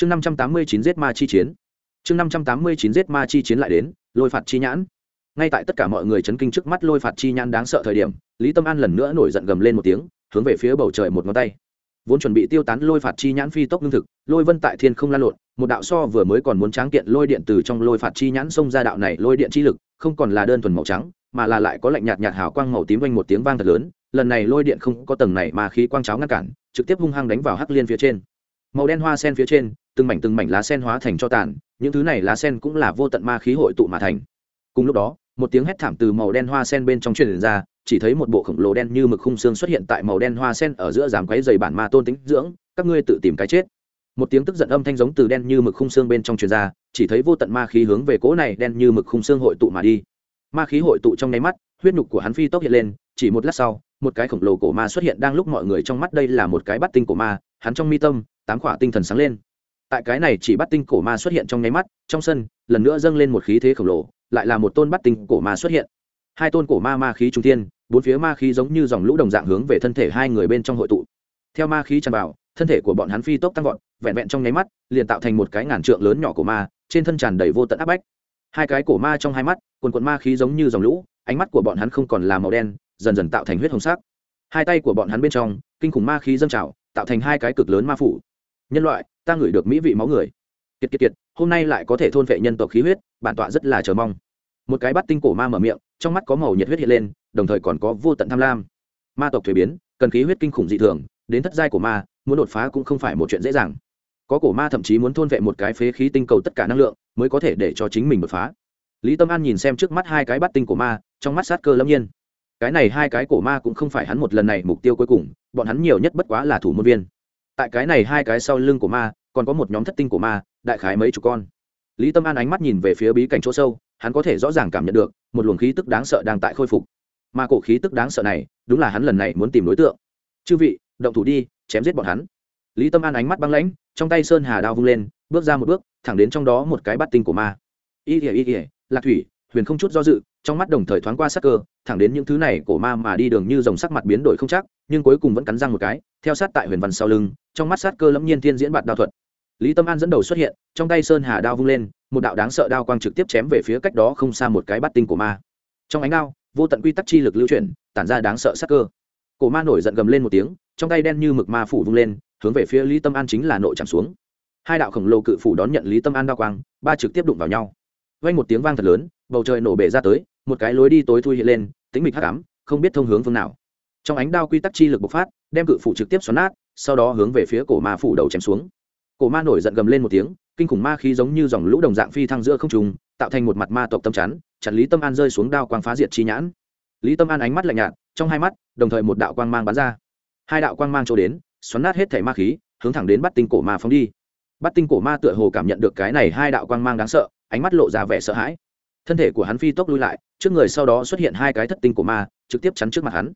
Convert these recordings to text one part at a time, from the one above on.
chương năm trăm tám mươi chín giết ma chi chiến. Chương năm trăm tám mươi chín giết ma chi chiến lại đến, lôi phạt chi nhãn. Ngay tại tất cả mọi người chấn kinh trước mắt lôi phạt chi nhãn đáng sợ thời điểm, lý tâm an lần nữa nổi giận gầm lên một tiếng, hướng về phía bầu trời một ngón tay. Vốn chuẩn bị tiêu tán lôi phạt chi nhãn phi tốc lương thực, lôi vân tại thiên không lan lộn, một đạo so vừa mới còn muốn tráng kiện lôi điện từ trong lôi phạt chi nhãn xông ra đạo này lôi điện chi lực, không còn là đơn thuần màu trắng, mà là lại có lạnh nhạt nhạt hào quang màu tím vang một tiếng vang thật lớn, lần này lôi điện không có tầng này mà khí quang cháo ngăn cản, trực tiếp hung hăng đánh vào hắc liên phía trên. Màu đen hoa sen phía trên từng mảnh từng mảnh lá sen hóa thành cho tàn, những thứ này lá sen cũng là vô tận ma khí hội tụ mà thành. Cùng lúc đó, một tiếng hét thảm từ màu đen hoa sen bên trong truyền ra, chỉ thấy một bộ khổng lồ đen như mực khung xương xuất hiện tại màu đen hoa sen ở giữa giảm quấy dày bản ma tôn tính dưỡng, các ngươi tự tìm cái chết. Một tiếng tức giận âm thanh giống từ đen như mực khung xương bên trong truyền ra, chỉ thấy vô tận ma khí hướng về cỗ này đen như mực khung xương hội tụ mà đi. Ma khí hội tụ trong nháy mắt, huyết nhục của hắn phi tốc hiện lên, chỉ một lát sau, một cái khổng lồ cổ ma xuất hiện đang lúc mọi người trong mắt đây là một cái bắt tinh cổ ma, hắn trong mi tâm, tám khỏa tinh thần sáng lên tại cái này chỉ bắt tinh cổ ma xuất hiện trong nháy mắt, trong sân, lần nữa dâng lên một khí thế khổng lồ, lại là một tôn bắt tinh cổ ma xuất hiện. Hai tôn cổ ma ma khí trung thiên, bốn phía ma khí giống như dòng lũ đồng dạng hướng về thân thể hai người bên trong hội tụ. Theo ma khí tràn vào, thân thể của bọn hắn phi tốc tăng vọt, vẹn vẹn trong nháy mắt, liền tạo thành một cái ngàn trượng lớn nhỏ của ma, trên thân tràn đầy vô tận áp bách. Hai cái cổ ma trong hai mắt, quần quần ma khí giống như dòng lũ, ánh mắt của bọn hắn không còn là màu đen, dần dần tạo thành huyết hồng sắc. Hai tay của bọn hắn bên trong, kinh khủng ma khí dâng trào, tạo thành hai cái cực lớn ma phủ nhân loại, ta ngửi được mỹ vị máu người. Kiệt kiệt kiệt, hôm nay lại có thể thôn vệ nhân tộc khí huyết, bản tọa rất là chờ mong. Một cái bắt tinh cổ ma mở miệng, trong mắt có màu nhiệt huyết hiện lên, đồng thời còn có vô tận tham lam. Ma tộc thuế biến, cần khí huyết kinh khủng dị thường, đến thất giai của ma, muốn đột phá cũng không phải một chuyện dễ dàng. Có cổ ma thậm chí muốn thôn vệ một cái phế khí tinh cầu tất cả năng lượng, mới có thể để cho chính mình đột phá. Lý tâm an nhìn xem trước mắt hai cái bắt tinh của ma, trong mắt sát cơ lâm nhiên. Cái này hai cái cổ ma cũng không phải hắn một lần này mục tiêu cuối cùng, bọn hắn nhiều nhất bất quá là thủ môn viên tại cái này hai cái sau lưng của ma, còn có một nhóm thất tinh của ma, đại khái mấy chục con. Lý tâm an ánh mắt nhìn về phía bí cảnh chỗ sâu, hắn có thể rõ ràng cảm nhận được, một luồng khí tức đáng sợ đang tại khôi phục. Mà cổ khí tức đáng sợ này, đúng là hắn lần này muốn tìm đối tượng. Chư vị, động thủ đi, chém giết bọn hắn. Lý tâm an ánh mắt băng lãnh, trong tay sơn hà đao vung lên, bước ra một bước, thẳng đến trong đó một cái bắt tinh của ma. Y ỉa y ỉa lạc thủy, huyền không chút do dự trong mắt đồng thời thoáng qua sắc cơ, thẳng đến những thứ này cổ ma mà đi đường như dòng sắc mặt biến đổi không chắc, nhưng cuối cùng vẫn cắn răng một cái, theo sát tại huyền văn sau lưng, trong mắt sát cơ lẫm nhiên thiên diễn bạt đao thuật. Lý tâm an dẫn đầu xuất hiện, trong tay sơn hà đao vung lên, một đạo đáng sợ đao quang trực tiếp chém về phía cách đó không xa một cái bắt tinh của ma. Trong ánh đao, vô tận quy tắc chi lực lưu chuyển, tản ra đáng sợ sắc cơ. Cổ ma nổi giận gầm lên một tiếng, trong tay đen như mực ma phủ vung lên, hướng về phía lý tâm an chính là nội chạm xuống. Hai đạo khổng lồ cự phủ đón nhận lý tâm an đao quang, ba trực tiếp đụng vào nhau. Vang một tiếng vang thật lớn, bầu trời nổ bể ra tới một cái lối đi tối thui hiện lên tính mịch hắc ám, không biết thông hướng phương nào. Trong ánh đao quy tắc chi lực bộc phát, đem cự phủ trực tiếp xoắn nát, sau đó hướng về phía cổ ma phủ đầu chém xuống. Cổ ma nổi giận gầm lên một tiếng, kinh khủng ma khí giống như dòng lũ đồng dạng phi thăng giữa không trùng tạo thành một mặt ma tộc tâm chắn, chặn lý tâm an rơi xuống đao quang phá diệt chi nhãn. Lý tâm an ánh mắt lạnh nhạt, trong hai mắt, đồng thời một đạo quang mang bắn ra. Hai đạo quang mang chỗ đến, xoắn nát hết thể ma khí, hướng thẳng đến bắt tinh cổ ma phóng đi. Bắt tinh cổ ma tựa hồ cảm nhận được cái này hai đạo quang mang đáng sợ, ánh mắt lộ ra vẻ sợ hãi thân thể của hắn phi tốc lui lại, trước người sau đó xuất hiện hai cái thất tinh của ma, trực tiếp chắn trước mặt hắn.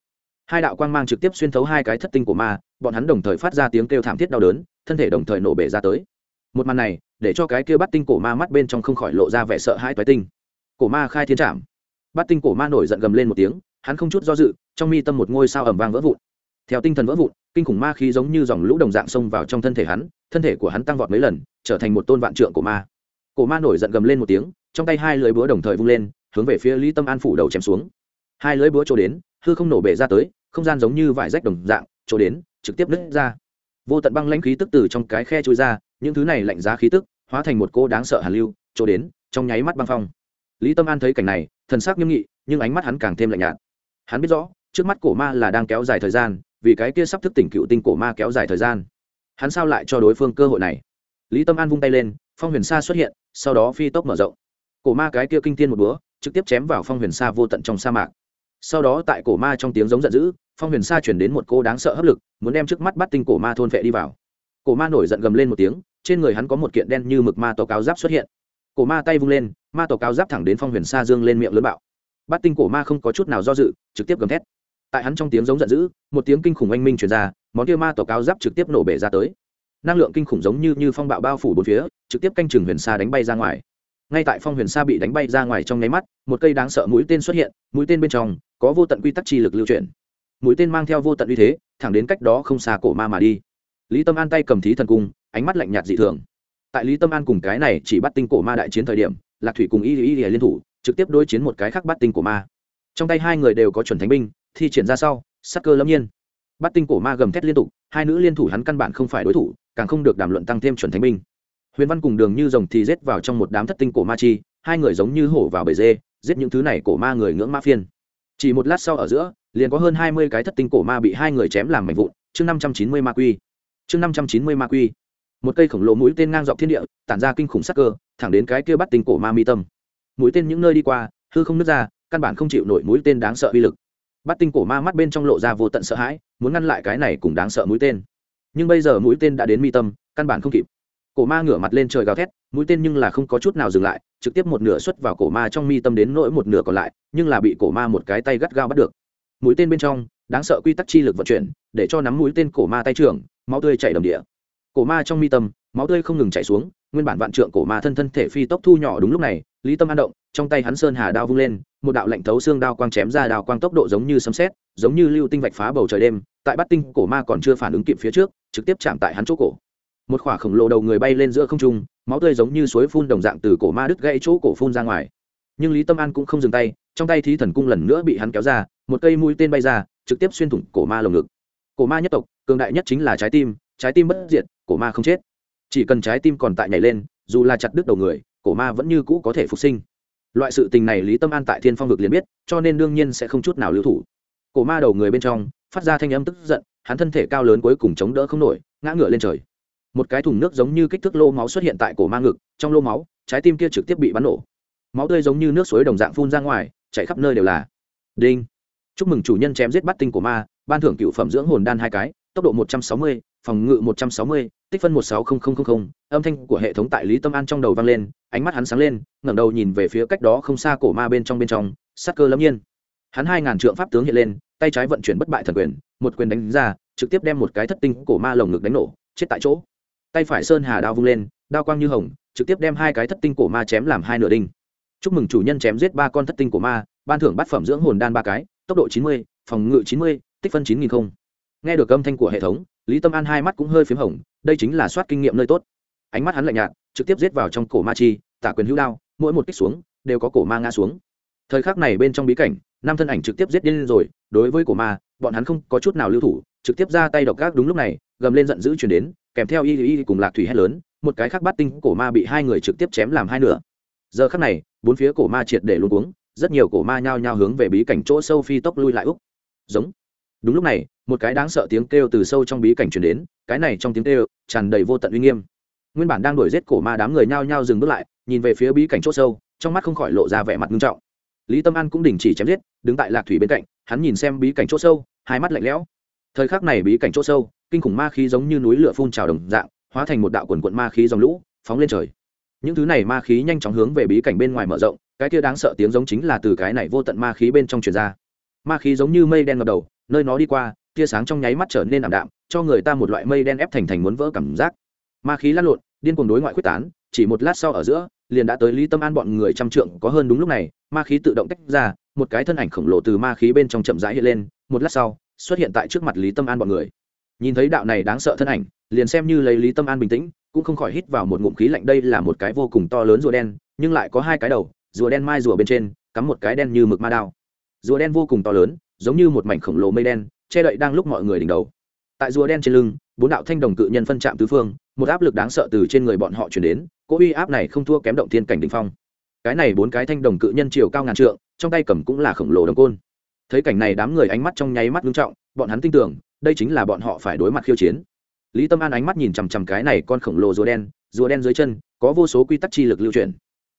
Hai đạo quang mang trực tiếp xuyên thấu hai cái thất tinh của ma, bọn hắn đồng thời phát ra tiếng kêu thảm thiết đau đớn, thân thể đồng thời nổ bể ra tới. Một màn này, để cho cái kêu bắt tinh cổ ma mắt bên trong không khỏi lộ ra vẻ sợ hãi toái tinh. Cổ ma khai thiên trảm. Bắt tinh cổ ma nổi giận gầm lên một tiếng, hắn không chút do dự, trong mi tâm một ngôi sao ẩm vang vỡ vụn. Theo tinh thần vỡ vụn, kinh khủng ma khí giống như dòng lũ đồng dạng xông vào trong thân thể hắn, thân thể của hắn tăng vọt mấy lần, trở thành một tôn vạn trượng của ma. Cổ ma nổi giận gầm lên một tiếng trong tay hai lưới búa đồng thời vung lên, hướng về phía lý tâm an phủ đầu chém xuống. Hai lưới búa trổ đến, hư không nổ bể ra tới, không gian giống như vải rách đồng dạng trổ đến, trực tiếp nứt ra. Vô tận băng lãnh khí tức từ trong cái khe trôi ra, những thứ này lạnh giá khí tức, hóa thành một cô đáng sợ hàn lưu trổ đến, trong nháy mắt băng phong. Lý tâm an thấy cảnh này, thần sắc nghiêm nghị, nhưng ánh mắt hắn càng thêm lạnh nhạt. Hắn biết rõ, trước mắt cổ ma là đang kéo dài thời gian, vì cái kia sắp thức tỉnh cựu tinh cổ ma kéo dài thời gian. Hắn sao lại cho đối phương cơ hội này? Lý tâm an vung tay lên, phong huyền sa xuất hiện, sau đó phi tốc mở rộng cổ ma cái kia kinh tiên một búa, trực tiếp chém vào phong huyền sa vô tận trong sa mạc. Sau đó tại cổ ma trong tiếng giống giận dữ, phong huyền sa chuyển đến một cô đáng sợ hấp lực, muốn đem trước mắt bắt tinh cổ ma thôn vệ đi vào. Cổ ma nổi giận gầm lên một tiếng, trên người hắn có một kiện đen như mực ma tổ cáo giáp xuất hiện. Cổ ma tay vung lên, ma tổ cáo giáp thẳng đến phong huyền sa dương lên miệng lớn bạo. Bắt tinh cổ ma không có chút nào do dự, trực tiếp gầm thét. Tại hắn trong tiếng giống giận dữ, một tiếng kinh khủng oanh minh truyền ra, món kia ma tổ cáo giáp trực tiếp nổ bể ra tới. Năng lượng kinh khủng giống như như phong bạo bao phủ bốn phía, trực tiếp canh chừng huyền sa đánh bay ra ngoài ngay tại phong huyền sa bị đánh bay ra ngoài trong nháy mắt, một cây đáng sợ mũi tên xuất hiện, mũi tên bên trong có vô tận quy tắc chi lực lưu chuyển. Mũi tên mang theo vô tận uy thế, thẳng đến cách đó không xa cổ ma mà đi. Lý tâm an tay cầm thí thần cung, ánh mắt lạnh nhạt dị thường. Tại lý tâm an cùng cái này chỉ bắt tinh cổ ma đại chiến thời điểm, lạc thủy cùng y y y liên thủ, trực tiếp đối chiến một cái khác bắt tinh cổ ma. Trong tay hai người đều có chuẩn thánh binh, thi triển ra sau, sắc cơ lâm nhiên. Bắt tinh cổ ma gầm thét liên tục, hai nữ liên thủ hắn căn bản không phải đối thủ, càng không được đàm luận tăng thêm chuẩn thánh binh huyền văn cùng đường như rồng thì rết vào trong một đám thất tinh cổ ma chi, hai người giống như hổ vào bể dê, giết những thứ này cổ ma người ngưỡng ma phiên. Chỉ một lát sau ở giữa, liền có hơn hai mươi cái thất tinh cổ ma bị hai người chém làm mảnh vụn, chương năm trăm chín mươi ma quy. Chương năm trăm chín mươi ma quy. Một cây khổng lồ mũi tên ngang dọc thiên địa, tản ra kinh khủng sắc cơ, thẳng đến cái kia bắt tinh cổ ma mi tâm. Mũi tên những nơi đi qua, hư không nứt ra, căn bản không chịu nổi mũi tên đáng sợ uy lực. Bắt tinh cổ ma mắt bên trong lộ ra vô tận sợ hãi, muốn ngăn lại cái này cùng đáng sợ mũi tên. Nhưng bây giờ mũi tên đã đến mi tâm, căn bản không kịp cổ ma ngửa mặt lên trời gào thét, mũi tên nhưng là không có chút nào dừng lại, trực tiếp một nửa xuất vào cổ ma trong mi tâm đến nỗi một nửa còn lại, nhưng là bị cổ ma một cái tay gắt gao bắt được. Mũi tên bên trong, đáng sợ quy tắc chi lực vận chuyển, để cho nắm mũi tên cổ ma tay trưởng, máu tươi chảy đầm địa. Cổ ma trong mi tâm, máu tươi không ngừng chảy xuống, nguyên bản vạn trượng cổ ma thân thân thể phi tốc thu nhỏ đúng lúc này, lý tâm an động, trong tay hắn sơn hà đao vung lên, một đạo lạnh thấu xương đao quang chém ra đao quang tốc độ giống như sấm sét, giống như lưu tinh vạch phá bầu trời đêm, tại bắt tinh cổ ma còn chưa phản ứng kịp phía trước, trực tiếp chạm tại hắn chỗ cổ một khỏa khổng lồ đầu người bay lên giữa không trung, máu tươi giống như suối phun đồng dạng từ cổ ma đứt gãy chỗ cổ phun ra ngoài. Nhưng lý tâm an cũng không dừng tay, trong tay thí thần cung lần nữa bị hắn kéo ra, một cây mũi tên bay ra, trực tiếp xuyên thủng cổ ma lồng ngực. Cổ ma nhất tộc, cường đại nhất chính là trái tim trái tim bất diệt, cổ ma không chết. Chỉ cần trái tim còn tại nhảy lên, dù là chặt đứt đầu người, cổ ma vẫn như cũ có thể phục sinh. Loại sự tình này lý tâm an tại thiên phong vực liền biết, cho nên đương nhiên sẽ không chút nào lưu thủ. Cổ ma đầu người bên trong, phát ra thanh âm tức giận, hắn thân thể cao lớn cuối cùng chống đỡ không nổi, ngã ngựa lên trời một cái thùng nước giống như kích thước lô máu xuất hiện tại cổ ma ngực, trong lô máu, trái tim kia trực tiếp bị bắn nổ. Máu tươi giống như nước suối đồng dạng phun ra ngoài chạy khắp nơi đều là. Đinh. Chúc mừng chủ nhân chém giết bắt tinh của ma, ban thưởng cựu phẩm dưỡng hồn đan hai cái, tốc độ một trăm sáu mươi, phòng ngự một trăm sáu mươi, tích phân một sáu âm thanh của hệ thống tại lý tâm an trong đầu vang lên, ánh mắt hắn sáng lên, ngẩng đầu nhìn về phía cách đó không xa cổ ma bên trong bên trong, sắc cơ lâm nhiên. Hắn hai ngàn trượng pháp tướng hiện lên, tay trái vận chuyển bất bại thần quyền, một quyền đánh ra, trực tiếp đem một cái thất tinh cổ ma lồng ngực đánh nổ, chết tại chỗ tay phải sơn hà đao vung lên, đao quang như hồng, trực tiếp đem hai cái thất tinh cổ ma chém làm hai nửa đinh. Chúc mừng chủ nhân chém giết ba con thất tinh cổ ma, ban thưởng bát phẩm dưỡng hồn đan ba cái, tốc độ chín mươi, phòng ngự chín mươi, tích phân chín nghìn không. Nghe được âm thanh của hệ thống, lý tâm an hai mắt cũng hơi p h í m hồng, đây chính là soát kinh nghiệm nơi tốt. Ánh mắt hắn lạnh nhạt, trực tiếp giết vào trong cổ ma chi, tả quyền hữu đao, mỗi một kích xuống, đều có cổ ma ngã xuống. Thời khắc này bên trong bí cảnh, năm thân ảnh trực tiếp giết điên rồi, đối với cổ ma, bọn hắn không có chút nào lưu thủ trực tiếp ra tay độc gác đúng lúc này, gầm lên giận dữ chuyển đến, kèm theo y y cùng lạc thủy hét lớn, một cái khác bắt tinh cổ ma bị hai người trực tiếp chém làm hai nửa. Giờ khắc này, bốn phía cổ ma triệt để luôn uống rất nhiều cổ ma nhao nhao hướng về bí cảnh chỗ sâu phi tốc lui lại úc giống. Đúng lúc này, một cái đáng sợ tiếng kêu từ sâu trong bí cảnh truyền đến, cái này trong tiếng kêu, tràn đầy vô tận uy nghiêm. Nguyên bản đang đuổi giết cổ ma đám người nhao nhao dừng bước lại, nhìn về phía bí cảnh chỗ sâu, trong mắt không khỏi lộ ra vẻ mặt nghiêm trọng. Lý tâm an cũng đình chỉ chém giết, đứng tại lạc thủy bên cạnh, hắn nhìn xem bí cảnh chỗ sâu, hai mắt lạnh lẽo thời khắc này bí cảnh chỗ sâu, kinh khủng ma khí giống như núi lửa phun trào đồng dạng, hóa thành một đạo quần quận ma khí dòng lũ, phóng lên trời. Những thứ này ma khí nhanh chóng hướng về bí cảnh bên ngoài mở rộng, cái kia đáng sợ tiếng giống chính là từ cái này vô tận ma khí bên trong truyền ra. Ma khí giống như mây đen ngập đầu, nơi nó đi qua, tia sáng trong nháy mắt trở nên ảm đạm, cho người ta một loại mây đen ép thành thành muốn vỡ cảm giác. Ma khí lăn lộn, điên cuồng đối ngoại quyết tán, chỉ một lát sau ở giữa, liền đã tới lý tâm an bọn người trăm trượng, có hơn đúng lúc này, ma khí tự động tách ra, một cái thân ảnh khổng lồ từ ma khí bên trong chậm rãi hiện lên, một lát sau xuất hiện tại trước mặt lý tâm an bọn người. Nhìn thấy đạo này đáng sợ thân ảnh, liền xem như lấy lý tâm an bình tĩnh, cũng không khỏi hít vào một ngụm khí lạnh. Đây là một cái vô cùng to lớn rùa đen, nhưng lại có hai cái đầu, rùa đen mai rùa bên trên, cắm một cái đen như mực ma đao. Rùa đen vô cùng to lớn, giống như một mảnh khổng lồ mây đen, che đậy đang lúc mọi người đỉnh đầu. Tại rùa đen trên lưng, bốn đạo thanh đồng cự nhân phân chạm tứ phương, một áp lực đáng sợ từ trên người bọn họ chuyển đến, cỗ uy áp này không thua kém động thiên cảnh đình phong. Cái này bốn cái thanh đồng cự nhân chiều cao ngàn trượng, trong tay cầm cũng là khổng lồ đồng côn thấy cảnh này đám người ánh mắt trong nháy mắt nghiêm trọng, bọn hắn tin tưởng, đây chính là bọn họ phải đối mặt khiêu chiến. Lý tâm an ánh mắt nhìn chằm chằm cái này con khổng lồ rùa đen rùa đen dưới chân, có vô số quy tắc chi lực lưu chuyển.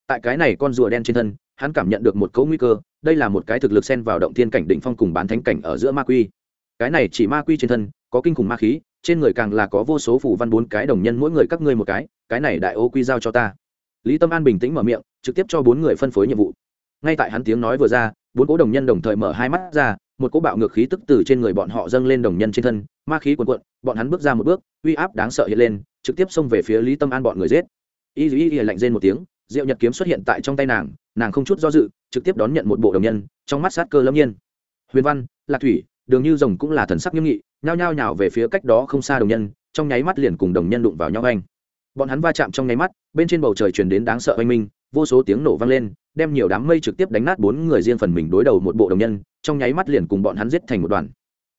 Tại cái này con rùa đen trên thân, hắn cảm nhận được một cấu nguy cơ, đây là một cái thực lực xen vào động thiên cảnh đỉnh phong cùng bán thánh cảnh ở giữa ma quy. Cái này chỉ ma quy trên thân, có kinh khủng ma khí, trên người càng là có vô số phủ văn bốn cái đồng nhân mỗi người các ngươi một cái cái này đại ô quy giao cho ta. Lý tâm an bình tĩnh mở miệng, trực tiếp cho bốn người phân phối nhiệm vụ. Ngay tại hắn tiếng nói vừa ra bốn cố đồng nhân đồng thời mở hai mắt ra, một cỗ bạo ngược khí tức từ trên người bọn họ dâng lên đồng nhân trên thân, ma khí cuồn cuộn, bọn hắn bước ra một bước, uy áp đáng sợ hiện lên, trực tiếp xông về phía lý tâm an bọn người giết. Y y y lạnh rên một tiếng, diệu nhật kiếm xuất hiện tại trong tay nàng nàng không chút do dự, trực tiếp đón nhận một bộ đồng nhân, trong mắt sát cơ lâm nhiên. Huyền văn, lạc thủy, đường như rồng cũng là thần sắc nghiêm nghị, nhao nhao nhào về phía cách đó không xa đồng nhân, trong nháy mắt liền cùng đồng nhân đụng vào nhau anh bọn hắn va chạm trong nháy mắt, bên trên bầu trời chuyển đến đáng sợ oanh minh vô số tiếng nổ vang lên, đem nhiều đám mây trực tiếp đánh nát bốn người riêng phần mình đối đầu một bộ đồng nhân, trong nháy mắt liền cùng bọn hắn giết thành một đoàn.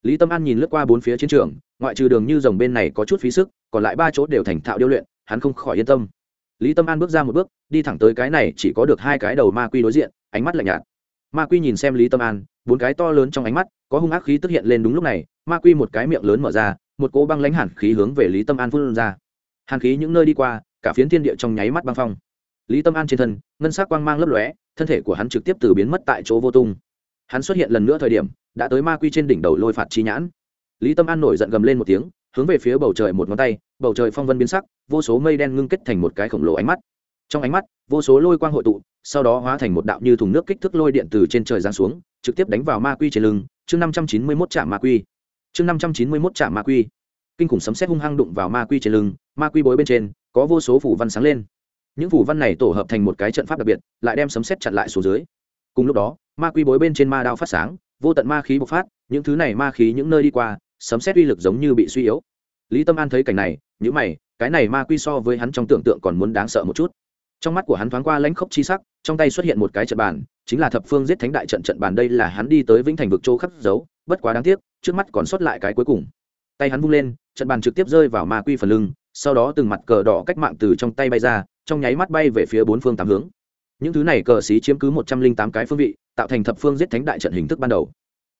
Lý tâm an nhìn lướt qua bốn phía chiến trường, ngoại trừ đường như dòng bên này có chút phí sức, còn lại ba chỗ đều thành thạo điêu luyện, hắn không khỏi yên tâm. Lý tâm an bước ra một bước, đi thẳng tới cái này chỉ có được hai cái đầu ma quy đối diện, ánh mắt lạnh nhạt. Ma quy nhìn xem lý tâm an, bốn cái to lớn trong ánh mắt, có hung ác khí tức hiện lên đúng lúc này, ma quy một cái miệng lớn mở ra, một cỗ băng lãnh hàn khí hướng về lý tâm an phun ra. Hàn khí những nơi đi qua, cả phiến thiên địa trong nháy mắt băng phong lý tâm an trên thân, ngân sắc quang mang lấp lóe, thân thể của hắn trực tiếp từ biến mất tại chỗ vô tung. Hắn xuất hiện lần nữa thời điểm, đã tới ma quy trên đỉnh đầu lôi phạt chi nhãn. Lý tâm an nổi giận gầm lên một tiếng, hướng về phía bầu trời một ngón tay, bầu trời phong vân biến sắc, vô số mây đen ngưng kết thành một cái khổng lồ ánh mắt. Trong ánh mắt, vô số lôi quang hội tụ, sau đó hóa thành một đạo như thùng nước kích thước lôi điện từ trên trời giáng xuống, trực tiếp đánh vào ma quy trên lưng. Chương năm trăm chín mươi mốt trạm ma quy. Chương năm trăm chín mươi mốt trạm ma quy. Kinh khủng sấm xét hung hăng đụng vào ma quy trên lưng, ma quy bối bên trên, có vô số phủ văn sáng lên những phủ văn này tổ hợp thành một cái trận pháp đặc biệt, lại đem sấm xét chặn lại xuống dưới. Cùng lúc đó, ma quy bối bên trên ma đao phát sáng, vô tận ma khí bộc phát, những thứ này ma khí những nơi đi qua, sấm xét uy lực giống như bị suy yếu. Lý tâm an thấy cảnh này nhữ mày, cái này ma quy so với hắn trong tưởng tượng còn muốn đáng sợ một chút. Trong mắt của hắn thoáng qua lãnh khốc chi sắc, trong tay xuất hiện một cái trận bàn, chính là thập phương giết thánh đại trận trận bàn đây là hắn đi tới vĩnh thành vực châu khắc dấu, bất quá đáng tiếc, trước mắt còn sót lại cái cuối cùng. Tay hắn vung lên, trận bàn trực tiếp rơi vào ma quy phần lưng, sau đó từng mặt cờ đỏ cách mạng từ trong tay bay ra trong nháy mắt bay về phía bốn phương tám hướng. Những thứ này cờ xí chiếm cứ một trăm linh tám cái phương vị, tạo thành thập phương giết thánh đại trận hình thức ban đầu.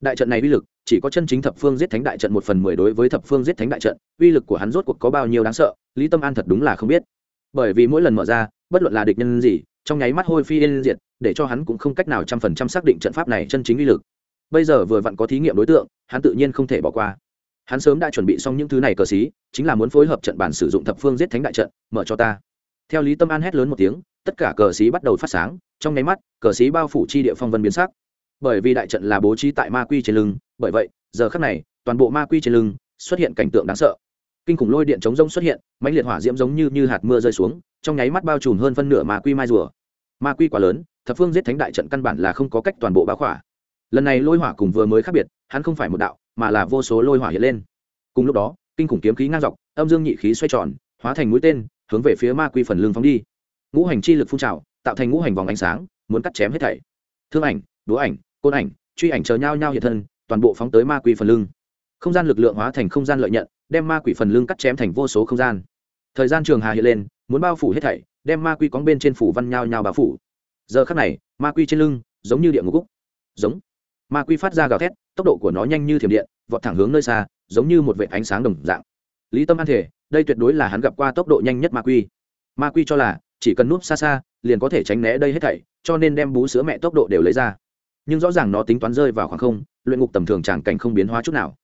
Đại trận này uy lực, chỉ có chân chính thập phương giết thánh đại trận một phần mười đối với thập phương giết thánh đại trận, uy lực của hắn rốt cuộc có bao nhiêu đáng sợ, lý tâm an thật đúng là không biết. Bởi vì mỗi lần mở ra, bất luận là địch nhân gì, trong nháy mắt hôi phi yên diệt, để cho hắn cũng không cách nào trăm phần trăm xác định trận pháp này chân chính uy lực. Bây giờ vừa vặn có thí nghiệm đối tượng, hắn tự nhiên không thể bỏ qua. Hắn sớm đã chuẩn bị xong những thứ này cờ xí, chính là muốn phối hợp trận bản sử dụng thập phương giết thánh đại trận, mở cho ta theo lý tâm an hét lớn một tiếng tất cả cờ xí bắt đầu phát sáng trong nháy mắt cờ xí bao phủ chi địa phong vân biến sắc. Bởi vì đại trận là bố trí tại ma quy trên lưng bởi vậy giờ khắc này toàn bộ ma quy trên lưng xuất hiện cảnh tượng đáng sợ. Kinh khủng lôi điện chống rông xuất hiện mãnh liệt hỏa diễm giống như, như hạt mưa rơi xuống trong nháy mắt bao trùm hơn phân nửa ma quy mai rùa. Ma quy quá lớn thập phương giết thánh đại trận căn bản là không có cách toàn bộ báo khỏa. Lần này lôi hỏa cùng vừa mới khác biệt hắn không phải một đạo mà là vô số lôi hỏa hiện lên. Cùng lúc đó kinh khủng kiếm khí ngang dọc âm dương nhị khí xoay tròn hóa thành mũi tên hướng về phía ma quy phần lưng phóng đi. Ngũ hành chi lực phun trào, tạo thành ngũ hành vòng ánh sáng, muốn cắt chém hết thảy. Thương ảnh, đũa ảnh, côn ảnh, truy ảnh chờ nhau nhau hiện thân, toàn bộ phóng tới ma quỷ phần lưng. Không gian lực lượng hóa thành không gian lợi nhận, đem ma quỷ phần lưng cắt chém thành vô số không gian. Thời gian trường hà hiện lên, muốn bao phủ hết thảy, đem ma quy cóng bên trên phủ văn nhau nhau bao phủ. Giờ khắc này, ma quy trên lưng, giống như địa ngục úc. Giống. Ma quy phát ra gào thét, tốc độ của nó nhanh như thiểm điện, vọt thẳng hướng nơi xa, giống như một vệ ánh sáng đồng dạng. Lý tâm an thể đây tuyệt đối là hắn gặp qua tốc độ nhanh nhất ma quy. Ma quy cho là, chỉ cần núp xa xa, liền có thể tránh né đây hết thảy, cho nên đem bú sữa mẹ tốc độ đều lấy ra. Nhưng rõ ràng nó tính toán rơi vào khoảng không, luyện ngục tầm thường chẳng cảnh không biến hóa chút nào.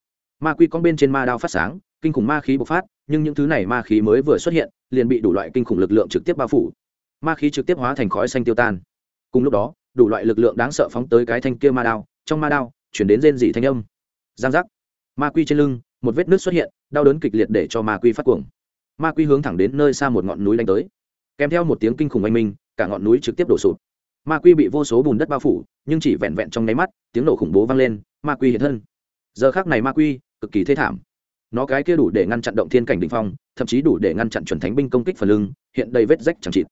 Ma quy con bên trên ma đao phát sáng, kinh khủng ma khí bộc phát, nhưng những thứ này ma khí mới vừa xuất hiện, liền bị đủ loại kinh khủng lực lượng trực tiếp bao phủ. Ma khí trực tiếp hóa thành khói xanh tiêu tan. Cùng lúc đó, đủ loại lực lượng đáng sợ phóng tới cái thanh kia ma đao, trong ma đao, chuyển đến rên dị thanh âm. Giang giác. Ma quy trên lưng một vết nước xuất hiện, đau đớn kịch liệt để cho ma quy phát cuồng. Ma quy hướng thẳng đến nơi xa một ngọn núi đánh tới. Kèm theo một tiếng kinh khủng oanh minh, cả ngọn núi trực tiếp đổ sụp. Ma quy bị vô số bùn đất bao phủ, nhưng chỉ vẹn vẹn trong nháy mắt, tiếng nổ khủng bố vang lên, ma quy hiện thân. Giờ khác này ma quy, cực kỳ thê thảm. Nó cái kia đủ để ngăn chặn động thiên cảnh đình phong, thậm chí đủ để ngăn chặn chuẩn thánh binh công kích phần lưng, hiện đầy vết rách chẳng chịt.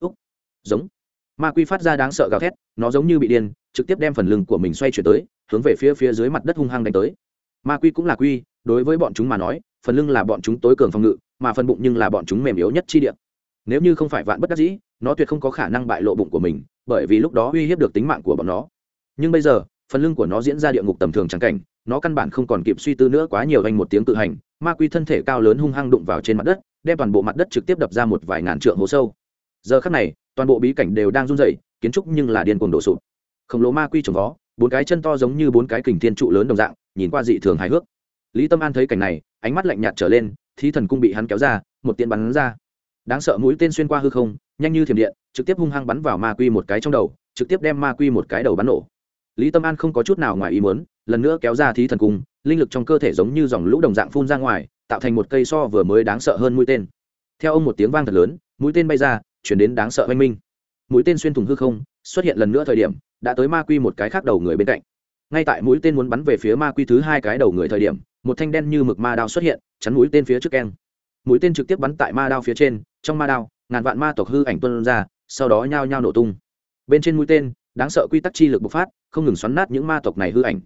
Úc, giống. Ma quy phát ra đáng sợ gào thét, nó giống như bị điên, trực tiếp đem phần lưng của mình xoay chuyển tới, hướng về phía phía dưới mặt đất hung hăng đánh tới. Ma quy cũng là quy đối với bọn chúng mà nói, phần lưng là bọn chúng tối cường phòng ngự, mà phần bụng nhưng là bọn chúng mềm yếu nhất chi điện nếu như không phải vạn bất đắc dĩ, nó tuyệt không có khả năng bại lộ bụng của mình, bởi vì lúc đó uy hiếp được tính mạng của bọn nó. Nhưng bây giờ, phần lưng của nó diễn ra địa ngục tầm thường trắng cảnh, nó căn bản không còn kịp suy tư nữa quá nhiều anh một tiếng tự hành, ma quy thân thể cao lớn hung hăng đụng vào trên mặt đất, đem toàn bộ mặt đất trực tiếp đập ra một vài ngàn trượng hố sâu. Giờ khắc này, toàn bộ bí cảnh đều đang run rẩy, kiến trúc nhưng là điên cuồng đổ sụp. Khổng lồ ma quy trồng vó, bốn cái chân to giống như bốn cái kình thiên trụ lớn đồng dạng, nhìn qua dị thường hài hước lý tâm an thấy cảnh này, ánh mắt lạnh nhạt trở lên, thi thần cung bị hắn kéo ra, một tiên bắn ra. Đáng sợ mũi tên xuyên qua hư không, nhanh như thiểm điện, trực tiếp hung hăng bắn vào ma quy một cái trong đầu, trực tiếp đem ma quy một cái đầu bắn nổ. Lý tâm an không có chút nào ngoài ý muốn, lần nữa kéo ra thí thần cung, linh lực trong cơ thể giống như dòng lũ đồng dạng phun ra ngoài, tạo thành một cây so vừa mới đáng sợ hơn mũi tên. Theo ông một tiếng vang thật lớn, mũi tên bay ra, chuyển đến đáng sợ oanh minh. Mũi tên xuyên thủng hư không, xuất hiện lần nữa thời điểm, đã tới ma quy một cái khác đầu người bên cạnh. Ngay tại mũi tên muốn bắn về phía ma quy thứ hai cái đầu người thời điểm một thanh đen như mực ma đao xuất hiện, chắn mũi tên phía trước keng. Mũi tên trực tiếp bắn tại ma đao phía trên, trong ma đao, ngàn vạn ma tộc hư ảnh tuân ra, sau đó nhao nhao nổ tung. Bên trên mũi tên, đáng sợ quy tắc chi lực bộc phát, không ngừng xoắn nát những ma tộc này hư ảnh.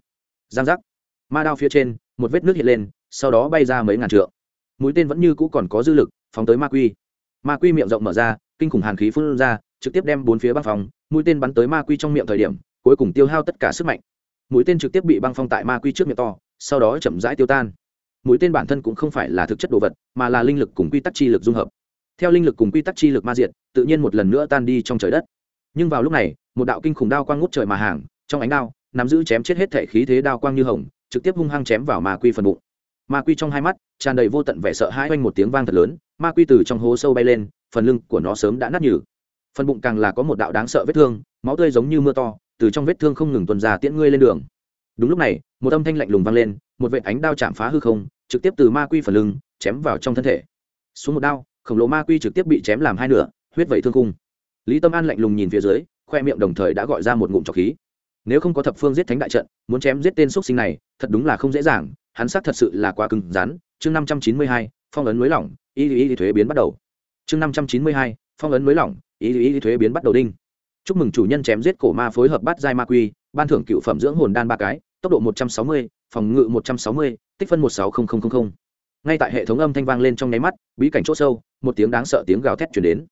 Giang giác. Ma đao phía trên, một vết nước hiện lên, sau đó bay ra mấy ngàn trượng. Mũi tên vẫn như cũ còn có dư lực, phóng tới ma quy. Ma quy miệng rộng mở ra, kinh khủng hàn khí phun ra, trực tiếp đem bốn phía băng phòng mũi tên bắn tới ma quy trong miệng thời điểm, cuối cùng tiêu hao tất cả sức mạnh. Mũi tên trực tiếp bị băng phong tại ma quy trước miệng to sau đó chậm rãi tiêu tan. Mũi tên bản thân cũng không phải là thực chất đồ vật, mà là linh lực cùng quy tắc chi lực dung hợp. Theo linh lực cùng quy tắc chi lực ma diện tự nhiên một lần nữa tan đi trong trời đất. Nhưng vào lúc này, một đạo kinh khủng đao quang ngút trời mà hàng, trong ánh đao, nắm giữ chém chết hết thể khí thế đao quang như hồng, trực tiếp hung hăng chém vào ma quy phần bụng. Ma quy trong hai mắt, tràn đầy vô tận vẻ sợ hãi quanh một tiếng vang thật lớn, ma quy từ trong hố sâu bay lên, phần lưng của nó sớm đã nát nhừ. Phần bụng càng là có một đạo đáng sợ vết thương, máu tươi giống như mưa to, từ trong vết thương không ngừng tuần ra tiễn ngươi lên đường đúng lúc này, một âm thanh lạnh lùng vang lên, một vệ ánh đao chạm phá hư không, trực tiếp từ ma quy phần lưng chém vào trong thân thể. Xuống một đao, khổng lồ ma quy trực tiếp bị chém làm hai nửa, huyết vẩy thương cung lý tâm an lạnh lùng nhìn phía dưới, khoe miệng đồng thời đã gọi ra một ngụm trọc khí. Nếu không có thập phương giết thánh đại trận, muốn chém giết tên x sinh này, thật đúng là không dễ dàng, hắn xác thật sự là quá cứng rắn. Chương năm trăm chín mươi hai, phong ấn mới lỏng y y thuế biến bắt đầu. Chương năm trăm chín mươi hai, phong ấn mới lỏng y y thuế biến bắt đầu đinh. Chúc mừng chủ nhân chém giết cổ ma phối hợp bắt giai ma quy, ban thưởng cựu phẩm dưỡng hồn đan ba cái tốc độ một trăm sáu mươi, phòng ngự một trăm sáu mươi, tích phân một sáu ngay tại hệ thống âm thanh vang lên trong nháy mắt, bí cảnh chỗ sâu, một tiếng đáng sợ tiếng gào thét truyền đến.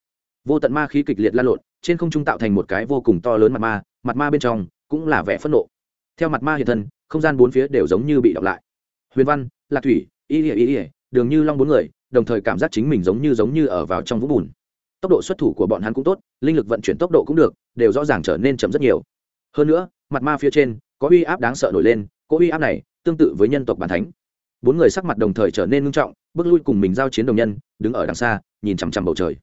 Vô tận ma khí kịch liệt lan lộn, trên không trung tạo thành một cái vô cùng to lớn mặt ma mặt ma bên trong cũng là vẻ phẫn nộ. Theo mặt ma hiện thân, không gian bốn phía đều giống như bị đọc lại. Huyền văn, lạc thủy, y Ilya y, đường như long bốn người, đồng thời cảm giác chính mình giống như giống như ở vào trong vũng bùn. Tốc độ xuất thủ của bọn hắn cũng tốt, linh lực vận chuyển tốc độ cũng được, đều rõ ràng trở nên chậm rất nhiều. Hơn nữa, mặt ma phía trên có uy áp đáng sợ nổi lên có uy áp này tương tự với nhân tộc bản thánh. Bốn người sắc mặt đồng thời trở nên ngưng trọng, bước lui cùng mình giao chiến đồng nhân, đứng ở đằng xa, nhìn chằm chằm bầu trời.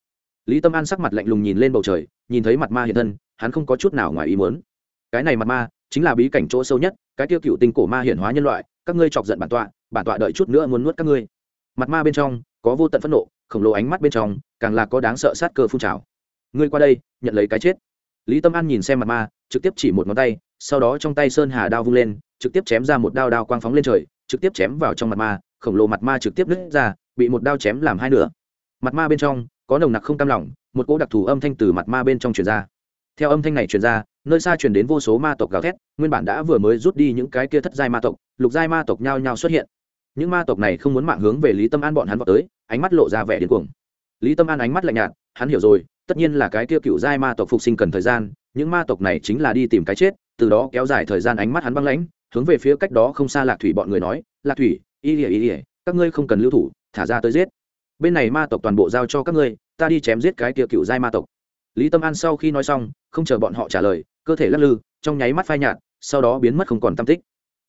Lý tâm an sắc mặt lạnh lùng nhìn lên bầu trời, nhìn thấy mặt ma hiện thân, hắn không có chút nào ngoài ý muốn. Cái này mặt ma chính là bí cảnh chỗ sâu nhất, cái tiêu cựu tinh cổ ma hiển hóa nhân loại, các ngươi chọc giận bản tọa bản tọa đợi chút nữa muốn nuốt các ngươi. Mặt ma bên trong có vô tận phẫn nộ, khổng lồ ánh mắt bên trong càng là có đáng sợ sát cơ phun trào. Ngươi qua đây, nhận lấy cái chết. Lý tâm an nhìn xem mặt ma, trực tiếp chỉ một ngón tay sau đó trong tay sơn hà đao vung lên, trực tiếp chém ra một đao đao quang phóng lên trời, trực tiếp chém vào trong mặt ma, khổng lồ mặt ma trực tiếp nứt ra, bị một đao chém làm hai nửa. Mặt ma bên trong, có nồng nặc không cam lỏng một cỗ đặc thù âm thanh từ mặt ma bên trong truyền ra. Theo âm thanh này truyền ra, nơi xa truyền đến vô số ma tộc gào thét, nguyên bản đã vừa mới rút đi những cái kia thất giai ma tộc, lục giai ma tộc nhao nhao xuất hiện. Những ma tộc này không muốn mạng hướng về lý tâm an bọn hắn vào tới, ánh mắt lộ ra vẻ điên cuồng. Lý tâm an ánh mắt lạnh nhạt, hắn hiểu rồi, tất nhiên là cái kia cựu giai ma tộc phục sinh cần thời gian những ma tộc này chính là đi tìm cái chết, từ đó kéo dài thời gian ánh mắt hắn băng lãnh, hướng về phía cách đó không xa lạc thủy bọn người nói, lạc thủy, y ỉa y ỉa các ngươi không cần lưu thủ, thả ra tới giết. Bên này ma tộc toàn bộ giao cho các ngươi, ta đi chém giết cái kia cựu giai ma tộc. Lý tâm an sau khi nói xong, không chờ bọn họ trả lời, cơ thể lắc lư, trong nháy mắt phai nhạt, sau đó biến mất không còn tam tích.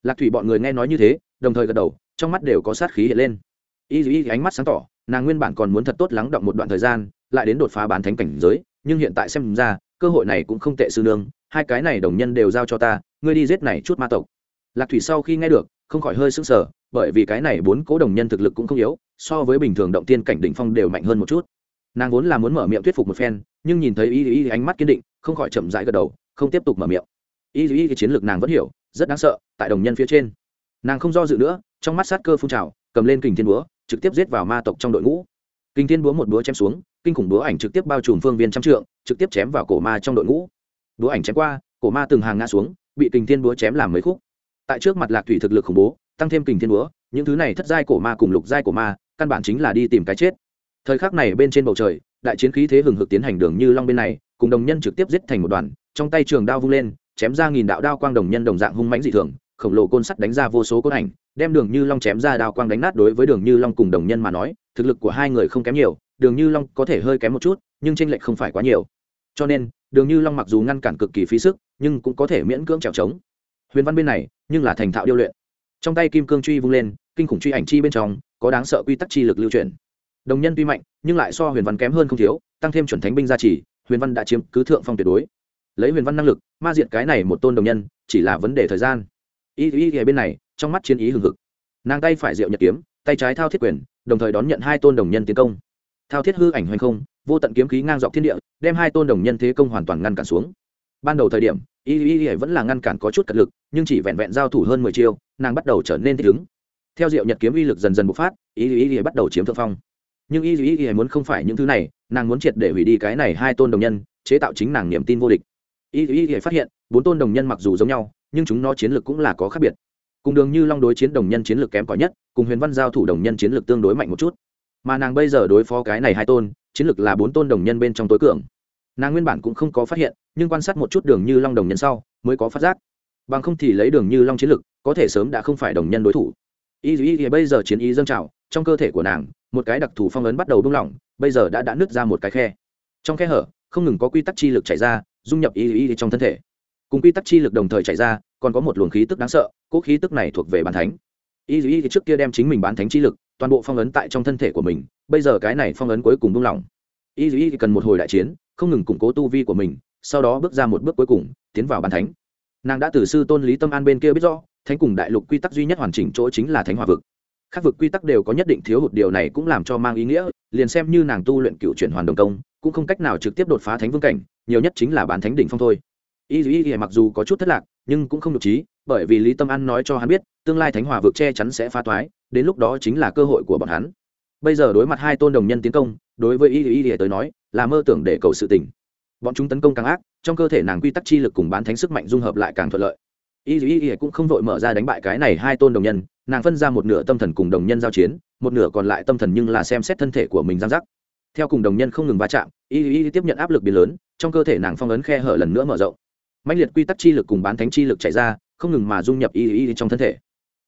Lạc thủy bọn người nghe nói như thế, đồng thời gật đầu, trong mắt đều có sát khí hiện lên. Y y, ánh mắt sáng tỏ, nàng nguyên bản còn muốn thật tốt lắng động một đoạn thời gian, lại đến đột phá bán thánh cảnh giới, nhưng hiện tại xem ra cơ hội này cũng không tệ sư nương, hai cái này đồng nhân đều giao cho ta, ngươi đi giết này chút ma tộc. Lạc thủy sau khi nghe được, không khỏi hơi sững sờ, bởi vì cái này bốn cố đồng nhân thực lực cũng không yếu, so với bình thường động tiên cảnh đỉnh phong đều mạnh hơn một chút. Nàng vốn là muốn mở miệng thuyết phục một phen, nhưng nhìn thấy y y ánh mắt kiên định, không khỏi chậm rãi gật đầu, không tiếp tục mở miệng. Y y chiến lược nàng vẫn hiểu, rất đáng sợ, tại đồng nhân phía trên. Nàng không do dự nữa, trong mắt sát cơ phun trào, cầm lên kình thiên búa, trực tiếp giết vào ma tộc trong đội ngũ. Kình thiên búa một búa chém xuống kinh khủng búa ảnh trực tiếp bao trùm phương viên trăm trượng, trực tiếp chém vào cổ ma trong đội ngũ. Búa ảnh chém qua, cổ ma từng hàng ngã xuống, bị kình thiên búa chém làm mấy khúc. Tại trước mặt lạc thủy thực lực khủng bố, tăng thêm kình thiên búa, những thứ này thất giai cổ ma cùng lục giai cổ ma, căn bản chính là đi tìm cái chết. Thời khắc này bên trên bầu trời, đại chiến khí thế hừng hực tiến hành đường như long bên này, cùng đồng nhân trực tiếp giết thành một đoàn, trong tay trường đao vung lên, chém ra nghìn đạo đao quang đồng nhân đồng dạng hung mãnh dị thường, khổng lồ côn sắt đánh ra vô số côn ảnh, đem đường như long chém ra đao quang đánh nát đối với đường như long cùng đồng nhân mà nói, thực lực của hai người không kém nhiều đường như long có thể hơi kém một chút, nhưng tranh lệch không phải quá nhiều. Cho nên, đường như long mặc dù ngăn cản cực kỳ phí sức, nhưng cũng có thể miễn cưỡng trèo trống. Huyền văn bên này, nhưng là thành thạo điêu luyện. Trong tay kim cương truy vung lên, kinh khủng truy ảnh chi bên trong, có đáng sợ quy tắc chi lực lưu truyền đồng nhân tuy mạnh, nhưng lại so huyền văn kém hơn không thiếu, tăng thêm chuẩn thánh binh gia trì, huyền văn đã chiếm cứ thượng phong tuyệt đối. Lấy huyền văn năng lực, ma diện cái này một tôn đồng nhân, chỉ là vấn đề thời gian. Y y y bên này, trong mắt chiến ý hừng hực. Nàng tay phải diệu nhật kiếm, tay trái thao thiết quyền, đồng thời đón nhận hai tôn đồng nhân tiến công thao thiết hư ảnh hoành không, vô tận kiếm khí ngang dọc thiên địa, đem hai tôn đồng nhân thế công hoàn toàn ngăn cản xuống. Ban đầu thời điểm, y y y vẫn là ngăn cản có chút cật lực, nhưng chỉ vẹn vẹn giao thủ hơn mười chiêu, nàng bắt đầu trở nên thích ứng. Theo diệu nhật kiếm uy lực dần dần bộc phát, y y y bắt đầu chiếm thượng phong. Nhưng y y y muốn không phải những thứ này, nàng muốn triệt để hủy đi cái này hai tôn đồng nhân, chế tạo chính nàng niềm tin vô địch. Y y y phát hiện, bốn tôn đồng nhân mặc dù giống nhau, nhưng chúng nó chiến lược cũng là có khác biệt. Cùng đường như long đối chiến đồng nhân chiến lược kém cỏi nhất, cùng huyền văn giao thủ đồng nhân chiến lược tương đối mạnh một chút mà nàng bây giờ đối phó cái này hai tôn, chiến lược là bốn tôn đồng nhân bên trong tối cường. Nàng nguyên bản cũng không có phát hiện, nhưng quan sát một chút đường như long đồng nhân sau, mới có phát giác. Bằng không thì lấy đường như long chiến lược, có thể sớm đã không phải đồng nhân đối thủ. Y y thì bây giờ chiến ý dâng trào, trong cơ thể của nàng, một cái đặc thù phong ấn bắt đầu bung lỏng, bây giờ đã đã nứt ra một cái khe. Trong khe hở, không ngừng có quy tắc chi lực chảy ra, dung nhập y y trong thân thể. Cùng quy tắc chi lực đồng thời chảy ra, còn có một luồng khí tức đáng sợ cỗ khí tức này thuộc về bàn thánh. Y y trước kia đem chính mình bán thánh chi lực toàn bộ phong ấn tại trong thân thể của mình, bây giờ cái này phong ấn cuối cùng buông lỏng. Y y cần một hồi đại chiến, không ngừng củng cố tu vi của mình, sau đó bước ra một bước cuối cùng, tiến vào bàn thánh. Nàng đã từ sư tôn lý tâm an bên kia biết rõ, thánh cùng đại lục quy tắc duy nhất hoàn chỉnh chỗ chính là thánh hòa vực. Các vực quy tắc đều có nhất định thiếu hụt, điều này cũng làm cho mang ý nghĩa, liền xem như nàng tu luyện cựu chuyển hoàn đồng công, cũng không cách nào trực tiếp đột phá thánh vương cảnh, nhiều nhất chính là bán thánh đỉnh phong thôi. Y dù y mặc dù có chút thất lạc, nhưng cũng không được trí bởi vì lý tâm an nói cho hắn biết tương lai thánh hòa vực che chắn sẽ phá toái đến lúc đó chính là cơ hội của bọn hắn bây giờ đối mặt hai tôn đồng nhân tiến công đối với y y y tới nói là mơ tưởng để cầu sự tỉnh. bọn chúng tấn công càng ác trong cơ thể nàng quy tắc chi lực cùng bán thánh sức mạnh dung hợp lại càng thuận lợi y y y cũng không vội mở ra đánh bại cái này hai tôn đồng nhân nàng phân ra một nửa tâm thần cùng đồng nhân giao chiến một nửa còn lại tâm thần nhưng là xem xét thân thể của mình giang giác theo cùng đồng nhân không ngừng va chạm y y tiếp nhận áp lực biến lớn trong cơ thể nàng phong ấn khe hở lần nữa mở rộng mạnh liệt quy tắc chi lực cùng bán thánh chi lực chạy ra không ngừng mà dung nhập y y trong thân thể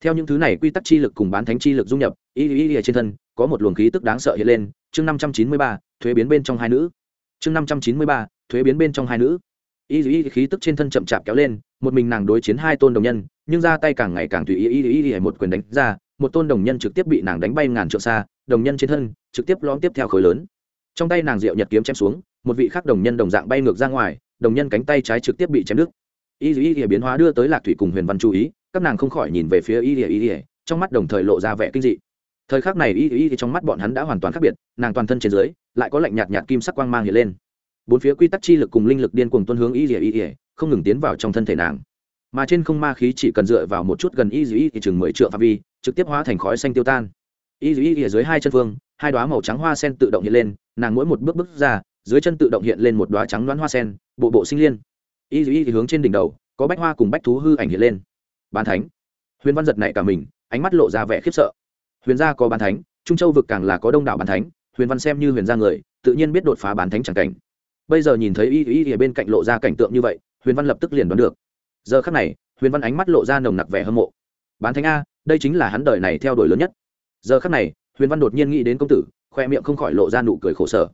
theo những thứ này quy tắc chi lực cùng bán thánh chi lực dung nhập, y y y trên thân, có một luồng khí tức đáng sợ hiện lên, chương năm trăm chín mươi ba, thuế biến bên trong hai nữ. Chương năm trăm chín mươi ba, thuế biến bên trong hai nữ. Y y khí tức trên thân chậm chạp kéo lên, một mình nàng đối chiến hai tôn đồng nhân, nhưng ra tay càng ngày càng tùy ý, y y y một quyền đánh ra, một tôn đồng nhân trực tiếp bị nàng đánh bay ngàn trượng xa, đồng nhân trên thân trực tiếp lõm tiếp theo khối lớn. Trong tay nàng diệu nhật kiếm chém xuống, một vị khác đồng nhân đồng dạng bay ngược ra ngoài, đồng nhân cánh tay trái trực tiếp bị chém đứt. Y y y biến hóa đưa tới lạc thủy cùng huyền văn chú ý các nàng không khỏi nhìn về phía y y y trong mắt đồng thời lộ ra vẻ kinh dị thời khắc này y y trong mắt bọn hắn đã hoàn toàn khác biệt nàng toàn thân trên dưới lại có lạnh nhạt nhạt kim sắc quang mang hiện lên bốn phía quy tắc chi lực cùng linh lực điên cuồng tuân hướng y y y không ngừng tiến vào trong thân thể nàng mà trên không ma khí chỉ cần dựa vào một chút gần y y y chừng mười triệu phạm vi trực tiếp hóa thành khói xanh tiêu tan y y y dưới hai chân phương hai đoá màu trắng hoa sen tự động hiện lên nàng mỗi một bước bước ra dưới chân tự động hiện lên một đoá trắng đoán hoa sen bộ bộ sinh liên y y hướng trên đỉnh đầu có bách hoa cùng bách thú hư ảnh hiện lên bán thánh. Huyền văn giật này cả mình, ánh mắt lộ ra vẻ khiếp sợ. Huyền gia có bán thánh, trung châu vực càng là có đông đảo bán thánh, huyền văn xem như huyền gia người, tự nhiên biết đột phá bán thánh chẳng cảnh. Bây giờ nhìn thấy y y ở bên cạnh lộ ra cảnh tượng như vậy, huyền văn lập tức liền đoán được. Giờ khắc này, huyền văn ánh mắt lộ ra nồng nặc vẻ hâm mộ. Bán thánh a, đây chính là hắn đời này theo đuổi lớn nhất. Giờ khắc này, huyền văn đột nhiên nghĩ đến công tử, khoe miệng không khỏi lộ ra nụ cười khổ sở.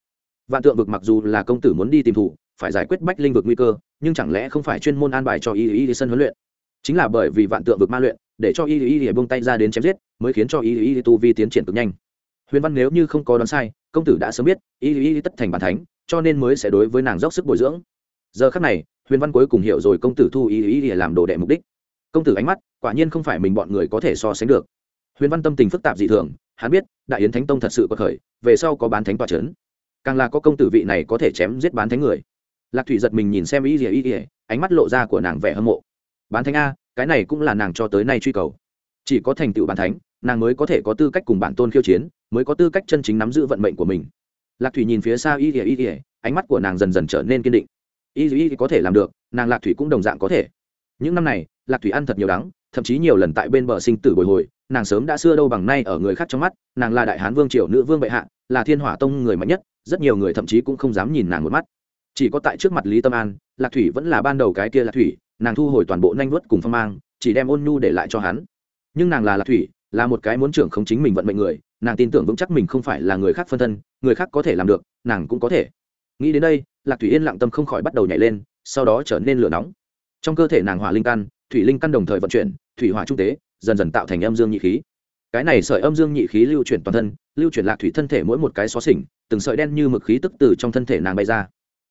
Vạn tượng vực mặc dù là công tử muốn đi tìm thủ phải giải quyết bách linh vực nguy cơ, nhưng chẳng lẽ không phải chuyên môn an bài cho y y sân huấn luyện? Chính là bởi vì vạn tượng vực ma luyện, để cho y y y bông tay ra đến chém giết, mới khiến cho y y tu vi tiến triển cực nhanh. Huyền văn nếu như không có đoán sai, công tử đã sớm biết, y y tất thành bản thánh, cho nên mới sẽ đối với nàng dốc sức bồi dưỡng. Giờ khắc này, huyền văn cuối cùng hiểu rồi công tử thu y y y làm đồ đệ mục đích. Công tử ánh mắt, quả nhiên không phải mình bọn người có thể so sánh được. Huyền văn tâm tình phức tạp dị thường, hắn biết, đại yến thánh tông thật sự có khởi, về sau có bán thánh tòa c h ấ n càng là có công tử vị này có thể chém giết bán thánh người. Lạc thủy giật mình nhìn xem y ỉa y ỉa ánh mắt lộ ra của nàng vẻ hâm mộ bán thánh a, cái này cũng là nàng cho tới nay truy cầu. Chỉ có thành tựu bán thánh, nàng mới có thể có tư cách cùng bản tôn khiêu chiến, mới có tư cách chân chính nắm giữ vận mệnh của mình. Lạc thủy nhìn phía xa y ỉa y ỉa ánh mắt của nàng dần dần trở nên kiên định. Y y có thể làm được, nàng lạc thủy cũng đồng dạng có thể. Những năm này, lạc thủy ăn thật nhiều đắng, thậm chí nhiều lần tại bên bờ sinh tử bồi hồi, nàng sớm đã xưa đâu bằng nay ở người khác trong mắt, nàng là đại hán vương triều nữ vương bệ hạ, là thiên hỏa tông người mạnh nhất, rất nhiều người thậm chí cũng không dám nhìn nàng một mắt. Chỉ có tại trước mặt lý tâm an, lạc thủy vẫn là ban đầu cái kia lạc thủy nàng thu hồi toàn bộ nanh vớt cùng phong mang, chỉ đem ôn nhu để lại cho hắn. Nhưng nàng là lạc thủy, là một cái muốn trưởng không chính mình vận mệnh người, nàng tin tưởng vững chắc mình không phải là người khác phân thân, người khác có thể làm được, nàng cũng có thể. Nghĩ đến đây, lạc thủy yên lặng tâm không khỏi bắt đầu nhảy lên, sau đó trở nên lửa nóng. Trong cơ thể nàng hỏa linh căn, thủy linh căn đồng thời vận chuyển, thủy hỏa trung tế, dần dần tạo thành âm dương nhị khí. Cái này sợi âm dương nhị khí lưu chuyển toàn thân, lưu chuyển lạc thủy thân thể mỗi một cái xó xỉnh, từng sợi đen như mực khí tức từ trong thân thể nàng bay ra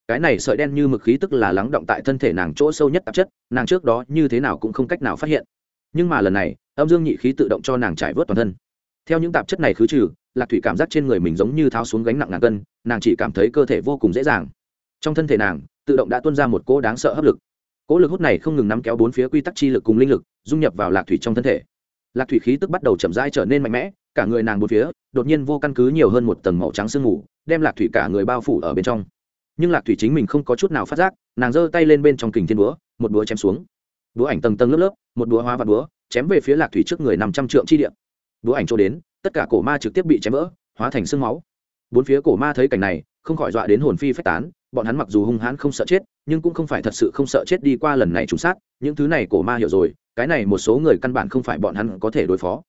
cái này sợi đen như mực khí tức là lắng động tại thân thể nàng chỗ sâu nhất tạp chất, nàng trước đó như thế nào cũng không cách nào phát hiện. Nhưng mà lần này, âm dương nhị khí tự động cho nàng trải vớt toàn thân. Theo những tạp chất này khứ trừ, lạc thủy cảm giác trên người mình giống như tháo xuống gánh nặng ngàn cân, nàng chỉ cảm thấy cơ thể vô cùng dễ dàng. Trong thân thể nàng, tự động đã tuân ra một cỗ đáng sợ hấp lực. Cỗ lực hút này không ngừng nắm kéo bốn phía quy tắc chi lực cùng linh lực, dung nhập vào lạc thủy trong thân thể. Lạc thủy khí tức bắt đầu chậm rãi trở nên mạnh mẽ, cả người nàng một phía, đột nhiên vô căn cứ nhiều hơn một tầng màu trắng sương mù, đem lạc thủy cả người bao phủ ở bên trong nhưng lạc thủy chính mình không có chút nào phát giác, nàng giơ tay lên bên trong kình thiên búa, một búa chém xuống. Búa ảnh tầng tầng lớp lớp, một búa hoa và búa, chém về phía lạc thủy trước người nằm trăm trượng chi điện búa ảnh chỗ đến, tất cả cổ ma trực tiếp bị chém vỡ, hóa thành sương máu. Bốn phía cổ ma thấy cảnh này, không khỏi dọa đến hồn phi phách tán, bọn hắn mặc dù hung hãn không sợ chết, nhưng cũng không phải thật sự không sợ chết đi qua lần này trùng sát, những thứ này cổ ma hiểu rồi, cái này một số người căn bản không phải bọn hắn có thể đối phó.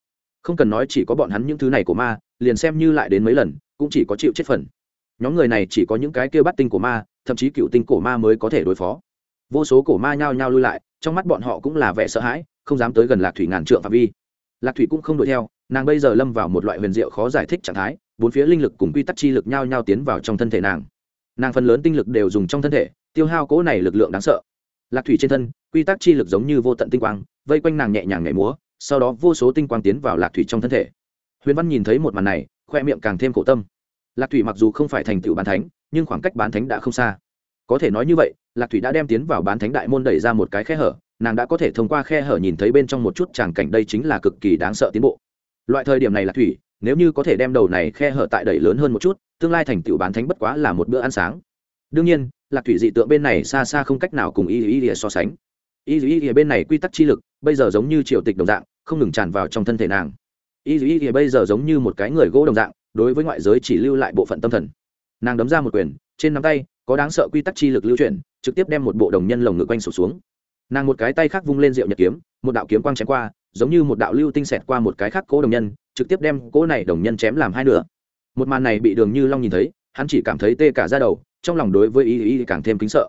Không cần nói chỉ có bọn hắn những thứ này của ma, liền xem như lại đến mấy lần, cũng chỉ có chịu chết phần nhóm người này chỉ có những cái kia bắt tinh của ma, thậm chí cựu tinh cổ ma mới có thể đối phó. Vô số cổ ma nhao nhao lui lại, trong mắt bọn họ cũng là vẻ sợ hãi, không dám tới gần lạc thủy ngàn trượng phạm vi. Lạc thủy cũng không đuổi theo, nàng bây giờ lâm vào một loại huyền diệu khó giải thích trạng thái, bốn phía linh lực cùng quy tắc chi lực nhao nhao tiến vào trong thân thể nàng. Nàng phần lớn tinh lực đều dùng trong thân thể, tiêu hao cỗ này lực lượng đáng sợ. Lạc thủy trên thân, quy tắc chi lực giống như vô tận tinh quang, vây quanh nàng nhẹ nhàng nhảy múa, sau đó vô số tinh quang tiến vào lạc thủy trong thân thể. Huyền văn nhìn thấy một màn này, khoe miệng càng thêm khổ tâm lạc thủy mặc dù không phải thành tựu bán thánh, nhưng khoảng cách bán thánh đã không xa. Có thể nói như vậy, lạc thủy đã đem tiến vào bán thánh đại môn đẩy ra một cái khe hở, nàng đã có thể thông qua khe hở nhìn thấy bên trong một chút tràng cảnh đây chính là cực kỳ đáng sợ tiến bộ. Loại thời điểm này lạc thủy, nếu như có thể đem đầu này khe hở tại đẩy lớn hơn một chút, tương lai thành tựu bán thánh bất quá là một bữa ăn sáng. Đương nhiên, lạc thủy dị tượng bên này xa xa không cách nào cùng y y y so sánh. Y y y bên này quy tắc chi lực, bây giờ giống như triều tịch đồng dạng, không ngừng tràn vào trong thân thể nàng. Y y y bây giờ giống như một cái người gỗ đồng dạng đối với ngoại giới chỉ lưu lại bộ phận tâm thần. Nàng đấm ra một quyền, trên nắm tay, có đáng sợ quy tắc chi lực lưu chuyển, trực tiếp đem một bộ đồng nhân lồng ngực quanh sụp xuống. Nàng một cái tay khác vung lên rượu nhật kiếm, một đạo kiếm quang chém qua, giống như một đạo lưu tinh xẹt qua một cái khác cố đồng nhân, trực tiếp đem cố này đồng nhân chém làm hai nửa. Một màn này bị đường như long nhìn thấy, hắn chỉ cảm thấy tê cả ra đầu, trong lòng đối với y y càng thêm kính sợ.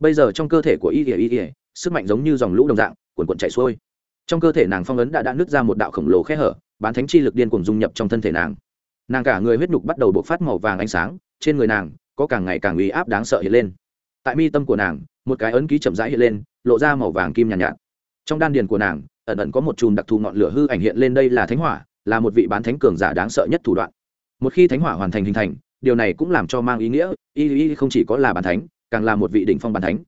Bây giờ trong cơ thể của y y y sức mạnh giống như dòng lũ đồng dạng, cuồn cuộn chảy xuôi. Trong cơ thể nàng phong ấn đã đã nứt ra một đạo khổng lồ khe hở, bán thánh chi lực điên cuồng dung nhập trong thân thể nàng nàng cả người huyết nhục bắt đầu bộc phát màu vàng ánh sáng trên người nàng có càng ngày càng uy áp đáng sợ hiện lên. Tại mi tâm của nàng một cái ấn ký chậm rãi hiện lên lộ ra màu vàng kim nhàn nhạt, nhạt. Trong đan điền của nàng ẩn ẩn có một chùm đặc thù ngọn lửa hư ảnh hiện lên đây là thánh hỏa là một vị bán thánh cường giả đáng sợ nhất thủ đoạn. Một khi thánh hỏa hoàn thành hình thành điều này cũng làm cho mang ý nghĩa y y không chỉ có là bàn thánh càng là một vị đỉnh phong bàn thánh.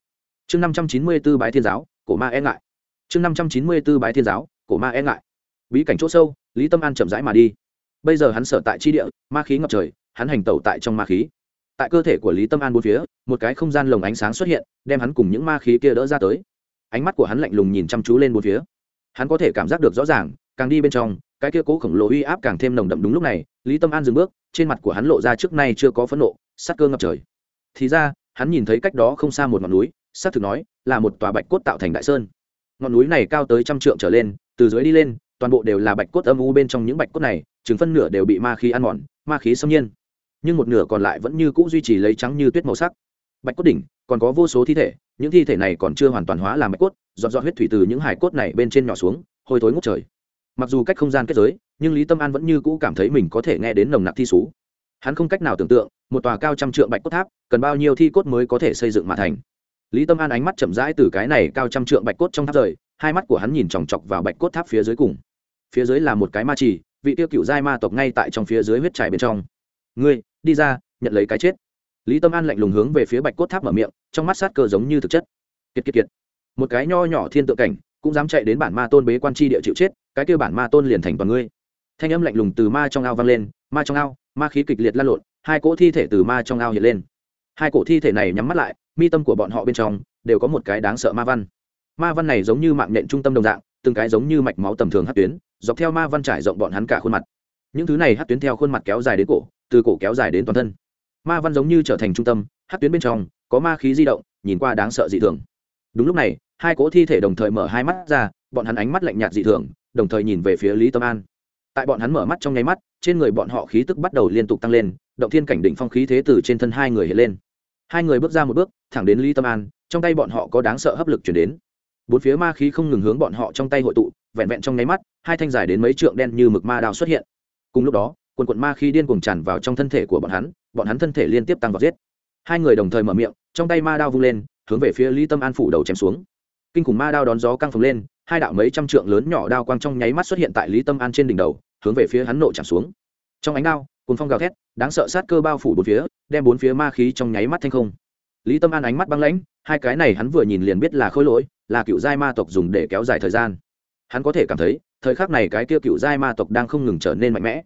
Chương năm trăm chín mươi b ố bái thiên giáo cổ ma e ngại. Chương năm trăm chín mươi b ố bái thiên giáo cổ ma e ngại. Bí cảnh chỗ sâu lý tâm an chậm rãi mà đi bây giờ hắn sở tại chi địa, ma khí ngập trời, hắn hành tẩu tại trong ma khí. Tại cơ thể của lý tâm an bốn phía, một cái không gian lồng ánh sáng xuất hiện, đem hắn cùng những ma khí kia đỡ ra tới. Ánh mắt của hắn lạnh lùng nhìn chăm chú lên bốn phía. Hắn có thể cảm giác được rõ ràng, càng đi bên trong, cái kia cố khổng lồ uy áp càng thêm nồng đậm đúng lúc này, lý tâm an dừng bước, trên mặt của hắn lộ ra trước nay chưa có phẫn nộ, sắc cơ ngập trời. Thì ra, hắn nhìn thấy cách đó không xa một ngọn núi, xác thực nói là một tòa bạch cốt tạo thành đại sơn. Ngọn núi này cao tới trăm trượng trở lên, từ dưới đi lên toàn bộ đều là bạch cốt âm u bên trong những bạch cốt này chừng phân nửa đều bị ma khí ăn mòn, ma khí xâm nhiên. Nhưng một nửa còn lại vẫn như c ũ duy trì lấy trắng như tuyết màu sắc. Bạch cốt đỉnh, còn có vô số thi thể, những thi thể này còn chưa hoàn toàn hóa làm bạch cốt dọn dọn huyết thủy từ những hải cốt này bên trên nhỏ xuống, hôi thối ngút trời. Mặc dù cách không gian kết giới, nhưng lý tâm an vẫn như cũ cảm thấy mình có thể nghe đến nồng nặc thi xú. Hắn không cách nào tưởng tượng, một tòa cao trăm trượng bạch cốt tháp, cần bao nhiêu thi cốt mới có thể xây dựng mà thành. Lý tâm an ánh mắt chậm rãi từ cái này cao trăm trượng bạch cốt trong tháp rời, hai mắt của hắn nhìn chòng chọc vào bạch cốt tháp phía dưới cùng phía dưới là một cái ma trì, vị tiêu cựu giai ma tộc ngay tại trong phía dưới huyết trải bên trong. Ngươi, đi ra, nhận lấy cái chết. Lý tâm an lạnh lùng hướng về phía bạch cốt tháp mở miệng, trong mắt sát cơ giống như thực chất. Kiệt kiệt kiệt. Một cái nho nhỏ thiên tượng cảnh, cũng dám chạy đến bản ma tôn bế quan tri địa chịu chết, cái kêu bản ma tôn liền thành toàn ngươi. Thanh âm lạnh lùng từ ma trong ao vang lên, ma trong ao, ma khí kịch liệt lan lộn, hai cỗ thi thể từ ma trong ao hiện lên. Hai cổ thi thể này nhắm mắt lại, mi tâm của bọn họ bên trong, đều có một cái đáng sợ ma văn. Ma văn này giống như mạng nhện trung tâm đồng dạng, từng cái giống như mạch máu tầm thường hát tuyến dọc theo ma văn trải rộng bọn hắn cả khuôn mặt. Những thứ này hát tuyến theo khuôn mặt kéo dài đến cổ, từ cổ kéo dài đến toàn thân. Ma văn giống như trở thành trung tâm, hát tuyến bên trong, có ma khí di động, nhìn qua đáng sợ dị thường. Đúng lúc này, hai cỗ thi thể đồng thời mở hai mắt ra, bọn hắn ánh mắt lạnh nhạt dị thường, đồng thời nhìn về phía lý tâm an. Tại bọn hắn mở mắt trong nháy mắt, trên người bọn họ khí tức bắt đầu liên tục tăng lên, động thiên cảnh đỉnh phong khí thế từ trên thân hai người hiện lên. Hai người bước ra một bước, thẳng đến lý tâm an, trong tay bọn họ có đáng sợ hấp lực chuyển đến. Bốn phía ma khí không ngừng hướng bọn họ trong tay hội tụ, vẹn vẹn trong nháy mắt hai thanh dài đến mấy trượng đen như mực ma đao xuất hiện. Cùng lúc đó, quần quận ma khí điên cuồng tràn vào trong thân thể của bọn hắn bọn hắn thân thể liên tiếp tăng vào giết. Hai người đồng thời mở miệng, trong tay ma đao vung lên, hướng về phía lý tâm an phủ đầu chém xuống. Kinh khủng ma đao đón gió căng phồng lên, hai đạo mấy trăm trượng lớn nhỏ đao quang trong nháy mắt xuất hiện tại lý tâm an trên đỉnh đầu, hướng về phía hắn nộ chạm xuống. Trong ánh đao cùng phong gào thét, đáng sợ sát cơ bao phủ bốn phía, đem bốn phía ma khí trong nháy mắt thanh không. Lý tâm an ánh mắt băng lãnh, hai cái này hắn vừa nhìn liền biết là khôi lỗi, là cựu giai ma tộc dùng để kéo dài thời gian. Hắn có thể cảm thấy thời khắc này cái kia cựu giai ma tộc đang không ngừng trở nên mạnh mẽ.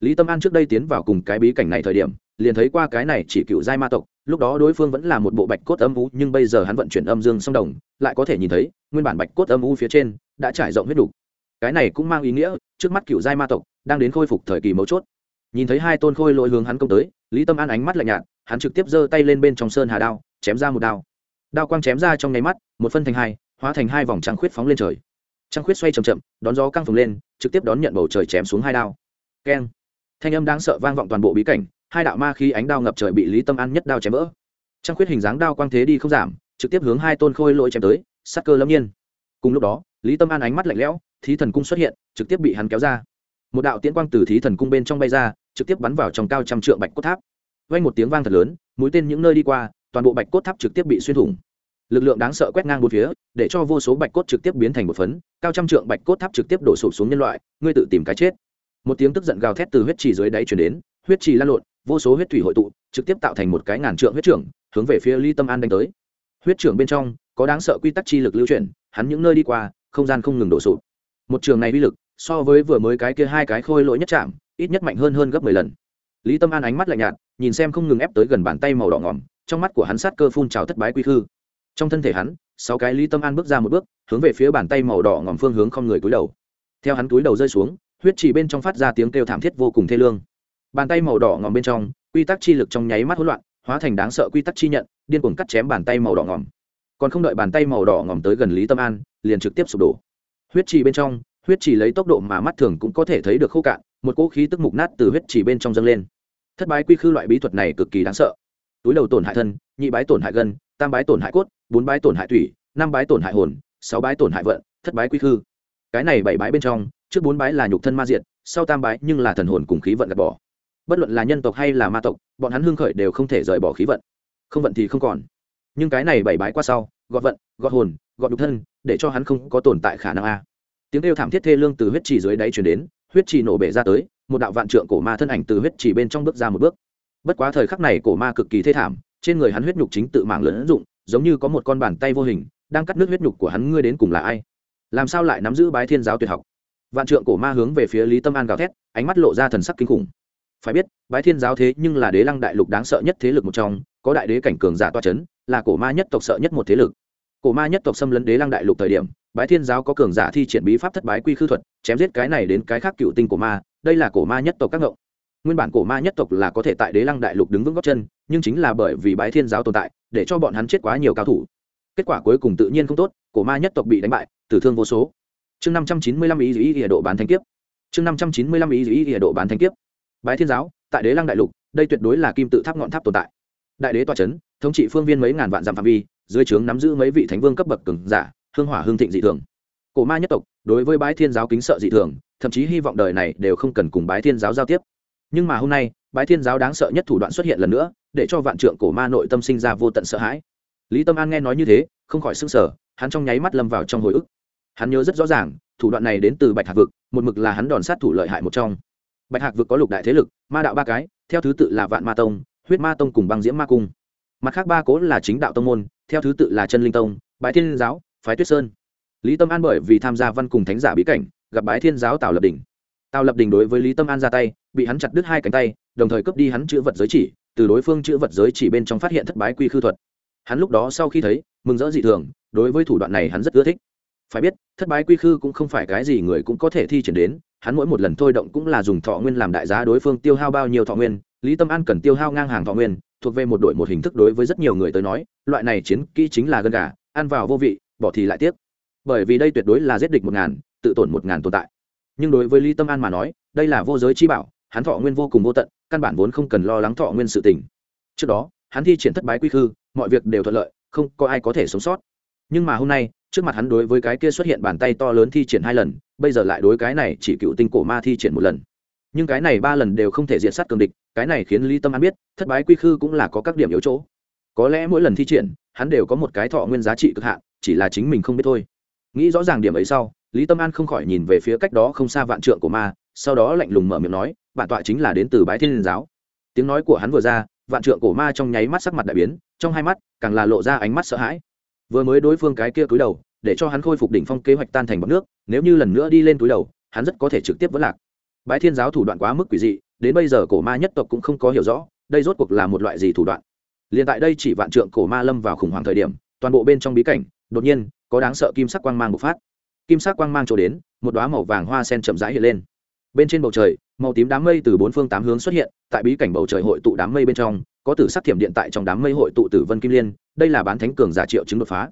Lý tâm an trước đây tiến vào cùng cái bí cảnh này thời điểm, liền thấy qua cái này chỉ cựu giai ma tộc, lúc đó đối phương vẫn là một bộ bạch cốt âm u, nhưng bây giờ hắn vận chuyển âm dương song đồng, lại có thể nhìn thấy, nguyên bản bạch cốt âm u phía trên đã trải rộng huyết đủ. cái này cũng mang ý nghĩa, trước mắt cựu giai ma tộc đang đến khôi phục thời kỳ mấu chốt. Nhìn thấy hai tôn khôi lỗi hướng hắn công tới, lý tâm an ánh mắt lạnh nhạt, hắn trực tiếp giơ tay lên bên trong sơn hà đao, chém ra một đao. Đao quang chém ra trong nháy mắt, một phân thành hai, hóa thành hai vòng trăng khuyết phóng lên trời trăng khuyết xoay c h ậ m chậm, đón gió căng phồng lên, trực tiếp đón nhận bầu trời chém xuống hai đao. Keng. Thanh âm đáng sợ vang vọng toàn bộ bí cảnh, hai đạo ma khi ánh đao ngập trời bị lý tâm an nhất đao chém vỡ. Trăng khuyết hình dáng đao quang thế đi không giảm, trực tiếp hướng hai tôn khôi lỗi chém tới sắc cơ lâm nhiên. Cùng lúc đó, lý tâm an ánh mắt lạnh lẽo, thí thần cung xuất hiện, trực tiếp bị hắn kéo ra. Một đạo tiễn quang từ thí thần cung bên trong bay ra, trực tiếp bắn vào trong cao trăm trượng bạch cốt tháp. Vang một tiếng vang thật lớn, mũi tên những nơi đi qua, toàn bộ bạch cốt tháp trực tiếp bị xuyên thủng lực lượng đáng sợ quét ngang bốn phía, để cho vô số bạch cốt trực tiếp biến thành một phấn, cao trăm trượng bạch cốt tháp trực tiếp đổ sụp xuống nhân loại, ngươi tự tìm cái chết. Một tiếng tức giận gào thét từ huyết trì dưới đáy chuyển đến, huyết trì lan lộn, vô số huyết thủy hội tụ, trực tiếp tạo thành một cái ngàn trượng huyết trưởng, hướng về phía ly tâm an đánh tới. Huyết trưởng bên trong, có đáng sợ quy tắc chi lực lưu chuyển, hắn những nơi đi qua, không gian không ngừng đổ sụp. Một trường này uy lực, so với vừa mới cái kia hai cái khôi lỗi nhất chạm, ít nhất mạnh hơn hơn gấp mười lần. Lý tâm an ánh mắt lạnh nhạt, nhìn xem không ngừng ép tới gần bàn tay màu đỏ ngỏm trong mắt của hắn sát cơ phun trào thất bái quy khư trong thân thể hắn, sáu cái lý tâm an bước ra một bước, hướng về phía bàn tay màu đỏ ngòm phương hướng không người cúi đầu. Theo hắn cúi đầu rơi xuống, huyết chỉ bên trong phát ra tiếng kêu thảm thiết vô cùng thê lương. Bàn tay màu đỏ ngòm bên trong, quy tắc chi lực trong nháy mắt hỗn loạn, hóa thành đáng sợ quy tắc chi nhận, điên cuồng cắt chém bàn tay màu đỏ ngòm. còn không đợi bàn tay màu đỏ ngòm tới gần lý tâm an, liền trực tiếp sụp đổ. Huyết trì bên trong, huyết trì lấy tốc độ mà mắt thường cũng có thể thấy được khô cạn, một cỗ khí tức mục nát từ huyết trì bên trong dâng lên. Thất bái quy khư loại bí thuật này cực kỳ đáng sợ. Túi đầu tổn hại thân, nhị bái tổn hại gân, tam bái tổn hại cốt bốn bái tổn hại thủy, năm bái tổn hại hồn, sáu bái tổn hại vận, thất bái quy khư. Cái này bảy bái bên trong, trước bốn bái là nhục thân ma diện sau tam bái nhưng là thần hồn cùng khí vận gạt bỏ. Bất luận là nhân tộc hay là ma tộc, bọn hắn hương khởi đều không thể rời bỏ khí vận. Không vận thì không còn. Nhưng cái này bảy bái qua sau, gọt vận, gọt hồn, gọt nhục thân, để cho hắn không có tồn tại khả năng a. Tiếng kêu thảm thiết thê lương từ huyết trì dưới đáy chuyển đến, huyết trì nổ bể ra tới, một đạo vạn trượng cổ ma thân ảnh từ huyết trì bên trong bước ra một bước. Bất quá thời khắc này cổ ma cực kỳ thê thảm, trên người hắn huyết nhục chính tự mạng lớn dụng giống như có một con bàn tay vô hình, đang cắt nước huyết nhục của hắn, ngươi đến cùng là ai? Làm sao lại nắm giữ bái thiên giáo tuyệt học? Vạn trượng cổ ma hướng về phía lý tâm an gào thét, ánh mắt lộ ra thần sắc kinh khủng. Phải biết, bái thiên giáo thế nhưng là đế lăng đại lục đáng sợ nhất thế lực một trong, có đại đế cảnh cường giả toa c h ấ n là cổ ma nhất tộc sợ nhất một thế lực. Cổ ma nhất tộc xâm lấn đế lăng đại lục thời điểm, bái thiên giáo có cường giả thi triển bí pháp thất bái quy khư thuật, chém giết cái này đến cái khác cựu tinh cổ ma, đây là cổ ma nhất tộc các ngộng nguyên bản cổ ma nhất tộc là có thể tại đế lăng đại lục đứng vững góc chân, nhưng chính là bởi vì bái thiên giáo tồn tại để cho bọn hắn chết quá nhiều cao thủ. Kết quả cuối cùng tự nhiên không tốt, cổ ma nhất tộc bị đánh bại, tử thương vô số. Chương năm trăm chín mươi lăm ý ý ý độ bán thanh kiếp. Chương năm trăm chín mươi lăm ý ý ý độ bán thanh kiếp. Bái thiên giáo, tại đế lăng đại lục, đây tuyệt đối là kim tự tháp ngọn tháp tồn tại. Đại đế tọa c h ấ n thống trị phương viên mấy ngàn vạn dặm phạm vi, dưới trướng nắm giữ mấy vị thánh vương cấp bậc cường giả, hương hỏa hương thịnh dị thường. Cổ ma nhất tộc, đối với bái thiên giáo kính sợ dị thường, thậm chí hy vọng đời này đều không cần cùng bái thiên giáo giao tiếp. Nhưng mà hôm nay bái thiên giáo đáng sợ nhất thủ đoạn xuất hiện lần nữa, để cho vạn trượng cổ ma nội tâm sinh ra vô tận sợ hãi. Lý tâm an nghe nói như thế, không khỏi s ư n g sở hắn trong nháy mắt lâm vào trong hồi ức. Hắn nhớ rất rõ ràng, thủ đoạn này đến từ bạch hạc vực, một mực là hắn đòn sát thủ lợi hại một trong. Bạch hạc vực có lục đại thế lực, ma đạo ba cái, theo thứ tự là vạn ma tông, huyết ma tông cùng băng diễm ma cung. Mặt khác ba cố là chính đạo tông môn, theo thứ tự là chân linh tông, bái thiên giáo, phái tuyết sơn. Lý tâm an bởi vì tham gia văn cùng thánh giả bí cảnh, gặp bái thiên giáo tào lập đình tào lập đình đối với lý tâm an ra tay, bị hắn chặt đứt hai cánh tay đồng thời cướp đi hắn chữ vật giới chỉ, từ đối phương chữ vật giới chỉ bên trong phát hiện thất bái quy khư thuật. Hắn lúc đó sau khi thấy, mừng rỡ dị thường, đối với thủ đoạn này hắn rất ưa thích. Phải biết, thất bái quy khư cũng không phải cái gì người cũng có thể thi triển đến, hắn mỗi một lần thôi động cũng là dùng thọ nguyên làm đại giá đối phương tiêu hao bao nhiêu thọ nguyên, lý tâm an cần tiêu hao ngang hàng thọ nguyên, thuộc về một đội một hình thức đối với rất nhiều người tới nói, loại này chiến kỹ chính là gân gà, ăn vào vô vị, bỏ thì lại tiếp bởi vì đây tuyệt đối là giết địch một ngàn, tự tổn một ngàn tồn tại. Nhưng đối với lý tâm an mà nói, đây là vô giới chi bảo hắn thọ nguyên vô cùng vô tận, căn bản vốn không cần lo lắng thọ nguyên sự tình. Trước đó, hắn thi triển thất bái quy khư, mọi việc đều thuận lợi, không có ai có thể sống sót. Nhưng mà hôm nay, trước mặt hắn đối với cái kia xuất hiện bàn tay to lớn thi triển hai lần, bây giờ lại đối cái này chỉ cựu tinh cổ ma thi triển một lần. Nhưng cái này ba lần đều không thể diện sát cường địch, cái này khiến lý tâm an biết, thất bái quy khư cũng là có các điểm yếu chỗ. Có lẽ mỗi lần thi triển, hắn đều có một cái thọ nguyên giá trị cực hạn, chỉ là chính mình không biết thôi. Nghĩ rõ ràng điểm ấy sau, lý tâm an không khỏi nhìn về phía cách đó không xa vạn trượng của ma, sau đó lạnh lùng mở miệng nói bản tọa chính là đến từ bái thiên liên giáo. Tiếng nói của hắn vừa ra, vạn trượng cổ ma trong nháy mắt sắc mặt đại biến, trong hai mắt, càng là lộ ra ánh mắt sợ hãi. Vừa mới đối phương cái kia cúi đầu, để cho hắn khôi phục đỉnh phong kế hoạch tan thành bọc nước, nếu như lần nữa đi lên túi đầu, hắn rất có thể trực tiếp vẫn lạc. Bái thiên giáo thủ đoạn quá mức quỷ dị, đến bây giờ cổ ma nhất tộc cũng không có hiểu rõ, đây rốt cuộc là một loại gì thủ đoạn. Liền tại đây chỉ vạn trượng cổ ma lâm vào khủng hoảng thời điểm, toàn bộ bên trong bí cảnh, đột nhiên, có đáng sợ kim sắc quang mang bộc phát. Kim sắc quang mang trổ đến, một đoá màu vàng hoa sen chậm rãi hiện lên. Bên trên bầu trời màu tím đám mây từ bốn phương tám hướng xuất hiện, tại bí cảnh bầu trời hội tụ đám mây bên trong, có tử sắc thiểm điện tại trong đám mây hội tụ tử vân kim liên, đây là bán thánh cường giả triệu chứng đột phá.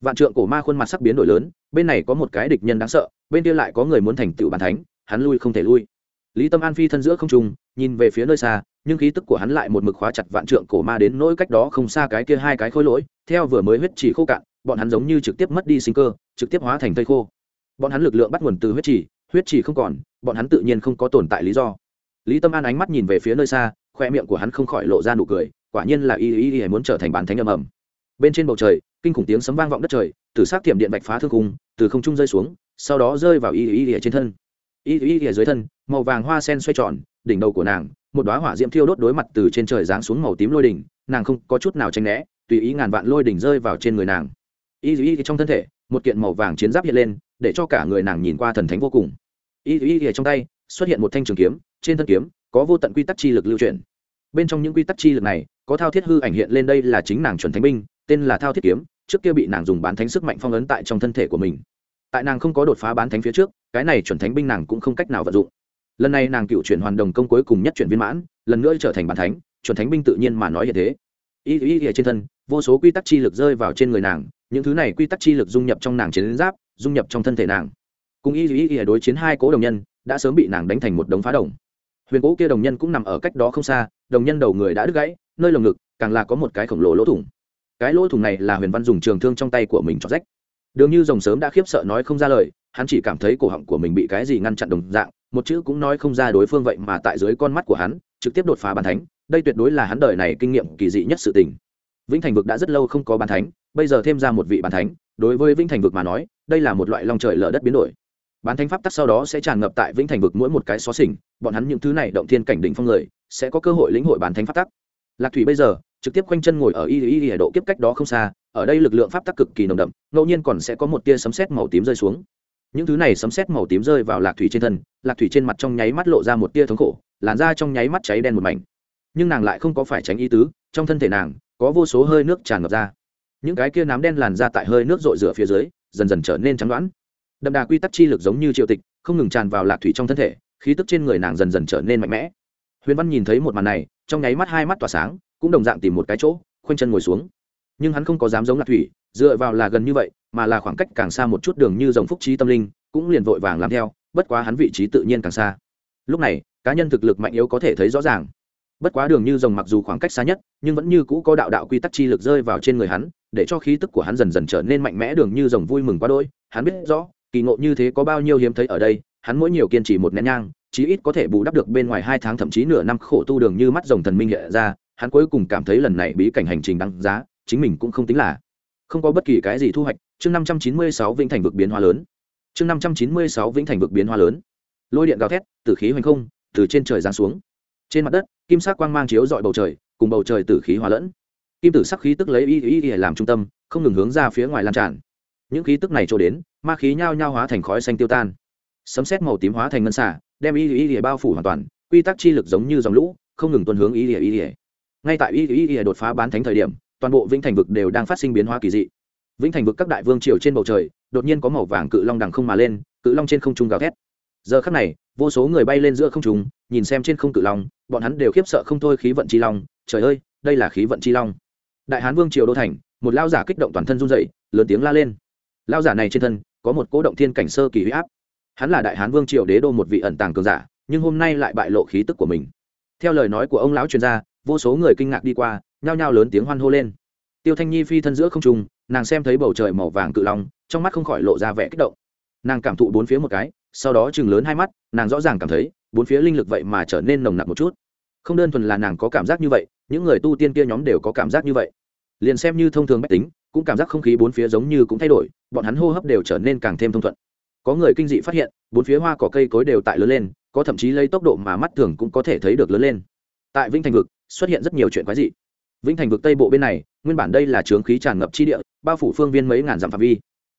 Vạn trượng cổ ma khuôn mặt sắc biến đổi lớn, bên này có một cái địch nhân đáng sợ, bên kia lại có người muốn thành tựu bán thánh, hắn lui không thể lui. Lý tâm an phi thân giữa không trung, nhìn về phía nơi xa, nhưng khí tức của hắn lại một mực khóa chặt vạn trượng cổ ma đến nỗi cách đó không xa cái kia hai cái khối lỗi, theo vừa mới huyết chỉ khô cạn, bọn hắn giống như trực tiếp mất đi sinh cơ, trực tiếp hóa thành thây khô. Bọn hắn lực lượng bắt nguồn từ huyết chỉ huyết chỉ không còn bọn hắn tự nhiên không có tồn tại lý do. Lý tâm an ánh mắt nhìn về phía nơi xa, khoe miệng của hắn không khỏi lộ ra nụ cười, quả nhiên là y y y muốn trở thành bán thánh âm ầm. Bên trên bầu trời, kinh khủng tiếng sấm vang vọng đất trời, từ sát thiểm điện bạch phá thương khung từ không trung rơi xuống, sau đó rơi vào y y y trên thân. Y y y dưới thân, màu vàng hoa sen xoay tròn, đỉnh đầu của nàng, một đoá hỏa diễm thiêu đốt đối mặt từ trên trời giáng xuống màu tím lôi đỉnh, nàng không có chút nào tranh né, tùy ý ngàn vạn lôi đỉnh rơi vào trên người nàng. Y y trong thân thể, một kiện màu vàng chiến giáp hiện lên, để cho cả người nàng nhìn qua thần thánh vô cùng y y trong tay, xuất hiện một thanh trường kiếm, trên thân kiếm, có vô tận quy tắc chi lực lưu chuyển. Bên trong những quy tắc chi lực này, có thao thiết hư ảnh hiện lên đây là chính nàng chuẩn thánh binh, tên là thao thiết kiếm, trước kia bị nàng dùng bán thánh sức mạnh phong ấn tại trong thân thể của mình. Tại nàng không có đột phá bán thánh phía trước, cái này chuẩn thánh binh nàng cũng không cách nào vận dụng. Lần này nàng cựu chuyển hoàn đồng công cuối cùng nhất chuyển viên mãn, lần nữa trở thành bán thánh, chuẩn thánh binh tự nhiên mà nói như thế. Y y y trên thân, vô số quy tắc chi lực rơi vào trên người nàng, những thứ này quy tắc chi lực dung nhập trong nàng chiến giáp, dung nhập trong thân thể nàng cùng y y y đối chiến hai cố đồng nhân, đã sớm bị nàng đánh thành một đống phá đồng. Huyền cố kia đồng nhân cũng nằm ở cách đó không xa, đồng nhân đầu người đã đứt gãy, nơi lồng ngực, càng là có một cái khổng lồ lỗ thủng. Cái lỗ thủng này là huyền văn dùng trường thương trong tay của mình cho rách. Đường như rồng sớm đã khiếp sợ nói không ra lời, hắn chỉ cảm thấy cổ họng của mình bị cái gì ngăn chặn đồng dạng, một chữ cũng nói không ra đối phương vậy mà tại dưới con mắt của hắn, trực tiếp đột phá bàn thánh, đây tuyệt đối là hắn đời này kinh nghiệm kỳ dị nhất sự tình. Vĩnh thành vực đã rất lâu không có bàn thánh, bây giờ thêm ra một vị bàn thánh, đối với vĩnh thành vực mà nói, đây là một loại long trời lở đất biến đổi bán thánh pháp tắc sau đó sẽ tràn ngập tại vĩnh thành vực mỗi một cái xó xỉnh, bọn hắn những thứ này động thiên cảnh đỉnh phong người, sẽ có cơ hội lĩnh hội bán thánh pháp tắc. Lạc thủy bây giờ, trực tiếp quanh chân ngồi ở y y y độ kiếp cách đó không xa, ở đây lực lượng pháp tắc cực kỳ nồng đậm, ngẫu nhiên còn sẽ có một tia sấm sét màu tím rơi xuống. Những thứ này sấm sét màu tím rơi vào lạc thủy trên thân, lạc thủy trên mặt trong nháy mắt lộ ra một tia thống khổ, làn da trong nháy mắt cháy đen một mảnh. Nhưng nàng lại không có phải tránh ý tứ, trong thân thể nàng, có vô số hơi nước tràn ngập ra. Những cái kia nám đen làn ra tại hơi nước rội rửa phía dưới, dần dần trở nên trắng đoán đậm đà quy tắc chi lực giống như triệu tịch, không ngừng tràn vào lạc thủy trong thân thể, khí tức trên người nàng dần dần trở nên mạnh mẽ. Huyền văn nhìn thấy một màn này, trong nháy mắt hai mắt tỏa sáng, cũng đồng dạng tìm một cái chỗ, khoanh chân ngồi xuống. Nhưng hắn không có dám giống lạc thủy, dựa vào là gần như vậy, mà là khoảng cách càng xa một chút đường như dòng phúc trí tâm linh, cũng liền vội vàng làm theo, bất quá hắn vị trí tự nhiên càng xa. Lúc này, cá nhân thực lực mạnh yếu có thể thấy rõ ràng. Bất quá đường như rồng mặc dù khoảng cách xa nhất, nhưng vẫn như cũ có đạo đạo quy tắc chi lực rơi vào trên người hắn, để cho khí tức của hắn dần dần trở nên mạnh mẽ, đường như rồng vui mừng quá đôi hắn biết rõ kỳ ngộ như thế có bao nhiêu hiếm thấy ở đây, hắn mỗi nhiều kiên trì một nén nhang, chí ít có thể bù đắp được bên ngoài hai tháng thậm chí nửa năm khổ tu đường như mắt rồng thần minh hiện ra, hắn cuối cùng cảm thấy lần này bí cảnh hành trình đăng giá, chính mình cũng không tính là, không có bất kỳ cái gì thu hoạch. Chương năm trăm chín mươi sáu vĩnh thành vực biến hóa lớn. Chương năm trăm chín mươi sáu vĩnh thành vực biến hóa lớn. Lôi điện gào thét, tử khí hoành không, từ trên trời giáng xuống. Trên mặt đất, kim sắc quang mang chiếu dọi bầu trời, cùng bầu trời tử khí hòa lẫn. Kim tử sắc khí tức lấy y y y làm trung tâm, không ngừng hướng ra phía ngoài lan tràn những khí tức này trôi đến, ma khí nhao nhao hóa thành khói xanh tiêu tan. Sấm xét màu tím hóa thành ngân xả đem y y y bao phủ hoàn toàn, quy tắc chi lực giống như dòng lũ, không ngừng tuân hướng y y y ngay tại y y y đột phá bán thánh thời điểm, toàn bộ vĩnh thành vực đều đang phát sinh biến hóa kỳ dị. Vĩnh thành vực các đại vương triều trên bầu trời, đột nhiên có màu vàng cự long đằng không mà lên, cự long trên không trung gào thét. Giờ khắc này, vô số người bay lên giữa không trung, nhìn xem trên không cự long, bọn hắn đều khiếp sợ không thôi khí vận chi long. Trời ơi, đây là khí vận chi long. Đại hán vương triều đô thành, một lao giả kích động toàn thân run dậy lớn tiếng la lên lao giả này trên thân có một cố động thiên cảnh sơ kỳ huy áp. Hắn là đại hán vương triều đế đô một vị ẩn tàng cường giả, nhưng hôm nay lại bại lộ khí tức của mình. Theo lời nói của ông lão chuyên gia vô số người kinh ngạc đi qua, nhao nhao lớn tiếng hoan hô lên. Tiêu thanh nhi phi thân giữa không trung, nàng xem thấy bầu trời màu vàng cự long, trong mắt không khỏi lộ ra vẻ kích động. Nàng cảm thụ bốn phía một cái, sau đó chừng lớn hai mắt, nàng rõ ràng cảm thấy, bốn phía linh lực vậy mà trở nên nồng nặc một chút. Không đơn thuần là nàng có cảm giác như vậy, những người tu tiên kia nhóm đều có cảm giác như vậy. Liền xem như thông thường mách tính cũng cảm giác không khí bốn phía giống như cũng thay đổi, bọn hắn hô hấp đều trở nên càng thêm thông thuận. Có người kinh dị phát hiện, bốn phía hoa cỏ cây cối đều tại lớn lên, có thậm chí lấy tốc độ mà mắt thường cũng có thể thấy được lớn lên. Tại vĩnh thành vực, xuất hiện rất nhiều chuyện quái dị. Vĩnh thành vực tây bộ bên này, nguyên bản đây là trướng khí tràn ngập chi địa, bao phủ phương viên mấy ngàn dặm phạm vi.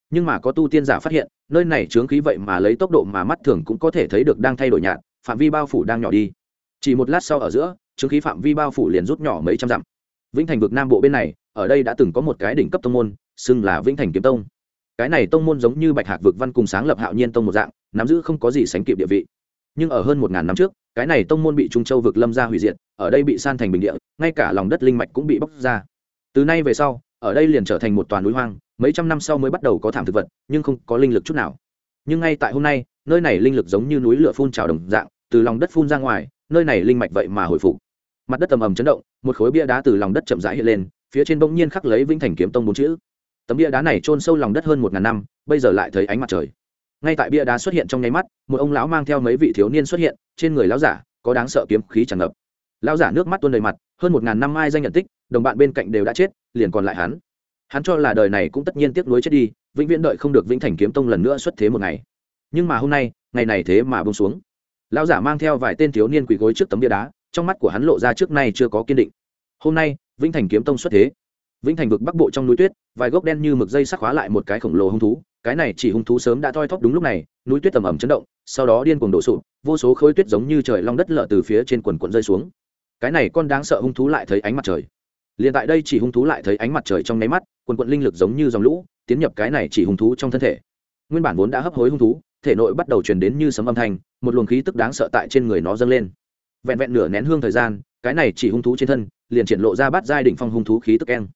Nhưng mà có tu tiên giả phát hiện, nơi này trướng khí vậy mà lấy tốc độ mà mắt thường cũng có thể thấy được đang thay đổi nhạt, phạm vi bao phủ đang nhỏ đi. Chỉ một lát sau ở giữa trướng khí phạm vi bao phủ liền rút nhỏ mấy trăm dặm. Vĩnh thành vực nam bộ bên này ở đây đã từng có một cái đỉnh cấp tông môn, xưng là vĩnh thành kiếm tông. Cái này tông môn giống như bạch hạc vực văn cùng sáng lập hạo nhiên tông một dạng, nắm giữ không có gì sánh kịp địa vị. Nhưng ở hơn một ngàn năm trước, cái này tông môn bị trung châu vực lâm ra hủy diệt, ở đây bị san thành bình địa, ngay cả lòng đất linh mạch cũng bị bóc ra. Từ nay về sau, ở đây liền trở thành một toàn núi hoang, mấy trăm năm sau mới bắt đầu có thảm thực vật, nhưng không có linh lực chút nào. Nhưng ngay tại hôm nay, nơi này linh lực giống như núi lửa phun trào đồng dạng, từ lòng đất phun ra ngoài, nơi này linh mạch vậy mà hồi phục. Mặt đất tầm ầm chấn động, một khối bia đá từ lòng đất chậm rãi hiện lên phía trên bỗng nhiên khắc lấy vĩnh thành kiếm tông bốn chữ. Tấm bia đá này trôn sâu lòng đất hơn một ngàn năm, bây giờ lại thấy ánh mặt trời. Ngay tại bia đá xuất hiện trong nháy mắt, một ông lão mang theo mấy vị thiếu niên xuất hiện, trên người lão giả có đáng sợ kiếm khí tràn ngập. Lão giả nước mắt tuôn đầy mặt, hơn một ngàn năm ai danh nhận tích, đồng bạn bên cạnh đều đã chết, liền còn lại hắn. Hắn cho là đời này cũng tất nhiên tiếc nuối chết đi, vĩnh viễn đợi không được vĩnh thành kiếm tông lần nữa xuất thế một ngày. Nhưng mà hôm nay, ngày này thế mà bông xuống. Lão giả mang theo vài tên thiếu niên quỳ gối trước tấm bia đá, trong mắt của hắn lộ ra trước nay chưa có kiên định. Hôm nay vĩnh thành kiếm tông xuất thế. Vĩnh thành vực bắc bộ trong núi tuyết, vài gốc đen như mực dây sắc hóa lại một cái khổng lồ hung thú, cái này chỉ hung thú sớm đã thoi thóp đúng lúc này, núi tuyết tầm ẩm chấn động, sau đó điên cuồng đổ sụp, vô số khối tuyết giống như trời long đất lở từ phía trên quần quận rơi xuống. Cái này con đáng sợ hung thú lại thấy ánh mặt trời. Liền tại đây chỉ hung thú lại thấy ánh mặt trời trong nháy mắt, quần quận linh lực giống như dòng lũ, tiến nhập cái này chỉ hung thú trong thân thể. Nguyên bản vốn đã hấp hối hung thú, thể nội bắt đầu truyền đến như sấm âm thanh, một luồng khí tức đáng sợ tại trên người nó dâng lên. Vẹn vẹn nửa nén hương thời gian cái này chỉ hung thú trên thân, liền triển lộ ra bát giai đỉnh phong hung thú khí tức keng.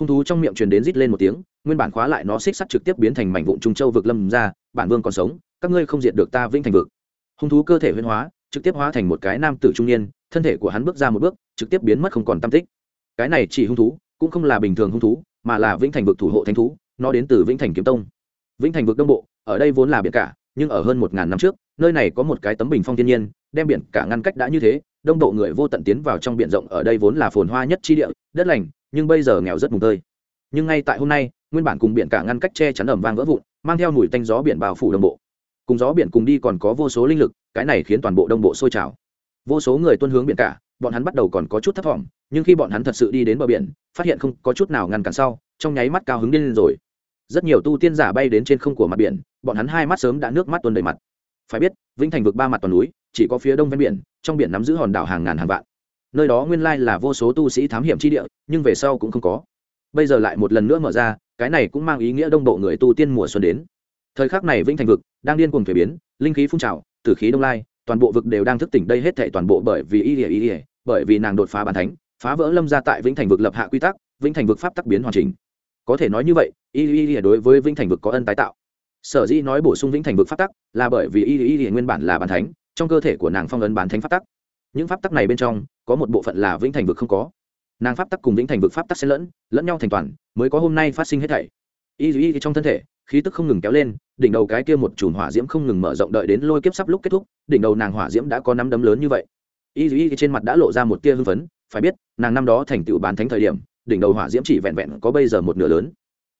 Hung thú trong miệng truyền đến rít lên một tiếng, nguyên bản khóa lại nó xích sắt trực tiếp biến thành mảnh vụn trung châu vực lâm ra, bản vương còn sống, các ngươi không diệt được ta vĩnh thành vực. Hung thú cơ thể huyên hóa, trực tiếp hóa thành một cái nam tử trung niên, thân thể của hắn bước ra một bước, trực tiếp biến mất không còn tam tích. Cái này chỉ hung thú, cũng không là bình thường hung thú, mà là vĩnh thành vực thủ hộ thánh thú, nó đến từ vĩnh thành kiếm tông. Vĩnh thành vực đông bộ, ở đây vốn là biển cả, nhưng ở hơn một ngàn năm trước, nơi này có một cái tấm bình phong thiên nhiên, đem biển cả ngăn cách đã như thế đông bộ người vô tận tiến vào trong biển rộng ở đây vốn là phồn hoa nhất chi địa, đất lành, nhưng bây giờ nghèo rất mùng tơi. Nhưng ngay tại hôm nay, nguyên bản cùng biển cả ngăn cách che chắn ẩm vang vỡ vụn, mang theo mùi tanh gió biển bao phủ đông bộ. Cùng gió biển cùng đi còn có vô số linh lực, cái này khiến toàn bộ đông bộ sôi trào. Vô số người tuân hướng biển cả, bọn hắn bắt đầu còn có chút thấp thỏm, nhưng khi bọn hắn thật sự đi đến bờ biển, phát hiện không có chút nào ngăn cản sau, trong nháy mắt cao hứng điên lên rồi. Rất nhiều tu tiên giả bay đến trên không của mặt biển, bọn hắn hai mắt sớm đã nước mắt tuôn đầy mặt. Phải biết, vĩnh thành vực ba mặt toàn núi chỉ có phía đông ven biển, trong biển nắm giữ hòn đảo hàng ngàn hàng vạn. Nơi đó nguyên lai là vô số tu sĩ thám hiểm chi địa, nhưng về sau cũng không có. Bây giờ lại một lần nữa mở ra, cái này cũng mang ý nghĩa đông bộ người tu tiên mùa xuân đến. Thời khắc này vĩnh thành vực đang điên cuồng thuế biến, linh khí phun trào, tử khí đông lai, toàn bộ vực đều đang thức tỉnh đây hết thệ toàn bộ bởi vì ý ỉa ý ỉa bởi vì nàng đột phá bàn thánh, phá vỡ lâm ra tại vĩnh thành vực lập hạ quy tắc, vĩnh thành vực pháp tắc biến hoàn chỉnh. Có thể nói như vậy, ý y đối với vĩnh thành vực có ân tái tạo. Sở dĩ nói bổ sung vĩnh thành vực pháp tắc là bởi vì ý y nguyên bản là bàn thánh trong cơ thể của nàng phong ấn bán thánh pháp tắc. Những pháp tắc này bên trong, có một bộ phận là vĩnh thành vực không có. Nàng pháp tắc cùng vĩnh thành vực pháp tắc sẽ lẫn lẫn nhau thành toàn, mới có hôm nay phát sinh hết thảy. Y y trong thân thể, khí tức không ngừng kéo lên, đỉnh đầu cái kia một chùm hỏa diễm không ngừng mở rộng đợi đến lôi kiếp sắp lúc kết thúc, đỉnh đầu nàng hỏa diễm đã có năm đấm lớn như vậy. Y y trên mặt đã lộ ra một tia hưng phấn, phải biết, nàng năm đó thành tựu bán thánh thời điểm, đỉnh đầu hỏa diễm chỉ vẹn vẹn có bây giờ một nửa lớn.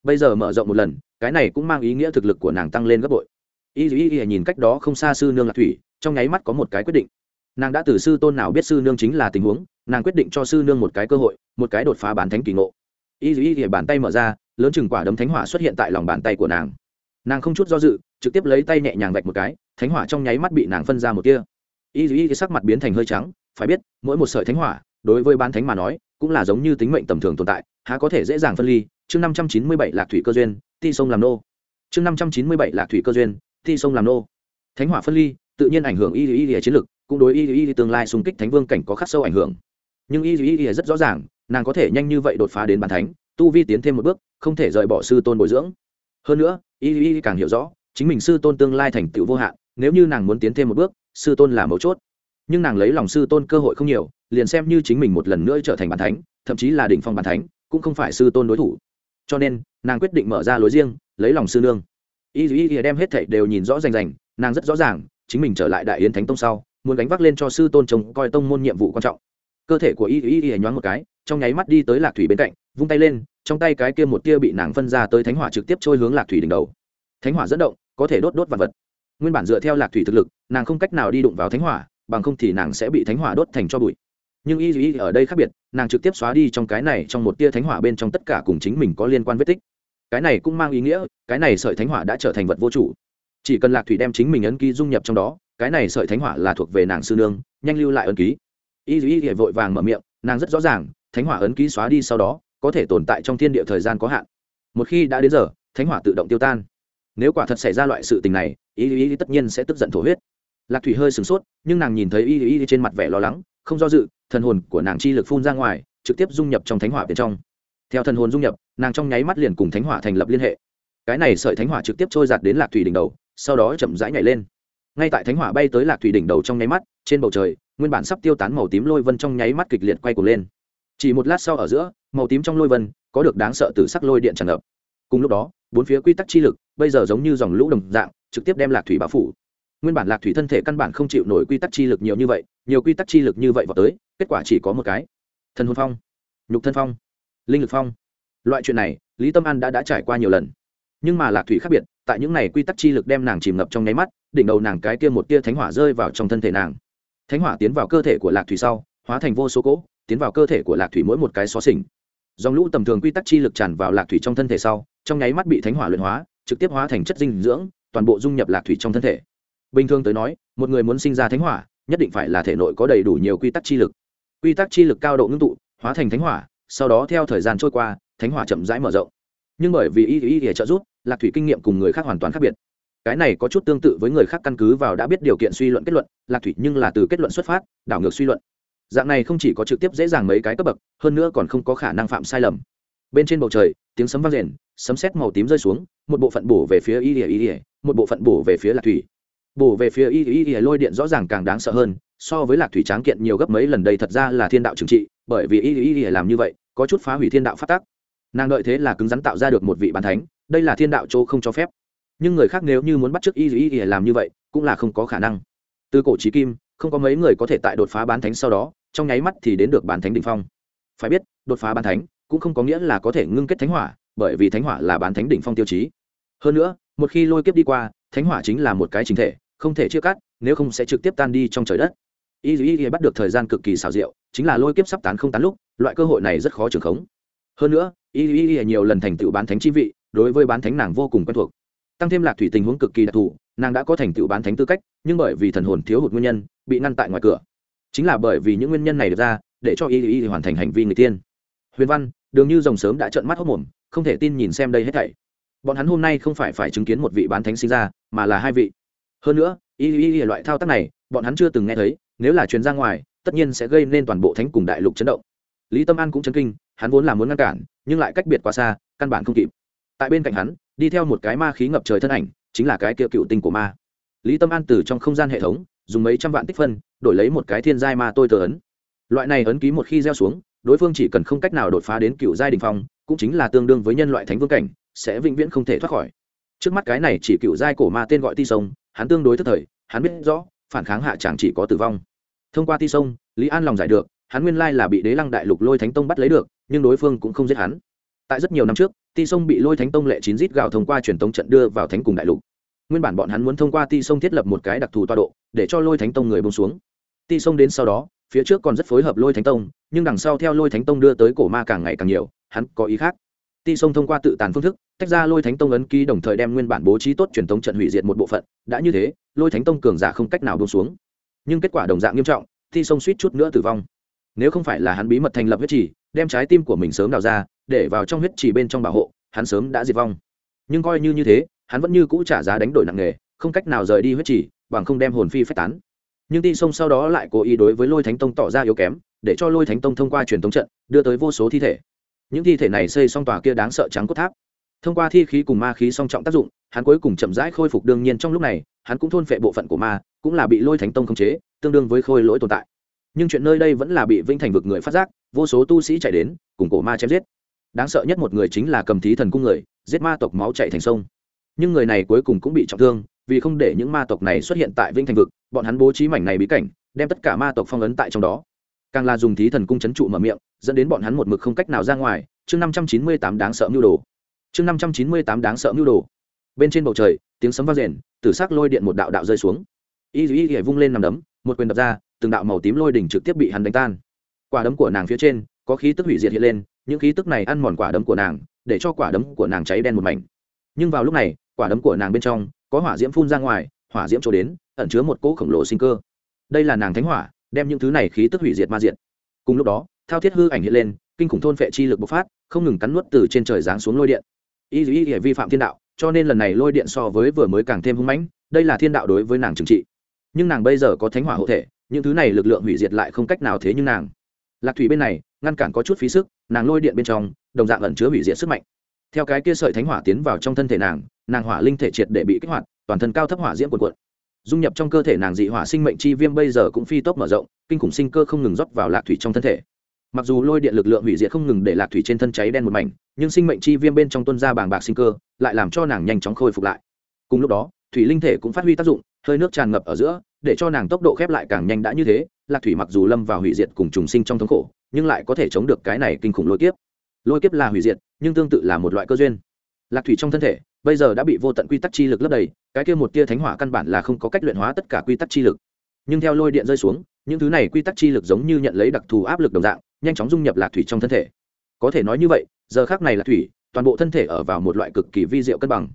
Bây giờ mở rộng một lần, cái này cũng mang ý nghĩa thực lực của nàng tăng lên gấp bội. Y y y nhìn cách đó không xa sư nương lạc thủy trong nháy mắt có một cái quyết định. Nàng đã từ sư tôn nào biết sư nương chính là tình huống, nàng quyết định cho sư nương một cái cơ hội, một cái đột phá bán thánh kỳ ngộ. Y y thì bàn tay mở ra, lớn chừng quả đấm thánh hỏa xuất hiện tại lòng bàn tay của nàng. Nàng không chút do dự, trực tiếp lấy tay nhẹ nhàng vạch một cái, thánh hỏa trong nháy mắt bị nàng phân ra một tia. Y y sắc mặt biến thành hơi trắng, phải biết, mỗi một sợi thánh hỏa, đối với bán thánh mà nói, cũng là giống như tính mệnh tầm thường tồn tại, há có thể dễ dàng phân ly. Chương năm trăm chín mươi bảy lạc thủy cơ duyên, ti sông làm nô. Chương năm trăm chín mươi bảy lạc thủy cơ duyên, ti sông làm nô. Thánh hỏa phân ly tự nhiên ảnh hưởng y y y chiến lực, cũng đối y y tương lai xung kích thánh vương cảnh có khắc sâu ảnh hưởng. Nhưng y y y rất rõ ràng, nàng có thể nhanh như vậy đột phá đến bàn thánh, tu vi tiến thêm một bước, không thể rời bỏ sư tôn bồi dưỡng. Hơn nữa, y y càng hiểu rõ, chính mình sư tôn tương lai thành tựu vô hạn, nếu như nàng muốn tiến thêm một bước, sư tôn là mấu chốt. Nhưng nàng lấy lòng sư tôn cơ hội không nhiều, liền xem như chính mình một lần nữa trở thành bàn thánh, thậm chí là đỉnh phong bàn thánh, cũng không phải sư tôn đối thủ. Cho nên, nàng quyết định mở ra lối riêng, lấy lòng sư nương. Y y y đem hết thảy đều nhìn rõ rành rành, nàng rất rõ ràng chính mình trở lại đại yến thánh tông sau, muốn gánh vác lên cho sư tôn trông coi tông môn nhiệm vụ quan trọng. Cơ thể của y y y nhoáng một cái, trong nháy mắt đi tới lạc thủy bên cạnh, vung tay lên, trong tay cái kia một tia bị nàng phân ra tới thánh hỏa trực tiếp trôi hướng lạc thủy đỉnh đầu. Thánh hỏa dẫn động, có thể đốt đốt vật vật. Nguyên bản dựa theo lạc thủy thực lực, nàng không cách nào đi đụng vào thánh hỏa, bằng không thì nàng sẽ bị thánh hỏa đốt thành cho bụi. Nhưng y y ở đây khác biệt, nàng trực tiếp xóa đi trong cái này, trong một tia thánh hỏa bên trong tất cả cùng chính mình có liên quan vết tích. Cái này cũng mang ý nghĩa, cái này sợi thánh hỏa đã trở thành vật vô chủ chỉ cần lạc thủy đem chính mình ấn ký dung nhập trong đó, cái này sợi thánh hỏa là thuộc về nàng sư nương, nhanh lưu lại ấn ký. Y y y vội vàng mở miệng, nàng rất rõ ràng, thánh hỏa ấn ký xóa đi sau đó, có thể tồn tại trong thiên địa thời gian có hạn. Một khi đã đến giờ, thánh hỏa tự động tiêu tan. Nếu quả thật xảy ra loại sự tình này, y y tất nhiên sẽ tức giận thổ huyết. Lạc thủy hơi sửng sốt, nhưng nàng nhìn thấy y y trên mặt vẻ lo lắng, không do dự, thần hồn của nàng chi lực phun ra ngoài, trực tiếp dung nhập trong thánh hỏa bên trong. Theo thần hồn dung nhập, nàng trong nháy mắt liền cùng thánh hỏa thành lập liên hệ. Cái này sợi thánh hỏa trực tiếp trôi giạt đến lạc thủy đỉnh đầu sau đó chậm rãi nhảy lên. Ngay tại thánh hỏa bay tới lạc thủy đỉnh đầu trong nháy mắt, trên bầu trời, nguyên bản sắp tiêu tán màu tím lôi vân trong nháy mắt kịch liệt quay cuồng lên. Chỉ một lát sau ở giữa, màu tím trong lôi vân có được đáng sợ từ sắc lôi điện tràn ngập. Cùng lúc đó, bốn phía quy tắc chi lực bây giờ giống như dòng lũ đồng dạng, trực tiếp đem lạc thủy bao phủ. Nguyên bản lạc thủy thân thể căn bản không chịu nổi quy tắc chi lực nhiều như vậy, nhiều quy tắc chi lực như vậy vào tới, kết quả chỉ có một cái. Thần hồn phong, nhục thân phong, linh lực phong. Loại chuyện này, lý tâm an đã đã trải qua nhiều lần. Nhưng mà lạc thủy khác biệt tại những này quy tắc chi lực đem nàng chìm ngập trong nháy mắt, đỉnh đầu nàng cái kia một tia thánh hỏa rơi vào trong thân thể nàng. Thánh hỏa tiến vào cơ thể của lạc thủy sau, hóa thành vô số cỗ, tiến vào cơ thể của lạc thủy mỗi một cái xó xỉnh. Dòng lũ tầm thường quy tắc chi lực tràn vào lạc thủy trong thân thể sau, trong nháy mắt bị thánh hỏa luyện hóa, trực tiếp hóa thành chất dinh dưỡng, toàn bộ dung nhập lạc thủy trong thân thể. Bình thường tới nói, một người muốn sinh ra thánh hỏa, nhất định phải là thể nội có đầy đủ nhiều quy tắc chi lực. Quy tắc chi lực cao độ ngưng tụ, hóa thành thánh hỏa, sau đó theo thời gian trôi qua, thánh hỏa chậm rãi mở rộng. Nhưng bởi vì y y y trợ giúp lạc thủy kinh nghiệm cùng người khác hoàn toàn khác biệt. Cái này có chút tương tự với người khác căn cứ vào đã biết điều kiện suy luận kết luận, lạc thủy nhưng là từ kết luận xuất phát, đảo ngược suy luận. Dạng này không chỉ có trực tiếp dễ dàng mấy cái cấp bậc, hơn nữa còn không có khả năng phạm sai lầm. Bên trên bầu trời, tiếng sấm vang rền, sấm sét màu tím rơi xuống, một bộ phận bổ về phía y y y một bộ phận bổ về phía lạc thủy. Bổ về phía y y y lôi điện rõ ràng càng đáng sợ hơn, so với lạc thủy tráng kiện nhiều gấp mấy lần đây thật ra là thiên đạo trừng trị, bởi vì y y y làm như vậy, có chút phá hủy thiên đạo phát tác. Nàng đợi thế là cứng rắn tạo ra được một vị bàn thánh đây là thiên đạo chỗ không cho phép. Nhưng người khác nếu như muốn bắt t r ư ớ c y y y làm như vậy, cũng là không có khả năng. Từ cổ trí kim, không có mấy người có thể tại đột phá bán thánh sau đó, trong nháy mắt thì đến được bán thánh đ ỉ n h phong. Phải biết, đột phá bán thánh cũng không có nghĩa là có thể ngưng kết thánh hỏa, bởi vì thánh hỏa là bán thánh đỉnh phong tiêu chí. Hơn nữa, một khi lôi kiếp đi qua, thánh hỏa chính là một cái chính thể, không thể chia cắt, nếu không sẽ trực tiếp tan đi trong trời đất. Y y y bắt được thời gian cực kỳ xảo diệu, chính là lôi kiếp sắp tán không tán lúc, loại cơ hội này rất khó trường khống. Hơn nữa, y y y nhiều lần thành tựu bán thánh chi vị đối với bán thánh nàng vô cùng quen thuộc. Tăng thêm lạc thủy tình huống cực kỳ đặc thù, nàng đã có thành tựu bán thánh tư cách, nhưng bởi vì thần hồn thiếu hụt nguyên nhân, bị ngăn tại ngoài cửa. Chính là bởi vì những nguyên nhân này được ra, để cho y y hoàn thành hành vi người tiên. Huyền văn, đường như rồng sớm đã trợn mắt hốc mồm, không thể tin nhìn xem đây hết thảy. Bọn hắn hôm nay không phải phải chứng kiến một vị bán thánh sinh ra, mà là hai vị. Hơn nữa, y y y loại thao tác này, bọn hắn chưa từng nghe thấy, nếu là chuyến ra ngoài, tất nhiên sẽ gây nên toàn bộ thánh cùng đại lục chấn động. Lý tâm an cũng chấn kinh, hắn vốn là muốn ngăn cản, nhưng lại cách biệt quá xa, căn bản không kịp tại bên cạnh hắn, đi theo một cái ma khí ngập trời thân ảnh, chính là cái kia cựu tinh của ma. Lý tâm an từ trong không gian hệ thống, dùng mấy trăm vạn tích phân, đổi lấy một cái thiên giai ma tôi tờ ấn. Loại này ấn ký một khi gieo xuống, đối phương chỉ cần không cách nào đột phá đến cựu giai đình phong, cũng chính là tương đương với nhân loại thánh vương cảnh, sẽ vĩnh viễn không thể thoát khỏi. Trước mắt cái này chỉ cựu giai cổ ma tên gọi ti sông, hắn tương đối thất thời, hắn biết rõ, phản kháng hạ chẳng chỉ có tử vong. Thông qua ti sông, lý an lòng giải được, hắn nguyên lai là bị đế lăng đại lục lôi thánh tông bắt lấy được, nhưng đối phương cũng không giết hắn tại rất nhiều năm trước, ti sông bị lôi thánh tông lệ chín rít gạo thông qua truyền tống trận đưa vào thánh cùng đại lục. Nguyên bản bọn hắn muốn thông qua ti sông thiết lập một cái đặc thù toa độ, để cho lôi thánh tông người bông xuống. Ti sông đến sau đó, phía trước còn rất phối hợp lôi thánh tông, nhưng đằng sau theo lôi thánh tông đưa tới cổ ma càng ngày càng nhiều, hắn có ý khác. Ti sông thông qua tự tàn phương thức, tách ra lôi thánh tông ấn ký đồng thời đem nguyên bản bố trí tốt truyền thống trận hủy diệt một bộ phận, đã như thế, lôi thánh tông cường giả không cách nào bông xuống. Nhưng kết quả đồng dạng nghiêm trọng, ti sông suýt chút nữa tử vong. Nếu không phải là hắn bí mật thành lập huyết trì, đem trái tim của mình sớm đào ra để vào trong huyết trì bên trong bảo hộ, hắn sớm đã diệt vong. Nhưng coi như như thế, hắn vẫn như cũ trả giá đánh đổi nặng nề không cách nào rời đi huyết trì, bằng không đem hồn phi phách tán. Nhưng ti sông sau đó lại cố ý đối với lôi thánh tông tỏ ra yếu kém, để cho lôi thánh tông thông qua truyền thống trận, đưa tới vô số thi thể. Những thi thể này xây xong tòa kia đáng sợ trắng cốt tháp. Thông qua thi khí cùng ma khí song trọng tác dụng, hắn cuối cùng chậm rãi khôi phục đương nhiên trong lúc này, hắn cũng thôn phệ bộ phận của ma, cũng là bị lôi thánh tông khống chế, tương đương với khôi lỗi tồn tại. Nhưng chuyện nơi đây vẫn là bị vinh thành vực người phát giác, vô số tu sĩ chạy đến, cùng cổ ma chém giết đáng sợ nhất một người chính là cầm thí thần cung người, giết ma tộc máu chạy thành sông. Nhưng người này cuối cùng cũng bị trọng thương, vì không để những ma tộc này xuất hiện tại vinh thành vực, bọn hắn bố trí mảnh này bí cảnh, đem tất cả ma tộc phong ấn tại trong đó. Càng là dùng thí thần cung c h ấ n trụ mở miệng, dẫn đến bọn hắn một mực không cách nào ra ngoài, chương năm trăm chín mươi tám đáng sợ mưu đồ. Chương năm trăm chín mươi tám đáng sợ mưu đồ. Bên trên bầu trời, tiếng sấm vang rền, tử s ắ c lôi điện một đạo đạo rơi xuống. Y dù y y vung lên nằm đấm, một quyền đập ra, từng đạo màu tím lôi đỉnh trực tiếp bị hắn đánh tan. Quả đấm của nàng phía trên có khí tức hủy diệt hiện lên, những khí tức này ăn mòn quả đấm của nàng, để cho quả đấm của nàng cháy đen một mảnh. Nhưng vào lúc này, quả đấm của nàng bên trong, có hỏa diễm phun ra ngoài, hỏa diễm trổ đến, ẩn chứa một cỗ khổng lồ sinh cơ. Đây là nàng thánh hỏa, đem những thứ này khí tức hủy diệt ma diệt. Cùng lúc đó, thao thiết hư ảnh hiện lên, kinh khủng thôn phệ chi lực bộc phát, không ngừng cắn nuốt từ trên trời giáng xuống lôi điện. Y dù y vi phạm thiên đạo, cho nên lần này lôi điện so với vừa mới càng thêm hung mãnh, đây là thiên đạo đối với nàng trừng trị. Nhưng nàng bây giờ có thánh hỏa hộ thể, những thứ này lực lượng hủy diệt lại không cách nào thế như nàng. Lạc thủy bên này ngăn cản có chút phí sức, nàng lôi điện bên trong, đồng dạng ẩn chứa hủy diệt sức mạnh. Theo cái kia sợi thánh hỏa tiến vào trong thân thể nàng nàng hỏa linh thể triệt để bị kích hoạt, toàn thân cao thấp hỏa diễm cuộn cuộn. Dung nhập trong cơ thể nàng dị hỏa sinh mệnh chi viêm bây giờ cũng phi tốc mở rộng, kinh khủng sinh cơ không ngừng rót vào lạc thủy trong thân thể. Mặc dù lôi điện lực lượng hủy diệt không ngừng để lạc thủy trên thân cháy đen một mảnh, nhưng sinh mệnh chi viêm bên trong tuân ra bàng bạc sinh cơ, lại làm cho nàng nhanh chóng khôi phục lại. Cùng lúc đó, thủy linh thể cũng phát huy tác dụng, hơi nước tràn ngập ở giữa, để cho nàng tốc độ khép lại càng nhanh đã như thế, lạc thủy mặc dù lâm vào hủy diệt cùng trùng sinh trong thống khổ nhưng lại có thể chống được cái này kinh khủng lôi kiếp. Lôi kiếp là hủy diệt, nhưng tương tự là một loại cơ duyên. Lạc thủy trong thân thể, bây giờ đã bị vô tận quy tắc chi lực lấp đầy, cái kia một tia thánh hỏa căn bản là không có cách luyện hóa tất cả quy tắc chi lực. Nhưng theo lôi điện rơi xuống, những thứ này quy tắc chi lực giống như nhận lấy đặc thù áp lực đồng dạng, nhanh chóng dung nhập lạc thủy trong thân thể. Có thể nói như vậy, giờ khác này lạc thủy, toàn bộ thân thể ở vào một loại cực kỳ vi diệu cân bằng.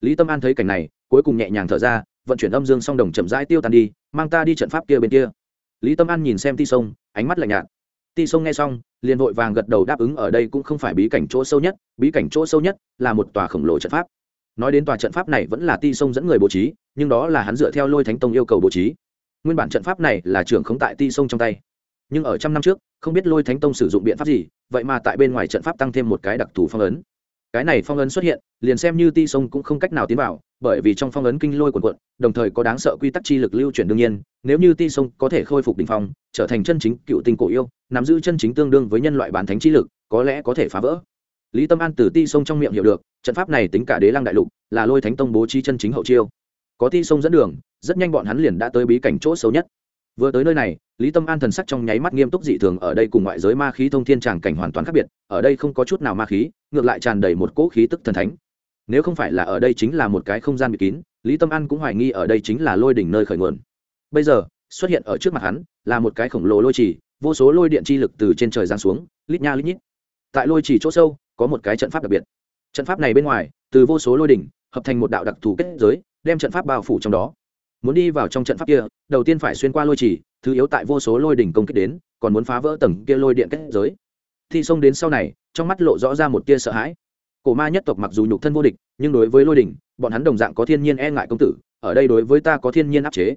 Lý tâm an thấy cảnh này, cuối cùng nhẹ nhàng thở ra, vận chuyển âm dương song đồng chậm rãi tiêu tan đi, mang ta đi trận pháp kia bên kia. Lý tâm an nhìn xem ti sông, ánh mắt lạnh nhạt ti sông nghe xong, liền vội vàng gật đầu đáp ứng ở đây cũng không phải bí cảnh chỗ sâu nhất, bí cảnh chỗ sâu nhất là một tòa khổng lồ trận pháp. Nói đến tòa trận pháp này vẫn là ti sông dẫn người bố trí, nhưng đó là hắn dựa theo lôi thánh tông yêu cầu bố trí. Nguyên bản trận pháp này là trưởng không tại ti sông trong tay. Nhưng ở trăm năm trước, không biết lôi thánh tông sử dụng biện pháp gì, vậy mà tại bên ngoài trận pháp tăng thêm một cái đặc thù phong ấn. Cái này phong ấn xuất hiện, liền xem như ti sông cũng không cách nào tiến vào, bởi vì trong phong ấn kinh lôi quần quận đồng thời có đáng sợ quy tắc chi lực lưu chuyển đương nhiên, nếu như ti sông có thể khôi phục đ ỉ n h phong, trở thành chân chính cựu tinh cổ yêu nắm giữ chân chính tương đương với nhân loại bán thánh chi lực, có lẽ có thể phá vỡ. Lý tâm an từ ti sông trong miệng hiểu được, trận pháp này tính cả đế lăng đại lục, là lôi thánh tông bố trí chân chính hậu chiêu. Có ti sông dẫn đường, rất nhanh bọn hắn liền đã tới bí cảnh chỗ xấu nhất. Vừa tới nơi này, lý tâm an thần sắc trong nháy mắt nghiêm túc dị thường, ở đây cùng ngoại giới ma khí thông thiên tràng cảnh hoàn toàn khác biệt, ở đây không có chút nào ma khí, ngược lại tràn đầy một cỗ khí tức thần thánh. Nếu không phải là ở đây chính là một cái không gian bị kín, lý tâm an cũng hoài nghi ở đây chính là lôi đỉnh nơi khởi nguồn. Bây giờ, xuất hiện ở trước mặt hắn, là một cái khổng lồ lôi trì vô số lôi điện chi lực từ trên trời giáng xuống lít nha lít nhít. Tại lôi chỉ chỗ sâu có một cái trận pháp đặc biệt. Trận pháp này bên ngoài từ vô số lôi đỉnh hợp thành một đạo đặc thù kết giới đem trận pháp bao phủ trong đó. Muốn đi vào trong trận pháp kia đầu tiên phải xuyên qua lôi chỉ, thứ yếu tại vô số lôi đỉnh công kích đến còn muốn phá vỡ tầng kia lôi điện kết giới. Thi xông đến sau này trong mắt lộ rõ ra một tia sợ hãi. Cổ ma nhất tộc mặc dù nhục thân vô địch nhưng đối với lôi đỉnh bọn hắn đồng dạng có thiên nhiên e ngại công tử ở đây đối với ta có thiên nhiên áp chế.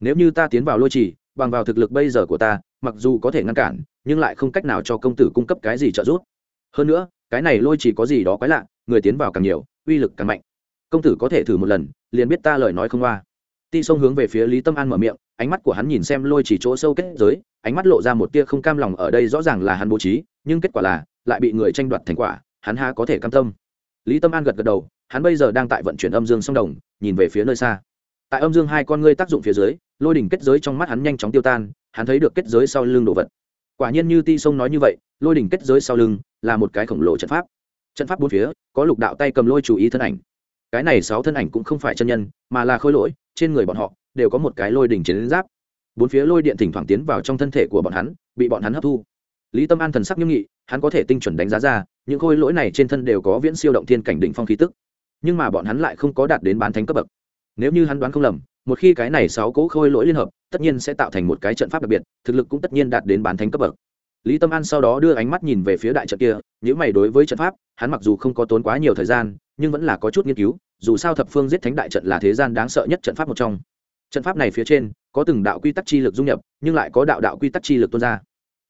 Nếu như ta tiến vào lôi trì bằng vào thực lực bây giờ của ta, mặc dù có thể ngăn cản, nhưng lại không cách nào cho công tử cung cấp cái gì trợ giúp. Hơn nữa, cái này lôi chỉ có gì đó quái lạ, người tiến vào càng nhiều, uy lực càng mạnh. Công tử có thể thử một lần, liền biết ta lời nói không qua ti sông hướng về phía lý tâm an mở miệng, ánh mắt của hắn nhìn xem lôi chỉ chỗ sâu kết giới, ánh mắt lộ ra một tia không cam lòng ở đây rõ ràng là hắn bố trí, nhưng kết quả là, lại bị người tranh đoạt thành quả, hắn ha có thể cam tâm. Lý tâm an gật gật đầu, hắn bây giờ đang tại vận chuyển âm dương sông đồng, nhìn về phía nơi xa. Tại âm dương hai con ngươi tác dụng phía dưới lôi đỉnh kết giới trong mắt hắn nhanh chóng tiêu tan, hắn thấy được kết giới sau lưng đồ vật. Quả nhiên như ti sông nói như vậy, lôi đỉnh kết giới sau lưng là một cái khổng lồ trận pháp. Trận pháp bốn phía, có lục đạo tay cầm lôi chủ ý thân ảnh. Cái này sáu thân ảnh cũng không phải chân nhân, mà là khôi lỗi, trên người bọn họ đều có một cái lôi đỉnh chiến giáp. Bốn phía lôi điện thỉnh thoảng tiến vào trong thân thể của bọn hắn, bị bọn hắn hấp thu. Lý tâm an thần sắc nghiêm nghị, hắn có thể tinh chuẩn đánh giá ra, những khôi lỗi này trên thân đều có viễn siêu động thiên cảnh đỉnh phong khí tức. Nhưng mà bọn hắn lại không có đạt đến bán thánh cấp bậc. Nếu như hắn đoán không lầm một khi cái này sáu cỗ khôi lỗi liên hợp, tất nhiên sẽ tạo thành một cái trận pháp đặc biệt, thực lực cũng tất nhiên đạt đến bán thánh cấp bậc. Lý tâm an sau đó đưa ánh mắt nhìn về phía đại trận kia những mày đối với trận pháp, hắn mặc dù không có tốn quá nhiều thời gian, nhưng vẫn là có chút nghiên cứu, dù sao thập phương giết thánh đại trận là thế gian đáng sợ nhất trận pháp một trong. Trận pháp này phía trên, có từng đạo quy tắc chi lực dung nhập, nhưng lại có đạo đạo quy tắc chi lực tuôn ra.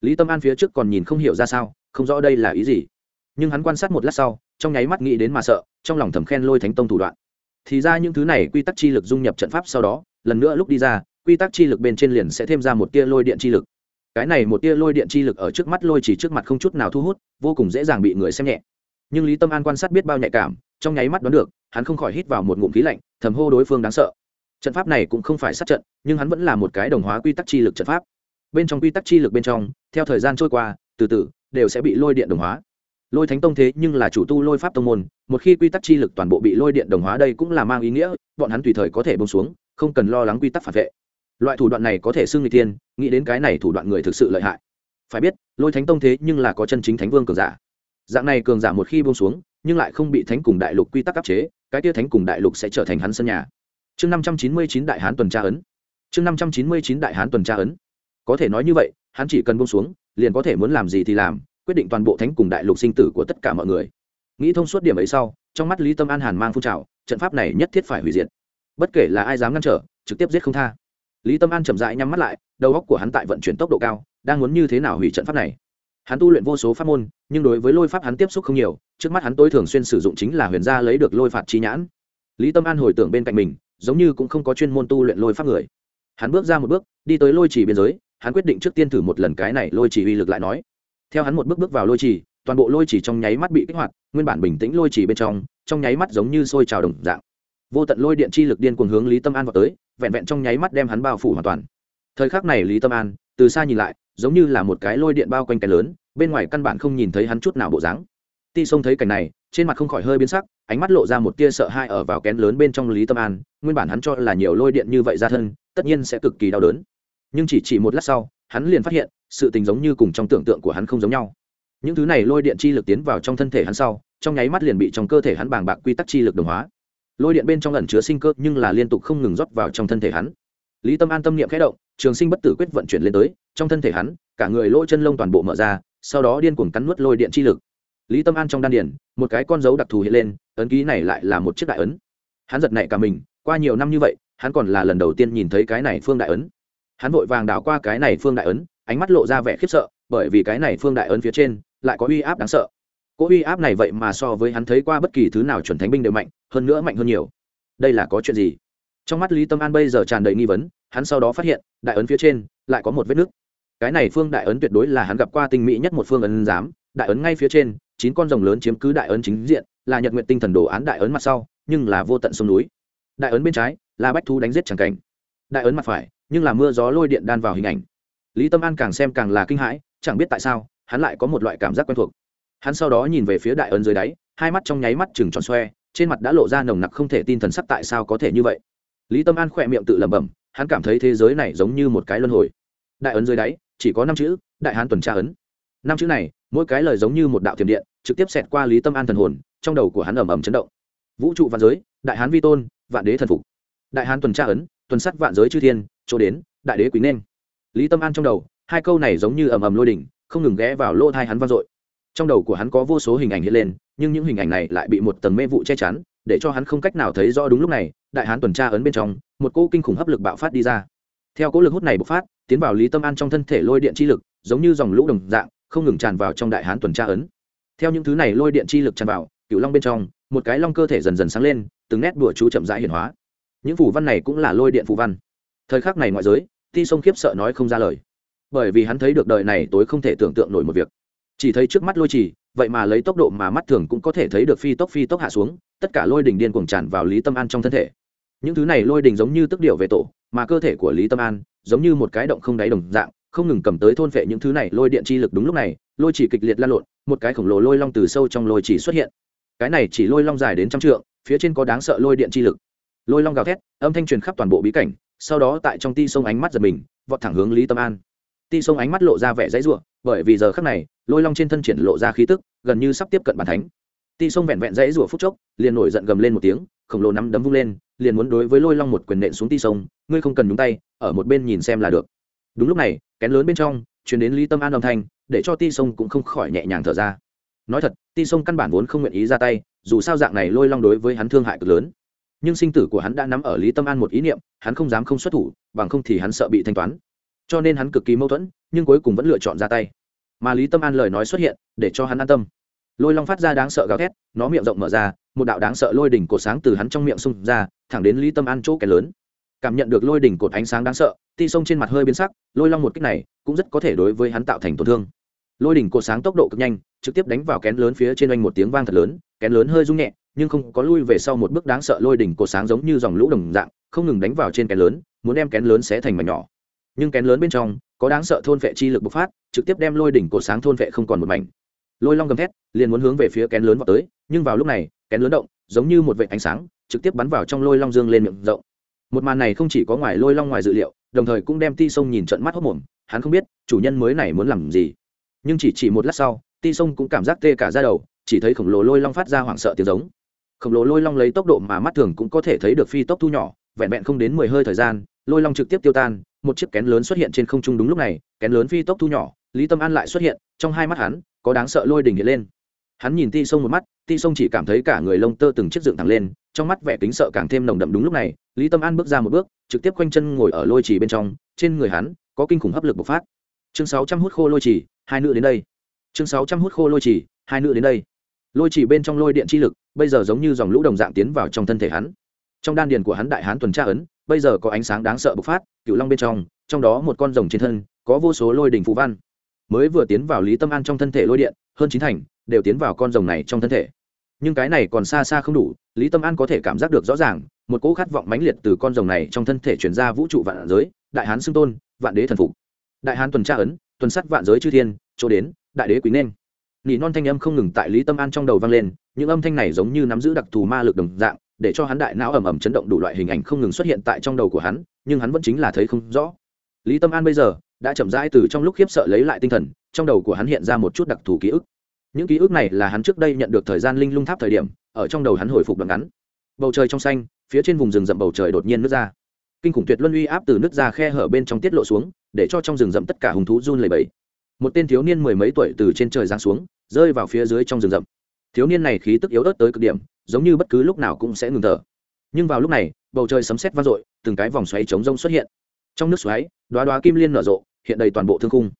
Lý tâm an phía trước còn nhìn không hiểu ra sao, không rõ đây là ý gì. Nhưng hắn quan sát một lát sau, trong nháy mắt nghĩ đến mà sợ, trong lòng thầm khen lôi thánh tông thủ đoạn thì ra những thứ này quy tắc chi lực dung nhập trận pháp sau đó, lần nữa lúc đi ra, quy tắc chi lực bên trên liền sẽ thêm ra một tia lôi điện chi lực. Cái này một tia lôi điện chi lực ở trước mắt lôi chỉ trước mặt không chút nào thu hút, vô cùng dễ dàng bị người xem nhẹ. Nhưng lý tâm an quan sát biết bao nhạy cảm, trong nháy mắt đoán được, hắn không khỏi hít vào một ngụm khí lạnh, thầm hô đối phương đáng sợ. Trận pháp này cũng không phải sát trận, nhưng hắn vẫn là một cái đồng hóa quy tắc chi lực trận pháp. Bên trong quy tắc chi lực bên trong, theo thời gian trôi qua, từ từ, đều sẽ bị lôi điện đồng hóa lôi thánh tông thế nhưng là chủ tu lôi pháp tông môn, một khi quy tắc chi lực toàn bộ bị lôi điện đồng hóa đây cũng là mang ý nghĩa, bọn hắn tùy thời có thể bông xuống, không cần lo lắng quy tắc phản vệ. Loại thủ đoạn này có thể xưng người tiên nghĩ đến cái này thủ đoạn người thực sự lợi hại. Phải biết, lôi thánh tông thế nhưng là có chân chính thánh vương cường giả. Dạng này cường giả một khi bông xuống, nhưng lại không bị thánh cùng đại lục quy tắc áp chế, cái tia thánh cùng đại lục sẽ trở thành hắn sân nhà. Chương năm trăm chín mươi chín đại hán tuần tra ấn. Chương năm trăm chín mươi chín đại hán tuần tra ấn. Có thể nói như vậy, hắn chỉ cần bông xuống, liền có thể muốn làm gì thì làm quyết định toàn bộ thánh cùng đại lục sinh tử của tất cả mọi người. Nghĩ thông suốt điểm ấy sau, trong mắt lý tâm an hàn mang phun trào, trận pháp này nhất thiết phải hủy diệt. Bất kể là ai dám ngăn trở, trực tiếp giết không tha. Lý tâm an chậm rãi nhắm mắt lại, đầu óc của hắn tại vận chuyển tốc độ cao, đang muốn như thế nào hủy trận pháp này. Hắn tu luyện vô số pháp môn, nhưng đối với lôi pháp hắn tiếp xúc không nhiều, trước mắt hắn tối thường xuyên sử dụng chính là huyền gia lấy được lôi phạt chi nhãn. Lý tâm an hồi tưởng bên cạnh mình, giống như cũng không có chuyên môn tu luyện lôi pháp người. Hắn bước ra một bước, đi tới lôi trì biên giới, hắn quyết định trước tiên thử một lần cái này lôi trì uy lực lại nói theo hắn một bước bước vào lôi trì, toàn bộ lôi trì trong nháy mắt bị kích hoạt, nguyên bản bình tĩnh lôi trì bên trong trong nháy mắt giống như sôi trào đồng dạng. Vô tận lôi điện chi lực điên cuồng hướng lý tâm an vào tới, vẹn vẹn trong nháy mắt đem hắn bao phủ hoàn toàn. Thời khắc này lý tâm an, từ xa nhìn lại, giống như là một cái lôi điện bao quanh cái lớn, bên ngoài căn bản không nhìn thấy hắn chút nào bộ dáng. Ti sông thấy cảnh này, trên mặt không khỏi hơi biến sắc, ánh mắt lộ ra một tia sợ hãi ở vào kén lớn bên trong lý tâm an, nguyên bản hắn cho là nhiều lôi điện như vậy ra thân, tất nhiên sẽ cực kỳ đau đớn. Nhưng chỉ chỉ một lát sau, hắn liền phát hiện sự tình giống như cùng trong tưởng tượng của hắn không giống nhau. Những thứ này lôi điện chi lực tiến vào trong thân thể hắn sau, trong nháy mắt liền bị trong cơ thể hắn bàng bạc quy tắc chi lực đồng hóa. Lôi điện bên trong ẩn chứa sinh cơ nhưng là liên tục không ngừng rót vào trong thân thể hắn. Lý tâm an tâm niệm khẽ động, trường sinh bất tử quyết vận chuyển lên tới, trong thân thể hắn, cả người lỗ chân lông toàn bộ mở ra, sau đó điên cuồng cắn nuốt lôi điện chi lực. Lý tâm an trong đan điển một cái con dấu đặc thù hiện lên, ấn ký này lại là một chiếc đại ấn. Hắn giật nảy cả mình, qua nhiều năm như vậy, hắn còn là lần đầu tiên nhìn thấy cái này phương đại ấn. Hắn vội vàng đảo qua cái này phương đại ấn ánh mắt lộ ra vẻ khiếp sợ, bởi vì cái này phương đại ấn phía trên lại có uy áp đáng sợ. Cỗ uy áp này vậy mà so với hắn thấy qua bất kỳ thứ nào chuẩn thánh binh đều mạnh, hơn nữa mạnh hơn nhiều. Đây là có chuyện gì? Trong mắt lý tâm an bây giờ tràn đầy nghi vấn, hắn sau đó phát hiện, đại ấn phía trên lại có một vết nứt. Cái này phương đại ấn tuyệt đối là hắn gặp qua tinh mỹ nhất một phương ấn giám, đại ấn ngay phía trên, chín con rồng lớn chiếm cứ đại ấn chính diện, là nhật nguyện tinh thần đồ án đại ấn mặt sau, nhưng là vô tận sông núi. Đại ấn bên trái là bách thú đánh giết c cảnh. Đại ấn mặt phải, nhưng là mưa gió lôi điện đan vào hình ảnh lý tâm an càng xem càng là kinh hãi, chẳng biết tại sao, hắn lại có một loại cảm giác quen thuộc. Hắn sau đó nhìn về phía đại ấn dưới đáy, hai mắt trong nháy mắt chừng tròn xoe, trên mặt đã lộ ra nồng nặc không thể tin thần sắc tại sao có thể như vậy. Lý tâm an khỏe miệng tự lẩm bẩm, hắn cảm thấy thế giới này giống như một cái luân hồi. Đại ấn dưới đáy, chỉ có năm chữ, đại hán tuần tra ấn. Năm chữ này, mỗi cái lời giống như một đạo thiểm điện, trực tiếp xẹt qua lý tâm an thần hồn, trong đầu của hắn ầm ầm chấn động. Vũ trụ vạn giới, đại hán vi tôn, vạn đế thần phục. Đại hán tuần tra ấn, tuần sắt vạn giới chư thiên, chỗ đến, đại đế quý nên lý tâm an trong đầu, hai câu này giống như ầm ầm lôi đỉnh, không ngừng ghé vào lỗ thai hắn vang dội. Trong đầu của hắn có vô số hình ảnh hiện lên, nhưng những hình ảnh này lại bị một tầng mê vụ che chắn, để cho hắn không cách nào thấy rõ đúng lúc này, đại hán tuần tra ấn bên trong, một cỗ kinh khủng hấp lực bạo phát đi ra. Theo cỗ lực hút này bộc phát, tiến vào lý tâm an trong thân thể lôi điện chi lực, giống như dòng lũ đồng dạng, không ngừng tràn vào trong đại hán tuần tra ấn. Theo những thứ này lôi điện chi lực tràn vào cựu long bên trong, một cái long cơ thể dần dần sáng lên, từng nét đùa chú chậm rãi hiển hóa. Những phủ văn này cũng là lôi điện phủ văn. Thời khắc này ngoại giới ti sông khiếp sợ nói không ra lời. Bởi vì hắn thấy được đời này tối không thể tưởng tượng nổi một việc. Chỉ thấy trước mắt lôi trì, vậy mà lấy tốc độ mà mắt thường cũng có thể thấy được phi tốc phi tốc hạ xuống, tất cả lôi đình điên cuồng tràn vào lý tâm an trong thân thể. Những thứ này lôi đình giống như tức điệu về tổ, mà cơ thể của lý tâm an giống như một cái động không đáy đồng dạng, không ngừng cầm tới thôn phệ những thứ này lôi điện chi lực đúng lúc này, lôi chỉ kịch liệt lan lộn, một cái khổng lồ lôi long từ sâu trong lôi chỉ xuất hiện. Cái này chỉ lôi long dài đến trăm trượng, phía trên có đáng sợ lôi điện chi lực lôi long gào thét, âm thanh truyền khắp toàn bộ bí cảnh, sau đó tại trong ti sông ánh mắt giật mình, vọt thẳng hướng lý tâm an. Ti sông ánh mắt lộ ra vẻ dãy ruộng bởi vì giờ khắc này, lôi long trên thân triển lộ ra khí tức, gần như sắp tiếp cận bàn thánh. Ti sông vẹn vẹn dãy rủa phút chốc, liền nổi giận gầm lên một tiếng, khổng lồ nắm đấm vung lên, liền muốn đối với lôi long một quyền nện xuống ti sông, ngươi không cần nhúng tay, ở một bên nhìn xem là được. Đúng lúc này, kén lớn bên trong chuyển đến lý tâm an âm thanh, để cho ti sông cũng không khỏi nhẹ nhàng thở ra. Nói thật, ti sông căn bản vốn không nguyện ý ra tay, dù sao dạng này lôi long đối với hắn thương hại cực lớn nhưng sinh tử của hắn đã nắm ở lý tâm an một ý niệm, hắn không dám không xuất thủ, bằng không thì hắn sợ bị thanh toán. Cho nên hắn cực kỳ mâu thuẫn, nhưng cuối cùng vẫn lựa chọn ra tay. Mà lý tâm an lời nói xuất hiện, để cho hắn an tâm. Lôi long phát ra đáng sợ gào thét, nó miệng rộng mở ra, một đạo đáng sợ lôi đỉnh cột sáng từ hắn trong miệng xung ra, thẳng đến lý tâm an chỗ kẻ lớn. Cảm nhận được lôi đỉnh cột ánh sáng đáng sợ, ti sông trên mặt hơi biến sắc, lôi long một cách này cũng rất có thể đối với hắn tạo thành tổn thương. Lôi đỉnh cột sáng tốc độ cực nhanh, trực tiếp đánh vào kén lớn phía trên oanh một tiếng vang thật lớn, kén lớn hơi rung nhẹ nhưng không có lui về sau một bước đáng sợ lôi đỉnh cột sáng giống như dòng lũ đồng dạng, không ngừng đánh vào trên kén lớn, muốn đem kén lớn xé thành mảnh nhỏ. Nhưng kén lớn bên trong, có đáng sợ thôn vệ chi lực bộc phát, trực tiếp đem lôi đỉnh cột sáng thôn vệ không còn một mảnh. Lôi long gầm thét, liền muốn hướng về phía kén lớn vào tới, nhưng vào lúc này, kén lớn động, giống như một vệ ánh sáng, trực tiếp bắn vào trong lôi long dương lên miệng rộng. Một màn này không chỉ có ngoài lôi long ngoài dự liệu, đồng thời cũng đem ti sông nhìn trận mắt hốc mồm, hắn không biết, chủ nhân mới này muốn làm gì. Nhưng chỉ chỉ một lát sau, ti sông cũng cảm giác tê cả ra đầu, chỉ thấy khổng lồ lôi long phát ra hoảng sợ tiếng giống khổng lồ lôi long lấy tốc độ mà mắt thường cũng có thể thấy được phi tốc thu nhỏ, vẹn vẹn không đến mười hơi thời gian, lôi long trực tiếp tiêu tan, một chiếc kén lớn xuất hiện trên không trung đúng lúc này, kén lớn phi tốc thu nhỏ, lý tâm an lại xuất hiện, trong hai mắt hắn, có đáng sợ lôi đình hiện lên. Hắn nhìn ti sông một mắt, ti sông chỉ cảm thấy cả người lông tơ từng chiếc dựng thẳng lên, trong mắt vẻ kính sợ càng thêm nồng đậm đúng lúc này, lý tâm an bước ra một bước, trực tiếp quanh chân ngồi ở lôi trì bên trong, trên người hắn, có kinh khủng hấp lực bộc phát. Chương sáu trăm hút khô lôi trì, hai nữ đến đây. Chương sáu trăm hút khô lôi trì, hai nữ đến đây lôi chỉ bên trong lôi điện chi lực, bây giờ giống như dòng lũ đồng dạng tiến vào trong thân thể hắn. Trong đan điền của hắn đại hán tuần tra ấn, bây giờ có ánh sáng đáng sợ bộc phát, cựu long bên trong trong đó một con rồng trên thân, có vô số lôi đình phù văn. Mới vừa tiến vào lý tâm an trong thân thể lôi điện, hơn chín thành đều tiến vào con rồng này trong thân thể. Nhưng cái này còn xa xa không đủ, lý tâm an có thể cảm giác được rõ ràng, một cỗ khát vọng mãnh liệt từ con rồng này trong thân thể chuyển ra vũ trụ vạn giới, đại hán xưng tôn, vạn đế thần phục. Đại hán tuần tra ấn, tuần sắt vạn giới chư thiên, chỗ đến, đại đế quý nên nỉ non thanh âm không ngừng tại lý tâm an trong đầu vang lên, những âm thanh này giống như nắm giữ đặc thù ma lực đồng dạng, để cho hắn đại não ầm ầm chấn động đủ loại hình ảnh không ngừng xuất hiện tại trong đầu của hắn, nhưng hắn vẫn chính là thấy không rõ. Lý tâm an bây giờ đã chậm rãi từ trong lúc khiếp sợ lấy lại tinh thần, trong đầu của hắn hiện ra một chút đặc thù ký ức. Những ký ức này là hắn trước đây nhận được thời gian linh lung tháp thời điểm, ở trong đầu hắn hồi phục đoạn ngắn. Bầu trời trong xanh, phía trên vùng rừng rậm bầu trời đột nhiên nước ra. Kinh khủng tuyệt luân uy áp từ nước ra khe hở bên trong tiết lộ xuống, để cho trong rừng rậm tất cả hùng thú run lầy bẫy một tên thiếu niên mười mấy tuổi từ trên trời giáng xuống, rơi vào phía dưới trong rừng rậm. Thiếu niên này khí tức yếu ớt tới cực điểm, giống như bất cứ lúc nào cũng sẽ ngừng thở. Nhưng vào lúc này, bầu trời sấm sét vang dội, từng cái vòng xoáy chống rông xuất hiện. Trong nước xoáy đoá đoá kim liên nở rộ, hiện đầy toàn bộ thương khung.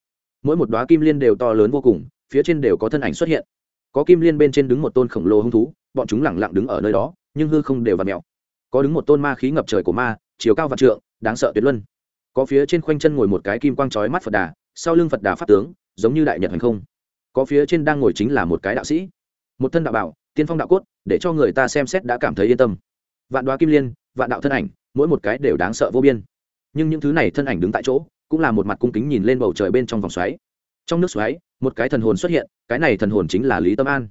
Mỗi một đoá kim liên đều to lớn vô cùng, phía trên đều có thân ảnh xuất hiện. Có kim liên bên trên đứng một tôn khổng lồ hung thú, bọn chúng lẳng lặng đứng ở nơi đó, nhưng hư không đều và mèo. Có đứng một tôn ma khí ngập trời của ma, chiều cao vạn trượng, đáng sợ tuyệt luân. Có phía trên khoanh chân ngồi một cái kim quang trói mắt phật đà sau lưng phật đà pháp tướng, giống như đại nhật hành không. Có phía trên đang ngồi chính là một cái đạo sĩ. Một thân đạo bảo, tiên phong đạo cốt, để cho người ta xem xét đã cảm thấy yên tâm. Vạn đoá kim liên, vạn đạo thân ảnh, mỗi một cái đều đáng sợ vô biên. Nhưng những thứ này thân ảnh đứng tại chỗ, cũng là một mặt cung kính nhìn lên bầu trời bên trong vòng xoáy. Trong nước xoáy, một cái thần hồn xuất hiện, cái này thần hồn chính là lý tâm an.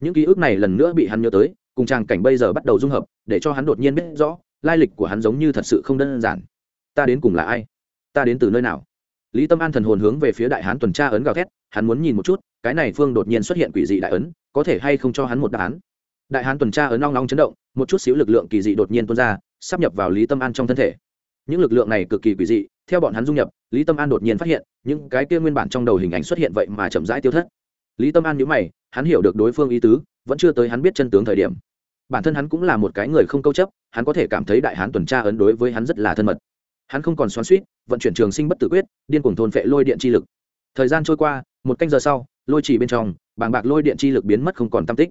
Những ký ức này lần nữa bị hắn nhớ tới, cùng tràng cảnh bây giờ bắt đầu dung hợp, để cho hắn đột nhiên biết rõ, lai lịch của hắn giống như thật sự không đơn giản. Ta đến cùng là ai? Ta đến từ nơi nào? Lý tâm an thần hồn hướng về phía đại hán tuần tra ấn gào thét, hắn muốn nhìn một chút, cái này phương đột nhiên xuất hiện quỷ dị đại ấn, có thể hay không cho hắn một đáp án. Đại hán tuần tra ấn long long chấn động, một chút xíu lực lượng kỳ dị đột nhiên tuôn ra, sắp nhập vào lý tâm an trong thân thể. Những lực lượng này cực kỳ quỷ dị, theo bọn hắn dung nhập, lý tâm an đột nhiên phát hiện, những cái kia nguyên bản trong đầu hình ảnh xuất hiện vậy mà chậm rãi tiêu thất. Lý tâm an nhữ mày, hắn hiểu được đối phương ý tứ, vẫn chưa tới hắn biết chân tướng thời điểm. Bản thân hắn cũng là một cái người không câu chấp, hắn có thể cảm thấy đại hán tuần tra ấn đối với hắn rất là thân mật hắn không còn xoắn suýt, vận chuyển trường sinh bất tử quyết, điên cuồng thôn phệ lôi điện chi lực. Thời gian trôi qua, một canh giờ sau, lôi chỉ bên trong, bàng bạc lôi điện chi lực biến mất không còn tam tích.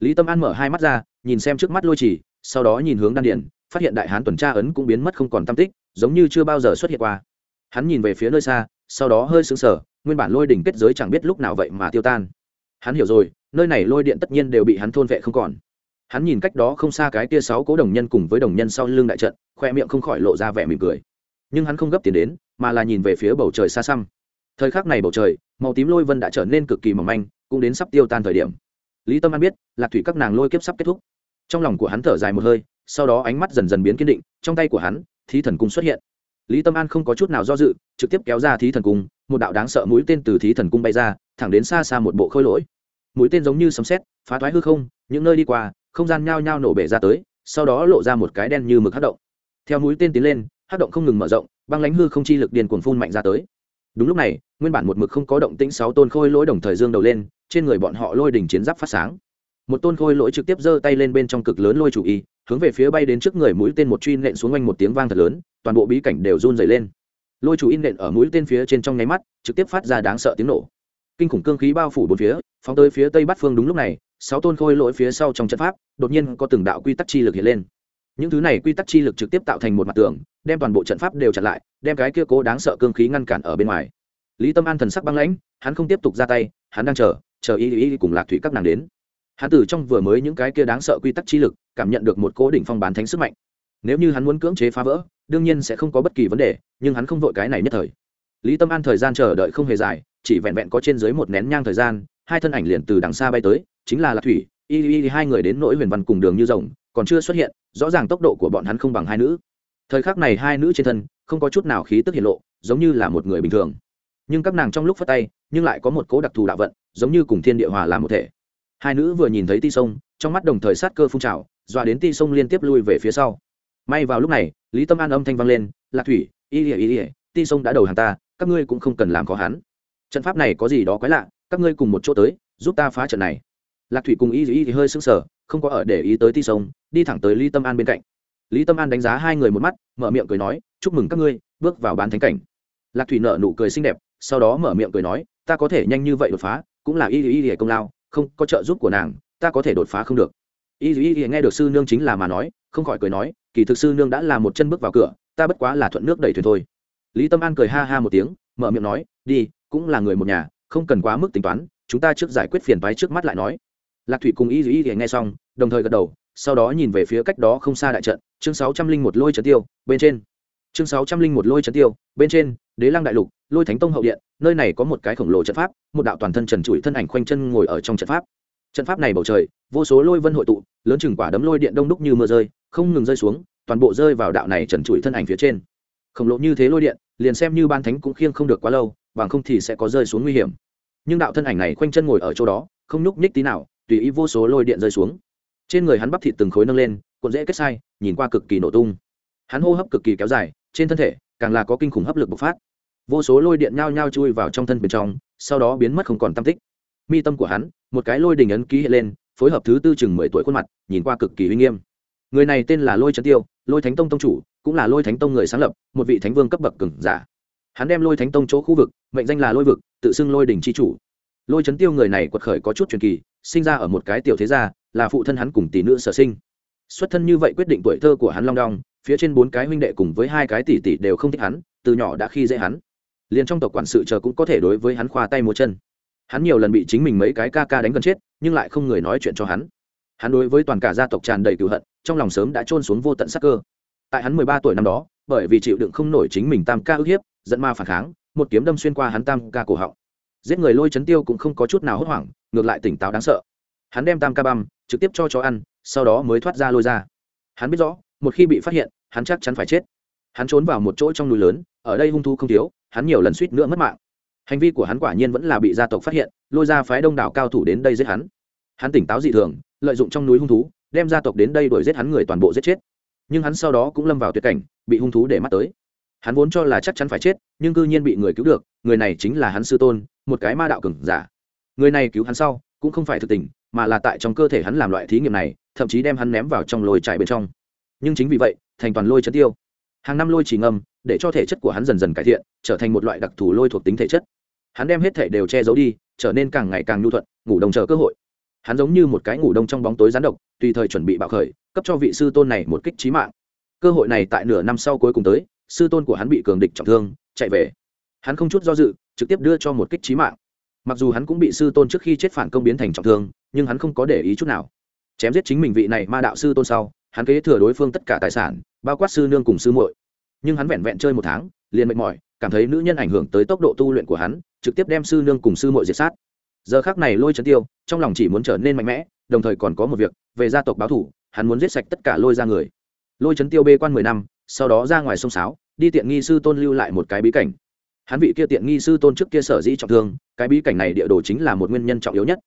Lý tâm an mở hai mắt ra, nhìn xem trước mắt lôi chỉ sau đó nhìn hướng đan điện, phát hiện đại hán tuần tra ấn cũng biến mất không còn tam tích, giống như chưa bao giờ xuất hiện qua. Hắn nhìn về phía nơi xa, sau đó hơi sững sờ, nguyên bản lôi đỉnh kết giới chẳng biết lúc nào vậy mà tiêu tan. Hắn hiểu rồi, nơi này lôi điện tất nhiên đều bị hắn thôn vệ không còn. Hắn nhìn cách đó không xa cái tia sáu cố đồng nhân cùng với đồng nhân sau lưng đại trận, khoe miệng không khỏi lộ ra vẻ mỉm cười nhưng hắn không gấp tiền đến, mà là nhìn về phía bầu trời xa xăm. Thời khắc này bầu trời, màu tím lôi vân đã trở nên cực kỳ mỏng manh, cũng đến sắp tiêu tan thời điểm. Lý tâm an biết, lạc thủy các nàng lôi kiếp sắp kết thúc. Trong lòng của hắn thở dài một hơi, sau đó ánh mắt dần dần biến kiên định, trong tay của hắn, thí thần cung xuất hiện. Lý tâm an không có chút nào do dự, trực tiếp kéo ra thí thần cung, một đạo đáng sợ mũi tên từ thí thần cung bay ra, thẳng đến xa xa một bộ khôi lỗi. Mũi tên giống như sấm sét, phá thoái hư không, những nơi đi qua, không gian nhao nhao nổ bể ra tới, sau đó lộ ra một cái đen như mực hát động. Theo mũi tên tiến lên hát động không ngừng mở rộng, băng lánh hư không chi lực điền cuồng phun mạnh ra tới. Đúng lúc này, nguyên bản một mực không có động tĩnh sáu tôn khôi lỗi đồng thời dương đầu lên, trên người bọn họ lôi đỉnh chiến giáp phát sáng. Một tôn khôi lỗi trực tiếp giơ tay lên bên trong cực lớn lôi chủ y, hướng về phía bay đến trước người mũi tên một truy nện xuống quanh một tiếng vang thật lớn, toàn bộ bí cảnh đều run dày lên. Lôi chủ in nện ở mũi tên phía trên trong nháy mắt, trực tiếp phát ra đáng sợ tiếng nổ. Kinh khủng cương khí bao phủ bốn phía, phóng tới phía tây bắc phương đúng lúc này, sáu tôn khôi lỗi phía sau trong trận pháp, đột nhiên có từng đạo quy tắc chi lực hiện lên những thứ này quy tắc chi lực trực tiếp tạo thành một mặt tường, đem toàn bộ trận pháp đều chặn lại, đem cái kia cố đáng sợ cương khí ngăn cản ở bên ngoài. Lý tâm an thần sắc băng lãnh, hắn không tiếp tục ra tay, hắn đang chờ chờ y y cùng lạc thủy các nàng đến. Hắn từ trong vừa mới những cái kia đáng sợ quy tắc chi lực, cảm nhận được một cố đỉnh phong bán thánh sức mạnh. Nếu như hắn muốn cưỡng chế phá vỡ, đương nhiên sẽ không có bất kỳ vấn đề, nhưng hắn không vội cái này nhất thời. Lý tâm an thời gian chờ đợi không hề dài, chỉ vẹn vẹn có trên dưới một nén nhang thời gian, hai thân ảnh liền từ đằng xa bay tới, chính là lạc thủy y y hai người đến nỗi huyền văn cùng đường như rồng còn chưa xuất hiện, rõ ràng tốc độ của bọn hắn không bằng hai nữ. Thời khắc này hai nữ trên thân, không có chút nào khí tức hiện lộ, giống như là một người bình thường. Nhưng các nàng trong lúc phát tay, nhưng lại có một cố đặc thù đạo vận, giống như cùng thiên địa hòa làm một thể. Hai nữ vừa nhìn thấy ti sông, trong mắt đồng thời sát cơ phun trào, dọa đến ti sông liên tiếp lui về phía sau. May vào lúc này, lý tâm an âm thanh vang lên, lạc thủy, y ỉa y ỉa ti sông đã đầu hàng ta, các ngươi cũng không cần làm khó hắn. Trận pháp này có gì đó quái lạ, các ngươi cùng một chỗ tới, giúp ta phá trận này lạc thủy cùng y y thì hơi sững sờ, không có ở để ý tới ti sông, đi thẳng tới lý tâm an bên cạnh. Lý tâm an đánh giá hai người một mắt, mở miệng cười nói, chúc mừng các ngươi, bước vào bán thánh cảnh. Lạc thủy nợ nụ cười xinh đẹp, sau đó mở miệng cười nói, ta có thể nhanh như vậy đột phá, cũng là y y thì công lao, không có trợ giúp của nàng, ta có thể đột phá không được. Y y thì nghe được sư nương chính là mà nói, không khỏi cười nói, kỳ thực sư nương đã là một chân bước vào cửa, ta bất quá là thuận nước đẩy thuyền thôi. Lý tâm an cười ha ha một tiếng, mở miệng nói, đi, cũng là người một nhà, không cần quá mức tính toán, chúng ta trước giải quyết phiền toái trước mắt lại nói lạc thủy cùng y y y nghe xong, đồng thời gật đầu, sau đó nhìn về phía cách đó không xa đại trận, chương sáu trăm linh một lôi trấn tiêu, bên trên. Chương sáu trăm linh một lôi trấn tiêu, bên trên, đế lăng đại lục, lôi thánh tông hậu điện, nơi này có một cái khổng lồ trận pháp, một đạo toàn thân trần trụi thân ảnh khoanh chân ngồi ở trong trận pháp. Trận pháp này bầu trời, vô số lôi vân hội tụ, lớn chừng quả đấm lôi điện đông đúc như mưa rơi, không ngừng rơi xuống, toàn bộ rơi vào đạo này trần trụi thân ảnh phía trên. Khổng lồ như thế lôi điện, liền xem như ban thánh cũng khiêng không được quá lâu, bằng không thì sẽ có rơi xuống nguy hiểm. Nhưng đạo thân ảnh này khoanh chân ngồi ở chỗ đó, không nhúc nhích tí nào tùy ý vô số lôi điện rơi xuống. Trên người hắn bắp thịt từng khối nâng lên, cuộn dễ kết sai, nhìn qua cực kỳ nổ tung. Hắn hô hấp cực kỳ kéo dài, trên thân thể, càng là có kinh khủng hấp lực bộc phát. Vô số lôi điện nhao nhao chui vào trong thân bên trong, sau đó biến mất không còn tam tích. Mi tâm của hắn, một cái lôi đình ấn ký hiện lên, phối hợp thứ tư chừng mười tuổi khuôn mặt, nhìn qua cực kỳ uy nghiêm. Người này tên là lôi trấn tiêu, lôi thánh tông tông chủ, cũng là lôi thánh tông người sáng lập, một vị thánh vương cấp bậc cừng giả. Hắn đem lôi thánh tông chỗ khu vực, mệnh danh là lôi vực, tự xưng lôi đình c h i chủ lôi chấn tiêu người này quật khởi có chút truyền kỳ, sinh ra ở một cái tiểu thế gia, là phụ thân hắn cùng tỷ nữ sở sinh. Xuất thân như vậy quyết định tuổi thơ của hắn long đong, phía trên bốn cái huynh đệ cùng với hai cái tỷ tỷ đều không thích hắn, từ nhỏ đã khi dễ hắn. Liền trong tộc quản sự chờ cũng có thể đối với hắn khoa tay múa chân. Hắn nhiều lần bị chính mình mấy cái ca ca đánh gần chết, nhưng lại không người nói chuyện cho hắn. Hắn đối với toàn cả gia tộc tràn đầy cựu hận, trong lòng sớm đã trôn xuống vô tận sắc cơ. Tại hắn mười ba tuổi năm đó, bởi vì chịu đựng không nổi chính mình tam ca ức hiếp dẫn ma phản kháng, một kiếm đâm xuyên qua hắn tam ca cổ họng giết người lôi chấn tiêu cũng không có chút nào hốt hoảng, ngược lại tỉnh táo đáng sợ. Hắn đem tam ca băm, trực tiếp cho chó ăn, sau đó mới thoát ra lôi ra. Hắn biết rõ, một khi bị phát hiện, hắn chắc chắn phải chết. Hắn trốn vào một chỗ trong núi lớn, ở đây hung thu không thiếu, hắn nhiều lần suýt nữa mất mạng. Hành vi của hắn quả nhiên vẫn là bị gia tộc phát hiện, lôi ra phái đông đảo cao thủ đến đây giết hắn. Hắn tỉnh táo dị thường, lợi dụng trong núi hung thú, đem gia tộc đến đây đuổi giết hắn người toàn bộ giết chết. Nhưng hắn sau đó cũng lâm vào tuyệt cảnh, bị hung thú để mắt tới hắn vốn cho là chắc chắn phải chết, nhưng cư nhiên bị người cứu được, người này chính là hắn sư tôn, một cái ma đạo cừng giả. Người này cứu hắn sau, cũng không phải thực tình, mà là tại trong cơ thể hắn làm loại thí nghiệm này, thậm chí đem hắn ném vào trong lôi trại bên trong. Nhưng chính vì vậy, thành toàn lôi chất tiêu. Hàng năm lôi chỉ ngâm để cho thể chất của hắn dần dần cải thiện, trở thành một loại đặc thù lôi thuộc tính thể chất. Hắn đem hết thể đều che giấu đi, trở nên càng ngày càng nhu thuận, ngủ đông chờ cơ hội. Hắn giống như một cái ngủ đông trong bóng tối gián độc, tùy thời chuẩn bị bạo khởi, cấp cho vị sư tôn này một kích trí mạng. Cơ hội này tại nửa năm sau cuối cùng tới sư tôn của hắn bị cường địch trọng thương, chạy về. Hắn không chút do dự, trực tiếp đưa cho một kích trí mạng. Mặc dù hắn cũng bị sư tôn trước khi chết phản công biến thành trọng thương, nhưng hắn không có để ý chút nào. Chém giết chính mình vị này ma đạo sư tôn sau, hắn kế thừa đối phương tất cả tài sản, bao quát sư nương cùng sư muội. Nhưng hắn vẹn vẹn chơi một tháng, liền mệt mỏi, cảm thấy nữ nhân ảnh hưởng tới tốc độ tu luyện của hắn, trực tiếp đem sư nương cùng sư muội diệt sát. Giờ khác này lôi trấn tiêu, trong lòng chỉ muốn trở nên mạnh mẽ, đồng thời còn có một việc, về gia tộc báo thủ, hắn muốn giết sạch tất cả lôi ra người. Lôi trấn tiêu bê quan mười năm, sau đó ra ngoài sông sáo đi tiện nghi sư tôn lưu lại một cái bí cảnh. Hắn vị kia tiện nghi sư tôn trước kia sở dĩ trọng thương, cái bí cảnh này địa đồ chính là một nguyên nhân trọng yếu nhất.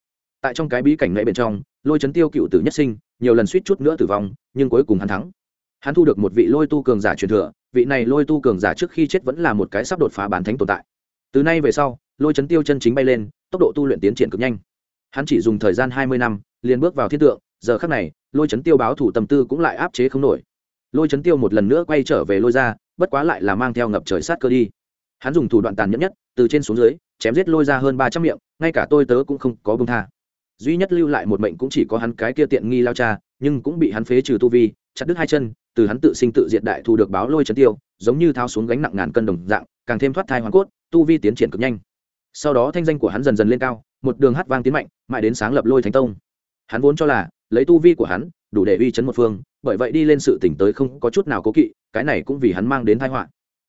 Tại trong cái bí cảnh này bên trong, lôi chấn tiêu cựu tử nhất sinh, nhiều lần suýt chút nữa tử vong, nhưng cuối cùng hắn thắng. Hắn thu được một vị lôi tu cường giả truyền thừa, vị này lôi tu cường giả trước khi chết vẫn là một cái sắp đột phá bán thánh tồn tại. Từ nay về sau, lôi chấn tiêu chân chính bay lên, tốc độ tu luyện tiến triển cực nhanh. Hắn chỉ dùng thời gian hai mươi năm, liền bước vào thiên tượng, giờ khác này, lôi chấn tiêu báo thủ tâm tư cũng lại áp chế không nổi. Lôi chấn tiêu một lần nữa quay trở về lôi ra bất quá lại là mang theo ngập trời sát cơ đi. Hắn dùng thủ đoạn tàn nhẫn nhất, từ trên xuống dưới, chém giết lôi ra hơn ba trăm miệng, ngay cả tôi tớ cũng không có bông tha. Duy nhất lưu lại một mệnh cũng chỉ có hắn cái kia tiện nghi lao cha, nhưng cũng bị hắn phế trừ tu vi, chặt đứt hai chân, từ hắn tự sinh tự diệt đại thu được báo lôi chấn tiêu, giống như thao xuống gánh nặng ngàn cân đồng dạng, càng thêm thoát thai hoàn cốt, tu vi tiến triển cực nhanh. Sau đó thanh danh của hắn dần dần lên cao, một đường hát vang tiến mạnh, mãi đến sáng lập lôi thánh tông. Hắn vốn cho là, lấy tu vi của hắn, đủ để uy chấn một phương bởi vậy đi lên sự tỉnh tới không có chút nào cố kỵ, cái này cũng vì hắn mang đến thái họa.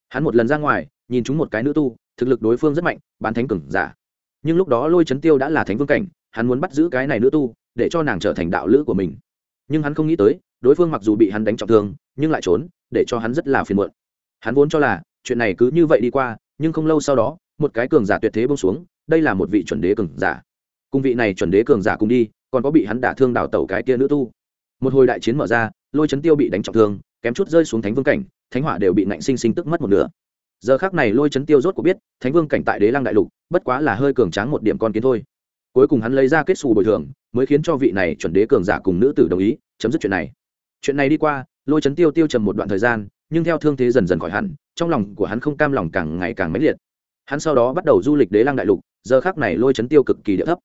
Hắn một lần ra ngoài, nhìn chúng một cái nữ tu, thực lực đối phương rất mạnh, bán thánh cừng giả. Nhưng lúc đó lôi chấn tiêu đã là thánh vương cảnh, hắn muốn bắt giữ cái này nữ tu, để cho nàng trở thành đạo lữ của mình. Nhưng hắn không nghĩ tới, đối phương mặc dù bị hắn đánh trọng thương, nhưng lại trốn, để cho hắn rất là phiền muộn. Hắn vốn cho là, chuyện này cứ như vậy đi qua, nhưng không lâu sau đó, một cái cường giả tuyệt thế bông xuống, đây là một vị chuẩn đế cường giả. Cùng vị này chuẩn đế cường giả cùng đi, còn có bị hắn đả thương đào tẩu cái kia nữ tu. Một hồi đại chiến mở ra lôi chấn tiêu bị đánh trọng thương, kém chút rơi xuống thánh vương cảnh, thánh hỏa đều bị nạnh sinh sinh tức mất một nửa. Giờ khác này lôi chấn tiêu rốt của biết, thánh vương cảnh tại đế lăng đại lục, bất quá là hơi cường tráng một điểm con kiến thôi. Cuối cùng hắn lấy ra kết xù bồi thường, mới khiến cho vị này chuẩn đế cường giả cùng nữ tử đồng ý, chấm dứt chuyện này. Chuyện này đi qua, lôi chấn tiêu tiêu trầm một đoạn thời gian, nhưng theo thương thế dần dần khỏi hẳn, trong lòng của hắn không cam lòng càng ngày càng mãnh liệt. Hắn sau đó bắt đầu du lịch đế lăng đại lục, giờ khác này lôi chấn tiêu cực kỳ địa thấp.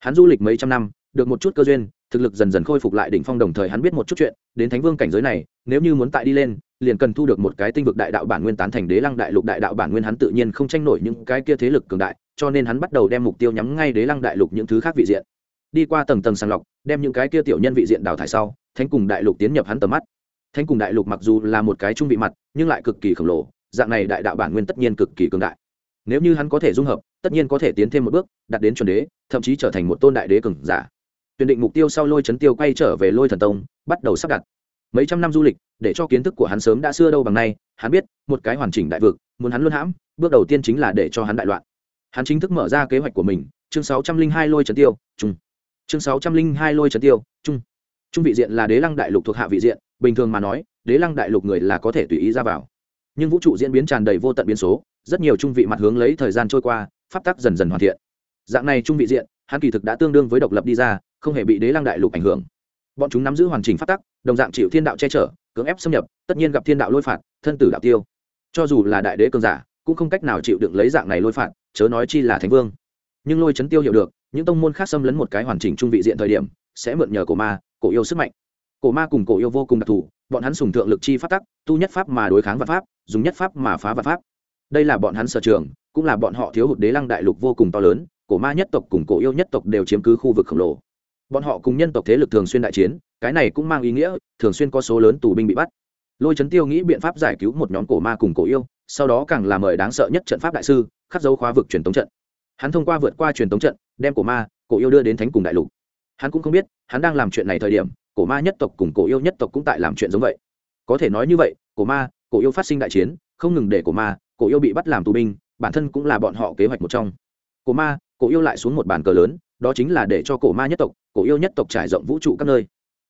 Hắn du lịch mấy trăm năm, được một chút cơ duyên thực lực dần dần khôi phục lại đỉnh phong đồng thời hắn biết một chút chuyện, đến thánh vương cảnh giới này, nếu như muốn tại đi lên, liền cần thu được một cái tinh vực đại đạo bản nguyên tán thành đế lăng đại lục đại đạo bản nguyên hắn tự nhiên không tranh nổi những cái kia thế lực cường đại, cho nên hắn bắt đầu đem mục tiêu nhắm ngay đế lăng đại lục những thứ khác vị diện. Đi qua tầng tầng sàng lọc, đem những cái kia tiểu nhân vị diện đào thải sau, thánh cùng đại lục tiến nhập hắn tầm mắt. Thánh cùng đại lục mặc dù là một cái trung vị mặt, nhưng lại cực kỳ khổng lồ, dạng này đại đạo bản nguyên tất nhiên cực kỳ cường đại. Nếu như hắn có thể dung hợp, tất nhiên có thể tiến thêm một bước, đạt đến chuẩn đế, thậm chí trở thành một tôn đại đế cường giả tuyển định mục tiêu sau lôi chấn tiêu quay trở về lôi thần tông, bắt đầu sắp đặt. Mấy trăm năm du lịch, để cho kiến thức của hắn sớm đã xưa đâu bằng nay, hắn biết, một cái hoàn chỉnh đại vực, muốn hắn luôn hãm, bước đầu tiên chính là để cho hắn đại loạn. Hắn chính thức mở ra kế hoạch của mình, chương sáu trăm linh hai lôi trấn tiêu trung chương sáu trăm linh hai lôi trấn tiêu trung trung vị diện là đế lăng đại lục thuộc hạ vị diện, bình thường mà nói, đế lăng đại lục người là có thể tùy ý ra vào. Nhưng vũ trụ diễn biến tràn đầy vô tận biến số, rất nhiều trung vị mặt hướng lấy thời gian trôi qua, pháp tắc dần dần hoàn thiện. Dạng này trung vị diện, hắn kỳ thực đã tương đương với độc lập đi ra không hề bị đế lăng đại lục ảnh hưởng. Bọn chúng nắm giữ hoàn chỉnh pháp tắc, đồng dạng chịu thiên đạo che chở, cưỡng ép xâm nhập, tất nhiên gặp thiên đạo lôi phạt, thân tử đạo tiêu. Cho dù là đại đế cường giả, cũng không cách nào chịu được lấy dạng này lôi phạt, chớ nói chi là thánh vương. Nhưng lôi chấn tiêu hiểu được, những tông môn khác xâm lấn một cái hoàn chỉnh trung vị diện thời điểm, sẽ mượn nhờ cổ ma, cổ yêu sức mạnh. Cổ ma cùng cổ yêu vô cùng đặc thù, bọn hắn sùng thượng lực chi pháp tắc, tu nhất pháp mà đối kháng vật pháp, dùng nhất pháp mà phá vật pháp. Đây là bọn hắn sở trường, cũng là bọn họ thiếu hụt đế lăng đại lục vô cùng to lớn, cổ ma nhất tộc cùng cổ yêu nhất tộc đều chiếm cứ khu vực khổng lồ bọn họ cùng nhân tộc thế lực thường xuyên đại chiến, cái này cũng mang ý nghĩa, thường xuyên có số lớn tù binh bị bắt. Lôi trấn tiêu nghĩ biện pháp giải cứu một nhóm cổ ma cùng cổ yêu, sau đó càng là mời đáng sợ nhất trận pháp đại sư, khắc dấu khóa vực truyền tống trận. Hắn thông qua vượt qua truyền tống trận, đem cổ ma, cổ yêu đưa đến thánh cùng đại lục. Hắn cũng không biết, hắn đang làm chuyện này thời điểm, cổ ma nhất tộc cùng cổ yêu nhất tộc cũng tại làm chuyện giống vậy. Có thể nói như vậy, cổ ma, cổ yêu phát sinh đại chiến, không ngừng để cổ ma, cổ yêu bị bắt làm tù binh, bản thân cũng là bọn họ kế hoạch một trong. Cổ ma, cổ yêu lại xuống một bàn cờ lớn, đó chính là để cho cổ ma nhất tộc cổ yêu nhất tộc trải rộng vũ trụ các nơi.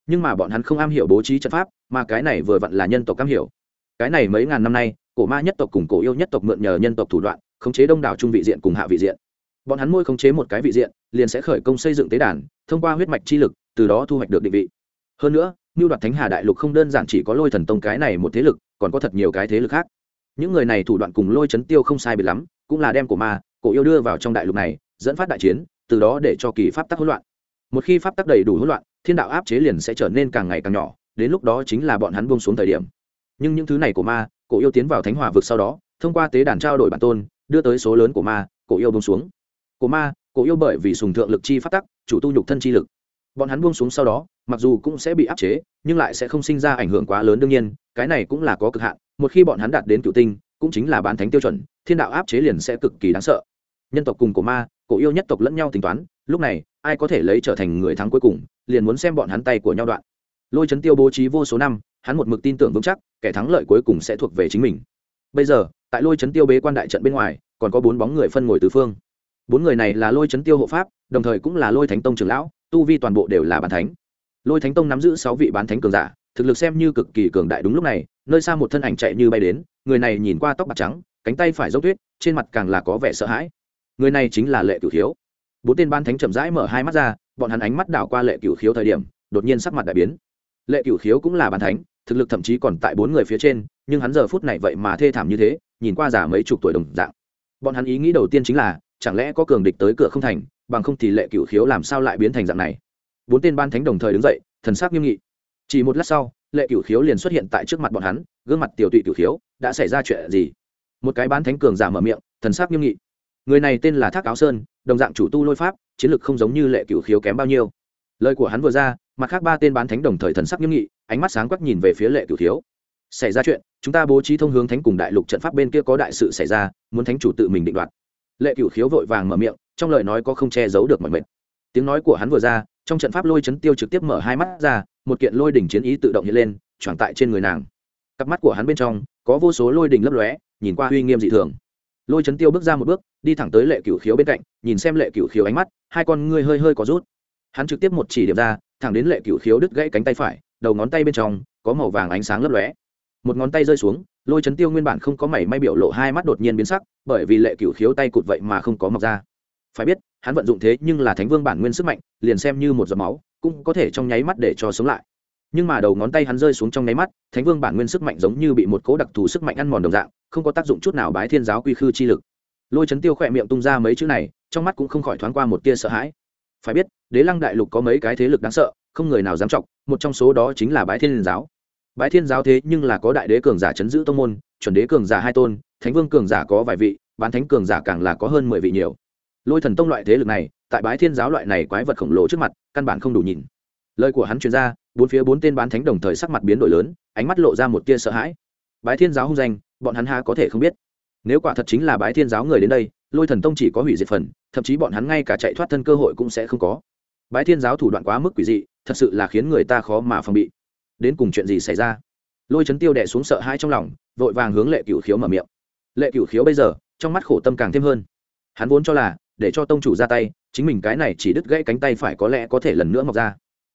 Nhưng mà bọn hắn không am hiểu bố trí trận pháp, mà cái này vừa vặn là nhân tộc am hiểu. Cái này mấy ngàn năm nay, cổ ma nhất tộc cùng cổ yêu nhất tộc mượn nhờ nhân tộc thủ đoạn, khống chế đông đảo trung vị diện cùng hạ vị diện. Bọn hắn môi khống chế một cái vị diện, liền sẽ khởi công xây dựng tế đàn, thông qua huyết mạch chi lực, từ đó thu hoạch được định vị. Hơn nữa mưu đoạt thánh hà đại lục không đơn giản chỉ có lôi thần tông cái này một thế lực, còn có thật nhiều cái thế lực khác. Những người này thủ đoạn cùng lôi chấn tiêu không sai biệt lắm, cũng là đem cổ ma, cổ yêu đưa vào trong đại lục này, dẫn phát đại chiến, từ đó để cho kỳ pháp tắc hỗn loạn một khi pháp tắc đầy đủ hỗn loạn, thiên đạo áp chế liền sẽ trở nên càng ngày càng nhỏ, đến lúc đó chính là bọn hắn buông xuống thời điểm. Nhưng những thứ này của ma, cổ yêu tiến vào thánh hòa vực sau đó, thông qua tế đàn trao đổi bản tôn, đưa tới số lớn của ma, cổ yêu buông xuống. Cổ ma, cổ yêu bởi vì sùng thượng lực chi pháp tắc, chủ tu nhục thân chi lực. Bọn hắn buông xuống sau đó, mặc dù cũng sẽ bị áp chế, nhưng lại sẽ không sinh ra ảnh hưởng quá lớn đương nhiên, cái này cũng là có cực hạn, một khi bọn hắn đạt đến cựu tinh, cũng chính là bán thánh tiêu chuẩn, thiên đạo áp chế liền sẽ cực kỳ đáng sợ. Nhân tộc cùng cổ ma, cổ yêu nhất tộc lẫn nhau tính toán, lúc này ai có thể lấy trở thành người thắng cuối cùng, liền muốn xem bọn hắn tay của nhau đoạn. Lôi chấn tiêu bố trí vô số năm, hắn một mực tin tưởng vững chắc, kẻ thắng lợi cuối cùng sẽ thuộc về chính mình. Bây giờ, tại lôi chấn tiêu bế quan đại trận bên ngoài, còn có bốn bóng người phân ngồi tứ phương. Bốn người này là lôi chấn tiêu hộ pháp, đồng thời cũng là lôi thánh tông trưởng lão, tu vi toàn bộ đều là bán thánh. Lôi thánh tông nắm giữ sáu vị bán thánh cường giả, thực lực xem như cực kỳ cường đại đúng lúc này, nơi xa một thân ảnh chạy như bay đến, người này nhìn qua tóc bạc trắng, cánh tay phải dốc tuyết, trên mặt càng là có vẻ sợ hãi. Người này chính là lệ cửu Thiếu bốn tên ban thánh chậm rãi mở hai mắt ra, bọn hắn ánh mắt đảo qua lệ cửu khiếu thời điểm, đột nhiên sắc mặt đại biến. Lệ cửu khiếu cũng là ban thánh, thực lực thậm chí còn tại bốn người phía trên, nhưng hắn giờ phút này vậy mà thê thảm như thế, nhìn qua già mấy chục tuổi đồng dạng. Bọn hắn ý nghĩ đầu tiên chính là, chẳng lẽ có cường địch tới cửa không thành, bằng không thì lệ cửu khiếu làm sao lại biến thành dạng này? Bốn tên ban thánh đồng thời đứng dậy, thần sắc nghiêm nghị. Chỉ một lát sau, lệ cửu khiếu liền xuất hiện tại trước mặt bọn hắn, gương mặt tiểu tụy cửu khiếu, đã xảy ra chuyện gì? Một cái ban thánh cường giả mở miệng, thần sắc nghiêm nghị người này tên là thác áo sơn, đồng dạng chủ tu lôi pháp, chiến lược không giống như lệ cửu khiếu kém bao nhiêu. Lời của hắn vừa ra, mặt khác ba tên bán thánh đồng thời thần sắc nghiêm nghị, ánh mắt sáng quắc nhìn về phía lệ cửu thiếu. xảy ra chuyện, chúng ta bố trí thông hướng thánh cùng đại lục trận pháp bên kia có đại sự xảy ra, muốn thánh chủ tự mình định đoạt. Lệ cửu khiếu vội vàng mở miệng, trong lời nói có không che giấu được mọi mệt. Tiếng nói của hắn vừa ra, trong trận pháp lôi chấn tiêu trực tiếp mở hai mắt ra, một kiện lôi đỉnh chiến ý tự động hiện lên, choảng tại trên người nàng. Cặp mắt của hắn bên trong, có vô số lôi đỉnh lấp lóe, nhìn qua uy nghiêm dị thường lôi trấn tiêu bước ra một bước, đi thẳng tới lệ cửu khiếu bên cạnh, nhìn xem lệ cửu khiếu ánh mắt, hai con ngươi hơi hơi có rút. Hắn trực tiếp một chỉ điểm ra, thẳng đến lệ cửu khiếu đứt gãy cánh tay phải, đầu ngón tay bên trong, có màu vàng ánh sáng lấp lóe. Một ngón tay rơi xuống, lôi chấn tiêu nguyên bản không có mảy may biểu lộ hai mắt đột nhiên biến sắc, bởi vì lệ cửu khiếu tay cụt vậy mà không có mọc ra. Phải biết, hắn vận dụng thế nhưng là thánh vương bản nguyên sức mạnh, liền xem như một giọt máu, cũng có thể trong nháy mắt để cho sống lại nhưng mà đầu ngón tay hắn rơi xuống trong nháy mắt, thánh vương bản nguyên sức mạnh giống như bị một cố đặc thù sức mạnh ăn mòn đồng dạng, không có tác dụng chút nào bái thiên giáo quy khư chi lực. Lôi chấn tiêu khỏe miệng tung ra mấy chữ này, trong mắt cũng không khỏi thoáng qua một tia sợ hãi. Phải biết, đế lăng đại lục có mấy cái thế lực đáng sợ, không người nào dám trọng một trong số đó chính là bái thiên giáo. Bái thiên giáo thế nhưng là có đại đế cường giả chấn giữ tông môn, chuẩn đế cường giả hai tôn, thánh vương cường giả có vài vị, bán thánh cường giả càng là có hơn mười vị nhiều. Lôi thần tông loại thế lực này, tại bái thiên giáo loại này quái vật khổng lồ trước mặt, căn bản không đủ nhìn. Lời của hắn chuyên ra bốn phía bốn tên bán thánh đồng thời sắc mặt biến đổi lớn, ánh mắt lộ ra một tia sợ hãi. Bái thiên giáo hung danh, bọn hắn ha có thể không biết. Nếu quả thật chính là bái thiên giáo người đến đây, lôi thần tông chỉ có hủy diệt phần, thậm chí bọn hắn ngay cả chạy thoát thân cơ hội cũng sẽ không có. Bái thiên giáo thủ đoạn quá mức quỷ dị, thật sự là khiến người ta khó mà phòng bị. Đến cùng chuyện gì xảy ra? Lôi chấn tiêu đẻ xuống sợ hãi trong lòng, vội vàng hướng lệ cửu khiếu mở miệng. Lệ cửu khiếu bây giờ, trong mắt khổ tâm càng thêm hơn. Hắn vốn cho là, để cho tông chủ ra tay, chính mình cái này chỉ đứt gãy cánh tay phải có lẽ có thể lần nữa mọc ra.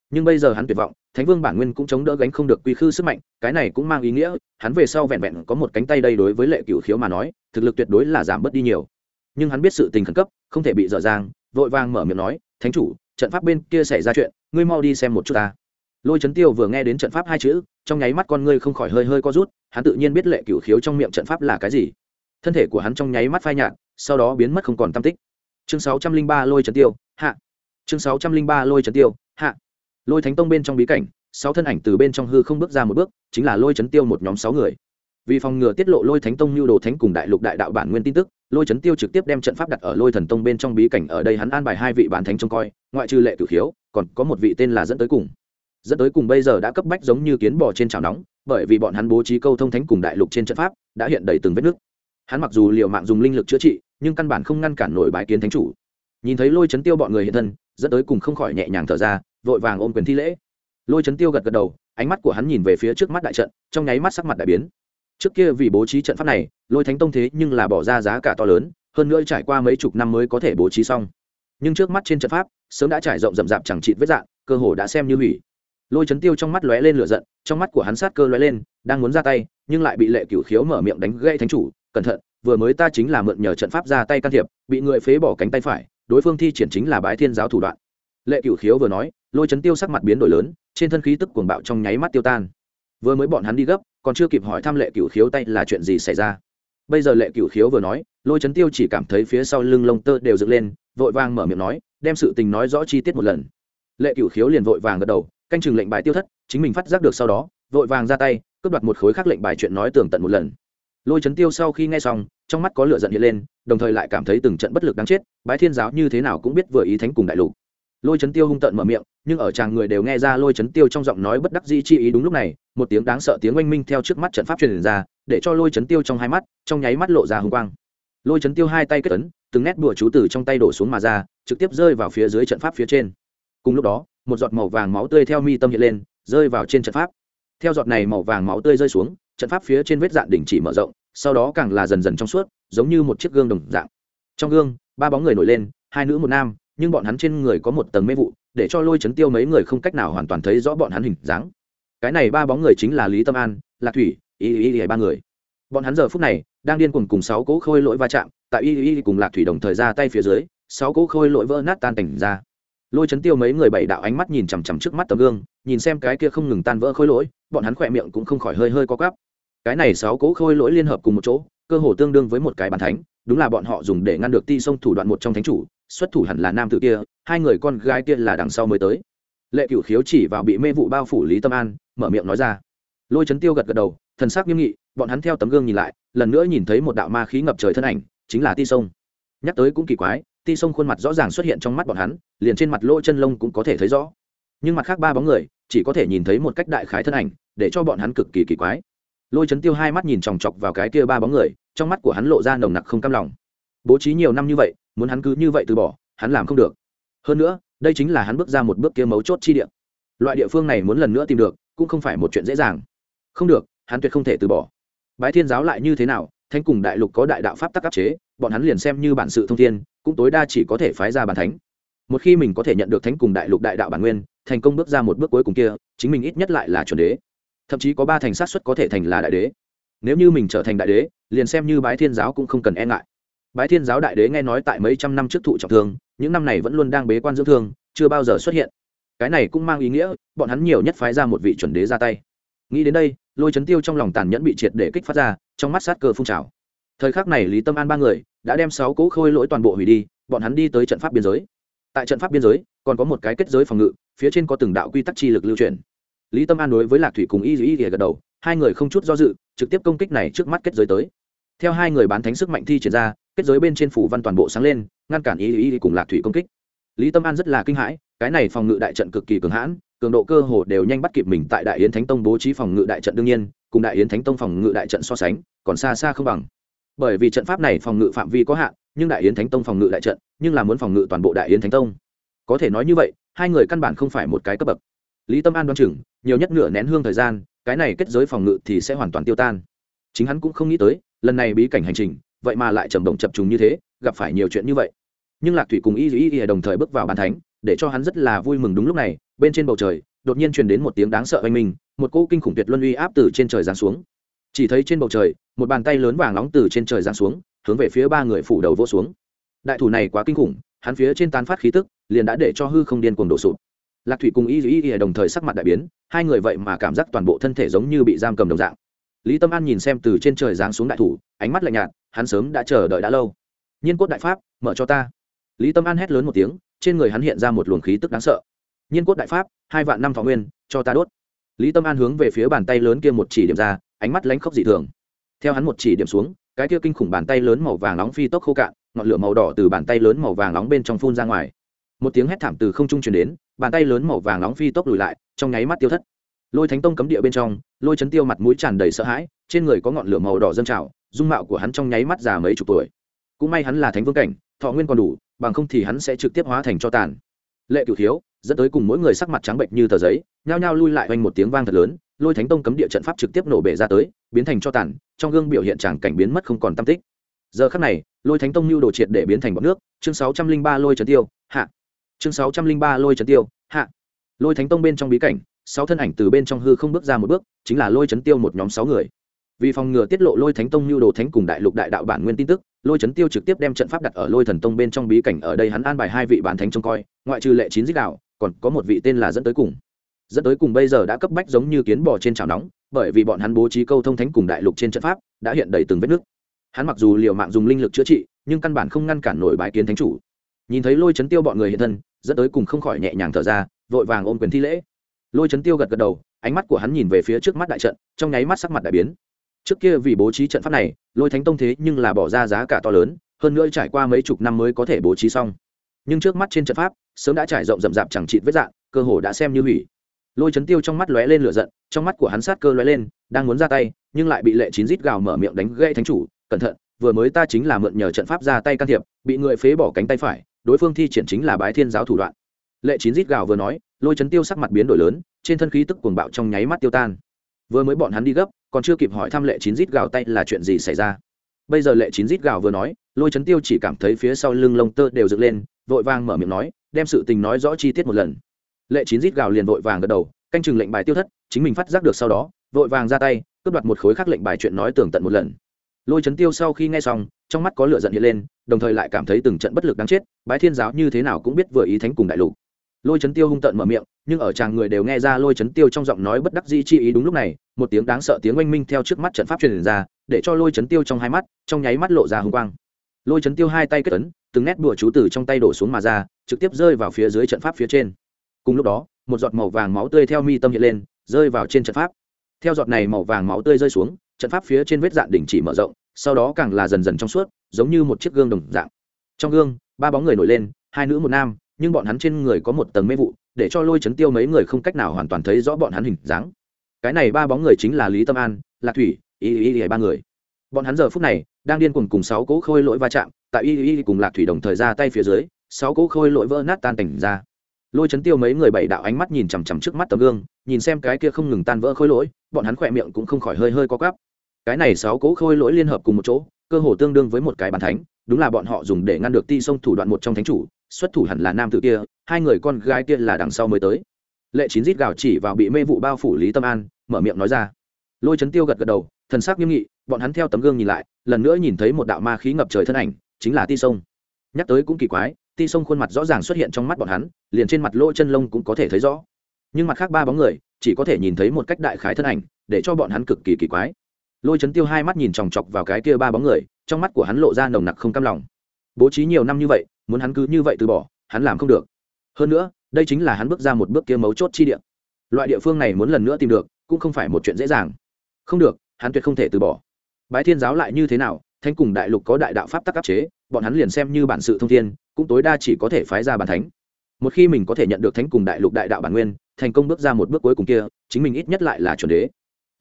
Nhưng bây giờ hắn tuyệt vọng thánh vương bản nguyên cũng chống đỡ gánh không được quy khư sức mạnh, cái này cũng mang ý nghĩa, hắn về sau vẹn vẹn có một cánh tay đây đối với lệ cửu khiếu mà nói, thực lực tuyệt đối là giảm bớt đi nhiều. Nhưng hắn biết sự tình khẩn cấp, không thể bị dở dang, vội vàng mở miệng nói, thánh chủ, trận pháp bên kia xảy ra chuyện, ngươi mau đi xem một chút ta. Lôi trấn tiêu vừa nghe đến trận pháp hai chữ, trong nháy mắt con ngươi không khỏi hơi hơi co rút, hắn tự nhiên biết lệ cửu khiếu trong miệng trận pháp là cái gì. Thân thể của hắn trong nháy mắt phai nhạt, sau đó biến mất không còn tam tích. Chương sáu trăm linh ba lôi trấn tiêu, hạ. Chương sáu trăm linh ba lôi trấn tiêu, hạ lôi thánh tông bên trong bí cảnh, sáu thân ảnh từ bên trong hư không bước ra một bước, chính là lôi trấn tiêu một nhóm sáu người. Vì phòng ngừa tiết lộ lôi thánh tông như đồ thánh cùng đại lục đại đạo bản nguyên tin tức, lôi trấn tiêu trực tiếp đem trận pháp đặt ở lôi thần tông bên trong bí cảnh ở đây hắn an bài hai vị bản thánh trông coi, ngoại trừ lệ cửu khiếu, còn có một vị tên là dẫn tới cùng. Dẫn tới cùng bây giờ đã cấp bách giống như kiến bò trên chảo nóng, bởi vì bọn hắn bố trí câu thông thánh cùng đại lục trên trận pháp, đã hiện đầy từng vết nứt. Hắn mặc dù liều mạng dùng linh lực chữa trị, nhưng căn bản không ngăn cản nổi bái kiến thánh chủ nhìn thấy lôi chấn tiêu bọn người hiện thân, dẫn tới cùng không khỏi nhẹ nhàng thở ra, vội vàng ôm quyền thi lễ. Lôi chấn tiêu gật gật đầu, ánh mắt của hắn nhìn về phía trước mắt đại trận, trong nháy mắt sắc mặt đại biến. Trước kia vì bố trí trận pháp này, lôi thánh tông thế nhưng là bỏ ra giá cả to lớn, hơn nữa trải qua mấy chục năm mới có thể bố trí xong. Nhưng trước mắt trên trận pháp, sớm đã trải rộng rậm rạp chẳng chịt vết dạng, cơ hồ đã xem như hủy. Lôi chấn tiêu trong mắt lóe lên lửa giận, trong mắt của hắn sát cơ lóe lên, đang muốn ra tay, nhưng lại bị lệ cửu khiếu mở miệng đánh gây thánh chủ, cẩn thận, vừa mới ta chính là mượn nhờ trận pháp ra tay can thiệp, bị người phế bỏ cánh tay phải đối phương thi triển chính là bái thiên giáo thủ đoạn. Lệ cửu khiếu vừa nói, lôi chấn tiêu sắc mặt biến đổi lớn, trên thân khí tức cuồng bạo trong nháy mắt tiêu tan. Vừa mới bọn hắn đi gấp, còn chưa kịp hỏi thăm lệ cửu khiếu tay là chuyện gì xảy ra. Bây giờ lệ cửu khiếu vừa nói, lôi chấn tiêu chỉ cảm thấy phía sau lưng lông tơ đều dựng lên, vội vàng mở miệng nói, đem sự tình nói rõ chi tiết một lần. Lệ cửu khiếu liền vội vàng gật đầu, canh chừng lệnh bài tiêu thất, chính mình phát giác được sau đó, vội vàng ra tay, cướp đoạt một khối khác lệnh bài chuyện nói tường tận một lần lôi chấn tiêu sau khi nghe xong, trong mắt có lửa giận hiện lên, đồng thời lại cảm thấy từng trận bất lực đáng chết, bái thiên giáo như thế nào cũng biết vừa ý thánh cùng đại lục. Lôi chấn tiêu hung tợn mở miệng, nhưng ở chàng người đều nghe ra lôi chấn tiêu trong giọng nói bất đắc dĩ chi ý đúng lúc này, một tiếng đáng sợ tiếng oanh minh theo trước mắt trận pháp truyền ra, để cho lôi chấn tiêu trong hai mắt, trong nháy mắt lộ ra hung quang. Lôi chấn tiêu hai tay kết ấn, từng nét bùa chú từ trong tay đổ xuống mà ra, trực tiếp rơi vào phía dưới trận pháp phía trên. Cùng lúc đó, một giọt màu vàng máu tươi theo mi tâm hiện lên, rơi vào trên trận pháp. Theo giọt này màu vàng máu tươi rơi xuống trận pháp phía trên vết dạn đỉnh chỉ mở rộng, sau đó càng là dần dần trong suốt, giống như một chiếc gương đồng dạng. Trong gương, ba bóng người nổi lên, hai nữ một nam, nhưng bọn hắn trên người có một tầng mê vụ, để cho lôi chấn tiêu mấy người không cách nào hoàn toàn thấy rõ bọn hắn hình dáng. Cái này ba bóng người chính là lý tâm an, lạc thủy, y y y ba người. Bọn hắn giờ phút này, đang điên cuồng cùng sáu cỗ khôi lỗi va chạm, tại y y cùng lạc thủy đồng thời ra tay phía dưới, sáu cỗ khôi lỗi vỡ nát tan tành ra. Lôi chấn tiêu mấy người bảy đạo ánh mắt nhìn chằm chằm trước mắt tấm gương, nhìn xem cái kia không ngừng tan vỡ khôi lỗi, bọn hắn khỏe miệng cũng không khỏi hơi hơi co cắp cái này sáu cỗ khôi lỗi liên hợp cùng một chỗ, cơ hồ tương đương với một cái bàn thánh. Đúng là bọn họ dùng để ngăn được ti sông thủ đoạn một trong thánh chủ, xuất thủ hẳn là nam tự kia, hai người con gái kia là đằng sau mới tới. Lệ cửu khiếu chỉ vào bị mê vụ bao phủ lý tâm an, mở miệng nói ra. Lôi chấn tiêu gật gật đầu, thần sắc nghiêm nghị, bọn hắn theo tấm gương nhìn lại, lần nữa nhìn thấy một đạo ma khí ngập trời thân ảnh, chính là ti sông. Nhắc tới cũng kỳ quái, ti sông khuôn mặt rõ ràng xuất hiện trong mắt bọn hắn, liền trên mặt lỗ chân lông cũng có thể thấy rõ. Nhưng mặt khác ba bóng người, chỉ có thể nhìn thấy một cách đại khái thân ảnh, để cho bọn hắn cực kỳ kỳ quái lôi chấn tiêu hai mắt nhìn chòng chọc vào cái kia ba bóng người, trong mắt của hắn lộ ra nồng nặc không cam lòng. Bố trí nhiều năm như vậy, muốn hắn cứ như vậy từ bỏ, hắn làm không được. Hơn nữa, đây chính là hắn bước ra một bước kia mấu chốt chi địa. Loại địa phương này muốn lần nữa tìm được, cũng không phải một chuyện dễ dàng. Không được, hắn tuyệt không thể từ bỏ. Bái thiên giáo lại như thế nào, thánh cùng đại lục có đại đạo pháp tắc áp chế, bọn hắn liền xem như bản sự thông thiên, cũng tối đa chỉ có thể phái ra bản thánh. Một khi mình có thể nhận được thánh cùng đại lục đại đạo bản nguyên, thành công bước ra một bước cuối cùng kia, chính mình ít nhất lại là chuẩn đế thậm chí có ba thành sát xuất có thể thành là đại đế. Nếu như mình trở thành đại đế, liền xem như bái thiên giáo cũng không cần e ngại. Bái thiên giáo đại đế nghe nói tại mấy trăm năm trước thụ trọng thương, những năm này vẫn luôn đang bế quan dưỡng thương, chưa bao giờ xuất hiện. Cái này cũng mang ý nghĩa, bọn hắn nhiều nhất phái ra một vị chuẩn đế ra tay. Nghĩ đến đây, lôi chấn tiêu trong lòng tàn nhẫn bị triệt để kích phát ra, trong mắt sát cơ phun trào. Thời khắc này lý tâm an ba người đã đem sáu cỗ khôi lỗi toàn bộ hủy đi, bọn hắn đi tới trận pháp biên giới. Tại trận pháp biên giới, còn có một cái kết giới phòng ngự, phía trên có từng đạo quy tắc chi lực lưu truyền lý tâm an đối với lạc thủy cùng y y gật đầu, hai người không chút do dự, trực tiếp công kích này trước mắt kết giới tới. Theo hai người bán thánh sức mạnh thi triển ra, kết giới bên trên phủ văn toàn bộ sáng lên, ngăn cản y y cùng lạc thủy công kích. Lý tâm an rất là kinh hãi, cái này phòng ngự đại trận cực kỳ cường hãn, cường độ cơ hồ đều nhanh bắt kịp mình tại đại yến thánh tông bố trí phòng ngự đại trận đương nhiên, cùng đại yến thánh tông phòng ngự đại trận so sánh, còn xa xa không bằng. Bởi vì trận pháp này phòng ngự phạm vi có hạn, nhưng đại yến thánh tông phòng ngự đại trận, nhưng là muốn phòng ngự toàn bộ đại yến thánh tông. Có thể nói như vậy, hai người căn bản không phải một cái cấp bậc lý tâm an đoán chừng, nhiều nhất nửa nén hương thời gian, cái này kết giới phòng ngự thì sẽ hoàn toàn tiêu tan. Chính hắn cũng không nghĩ tới, lần này bí cảnh hành trình, vậy mà lại trầm động chập trùng như thế, gặp phải nhiều chuyện như vậy. Nhưng lạc thủy cùng y y y đồng thời bước vào bàn thánh, để cho hắn rất là vui mừng đúng lúc này, bên trên bầu trời, đột nhiên truyền đến một tiếng đáng sợ oanh minh, một cỗ kinh khủng tuyệt luân uy áp từ trên trời giáng xuống. Chỉ thấy trên bầu trời, một bàn tay lớn vàng nóng từ trên trời giáng xuống, hướng về phía ba người phủ đầu vỗ xuống. Đại thủ này quá kinh khủng, hắn phía trên tán phát khí tức, liền đã để cho hư không điên cuồng đổ sụp lạc thủy cùng y y y đồng thời sắc mặt đại biến, hai người vậy mà cảm giác toàn bộ thân thể giống như bị giam cầm đồng dạng. Lý tâm an nhìn xem từ trên trời giáng xuống đại thủ, ánh mắt lạnh nhạt, hắn sớm đã chờ đợi đã lâu. Nhiên cốt đại pháp, mở cho ta. Lý tâm an hét lớn một tiếng, trên người hắn hiện ra một luồng khí tức đáng sợ. Nhiên cốt đại pháp, hai vạn năm thọ nguyên, cho ta đốt. Lý tâm an hướng về phía bàn tay lớn kia một chỉ điểm ra, ánh mắt lánh khóc dị thường. Theo hắn một chỉ điểm xuống, cái kia kinh khủng bàn tay lớn màu vàng nóng phi tốc khô cạn, ngọn lửa màu đỏ từ bàn tay lớn màu vàng nóng bên trong phun ra ngoài. Một tiếng hét thảm từ không trung truyền đến bàn tay lớn màu vàng nóng phi tốc lùi lại, trong nháy mắt tiêu thất. Lôi thánh tông cấm địa bên trong, lôi chấn tiêu mặt mũi tràn đầy sợ hãi, trên người có ngọn lửa màu đỏ dâng trào, dung mạo của hắn trong nháy mắt già mấy chục tuổi. Cũng may hắn là thánh vương cảnh, thọ nguyên còn đủ, bằng không thì hắn sẽ trực tiếp hóa thành cho tàn. Lệ cửu thiếu, dẫn tới cùng mỗi người sắc mặt trắng bệnh như tờ giấy, nhao nhao lui lại quanh một tiếng vang thật lớn, lôi thánh tông cấm địa trận pháp trực tiếp nổ bể ra tới, biến thành cho tàn, trong gương biểu hiện tràng cảnh biến mất không còn tam tích. Giờ khắc này, lôi thánh tông lưu đồ triệt để biến thành bọn nước, chương sáu trăm linh ba lôi trấn tiêu, hạ chương sáu trăm linh ba lôi trấn tiêu, hạ. Lôi thánh tông bên trong bí cảnh, sáu thân ảnh từ bên trong hư không bước ra một bước, chính là lôi trấn tiêu một nhóm sáu người. Vì phòng ngừa tiết lộ lôi thánh tông lưu đồ thánh cùng đại lục đại đạo bản nguyên tin tức, lôi trấn tiêu trực tiếp đem trận pháp đặt ở lôi thần tông bên trong bí cảnh, ở đây hắn an bài hai vị bản thánh trông coi, ngoại trừ lệ chín dích đạo, còn có một vị tên là dẫn tới cùng. Dẫn tới cùng bây giờ đã cấp bách giống như kiến bò trên chảo nóng, bởi vì bọn hắn bố trí câu thông thánh cùng đại lục trên trận pháp, đã hiện đầy từng vết nước. Hắn mặc dù liều mạng dùng linh lực chữa trị, nhưng căn bản không ngăn cản nổi bài kiến thánh chủ. Nhìn thấy lôi chấn tiêu bọn người hiện thân dẫn tới cùng không khỏi nhẹ nhàng thở ra, vội vàng ôm quyền thi lễ. Lôi trấn tiêu gật gật đầu, ánh mắt của hắn nhìn về phía trước mắt đại trận, trong nháy mắt sắc mặt đại biến. Trước kia vì bố trí trận pháp này, lôi thánh tông thế nhưng là bỏ ra giá cả to lớn, hơn nữa trải qua mấy chục năm mới có thể bố trí xong. Nhưng trước mắt trên trận pháp, sớm đã trải rộng rậm rạp chẳng chịt vết dạng, cơ hồ đã xem như hủy. Lôi chấn tiêu trong mắt lóe lên lửa giận, trong mắt của hắn sát cơ lóe lên, đang muốn ra tay, nhưng lại bị lệ chín rít gào mở miệng đánh gây thánh chủ, cẩn thận, vừa mới ta chính là mượn nhờ trận pháp ra tay can thiệp, bị người phế bỏ cánh tay phải đối phương thi triển chính là bái thiên giáo thủ đoạn. Lệ chín rít gào vừa nói, lôi chấn tiêu sắc mặt biến đổi lớn, trên thân khí tức cuồng bạo trong nháy mắt tiêu tan. Vừa mới bọn hắn đi gấp, còn chưa kịp hỏi thăm lệ chín rít gào tay là chuyện gì xảy ra. Bây giờ lệ chín rít gào vừa nói, lôi chấn tiêu chỉ cảm thấy phía sau lưng lông tơ đều dựng lên, vội vàng mở miệng nói, đem sự tình nói rõ chi tiết một lần. Lệ chín rít gào liền vội vàng gật đầu, canh chừng lệnh bài tiêu thất, chính mình phát giác được sau đó, vội vàng ra tay, cướp đoạt một khối khác lệnh bài chuyện nói tường tận một lần. Lôi chấn tiêu sau khi nghe xong trong mắt có lửa giận hiện lên, đồng thời lại cảm thấy từng trận bất lực đáng chết, bái thiên giáo như thế nào cũng biết vừa ý thánh cùng đại lục. Lôi chấn tiêu hung tợn mở miệng, nhưng ở chàng người đều nghe ra lôi chấn tiêu trong giọng nói bất đắc dĩ chi ý đúng lúc này, một tiếng đáng sợ tiếng oanh minh theo trước mắt trận pháp truyền ra, để cho lôi chấn tiêu trong hai mắt, trong nháy mắt lộ ra hung quang. Lôi chấn tiêu hai tay kết ấn, từng nét bùa chú từ trong tay đổ xuống mà ra, trực tiếp rơi vào phía dưới trận pháp phía trên. Cùng lúc đó, một giọt màu vàng máu tươi theo mi tâm hiện lên, rơi vào trên trận pháp. Theo giọt này màu vàng máu tươi rơi xuống, trận pháp phía trên vết dạn đỉnh chỉ mở rộng sau đó càng là dần dần trong suốt, giống như một chiếc gương đồng dạng. Trong gương, ba bóng người nổi lên, hai nữ một nam, nhưng bọn hắn trên người có một tầng mê vụ, để cho lôi chấn tiêu mấy người không cách nào hoàn toàn thấy rõ bọn hắn hình dáng. Cái này ba bóng người chính là lý tâm an, lạc thủy, y y y ba người. Bọn hắn giờ phút này, đang điên cuồng cùng sáu cỗ khôi lỗi va chạm, tại y y cùng lạc thủy đồng thời ra tay phía dưới, sáu cỗ khôi lỗi vỡ nát tan tành ra. Lôi chấn tiêu mấy người bảy đạo ánh mắt nhìn chằm chằm trước mắt tấm gương, nhìn xem cái kia không ngừng tan vỡ khôi lỗi, bọn hắn khỏe miệng cũng không khỏi hơi hơi có gắp cái này sáu cố khôi lỗi liên hợp cùng một chỗ, cơ hồ tương đương với một cái bàn thánh, đúng là bọn họ dùng để ngăn được ti sông thủ đoạn một trong thánh chủ, xuất thủ hẳn là nam tự kia, hai người con gái kia là đằng sau mới tới. Lệ chín rít gào chỉ vào bị mê vụ bao phủ lý tâm an, mở miệng nói ra. Lôi chấn tiêu gật gật đầu, thần sắc nghiêm nghị, bọn hắn theo tấm gương nhìn lại, lần nữa nhìn thấy một đạo ma khí ngập trời thân ảnh, chính là ti sông. Nhắc tới cũng kỳ quái, ti sông khuôn mặt rõ ràng xuất hiện trong mắt bọn hắn, liền trên mặt lỗ chân lông cũng có thể thấy rõ. Nhưng mặt khác ba bóng người, chỉ có thể nhìn thấy một cách đại khái thân ảnh, để cho bọn hắn cực kỳ kỳ quái lôi chấn tiêu hai mắt nhìn chòng chọc vào cái kia ba bóng người, trong mắt của hắn lộ ra nồng nặc không cam lòng. Bố trí nhiều năm như vậy, muốn hắn cứ như vậy từ bỏ, hắn làm không được. Hơn nữa, đây chính là hắn bước ra một bước kia mấu chốt chi địa. Loại địa phương này muốn lần nữa tìm được, cũng không phải một chuyện dễ dàng. Không được, hắn tuyệt không thể từ bỏ. Bái thiên giáo lại như thế nào thanh cùng đại lục có đại đạo pháp tắc áp chế, bọn hắn liền xem như bản sự thông thiên, cũng tối đa chỉ có thể phái ra bản thánh. Một khi mình có thể nhận được thánh cùng đại lục đại đạo bản nguyên, thành công bước ra một bước cuối cùng kia, chính mình ít nhất lại là chuẩn đế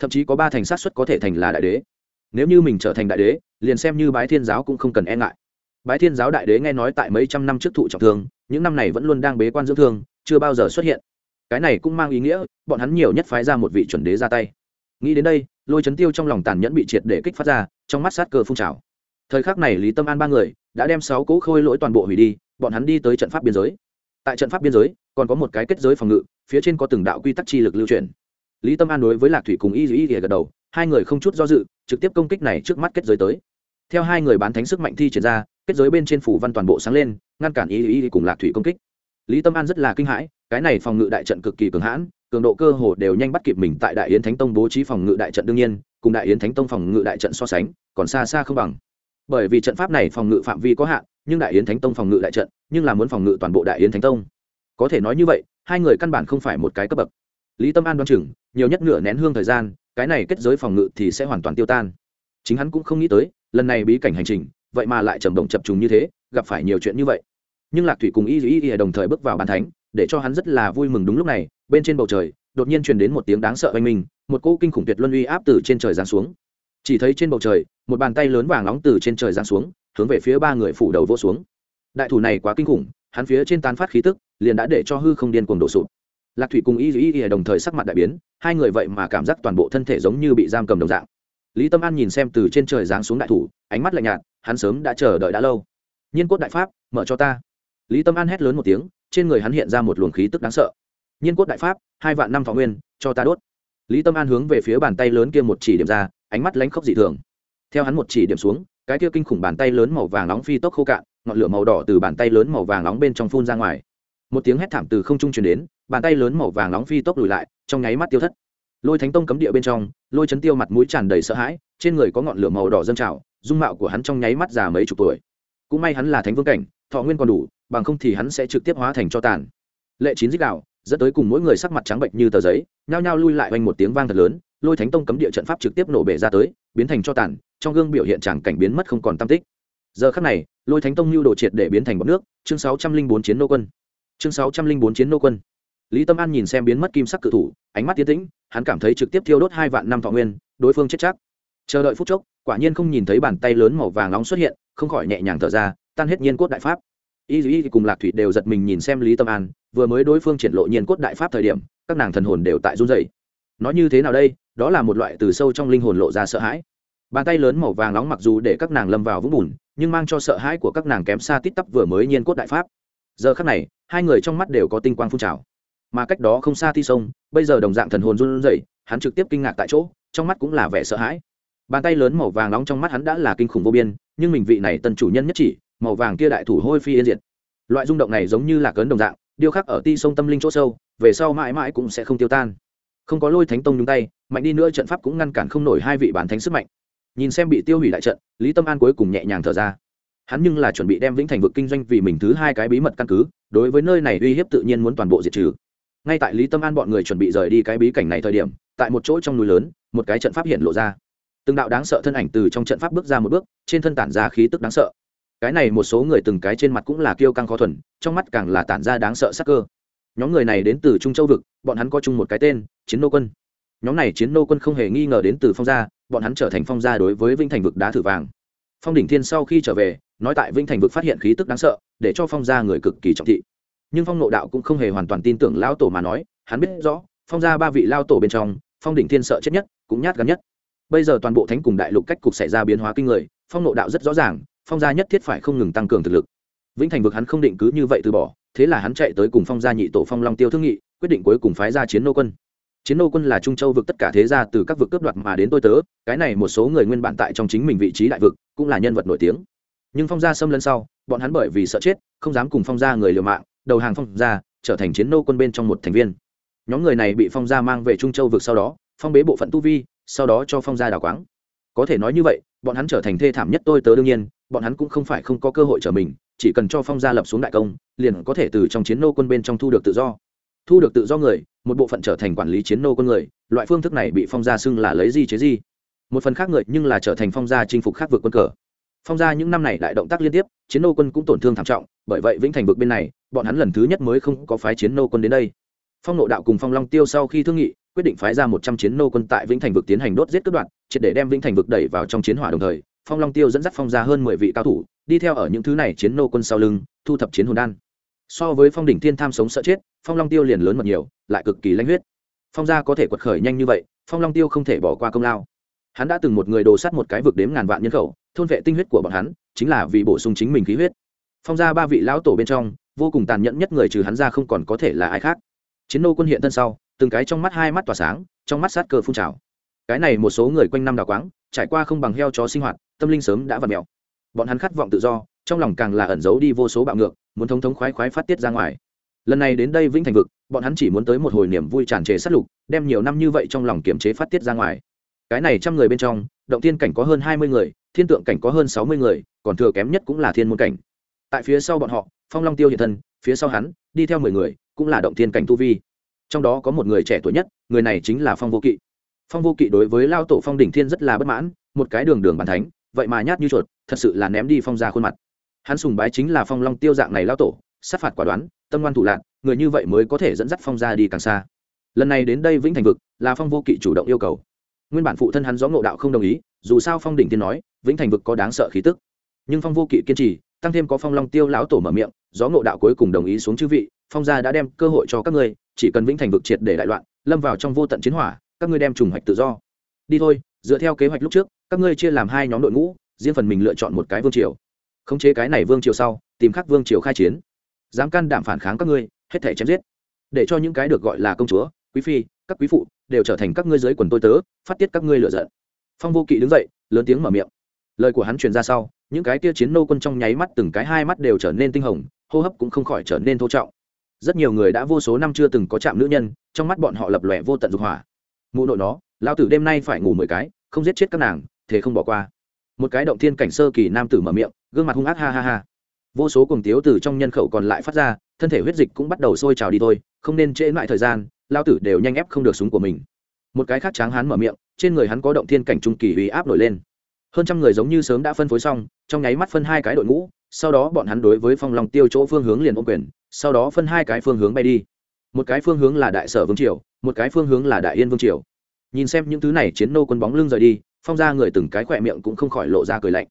thậm chí có ba thành sát xuất có thể thành là đại đế. Nếu như mình trở thành đại đế, liền xem như bái thiên giáo cũng không cần e ngại. Bái thiên giáo đại đế nghe nói tại mấy trăm năm trước thụ trọng thương, những năm này vẫn luôn đang bế quan dưỡng thương, chưa bao giờ xuất hiện. Cái này cũng mang ý nghĩa, bọn hắn nhiều nhất phái ra một vị chuẩn đế ra tay. Nghĩ đến đây, lôi chấn tiêu trong lòng tàn nhẫn bị triệt để kích phát ra, trong mắt sát cơ phun trào. Thời khắc này lý tâm an ba người đã đem sáu cỗ khôi lỗi toàn bộ hủy đi, bọn hắn đi tới trận pháp biên giới. Tại trận pháp biên giới, còn có một cái kết giới phòng ngự, phía trên có từng đạo quy tắc chi lực lưu truyền lý tâm an đối với lạc thủy cùng y y gật đầu, hai người không chút do dự, trực tiếp công kích này trước mắt kết giới tới. Theo hai người bán thánh sức mạnh thi triển ra, kết giới bên trên phủ văn toàn bộ sáng lên, ngăn cản y y cùng lạc thủy công kích. Lý tâm an rất là kinh hãi, cái này phòng ngự đại trận cực kỳ cường hãn, cường độ cơ hồ đều nhanh bắt kịp mình tại đại yến thánh tông bố trí phòng ngự đại trận đương nhiên, cùng đại yến thánh tông phòng ngự đại trận so sánh, còn xa xa không bằng. Bởi vì trận pháp này phòng ngự phạm vi có hạn, nhưng đại yến thánh tông phòng ngự đại trận, nhưng là muốn phòng ngự toàn bộ đại yến thánh tông. Có thể nói như vậy, hai người căn bản không phải một cái cấp bậc. Lý tâm an đoán chừng nhiều nhất nửa nén hương thời gian, cái này kết giới phòng ngự thì sẽ hoàn toàn tiêu tan. Chính hắn cũng không nghĩ tới, lần này bí cảnh hành trình, vậy mà lại trầm động chập trùng như thế, gặp phải nhiều chuyện như vậy. Nhưng lạc thủy cùng y y y đồng thời bước vào bàn thánh, để cho hắn rất là vui mừng đúng lúc này, bên trên bầu trời, đột nhiên truyền đến một tiếng đáng sợ oanh minh, một cỗ kinh khủng tuyệt luân uy áp từ trên trời giáng xuống. Chỉ thấy trên bầu trời, một bàn tay lớn vàng nóng từ trên trời giáng xuống, hướng về phía ba người phủ đầu vô xuống. Đại thủ này quá kinh khủng, hắn phía trên tán phát khí tức, liền đã để cho hư không điên cuồng đổ sụp lạc thủy cùng y y y đồng thời sắc mặt đại biến, hai người vậy mà cảm giác toàn bộ thân thể giống như bị giam cầm đồng dạng. Lý tâm an nhìn xem từ trên trời giáng xuống đại thủ, ánh mắt lạnh nhạt, hắn sớm đã chờ đợi đã lâu. Nhiên cốt đại pháp, mở cho ta. Lý tâm an hét lớn một tiếng, trên người hắn hiện ra một luồng khí tức đáng sợ. Nhiên cốt đại pháp, hai vạn năm thọ nguyên, cho ta đốt. Lý tâm an hướng về phía bàn tay lớn kia một chỉ điểm ra, ánh mắt lánh khóc dị thường. Theo hắn một chỉ điểm xuống, cái kia kinh khủng bàn tay lớn màu vàng nóng phi tốc khô cạn, ngọn lửa màu đỏ từ bàn tay lớn màu vàng nóng bên trong phun ra ngoài. Một tiếng hét thảm từ không trung truyền đến bàn tay lớn màu vàng nóng phi tốc lùi lại, trong nháy mắt tiêu thất. Lôi thánh tông cấm địa bên trong, lôi chấn tiêu mặt mũi tràn đầy sợ hãi, trên người có ngọn lửa màu đỏ dâng trào, dung mạo của hắn trong nháy mắt già mấy chục tuổi. Cũng may hắn là thánh vương cảnh, thọ nguyên còn đủ, bằng không thì hắn sẽ trực tiếp hóa thành cho tàn. Lệ chín dích đạo, dẫn tới cùng mỗi người sắc mặt trắng bệnh như tờ giấy, nhao nhao lui lại oanh một tiếng vang thật lớn, lôi thánh tông cấm địa trận pháp trực tiếp nổ bể ra tới, biến thành cho tàn, trong gương biểu hiện tràng cảnh biến mất không còn tam tích. Giờ khắc này, lôi thánh tông lưu đồ triệt để biến thành bọc nước, chương sáu trăm linh bốn chiến nô quân. Chương sáu trăm linh bốn chiến nô quân lý tâm an nhìn xem biến mất kim sắc cự thủ, ánh mắt tiến tĩnh, hắn cảm thấy trực tiếp thiêu đốt hai vạn năm thọ nguyên, đối phương chết chắc. Chờ đợi phút chốc, quả nhiên không nhìn thấy bàn tay lớn màu vàng nóng xuất hiện, không khỏi nhẹ nhàng thở ra, tan hết nhiên cốt đại pháp. Y y cùng lạc thủy đều giật mình nhìn xem lý tâm an, vừa mới đối phương triển lộ nhiên cốt đại pháp thời điểm, các nàng thần hồn đều tại run dày nói như thế nào đây? Đó là một loại từ sâu trong linh hồn lộ ra sợ hãi. Bàn tay lớn màu vàng nóng mặc dù để các nàng lâm vào vũng bùn, nhưng mang cho sợ hãi của các nàng kém xa tít tắp vừa mới nhiên cốt đại pháp. Giờ khắc này, hai người trong mắt đều có tinh quang phun trào mà cách đó không xa thi sông, bây giờ đồng dạng thần hồn run rẩy, hắn trực tiếp kinh ngạc tại chỗ, trong mắt cũng là vẻ sợ hãi. Bàn tay lớn màu vàng nóng trong mắt hắn đã là kinh khủng vô biên, nhưng mình vị này tân chủ nhân nhất chỉ, màu vàng kia đại thủ hôi phi yên diệt. Loại rung động này giống như là cấn đồng dạng, điêu khắc ở ti sông tâm linh chỗ sâu, về sau mãi mãi cũng sẽ không tiêu tan. Không có lôi thánh tông nhúng tay, mạnh đi nữa trận pháp cũng ngăn cản không nổi hai vị bản thánh sức mạnh. Nhìn xem bị tiêu hủy đại trận, lý tâm an cuối cùng nhẹ nhàng thở ra. Hắn nhưng là chuẩn bị đem vĩnh thành vực kinh doanh vì mình thứ hai cái bí mật căn cứ, đối với nơi này uy hiếp tự nhiên muốn toàn bộ diệt trừ ngay tại lý tâm an bọn người chuẩn bị rời đi cái bí cảnh này thời điểm, tại một chỗ trong núi lớn, một cái trận pháp hiện lộ ra. Từng đạo đáng sợ thân ảnh từ trong trận pháp bước ra một bước, trên thân tản ra khí tức đáng sợ. Cái này một số người từng cái trên mặt cũng là kiêu căng khó thuần, trong mắt càng là tản ra đáng sợ sắc cơ. Nhóm người này đến từ trung châu vực, bọn hắn có chung một cái tên, chiến nô quân. Nhóm này chiến nô quân không hề nghi ngờ đến từ phong gia, bọn hắn trở thành phong gia đối với vinh thành vực đá thử vàng. Phong đỉnh thiên sau khi trở về, nói tại vinh thành vực phát hiện khí tức đáng sợ, để cho phong gia người cực kỳ trọng thị nhưng phong nộ đạo cũng không hề hoàn toàn tin tưởng lao tổ mà nói, hắn biết rõ, phong gia ba vị lao tổ bên trong, phong đỉnh thiên sợ chết nhất, cũng nhát gắn nhất. Bây giờ toàn bộ thánh cùng đại lục cách cục xảy ra biến hóa kinh người, phong nộ đạo rất rõ ràng, phong gia nhất thiết phải không ngừng tăng cường thực lực. Vĩnh thành vực hắn không định cứ như vậy từ bỏ, thế là hắn chạy tới cùng phong gia nhị tổ phong long tiêu thương nghị, quyết định cuối cùng phái ra chiến nô quân. Chiến nô quân là trung châu vực tất cả thế gia từ các vực cướp đoạt mà đến tôi tớ, cái này một số người nguyên bản tại trong chính mình vị trí đại vực, cũng là nhân vật nổi tiếng. Nhưng phong gia xâm lấn sau, bọn hắn bởi vì sợ chết, không dám cùng phong gia người liều mạng đầu hàng phong gia trở thành chiến nô quân bên trong một thành viên. Nhóm người này bị phong gia mang về trung châu vực sau đó, phong bế bộ phận tu vi, sau đó cho phong gia đào quáng. Có thể nói như vậy, bọn hắn trở thành thê thảm nhất tôi tớ đương nhiên, bọn hắn cũng không phải không có cơ hội trở mình, chỉ cần cho phong gia lập xuống đại công, liền có thể từ trong chiến nô quân bên trong thu được tự do. Thu được tự do người, một bộ phận trở thành quản lý chiến nô quân người, loại phương thức này bị phong gia xưng là lấy di chế di. Một phần khác người nhưng là trở thành phong gia chinh phục khác vượt quân cờ phong gia những năm này đại động tác liên tiếp, chiến nô quân cũng tổn thương thảm trọng, bởi vậy vĩnh thành vực bên này, bọn hắn lần thứ nhất mới không có phái chiến nô quân đến đây. Phong nộ đạo cùng phong long tiêu sau khi thương nghị, quyết định phái ra một trăm chiến nô quân tại vĩnh thành vực tiến hành đốt giết cướp đoạn triệt để đem vĩnh thành vực đẩy vào trong chiến hỏa đồng thời, phong long tiêu dẫn dắt phong ra hơn mười vị cao thủ, đi theo ở những thứ này chiến nô quân sau lưng, thu thập chiến hồn đan. So với phong đỉnh thiên tham sống sợ chết, phong long tiêu liền lớn mật nhiều, lại cực kỳ lãnh huyết. Phong gia có thể quật khởi nhanh như vậy, phong long tiêu không thể bỏ qua công lao. Hắn đã từng một người đồ sắt một cái vực đếm ngàn vạn nhân khẩu thôn vệ tinh huyết của bọn hắn chính là vì bổ sung chính mình khí huyết. Phong gia ba vị lão tổ bên trong, vô cùng tàn nhẫn nhất người trừ hắn ra không còn có thể là ai khác. Chiến nô quân hiện thân sau, từng cái trong mắt hai mắt tỏa sáng, trong mắt sát cơ phun trào. Cái này một số người quanh năm đào quáng, trải qua không bằng heo chó sinh hoạt, tâm linh sớm đã v ặ mẹo bọn hắn khát vọng tự do, trong lòng càng là ẩn giấu đi vô số bạo ngược, muốn thống thống khoái khoái phát tiết ra ngoài. Lần này đến đây vĩnh thành vực, bọn hắn chỉ muốn tới một hồi niềm vui tràn trề sát lục, đem nhiều năm như vậy trong lòng kiềm chế phát tiết ra ngoài. Cái này trăm người bên trong động Thiên cảnh có hơn hai mươi người, thiên tượng cảnh có hơn sáu mươi người, còn thừa kém nhất cũng là thiên môn cảnh. Tại phía sau bọn họ, phong long tiêu hiện thân, phía sau hắn, đi theo mười người, cũng là động thiên cảnh tu vi. Trong đó có một người trẻ tuổi nhất, người này chính là phong vô kỵ. Phong vô kỵ đối với lao tổ phong đỉnh thiên rất là bất mãn, một cái đường đường bàn thánh, vậy mà nhát như chuột, thật sự là ném đi phong ra khuôn mặt. Hắn sùng bái chính là phong long tiêu dạng này lao tổ, sát phạt quả đoán, tâm ngoan thủ lạc người như vậy mới có thể dẫn dắt phong ra đi càng xa. Lần này đến đây vĩnh thành vực, là phong vô kỵ chủ động yêu cầu nguyên bản phụ thân hắn gió ngộ đạo không đồng ý, dù sao phong đỉnh tiên nói, vĩnh thành vực có đáng sợ khí tức. Nhưng phong vô kỵ kiên trì, tăng thêm có phong long tiêu lão tổ mở miệng, gió ngộ đạo cuối cùng đồng ý xuống chư vị, phong gia đã đem cơ hội cho các ngươi, chỉ cần vĩnh thành vực triệt để đại loạn, lâm vào trong vô tận chiến hỏa, các ngươi đem trùng hoạch tự do. Đi thôi, dựa theo kế hoạch lúc trước, các ngươi chia làm hai nhóm đội ngũ, riêng phần mình lựa chọn một cái vương triều. Khống chế cái này vương triều sau, tìm khắc vương triều khai chiến. Dám can đảm phản kháng các ngươi, hết thể chém giết. Để cho những cái được gọi là công chúa, quý phi các quý phụ, đều trở thành các ngươi dưới quần tôi tớ, phát tiết các ngươi lựa giận. Phong vô kỵ đứng dậy, lớn tiếng mở miệng. Lời của hắn truyền ra sau, những cái kia chiến nô quân trong nháy mắt từng cái hai mắt đều trở nên tinh hồng, hô hấp cũng không khỏi trở nên thô trọng. Rất nhiều người đã vô số năm chưa từng có chạm nữ nhân, trong mắt bọn họ lập lòe vô tận dục hỏa. Mụ nội nó lao tử đêm nay phải ngủ mười cái, không giết chết các nàng, thế không bỏ qua. Một cái động thiên cảnh sơ kỳ nam tử mở miệng, gương mặt hung ác ha ha ha vô số cùng tiếu từ trong nhân khẩu còn lại phát ra, thân thể huyết dịch cũng bắt đầu sôi trào đi thôi, không nên trễ lại thời gian, lao tử đều nhanh ép không được súng của mình. Một cái khác tráng hắn mở miệng, trên người hắn có động thiên cảnh trung kỳ uy áp nổi lên. Hơn trăm người giống như sớm đã phân phối xong, trong nháy mắt phân hai cái đội ngũ, sau đó bọn hắn đối với phong long tiêu chỗ phương hướng liền ôm quyền, sau đó phân hai cái phương hướng bay đi. Một cái phương hướng là đại sở vương triều, một cái phương hướng là đại yên vương triều. Nhìn xem những thứ này chiến nô quân bóng lưng rời đi, phong ra người từng cái khỏe miệng cũng không khỏi lộ ra cười lạnh.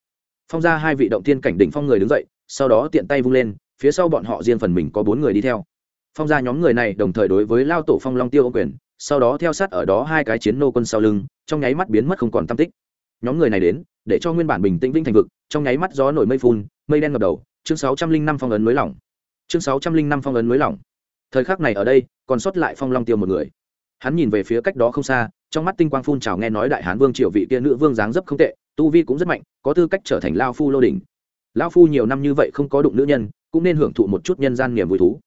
Phong ra hai vị động thiên cảnh đỉnh phong người đứng dậy sau đó tiện tay vung lên, phía sau bọn họ riêng phần mình có bốn người đi theo. Phong ra nhóm người này đồng thời đối với lao tổ phong long tiêu ô quyền, sau đó theo sát ở đó hai cái chiến nô quân sau lưng, trong nháy mắt biến mất không còn tam tích. Nhóm người này đến, để cho nguyên bản bình tĩnh vinh thành vực, trong nháy mắt gió nổi mây phun, mây đen ngập đầu, chương sáu trăm linh năm phong ấn mới lỏng. Chương sáu trăm linh năm phong ấn mới lỏng. Thời khắc này ở đây, còn sót lại phong long tiêu một người. Hắn nhìn về phía cách đó không xa, trong mắt tinh quang phun trào nghe nói đại hán vương triều vị kia nữ vương dáng dấp không tệ, tu vi cũng rất mạnh, có tư cách trở thành lao phu lô đỉnh lão phu nhiều năm như vậy không có đụng nữ nhân, cũng nên hưởng thụ một chút nhân gian niềm vui thú.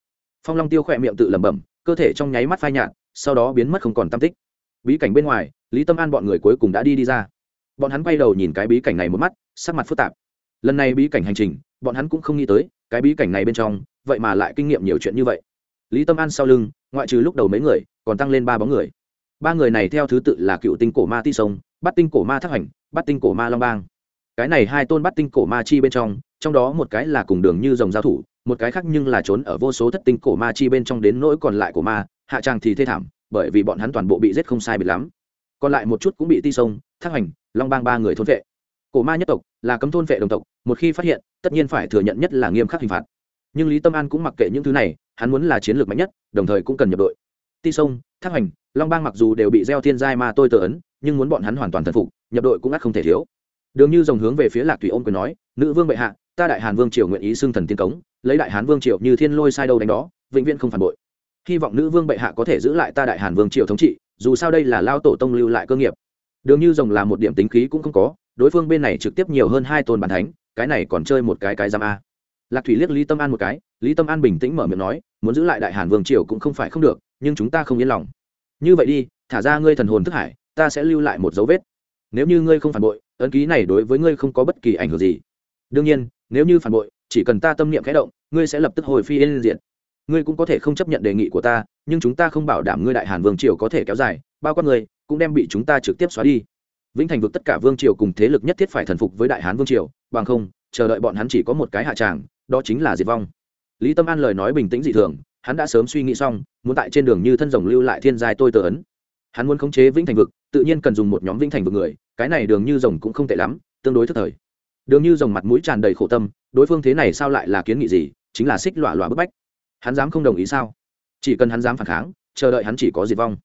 Phong long tiêu khỏe miệng tự lẩm bẩm, cơ thể trong nháy mắt phai nhạt, sau đó biến mất không còn tam tích. Bí cảnh bên ngoài, lý tâm an bọn người cuối cùng đã đi đi ra. Bọn hắn quay đầu nhìn cái bí cảnh này một mắt, sắc mặt phức tạp. Lần này bí cảnh hành trình, bọn hắn cũng không nghĩ tới, cái bí cảnh này bên trong, vậy mà lại kinh nghiệm nhiều chuyện như vậy. Lý tâm an sau lưng, ngoại trừ lúc đầu mấy người, còn tăng lên ba bóng người. Ba người này theo thứ tự là cựu tinh cổ ma ti sông bắt tinh cổ ma thác hành bắt tinh cổ ma long bang cái này hai tôn bắt tinh cổ ma chi bên trong trong đó một cái là cùng đường như dòng giao thủ, một cái khác nhưng là trốn ở vô số thất tinh cổ ma chi bên trong đến nỗi còn lại của ma, hạ tràng thì thê thảm, bởi vì bọn hắn toàn bộ bị giết không sai biệt lắm. Còn lại một chút cũng bị ti sông, thác hành long bang ba người thôn vệ. Cổ ma nhất tộc là cấm thôn vệ đồng tộc, một khi phát hiện, tất nhiên phải thừa nhận nhất là nghiêm khắc hình phạt. Nhưng lý tâm an cũng mặc kệ những thứ này, hắn muốn là chiến lược mạnh nhất, đồng thời cũng cần nhập đội. Ti sông, thác hành long bang mặc dù đều bị gieo thiên giai ma tôi tờ ấn, nhưng muốn bọn hắn hoàn toàn thần phục, nhập đội cũng ắt không thể thiếu đường như dòng hướng về phía lạc thủy ôm quyền nói, nữ vương bệ hạ, ta đại hàn vương triều nguyện ý xưng thần tiên cống, lấy đại hàn vương triều như thiên lôi sai đâu đánh đó, vĩnh viễn không phản bội. Hy vọng nữ vương bệ hạ có thể giữ lại ta đại hàn vương triều thống trị, dù sao đây là lao tổ tông lưu lại cơ nghiệp. Đường như rồng là một điểm tính khí cũng không có, đối phương bên này trực tiếp nhiều hơn hai tôn bàn thánh, cái này còn chơi một cái cái giam a. Lạc thủy liếc lý tâm an một cái, lý tâm an bình tĩnh mở miệng nói, muốn giữ lại đại hàn vương triều cũng không phải không được, nhưng chúng ta không yên lòng. Như vậy đi, thả ra ngươi thần hồn thức hải, ta sẽ lưu lại một dấu vết. Nếu như ngươi không phản bội ấn ký này đối với ngươi không có bất kỳ ảnh hưởng gì. Đương nhiên, nếu như phản bội, chỉ cần ta tâm niệm khẽ động, ngươi sẽ lập tức hồi phi lên diện ngươi cũng có thể không chấp nhận đề nghị của ta, nhưng chúng ta không bảo đảm ngươi đại hàn vương triều có thể kéo dài, bao quát ngươi, cũng đem bị chúng ta trực tiếp xóa đi. Vĩnh thành vực tất cả vương triều cùng thế lực nhất thiết phải thần phục với đại hán vương triều, bằng không, chờ đợi bọn hắn chỉ có một cái hạ tràng, đó chính là diệt vong. Lý tâm an lời nói bình tĩnh dị thường, hắn đã sớm suy nghĩ xong, muốn tại trên đường như thân rồng lưu lại thiên giai tôi tờ ấn. Hắn muốn khống chế vĩnh thành vực tự nhiên cần dùng một nhóm vĩnh thành vực người, cái này đường như rồng cũng không tệ lắm, tương đối thức thời. Đường như rồng mặt mũi tràn đầy khổ tâm, đối phương thế này sao lại là kiến nghị gì, chính là xích lọa lọa bức bách. Hắn dám không đồng ý sao? Chỉ cần hắn dám phản kháng, chờ đợi hắn chỉ có diệt vong.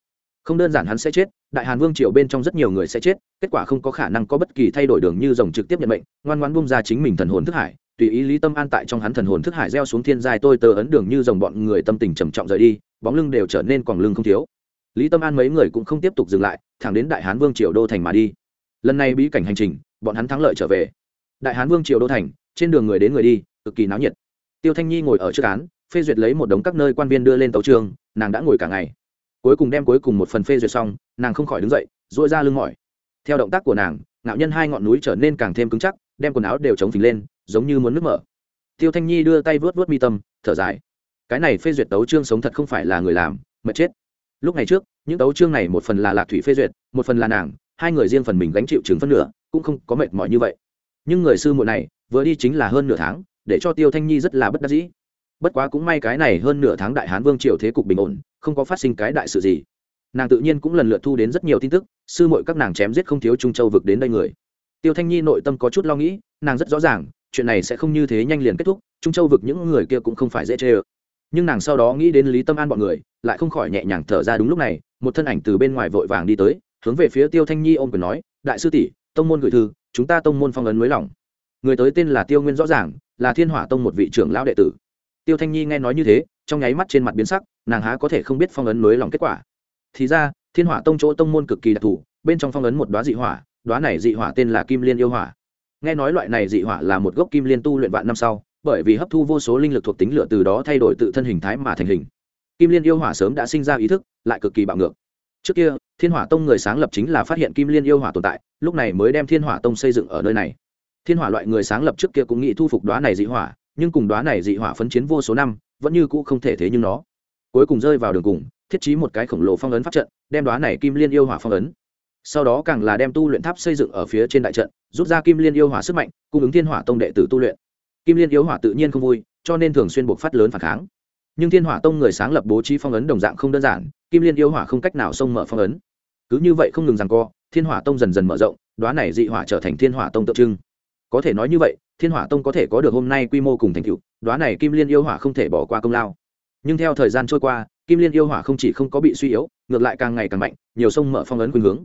Không đơn giản hắn sẽ chết, đại hàn vương triều bên trong rất nhiều người sẽ chết, kết quả không có khả năng có bất kỳ thay đổi đường như rồng trực tiếp nhận mệnh, ngoan ngoan bung ra chính mình thần hồn thức hải, tùy ý lý tâm an tại trong hắn thần hồn thức hải gieo xuống thiên giai tôi tờ ấn đường như rồng bọn người tâm tình trầm trọng rời đi, bóng lưng đều trở nên còn lưng không thiếu lý tâm an mấy người cũng không tiếp tục dừng lại, thẳng đến đại hán vương triều đô thành mà đi. Lần này bí cảnh hành trình, bọn hắn thắng lợi trở về. Đại hán vương triều đô thành, trên đường người đến người đi, cực kỳ náo nhiệt. Tiêu thanh nhi ngồi ở trước án, phê duyệt lấy một đống các nơi quan viên đưa lên tàu trường, nàng đã ngồi cả ngày. Cuối cùng đem cuối cùng một phần phê duyệt xong, nàng không khỏi đứng dậy dội ra lưng mỏi. Theo động tác của nàng, ngạo nhân hai ngọn núi trở nên càng thêm cứng chắc, đem quần áo đều chống phình lên, giống như muốn nước mở. Tiêu thanh nhi đưa tay vớt vớt mi tâm, thở dài. Cái này phê duyệt tấu trương sống thật không phải là người làm, mệt chết lúc này trước, những tấu trương này một phần là lạc thủy phê duyệt, một phần là nàng, hai người riêng phần mình gánh chịu chứng phân nửa, cũng không có mệt mỏi như vậy. Nhưng người sư muội này, vừa đi chính là hơn nửa tháng, để cho tiêu thanh nhi rất là bất đắc dĩ. Bất quá cũng may cái này hơn nửa tháng đại hán vương triều thế cục bình ổn, không có phát sinh cái đại sự gì. Nàng tự nhiên cũng lần lượt thu đến rất nhiều tin tức, sư muội các nàng chém giết không thiếu trung châu vực đến đây người. Tiêu thanh nhi nội tâm có chút lo nghĩ, nàng rất rõ ràng, chuyện này sẽ không như thế nhanh liền kết thúc, trung châu vực những người kia cũng không phải dễ chê ơ nhưng nàng sau đó nghĩ đến lý tâm an bọn người, lại không khỏi nhẹ nhàng thở ra đúng lúc này, một thân ảnh từ bên ngoài vội vàng đi tới, hướng về phía tiêu thanh nhi ôm quyền nói, đại sư tỷ, tông môn gửi thư, chúng ta tông môn phong ấn mới lỏng. Người tới tên là tiêu nguyên rõ ràng, là thiên hỏa tông một vị trưởng lão đệ tử. Tiêu thanh nhi nghe nói như thế, trong nháy mắt trên mặt biến sắc, nàng há có thể không biết phong ấn mới lỏng kết quả. Thì ra, thiên hỏa tông chỗ tông môn cực kỳ đặc thù, bên trong phong ấn một đoá dị hỏa đoá này dị hỏa tên là kim liên yêu hỏa. Nghe nói loại này dị hỏa là một gốc kim liên tu luyện vạn năm sau bởi vì hấp thu vô số linh lực thuộc tính lửa từ đó thay đổi tự thân hình thái mà thành hình. Kim liên yêu hỏa sớm đã sinh ra ý thức, lại cực kỳ bạo ngược. Trước kia, thiên hỏa tông người sáng lập chính là phát hiện kim liên yêu hỏa tồn tại, lúc này mới đem thiên hỏa tông xây dựng ở nơi này. Thiên hỏa loại người sáng lập trước kia cũng nghĩ thu phục đoá này dị hỏa, nhưng cùng đoá này dị hỏa phấn chiến vô số năm, vẫn như cũ không thể thế nhưng nó. Cuối cùng rơi vào đường cùng, thiết trí một cái khổng lồ phong ấn pháp trận, đem đoá này kim liên yêu hỏa phong ấn. Sau đó càng là đem tu luyện tháp xây dựng ở phía trên đại trận, rút ra kim liên yêu hỏa sức mạnh, cung ứng thiên hỏa tông đệ tử tu luyện kim liên yêu hỏa tự nhiên không vui, cho nên thường xuyên buộc phát lớn phản kháng. Nhưng thiên hỏa tông người sáng lập bố trí phong ấn đồng dạng không đơn giản, kim liên yêu hỏa không cách nào xông mở phong ấn. Cứ như vậy không ngừng rằng co, thiên hỏa tông dần dần mở rộng đoá này dị hỏa trở thành thiên hỏa tông tượng trưng. Có thể nói như vậy, thiên hỏa tông có thể có được hôm nay quy mô cùng thành tựu đoá này kim liên yêu hỏa không thể bỏ qua công lao. Nhưng theo thời gian trôi qua, kim liên yêu hỏa không chỉ không có bị suy yếu, ngược lại càng ngày càng mạnh, nhiều sông mở phong ấn khuynh hướng.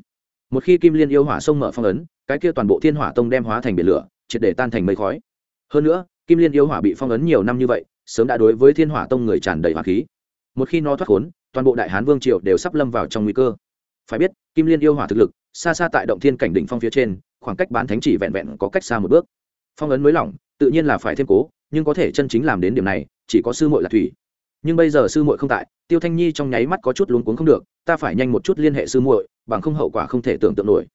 Một khi kim liên yêu hỏa sông mở phong ấn, cái kia toàn bộ thiên hỏa tông đem hóa thành biển lửa, triệt để tan thành mây khói. Hơn nữa kim liên yêu hỏa bị phong ấn nhiều năm như vậy, sớm đã đối với thiên hỏa tông người tràn đầy hỏa khí. Một khi nó thoát khốn, toàn bộ đại hán vương triều đều sắp lâm vào trong nguy cơ. Phải biết, kim liên yêu hỏa thực lực, xa xa tại động thiên cảnh đỉnh phong phía trên, khoảng cách bán thánh chỉ vẹn vẹn có cách xa một bước. Phong ấn mới lỏng, tự nhiên là phải thêm cố, nhưng có thể chân chính làm đến điểm này, chỉ có sư muội là thủy. Nhưng bây giờ sư muội không tại, tiêu thanh nhi trong nháy mắt có chút luống cuống không được, ta phải nhanh một chút liên hệ sư muội, bằng không hậu quả không thể tưởng tượng nổi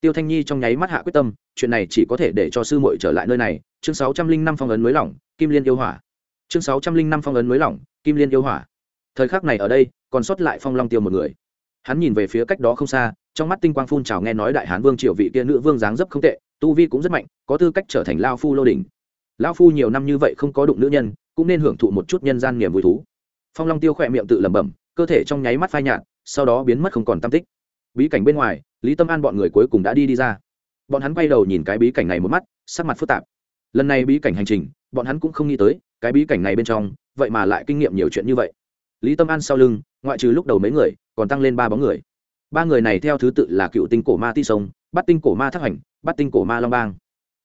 tiêu thanh nhi trong nháy mắt hạ quyết tâm, chuyện này chỉ có thể để cho sư muội trở lại nơi này. Chương sáu trăm linh năm phong ấn mới lỏng, kim liên yêu hỏa. Chương sáu trăm linh năm phong ấn mới lỏng, kim liên yêu hỏa. Thời khắc này ở đây, còn sót lại phong long tiêu một người. Hắn nhìn về phía cách đó không xa, trong mắt tinh quang phun trào nghe nói đại hán vương triều vị kia nữ vương dáng dấp không tệ, tu vi cũng rất mạnh, có tư cách trở thành lao phu lô đình lao phu nhiều năm như vậy không có đụng nữ nhân, cũng nên hưởng thụ một chút nhân gian niềm vui thú. Phong long tiêu khỏe miệng tự lẩm bẩm, cơ thể trong nháy mắt phai nhạt, sau đó biến mất không còn tam tích. Bí cảnh bên ngoài lý tâm an bọn người cuối cùng đã đi đi ra. Bọn hắn quay đầu nhìn cái bí cảnh này một mắt, sắc mặt phức tạp. Lần này bí cảnh hành trình, bọn hắn cũng không nghĩ tới, cái bí cảnh này bên trong, vậy mà lại kinh nghiệm nhiều chuyện như vậy. Lý tâm an sau lưng, ngoại trừ lúc đầu mấy người, còn tăng lên ba bóng người. Ba người này theo thứ tự là cựu tinh cổ ma ti sông bắt tinh cổ ma thác hành bắt tinh cổ ma long bang.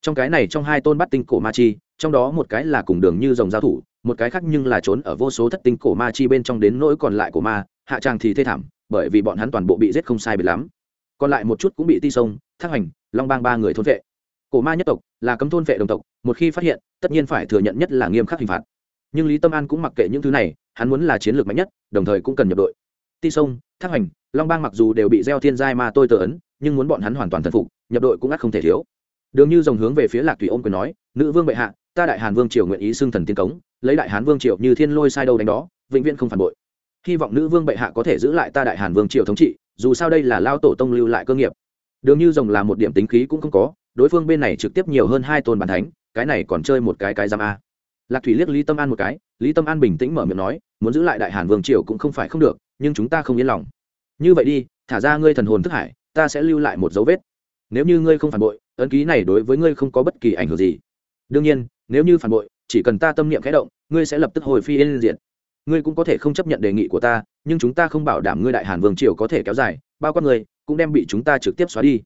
Trong cái này trong hai tôn bắt tinh cổ ma chi, trong đó một cái là cùng đường như dòng giao thủ, một cái khác nhưng là trốn ở vô số thất tinh cổ ma chi bên trong đến nỗi còn lại của ma, hạ tràng thì thê thảm, bởi vì bọn hắn toàn bộ bị giết không sai biệt lắm còn lại một chút cũng bị ti sông, thác hành long bang ba người thôn vệ. Cổ ma nhất tộc là cấm thôn vệ đồng tộc, một khi phát hiện, tất nhiên phải thừa nhận nhất là nghiêm khắc hình phạt. Nhưng lý tâm an cũng mặc kệ những thứ này, hắn muốn là chiến lược mạnh nhất, đồng thời cũng cần nhập đội. Ti sông, thác hành long bang mặc dù đều bị gieo thiên giai ma tôi tờ ấn, nhưng muốn bọn hắn hoàn toàn thần phục, nhập đội cũng ắt không thể thiếu. Đường như dòng hướng về phía lạc thủy ôm quyền nói, nữ vương bệ hạ, ta đại hàn vương triều nguyện ý xưng thần tiên cống, lấy đại hán vương triều như thiên lôi sai đâu đánh đó, vĩnh viễn không phản bội. Hy vọng nữ vương bệ hạ có thể giữ lại ta đại hàn vương triều thống trị dù sao đây là lao tổ tông lưu lại cơ nghiệp. Đường như rồng là một điểm tính khí cũng không có, đối phương bên này trực tiếp nhiều hơn hai tôn bàn thánh, cái này còn chơi một cái cái giam a. Lạc thủy liếc lý tâm an một cái, lý tâm an bình tĩnh mở miệng nói, muốn giữ lại đại hàn vương triều cũng không phải không được, nhưng chúng ta không yên lòng. Như vậy đi, thả ra ngươi thần hồn thức hải, ta sẽ lưu lại một dấu vết. Nếu như ngươi không phản bội, ấn ký này đối với ngươi không có bất kỳ ảnh hưởng gì. Đương nhiên, nếu như phản bội, chỉ cần ta tâm niệm khẽ động, ngươi sẽ lập tức hồi phi yên diện ngươi cũng có thể không chấp nhận đề nghị của ta, nhưng chúng ta không bảo đảm ngươi đại hàn vương triều có thể kéo dài, bao quát ngươi, cũng đem bị chúng ta trực tiếp xóa đi.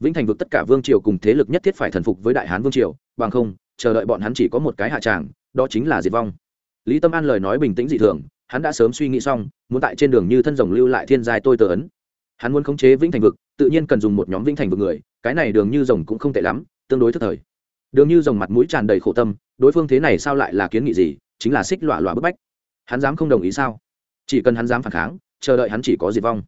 Vĩnh thành vực tất cả vương triều cùng thế lực nhất thiết phải thần phục với đại hán vương triều, bằng không, chờ đợi bọn hắn chỉ có một cái hạ tràng, đó chính là diệt vong. Lý tâm an lời nói bình tĩnh dị thường, hắn đã sớm suy nghĩ xong, muốn tại trên đường như thân rồng lưu lại thiên giai tôi tờ ấn. Hắn muốn khống chế vĩnh thành vực, tự nhiên cần dùng một nhóm vĩnh thành vực người, cái này đường như rồng cũng không tệ lắm, tương đối thức thời. Đường như rồng mặt mũi tràn đầy khổ tâm, đối phương thế này sao lại là kiến nghị gì, chính là xích lọa lọa bức bách hắn dám không đồng ý sao? Chỉ cần hắn dám phản kháng, chờ đợi hắn chỉ có diệt vong.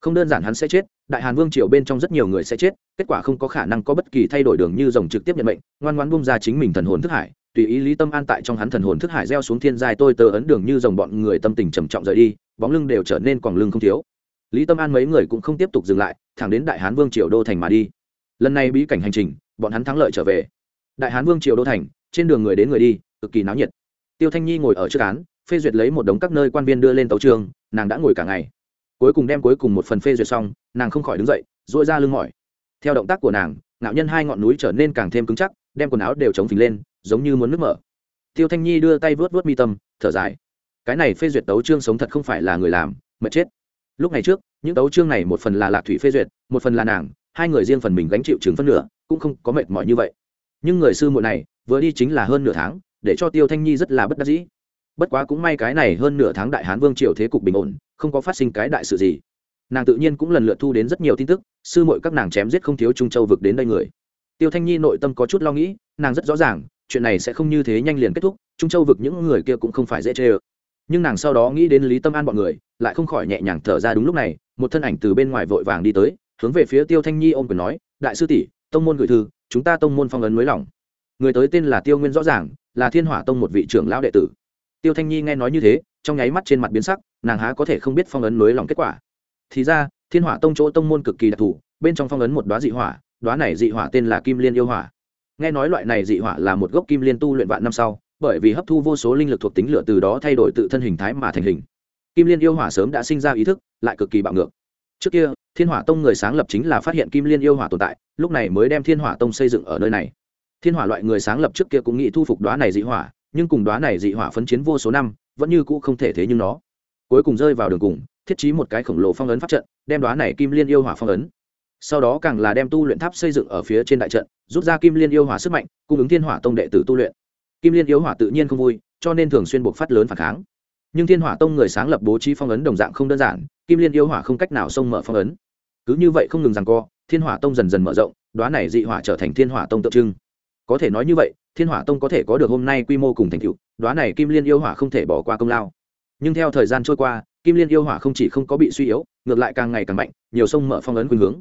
Không đơn giản hắn sẽ chết, đại hàn vương triều bên trong rất nhiều người sẽ chết, kết quả không có khả năng có bất kỳ thay đổi đường như rồng trực tiếp nhận mệnh, ngoan ngoan bung ra chính mình thần hồn thức hải, tùy ý lý tâm an tại trong hắn thần hồn thức hải gieo xuống thiên giai tôi tờ ấn đường như dòng bọn người tâm tình trầm trọng rời đi, bóng lưng đều trở nên còn lưng không thiếu. Lý tâm an mấy người cũng không tiếp tục dừng lại, thẳng đến đại hán vương triều đô thành mà đi. Lần này bí cảnh hành trình, bọn hắn thắng lợi trở về. Đại hán vương triều đô thành, trên đường người đến người đi, cực kỳ náo nhiệt. Tiêu thanh nhi ngồi ở trước án phê duyệt lấy một đống các nơi quan viên đưa lên tấu trường, nàng đã ngồi cả ngày. Cuối cùng đem cuối cùng một phần phê duyệt xong, nàng không khỏi đứng dậy dội ra lưng mỏi. Theo động tác của nàng, ngạo nhân hai ngọn núi trở nên càng thêm cứng chắc, đem quần áo đều chống phình lên, giống như muốn nước mở. Tiêu thanh nhi đưa tay vớt vớt mi tâm, thở dài. Cái này phê duyệt tấu trương sống thật không phải là người làm, mệt chết. Lúc này trước, những tấu trương này một phần là lạc thủy phê duyệt, một phần là nàng, hai người riêng phần mình gánh chịu chứng phân nửa, cũng không có mệt mỏi như vậy. Nhưng người sư muội này, vừa đi chính là hơn nửa tháng, để cho tiêu thanh nhi rất là bất đắc dĩ bất quá cũng may cái này hơn nửa tháng đại hán vương triều thế cục bình ổn, không có phát sinh cái đại sự gì. Nàng tự nhiên cũng lần lượt thu đến rất nhiều tin tức, sư muội các nàng chém giết không thiếu trung châu vực đến đây người. Tiêu thanh nhi nội tâm có chút lo nghĩ, nàng rất rõ ràng, chuyện này sẽ không như thế nhanh liền kết thúc, trung châu vực những người kia cũng không phải dễ chê ơ. Nhưng nàng sau đó nghĩ đến lý tâm an bọn người, lại không khỏi nhẹ nhàng thở ra đúng lúc này, một thân ảnh từ bên ngoài vội vàng đi tới, hướng về phía tiêu thanh nhi ôm quyền nói, đại sư tỷ, tông môn gửi thư, chúng ta tông môn phong ấn mới lỏng. Người tới tên là tiêu nguyên rõ ràng, là thiên hỏa tông một vị trưởng lão đệ tử tiêu thanh nhi nghe nói như thế, trong nháy mắt trên mặt biến sắc, nàng há có thể không biết phong ấn nối lòng kết quả. Thì ra, thiên hỏa tông chỗ tông môn cực kỳ đặc thù, bên trong phong ấn một đoá dị hỏa đoá này dị hỏa tên là kim liên yêu hỏa. Nghe nói loại này dị hỏa là một gốc kim liên tu luyện vạn năm sau, bởi vì hấp thu vô số linh lực thuộc tính lửa từ đó thay đổi tự thân hình thái mà thành hình. Kim liên yêu hỏa sớm đã sinh ra ý thức, lại cực kỳ bạo ngược. Trước kia, thiên hỏa tông người sáng lập chính là phát hiện kim liên yêu hỏa tồn tại, lúc này mới đem thiên hỏa tông xây dựng ở nơi này. Thiên hỏa loại người sáng lập trước kia cũng nghĩ thu phục đoá này dị hỏa nhưng cùng đoá này dị hỏa phấn chiến vô số năm, vẫn như cũ không thể thế nhưng nó. Cuối cùng rơi vào đường cùng, thiết trí một cái khổng lồ phong ấn pháp trận, đem đoá này kim liên yêu hỏa phong ấn. Sau đó càng là đem tu luyện tháp xây dựng ở phía trên đại trận, rút ra kim liên yêu hỏa sức mạnh, cung ứng thiên hỏa tông đệ tử tu luyện. Kim liên yêu hỏa tự nhiên không vui, cho nên thường xuyên buộc phát lớn phản kháng. Nhưng thiên hỏa tông người sáng lập bố trí phong ấn đồng dạng không đơn giản, kim liên yêu hỏa không cách nào xông mở phong ấn. Cứ như vậy không ngừng rằng co, thiên hỏa tông dần dần mở rộng, đoá này dị hỏa trở thành thiên hỏa tông tượng trưng. Có thể nói như vậy thiên hỏa tông có thể có được hôm nay quy mô cùng thành tựu, đoá này kim liên yêu hỏa không thể bỏ qua công lao. Nhưng theo thời gian trôi qua, kim liên yêu hỏa không chỉ không có bị suy yếu, ngược lại càng ngày càng mạnh, nhiều sông mở phong ấn khuynh hướng.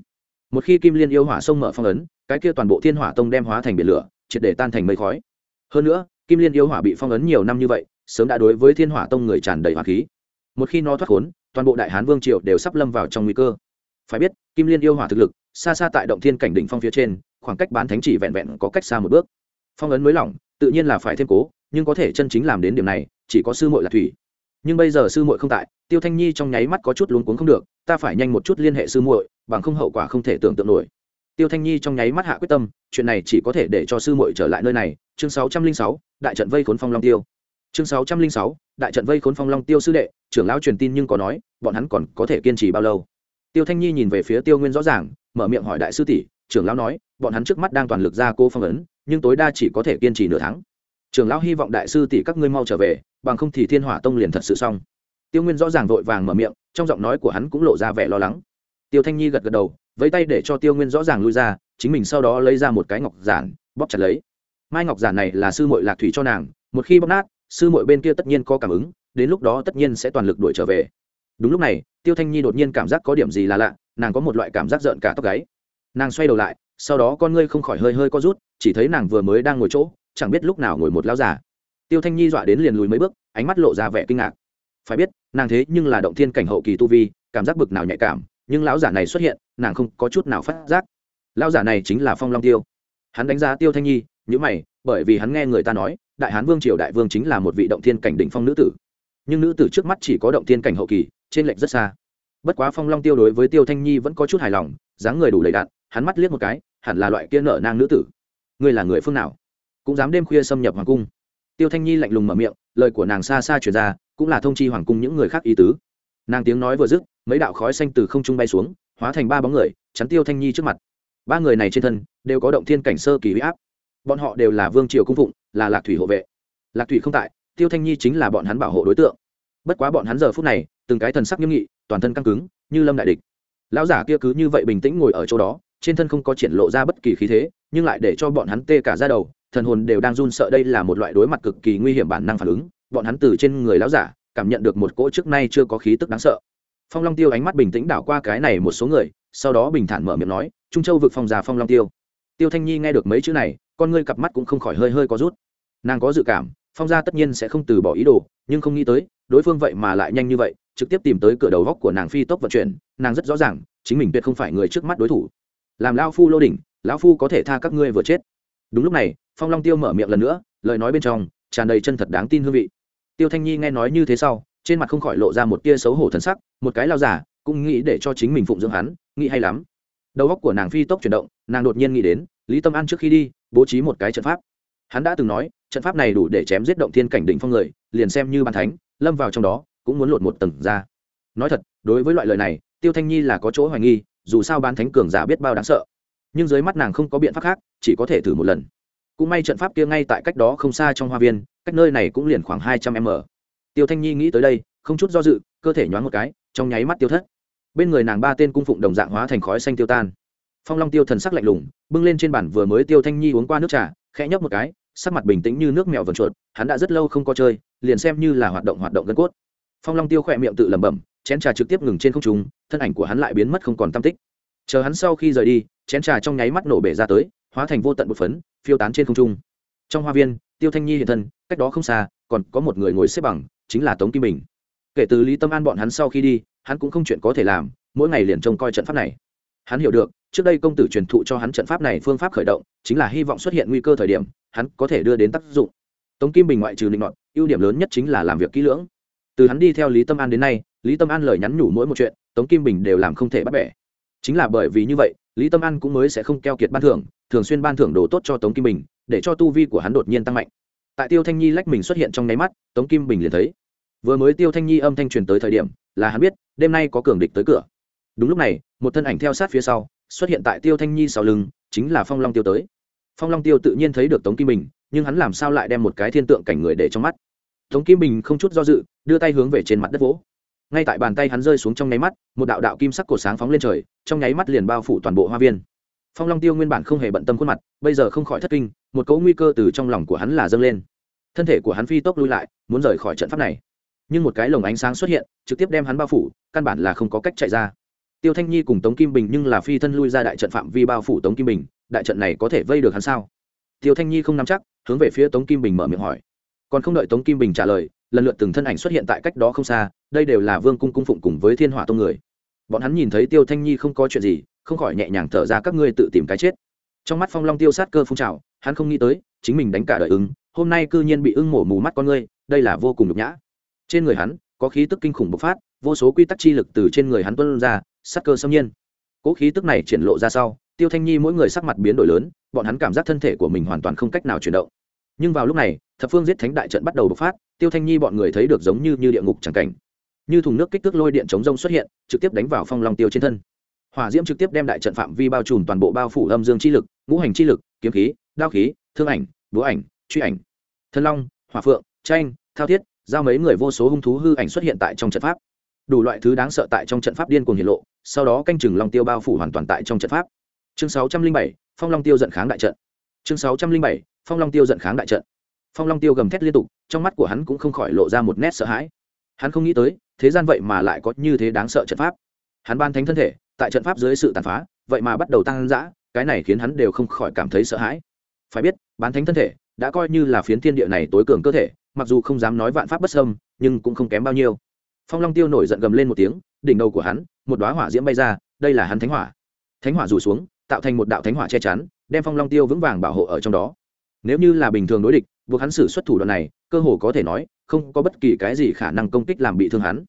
Một khi kim liên yêu hỏa sông mở phong ấn, cái kia toàn bộ thiên hỏa tông đem hóa thành biển lửa, triệt để tan thành mây khói. Hơn nữa, kim liên yêu hỏa bị phong ấn nhiều năm như vậy, sớm đã đối với thiên hỏa tông người tràn đầy hỏa khí. Một khi nó thoát khốn, toàn bộ đại hán vương triều đều sắp lâm vào trong nguy cơ. Phải biết, kim liên yêu hỏa thực lực, xa xa tại động thiên cảnh đỉnh phong phía trên, khoảng cách bán thánh chỉ vẹn vẹn có cách xa một bước phong ấn mới lỏng, tự nhiên là phải thêm cố, nhưng có thể chân chính làm đến điểm này, chỉ có sư muội là thủy. Nhưng bây giờ sư muội không tại, tiêu thanh nhi trong nháy mắt có chút luống cuống không được, ta phải nhanh một chút liên hệ sư muội, bằng không hậu quả không thể tưởng tượng nổi. Tiêu thanh nhi trong nháy mắt hạ quyết tâm, chuyện này chỉ có thể để cho sư muội trở lại nơi này. Chương sáu trăm linh sáu, đại trận vây khốn phong long tiêu. Chương sáu trăm linh sáu, đại trận vây khốn phong long tiêu sư đệ, trưởng lão truyền tin nhưng có nói, bọn hắn còn có thể kiên trì bao lâu? Tiêu thanh nhi nhìn về phía tiêu nguyên rõ ràng, mở miệng hỏi đại sư tỷ, trưởng lão nói, bọn hắn trước mắt đang toàn lực ra cô phong ấn nhưng tối đa chỉ có thể kiên trì nửa tháng. Trưởng lão hy vọng đại sư tỷ các ngươi mau trở về, bằng không thì thiên hỏa tông liền thật sự xong. Tiêu nguyên rõ ràng vội vàng mở miệng, trong giọng nói của hắn cũng lộ ra vẻ lo lắng. Tiêu thanh nhi gật gật đầu, vẫy tay để cho tiêu nguyên rõ ràng lui ra, chính mình sau đó lấy ra một cái ngọc giản, bóp chặt lấy. Mai ngọc giản này là sư mội lạc thủy cho nàng, một khi bóp nát, sư mội bên kia tất nhiên có cảm ứng, đến lúc đó tất nhiên sẽ toàn lực đuổi trở về. Đúng lúc này, tiêu thanh nhi đột nhiên cảm giác có điểm gì là lạ, nàng có một loại cảm giác giận cả tóc gáy. Nàng xoay đầu lại sau đó con ngươi không khỏi hơi hơi co rút, chỉ thấy nàng vừa mới đang ngồi chỗ, chẳng biết lúc nào ngồi một lao giả tiêu thanh nhi dọa đến liền lùi mấy bước, ánh mắt lộ ra vẻ kinh ngạc. Phải biết, nàng thế nhưng là động thiên cảnh hậu kỳ tu vi, cảm giác bực nào nhạy cảm, nhưng lão giả này xuất hiện, nàng không có chút nào phát giác. Lão giả này chính là phong long tiêu. Hắn đánh giá tiêu thanh nhi nhữ mày, bởi vì hắn nghe người ta nói, đại hán vương triều đại vương chính là một vị động thiên cảnh đỉnh phong nữ tử. Nhưng nữ tử trước mắt chỉ có động thiên cảnh hậu kỳ, trên lệch rất xa. Bất quá phong long tiêu đối với tiêu thanh nhi vẫn có chút hài lòng, dáng người đủ đầy đạn hắn mắt liếc một cái, hẳn là loại kia nợ nang nữ tử. Ngươi là người phương nào? Cũng dám đêm khuya xâm nhập hoàng cung. Tiêu thanh nhi lạnh lùng mở miệng, lời của nàng xa xa chuyển ra, cũng là thông chi hoàng cung những người khác ý tứ. Nàng tiếng nói vừa dứt, mấy đạo khói xanh từ không trung bay xuống, hóa thành ba bóng người, chắn tiêu thanh nhi trước mặt. Ba người này trên thân, đều có động thiên cảnh sơ kỳ huy áp. Bọn họ đều là vương triều cung phụng, là lạc thủy hộ vệ. Lạc thủy không tại, tiêu thanh nhi chính là bọn hắn bảo hộ đối tượng. Bất quá bọn hắn giờ phút này, từng cái thần sắc nghiêm nghị, toàn thân căng cứng, như lâm đại địch. Lão giả kia cứ như vậy bình tĩnh ngồi ở chỗ đó trên thân không có triển lộ ra bất kỳ khí thế, nhưng lại để cho bọn hắn tê cả ra đầu, thần hồn đều đang run sợ đây là một loại đối mặt cực kỳ nguy hiểm bản năng phản ứng. Bọn hắn từ trên người lão giả cảm nhận được một cỗ trước nay chưa có khí tức đáng sợ. Phong long tiêu ánh mắt bình tĩnh đảo qua cái này một số người, sau đó bình thản mở miệng nói, trung châu vực phong già phong long tiêu. Tiêu thanh nhi nghe được mấy chữ này, con ngươi cặp mắt cũng không khỏi hơi hơi có rút. Nàng có dự cảm, phong gia tất nhiên sẽ không từ bỏ ý đồ, nhưng không nghĩ tới, đối phương vậy mà lại nhanh như vậy, trực tiếp tìm tới cửa đầu góc của nàng phi tốc vận chuyển. Nàng rất rõ ràng, chính mình tuyệt không phải người trước mắt đối thủ làm lao phu lô đỉnh, lão phu có thể tha các ngươi vừa chết. Đúng lúc này, phong long tiêu mở miệng lần nữa, lời nói bên trong, tràn đầy chân thật đáng tin hương vị. Tiêu thanh nhi nghe nói như thế sau, trên mặt không khỏi lộ ra một tia xấu hổ thần sắc, một cái lao giả, cũng nghĩ để cho chính mình phụng dưỡng hắn, nghĩ hay lắm. Đầu óc của nàng phi tốc chuyển động, nàng đột nhiên nghĩ đến, lý tâm an trước khi đi, bố trí một cái trận pháp. Hắn đã từng nói, trận pháp này đủ để chém giết động thiên cảnh đỉnh phong người, liền xem như bàn thánh, lâm vào trong đó, cũng muốn lột một tầng ra. Nói thật, đối với loại lời này, tiêu thanh nhi là có chỗ hoài nghi dù sao bán thánh cường giả biết bao đáng sợ. Nhưng dưới mắt nàng không có biện pháp khác, chỉ có thể thử một lần. Cũng may trận pháp kia ngay tại cách đó không xa trong hoa viên, cách nơi này cũng liền khoảng hai trăm m. Tiêu thanh nhi nghĩ tới đây, không chút do dự, cơ thể nhoáng một cái, trong nháy mắt tiêu thất. Bên người nàng ba tên cung phụng đồng dạng hóa thành khói xanh tiêu tan. Phong long tiêu thần sắc lạnh lùng, bưng lên trên bản vừa mới tiêu thanh nhi uống qua nước trà, khẽ nhấp một cái, sắc mặt bình tĩnh như nước mèo vần chuột, hắn đã rất lâu không có chơi, liền xem như là hoạt động hoạt động gân cốt. Phong long tiêu khỏe miệng tự lẩm bẩm chén trà trực tiếp ngừng trên không trung thân ảnh của hắn lại biến mất không còn tam tích. Chờ hắn sau khi rời đi chén trà trong nháy mắt nổ bể ra tới hóa thành vô tận bột phấn phiêu tán trên không trung. Trong hoa viên tiêu thanh nhi hiện thân cách đó không xa còn có một người ngồi xếp bằng chính là tống kim bình. Kể từ lý tâm an bọn hắn sau khi đi hắn cũng không chuyện có thể làm mỗi ngày liền trông coi trận pháp này. Hắn hiểu được trước đây công tử truyền thụ cho hắn trận pháp này phương pháp khởi động chính là hy vọng xuất hiện nguy cơ thời điểm hắn có thể đưa đến tác dụng. Tống kim bình ngoại trừ linh loạn, ưu điểm lớn nhất chính là làm việc kỹ lưỡng từ hắn đi theo lý tâm an đến nay, lý tâm an lời nhắn nhủ mỗi một chuyện, tống kim bình đều làm không thể bắt bẻ. Chính là bởi vì như vậy, lý tâm an cũng mới sẽ không keo kiệt ban thưởng, thường xuyên ban thưởng đồ tốt cho tống kim bình, để cho tu vi của hắn đột nhiên tăng mạnh. Tại tiêu thanh nhi lách mình xuất hiện trong nháy mắt, tống kim bình liền thấy, vừa mới tiêu thanh nhi âm thanh truyền tới thời điểm, là hắn biết, đêm nay có cường địch tới cửa. Đúng lúc này, một thân ảnh theo sát phía sau, xuất hiện tại tiêu thanh nhi sau lưng, chính là phong long tiêu tới. Phong long tiêu tự nhiên thấy được tống kim bình, nhưng hắn làm sao lại đem một cái thiên tượng cảnh người để trong mắt? Tống kim bình không chút do dự, đưa tay hướng về trên mặt đất vỗ. Ngay tại bàn tay hắn rơi xuống trong nháy mắt, một đạo đạo kim sắc cổ sáng phóng lên trời, trong nháy mắt liền bao phủ toàn bộ hoa viên. Phong long tiêu nguyên bản không hề bận tâm khuôn mặt, bây giờ không khỏi thất kinh, một cỗ nguy cơ từ trong lòng của hắn là dâng lên. Thân thể của hắn phi tốc lui lại, muốn rời khỏi trận pháp này. Nhưng một cái lồng ánh sáng xuất hiện, trực tiếp đem hắn bao phủ, căn bản là không có cách chạy ra. Tiêu thanh nhi cùng tống kim bình nhưng là phi thân lui ra đại trận phạm vi bao phủ tống kim bình, đại trận này có thể vây được hắn sao? Tiêu thanh nhi không nắm chắc, hướng về phía tống kim bình mở miệng hỏi còn không đợi tống kim bình trả lời, lần lượt từng thân ảnh xuất hiện tại cách đó không xa, đây đều là vương cung cung phụng cùng với thiên hỏa tông người. Bọn hắn nhìn thấy tiêu thanh nhi không có chuyện gì, không khỏi nhẹ nhàng thở ra các ngươi tự tìm cái chết. Trong mắt phong long tiêu sát cơ phun trào, hắn không nghĩ tới, chính mình đánh cả đời ứng, hôm nay cư nhiên bị ưng mổ mù mắt con ngươi, đây là vô cùng nhục nhã. Trên người hắn, có khí tức kinh khủng bộc phát, vô số quy tắc chi lực từ trên người hắn tuân ra, sát cơ xâm nhiên. Cỗ khí tức này triển lộ ra sau, tiêu thanh nhi mỗi người sắc mặt biến đổi lớn, bọn hắn cảm giác thân thể của mình hoàn toàn không cách nào chuyển động nhưng vào lúc này, thập phương giết thánh đại trận bắt đầu bộc phát, tiêu thanh nhi bọn người thấy được giống như như địa ngục c cảnh. Như thùng nước kích thước lôi điện chống rông xuất hiện, trực tiếp đánh vào phong long tiêu trên thân. Hỏa diễm trực tiếp đem đại trận phạm vi bao trùm toàn bộ bao phủ âm dương chi lực, ngũ hành chi lực, kiếm khí, đao khí, thương ảnh, búa ảnh, truy ảnh. Thân long, hỏa phượng, tranh, thao thiết, giao mấy người vô số hung thú hư ảnh xuất hiện tại trong trận pháp. Đủ loại thứ đáng sợ tại trong trận pháp điên cuồng hiện lộ, sau đó canh chừng long tiêu bao phủ hoàn toàn tại trong trận pháp. Chương sáu trăm linh bảy, phong long tiêu giận kháng đại trận. Chương sáu trăm linh bảy phong long tiêu giận kháng đại trận. Phong long tiêu gầm thét liên tục, trong mắt của hắn cũng không khỏi lộ ra một nét sợ hãi. Hắn không nghĩ tới, thế gian vậy mà lại có như thế đáng sợ trận pháp. Hắn ban thánh thân thể, tại trận pháp dưới sự tàn phá, vậy mà bắt đầu tăng dã, cái này khiến hắn đều không khỏi cảm thấy sợ hãi. Phải biết, bán thánh thân thể, đã coi như là phiến thiên địa này tối cường cơ thể, mặc dù không dám nói vạn pháp bất sâm nhưng cũng không kém bao nhiêu. Phong long tiêu nổi giận gầm lên một tiếng, đỉnh đầu của hắn, một đoá hỏa diễm bay ra, đây là hắn thánh hỏa. Thánh hỏa rủ xuống, tạo thành một đạo thánh hỏa che chắn, đem phong long tiêu vững vàng bảo hộ ở trong đó nếu như là bình thường đối địch, buộc hắn xử xuất thủ đoạn này, cơ hồ có thể nói, không có bất kỳ cái gì khả năng công kích làm bị thương hắn.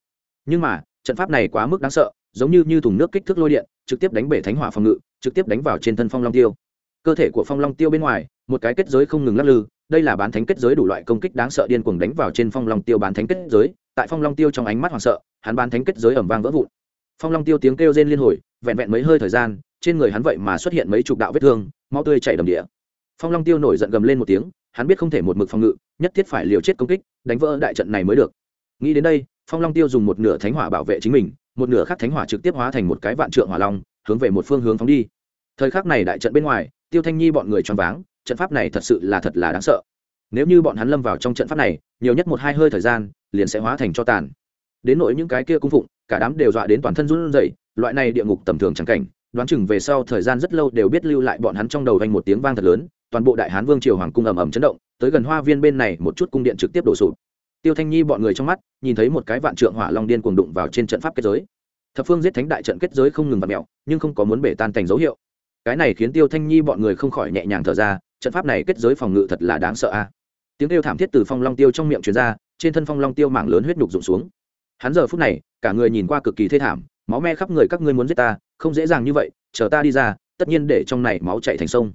Nhưng mà, trận pháp này quá mức đáng sợ, giống như như thùng nước kích thước lôi điện, trực tiếp đánh bể thánh hỏa phòng ngự, trực tiếp đánh vào trên thân phong long tiêu. Cơ thể của phong long tiêu bên ngoài, một cái kết giới không ngừng lắc lư, đây là bán thánh kết giới đủ loại công kích đáng sợ điên cuồng đánh vào trên phong long tiêu bán thánh kết giới, tại phong long tiêu trong ánh mắt hoảng sợ, hắn bán thánh kết giới ẩm vang vỡ vụn. Phong long tiêu tiếng kêu rên liên hồi, vẹn vẹn mấy hơi thời gian, trên người hắn vậy mà xuất hiện mấy chục đạo vết thương mau tươi chảy đầm địa phong long tiêu nổi giận gầm lên một tiếng, hắn biết không thể một mực phòng ngự, nhất thiết phải liều chết công kích, đánh vỡ đại trận này mới được. Nghĩ đến đây, phong long tiêu dùng một nửa thánh hỏa bảo vệ chính mình, một nửa khác thánh hỏa trực tiếp hóa thành một cái vạn trượng hỏa long, hướng về một phương hướng phóng đi. Thời khắc này đại trận bên ngoài, tiêu thanh nhi bọn người choáng váng, trận pháp này thật sự là thật là đáng sợ. Nếu như bọn hắn lâm vào trong trận pháp này, nhiều nhất một hai hơi thời gian, liền sẽ hóa thành cho tàn. Đến nỗi những cái kia cung phụng, cả đám đều dọa đến toàn thân run rẩy, loại này địa ngục tầm thường chẳng cảnh, đoán chừng về sau thời gian rất lâu đều biết lưu lại bọn hắn trong đầu vang một tiếng vang thật lớn toàn bộ đại hán vương triều hoàng cung ầm ầm chấn động, tới gần hoa viên bên này một chút cung điện trực tiếp đổ sụp. Tiêu thanh nhi bọn người trong mắt, nhìn thấy một cái vạn trượng hỏa long điên cuồng đụng vào trên trận pháp kết giới. Thập phương giết thánh đại trận kết giới không ngừng vặt mẹo nhưng không có muốn bể tan thành dấu hiệu. Cái này khiến tiêu thanh nhi bọn người không khỏi nhẹ nhàng thở ra, trận pháp này kết giới phòng ngự thật là đáng sợ a. Tiếng kêu thảm thiết từ phong long tiêu trong miệng truyền ra, trên thân phong long tiêu mảng lớn huyết nhục rụng xuống. Hắn giờ phút này, cả người nhìn qua cực kỳ thê thảm, máu me khắp người các ngươi muốn giết ta, không dễ dàng như vậy, chờ ta đi ra, tất nhiên để trong này máu chạy thành sông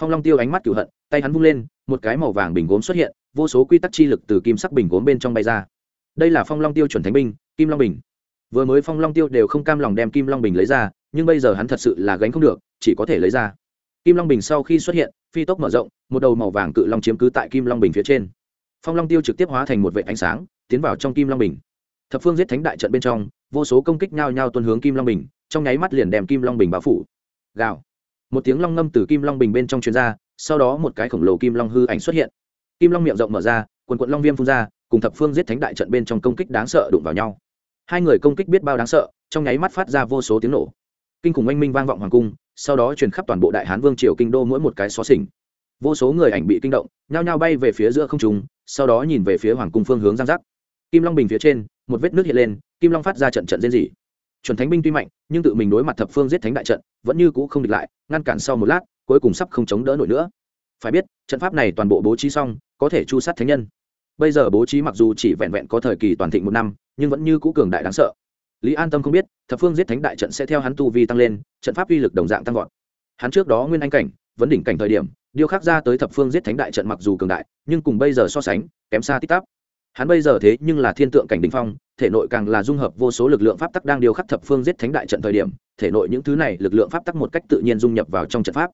phong long tiêu ánh mắt cửu hận, tay hắn vung lên, một cái màu vàng bình gốm xuất hiện, vô số quy tắc chi lực từ kim sắc bình gốm bên trong bay ra. Đây là phong long tiêu chuẩn thánh binh, kim long bình. Vừa mới phong long tiêu đều không cam lòng đem kim long bình lấy ra, nhưng bây giờ hắn thật sự là gánh không được, chỉ có thể lấy ra. Kim long bình sau khi xuất hiện, phi tốc mở rộng, một đầu màu vàng cự long chiếm cứ tại kim long bình phía trên. Phong long tiêu trực tiếp hóa thành một vệ ánh sáng, tiến vào trong kim long bình. Thập phương giết thánh đại trận bên trong, vô số công kích nhao nhao tuân hướng kim long bình, trong nháy mắt liền đem kim long bình bao phủ. Gào một tiếng long ngâm từ kim long bình bên trong chuyên ra, sau đó một cái khổng lồ kim long hư ảnh xuất hiện. Kim long miệng rộng mở ra, quần quận long viêm phun ra, cùng thập phương giết thánh đại trận bên trong công kích đáng sợ đụng vào nhau. Hai người công kích biết bao đáng sợ, trong nháy mắt phát ra vô số tiếng nổ. Kinh khủng oanh minh vang vọng hoàng cung, sau đó truyền khắp toàn bộ đại hán vương triều kinh đô mỗi một cái xó xỉnh. Vô số người ảnh bị kinh động, nhao nhao bay về phía giữa không trung, sau đó nhìn về phía hoàng cung phương hướng giang giác. Kim long bình phía trên, một vết nước hiện lên, kim long phát ra trận trận rên dị chuẩn thánh binh tuy mạnh, nhưng tự mình đối mặt thập phương giết thánh đại trận, vẫn như cũ không địch lại, ngăn cản sau một lát, cuối cùng sắp không chống đỡ nổi nữa. Phải biết, trận pháp này toàn bộ bố trí xong, có thể chu sát thánh nhân. Bây giờ bố trí mặc dù chỉ vẹn vẹn có thời kỳ toàn thịnh một năm, nhưng vẫn như cũ cường đại đáng sợ. Lý an tâm không biết, thập phương giết thánh đại trận sẽ theo hắn tu vi tăng lên, trận pháp uy lực đồng dạng tăng vọt. Hắn trước đó nguyên anh cảnh, vấn đỉnh cảnh thời điểm điều khác ra tới thập phương giết thánh đại trận mặc dù cường đại, nhưng cùng bây giờ so sánh, kém xa tích tắp hắn bây giờ thế nhưng là thiên tượng cảnh đình phong, thể nội càng là dung hợp vô số lực lượng pháp tắc đang điều khắc thập phương giết thánh đại trận thời điểm, thể nội những thứ này lực lượng pháp tắc một cách tự nhiên dung nhập vào trong trận pháp.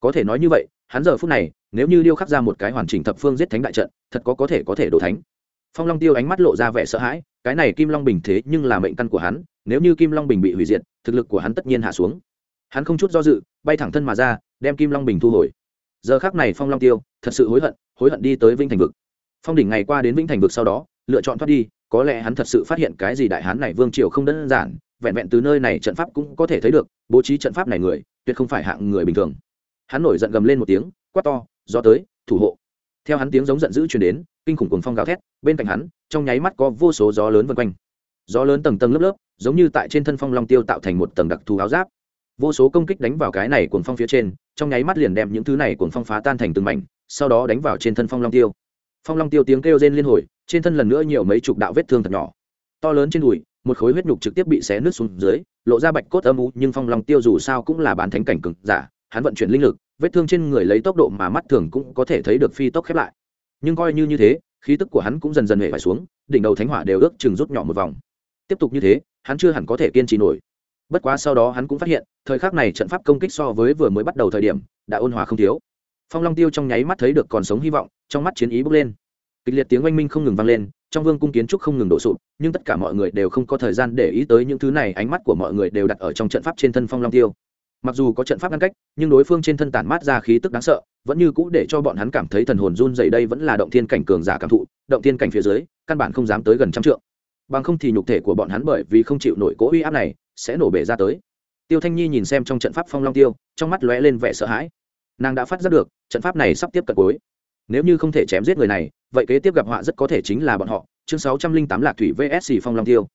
Có thể nói như vậy, hắn giờ phút này, nếu như điêu khắc ra một cái hoàn chỉnh thập phương giết thánh đại trận, thật có có thể có thể đổ thánh. Phong long tiêu ánh mắt lộ ra vẻ sợ hãi, cái này kim long bình thế nhưng là mệnh căn của hắn, nếu như kim long bình bị hủy diệt, thực lực của hắn tất nhiên hạ xuống. Hắn không chút do dự, bay thẳng thân mà ra, đem kim long bình thu hồi. Giờ khác này phong long tiêu, thật sự hối hận hối hận đi tới Vinh thành vực phong đỉnh ngày qua đến vĩnh thành vực sau đó, lựa chọn thoát đi, có lẽ hắn thật sự phát hiện cái gì đại hán này vương triều không đơn giản, vẹn vẹn từ nơi này trận pháp cũng có thể thấy được, bố trí trận pháp này người, tuyệt không phải hạng người bình thường. Hắn nổi giận gầm lên một tiếng, quát to, gió tới, thủ hộ. Theo hắn tiếng giống giận dữ chuyển đến, kinh khủng cuồng phong gào thét, bên cạnh hắn, trong nháy mắt có vô số gió lớn vân quanh. Gió lớn tầng tầng lớp lớp, giống như tại trên thân phong long tiêu tạo thành một tầng đặc thù áo giáp. Vô số công kích đánh vào cái này cuồng phong phía trên, trong nháy mắt liền đem những thứ này cuồng phong phá tan thành từng mảnh, sau đó đánh vào trên thân phong long tiêu phong long tiêu tiếng kêu rên liên hồi, trên thân lần nữa nhiều mấy chục đạo vết thương thật nhỏ. To lớn trên đùi, một khối huyết nhục trực tiếp bị xé nứt xuống dưới, lộ ra bạch cốt âm u, nhưng phong long tiêu dù sao cũng là bán thánh cảnh cực giả, hắn vận chuyển linh lực, vết thương trên người lấy tốc độ mà mắt thường cũng có thể thấy được phi tốc khép lại. Nhưng coi như như thế, khí tức của hắn cũng dần dần hề phải xuống, đỉnh đầu thánh hỏa đều ước chừng rút nhỏ một vòng. Tiếp tục như thế, hắn chưa hẳn có thể kiên trì nổi. Bất quá sau đó hắn cũng phát hiện, thời khắc này trận pháp công kích so với vừa mới bắt đầu thời điểm, đã ôn hòa không thiếu. Phong long tiêu trong nháy mắt thấy được còn sống hy vọng trong mắt chiến ý bốc lên. Kịch liệt tiếng oanh minh không ngừng vang lên, trong vương cung kiến trúc không ngừng đổ sụp, nhưng tất cả mọi người đều không có thời gian để ý tới những thứ này, ánh mắt của mọi người đều đặt ở trong trận pháp trên thân phong long tiêu. Mặc dù có trận pháp ngăn cách, nhưng đối phương trên thân tản mát ra khí tức đáng sợ, vẫn như cũ để cho bọn hắn cảm thấy thần hồn run dày đây vẫn là động thiên cảnh cường giả cảm thụ, động thiên cảnh phía dưới, căn bản không dám tới gần trăm trượng. Bằng không thì nhục thể của bọn hắn bởi vì không chịu nổi cỗ uy áp này, sẽ nổ bể ra tới. Tiêu thanh nhi nhìn xem trong trận pháp phong long tiêu, trong mắt lóe lên vẻ sợ hãi. Nàng đã phát giác được, trận pháp này sắp tiếp cận cuối nếu như không thể chém giết người này, vậy kế tiếp gặp họa rất có thể chính là bọn họ. Chương sáu trăm linh tám lạc thủy vsc phong long tiêu.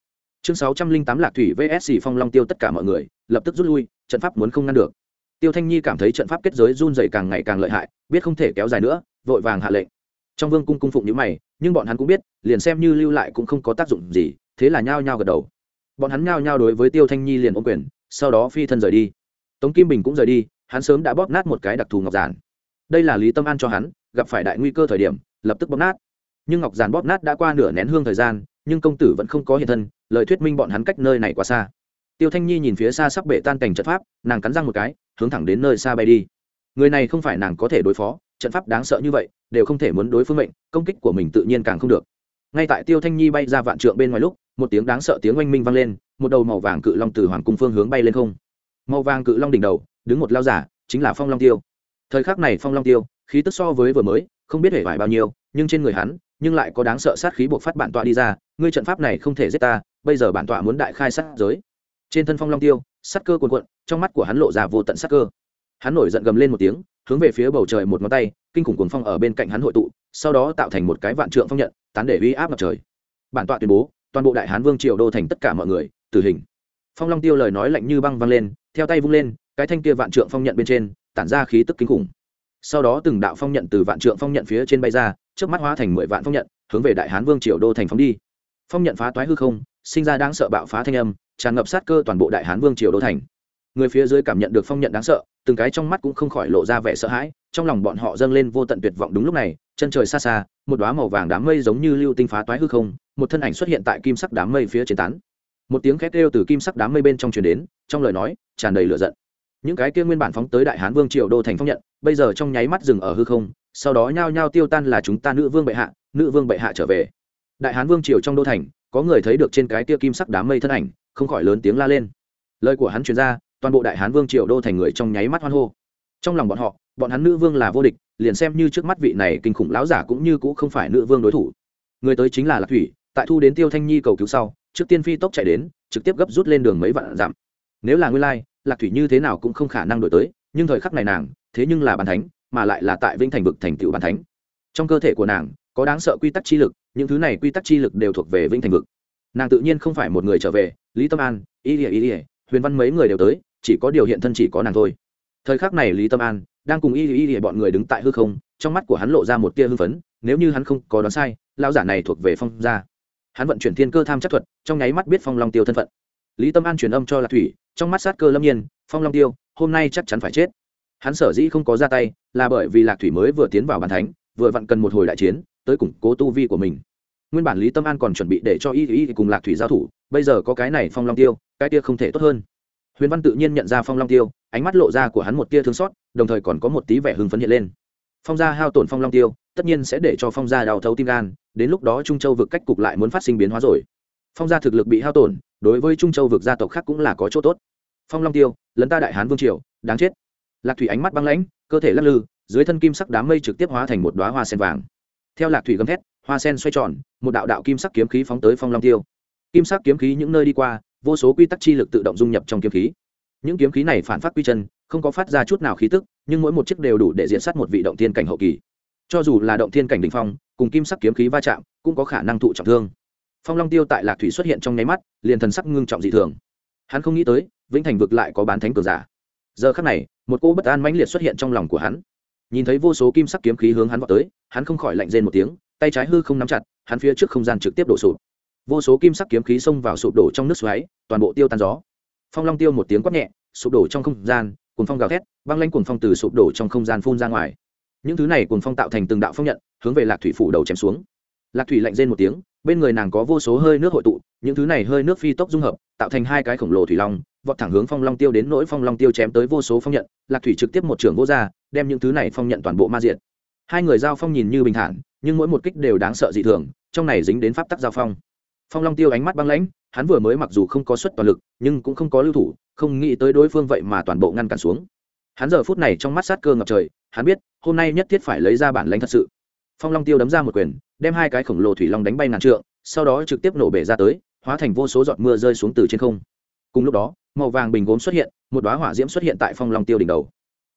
Chương sáu trăm linh tám lạc thủy vsc phong long tiêu tất cả mọi người, lập tức rút lui, trận pháp muốn không ngăn được. Tiêu thanh nhi cảm thấy trận pháp kết giới run dày càng ngày càng lợi hại, biết không thể kéo dài nữa, vội vàng hạ lệnh. Trong vương cung cung phụng nhữ mày, nhưng bọn hắn cũng biết, liền xem như lưu lại cũng không có tác dụng gì, thế là nhao nhao gật đầu. Bọn hắn nhao nhao đối với tiêu thanh nhi liền ôm quyền, sau đó phi thân rời đi. Tống kim bình cũng rời đi, hắn sớm đã bóp nát một cái đặc thù ngọc giản. Đây là lý tâm an cho hắn gặp phải đại nguy cơ thời điểm, lập tức bóp nát. Nhưng ngọc giản bóp nát đã qua nửa nén hương thời gian, nhưng công tử vẫn không có hiện thân, lời thuyết minh bọn hắn cách nơi này quá xa. Tiêu thanh nhi nhìn phía xa sắp bể tan cảnh trận pháp, nàng cắn răng một cái, hướng thẳng đến nơi xa bay đi. Người này không phải nàng có thể đối phó, trận pháp đáng sợ như vậy, đều không thể muốn đối phương mệnh, công kích của mình tự nhiên càng không được. Ngay tại tiêu thanh nhi bay ra vạn trượng bên ngoài lúc, một tiếng đáng sợ tiếng oanh minh vang lên, một đầu màu vàng cự long từ hoàng cung phương hướng bay lên không. Màu vàng cự long đỉnh đầu, đứng một lao giả, chính là phong long tiêu. Thời khắc này phong long tiêu khí tức so với vừa mới, không biết hề vải bao nhiêu, nhưng trên người hắn, nhưng lại có đáng sợ sát khí buộc phát bản tọa đi ra, ngươi trận pháp này không thể giết ta, bây giờ bản tọa muốn đại khai sát giới. Trên thân phong long tiêu, sát cơ cuồn cuộn, trong mắt của hắn lộ ra vô tận sát cơ. Hắn nổi giận gầm lên một tiếng, hướng về phía bầu trời một ngón tay, kinh khủng cuồng phong ở bên cạnh hắn hội tụ, sau đó tạo thành một cái vạn trượng phong nhận, tán để uy áp mặt trời. Bản tọa tuyên bố, toàn bộ đại hán vương triều đô thành tất cả mọi người, tử hình. Phong long tiêu lời nói lạnh như băng vang lên, theo tay vung lên, cái thanh kia vạn trượng phong nhận bên trên, tản ra khí tức kinh khủng sau đó từng đạo phong nhận từ vạn trượng phong nhận phía trên bay ra, trước mắt hóa thành mười vạn phong nhận, hướng về đại hán vương triều đô thành phóng đi. Phong nhận phá toái hư không, sinh ra đáng sợ bạo phá thanh âm, tràn ngập sát cơ toàn bộ đại hán vương triều đô thành. Người phía dưới cảm nhận được phong nhận đáng sợ, từng cái trong mắt cũng không khỏi lộ ra vẻ sợ hãi, trong lòng bọn họ dâng lên vô tận tuyệt vọng đúng lúc này, chân trời xa xa, một đoá màu vàng đám mây giống như lưu tinh phá toái hư không, một thân ảnh xuất hiện tại kim sắc đám mây phía trên tán. Một tiếng khét kêu từ kim sắc đám mây bên trong truyền đến, trong lời nói, tràn đầy lửa giận những cái kia nguyên bản phóng tới đại hán vương triều đô thành phong nhận, bây giờ trong nháy mắt dừng ở hư không, sau đó nhao nhao tiêu tan là chúng ta nữ vương bệ hạ, nữ vương bệ hạ trở về. Đại hán vương triều trong đô thành, có người thấy được trên cái kia kim sắc đám mây thân ảnh, không khỏi lớn tiếng la lên. Lời của hắn truyền ra, toàn bộ đại hán vương triều đô thành người trong nháy mắt hoan hô. Trong lòng bọn họ, bọn hắn nữ vương là vô địch, liền xem như trước mắt vị này kinh khủng láo giả cũng như cũng không phải nữ vương đối thủ. Người tới chính là lạc thủy, tại thu đến tiêu thanh nhi cầu cứu sau, trước tiên phi tốc chạy đến, trực tiếp gấp rút lên đường mấy vạn dặm. Nếu là nguyên lai lạc thủy như thế nào cũng không khả năng đổi tới, nhưng thời khắc này nàng, thế nhưng là bàn thánh, mà lại là tại vĩnh thành vực thành tựu bàn thánh. Trong cơ thể của nàng, có đáng sợ quy tắc chi lực, những thứ này quy tắc chi lực đều thuộc về vĩnh thành vực. Nàng tự nhiên không phải một người trở về, lý tâm an, y ỉa y ỉa huyền văn mấy người đều tới, chỉ có điều hiện thân chỉ có nàng thôi. Thời khắc này lý tâm an đang cùng y y y bọn người đứng tại hư không, trong mắt của hắn lộ ra một tia hưng phấn, nếu như hắn không có đoán sai lao giả này thuộc về phong gia. Hắn vận chuyển thiên cơ tham chắc thuật, trong nháy mắt biết phong long tiêu thân phận lý tâm an truyền âm cho lạc thủy, trong mắt sát cơ lâm nhiên, phong long tiêu, hôm nay chắc chắn phải chết. Hắn sở dĩ không có ra tay, là bởi vì lạc thủy mới vừa tiến vào bàn thánh, vừa vặn cần một hồi đại chiến, tới củng cố tu vi của mình. Nguyên bản lý tâm an còn chuẩn bị để cho y y cùng lạc thủy giao thủ, bây giờ có cái này phong long tiêu, cái tia không thể tốt hơn. Huyền văn tự nhiên nhận ra phong long tiêu, ánh mắt lộ ra của hắn một tia thương xót, đồng thời còn có một tí vẻ hưng phấn hiện lên. Phong gia hao tổn phong long tiêu, tất nhiên sẽ để cho phong gia đào thấu tim gan, đến lúc đó trung châu vực cách cục lại muốn phát sinh biến hóa rồi. Phong gia thực lực bị hao tổn đối với trung châu vực gia tộc khác cũng là có chỗ tốt. Phong long tiêu, lấn ta đại hán vương triều, đáng chết. Lạc thủy ánh mắt băng lãnh, cơ thể lắc lư, dưới thân kim sắc đám mây trực tiếp hóa thành một đoá hoa sen vàng. Theo lạc thủy gầm thét, hoa sen xoay tròn, một đạo đạo kim sắc kiếm khí phóng tới phong long tiêu. Kim sắc kiếm khí những nơi đi qua, vô số quy tắc chi lực tự động dung nhập trong kiếm khí. Những kiếm khí này phản phát quy chân, không có phát ra chút nào khí tức, nhưng mỗi một chiếc đều đủ để diện sát một vị động thiên cảnh hậu kỳ. Cho dù là động thiên cảnh đình phong, cùng kim sắc kiếm khí va chạm, cũng có khả năng thụ trọng thương phong long tiêu tại lạc thủy xuất hiện trong nháy mắt, liền thần sắc ngưng trọng dị thường. Hắn không nghĩ tới, vĩnh thành vực lại có bán thánh cường giả. Giờ khắc này, một cô bất an mãnh liệt xuất hiện trong lòng của hắn. Nhìn thấy vô số kim sắc kiếm khí hướng hắn vào tới, hắn không khỏi lạnh rên một tiếng, tay trái hư không nắm chặt, hắn phía trước không gian trực tiếp đổ sụp. Vô số kim sắc kiếm khí xông vào sụp đổ trong nước xoáy, toàn bộ tiêu tan gió. Phong long tiêu một tiếng quát nhẹ, sụp đổ trong không gian, cuồng phong gào thét, băng lanh cuồng phong từ sụp đổ trong không gian phun ra ngoài. Những thứ này cuồng phong tạo thành từng đạo phong nhận, hướng về lạc thủy phủ đầu chém xuống. Lạc thủy lạnh rên một tiếng bên người nàng có vô số hơi nước hội tụ những thứ này hơi nước phi tốc dung hợp tạo thành hai cái khổng lồ thủy long vọt thẳng hướng phong long tiêu đến nỗi phong long tiêu chém tới vô số phong nhận lạc thủy trực tiếp một trưởng vô ra, đem những thứ này phong nhận toàn bộ ma diện hai người giao phong nhìn như bình thản nhưng mỗi một kích đều đáng sợ dị thường trong này dính đến pháp tắc giao phong. Phong long tiêu ánh mắt băng lãnh hắn vừa mới mặc dù không có suất toàn lực nhưng cũng không có lưu thủ không nghĩ tới đối phương vậy mà toàn bộ ngăn cản xuống. Hắn giờ phút này trong mắt sát cơ ngập trời hắn biết hôm nay nhất thiết phải lấy ra bản lãnh thật sự. Phong long tiêu đấm ra một quyền đem hai cái khổng lồ thủy long đánh bay ngàn trượng, sau đó trực tiếp nổ bể ra tới, hóa thành vô số giọt mưa rơi xuống từ trên không. Cùng lúc đó, màu vàng bình gốm xuất hiện, một đoá hỏa diễm xuất hiện tại phong long tiêu đỉnh đầu.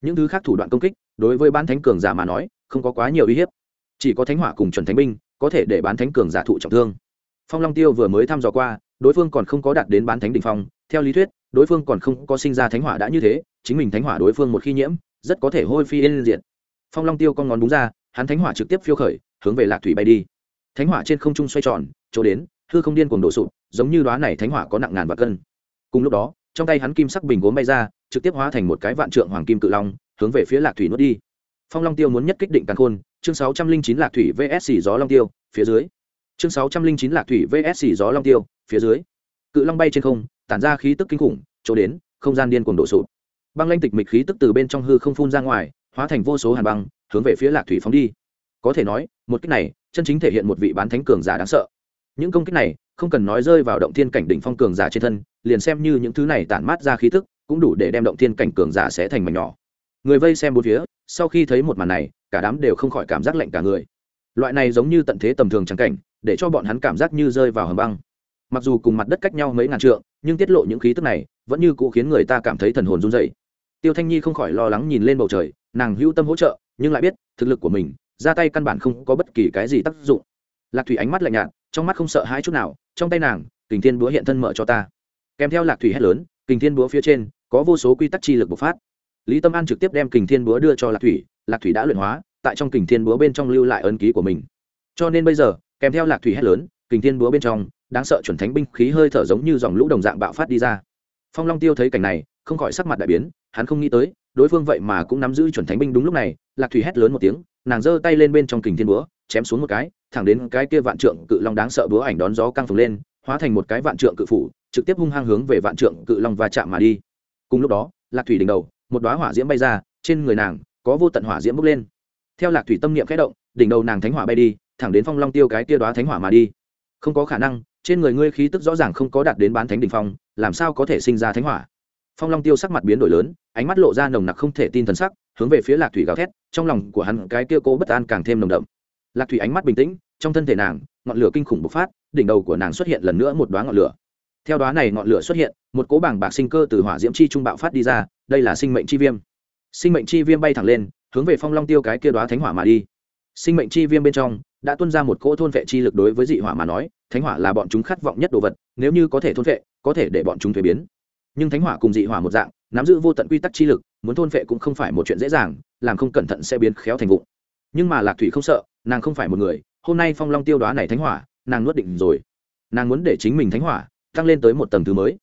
Những thứ khác thủ đoạn công kích, đối với bán thánh cường giả mà nói, không có quá nhiều uy hiếp. Chỉ có thánh hỏa cùng chuẩn thánh binh, có thể để bán thánh cường giả thụ trọng thương. Phong long tiêu vừa mới thăm dò qua, đối phương còn không có đạt đến bán thánh đ ỉ n h phong, theo lý thuyết, đối phương còn không có sinh ra thánh hỏa đã như thế, chính mình thánh hỏa đối phương một khi nhiễm, rất có thể hôi phi lên diện phong long tiêu con ngón đúng ra, hắn thánh hỏa trực tiếp phiêu khởi hướng về lạc thủy bay đi. Thánh hỏa trên không trung xoay tròn, chỗ đến, hư không điên cuồng đổ sụp, giống như đoá này thánh hỏa có nặng ngàn và cân. Cùng lúc đó, trong tay hắn kim sắc bình gốm bay ra, trực tiếp hóa thành một cái vạn trượng hoàng kim cự long, hướng về phía lạc thủy nuốt đi. Phong long tiêu muốn nhất kích định càn khôn, chương sáu trăm linh chín lạc thủy vsc gió long tiêu, phía dưới. Chương sáu trăm linh chín lạc thủy vsc gió long tiêu, phía dưới. Cự long bay trên không, tản ra khí tức kinh khủng, chỗ đến, không gian điên cuồng đổ sụp. Băng lanh tịch mịch khí tức từ bên trong hư không phun ra ngoài, hóa thành vô số hàn băng, hướng về phía lạc thủy phóng đi có thể nói, một cách này, chân chính thể hiện một vị bán thánh cường giả đáng sợ. Những công kích này, không cần nói rơi vào động thiên cảnh đỉnh phong cường giả trên thân, liền xem như những thứ này tản mát ra khí tức, cũng đủ để đem động thiên cảnh cường giả sẽ thành mảnh nhỏ. Người vây xem bốn phía, sau khi thấy một màn này, cả đám đều không khỏi cảm giác lạnh cả người. Loại này giống như tận thế tầm thường trắng cảnh, để cho bọn hắn cảm giác như rơi vào hầm băng. Mặc dù cùng mặt đất cách nhau mấy ngàn trượng, nhưng tiết lộ những khí tức này, vẫn như cũ khiến người ta cảm thấy thần hồn run dậy tiêu thanh nhi không khỏi lo lắng nhìn lên bầu trời, nàng hữu tâm hỗ trợ, nhưng lại biết, thực lực của mình ra tay căn bản không có bất kỳ cái gì tác dụng. Lạc thủy ánh mắt lạnh nhạt, trong mắt không sợ hãi chút nào, trong tay nàng, kình thiên búa hiện thân mở cho ta. Kèm theo lạc thủy hét lớn, kình thiên búa phía trên, có vô số quy tắc chi lực bộc phát. Lý tâm an trực tiếp đem kình thiên búa đưa cho lạc thủy lạc thủy đã luyện hóa, tại trong kình thiên búa bên trong lưu lại ấn ký của mình. Cho nên bây giờ, kèm theo lạc thủy hét lớn, kình thiên búa bên trong, đáng sợ chuẩn thánh binh khí hơi thở giống như dòng lũ đồng dạng bạo phát đi ra. Phong long tiêu thấy cảnh này, không khỏi sắc mặt đại biến, hắn không nghĩ tới đối phương vậy mà cũng nắm giữ chuẩn thánh binh đúng lúc này, lạc thủy hét lớn một tiếng, nàng giơ tay lên bên trong kình thiên búa, chém xuống một cái, thẳng đến cái kia vạn trượng cự long đáng sợ búa ảnh đón gió căng phồng lên, hóa thành một cái vạn trượng cự phủ, trực tiếp hung hăng hướng về vạn trượng cự long và chạm mà đi. Cùng lúc đó, lạc thủy đỉnh đầu, một đoá hỏa diễm bay ra, trên người nàng có vô tận hỏa diễm bốc lên. Theo lạc thủy tâm niệm khẽ động, đỉnh đầu nàng thánh hỏa bay đi, thẳng đến phong long tiêu cái kia đoá thánh hỏa mà đi. Không có khả năng, trên người ngươi khí tức rõ ràng không có đạt đến bán thánh đỉnh phong, làm sao có thể sinh ra thánh hỏa? Phong long tiêu sắc mặt biến đổi lớn ánh mắt lộ ra nồng nặc không thể tin thần sắc, hướng về phía lạc thủy gào thét, trong lòng của hắn cái kia cố bất an càng thêm nồng đậm. Lạc thủy ánh mắt bình tĩnh, trong thân thể nàng, ngọn lửa kinh khủng bộc phát, đỉnh đầu của nàng xuất hiện lần nữa một đoá ngọn lửa. Theo đoá này ngọn lửa xuất hiện, một cố bảng bạc sinh cơ từ hỏa diễm chi trung bạo phát đi ra, đây là sinh mệnh chi viêm. Sinh mệnh chi viêm bay thẳng lên, hướng về phong long tiêu cái kia đoá thánh hỏa mà đi. Sinh mệnh chi viêm bên trong, đã tuân ra một cỗ thôn vệ chi lực đối với dị hỏa mà nói, thánh hỏa là bọn chúng khát vọng nhất đồ vật, nếu như có thể thôn vệ, có thể để bọn chúng thuế biến. Nhưng thánh hỏa cùng dị hỏa một dạng nắm giữ vô tận quy tắc chi lực, muốn thôn vệ cũng không phải một chuyện dễ dàng, làm không cẩn thận sẽ biến khéo thành vụn nhưng mà lạc thủy không sợ, nàng không phải một người, hôm nay phong long tiêu đoá này thánh hỏa, nàng nuốt định rồi. Nàng muốn để chính mình thánh hỏa, tăng lên tới một tầng thứ mới.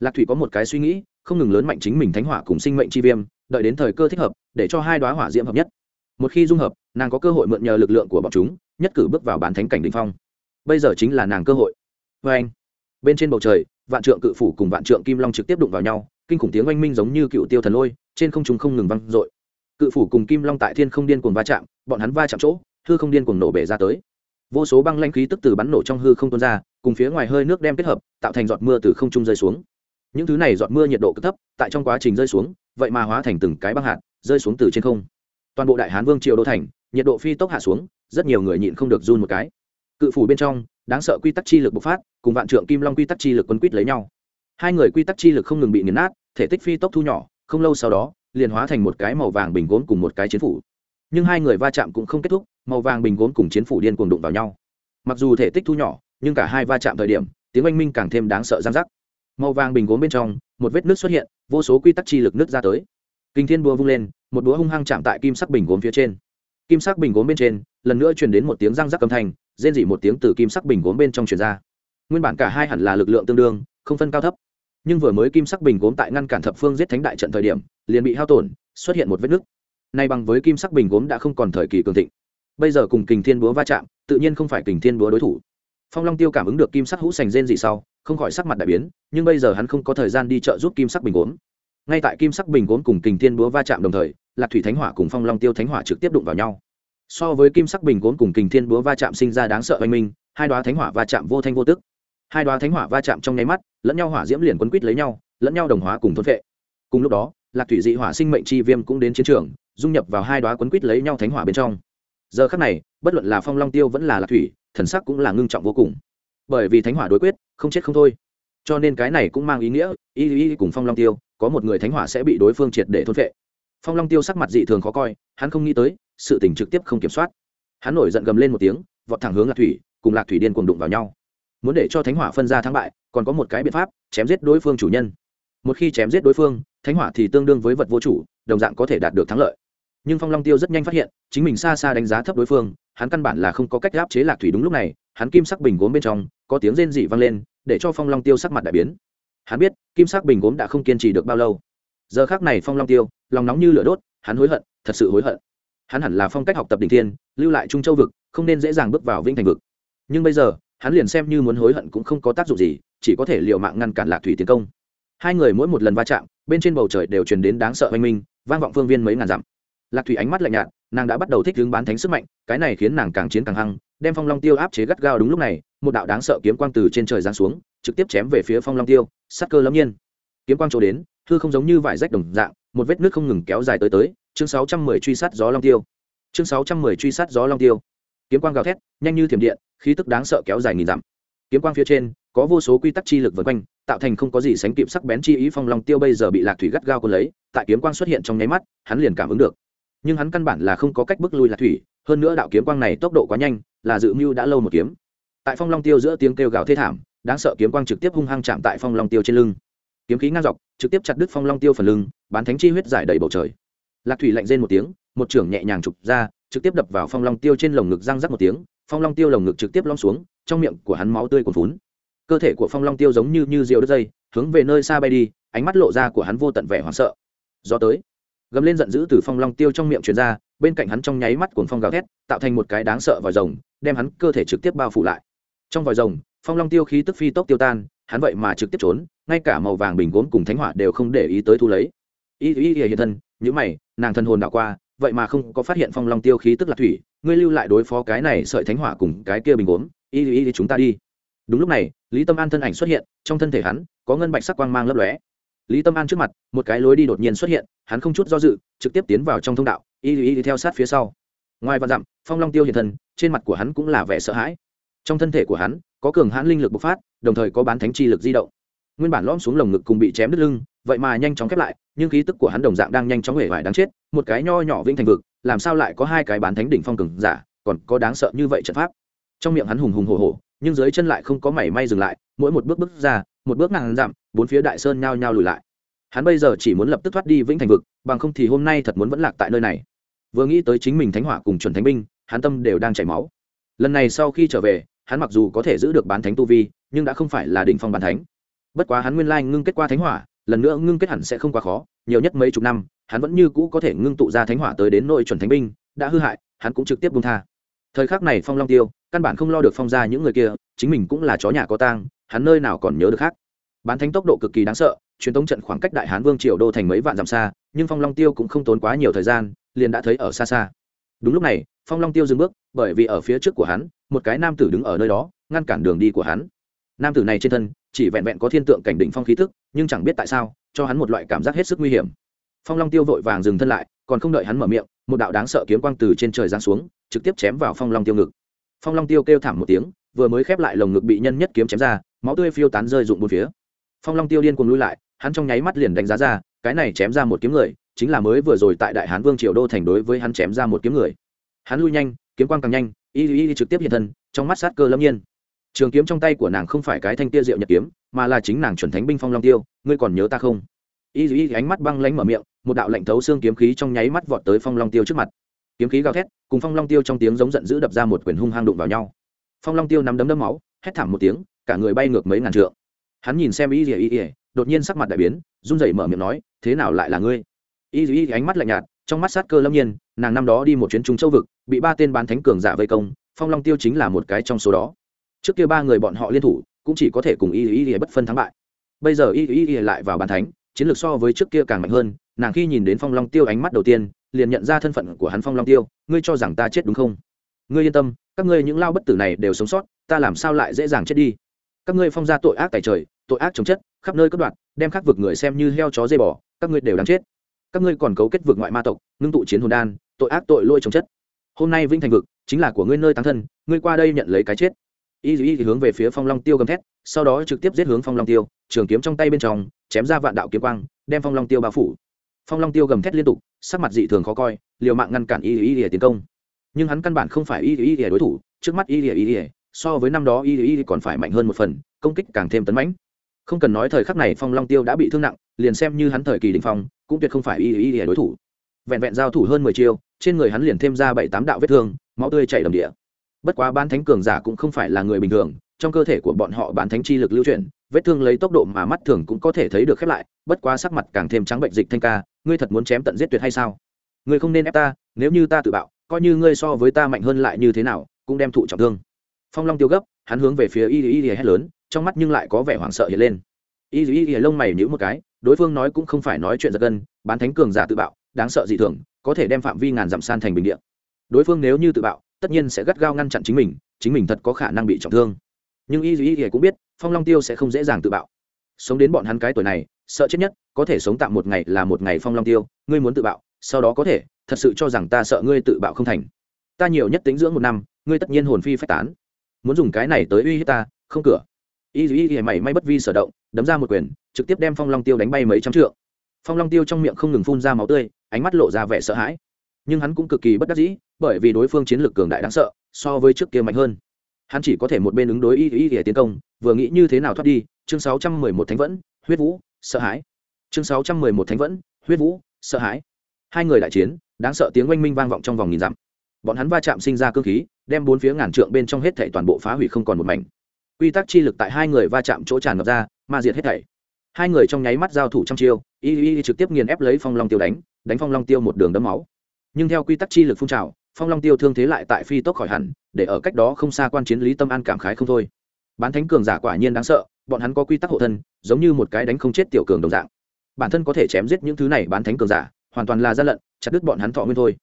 Lạc thủy có một cái suy nghĩ, không ngừng lớn mạnh chính mình thánh hỏa cùng sinh mệnh chi viêm, đợi đến thời cơ thích hợp, để cho hai đoá hỏa diễm hợp nhất. Một khi dung hợp, nàng có cơ hội mượn nhờ lực lượng của bọn chúng, nhất cử bước vào bán thánh cảnh đ ỉ n h phong. Bây giờ chính là nàng cơ hội. Vê anh bên trên bầu trời, vạn trượng cự phủ cùng vạn trượng kim long trực tiếp đụng vào nhau kinh khủng tiếng oanh minh giống như cựu tiêu thần lôi, trên không trung không ngừng văng r ộ i cự phủ cùng kim long tại thiên không điên cuồng va chạm, bọn hắn va chạm chỗ, hư không điên cuồng nổ bể ra tới. Vô số băng lanh khí tức từ bắn nổ trong hư không tuôn ra, cùng phía ngoài hơi nước đem kết hợp, tạo thành giọt mưa từ không trung rơi xuống. Những thứ này giọt mưa nhiệt độ cực thấp, tại trong quá trình rơi xuống, vậy mà hóa thành từng cái băng hạt, rơi xuống từ trên không. Toàn bộ đại hán vương triều đô thành, nhiệt độ phi tốc hạ xuống, rất nhiều người nhịn không được run một cái. Cự phủ bên trong, đáng sợ quy tắc chi lực bộc phát, cùng vạn trượng kim long quy tắc chi lực quân quýt lấy nhau hai người quy tắc chi lực không ngừng bị nghiền nát, thể tích phi tốc thu nhỏ, không lâu sau đó, liền hóa thành một cái màu vàng bình gốm cùng một cái chiến phủ. Nhưng hai người va chạm cũng không kết thúc, màu vàng bình gốm cùng chiến phủ điên cuồng đụng vào nhau. Mặc dù thể tích thu nhỏ, nhưng cả hai va chạm thời điểm, tiếng oanh minh càng thêm đáng sợ giang giác màu vàng bình gốm bên trong, một vết nước xuất hiện, vô số quy tắc chi lực nước ra tới. Kinh thiên búa vung lên, một búa hung hăng chạm tại kim sắc bình gốm phía trên. Kim sắc bình gốm bên trên, lần nữa truyền đến một tiếng răng rắc âm thanh, rên dỉ một tiếng từ kim sắc bình gốm bên trong truyền ra. Nguyên bản cả hai hẳn là lực lượng tương đương, không phân cao thấp nhưng vừa mới kim sắc bình gốm tại ngăn cản thập phương giết thánh đại trận thời điểm, liền bị hao tổn, xuất hiện một vết nứt. Nay bằng với kim sắc bình gốm đã không còn thời kỳ cường thịnh. Bây giờ cùng kình thiên búa va chạm, tự nhiên không phải kình thiên búa đối thủ. Phong long tiêu cảm ứng được kim sắc hũ sành rên dị sau, không khỏi sắc mặt đại biến, nhưng bây giờ hắn không có thời gian đi chợ giúp kim sắc bình gốm. Ngay tại kim sắc bình gốm cùng kình thiên búa va chạm đồng thời, lạc thủy thánh hỏa cùng phong long tiêu thánh hỏa trực tiếp đụng vào nhau. So với kim sắc bình gốm cùng kình thiên búa va chạm sinh ra đáng sợ oanh minh, hai đoá thánh hỏa va chạm vô thanh vô tức hai đoá thánh hỏa va chạm trong nháy mắt, lẫn nhau hỏa diễm liền quấn quýt lấy nhau, lẫn nhau đồng hóa cùng thôn vệ cùng lúc đó, lạc thủy dị hỏa sinh mệnh chi viêm cũng đến chiến trường, dung nhập vào hai đoá quấn quýt lấy nhau thánh hỏa bên trong. Giờ khắc này, bất luận là phong long tiêu vẫn là lạc thủy, thần sắc cũng là ngưng trọng vô cùng. Bởi vì thánh hỏa đối quyết, không chết không thôi. Cho nên cái này cũng mang ý nghĩa, y y cùng phong long tiêu, có một người thánh hỏa sẽ bị đối phương triệt để thôn vệ phong long tiêu sắc mặt dị thường khó coi, hắn không nghĩ tới, sự tình trực tiếp không kiểm soát. Hắn nổi giận gầm lên một tiếng, vọt thẳng hướng lạc thủy, cùng lạc thủy điên cuồng đụng vào nhau muốn để cho thánh hỏa phân ra thắng bại, còn có một cái biện pháp, chém giết đối phương chủ nhân. Một khi chém giết đối phương, thánh hỏa thì tương đương với vật vô chủ, đồng dạng có thể đạt được thắng lợi. Nhưng phong long tiêu rất nhanh phát hiện, chính mình xa xa đánh giá thấp đối phương, hắn căn bản là không có cách áp chế lạc thủy đúng lúc này, hắn kim sắc bình gốm bên trong, có tiếng rên dị vang lên, để cho phong long tiêu sắc mặt đại biến. Hắn biết, kim sắc bình gốm đã không kiên trì được bao lâu. Giờ khác này phong long tiêu, lòng nóng như lửa đốt, hắn hối hận, thật sự hối hận. Hắn hẳn là phong cách học tập đình thiên, lưu lại trung châu vực, không nên dễ dàng bước vào vĩnh thành vực. Nhưng bây giờ hắn liền xem như muốn hối hận cũng không có tác dụng gì, chỉ có thể l i ề u mạng ngăn cản lạc thủy tiến công. Hai người mỗi một lần va chạm, bên trên bầu trời đều truyền đến đáng sợ oanh minh, vang vọng phương viên mấy ngàn dặm. Lạc thủy ánh mắt lạnh nhạt, nàng đã bắt đầu thích hướng bán thánh sức mạnh, cái này khiến nàng càng chiến càng hăng, đem phong long tiêu áp chế gắt gao đúng lúc này, một đạo đáng sợ kiếm quang từ trên trời giáng xuống, trực tiếp chém về phía phong long tiêu sắc cơ lâm nhiên. Kiếm quang chỗ đến, hư không giống như vải rách đồng dạng, một vết nước không ngừng kéo dài tới tới, chương sáu trăm mười truy sát gió long tiêu. Chương sáu trăm mười truy sát gió long tiêu kiếm quang gào thét, nhanh như thiểm điện, khí tức đáng sợ kéo dài nghìn dặm. Kiếm quang phía trên, có vô số quy tắc chi lực vần quanh, tạo thành không có gì sánh kịp sắc bén chi ý phong long tiêu bây giờ bị lạc thủy gắt gao quân lấy, tại kiếm quang xuất hiện trong nháy mắt, hắn liền cảm ứng được. Nhưng hắn căn bản là không có cách bước lui lạc thủy, hơn nữa đạo kiếm quang này tốc độ quá nhanh, là dự mưu đã lâu một kiếm. Tại phong long tiêu giữa tiếng kêu gào thê thảm, đáng sợ kiếm quang trực tiếp hung hăng chạm tại phong long tiêu trên lưng. Kiếm khí ngang dọc, trực tiếp chặt đứt phong long tiêu phần lưng, bán thánh chi huyết giải đầy bầu trời. Lạc thủy lạnh rên một tiếng, một trưởng nhẹ nhàng trục ra trực tiếp đập vào phong long tiêu trên lồng ngực răng rắc một tiếng, phong long tiêu lồng ngực trực tiếp lom xuống, trong miệng của hắn máu tươi còn phún cơ thể của phong long tiêu giống như như rượu đất dây, hướng về nơi xa bay đi, ánh mắt lộ ra của hắn vô tận vẻ hoảng sợ. Do tới, gầm lên giận dữ từ phong long tiêu trong miệng truyền ra, bên cạnh hắn trong nháy mắt cuồng phong gào thét, tạo thành một cái đáng sợ vòi rồng, đem hắn cơ thể trực tiếp bao phủ lại. Trong vòi rồng, phong long tiêu khí tức phi tốc tiêu tan, hắn vậy mà trực tiếp trốn, ngay cả màu vàng bình gốm cùng thánh hỏa đều không để ý tới thu lấy. Y y y hiện thân những mày, nàng thân hồn đạo qua vậy mà không có phát hiện phong long tiêu khí tức là thủy, ngươi lưu lại đối phó cái này sợi thánh hỏa cùng cái kia bình gốm, y y y, chúng ta đi. Đúng lúc này, lý tâm an thân ảnh xuất hiện, trong thân thể hắn, có ngân bạch sắc quang mang lấp lóe. Lý tâm an trước mặt, một cái lối đi đột nhiên xuất hiện, hắn không chút do dự, trực tiếp tiến vào trong thông đạo, y y y, theo sát phía sau. Ngoài vạn dặm, phong long tiêu hiện thân, trên mặt của hắn cũng là vẻ sợ hãi. Trong thân thể của hắn, có cường hãn linh lực bộc phát, đồng thời có bán thánh chi lực di động. Nguyên bản lõm xuống lồng ngực cùng bị chém đứt lưng vậy mà nhanh chóng khép lại, nhưng khí tức của hắn đồng dạng đang nhanh chóng hể vải đáng chết, một cái nho nhỏ vĩnh thành vực, làm sao lại có hai cái bán thánh đỉnh phong cường giả, còn có đáng sợ như vậy trận pháp. Trong miệng hắn hùng hùng hổ hổ, nhưng dưới chân lại không có mảy may dừng lại, mỗi một bước bước ra, một bước ngàn dặm, bốn phía đại sơn nhao nhao lùi lại. Hắn bây giờ chỉ muốn lập tức thoát đi vĩnh thành vực, bằng không thì hôm nay thật muốn vẫn lạc tại nơi này. Vừa nghĩ tới chính mình thánh hỏa cùng chuẩn thánh binh, hắn tâm đều đang chảy máu. Lần này sau khi trở về, hắn mặc dù có thể giữ được bán thánh tu vi, nhưng đã không phải là đỉnh phong bán thánh. Bất quá hắn nguyên lai ngưng kết qua thánh hỏa lần nữa ngưng kết hẳn sẽ không quá khó, nhiều nhất mấy chục năm, hắn vẫn như cũ có thể ngưng tụ ra thánh hỏa tới đến nội chuẩn thánh binh, đã hư hại, hắn cũng trực tiếp bung tha. Thời khắc này phong long tiêu, căn bản không lo được phong ra những người kia, chính mình cũng là chó nhà có tang, hắn nơi nào còn nhớ được khác. Bán thánh tốc độ cực kỳ đáng sợ, truyền tống trận khoảng cách đại hán vương triều đô thành mấy vạn dặm xa, nhưng phong long tiêu cũng không tốn quá nhiều thời gian, liền đã thấy ở xa xa. Đúng lúc này, phong long tiêu dừng bước, bởi vì ở phía trước của hắn, một cái nam tử đứng ở nơi đó, ngăn cản đường đi của hắn nam tử này trên thân chỉ vẹn vẹn có thiên tượng cảnh đỉnh phong khí tức, nhưng chẳng biết tại sao, cho hắn một loại cảm giác hết sức nguy hiểm. Phong long tiêu vội vàng dừng thân lại, còn không đợi hắn mở miệng, một đạo đáng sợ kiếm quang từ trên trời giáng xuống, trực tiếp chém vào phong long tiêu ngực. Phong long tiêu kêu thảm một tiếng, vừa mới khép lại lồng ngực bị nhân nhất kiếm chém ra, máu tươi phiêu tán rơi rụng bốn phía. Phong long tiêu điên cuồng lui lại, hắn trong nháy mắt liền đánh giá ra, cái này chém ra một kiếm người, chính là mới vừa rồi tại đại hán vương triều đô thành đối với hắn chém ra một kiếm người. Hắn lui nhanh, kiếm quang càng nhanh, y y trực tiếp hiện thân, trong mắt sát cơ lâm nhiên trường kiếm trong tay của nàng không phải cái thanh tia diệu nhật kiếm, mà là chính nàng chuẩn thánh binh phong long tiêu, ngươi còn nhớ ta không? Y y ánh mắt băng lánh mở miệng, một đạo lệnh thấu xương kiếm khí trong nháy mắt vọt tới phong long tiêu trước mặt. Kiếm khí gào thét, cùng phong long tiêu trong tiếng giống giận dữ đập ra một quyền hung hăng đụng vào nhau. Phong long tiêu nắm đấm đấm máu, hét thảm một tiếng, cả người bay ngược mấy ngàn trượng. Hắn nhìn xem y y y đột nhiên sắc mặt đại biến, run rẩy mở miệng nói, thế nào lại là ngươi? Y y ánh mắt lạnh nhạt, trong mắt sát cơ lâm nhiên, nàng năm đó đi một chuyến trung châu vực, bị ba tên bán thánh cường giả vây công, phong long tiêu chính là một cái trong số đó trước kia ba người bọn họ liên thủ cũng chỉ có thể cùng y y y bất phân thắng bại. Bây giờ y y y lại vào bàn thánh chiến lược so với trước kia càng mạnh hơn nàng khi nhìn đến phong long tiêu ánh mắt đầu tiên liền nhận ra thân phận của hắn phong long tiêu ngươi cho rằng ta chết đúng không? Ngươi yên tâm các ngươi những lao bất tử này đều sống sót ta làm sao lại dễ dàng chết đi? Các ngươi phong ra tội ác tại trời tội ác chống chất khắp nơi cất đoạt, đem khắc vực người xem như heo chó dây bò các ngươi đều đáng chết. Các ngươi còn cấu kết vực ngoại ma tộc ngưng tụ chiến hồn đan tội ác tội lôi chống chất. Hôm nay vinh thành vực chính là của ngươi nơi tăng thân ngươi qua đây nhận lấy cái chết y y thì hướng về phía phong long tiêu gầm thét, sau đó trực tiếp giết hướng phong long tiêu, trường kiếm trong tay bên trong, chém ra vạn đạo kiếm quang, đem phong long tiêu bao phủ. Phong long tiêu gầm thét liên tục, sắc mặt dị thường khó coi, liều mạng ngăn cản y y thì tiến công. Nhưng hắn căn bản không phải y y thì đối thủ, trước mắt y y thì so với năm đó y y còn phải mạnh hơn một phần, công kích càng thêm tấn mãnh. Không cần nói thời khắc này phong long tiêu đã bị thương nặng, liền xem như hắn thời kỳ đình phong, cũng tuyệt không phải y y thì đối thủ. Vẹn vẹn giao thủ hơn mười chiêu, trên người hắn liền thêm ra bảy tám đạo vết thương, máu tươi chảy đầm địa bất quá bán thánh cường giả cũng không phải là người bình thường, trong cơ thể của bọn họ bán thánh chi lực lưu chuyển, vết thương lấy tốc độ mà mắt thường cũng có thể thấy được khép lại, bất quá sắc mặt càng thêm trắng bệnh dịch thanh ca, ngươi thật muốn chém tận giết tuyệt hay sao? Ngươi không nên ép ta, nếu như ta tự bạo, coi như ngươi so với ta mạnh hơn lại như thế nào, cũng đem thụ trọng thương. Phong long tiêu gấp, hắn hướng về phía y y y hét lớn, trong mắt nhưng lại có vẻ hoảng sợ hiện lên. Y y y lông mày nhíu một cái, đối phương nói cũng không phải nói chuyện giật gân, bán thánh cường giả tự bạo, đáng sợ dị thường, có thể đem phạm vi ngàn dặm san thành bình địa. Đối phương nếu như tự bạo tất nhiên sẽ gắt gao ngăn chặn chính mình chính mình thật có khả năng bị trọng thương. Nhưng y y y cũng biết, phong long tiêu sẽ không dễ dàng tự bạo. Sống đến bọn hắn cái tuổi này, sợ chết nhất, có thể sống tạm một ngày là một ngày phong long tiêu, ngươi muốn tự bạo, sau đó có thể, thật sự cho rằng ta sợ ngươi tự bạo không thành. Ta nhiều nhất tính dưỡng một năm, ngươi tất nhiên hồn phi phách tán. Muốn dùng cái này tới uy hiếp ta, không cửa. Y y y mày may bất vi sở động, đấm ra một quyền, trực tiếp đem phong long tiêu đánh bay mấy trăm trượng. Phong long tiêu trong miệng không ngừng phun ra máu tươi, ánh mắt lộ ra vẻ sợ hãi nhưng hắn cũng cực kỳ bất đắc dĩ, bởi vì đối phương chiến lược cường đại đáng sợ, so với trước kia mạnh hơn. Hắn chỉ có thể một bên ứng đối y y y tiến công, vừa nghĩ như thế nào thoát đi, chương sáu trăm mười một thánh vẫn, huyết vũ, sợ hãi. Chương sáu trăm mười một thánh vẫn, huyết vũ, sợ hãi. Hai người đại chiến, đáng sợ tiếng oanh minh vang vọng trong vòng nghìn dặm. Bọn hắn va chạm sinh ra cơ khí, đem bốn phía ngàn trượng bên trong hết thảy toàn bộ phá hủy không còn một mảnh. Quy tắc chi lực tại hai người va chạm chỗ tràn ngập ra, ma diệt hết thảy. Hai người trong nháy mắt giao thủ trăm chiêu, y y trực tiếp nghiền ép lấy phong long tiêu đánh đánh phong long tiêu một đường đấm máu nhưng theo quy tắc chi lực phun trào, phong long tiêu thương thế lại tại phi tốc khỏi hẳn, để ở cách đó không xa quan chiến lý tâm an cảm khái không thôi. Bán thánh cường giả quả nhiên đáng sợ, bọn hắn có quy tắc hộ thân, giống như một cái đánh không chết tiểu cường đồng dạng. Bản thân có thể chém giết những thứ này bán thánh cường giả, hoàn toàn là gian lận, chặt đứt bọn hắn thọ nguyên thôi.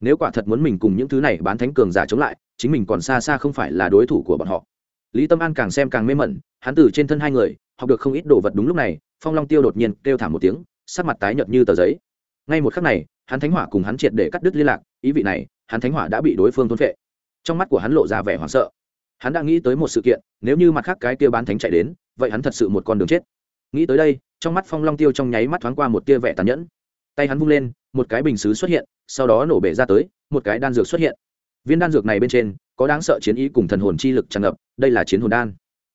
Nếu quả thật muốn mình cùng những thứ này bán thánh cường giả chống lại, chính mình còn xa xa không phải là đối thủ của bọn họ. Lý tâm an càng xem càng mê mẩn, hắn từ trên thân hai người, học được không ít đồ vật đúng lúc này, phong long tiêu đột nhiên kêu thảm một tiếng, sắc mặt tái nhợt như tờ giấy ngay một khắc này, hắn thánh hỏa cùng hắn triệt để cắt đứt liên lạc, ý vị này, hắn thánh hỏa đã bị đối phương thôn phệ. Trong mắt của hắn lộ ra vẻ hoảng sợ. Hắn đã nghĩ tới một sự kiện, nếu như mặt khác cái kia bán thánh chạy đến, vậy hắn thật sự một con đường chết. Nghĩ tới đây, trong mắt phong long tiêu trong nháy mắt thoáng qua một tia vẻ tàn nhẫn. Tay hắn vung lên, một cái bình xứ xuất hiện, sau đó nổ bể ra tới, một cái đan dược xuất hiện. Viên đan dược này bên trên, có đáng sợ chiến ý cùng thần hồn chi lực tràn ngập, đây là chiến hồn đan.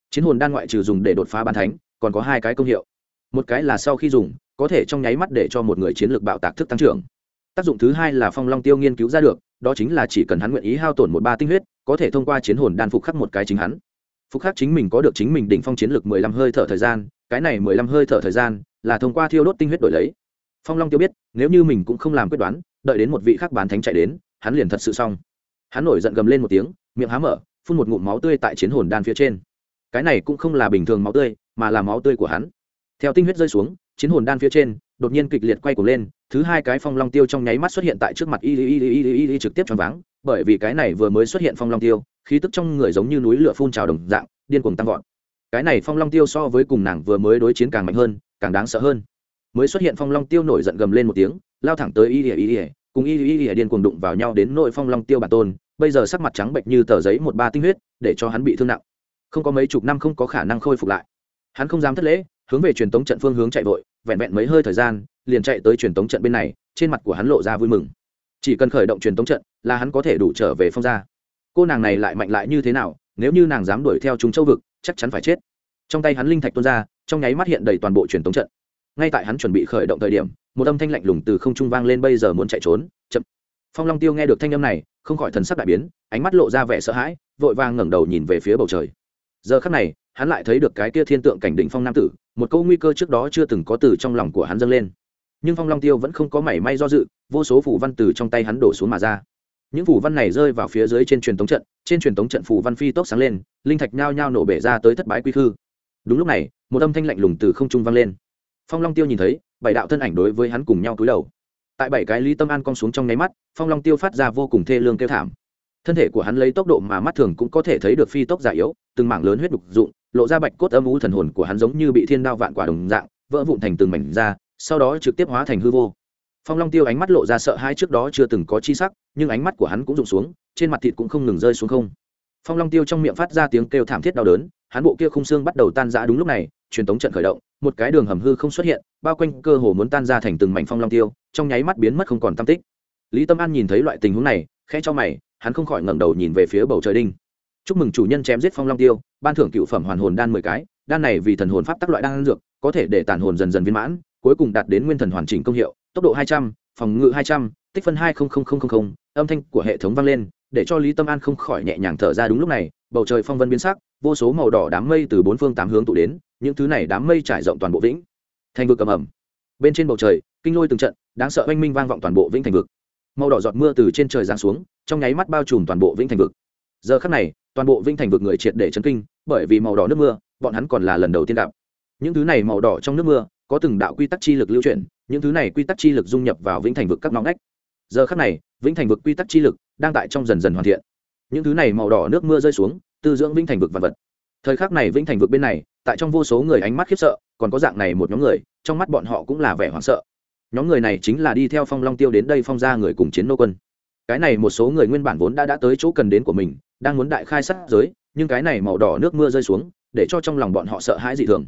Chiến hồn đan ngoại trừ dùng để đột phá bán thánh, còn có hai cái công hiệu. Một cái là sau khi dùng có thể trong nháy mắt để cho một người chiến lược bạo tạc thức tăng trưởng. Tác dụng thứ hai là phong long tiêu nghiên cứu ra được, đó chính là chỉ cần hắn nguyện ý hao tổn một ba tinh huyết, có thể thông qua chiến hồn đan phục khắc một cái chính hắn. Phục khắc chính mình có được chính mình đỉnh phong chiến lược mười lăm hơi thở thời gian, cái này mười lăm hơi thở thời gian là thông qua thiêu đốt tinh huyết đổi lấy. Phong long tiêu biết, nếu như mình cũng không làm quyết đoán, đợi đến một vị khắc bán thánh chạy đến, hắn liền thật sự xong. Hắn nổi giận gầm lên một tiếng, miệng há mở, phun một ngụm máu tươi tại chiến hồn đan phía trên. Cái này cũng không là bình thường máu tươi, mà là máu tươi của hắn. Theo tinh huyết rơi xuống chiến hồn đan phía trên đột nhiên kịch liệt quay cuồng lên thứ hai cái phong long tiêu trong nháy mắt xuất hiện tại trước mặt y y y y y y trực tiếp choáng váng bởi vì cái này vừa mới xuất hiện phong long tiêu khí tức trong người giống như núi lửa phun trào đồng dạng điên cuồng tăng vọt cái này phong long tiêu so với cùng nàng vừa mới đối chiến càng mạnh hơn càng đáng sợ hơn mới xuất hiện phong long tiêu nổi giận gầm lên một tiếng lao thẳng tới y y y y cùng y y y điên cuồng đụng vào nhau đến nội phong long tiêu bản tôn bây giờ sắc mặt trắng bệch như tờ giấy một ba tinh huyết để cho hắn bị thương nặng không có mấy chục năm không có khả năng khôi phục lại hắn không dám thất lễ hướng về truyền tống trận phương hướng chạy vội vẹn vẹn mấy hơi thời gian, liền chạy tới truyền tống trận bên này, trên mặt của hắn lộ ra vui mừng. Chỉ cần khởi động truyền tống trận, là hắn có thể đủ trở về phong gia. Cô nàng này lại mạnh lại như thế nào, nếu như nàng dám đuổi theo chúng châu vực, chắc chắn phải chết. Trong tay hắn linh thạch tuôn ra, trong nháy mắt hiện đầy toàn bộ truyền tống trận. Ngay tại hắn chuẩn bị khởi động thời điểm, một âm thanh lạnh lùng từ không trung vang lên bây giờ muốn chạy trốn, chậm. Phong long tiêu nghe được thanh âm này, không khỏi thần sắc đại biến, ánh mắt lộ ra vẻ sợ hãi, vội vàng ngẩng đầu nhìn về phía bầu trời. Giờ khắc này hắn lại thấy được cái kia thiên tượng cảnh đỉnh phong nam tử, một câu nguy cơ trước đó chưa từng có từ trong lòng của hắn dâng lên. Nhưng phong long tiêu vẫn không có mảy may do dự, vô số phủ văn từ trong tay hắn đổ xuống mà ra. Những phủ văn này rơi vào phía dưới trên truyền tống trận, trên truyền tống trận phủ văn phi tốc sáng lên, linh thạch nhao nhao nổ bể ra tới thất bái quy hư đúng lúc này, một âm thanh lạnh lùng từ không trung vang lên. Phong long tiêu nhìn thấy, bảy đạo thân ảnh đối với hắn cùng nhau cúi đầu. Tại bảy cái lý tâm an cong xuống trong nháy mắt, phong long tiêu phát ra vô cùng thê lương kêu thảm. Thân thể của hắn lấy tốc độ mà mắt thường cũng có thể thấy được phi tốc già yếu, từng mảng lớn huyết đục dụng lộ ra bạch cốt âm u thần hồn của hắn giống như bị thiên đao vạn quả đồng dạng, vỡ vụn thành từng mảnh ra, sau đó trực tiếp hóa thành hư vô. Phong long tiêu ánh mắt lộ ra sợ hãi trước đó chưa từng có chi sắc, nhưng ánh mắt của hắn cũng rụng xuống, trên mặt thịt cũng không ngừng rơi xuống không. Phong long tiêu trong miệng phát ra tiếng kêu thảm thiết đau đớn, hắn bộ kia khung xương bắt đầu tan rã đúng lúc này, truyền tống trận khởi động, một cái đường hầm hư không xuất hiện, bao quanh cơ hồ muốn tan ra thành từng mảnh phong long tiêu, trong nháy mắt biến mất không còn tam tích. Lý tâm an nhìn thấy loại tình huống này, khẽ cho mày, hắn không khỏi ngẩng đầu nhìn về phía bầu trời đinh chúc mừng chủ nhân chém giết phong long tiêu, ban thưởng cựu phẩm hoàn hồn đan mười cái, đan này vì thần hồn pháp tắc loại đan dược, có thể để tàn hồn dần dần viên mãn, cuối cùng đạt đến nguyên thần hoàn chỉnh công hiệu, tốc độ hai trăm, phòng ngự hai trăm, tích phân hai âm thanh của hệ thống vang lên, để cho lý tâm an không khỏi nhẹ nhàng thở ra đúng lúc này, bầu trời phong vân biến sắc, vô số màu đỏ đám mây từ bốn phương tám hướng tụ đến, những thứ này đám mây trải rộng toàn bộ vĩnh thành vực cầm ẩm bên trên bầu trời, kinh lôi từng trận, đáng sợ oanh minh vang vọng toàn bộ vĩnh thành vực. Màu đỏ giọt mưa từ trên trời giáng xuống, trong nháy mắt bao trùm toàn bộ vĩnh thành vực. Giờ khắc này toàn bộ vĩnh thành vực người triệt để chấn kinh, bởi vì màu đỏ nước mưa, bọn hắn còn là lần đầu tiên gặp. Những thứ này màu đỏ trong nước mưa, có từng đạo quy tắc chi lực lưu chuyển, những thứ này quy tắc chi lực dung nhập vào vĩnh thành vực các ngõ ngách. Giờ khắc này, vĩnh thành vực quy tắc chi lực đang tại trong dần dần hoàn thiện. Những thứ này màu đỏ nước mưa rơi xuống, tư dưỡng vĩnh thành vực vật vật. Thời khắc này vĩnh thành vực bên này, tại trong vô số người ánh mắt khiếp sợ, còn có dạng này một nhóm người, trong mắt bọn họ cũng là vẻ hoảng sợ. Nhóm người này chính là đi theo phong long tiêu đến đây phong ra người cùng chiến nô quân cái này một số người nguyên bản vốn đã đã tới chỗ cần đến của mình, đang muốn đại khai sát giới, nhưng cái này màu đỏ nước mưa rơi xuống, để cho trong lòng bọn họ sợ hãi dị thường.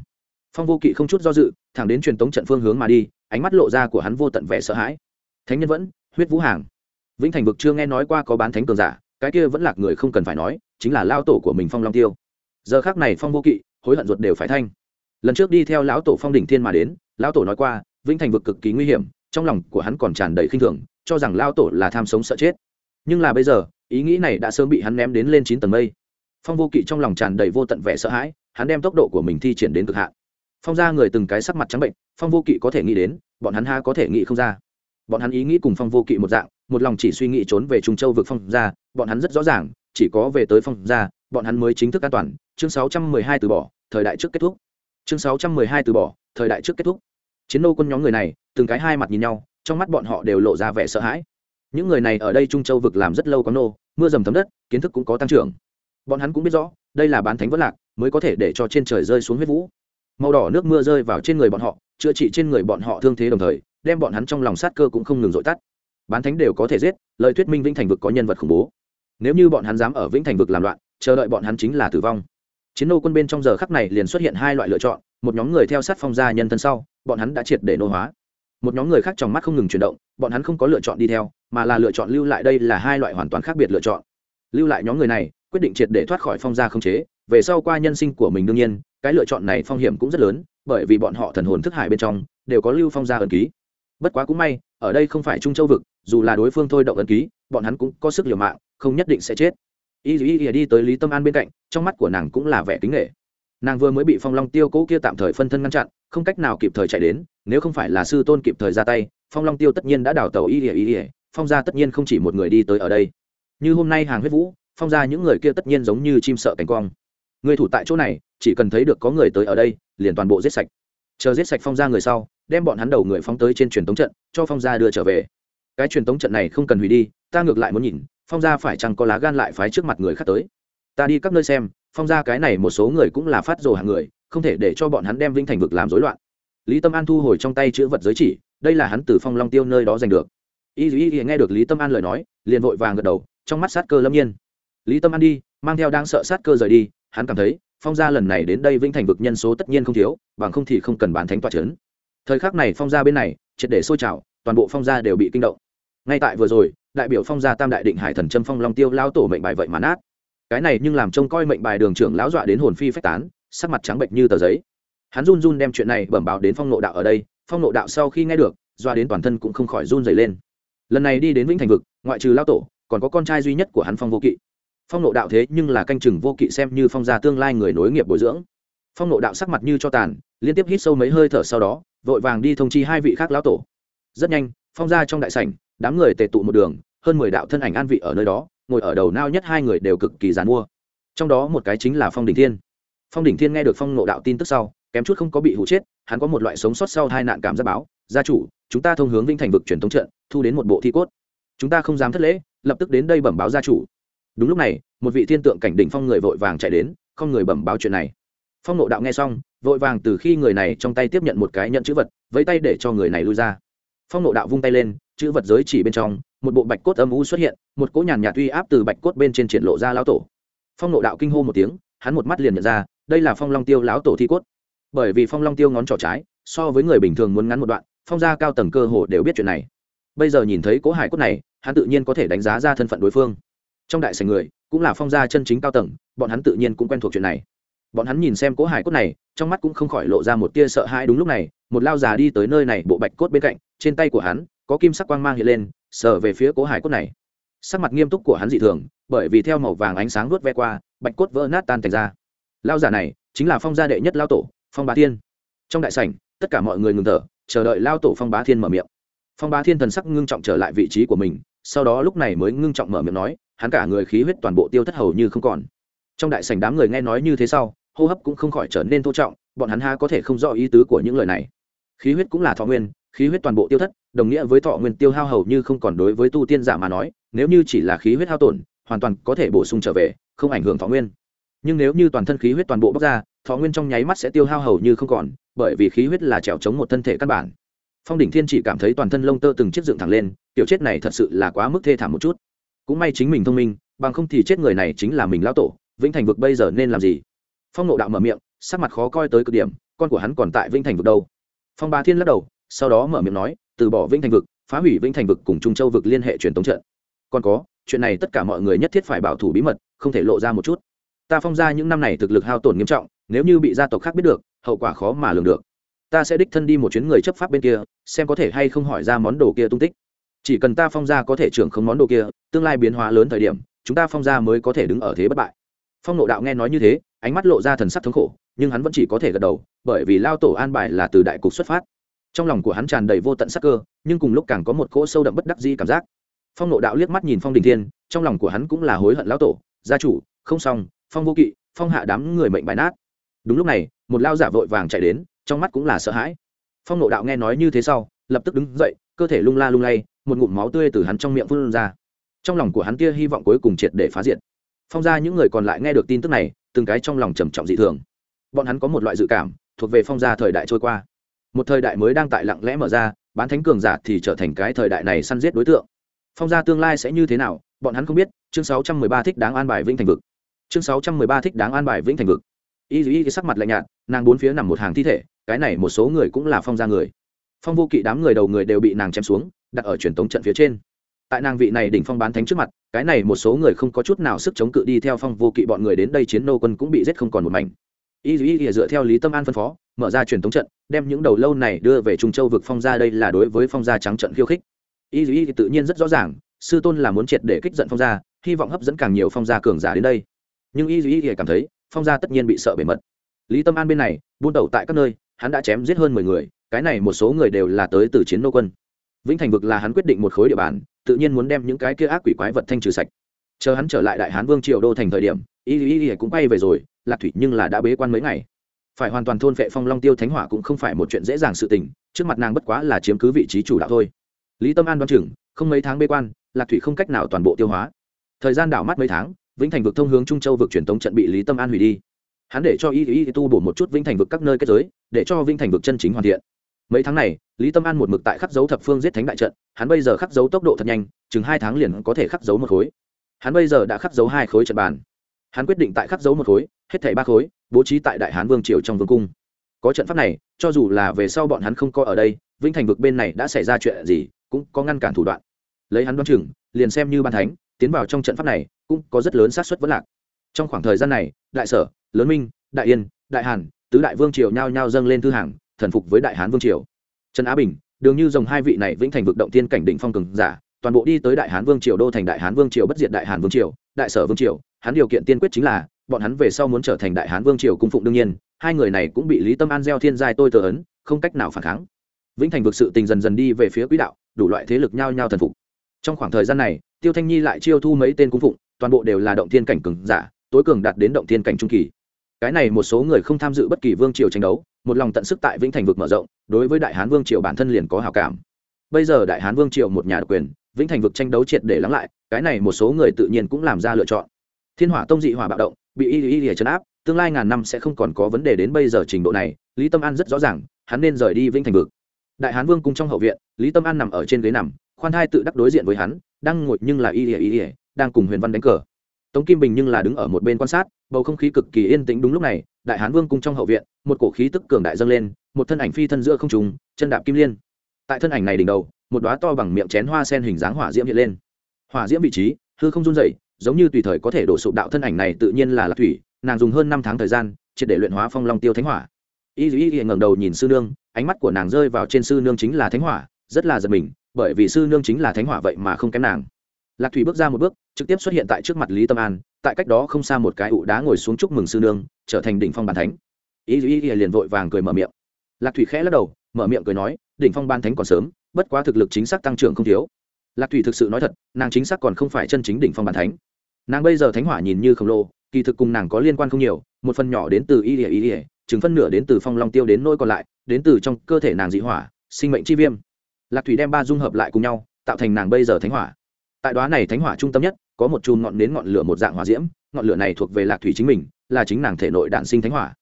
Phong vô kỵ không chút do dự, thẳng đến truyền tống trận phương hướng mà đi, ánh mắt lộ ra của hắn vô tận vẻ sợ hãi. Thánh nhân vẫn, huyết vũ hàng. Vĩnh thành vực chưa nghe nói qua có bán thánh cường giả, cái kia vẫn là người không cần phải nói, chính là lao tổ của mình phong long tiêu. Giờ khác này phong vô kỵ, hối hận ruột đều phải thanh. Lần trước đi theo lão tổ phong đỉnh thiên mà đến, lão tổ nói qua, vĩnh thành vực cực kỳ nguy hiểm, trong lòng của hắn còn tràn đầy khinh thường cho rằng lao tổ là tham sống sợ chết. Nhưng là bây giờ, ý nghĩ này đã sớm bị hắn ném đến lên chín tầng mây. Phong vô kỵ trong lòng tràn đầy vô tận vẻ sợ hãi, hắn đem tốc độ của mình thi triển đến cực hạn. Phong ra người từng cái sắc mặt trắng bệnh, phong vô kỵ có thể nghĩ đến, bọn hắn ha có thể nghĩ không ra. Bọn hắn ý nghĩ cùng phong vô kỵ một dạng, một lòng chỉ suy nghĩ trốn về trung châu vực phong ra bọn hắn rất rõ ràng, chỉ có về tới phong ra bọn hắn mới chính thức an toàn. Chương 612 từ bỏ, thời đại trước kết thúc. Chương 612 từ bỏ, thời đại trước kết thúc. Chiến nô quân nhóm người này, từng cái hai mặt nhìn nhau trong mắt bọn họ đều lộ ra vẻ sợ hãi. Những người này ở đây trung châu vực làm rất lâu có nô, mưa dầm thấm đất, kiến thức cũng có tăng trưởng. Bọn hắn cũng biết rõ, đây là bán thánh vất lạc, mới có thể để cho trên trời rơi xuống huyết vũ. Màu đỏ nước mưa rơi vào trên người bọn họ, chữa trị trên người bọn họ thương thế đồng thời, đem bọn hắn trong lòng sát cơ cũng không ngừng dội tắt. Bán thánh đều có thể giết, lời thuyết minh vĩnh thành vực có nhân vật khủng bố. Nếu như bọn hắn dám ở vĩnh thành vực làm loạn, chờ đợi bọn hắn chính là tử vong. Chiến nô quân bên trong giờ khắc này liền xuất hiện hai loại lựa chọn, một nhóm người theo sát phong gia nhân thân sau, bọn hắn đã triệt để nô hóa một nhóm người khác trong mắt không ngừng chuyển động, bọn hắn không có lựa chọn đi theo, mà là lựa chọn lưu lại đây là hai loại hoàn toàn khác biệt lựa chọn. Lưu lại nhóm người này, quyết định triệt để thoát khỏi phong gia không chế, về sau qua nhân sinh của mình đương nhiên, cái lựa chọn này phong hiểm cũng rất lớn, bởi vì bọn họ thần hồn thức hải bên trong, đều có lưu phong gia ẩn ký. Bất quá cũng may, ở đây không phải trung châu vực, dù là đối phương thôi động ẩn ký, bọn hắn cũng có sức liều mạng, không nhất định sẽ chết. Y dù y đi tới lý tâm an bên cạnh, trong mắt của nàng cũng là vẻ kính nghệ nàng vừa mới bị phong long tiêu cỗ kia tạm thời phân thân ngăn chặn, không cách nào kịp thời chạy đến nếu không phải là sư tôn kịp thời ra tay, phong long tiêu tất nhiên đã đào tàu y ỉa y ỉa phong gia tất nhiên không chỉ một người đi tới ở đây. Như hôm nay hàng huyết vũ, phong gia những người kia tất nhiên giống như chim sợ cánh quang. Người thủ tại chỗ này, chỉ cần thấy được có người tới ở đây, liền toàn bộ giết sạch. Chờ giết sạch phong gia người sau, đem bọn hắn đầu người phóng tới trên truyền tống trận, cho phong gia đưa trở về. Cái truyền tống trận này không cần hủy đi, ta ngược lại muốn nhìn, phong gia phải chăng có lá gan lại phái trước mặt người khác tới. Ta đi các nơi xem, phong gia cái này một số người cũng là phát rồ hàng người, không thể để cho bọn hắn đem vinh thành vực làm rối loạn lý tâm an thu hồi trong tay chữ vật giới chỉ, đây là hắn từ phong long tiêu nơi đó giành được. Y y y nghe được lý tâm an lời nói, liền vội vàng gật đầu, trong mắt sát cơ lâm nhiên. Lý tâm an đi, mang theo đang sợ sát cơ rời đi, hắn cảm thấy, phong gia lần này đến đây vĩnh thành vực nhân số tất nhiên không thiếu, bằng không thì không cần bán thánh toa trấn thời khắc này phong gia bên này, triệt để sôi trào, toàn bộ phong gia đều bị kinh động. Ngay tại vừa rồi, đại biểu phong gia tam đại định hải thần trâm phong long tiêu lao tổ mệnh bài vậy mà nát. Cái này nhưng làm trông coi mệnh bài đường trưởng lão dọa đến hồn phi phách tán, sắc mặt trắng bệnh như tờ giấy hắn run run đem chuyện này bẩm báo đến phong nộ đạo ở đây, phong nộ đạo sau khi nghe được, doa đến toàn thân cũng không khỏi run dày lên. Lần này đi đến vĩnh thành vực, ngoại trừ lao tổ, còn có con trai duy nhất của hắn phong vô kỵ. Phong nộ đạo thế nhưng là canh chừng vô kỵ xem như phong gia tương lai người nối nghiệp bồi dưỡng. Phong nộ đạo sắc mặt như cho tàn, liên tiếp hít sâu mấy hơi thở sau đó, vội vàng đi thông chi hai vị khác lão tổ. Rất nhanh, phong gia trong đại sảnh, đám người tề tụ một đường, hơn mười đạo thân ảnh an vị ở nơi đó, ngồi ở đầu nao nhất hai người đều cực kỳ dàn mua. Trong đó một cái chính là phong đình thiên. Phong đình thiên nghe được phong nộ đạo tin tức sau kém chút không có bị hụ chết, hắn có một loại sống sót sau hai nạn cảm giác báo, gia chủ, chúng ta thông hướng vinh thành vực truyền thống trận, thu đến một bộ thi cốt. Chúng ta không dám thất lễ, lập tức đến đây bẩm báo gia chủ. Đúng lúc này, một vị thiên tượng cảnh đỉnh phong người vội vàng chạy đến, không người bẩm báo chuyện này. Phong nộ đạo nghe xong, vội vàng từ khi người này trong tay tiếp nhận một cái nhận chữ vật, vẫy tay để cho người này lui ra. Phong nộ đạo vung tay lên, chữ vật giới chỉ bên trong, một bộ bạch cốt âm u xuất hiện, một cỗ nhàn nhạt uy áp từ bạch cốt bên trên triển lộ ra lão tổ. Phong nộ đạo kinh hô một tiếng, hắn một mắt liền nhận ra, đây là phong long tiêu lão tổ thi cốt bởi vì phong long tiêu ngón trỏ trái, so với người bình thường muốn ngắn một đoạn, phong gia cao tầng cơ hồ đều biết chuyện này. Bây giờ nhìn thấy cố hải cốt này, hắn tự nhiên có thể đánh giá ra thân phận đối phương. Trong đại sảnh người, cũng là phong gia chân chính cao tầng, bọn hắn tự nhiên cũng quen thuộc chuyện này. Bọn hắn nhìn xem cố hải cốt này, trong mắt cũng không khỏi lộ ra một tia sợ hãi đúng lúc này, một lao già đi tới nơi này bộ bạch cốt bên cạnh, trên tay của hắn, có kim sắc quang mang hiện lên, sờ về phía cố hải cốt này. Sắc mặt nghiêm túc của hắn dị thường, bởi vì theo màu vàng ánh sáng vuốt ve qua, bạch cốt vỡ nát tan thành ra. Lao giả này, chính là phong gia đệ nhất lao tổ phong bá thiên. Trong đại sảnh, tất cả mọi người ngừng thở, chờ đợi lao tổ phong bá thiên mở miệng. Phong bá thiên thần sắc ngưng trọng trở lại vị trí của mình, sau đó lúc này mới ngưng trọng mở miệng nói, hắn cả người khí huyết toàn bộ tiêu thất hầu như không còn. Trong đại sảnh đám người nghe nói như thế sau, hô hấp cũng không khỏi trở nên thô trọng, bọn hắn ha có thể không rõ ý tứ của những lời này. Khí huyết cũng là thọ nguyên, khí huyết toàn bộ tiêu thất, đồng nghĩa với thọ nguyên tiêu hao hầu như không còn đối với tu tiên giả mà nói, nếu như chỉ là khí huyết hao tổn, hoàn toàn có thể bổ sung trở về, không ảnh hưởng thọ nguyên nhưng nếu như toàn thân khí huyết toàn bộ bóc ra, thọ nguyên trong nháy mắt sẽ tiêu hao hầu như không còn, bởi vì khí huyết là trèo chống một thân thể căn bản. Phong đỉnh thiên chỉ cảm thấy toàn thân lông tơ từng chiếc dựng thẳng lên tiểu chết này thật sự là quá mức thê thảm một chút. Cũng may chính mình thông minh, bằng không thì chết người này chính là mình lao tổ, vĩnh thành vực bây giờ nên làm gì? Phong nộ đạo mở miệng, sắc mặt khó coi tới cực điểm, con của hắn còn tại vĩnh thành vực đâu? Phong ba thiên lắc đầu, sau đó mở miệng nói, từ bỏ vĩnh thành vực, phá hủy vĩnh thành vực cùng trung châu vực liên hệ truyền thống trận. Còn có, chuyện này tất cả mọi người nhất thiết phải bảo thủ bí mật, không thể lộ ra một chút ta phong ra những năm này thực lực hao tổn nghiêm trọng, nếu như bị gia tộc khác biết được, hậu quả khó mà lường được. Ta sẽ đích thân đi một chuyến người chấp pháp bên kia, xem có thể hay không hỏi ra món đồ kia tung tích. Chỉ cần ta phong ra có thể trưởng không món đồ kia, tương lai biến hóa lớn thời điểm, chúng ta phong ra mới có thể đứng ở thế bất bại. Phong nộ đạo nghe nói như thế, ánh mắt lộ ra thần sắc thống khổ, nhưng hắn vẫn chỉ có thể gật đầu, bởi vì lao tổ an bài là từ đại cục xuất phát. Trong lòng của hắn tràn đầy vô tận sắc cơ, nhưng cùng lúc càng có một cỗ sâu đậm bất đắc di cảm giác. Phong nộ đạo liếc mắt nhìn phong đình thiên, trong lòng của hắn cũng là hối hận lão tổ, gia chủ, không xong phong vô kỵ, phong hạ đám người mệnh bài nát. Đúng lúc này, một lao giả vội vàng chạy đến, trong mắt cũng là sợ hãi. Phong nộ đạo nghe nói như thế sau, lập tức đứng dậy, cơ thể lung la lung lay, một ngụm máu tươi từ hắn trong miệng phun ra. Trong lòng của hắn kia hy vọng cuối cùng triệt để phá diệt. Phong ra những người còn lại nghe được tin tức này, từng cái trong lòng trầm trọng dị thường. Bọn hắn có một loại dự cảm, thuộc về phong gia thời đại trôi qua. Một thời đại mới đang tại lặng lẽ mở ra, bán thánh cường giả thì trở thành cái thời đại này săn giết đối tượng. Phong gia tương lai sẽ như thế nào, bọn hắn không biết, chương 613 thích đáng an bài vĩnh thành vực chương 613 thích đáng an bài vĩnh thành vực. Y dù y sắc mặt lạnh nhạt, nàng bốn phía nằm một hàng thi thể, cái này một số người cũng là phong gia người. Phong vô kỵ đám người đầu người đều bị nàng chém xuống, đặt ở truyền tống trận phía trên. Tại nàng vị này đỉnh phong bán thánh trước mặt, cái này một số người không có chút nào sức chống cự đi theo phong vô kỵ bọn người đến đây chiến nô quân cũng bị giết không còn một mảnh. Y dù y dựa theo lý tâm an phân phó, mở ra truyền tống trận, đem những đầu lâu này đưa về trung châu vực phong gia đây là đối với phong gia trắng trận khiêu khích. Y dù y tự nhiên rất rõ ràng, sư tôn là muốn triệt để kích giận phong gia, hy vọng hấp dẫn càng nhiều phong gia cường giả đến đây nhưng y duy y cảm thấy phong gia tất nhiên bị sợ bề mật. Lý tâm an bên này, buôn tẩu tại các nơi, hắn đã chém giết hơn mười người, cái này một số người đều là tới từ chiến nô quân. Vĩnh thành vực là hắn quyết định một khối địa bàn, tự nhiên muốn đem những cái kia ác quỷ quái vật thanh trừ sạch. Chờ hắn trở lại đại hán vương triều đô thành thời điểm, y y y cũng bay về rồi, lạc thủy nhưng là đã bế quan mấy ngày. Phải hoàn toàn thôn vệ phong long tiêu thánh hỏa cũng không phải một chuyện dễ dàng sự tình, trước mặt nàng bất quá là chiếm cứ vị trí chủ đạo thôi. Lý tâm an đoán chừng, không mấy tháng bế quan, lạc thủy không cách nào toàn bộ tiêu hóa. Thời gian đảo mắt mấy tháng vĩnh thành vực thông hướng trung châu vực truyền tống trận bị lý tâm an hủy đi. Hắn để cho y y tu bổ một chút vĩnh thành vực các nơi kết giới, để cho vĩnh thành vực chân chính hoàn thiện. Mấy tháng này, lý tâm an một mực tại khắc dấu thập phương giết thánh đại trận, hắn bây giờ khắc dấu tốc độ thật nhanh, chừng hai tháng liền có thể khắc dấu một khối. Hắn bây giờ đã khắc dấu hai khối trận bàn. Hắn quyết định tại khắc dấu một khối, hết thảy ba khối, bố trí tại đại hán vương triều trong vương cung. Có trận pháp này, cho dù là về sau bọn hắn không có ở đây, vĩnh thành vực bên này đã xảy ra chuyện gì, cũng có ngăn cản thủ đoạn. Lấy hắn đoán chừng, liền xem như ban thánh, tiến vào trong trận pháp này cũng có rất lớn xác suất vẫn lạc. Trong khoảng thời gian này, đại sở, lớn minh, đại yên, đại hàn, tứ đại vương triều nhao nhao dâng lên thư hàng, thần phục với đại hán vương triều. Trần á bình, đường như dòng hai vị này vĩnh thành vực động tiên cảnh đỉnh phong cường giả, toàn bộ đi tới đại hán vương triều đô thành đại hán vương triều bất diệt đại hán vương triều, đại sở vương triều, hắn điều kiện tiên quyết chính là, bọn hắn về sau muốn trở thành đại hán vương triều cung phụng đương nhiên, hai người này cũng bị lý tâm an gieo thiên giai tôi tờ ấn, không cách nào phản kháng. Vĩnh thành vực sự tình dần dần đi về phía quỹ đạo, đủ loại thế lực nhao nhao thần phục. Trong khoảng thời gian này, tiêu thanh nhi lại chiêu thu mấy tên cung phụng toàn bộ đều là động thiên cảnh cường giả, tối cường đạt đến động thiên cảnh trung kỳ. Cái này một số người không tham dự bất kỳ vương triều tranh đấu, một lòng tận sức tại vĩnh thành vực mở rộng, đối với đại hán vương triều bản thân liền có hào cảm. Bây giờ đại hán vương triều một nhà độc quyền, vĩnh thành vực tranh đấu triệt để lắng lại, cái này một số người tự nhiên cũng làm ra lựa chọn. Thiên hỏa tông dị hỏa bạo động, bị y y y chấn áp, tương lai ngàn năm sẽ không còn có vấn đề đến bây giờ trình độ này, lý tâm an rất rõ ràng, hắn nên rời đi vĩnh thành vực. Đại hán vương cung trong hậu viện, lý tâm an nằm ở trên ghế nằm, khoan thai tự đắc đối diện với hắn, đang ngồi nhưng là y y y đang cùng huyền văn đánh cờ. Tống kim bình nhưng là đứng ở một bên quan sát, bầu không khí cực kỳ yên tĩnh đúng lúc này, đại hán vương cung trong hậu viện, một cổ khí tức cường đại dâng lên, một thân ảnh phi thân giữa không trùng chân đạp kim liên. Tại thân ảnh này đỉnh đầu, một đoá to bằng miệng chén hoa sen hình dáng hỏa diễm hiện lên. Hỏa diễm vị trí, hư không run dậy giống như tùy thời có thể đổ sụp đạo thân ảnh này tự nhiên là lạc thủy, nàng dùng hơn năm tháng thời gian, triệt để luyện hóa phong long tiêu thánh hỏa. Y y y ngẩng đầu nhìn sư nương, ánh mắt của nàng rơi vào trên sư nương chính là thánh hỏa, rất là giật mình, bởi vì sư nương chính là thánh hỏa vậy mà không kém nàng lạc thủy bước ra một bước, trực tiếp xuất hiện tại trước mặt lý tâm an, tại cách đó không xa một cái ụ đá ngồi xuống chúc mừng sư nương, trở thành đỉnh phong bàn thánh. Y y ý liền vội vàng cười mở miệng. Lạc thủy khẽ lắc đầu, mở miệng cười nói, đỉnh phong ban thánh còn sớm, bất quá thực lực chính xác tăng trưởng không thiếu. Lạc thủy thực sự nói thật, nàng chính xác còn không phải chân chính đỉnh phong bàn thánh. Nàng bây giờ thánh hỏa nhìn như khổng lồ, kỳ thực cùng nàng có liên quan không nhiều, một phần nhỏ đến từ y ỉa y ỉa chừng phân nửa đến từ phong long tiêu đến nỗi còn lại, đến từ trong cơ thể nàng dị hỏa, sinh mệnh chi viêm. Lạc thủy đem ba dung hợp lại cùng nhau, tạo thành nàng bây giờ thánh hỏa tại đó này thánh hỏa trung tâm nhất, có một chùm ngọn đến ngọn lửa một dạng hỏa diễm, ngọn lửa này thuộc về lạc thủy chính mình, là chính nàng thể nội đạn sinh thánh hỏa.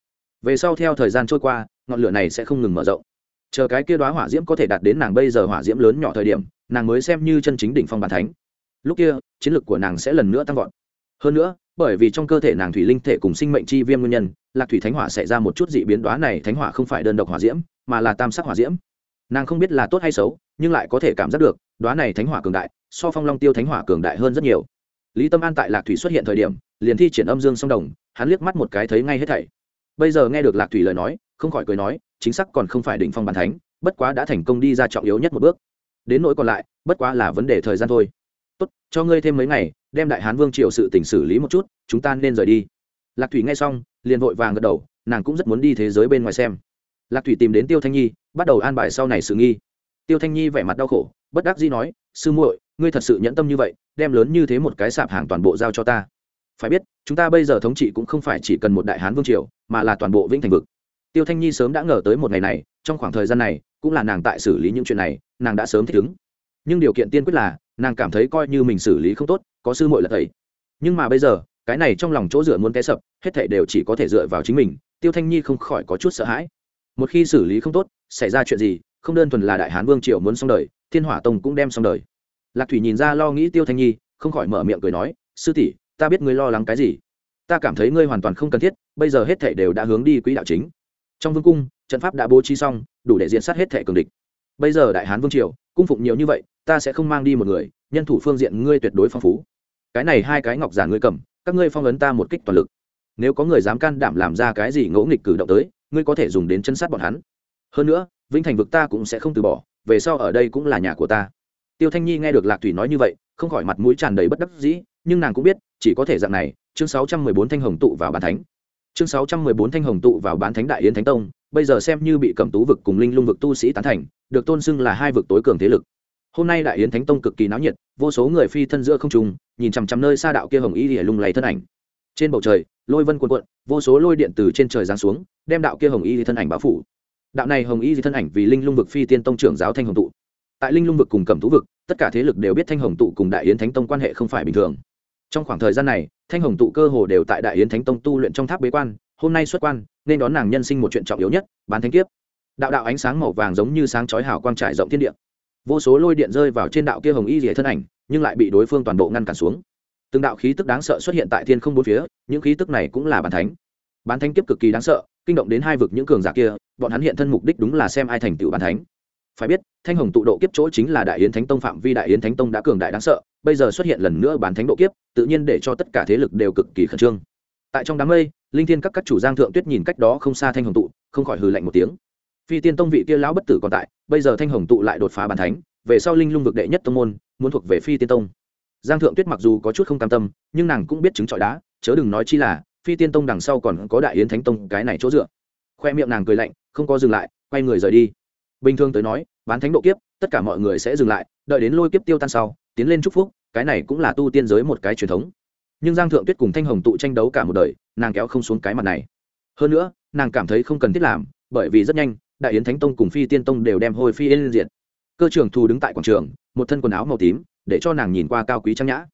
Về sau theo thời gian trôi qua, ngọn lửa này sẽ không ngừng mở rộng. Chờ cái kia đoá hỏa diễm có thể đạt đến nàng bây giờ hỏa diễm lớn nhỏ thời điểm, nàng mới xem như chân chính đỉnh phong bản thánh. Lúc kia, chiến lược của nàng sẽ lần nữa tăng vọt. Hơn nữa, bởi vì trong cơ thể nàng thủy linh thể cùng sinh mệnh chi viêm nguyên nhân, lạc thủy thánh hỏa xảy ra một chút dị biến đoá này thánh hỏa không phải đơn độc hỏa diễm, mà là tam sắc hỏa diễm. Nàng không biết là tốt hay xấu, nhưng lại có thể cảm giác được đoá này thánh hỏa cường đại, so phong long tiêu thánh hỏa cường đại hơn rất nhiều. Lý tâm an tại lạc thủy xuất hiện thời điểm, liền thi triển âm dương song đồng, hắn liếc mắt một cái thấy ngay hết thảy. Bây giờ nghe được lạc thủy lời nói, không khỏi cười nói, chính xác còn không phải đỉnh phong bàn thánh, bất quá đã thành công đi ra trọng yếu nhất một bước. Đến nỗi còn lại, bất quá là vấn đề thời gian thôi. Tốt, cho ngươi thêm mấy ngày, đem đại hán vương triều sự tỉnh xử lý một chút, chúng ta nên rời đi. Lạc thủy nghe xong, liền vội vàng gật đầu, nàng cũng rất muốn đi thế giới bên ngoài xem. Lạc thủy tìm đến tiêu thanh nhi, bắt đầu an bài sau này sự nghi. Tiêu thanh nhi vẻ mặt đau khổ bất đắc dĩ nói, sư muội, ngươi thật sự nhẫn tâm như vậy, đem lớn như thế một cái sạp hàng toàn bộ giao cho ta. Phải biết, chúng ta bây giờ thống trị cũng không phải chỉ cần một đại hán vương triều, mà là toàn bộ vĩnh thành vực. Tiêu thanh nhi sớm đã ngờ tới một ngày này, trong khoảng thời gian này, cũng là nàng tại xử lý những chuyện này, nàng đã sớm thích ứng. Nhưng điều kiện tiên quyết là, nàng cảm thấy coi như mình xử lý không tốt, có sư muội là thầy nhưng mà bây giờ, cái này trong lòng chỗ dựa muốn té sập, hết thảy đều chỉ có thể dựa vào chính mình, tiêu thanh nhi không khỏi có chút sợ hãi. Một khi xử lý không tốt, xảy ra chuyện gì không đơn thuần là đại hán vương triều muốn xong đời, thiên hỏa tông cũng đem xong đời. Lạc thủy nhìn ra lo nghĩ tiêu thanh nhi, không khỏi mở miệng cười nói, sư tỷ, ta biết ngươi lo lắng cái gì. Ta cảm thấy ngươi hoàn toàn không cần thiết, bây giờ hết thể đều đã hướng đi quỹ đạo chính. Trong vương cung, trận pháp đã bố trí xong, đủ để diện sát hết thể cường địch. Bây giờ đại hán vương triều, cung phụng nhiều như vậy, ta sẽ không mang đi một người, nhân thủ phương diện ngươi tuyệt đối phong phú. Cái này hai cái ngọc giả ngươi cầm, các ngươi phong ấn ta một kích toàn lực. Nếu có người dám can đảm làm ra cái gì ngỗ nghịch cử động tới, ngươi có thể dùng đến chân sát bọn hắn. Hơn nữa vĩnh thành vực ta cũng sẽ không từ bỏ, về sau ở đây cũng là nhà của ta. Tiêu thanh nhi nghe được lạc thủy nói như vậy, không khỏi mặt mũi tràn đầy bất đắc dĩ, nhưng nàng cũng biết, chỉ có thể dạng này, chương sáu trăm mười bốn thanh hồng tụ vào bán thánh. Chương sáu trăm mười bốn thanh hồng tụ vào bán thánh đại yến thánh tông, bây giờ xem như bị cẩm tú vực cùng linh lung vực tu sĩ tán thành, được tôn xưng là hai vực tối cường thế lực. Hôm nay đại yến thánh tông cực kỳ náo nhiệt, vô số người phi thân giữa không trung, nhìn chằm chằm nơi xa đạo kia hồng y lìa lung lay thân ảnh. Trên bầu trời, lôi vân cuộn cuộn, vô số lôi điện từ trên trời giáng xuống, đem đạo kia hồng y thân ảnh bao phủ đạo này hồng y thân ảnh vì linh lung vực phi tiên tông trưởng giáo thanh hồng tụ. Tại linh lung vực cùng cẩm Thú vực, tất cả thế lực đều biết thanh hồng tụ cùng đại yến thánh tông quan hệ không phải bình thường. Trong khoảng thời gian này, thanh hồng tụ cơ hồ đều tại đại yến thánh tông tu luyện trong tháp bế quan, hôm nay xuất quan, nên đón nàng nhân sinh một chuyện trọng yếu nhất, bán thanh kiếp. Đạo đạo ánh sáng màu vàng giống như sáng chói hào quang trải rộng thiên địa. Vô số lôi điện rơi vào trên đạo kia hồng y rỉa thân ảnh, nhưng lại bị đối phương toàn bộ ngăn cản xuống. Từng đạo khí tức đáng sợ xuất hiện tại thiên không bốn phía, những khí tức này cũng là bán thánh. Bán thánh kiếp cực kỳ đáng sợ kinh động đến hai vực những cường giả kia, bọn hắn hiện thân mục đích đúng là xem ai thành tựu bản thánh. Phải biết, thanh hồng tụ độ kiếp chỗ chính là đại yến thánh tông phạm vi đại yến thánh tông đã cường đại đáng sợ, bây giờ xuất hiện lần nữa bán thánh độ kiếp, tự nhiên để cho tất cả thế lực đều cực kỳ khẩn trương. Tại trong đám mây, linh thiên các các chủ giang thượng tuyết nhìn cách đó không xa thanh hồng tụ, không khỏi hừ lạnh một tiếng. Phi tiên tông vị kia lão bất tử còn tại, bây giờ thanh hồng tụ lại đột phá bàn thánh, về sau linh lung vực đệ nhất tông môn, muốn thuộc về phi tiên tông. Giang thượng tuyết mặc dù có chút không cam tâm, nhưng nàng cũng biết chứng trọi đá chớ đừng nói chi là phi tiên tông đằng sau còn có đại yến thánh tông, cái này chỗ dựa. Khoe miệng nàng cười lạnh, không có dừng lại, quay người rời đi. Bình thường tới nói, bán thánh độ kiếp, tất cả mọi người sẽ dừng lại, đợi đến lôi kiếp tiêu tan sau, tiến lên chúc phúc, cái này cũng là tu tiên giới một cái truyền thống. Nhưng giang thượng tuyết cùng thanh hồng tụ tranh đấu cả một đời, nàng kéo không xuống cái mặt này. Hơn nữa, nàng cảm thấy không cần thiết làm, bởi vì rất nhanh, đại yến thánh tông cùng phi tiên tông đều đem hồi phi yên diện cơ trưởng thù đứng tại quảng trường, một thân quần áo màu tím, để cho nàng nhìn qua cao quý trang nhã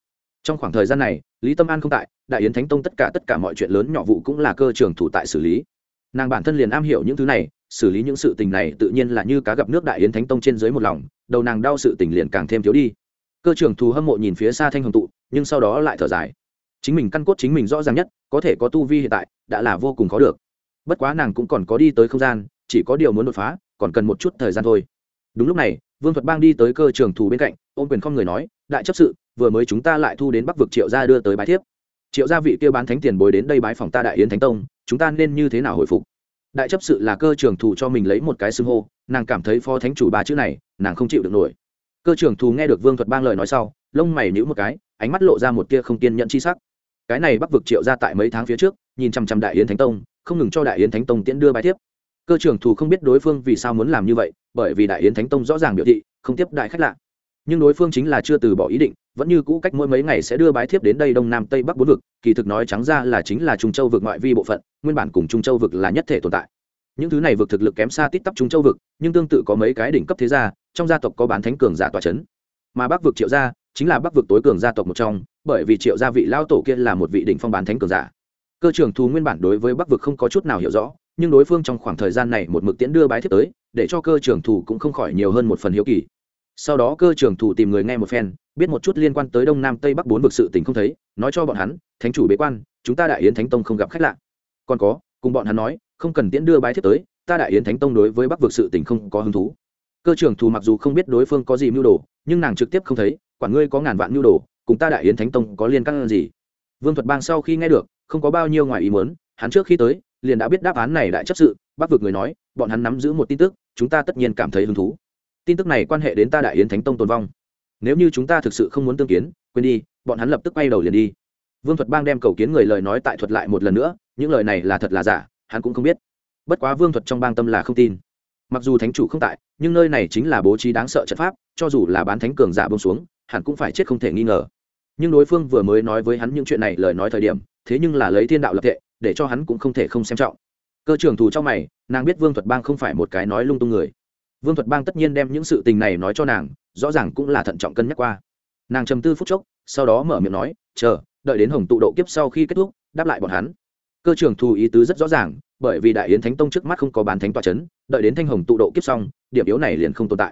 trong khoảng thời gian này, lý tâm an không tại, đại yến thánh tông tất cả tất cả mọi chuyện lớn nhỏ vụ cũng là cơ Trường thủ tại xử lý. Nàng bản thân liền am hiểu những thứ này, xử lý những sự tình này tự nhiên là như cá gặp nước đại yến thánh tông trên dưới một lòng, đầu nàng đau sự tình liền càng thêm thiếu đi. Cơ trưởng thù hâm mộ nhìn phía xa thanh hồng tụ, nhưng sau đó lại thở dài. Chính mình căn cốt chính mình rõ ràng nhất, có thể có tu vi hiện tại, đã là vô cùng khó được. Bất quá nàng cũng còn có đi tới không gian, chỉ có điều muốn đột phá, còn cần một chút thời gian thôi. Đúng lúc này, vương thuật bang đi tới cơ trường thù bên cạnh, ôm quyền không người nói, đại chấp sự vừa mới chúng ta lại thu đến bắc vực triệu gia đưa tới bái thiếp. Triệu gia vị kia bán thánh tiền bồi đến đây bái phòng ta đại yến thánh tông, chúng ta nên như thế nào hồi phục? Đại chấp sự là cơ trưởng thù cho mình lấy một cái xưng hô, nàng cảm thấy phó thánh chủ ba chữ này, nàng không chịu được nổi. Cơ trưởng thù nghe được vương thuật bang lời nói sau, lông mày nhữ một cái, ánh mắt lộ ra một tia không kiên nhận chi sắc. Cái này bắc vực triệu ra tại mấy tháng phía trước, nhìn chăm chăm đại yến thánh tông, không ngừng cho đại yến thánh tông tiễn đưa bài thiếp. Cơ trưởng thù không biết đối phương vì sao muốn làm như vậy, bởi vì đại yến thánh tông rõ ràng biểu thị, không tiếp đại khách lạ. Nhưng đối phương chính là chưa từ bỏ ý định vẫn như cũ cách mỗi mấy ngày sẽ đưa bái thiếp đến đây đông nam tây bắc bốn vực, kỳ thực nói trắng ra là chính là trung châu vực ngoại vi bộ phận, nguyên bản cùng trung châu vực là nhất thể tồn tại. Những thứ này vực thực lực kém xa tít tắp trung châu vực, nhưng tương tự có mấy cái đỉnh cấp thế gia, trong gia tộc có bán thánh cường giả tòa c h ấ n mà bắc vực triệu gia chính là bắc vực tối cường gia tộc một trong, bởi vì triệu gia vị lao tổ kia là một vị đỉnh phong bán thánh cường giả. Cơ trưởng thù nguyên bản đối với bắc vực không có chút nào hiểu rõ, nhưng đối phương trong khoảng thời gian này một mực tiễn đưa bái thiếp tới, để cho cơ trưởng thù cũng không khỏi nhiều hơn một phần hiếu kỳ. Sau đó cơ trưởng thủ tìm người nghe một phen biết một chút liên quan tới đông nam tây bắc bốn vực sự tình không thấy, nói cho bọn hắn, thánh chủ bế quan, chúng ta đại yến thánh tông không gặp khách lạ. Còn có, cùng bọn hắn nói, không cần tiễn đưa bái thiếp tới, ta đại yến thánh tông đối với bắc vực sự tình không có hứng thú. Cơ trưởng thù mặc dù không biết đối phương có gì mưu đồ, nhưng nàng trực tiếp không thấy, quản ngươi có ngàn vạn mưu đồ, cùng ta đại yến thánh tông có liên căn gì? Vương thuật bang sau khi nghe được, không có bao nhiêu ngoài ý muốn, hắn trước khi tới, liền đã biết đáp án này đại chấp sự, bắc vực người nói, bọn hắn nắm giữ một tin tức, chúng ta tất nhiên cảm thấy hứng thú. Tin tức này quan hệ đến ta đại yến thánh tông tồn vong nếu như chúng ta thực sự không muốn tương kiến, quên đi, bọn hắn lập tức quay đầu liền đi. Vương thuật bang đem cầu kiến người lời nói tại thuật lại một lần nữa, những lời này là thật là giả, hắn cũng không biết. Bất quá vương thuật trong bang tâm là không tin. Mặc dù thánh chủ không tại, nhưng nơi này chính là bố trí đáng sợ trận pháp, cho dù là bán thánh cường giả bông xuống hắn cũng phải chết không thể nghi ngờ. Nhưng đối phương vừa mới nói với hắn những chuyện này lời nói thời điểm, thế nhưng là lấy thiên đạo lập tệ để cho hắn cũng không thể không xem trọng. Cơ trưởng thù trong mày, nàng biết vương thuật bang không phải một cái nói lung tung người vương thuật bang tất nhiên đem những sự tình này nói cho nàng, rõ ràng cũng là thận trọng cân nhắc qua. Nàng trầm tư phút chốc, sau đó mở miệng nói, chờ, đợi đến hồng tụ độ kiếp sau khi kết thúc, đáp lại bọn hắn. Cơ trưởng thù ý tứ rất rõ ràng, bởi vì đại yến thánh tông trước mắt không có bán thánh tòa c h ấ n đợi đến thanh hồng tụ độ kiếp xong, điểm yếu này liền không tồn tại.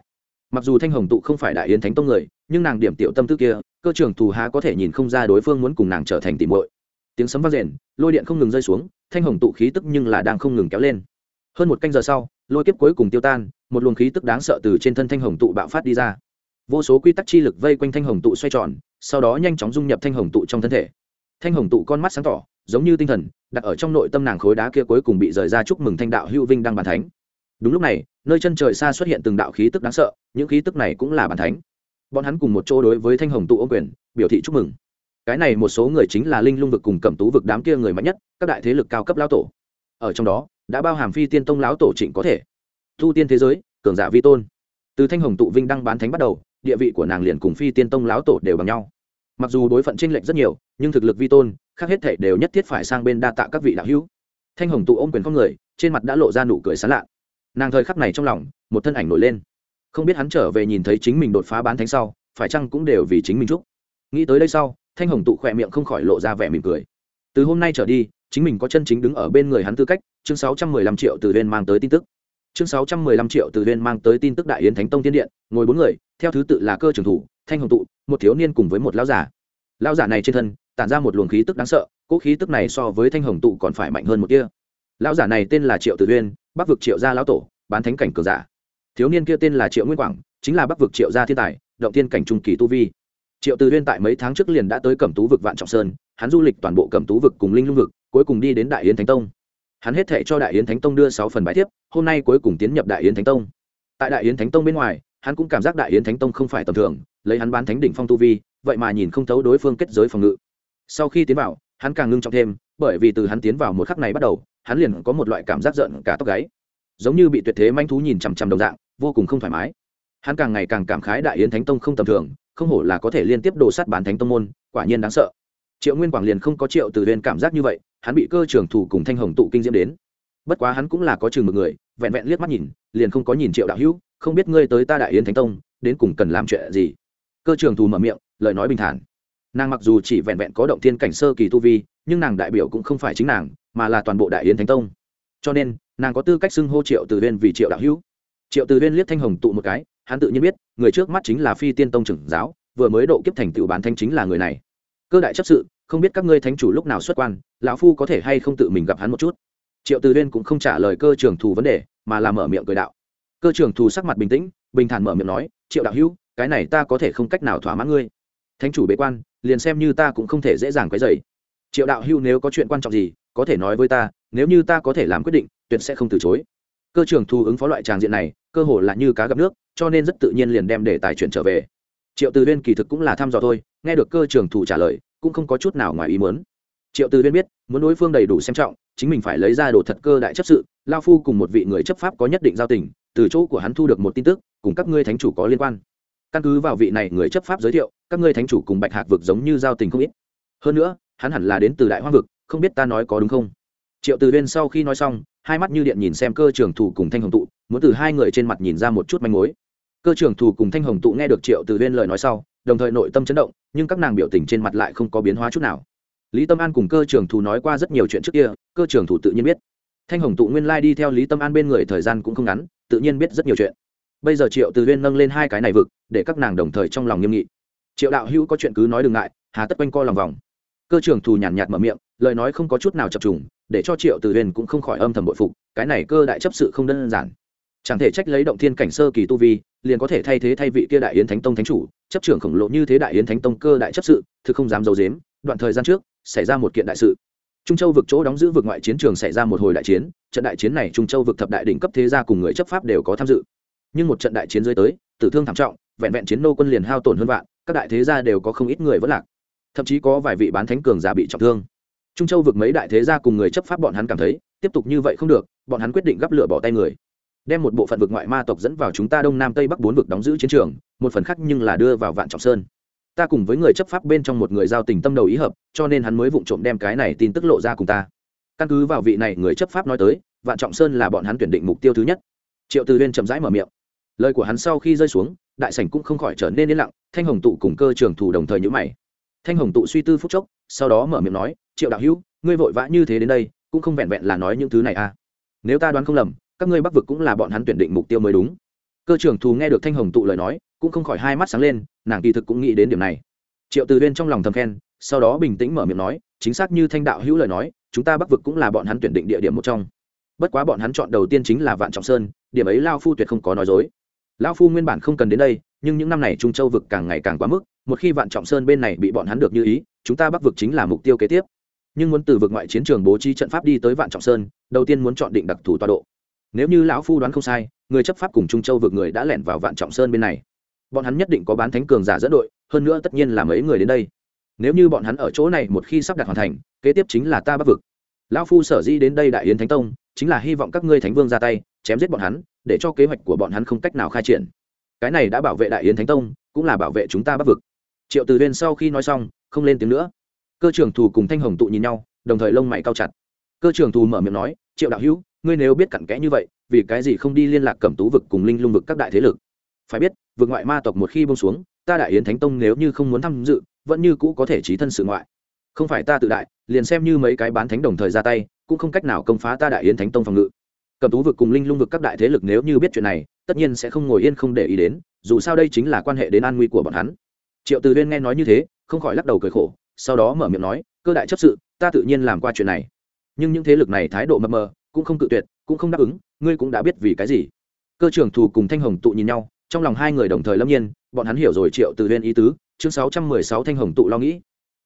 Mặc dù thanh hồng tụ không phải đại yến thánh tông người, nhưng nàng điểm tiểu tâm tư kia, cơ trưởng thù há có thể nhìn không ra đối phương muốn cùng nàng trở thành tìm muội. Tiếng sấm vang rền, lôi điện không ngừng rơi xuống, thanh hồng tụ khí tức nhưng là đang không ngừng kéo lên hơn một canh giờ sau, lôi kiếp cuối cùng tiêu tan, một luồng khí tức đáng sợ từ trên thân thanh hồng tụ bạo phát đi ra. Vô số quy tắc chi lực vây quanh thanh hồng tụ xoay tròn, sau đó nhanh chóng dung nhập thanh hồng tụ trong thân thể. Thanh hồng tụ con mắt sáng tỏ, giống như tinh thần, đặt ở trong nội tâm nàng khối đá kia cuối cùng bị rời ra chúc mừng thanh đạo hữu vinh đăng bàn thánh. Đúng lúc này, nơi chân trời xa xuất hiện từng đạo khí tức đáng sợ, những khí tức này cũng là bàn thánh. Bọn hắn cùng một chỗ đối với thanh hồng tụ ô quyền, biểu thị chúc mừng. Cái này một số người chính là linh lung vực cùng cẩm tú vực đám kia người mạnh nhất, các đại thế lực cao cấp lao tổ. Ở trong đó đã bao hàm phi tiên tông lão tổ trịnh có thể. Thu tiên thế giới, cường giả vi tôn. Từ thanh hồng tụ vinh đăng bán thánh bắt đầu, địa vị của nàng liền cùng phi tiên tông lão tổ đều bằng nhau. Mặc dù đối phận tranh lệch rất nhiều, nhưng thực lực vi tôn, khác hết thể đều nhất thiết phải sang bên đa tạ các vị đạo hữu. Thanh hồng tụ ôm quyền con người, trên mặt đã lộ ra nụ cười sán lạ nàng thời khắc này trong lòng, một thân ảnh nổi lên. Không biết hắn trở về nhìn thấy chính mình đột phá bán thánh sau, phải chăng cũng đều vì chính mình chúc. Nghĩ tới đây sau, thanh hồng tụ khỏe miệng không khỏi lộ ra vẻ mỉm cười. Từ hôm nay trở đi chính mình có chân chính đứng ở bên người hắn tư cách, chương sáu trăm mười lăm triệu từ viên mang tới tin tức. Chương sáu trăm mười lăm triệu từ viên mang tới tin tức đại yến thánh tông tiên điện, ngồi bốn người, theo thứ tự là cơ trưởng thủ, thanh hồng tụ, một thiếu niên cùng với một lão giả lão giả này trên thân, tản ra một luồng khí tức đáng sợ, cỗ khí tức này so với thanh hồng tụ còn phải mạnh hơn một kia lão giả này tên là triệu từ viên bắc vực triệu gia lão tổ, bán thánh cảnh cường giả. Thiếu niên kia tên là triệu nguyên quảng, chính là bắc vực triệu gia thiên tài, động tiên cảnh trung kỳ tu vi. Triệu từ viên tại mấy tháng trước liền đã tới cẩm tú vực vạn trọng sơn, hắn du lịch toàn bộ cẩm tú vực cùng linh lung vực cuối cùng đi đến đại yến thánh tông. Hắn hết thể cho đại yến thánh tông đưa sáu phần bài thiếp, hôm nay cuối cùng tiến nhập đại yến thánh tông. Tại đại yến thánh tông bên ngoài, hắn cũng cảm giác đại yến thánh tông không phải tầm thường, lấy hắn bán thánh đỉnh phong tu vi, vậy mà nhìn không thấu đối phương kết giới phòng ngự. Sau khi tiến vào, hắn càng ngưng trọng thêm, bởi vì từ hắn tiến vào một khắc này bắt đầu, hắn liền có một loại cảm giác giận cả tóc gáy. Giống như bị tuyệt thế manh thú nhìn chằm chằm đồng dạng, vô cùng không thoải mái. Hắn càng ngày càng cảm khái đại yến thánh tông không tầm thường, không hổ là có thể liên tiếp đồ sát bán thánh tông môn, quả nhiên đáng sợ. Triệu nguyên quảng liền không có triệu từ huyền cảm giác như vậy hắn bị cơ trưởng thủ cùng thanh hồng tụ kinh diễm đến. Bất quá hắn cũng là có chừng một người, vẹn vẹn liếc mắt nhìn, liền không có nhìn triệu đạo hữu, không biết ngươi tới ta đại yến thánh tông, đến cùng cần làm chuyện gì? Cơ trưởng thủ mở miệng, lời nói bình thản. Nàng mặc dù chỉ vẹn vẹn có động thiên cảnh sơ kỳ tu vi, nhưng nàng đại biểu cũng không phải chính nàng, mà là toàn bộ đại yến thánh tông. Cho nên, nàng có tư cách xưng hô triệu từ huyên vì triệu đạo hữu. Triệu từ huyên liếc thanh hồng tụ một cái, hắn tự nhiên biết, người trước mắt chính là phi tiên tông trưởng giáo, vừa mới độ kiếp thành tựu bán thanh chính là người này. Cơ đại chấp sự không biết các ngươi thánh chủ lúc nào xuất quan, lão phu có thể hay không tự mình gặp hắn một chút? Triệu từ huyên cũng không trả lời cơ trưởng thù vấn đề, mà làm mở miệng cười đạo. Cơ trưởng thù sắc mặt bình tĩnh, bình thản mở miệng nói, triệu đạo hữu, cái này ta có thể không cách nào thỏa mãn ngươi. Thánh chủ bế quan, liền xem như ta cũng không thể dễ dàng quấy dày triệu đạo hữu nếu có chuyện quan trọng gì, có thể nói với ta, nếu như ta có thể làm quyết định, tuyệt sẽ không từ chối. Cơ trưởng thù ứng phó loại tràng diện này, cơ hồ là như cá gặp nước, cho nên rất tự nhiên liền đem để tài chuyển trở về. Triệu từ viên kỳ thực cũng là thăm dò thôi, nghe được cơ trưởng thù trả lời cũng không có chút nào ngoài ý muốn. Triệu từ viên biết, muốn đối phương đầy đủ xem trọng, chính mình phải lấy ra đồ thật cơ đại chấp sự, lao phu cùng một vị người chấp pháp có nhất định giao tình, từ chỗ của hắn thu được một tin tức, cùng các ngươi thánh chủ có liên quan. Căn cứ vào vị này người chấp pháp giới thiệu, các ngươi thánh chủ cùng bạch hạc vực giống như giao tình không ít. Hơn nữa, hắn hẳn là đến từ đại hoa vực, không biết ta nói có đúng không? Triệu từ viên sau khi nói xong, hai mắt như điện nhìn xem cơ trưởng thủ cùng thanh hồng tụ, muốn từ hai người trên mặt nhìn ra một chút manh mối. Cơ trưởng thủ cùng thanh hồng tụ nghe được triệu từ viên lời nói sau đồng thời nội tâm chấn động, nhưng các nàng biểu tình trên mặt lại không có biến hóa chút nào. Lý tâm an cùng cơ Trường thủ nói qua rất nhiều chuyện trước kia, cơ Trường thủ tự nhiên biết. Thanh hồng tụ nguyên lai đi theo lý tâm an bên người thời gian cũng không ngắn, tự nhiên biết rất nhiều chuyện. Bây giờ triệu từ viên nâng lên hai cái này vực, để các nàng đồng thời trong lòng nghiêm nghị. Triệu đạo hữu có chuyện cứ nói đừng ngại, hà tất quanh co lòng vòng. Cơ Trường thù nhàn nhạt mở miệng, lời nói không có chút nào chập trùng, để cho triệu từ huyền cũng không khỏi âm thầm bội phục, cái này cơ đại chấp sự không đơn giản. Chẳng thể trách lấy động thiên cảnh sơ kỳ tu vi liền có thể thay thế thay vị kia đại yến thánh tông thánh chủ, chấp trưởng khổng lồ như thế đại yến thánh tông cơ đại chấp sự, thực không dám giấu dếm đoạn thời gian trước, xảy ra một kiện đại sự. Trung châu vực chỗ đóng giữ vực ngoại chiến trường xảy ra một hồi đại chiến, trận đại chiến này trung châu vực thập đại đỉnh cấp thế gia cùng người chấp pháp đều có tham dự. Nhưng một trận đại chiến dưới tới, tử thương thảm trọng, vẹn vẹn chiến nô quân liền hao tổn hơn vạn, các đại thế gia đều có không ít người vẫn lạc. Thậm chí có vài vị bán thánh cường giả bị trọng thương. Trung châu vực mấy đại thế gia cùng người chấp pháp bọn hắn cảm thấy, tiếp tục như vậy không được, bọn hắn quyết định gắp lửa bỏ tay người đem một bộ phận vực ngoại ma tộc dẫn vào chúng ta đông nam tây bắc bốn vực đóng giữ chiến trường, một phần khác nhưng là đưa vào vạn trọng sơn. Ta cùng với người chấp pháp bên trong một người giao tình tâm đầu ý hợp, cho nên hắn mới vụng trộm đem cái này tin tức lộ ra cùng ta. Căn cứ vào vị này người chấp pháp nói tới, vạn trọng sơn là bọn hắn tuyển định mục tiêu thứ nhất. Triệu từ huyên chậm rãi mở miệng. Lời của hắn sau khi rơi xuống, đại sảnh cũng không khỏi trở nên yên lặng, thanh hồng tụ cùng cơ trường thủ đồng thời nhữ mày. Thanh hồng tụ suy tư phúc chốc, sau đó mở miệng nói, triệu đạo hữu, ngươi vội vã như thế đến đây, cũng không vẹn vẹn là nói những thứ này à. Nếu ta đoán không lầm các ngươi bắc vực cũng là bọn hắn tuyển định mục tiêu mới đúng. Cơ trưởng thù nghe được thanh hồng tụ lời nói, cũng không khỏi hai mắt sáng lên, nàng kỳ thực cũng nghĩ đến điểm này. Triệu từ viên trong lòng thầm khen, sau đó bình tĩnh mở miệng nói, chính xác như thanh đạo hữu lời nói, chúng ta bắc vực cũng là bọn hắn tuyển định địa điểm một trong. Bất quá bọn hắn chọn đầu tiên chính là vạn trọng sơn, điểm ấy lao phu tuyệt không có nói dối. Lao phu nguyên bản không cần đến đây, nhưng những năm này trung châu vực càng ngày càng quá mức, một khi vạn trọng sơn bên này bị bọn hắn được như ý, chúng ta bắc vực chính là mục tiêu kế tiếp. Nhưng muốn từ vực ngoại chiến trường bố trí trận pháp đi tới vạn trọng sơn, đầu tiên muốn chọn định đặc thù tọa độ nếu như lão phu đoán không sai, người chấp pháp cùng trung châu vượt người đã lẻn vào vạn trọng sơn bên này. Bọn hắn nhất định có bán thánh cường giả dẫn đội, hơn nữa tất nhiên là mấy người đến đây. Nếu như bọn hắn ở chỗ này một khi sắp đặt hoàn thành, kế tiếp chính là ta bắc vực. Lão phu sở di đến đây đại yến thánh tông, chính là hy vọng các ngươi thánh vương ra tay, chém giết bọn hắn, để cho kế hoạch của bọn hắn không cách nào khai triển. Cái này đã bảo vệ đại yến thánh tông, cũng là bảo vệ chúng ta bắc vực. Triệu từ viên sau khi nói xong, không lên tiếng nữa. Cơ trưởng thù cùng thanh hồng tụ nhìn nhau, đồng thời lông mày cao chặt. Cơ trưởng thù mở miệng nói, triệu đạo hữu ngươi nếu biết cặn kẽ như vậy, vì cái gì không đi liên lạc cầm tú vực cùng linh lung vực các đại thế lực? Phải biết, vực ngoại ma tộc một khi bông xuống, ta đại yến thánh tông nếu như không muốn tham dự, vẫn như cũ có thể trí thân sự ngoại. Không phải ta tự đại, liền xem như mấy cái bán thánh đồng thời ra tay, cũng không cách nào công phá ta đại yến thánh tông phòng ngự. Cầm tú vực cùng linh lung vực các đại thế lực nếu như biết chuyện này, tất nhiên sẽ không ngồi yên không để ý đến, dù sao đây chính là quan hệ đến an nguy của bọn hắn. Triệu từ viên nghe nói như thế, không khỏi lắc đầu cười khổ, sau đó mở miệng nói, cơ đại chấp sự, ta tự nhiên làm qua chuyện này. Nhưng những thế lực này thái độ mập mờ cũng không cự tuyệt, cũng không đáp ứng, ngươi cũng đã biết vì cái gì. Cơ trưởng thủ cùng thanh hồng tụ nhìn nhau, trong lòng hai người đồng thời lâm nhiên, bọn hắn hiểu rồi triệu từ viên ý tứ, chương sáu trăm mười sáu thanh hồng tụ lo nghĩ.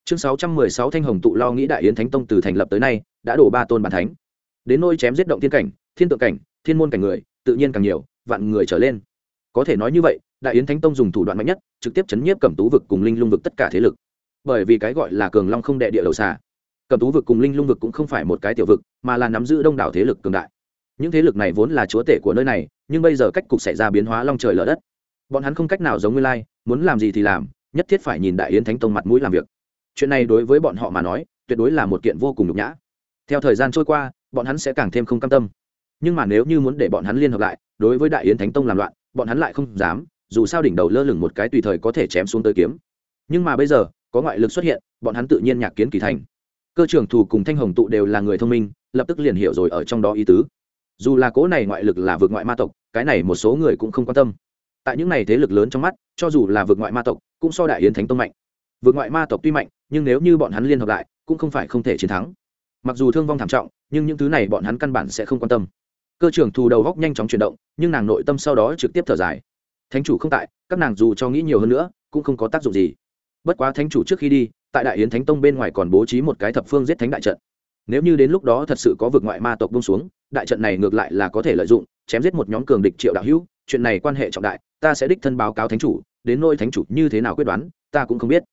Chương sáu trăm mười sáu thanh hồng tụ lo nghĩ đại yến thánh tông từ thành lập tới nay, đã đổ ba tôn bản thánh. Đến nôi chém giết động thiên cảnh, thiên tượng cảnh, thiên môn cảnh người, tự nhiên càng nhiều, vạn người trở lên. Có thể nói như vậy, đại yến thánh tông dùng thủ đoạn mạnh nhất, trực tiếp chấn nhiếp cẩm tú vực cùng linh lung vực tất cả thế lực. Bởi vì cái gọi là cường long không đệ địa đầu xà cẩm tú vực cùng linh lung vực cũng không phải một cái tiểu vực, mà là nắm giữ đông đảo thế lực cường đại. Những thế lực này vốn là chúa tể của nơi này, nhưng bây giờ cách cục xảy ra biến hóa long trời lở đất. Bọn hắn không cách nào giống nguyên lai, muốn làm gì thì làm, nhất thiết phải nhìn đại yến thánh tông mặt mũi làm việc. Chuyện này đối với bọn họ mà nói, tuyệt đối là một kiện vô cùng nhục nhã. Theo thời gian trôi qua, bọn hắn sẽ càng thêm không cam tâm. Nhưng mà nếu như muốn để bọn hắn liên hợp lại, đối với đại yến thánh tông làm loạn, bọn hắn lại không dám, dù sao đỉnh đầu lơ lửng một cái tùy thời có thể chém xuống tới kiếm. Nhưng mà bây giờ, có ngoại lực xuất hiện, bọn hắn tự nhiên nhạc kiến kỳ thành cơ trưởng thủ cùng thanh hồng tụ đều là người thông minh, lập tức liền hiểu rồi ở trong đó ý tứ. Dù là cố này ngoại lực là vượt ngoại ma tộc, cái này một số người cũng không quan tâm. Tại những này thế lực lớn trong mắt, cho dù là vượt ngoại ma tộc, cũng so đại yến thánh tông mạnh. Vượt ngoại ma tộc tuy mạnh, nhưng nếu như bọn hắn liên hợp lại, cũng không phải không thể chiến thắng. Mặc dù thương vong thảm trọng, nhưng những thứ này bọn hắn căn bản sẽ không quan tâm. Cơ trưởng thù đầu góc nhanh chóng chuyển động, nhưng nàng nội tâm sau đó trực tiếp thở dài. Thánh chủ không tại, các nàng dù cho nghĩ nhiều hơn nữa, cũng không có tác dụng gì. Bất quá thánh chủ trước khi đi tại đại yến thánh tông bên ngoài còn bố trí một cái thập phương giết thánh đại trận. Nếu như đến lúc đó thật sự có vực ngoại ma tộc bông xuống, đại trận này ngược lại là có thể lợi dụng, chém giết một nhóm cường địch triệu đạo hữu, chuyện này quan hệ trọng đại, ta sẽ đích thân báo cáo thánh chủ, đến nôi thánh chủ như thế nào quyết đoán, ta cũng không biết.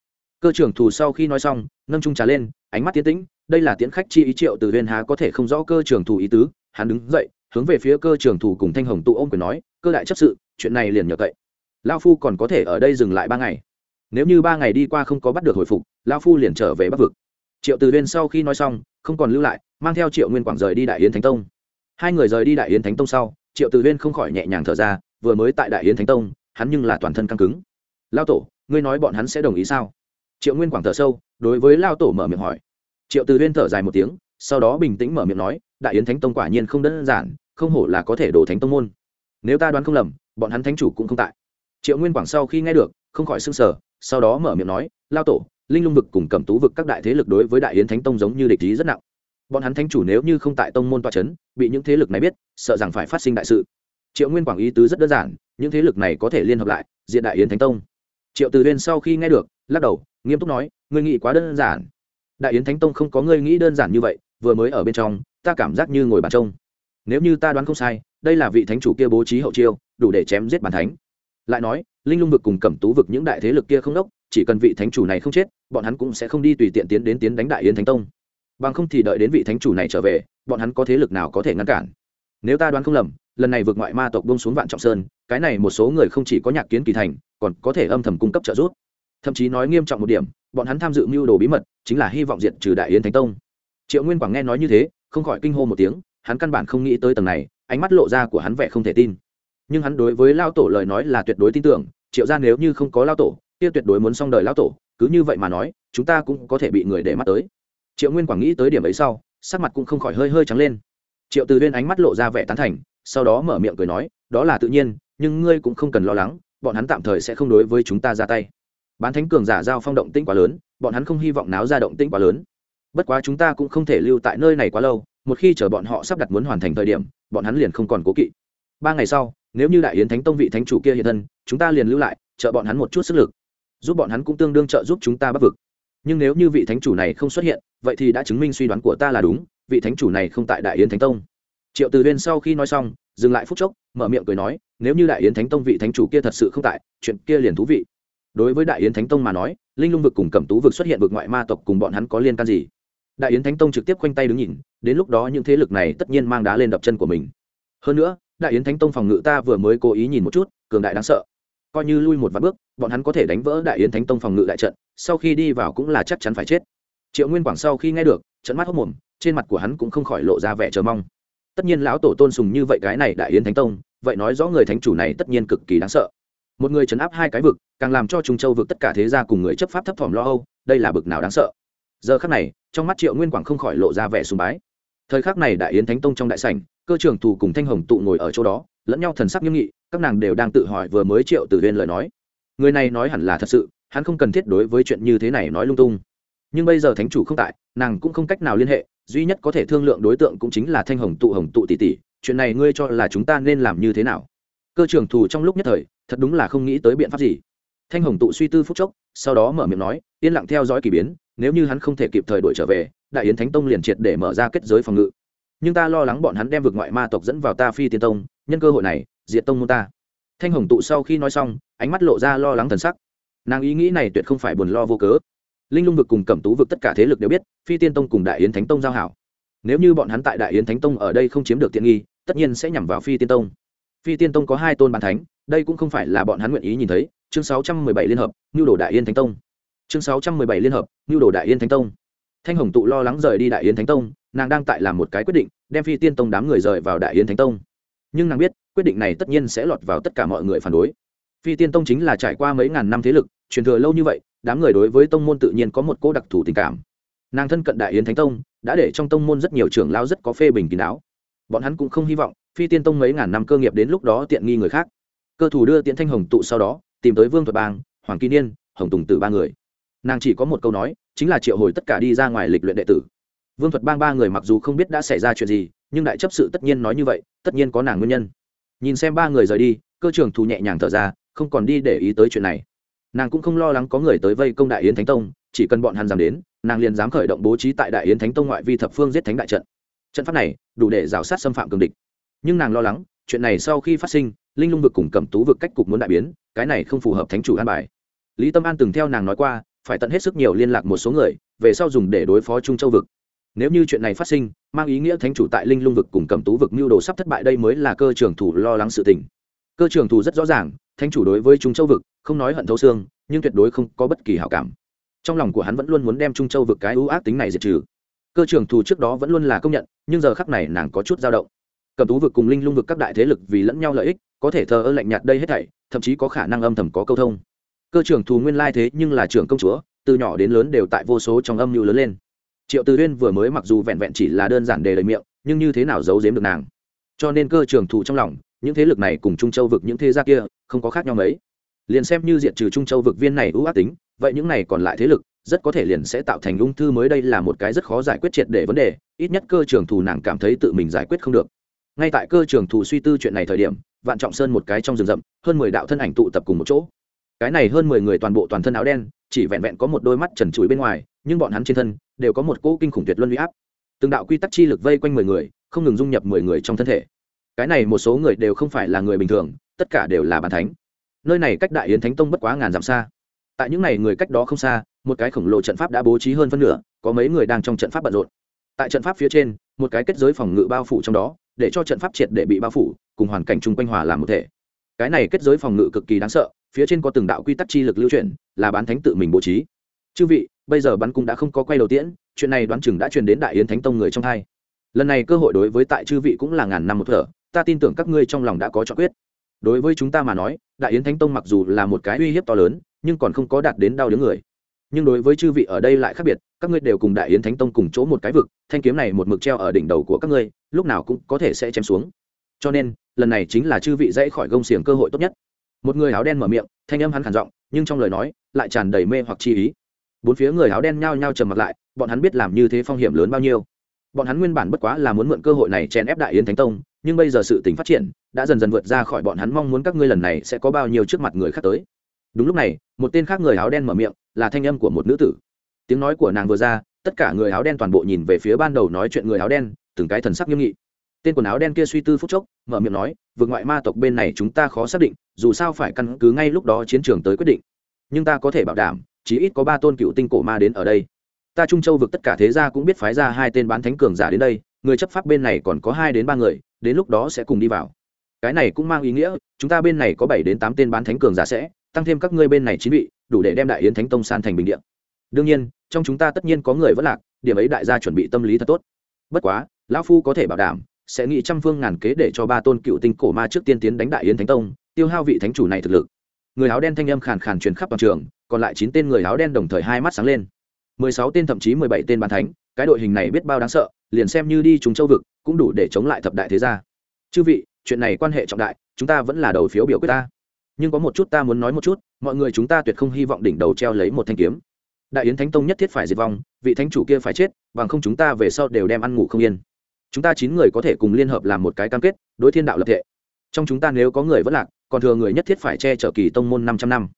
Cơ trưởng thù sau khi nói xong, nâng trung trà lên, ánh mắt tiến tĩnh, đây là tiễn khách chi ý triệu từ huyên há có thể không rõ cơ trưởng thù ý tứ, hắn đứng dậy, hướng về phía cơ trưởng thù cùng thanh hồng tụ ôm quyền nói, cơ đại chấp sự, chuyện này liền nhờ cậy. Lao phu còn có thể ở đây dừng lại ba ngày nếu như ba ngày đi qua không có bắt được hồi phục lao phu liền trở về bắc vực. Triệu từ huyên sau khi nói xong, không còn lưu lại, mang theo triệu nguyên quảng rời đi đại yến thánh tông. Hai người rời đi đại yến thánh tông sau, triệu từ huyên không khỏi nhẹ nhàng thở ra, vừa mới tại đại yến thánh tông, hắn nhưng là toàn thân căng cứng. Lao tổ, ngươi nói bọn hắn sẽ đồng ý sao? Triệu nguyên quảng thở sâu, đối với lao tổ mở miệng hỏi. Triệu từ huyên thở dài một tiếng, sau đó bình tĩnh mở miệng nói, đại yến thánh tông quả nhiên không đơn giản, không hổ là có thể đổ thánh tông môn. Nếu ta đoán không lầm, bọn hắn thánh chủ cũng không tại. Triệu nguyên quảng sau khi nghe được, không khỏi s ư n g sở sau đó mở miệng nói, lao tổ, linh lung vực cùng cầm tú vực các đại thế lực đối với đại yến thánh tông giống như địch ý rất nặng. Bọn hắn thánh chủ nếu như không tại tông môn toa c h ấ n bị những thế lực này biết, sợ rằng phải phát sinh đại sự. Triệu nguyên quảng ý tứ rất đơn giản, những thế lực này có thể liên hợp lại diện đại yến thánh tông. Triệu từ huyên sau khi nghe được, lắc đầu, nghiêm túc nói, ngươi nghĩ quá đơn giản. Đại yến thánh tông không có ngươi nghĩ đơn giản như vậy, vừa mới ở bên trong, ta cảm giác như ngồi bàn trông. Nếu như ta đoán không sai, đây là vị thánh chủ kia bố trí hậu chiêu, đủ để chém giết bàn thánh. Lại nói linh lung vực cùng cẩm tú vực những đại thế lực kia không đốc, chỉ cần vị thánh chủ này không chết, bọn hắn cũng sẽ không đi tùy tiện tiến đến tiến đánh đại yến thánh tông. Bằng không thì đợi đến vị thánh chủ này trở về, bọn hắn có thế lực nào có thể ngăn cản? Nếu ta đoán không lầm, lần này vượt ngoại ma tộc bông xuống vạn trọng sơn, cái này một số người không chỉ có nhạc kiến kỳ thành, còn có thể âm thầm cung cấp trợ giúp. Thậm chí nói nghiêm trọng một điểm, bọn hắn tham dự mưu đồ bí mật, chính là hy vọng diệt trừ đại yến thánh tông. Triệu nguyên quảng nghe nói như thế, không khỏi kinh hô một tiếng, hắn căn bản không nghĩ tới tầng này, ánh mắt lộ ra của hắn vẻ không thể tin nhưng hắn đối với lao tổ lời nói là tuyệt đối tin tưởng, triệu ra nếu như không có lao tổ, kia tuyệt đối muốn xong đời lao tổ, cứ như vậy mà nói, chúng ta cũng có thể bị người để mắt tới. Triệu nguyên quảng nghĩ tới điểm ấy sau, sắc mặt cũng không khỏi hơi hơi trắng lên. Triệu từ viên ánh mắt lộ ra vẻ tán thành, sau đó mở miệng cười nói, đó là tự nhiên, nhưng ngươi cũng không cần lo lắng, bọn hắn tạm thời sẽ không đối với chúng ta ra tay. Bán thánh cường giả giao phong động tĩnh quá lớn, bọn hắn không hy vọng náo ra động tĩnh quá lớn. Bất quá chúng ta cũng không thể lưu tại nơi này quá lâu, một khi chờ bọn họ sắp đặt muốn hoàn thành thời điểm, bọn hắn liền không còn cố kỵ. Ba ngày sau nếu như đại yến thánh tông vị thánh chủ kia hiện thân, chúng ta liền lưu lại, trợ bọn hắn một chút sức lực. Giúp bọn hắn cũng tương đương trợ giúp chúng ta bắc vực. Nhưng nếu như vị thánh chủ này không xuất hiện, vậy thì đã chứng minh suy đoán của ta là đúng, vị thánh chủ này không tại đại yến thánh tông. Triệu từ viên sau khi nói xong, dừng lại phút chốc, mở miệng cười nói, nếu như đại yến thánh tông vị thánh chủ kia thật sự không tại, chuyện kia liền thú vị. Đối với đại yến thánh tông mà nói, linh lung vực cùng cẩm tú vực xuất hiện vực ngoại ma tộc cùng bọn hắn có liên can gì? Đại yến thánh tông trực tiếp khoanh tay đứng nhìn, đến lúc đó những thế lực này tất nhiên mang đá lên đập chân của mình. Hơn nữa đại yến thánh tông phòng ngự ta vừa mới cố ý nhìn một chút, cường đại đáng sợ. Coi như lui một vạn bước, bọn hắn có thể đánh vỡ đại yến thánh tông phòng ngự đại trận, sau khi đi vào cũng là chắc chắn phải chết. Triệu nguyên quảng sau khi nghe được trận mắt hốc mồm, trên mặt của hắn cũng không khỏi lộ ra vẻ chờ mong. Tất nhiên lão tổ tôn sùng như vậy cái này đại yến thánh tông, vậy nói rõ người thánh chủ này tất nhiên cực kỳ đáng sợ. Một người chấn áp hai cái vực, càng làm cho trung châu vực tất cả thế gia cùng người chấp pháp thấp thỏm lo âu, đây là bực nào đáng sợ. Giờ khắc này, trong mắt triệu nguyên quảng không khỏi lộ ra vẻ sùng bái. Thời khắc này đại yến thánh tông trong đại sảnh cơ trưởng thủ cùng thanh hồng tụ ngồi ở chỗ đó, lẫn nhau thần sắc nghiêm nghị, các nàng đều đang tự hỏi vừa mới triệu từ huyên lời nói. Người này nói hẳn là thật sự, hắn không cần thiết đối với chuyện như thế này nói lung tung. Nhưng bây giờ thánh chủ không tại, nàng cũng không cách nào liên hệ, duy nhất có thể thương lượng đối tượng cũng chính là thanh hồng tụ hồng tụ tỷ tỷ, chuyện này ngươi cho là chúng ta nên làm như thế nào? Cơ trưởng thủ trong lúc nhất thời, thật đúng là không nghĩ tới biện pháp gì. Thanh hồng tụ suy tư phúc chốc, sau đó mở miệng nói, yên lặng theo dõi k ỳ biến, nếu như hắn không thể kịp thời đổi trở về, đại yến thánh tông liền triệt để mở ra kết giới phòng ngự nhưng ta lo lắng bọn hắn đem vực ngoại ma tộc dẫn vào ta phi tiên tông, nhân cơ hội này, diệt tông môn ta. Thanh hồng tụ sau khi nói xong, ánh mắt lộ ra lo lắng thần sắc. Nàng ý nghĩ này tuyệt không phải buồn lo vô cớ. Linh lung vực cùng cẩm tú vực tất cả thế lực đều biết, phi tiên tông cùng đại yến thánh tông giao hảo. Nếu như bọn hắn tại đại yến thánh tông ở đây không chiếm được tiện nghi, tất nhiên sẽ nhằm vào phi tiên tông. Phi tiên tông có hai tôn bàn thánh, đây cũng không phải là bọn hắn nguyện ý nhìn thấy. Chương 617 liên hợp nhu đồ đại yên thánh tông. Chương 617 liên hợp nhu đồ đại yên thánh tông thanh hồng tụ lo lắng rời đi đại Yến thánh tông, nàng đang tại làm một cái quyết định, đem phi tiên tông đám người rời vào đại Yến thánh tông. Nhưng nàng biết, quyết định này tất nhiên sẽ lọt vào tất cả mọi người phản đối. Phi tiên tông chính là trải qua mấy ngàn năm thế lực, truyền thừa lâu như vậy, đám người đối với tông môn tự nhiên có một cô đặc thù tình cảm. Nàng thân cận đại yến thánh tông, đã để trong tông môn rất nhiều trưởng lao rất có phê bình kín đáo. Bọn hắn cũng không hy vọng phi tiên tông mấy ngàn năm cơ nghiệp đến lúc đó tiện nghi người khác. Cơ thủ đưa tiễn thanh hồng tụ sau đó, tìm tới vương thuật bang, hoàng kỳ niên, hồng tùng tử ba người. Nàng chỉ có một câu nói chính là triệu hồi tất cả đi ra ngoài lịch luyện đệ tử. Vương thuật bang ba người mặc dù không biết đã xảy ra chuyện gì, nhưng đại chấp sự tất nhiên nói như vậy, tất nhiên có nàng nguyên nhân. Nhìn xem ba người rời đi, cơ trưởng thù nhẹ nhàng thở ra, không còn đi để ý tới chuyện này. Nàng cũng không lo lắng có người tới vây công đại yến thánh tông, chỉ cần bọn hắn dám đến, nàng liền dám khởi động bố trí tại đại yến thánh tông ngoại vi thập phương giết thánh đại trận. Trận pháp này đủ để rào sát xâm phạm cường địch. Nhưng nàng lo lắng, chuyện này sau khi phát sinh, linh lung vực cùng cầm tú vực cách cục muốn đại biến, cái này không phù hợp thánh chủ an bài. Lý tâm an từng theo nàng nói qua phải tận hết sức nhiều liên lạc một số người, về sau dùng để đối phó trung châu vực. Nếu như chuyện này phát sinh, mang ý nghĩa thánh chủ tại linh lung vực cùng cầm tú vực mưu đồ sắp thất bại đây mới là cơ trưởng thủ lo lắng sự tình. Cơ trưởng thủ rất rõ ràng, thánh chủ đối với trung châu vực, không nói hận thấu xương, nhưng tuyệt đối không có bất kỳ hảo cảm. Trong lòng của hắn vẫn luôn muốn đem trung châu vực cái ưu ác tính này diệt trừ. Cơ trưởng thủ trước đó vẫn luôn là công nhận, nhưng giờ khắc này nàng có chút dao động. Cầm tú vực cùng linh lung vực các đại thế lực vì lẫn nhau lợi ích, có thể thờ ơ lạnh nhạt đây hết thảy, thậm chí có khả năng âm thầm có câu thông cơ trưởng thù nguyên lai thế nhưng là trưởng công chúa, từ nhỏ đến lớn đều tại vô số trong âm mưu lớn lên. Triệu từ huyên vừa mới mặc dù vẹn vẹn chỉ là đơn giản đề lời miệng, nhưng như thế nào giấu giếm được nàng? Cho nên cơ trưởng thù trong lòng, những thế lực này cùng trung châu vực những thế gia kia, không có khác nhau mấy. Liền xem như diện trừ trung châu vực viên này ưu ác tính, vậy những này còn lại thế lực, rất có thể liền sẽ tạo thành ung thư mới đây là một cái rất khó giải quyết triệt để vấn đề, ít nhất cơ trưởng thù nàng cảm thấy tự mình giải quyết không được. Ngay tại cơ trưởng thù suy tư chuyện này thời điểm, vạn trọng sơn một cái trong rừng rậm, hơn mười đạo thân ảnh tụ tập cùng một chỗ cái này hơn mười người toàn bộ toàn thân áo đen, chỉ vẹn vẹn có một đôi mắt trần trụi bên ngoài, nhưng bọn hắn trên thân đều có một cỗ kinh khủng tuyệt luân huy áp. Từng đạo quy tắc chi lực vây quanh mười người, không ngừng dung nhập mười người trong thân thể. Cái này một số người đều không phải là người bình thường, tất cả đều là bàn thánh. Nơi này cách đại yến thánh tông bất quá ngàn dặm xa. Tại những n à y người cách đó không xa, một cái khổng lồ trận pháp đã bố trí hơn phân nửa, có mấy người đang trong trận pháp bận rộn. Tại trận pháp phía trên, một cái kết giới phòng ngự bao phủ trong đó, để cho trận pháp triệt để bị bao phủ, cùng hoàn cảnh chung quanh hòa làm một thể. Cái này kết giới phòng ngự cực kỳ đáng sợ phía trên có từng đạo quy tắc chi lực lưu chuyển, là bán thánh tự mình bố trí. Chư vị, bây giờ bắn cung đã không có quay đầu tiễn, chuyện này đoán chừng đã truyền đến đại yến thánh tông người trong hai. Lần này cơ hội đối với tại chư vị cũng là ngàn năm một thở, ta tin tưởng các ngươi trong lòng đã có cho quyết. Đối với chúng ta mà nói, đại yến thánh tông mặc dù là một cái uy hiếp to lớn, nhưng còn không có đạt đến đau đớn người. Nhưng đối với chư vị ở đây lại khác biệt, các ngươi đều cùng đại yến thánh tông cùng chỗ một cái vực, thanh kiếm này một mực treo ở đỉnh đầu của các ngươi, lúc nào cũng có thể sẽ chém xuống. Cho nên, lần này chính là chư vị dãy khỏi gông xiềng cơ hội tốt nhất một người áo đen mở miệng, thanh âm hắn khản giọng, nhưng trong lời nói lại tràn đầy mê hoặc chi ý. Bốn phía người áo đen nhao nhao trầm mặt lại, bọn hắn biết làm như thế phong hiểm lớn bao nhiêu. Bọn hắn nguyên bản bất quá là muốn mượn cơ hội này chèn ép đại yến thánh tông, nhưng bây giờ sự tình phát triển, đã dần dần vượt ra khỏi bọn hắn mong muốn các ngươi lần này sẽ có bao nhiêu trước mặt người khác tới. Đúng lúc này, một tên khác người áo đen mở miệng, là thanh âm của một nữ tử. Tiếng nói của nàng vừa ra, tất cả người áo đen toàn bộ nhìn về phía ban đầu nói chuyện người áo đen, từng cái thần sắc nghiêm nghị tên quần áo đen kia suy tư phút chốc, mở miệng nói vượt ngoại ma tộc bên này chúng ta khó xác định, dù sao phải căn cứ ngay lúc đó chiến trường tới quyết định. Nhưng ta có thể bảo đảm, chí ít có ba tôn cựu tinh cổ ma đến ở đây. Ta trung châu vực tất cả thế gia cũng biết phái ra hai tên bán thánh cường giả đến đây, người chấp pháp bên này còn có hai đến ba người, đến lúc đó sẽ cùng đi vào. Cái này cũng mang ý nghĩa, chúng ta bên này có bảy đến tám tên bán thánh cường giả sẽ tăng thêm các ngươi bên này chín vị, đủ để đem đại yến thánh tông san thành bình điện đương nhiên, trong chúng ta tất nhiên có người vẫn lạc, điểm ấy đại gia chuẩn bị tâm lý thật tốt. Bất quá, lão phu có thể bảo đảm sẽ nghĩ trăm phương ngàn kế để cho ba tôn cựu tinh cổ ma trước tiên tiến đánh đại yến thánh tông, tiêu hao vị thánh chủ này thực lực. Người áo đen thanh âm khàn khàn truyền khắp toàn trường, còn lại chín tên người áo đen đồng thời hai mắt sáng lên. Mười sáu tên thậm chí mười bảy tên bàn thánh, cái đội hình này biết bao đáng sợ, liền xem như đi chúng châu vực, cũng đủ để chống lại thập đại thế gia. Chư vị, chuyện này quan hệ trọng đại, chúng ta vẫn là đầu phiếu biểu quyết ta. Nhưng có một chút ta muốn nói một chút, mọi người chúng ta tuyệt không hy vọng đỉnh đầu treo lấy một thanh kiếm. Đại yến thánh tông nhất thiết phải diệt vong, vị thánh chủ kia phải chết, bằng không chúng ta về sau đều đem ăn ngủ không yên chúng ta chín người có thể cùng liên hợp làm một cái cam kết, đối thiên đạo lập thể trong chúng ta nếu có người vẫn lạc, còn thừa người nhất thiết phải che chở kỳ tông môn năm trăm năm.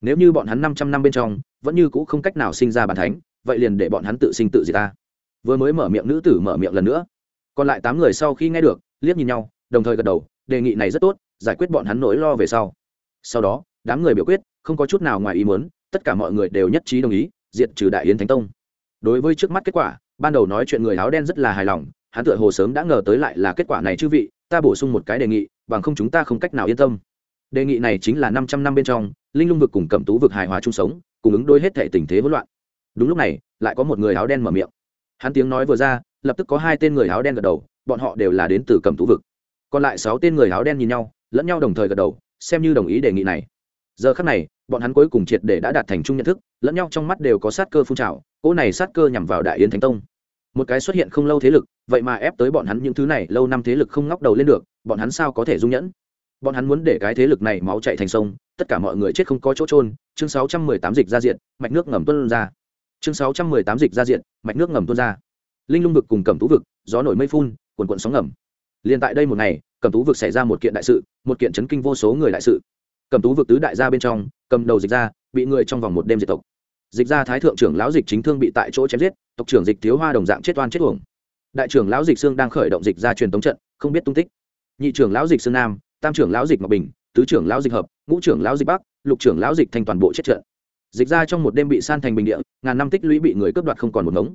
Nếu như bọn hắn năm trăm năm bên trong, vẫn như cũ không cách nào sinh ra bàn thánh, vậy liền để bọn hắn tự sinh tự diệt ta. Vừa mới mở miệng nữ tử mở miệng lần nữa. Còn lại tám người sau khi nghe được, liếc nhìn nhau, đồng thời gật đầu, đề nghị này rất tốt, giải quyết bọn hắn nỗi lo về sau. Sau đó, đám người biểu quyết, không có chút nào ngoài ý muốn, tất cả mọi người đều nhất trí đồng ý, diệt trừ đại yến thánh tông. Đối với trước mắt kết quả, ban đầu nói chuyện người áo đen rất là hài lòng hắn tựa hồ sớm đã ngờ tới lại là kết quả này chư vị, ta bổ sung một cái đề nghị, bằng không chúng ta không cách nào yên tâm. Đề nghị này chính là năm trăm năm bên trong, linh lung vực cùng cẩm tú vực hài hòa chung sống, cùng ứng đôi hết thể tình thế hỗn loạn. Đúng lúc này, lại có một người áo đen mở miệng. Hắn tiếng nói vừa ra, lập tức có hai tên người áo đen gật đầu, bọn họ đều là đến từ cẩm tú vực. Còn lại sáu tên người áo đen nhìn nhau, lẫn nhau đồng thời gật đầu, xem như đồng ý đề nghị này. Giờ khắc này, bọn hắn cuối cùng triệt để đã đạt thành chung nhận thức, lẫn nhau trong mắt đều có sát cơ phun trào, cỗ này sát cơ nhằm vào đại yến thánh tông một cái xuất hiện không lâu thế lực, vậy mà ép tới bọn hắn những thứ này lâu năm thế lực không ngóc đầu lên được, bọn hắn sao có thể dung nhẫn? Bọn hắn muốn để cái thế lực này máu chạy thành sông, tất cả mọi người chết không có chỗ trôn chương 618 dịch ra diện, mạch nước ngầm tuôn ra. Chương 618 dịch ra diện, mạch nước ngầm tuôn ra. Linh lung vực cùng cẩm tú vực, gió nổi mây phun, cuồn cuộn sóng ngầm. Liền tại đây một ngày, cẩm tú vực xảy ra một kiện đại sự, một kiện chấn kinh vô số người đại sự. Cẩm tú vực tứ đại gia bên trong, cầm đầu dịch ra bị người trong vòng một đêm diệt tộc dịch ra thái thượng trưởng lão dịch chính thương bị tại chỗ chém giết, tộc trưởng dịch thiếu hoa đồng dạng chết oan chết uổng. Đại trưởng lão dịch sương đang khởi động dịch ra truyền tống trận, không biết tung tích. Nhị trưởng lão dịch sương nam, tam trưởng lão dịch ngọc bình, tứ trưởng lão dịch hợp, ngũ trưởng lão dịch bắc, lục trưởng lão dịch thành toàn bộ chết trận. Dịch ra trong một đêm bị san thành bình địa, ngàn năm tích lũy bị người cướp đoạt không còn một ngống.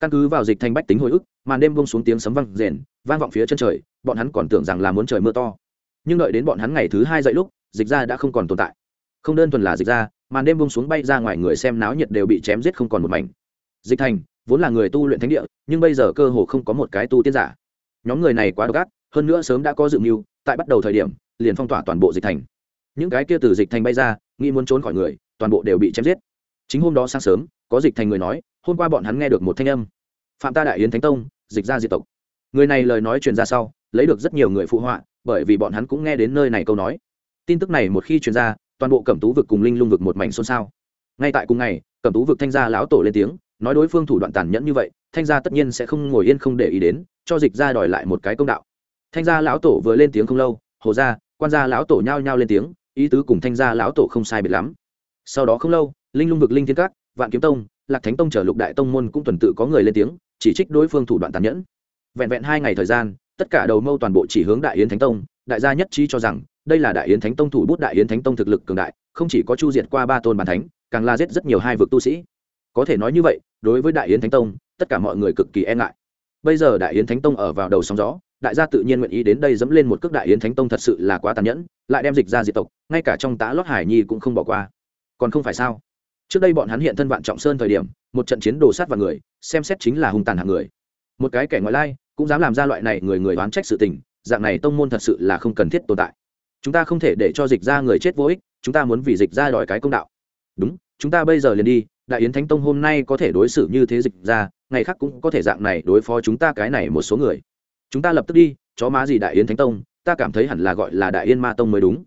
Căn cứ vào dịch thành bách tính hồi ức, màn đêm bông xuống tiếng sấm vang rền, vang vọng phía chân trời, bọn hắn còn tưởng rằng là muốn trời mưa to. Nhưng đợi đến bọn hắn ngày thứ hai dậy lúc, dịch ra đã không còn tồn tại. Không đơn thuần là dịch ra màn đêm bông xuống bay ra ngoài người xem náo nhiệt đều bị chém giết không còn một mảnh. Dịch thành, vốn là người tu luyện thánh địa, nhưng bây giờ cơ hồ không có một cái tu tiên giả. Nhóm người này quá độc ác, hơn nữa sớm đã có dự mưu, tại bắt đầu thời điểm, liền phong tỏa toàn bộ dịch thành. Những cái kia từ dịch thành bay ra, nghĩ muốn trốn khỏi người, toàn bộ đều bị chém giết. Chính hôm đó sáng sớm, có dịch thành người nói, hôm qua bọn hắn nghe được một thanh âm. Phạm ta đại yến thánh tông, dịch ra diệt tộc. Người này lời nói truyền ra sau, lấy được rất nhiều người phụ họa, bởi vì bọn hắn cũng nghe đến nơi này câu nói. Tin tức này một khi truyền ra toàn bộ cẩm tú vực cùng linh lung vực một mảnh xôn xao. Ngay tại cùng ngày, cẩm tú vực thanh gia lão tổ lên tiếng, nói đối phương thủ đoạn tàn nhẫn như vậy, thanh gia tất nhiên sẽ không ngồi yên không để ý đến, cho dịch ra đòi lại một cái công đạo. Thanh gia lão tổ vừa lên tiếng không lâu, hồ gia, quan gia lão tổ nhao nhao lên tiếng, ý tứ cùng thanh gia lão tổ không sai biệt lắm. Sau đó không lâu, linh lung vực linh thiên các, vạn kiếm tông, lạc thánh tông trở lục đại tông môn cũng tuần tự có người lên tiếng, chỉ trích đối phương thủ đoạn tàn nhẫn. Vẹn vẹn hai ngày thời gian, tất cả đầu mâu toàn bộ chỉ hướng đại yến thánh tông, đại gia nhất trí cho rằng đây là đại yến thánh tông thủ bút đại yến thánh tông thực lực cường đại, không chỉ có chu diệt qua ba tôn bàn thánh, càng la giết rất nhiều hai vực tu sĩ. Có thể nói như vậy, đối với đại yến thánh tông, tất cả mọi người cực kỳ e ngại. Bây giờ đại yến thánh tông ở vào đầu sóng gió, đại gia tự nhiên nguyện ý đến đây dẫm lên một cước đại yến thánh tông thật sự là quá tàn nhẫn, lại đem dịch ra diệt tộc, ngay cả trong tá lót hải nhi cũng không bỏ qua. Còn không phải sao? Trước đây bọn hắn hiện thân vạn trọng sơn thời điểm, một trận chiến đồ sát vào người, xem xét chính là hung tàn hạng người. Một cái kẻ ngoại lai, cũng dám làm ra loại này người người oán trách sự tình, dạng này tông môn thật sự là không cần thiết tồn tại chúng ta không thể để cho dịch ra người chết vô ích, chúng ta muốn vì dịch ra đòi cái công đạo. Đúng, chúng ta bây giờ liền đi, đại yến thánh tông hôm nay có thể đối xử như thế dịch ra, ngày khác cũng có thể dạng này đối phó chúng ta cái này một số người. Chúng ta lập tức đi, chó má gì đại yến thánh tông, ta cảm thấy hẳn là gọi là đại yên ma tông mới đúng.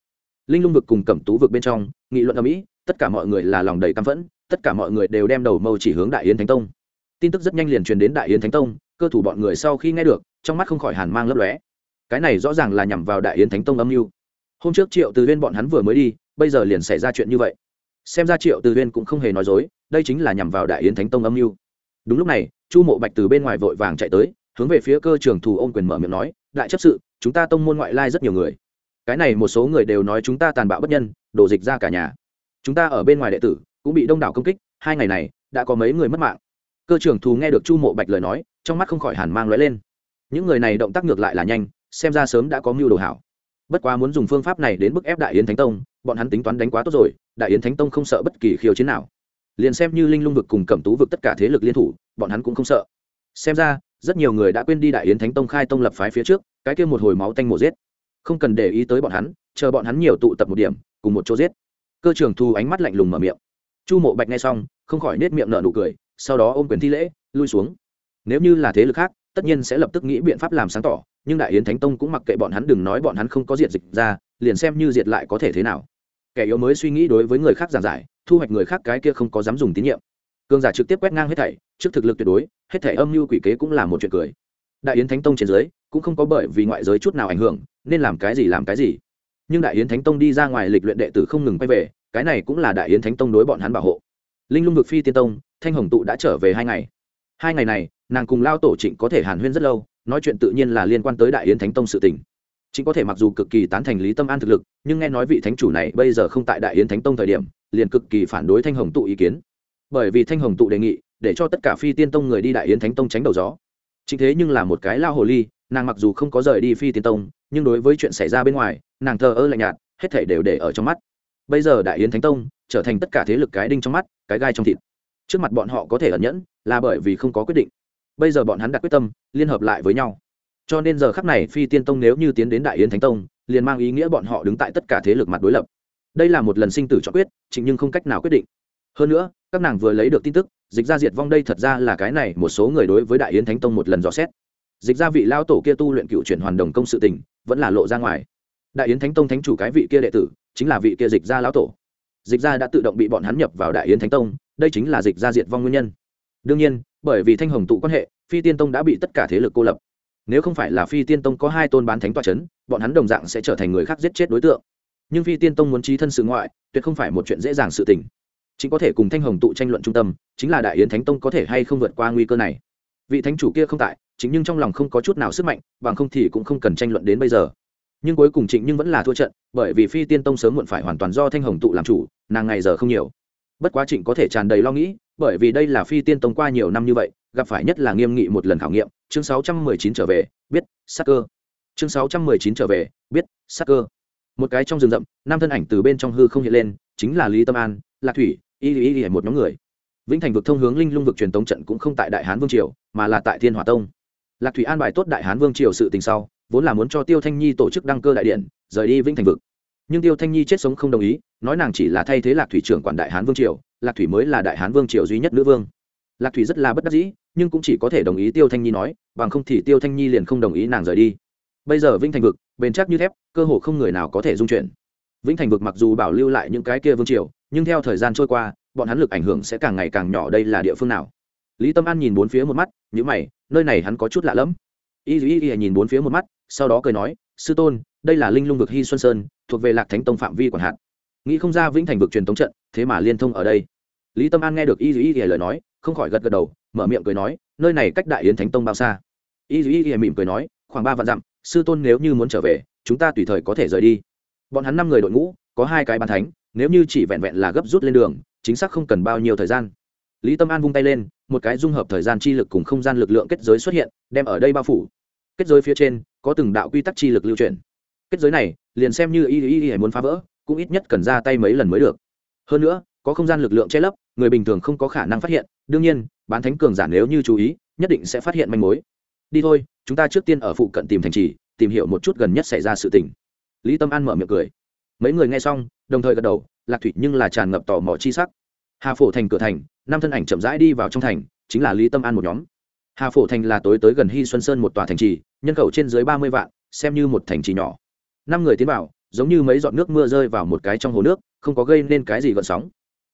Linh lung vực cùng cẩm tú vực bên trong, nghị luận ở mỹ tất cả mọi người là lòng đầy căm phẫn, tất cả mọi người đều đem đầu mâu chỉ hướng đại yến thánh tông. Tin tức rất nhanh liền truyền đến đại yến thánh tông, cơ thủ bọn người sau khi nghe được, trong mắt không khỏi hàn mang lấp lóe. Cái này rõ ràng là nhằm vào đại yến thánh tông âm mưu hôm trước triệu từ viên bọn hắn vừa mới đi, bây giờ liền xảy ra chuyện như vậy. Xem ra triệu từ viên cũng không hề nói dối, đây chính là nhằm vào đại yến thánh tông âm mưu. Đúng lúc này, chu mộ bạch từ bên ngoài vội vàng chạy tới, hướng về phía cơ trường Thủ ôm quyền mở miệng nói, đại chấp sự, chúng ta tông môn ngoại lai rất nhiều người. Cái này một số người đều nói chúng ta tàn bạo bất nhân, đổ dịch ra cả nhà. Chúng ta ở bên ngoài đệ tử, cũng bị đông đảo công kích, hai ngày này, đã có mấy người mất mạng. Cơ trưởng thù nghe được chu mộ bạch lời nói, trong mắt không khỏi hàn mang lóe lên. Những người này động tác ngược lại là nhanh, xem ra sớm đã có mưu đồ hảo bất quá muốn dùng phương pháp này đến bức ép đại yến thánh tông, bọn hắn tính toán đánh quá tốt rồi, đại yến thánh tông không sợ bất kỳ khiêu chiến nào. Liền xem như linh lung vực cùng cẩm tú vực tất cả thế lực liên thủ, bọn hắn cũng không sợ. Xem ra, rất nhiều người đã quên đi đại yến thánh tông khai tông lập phái phía trước, cái kia một hồi máu tanh mổ giết. Không cần để ý tới bọn hắn, chờ bọn hắn nhiều tụ tập một điểm, cùng một chỗ giết. Cơ trưởng thu ánh mắt lạnh lùng mở miệng. Chu mộ bạch nghe xong, không khỏi nết miệng nở nụ cười, sau đó ôm quyền thi lễ, lui xuống. Nếu như là thế lực khác, tất nhiên sẽ lập tức nghĩ biện pháp làm sáng tỏ nhưng đại yến thánh tông cũng mặc kệ bọn hắn đừng nói bọn hắn không có diệt dịch ra, liền xem như diệt lại có thể thế nào. Kẻ yếu mới suy nghĩ đối với người khác giảng giải, thu hoạch người khác cái kia không có dám dùng tín nhiệm. Cường giả trực tiếp quét ngang hết thảy, trước thực lực tuyệt đối, hết thảy âm mưu quỷ kế cũng là một chuyện cười. Đại yến thánh tông trên dưới, cũng không có bởi vì ngoại giới chút nào ảnh hưởng, nên làm cái gì làm cái gì. Nhưng đại yến thánh tông đi ra ngoài lịch luyện đệ tử không ngừng quay về, cái này cũng là đại yến thánh tông đối bọn hắn bảo hộ. Linh lung vực phi tiên tông, thanh hồng tụ đã trở về hai ngày. Hai ngày này, nàng cùng lao tổ trịnh có thể hàn huyên rất lâu nói chuyện tự nhiên là liên quan tới đại yến thánh tông sự tình. Chính có thể mặc dù cực kỳ tán thành lý tâm an thực lực, nhưng nghe nói vị thánh chủ này bây giờ không tại đại yến thánh tông thời điểm, liền cực kỳ phản đối thanh hồng tụ ý kiến. Bởi vì thanh hồng tụ đề nghị, để cho tất cả phi tiên tông người đi đại yến thánh tông tránh đầu gió. Chính thế nhưng là một cái lao hồ ly, nàng mặc dù không có rời đi phi tiên tông, nhưng đối với chuyện xảy ra bên ngoài, nàng thờ ơ lạnh nhạt, hết thể đều để ở trong mắt. Bây giờ đại yến thánh tông, trở thành tất cả thế lực cái đinh trong mắt, cái gai trong thịt. Trước mặt bọn họ có thể ẩn nhẫn, là bởi vì không có quyết định bây giờ bọn hắn đặt quyết tâm, liên hợp lại với nhau. Cho nên giờ khắc này phi tiên tông nếu như tiến đến đại yến thánh tông, liền mang ý nghĩa bọn họ đứng tại tất cả thế lực mặt đối lập. Đây là một lần sinh tử cho quyết chính nhưng không cách nào quyết định. Hơn nữa, các nàng vừa lấy được tin tức, dịch ra diệt vong đây thật ra là cái này một số người đối với đại yến thánh tông một lần dò xét. Dịch ra vị lao tổ kia tu luyện cựu chuyển hoàn đồng công sự tình, vẫn là lộ ra ngoài. Đại yến thánh tông thánh chủ cái vị kia đệ tử, chính là vị kia dịch ra lão tổ. Dịch ra đã tự động bị bọn hắn nhập vào đại yến thánh tông, đây chính là dịch ra diệt vong nguyên nhân đương nhiên, bởi vì thanh hồng tụ quan hệ, phi tiên tông đã bị tất cả thế lực cô lập. Nếu không phải là phi tiên tông có hai tôn bán thánh toa c h ấ n bọn hắn đồng dạng sẽ trở thành người khác giết chết đối tượng. Nhưng phi tiên tông muốn trí thân sự ngoại, tuyệt không phải một chuyện dễ dàng sự tình. Chính có thể cùng thanh hồng tụ tranh luận trung tâm, chính là đại yến thánh tông có thể hay không vượt qua nguy cơ này. Vị thánh chủ kia không tại, chính nhưng trong lòng không có chút nào sức mạnh, bằng không thì cũng không cần tranh luận đến bây giờ. Nhưng cuối cùng trịnh nhưng vẫn là thua trận, bởi vì phi tiên tông sớm muộn phải hoàn toàn do thanh hồng tụ làm chủ, nàng ngày giờ không nhiều. Bất quá trịnh có thể tràn đầy lo nghĩ bởi vì đây là phi tiên tông qua nhiều năm như vậy, gặp phải nhất là nghiêm nghị một lần khảo nghiệm, chương 619 trở về, biết, sắc cơ. Chương 619 trở về, biết, sắc cơ. Một cái trong rừng rậm năm thân ảnh từ bên trong hư không hiện lên, chính là lý tâm an, lạc thủy y y y một nhóm người. Vĩnh thành vực thông hướng linh lung vực truyền tống trận cũng không tại đại hán vương triều, mà là tại thiên hỏa tông. Lạc thủy an bài tốt đại hán vương triều sự tình sau, vốn là muốn cho tiêu thanh nhi tổ chức đăng cơ đại điện, rời đi vĩnh thành vực. Nhưng tiêu thanh nhi chết sống không đồng ý, nói nàng chỉ là thay thế lạc thủy trưởng quản đại hán vương triều lạc thủy mới là đại hán vương triều duy nhất nữ vương. Lạc thủy rất là bất đắc dĩ, nhưng cũng chỉ có thể đồng ý tiêu thanh nhi nói, bằng không thì tiêu thanh nhi liền không đồng ý nàng rời đi. Bây giờ vĩnh thành vực, bền chắc như thép, cơ hồ không người nào có thể dung chuyển vĩnh thành vực mặc dù bảo lưu lại những cái kia vương triều, nhưng theo thời gian trôi qua, bọn hắn lực ảnh hưởng sẽ càng ngày càng nhỏ đây là địa phương nào? Lý tâm an nhìn bốn phía một mắt nhữ mày, nơi này hắn có chút lạ lẫm. Y y y nhìn bốn phía một mắt, sau đó cười nói, sư tôn, đây là linh lung vực hy xuân sơn, thuộc về lạc thánh tông phạm vi quản hạt nghĩ không ra vĩnh thành vực truyền thống trận, thế mà liên thông ở đây. Lý tâm an nghe được y y thì lời nói, không khỏi gật gật đầu, mở miệng cười nói, nơi này cách đại yến thánh tông bao xa? Y y thì mỉm cười nói, khoảng ba vạn dặm, sư tôn nếu như muốn trở về, chúng ta tùy thời có thể rời đi. Bọn hắn năm người đội ngũ, có hai cái bàn thánh, nếu như chỉ vẹn vẹn là gấp rút lên đường, chính xác không cần bao nhiêu thời gian. Lý tâm an vung tay lên, một cái dung hợp thời gian chi lực cùng không gian lực lượng kết giới xuất hiện, đem ở đây bao phủ. Kết giới phía trên, có từng đạo quy tắc chi lực lưu truyền kết giới này, liền xem như y y y muốn phá vỡ cũng ít nhất cần ra tay mấy lần mới được. Hơn nữa, có không gian lực lượng che lấp, người bình thường không có khả năng phát hiện. Đương nhiên, bán thánh cường giả nếu như chú ý, nhất định sẽ phát hiện manh mối. Đi thôi, chúng ta trước tiên ở phụ cận tìm thành trì, tìm hiểu một chút gần nhất xảy ra sự tình. Lý tâm an mở miệng cười. Mấy người nghe xong, đồng thời gật đầu, lạc thủy nhưng là tràn ngập tò mò chi sắc. Hà phổ thành cửa thành, năm thân ảnh chậm rãi đi vào trong thành, chính là lý tâm an một nhóm. Hà phổ thành là tối tới gần hy xuân sơn một tòa thành trì, nhân khẩu trên dưới ba mươi vạn, xem như một thành trì nhỏ. Năm người tiến vào giống như mấy giọt nước mưa rơi vào một cái trong hồ nước, không có gây nên cái gì gợn sóng.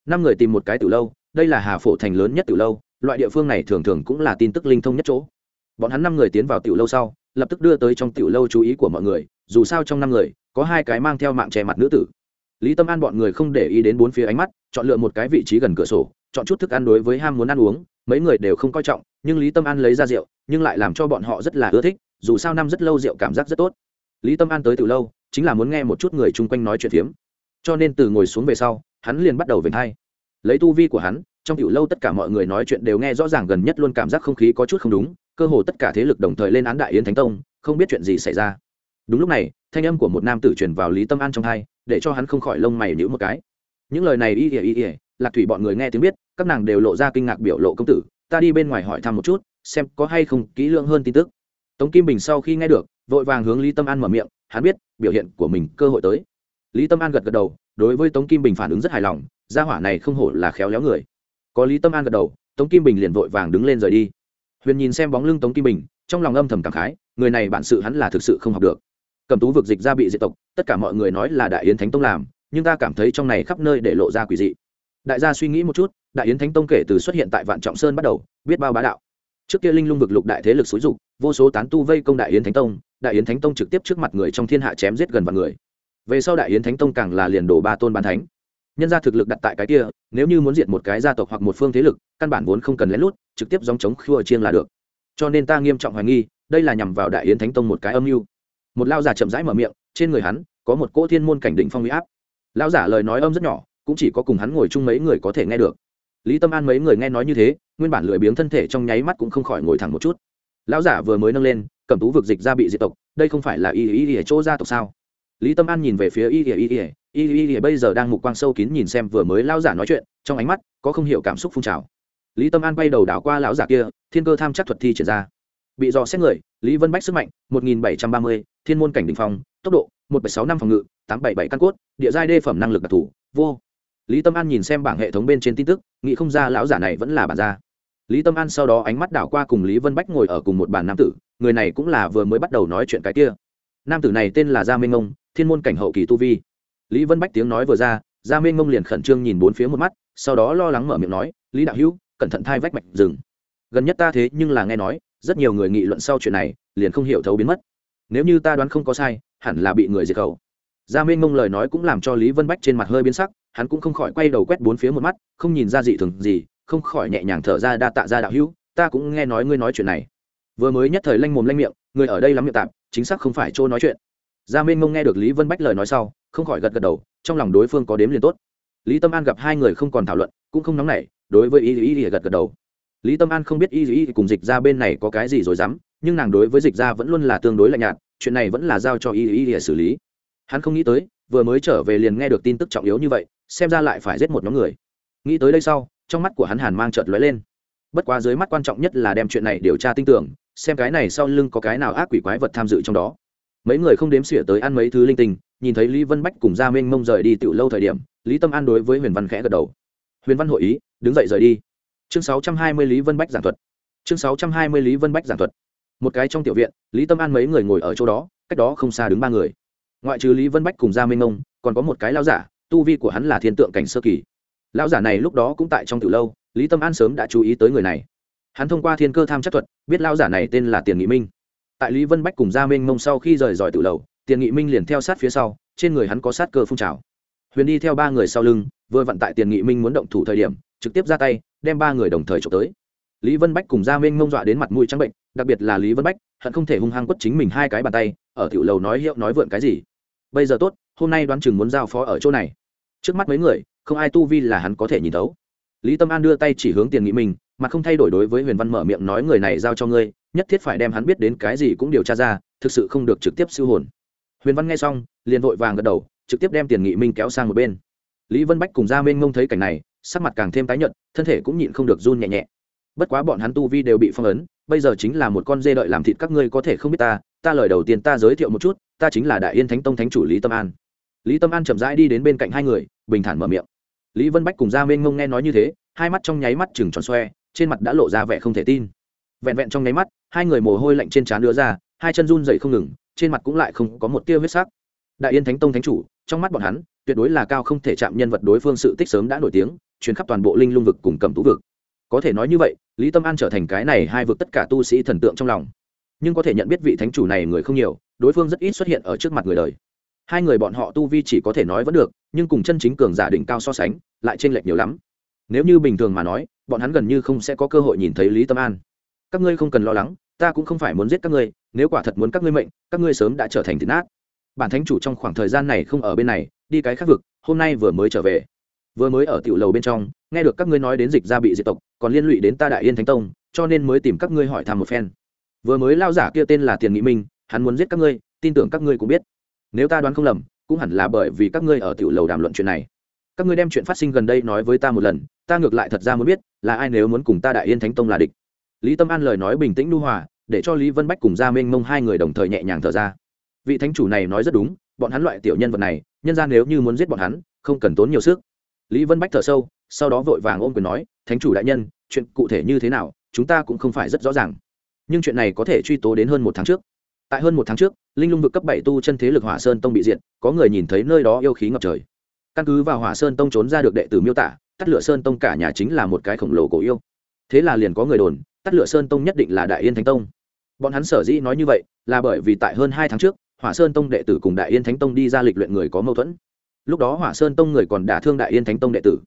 Năm người tìm một cái từ lâu, đây là hà phổ thành lớn nhất từ lâu, loại địa phương này thường thường cũng là tin tức linh thông nhất chỗ. Bọn hắn năm người tiến vào tiểu lâu sau, lập tức đưa tới trong tiểu lâu chú ý của mọi người, dù sao trong năm người, có hai cái mang theo mạng che mặt nữ tử. Lý tâm an bọn người không để ý đến bốn phía ánh mắt, chọn lựa một cái vị trí gần cửa sổ, chọn chút thức ăn đối với ham muốn ăn uống, mấy người đều không coi trọng, nhưng lý tâm an lấy ra rượu, nhưng lại làm cho bọn họ rất là ưa thích, dù sao năm rất lâu rượu cảm giác rất tốt lý tâm an tới từ lâu, chính là muốn nghe một chút người chung quanh nói chuyện phiếm. Cho nên từ ngồi xuống về sau, hắn liền bắt đầu về thay lấy tu vi của hắn, trong tiểu lâu tất cả mọi người nói chuyện đều nghe rõ ràng gần nhất luôn cảm giác không khí có chút không đúng, cơ hồ tất cả thế lực đồng thời lên án đại yến thánh tông, không biết chuyện gì xảy ra. Đúng lúc này, thanh âm của một nam tử truyền vào lý tâm an trong hai để cho hắn không khỏi lông mày nhữ một cái. Những lời này y ỉa y ỉa lạc thủy bọn người nghe tiếng biết, các nàng đều lộ ra kinh ngạc biểu lộ công tử, ta đi bên ngoài hỏi thăm một chút, xem có hay không kỹ lưỡng hơn tin tức. Tống kim bình sau khi nghe được vội vàng hướng lý tâm an mở miệng, hắn biết, biểu hiện của mình cơ hội tới. Lý tâm an gật gật đầu, đối với tống kim bình phản ứng rất hài lòng, gia hỏa này không hổ là khéo léo người. Có lý tâm an gật đầu, tống kim bình liền vội vàng đứng lên rời đi. Huyền nhìn xem bóng lưng tống kim bình, trong lòng âm thầm cảm khái, người này bản sự hắn là thực sự không học được. Cầm tú vực dịch ra bị diệt tộc, tất cả mọi người nói là đại yến thánh tông làm, nhưng ta cảm thấy trong này khắp nơi để lộ ra quỷ dị. Đại gia suy nghĩ một chút, đại yến thánh tông kể từ xuất hiện tại vạn trọng sơn bắt đầu, biết bao bá đạo trước kia linh lung vực lục đại thế lực xúi dục, vô số tán tu vây công đại yến thánh tông, đại yến thánh tông trực tiếp trước mặt người trong thiên hạ chém giết gần vạn người. Về sau đại yến thánh tông càng là liền đổ ba tôn bàn thánh. Nhân ra thực lực đặt tại cái kia, nếu như muốn diệt một cái gia tộc hoặc một phương thế lực, căn bản vốn không cần lén lút, trực tiếp dòng chống khua chiên là được. Cho nên ta nghiêm trọng hoài nghi, đây là nhằm vào đại yến thánh tông một cái âm mưu. Một lao giả chậm rãi mở miệng, trên người hắn, có một cỗ thiên môn cảnh định phong huy áp. Lao giả lời nói âm rất nhỏ, cũng chỉ có cùng hắn ngồi chung mấy người có thể nghe được lý tâm an mấy người nghe nói như thế, nguyên bản lười biếng thân thể trong nháy mắt cũng không khỏi ngồi thẳng một chút. Lão giả vừa mới nâng lên cầm tú vực dịch ra bị diệt tộc, đây không phải là y y y chỗ gia tộc sao? Lý tâm an nhìn về phía y y y ỉa y y bây giờ đang mục quang sâu kín nhìn xem vừa mới lao giả nói chuyện, trong ánh mắt có không hiểu cảm xúc phun trào. Lý tâm an bay đầu đảo qua lão giả kia, thiên cơ tham chắc thuật thi triển ra. Bị dò xét người, lý vân bách sức mạnh, một nghìn bảy trăm ba mươi, thiên môn cảnh đình phong, tốc độ, một bảy sáu năm phòng ngự, tám bảy bảy căn cốt, địa giai đê phẩm năng lực đặc thù, vô lý tâm an nhìn xem bảng hệ thống bên trên tin tức, nghĩ không ra lão giả này vẫn là bản gia. Lý tâm an sau đó ánh mắt đảo qua cùng lý vân bách ngồi ở cùng một bàn nam tử, người này cũng là vừa mới bắt đầu nói chuyện cái kia. Nam tử này tên là gia minh ngông, thiên môn cảnh hậu kỳ tu vi. Lý vân bách tiếng nói vừa ra, gia minh ngông liền khẩn trương nhìn bốn phía một mắt, sau đó lo lắng mở miệng nói, lý đạo hữu, cẩn thận thai vách mạch rừng. Gần nhất ta thế nhưng là nghe nói, rất nhiều người nghị luận sau chuyện này, liền không hiểu thấu biến mất. Nếu như ta đoán không có sai, hẳn là bị người diệt khẩu. Gia minh ngông lời nói cũng làm cho lý vân bách trên mặt hơi biến sắc hắn cũng không khỏi quay đầu quét bốn phía một mắt, không nhìn ra dị thường gì, không khỏi nhẹ nhàng thở ra đa tạ ra đạo hữu, ta cũng nghe nói ngươi nói chuyện này. Vừa mới nhất thời lanh mồm lanh miệng, người ở đây lắm miệng tạm, chính xác không phải chỗ nói chuyện. Gia minh mông nghe được lý vân bách lời nói sau, không khỏi gật gật đầu, trong lòng đối phương có đếm liền tốt. Lý tâm an gặp hai người không còn thảo luận, cũng không nóng nảy, đối với y y y gật gật đầu. Lý tâm an không biết y y cùng dịch ra bên này có cái gì rồi dám, nhưng nàng đối với dịch ra vẫn luôn là tương đối lạnh nhạt, chuyện này vẫn là giao cho y y y xử lý. Hắn không nghĩ tới, vừa mới trở về liền nghe được tin tức trọng yếu như vậy xem ra lại phải giết một nhóm người. Nghĩ tới đây sau, trong mắt của hắn hàn mang chợt lóe lên. Bất quá dưới mắt quan trọng nhất là đem chuyện này điều tra tin tưởng, xem cái này sau lưng có cái nào ác quỷ quái vật tham dự trong đó. Mấy người không đếm xỉa tới ăn mấy thứ linh tinh, nhìn thấy lý vân bách cùng gia minh mông rời đi tiểu lâu thời điểm, lý tâm an đối với huyền văn khẽ gật đầu. Huyền văn hội ý, đứng dậy rời đi. Chương sáu trăm hai mươi lý vân bách giảng thuật. Chương sáu trăm hai mươi lý vân bách giảng thuật. Một cái trong tiểu viện, lý tâm an mấy người ngồi ở chỗ đó, cách đó không xa đứng ba người. Ngoại trừ lý vân bách cùng gia minh mông, còn có một cái lao giả tu vi của hắn là thiên tượng cảnh sơ kỳ. Lão giả này lúc đó cũng tại trong từ lâu, lý tâm an sớm đã chú ý tới người này. Hắn thông qua thiên cơ tham chắc thuật, biết lão giả này tên là tiền nghị minh. Tại lý vân bách cùng gia minh mông sau khi rời giỏi từ lâu, tiền nghị minh liền theo sát phía sau, trên người hắn có sát cơ phun trào. Huyền đi theo ba người sau lưng, vừa vận tại tiền nghị minh muốn động thủ thời điểm, trực tiếp ra tay, đem ba người đồng thời trộm tới. Lý vân bách cùng gia minh mông dọa đến mặt mũi trắng bệnh, đặc biệt là lý vân bách, hận không thể hung hăng quất chính mình hai cái bàn tay, ở tiểu lầu nói hiệu nói vượn cái gì. Bây giờ tốt hôm nay đoán chừng muốn giao phó ở chỗ này. Trước mắt mấy người, không ai tu vi là hắn có thể nhìn thấu. Lý tâm an đưa tay chỉ hướng tiền nghị minh mà không thay đổi đối với huyền văn mở miệng nói người này giao cho ngươi, nhất thiết phải đem hắn biết đến cái gì cũng điều tra ra, thực sự không được trực tiếp siêu hồn. Huyền văn nghe xong, liền vội vàng gật đầu, trực tiếp đem tiền nghị minh kéo sang một bên. Lý vân bách cùng gia minh ngông thấy cảnh này, sắc mặt càng thêm tái nhợt, thân thể cũng nhịn không được run nhẹ nhẹ. Bất quá bọn hắn tu vi đều bị phong ấn, bây giờ chính là một con dê đợi làm thịt các ngươi có thể không biết ta ta lời đầu tiên ta giới thiệu một chút, ta chính là đại yên thánh tông thánh chủ lý tâm an lý tâm an chậm rãi đi đến bên cạnh hai người, bình thản mở miệng. Lý vân bách cùng gia mênh ngông nghe nói như thế, hai mắt trong nháy mắt chừng tròn xoe, trên mặt đã lộ ra vẻ không thể tin. Vẹn vẹn trong nháy mắt, hai người mồ hôi lạnh trên trán đưa ra, hai chân run dậy không ngừng, trên mặt cũng lại không có một tia huyết sắc. Đại yên thánh tông thánh chủ, trong mắt bọn hắn, tuyệt đối là cao không thể chạm nhân vật đối phương sự tích sớm đã nổi tiếng chuyến khắp toàn bộ linh lung vực cùng cầm tú vực. Có thể nói như vậy, lý tâm an trở thành cái này hai vực tất cả tu sĩ thần tượng trong lòng. Nhưng có thể nhận biết vị thánh chủ này người không nhiều, đối phương rất ít xuất hiện ở trước mặt người đời hai người bọn họ tu vi chỉ có thể nói vẫn được, nhưng cùng chân chính cường giả đỉnh cao so sánh, lại t r ê n lệch nhiều lắm. Nếu như bình thường mà nói, bọn hắn gần như không sẽ có cơ hội nhìn thấy lý tâm an. Các ngươi không cần lo lắng, ta cũng không phải muốn giết các ngươi, nếu quả thật muốn các ngươi mệnh, các ngươi sớm đã trở thành thịt nát. Bản thánh chủ trong khoảng thời gian này không ở bên này, đi cái khác vực, hôm nay vừa mới trở về. Vừa mới ở tiểu lầu bên trong, nghe được các ngươi nói đến dịch ra bị diệt tộc, còn liên lụy đến ta đại yên thánh tông, cho nên mới tìm các ngươi hỏi thăm một phen. Vừa mới lao giả kia tên là tiền nghị minh, hắn muốn giết các ngươi, tin tưởng các ngươi cũng biết nếu ta đoán không lầm, cũng hẳn là bởi vì các ngươi ở tiểu lầu đàm luận chuyện này. Các ngươi đem chuyện phát sinh gần đây nói với ta một lần, ta ngược lại thật ra muốn biết, là ai nếu muốn cùng ta đại yên thánh tông là địch. Lý tâm an lời nói bình tĩnh nu hòa, để cho lý vân bách cùng gia minh mông hai người đồng thời nhẹ nhàng thở ra. Vị thánh chủ này nói rất đúng, bọn hắn loại tiểu nhân vật này, nhân ra nếu như muốn giết bọn hắn, không cần tốn nhiều sức. Lý vân bách thở sâu, sau đó vội vàng ôm quyền nói, thánh chủ đại nhân, chuyện cụ thể như thế nào, chúng ta cũng không phải rất rõ ràng. Nhưng chuyện này có thể truy tố đến hơn một tháng trước. Tại hơn một tháng trước linh lung vực cấp bảy tu chân thế lực hỏa sơn tông bị diệt, có người nhìn thấy nơi đó yêu khí ngập trời. Căn cứ vào hỏa sơn tông trốn ra được đệ tử miêu tả, tắt lửa sơn tông cả nhà chính là một cái khổng lồ cổ yêu. Thế là liền có người đồn, tắt lửa sơn tông nhất định là đại yên thánh tông. Bọn hắn sở dĩ nói như vậy, là bởi vì tại hơn hai tháng trước, hỏa sơn tông đệ tử cùng đại yên thánh tông đi ra lịch luyện người có mâu thuẫn. Lúc đó hỏa sơn tông người còn đả thương đại yên thánh tông đệ tử.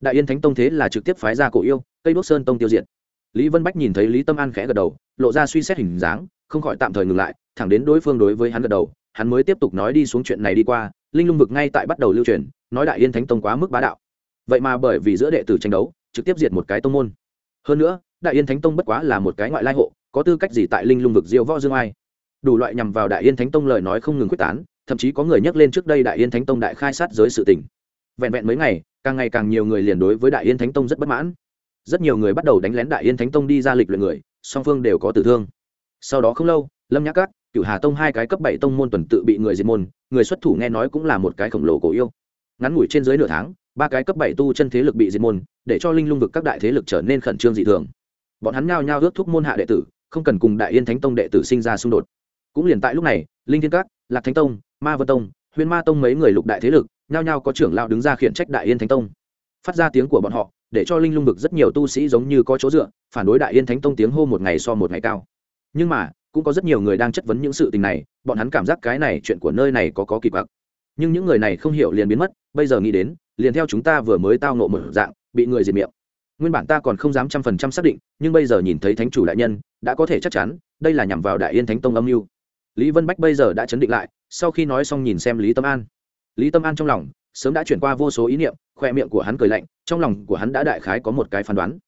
Đại yên thánh tông thế là trực tiếp phái ra cổ yêu, cây đốt sơn tông tiêu diệt. Lý vân bách nhìn thấy lý tâm an khẽ gật đầu, lộ ra suy xét hình dáng, không khỏi tạm thời ngừng lại thẳng đến đối phương đối với hắn gật đầu, hắn mới tiếp tục nói đi xuống chuyện này đi qua, linh lung vực ngay tại bắt đầu lưu truyền, nói đại yên thánh tông quá mức bá đạo. Vậy mà bởi vì giữa đệ tử tranh đấu, trực tiếp diệt một cái tông môn. Hơn nữa, đại yên thánh tông bất quá là một cái ngoại lai hộ, có tư cách gì tại linh lung vực diêu võ dương ai? Đủ loại nhằm vào đại yên thánh tông lời nói không ngừng quyết tán, thậm chí có người nhắc lên trước đây đại yên thánh tông đại khai sát giới sự tình. Vẹn vẹn mấy ngày, càng ngày càng nhiều người liền đối với đại yên thánh tông rất bất mãn. Rất nhiều người bắt đầu đánh lén đại yên thánh tông đi ra lịch luyện người, song phương đều có tử thương. Sau đó không lâu, lâm nhã cát cựu hà tông hai cái cấp bảy tông môn tuần tự bị người diệt môn, người xuất thủ nghe nói cũng là một cái khổng lồ cổ yêu. Ngắn ngủi trên dưới nửa tháng, ba cái cấp bảy tu chân thế lực bị diệt môn, để cho linh lung vực các đại thế lực trở nên khẩn trương dị thường. Bọn hắn nhao nhao ước thúc môn hạ đệ tử, không cần cùng đại yên thánh tông đệ tử sinh ra xung đột. Cũng liền tại lúc này, linh thiên các, lạc thánh tông, ma vân tông, huyền ma tông mấy người lục đại thế lực, nhao nhao có trưởng lao đứng ra khiển trách đại yên thánh tông. Phát ra tiếng của bọn họ, để cho linh lung vực rất nhiều tu sĩ giống như có chỗ dựa, phản đối đại yên thánh tông tiếng hô một ngày so một ngày cao. Nhưng mà cũng có rất nhiều người đang chất vấn những sự tình này, bọn hắn cảm giác cái này chuyện của nơi này có có kỳ quặc. Nhưng những người này không hiểu liền biến mất, bây giờ nghĩ đến, liền theo chúng ta vừa mới tao nộ một dạng, bị người diệt miệng. Nguyên bản ta còn không dám trăm phần trăm xác định, nhưng bây giờ nhìn thấy thánh chủ đại nhân, đã có thể chắc chắn, đây là nhằm vào đại yên thánh tông âm mưu. Lý vân bách bây giờ đã chấn định lại, sau khi nói xong nhìn xem lý tâm an. Lý tâm an trong lòng, sớm đã chuyển qua vô số ý niệm, khoe miệng của hắn cười lạnh, trong lòng của hắn đã đại khái có một cái phán đoán.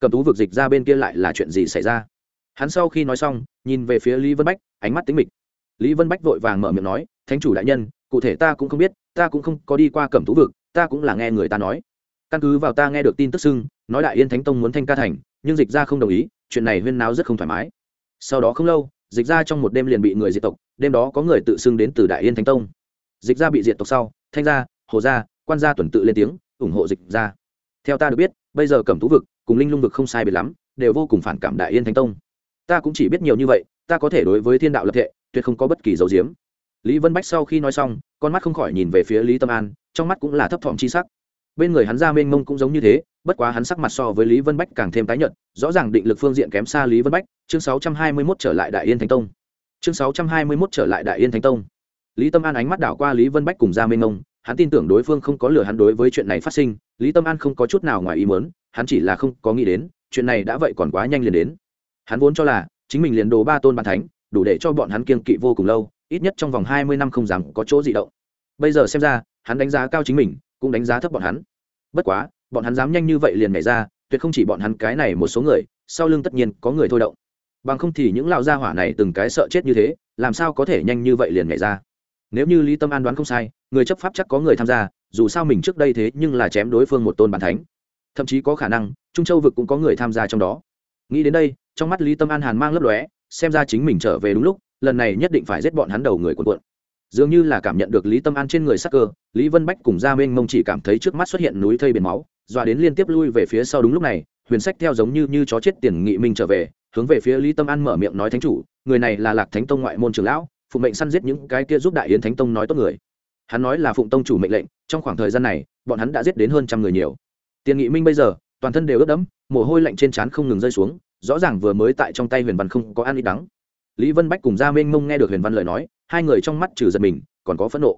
Cầm tú vực dịch ra bên kia lại là chuyện gì xảy ra? Hắn sau khi nói xong, nhìn về phía lý vân bách, ánh mắt tính mịch. Lý vân bách vội vàng mở miệng nói, thánh chủ đại nhân, cụ thể ta cũng không biết, ta cũng không có đi qua cẩm Thú vực, ta cũng là nghe người ta nói. Căn cứ vào ta nghe được tin tức xưng, nói đại yên thánh tông muốn thanh ca thành, nhưng dịch ra không đồng ý, chuyện này huyên náo rất không thoải mái. Sau đó không lâu, dịch ra trong một đêm liền bị người diệt tộc, đêm đó có người tự xưng đến từ đại yên thánh tông. Dịch ra bị diệt tộc sau, thanh gia, hồ gia, quan gia tuần tự lên tiếng, ủng hộ dịch ra theo ta được biết, bây giờ cẩm Thú vực cùng linh lung vực không sai biệt lắm, đều vô cùng phản cảm đại yên thánh tông ta cũng chỉ biết nhiều như vậy, ta có thể đối với thiên đạo lập thệ, tuyệt không có bất kỳ dấu diếm. Lý vân bách sau khi nói xong, con mắt không khỏi nhìn về phía lý tâm an, trong mắt cũng là thấp thỏm chi sắc. Bên người hắn ra mênh mông cũng giống như thế, bất quá hắn sắc mặt so với lý vân bách càng thêm tái nhợt, rõ ràng định lực phương diện kém xa lý vân bách, chương sáu trăm hai mươi 621 trở lại đại yên thánh tông. Chương sáu trăm hai mươi 621 trở lại đại yên thánh tông. Lý tâm an ánh mắt đảo qua lý vân bách cùng ra mênh mông, hắn tin tưởng đối phương không có lừa hắn đối với chuyện này phát sinh, lý tâm an không có chút nào ngoài ý muốn, hắn chỉ là không có nghĩ đến, chuyện này đã vậy còn quá nhanh liền đến hắn vốn cho là, chính mình liền đồ ba tôn bàn thánh, đủ để cho bọn hắn kiên kỵ vô cùng lâu, ít nhất trong vòng hai mươi năm không dám có chỗ gì động. Bây giờ xem ra, hắn đánh giá cao chính mình, cũng đánh giá thấp bọn hắn. Bất quá, bọn hắn dám nhanh như vậy liền nhảy ra, tuyệt không chỉ bọn hắn cái này một số người, sau lưng tất nhiên có người thôi động. Bằng không thì những lão gia hỏa này từng cái sợ chết như thế, làm sao có thể nhanh như vậy liền nhảy ra? Nếu như lý tâm an đoán không sai, người chấp pháp chắc có người tham gia, dù sao mình trước đây thế nhưng là chém đối phương một tôn bàn thánh. Thậm chí có khả năng, trung châu vực cũng có người tham gia trong đó. Nghĩ đến đây trong mắt lý tâm an hàn mang lấp lóe, xem ra chính mình trở về đúng lúc, lần này nhất định phải giết bọn hắn đầu người quần quận dường như là cảm nhận được lý tâm an trên người sắc cơ, lý vân bách cùng gia mênh mông chỉ cảm thấy trước mắt xuất hiện núi thây biển máu, dọa đến liên tiếp lui về phía sau đúng lúc này, huyền sách theo giống như như chó chết tiền nghị minh trở về, hướng về phía lý tâm an mở miệng nói thánh chủ, người này là lạc thánh tông ngoại môn trường lão phụng mệnh săn giết những cái kia giúp đại yến thánh tông nói tốt người. Hắn nói là phụng tông chủ mệnh lệnh, trong khoảng thời gian này, bọn hắn đã giết đến hơn trăm người nhiều. Tiền nghị minh bây giờ, toàn thân đều ướt đẫm, mồ hôi lạnh trên trán không ngừng rơi xuống rõ ràng vừa mới tại trong tay huyền văn không có ăn ít đắng. Lý vân bách cùng gia mênh mông nghe được huyền văn lời nói, hai người trong mắt trừ giật mình, còn có phẫn nộ.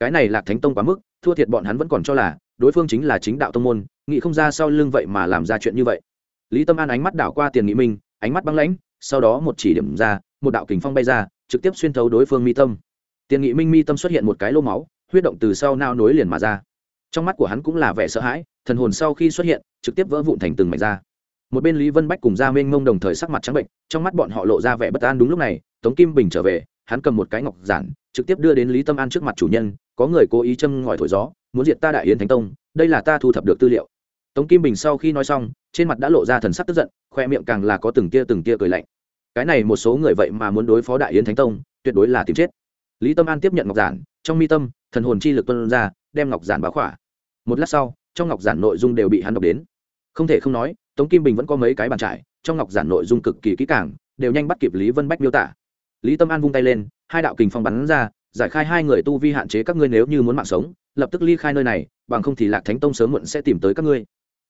Cái này lạc thánh tông quá mức, thua thiệt bọn hắn vẫn còn cho là, đối phương chính là chính đạo tông môn, nghĩ không ra sau lưng vậy mà làm ra chuyện như vậy. Lý tâm an ánh mắt đảo qua tiền nghị minh, ánh mắt băng lãnh, sau đó một chỉ điểm ra, một đạo kình phong bay ra, trực tiếp xuyên thấu đối phương mi tâm. Tiền nghị minh mi tâm xuất hiện một cái lô máu, huyết động từ sau nao nối liền mà ra. Trong mắt của hắn cũng là vẻ sợ hãi, thần hồn sau khi xuất hiện, trực tiếp vỡ vụn thành từng mảnh ra một bên lý vân bách cùng gia Minh mông đồng thời sắc mặt trắng bệnh, trong mắt bọn họ lộ ra vẻ bất an đúng lúc này, tống kim bình trở về, hắn cầm một cái ngọc giản, trực tiếp đưa đến lý tâm an trước mặt chủ nhân, có người cố ý châm ngòi thổi gió, muốn diệt ta đại yến thánh tông, đây là ta thu thập được tư liệu. Tống kim bình sau khi nói xong, trên mặt đã lộ ra thần sắc tức giận, khoe miệng càng là có từng tia từng tia cười lạnh. Cái này một số người vậy mà muốn đối phó đại yến thánh tông, tuyệt đối là tìm chết. Lý tâm an tiếp nhận ngọc giản, trong mi tâm, thần hồn chi lực tuân ra, đem ngọc giản báo khỏa. Một lát sau, trong ngọc giản nội dung đều bị hắn đọc đến. Không thể không nói tống kim bình vẫn có mấy cái bàn trải, trong ngọc giản nội dung cực kỳ kỹ càng, đều nhanh bắt kịp lý vân bách miêu tả. Lý tâm an vung tay lên, hai đạo kình phong bắn ra, giải khai hai người tu vi hạn chế các ngươi nếu như muốn mạng sống, lập tức ly khai nơi này, bằng không thì lạc thánh tông sớm muộn sẽ tìm tới các ngươi.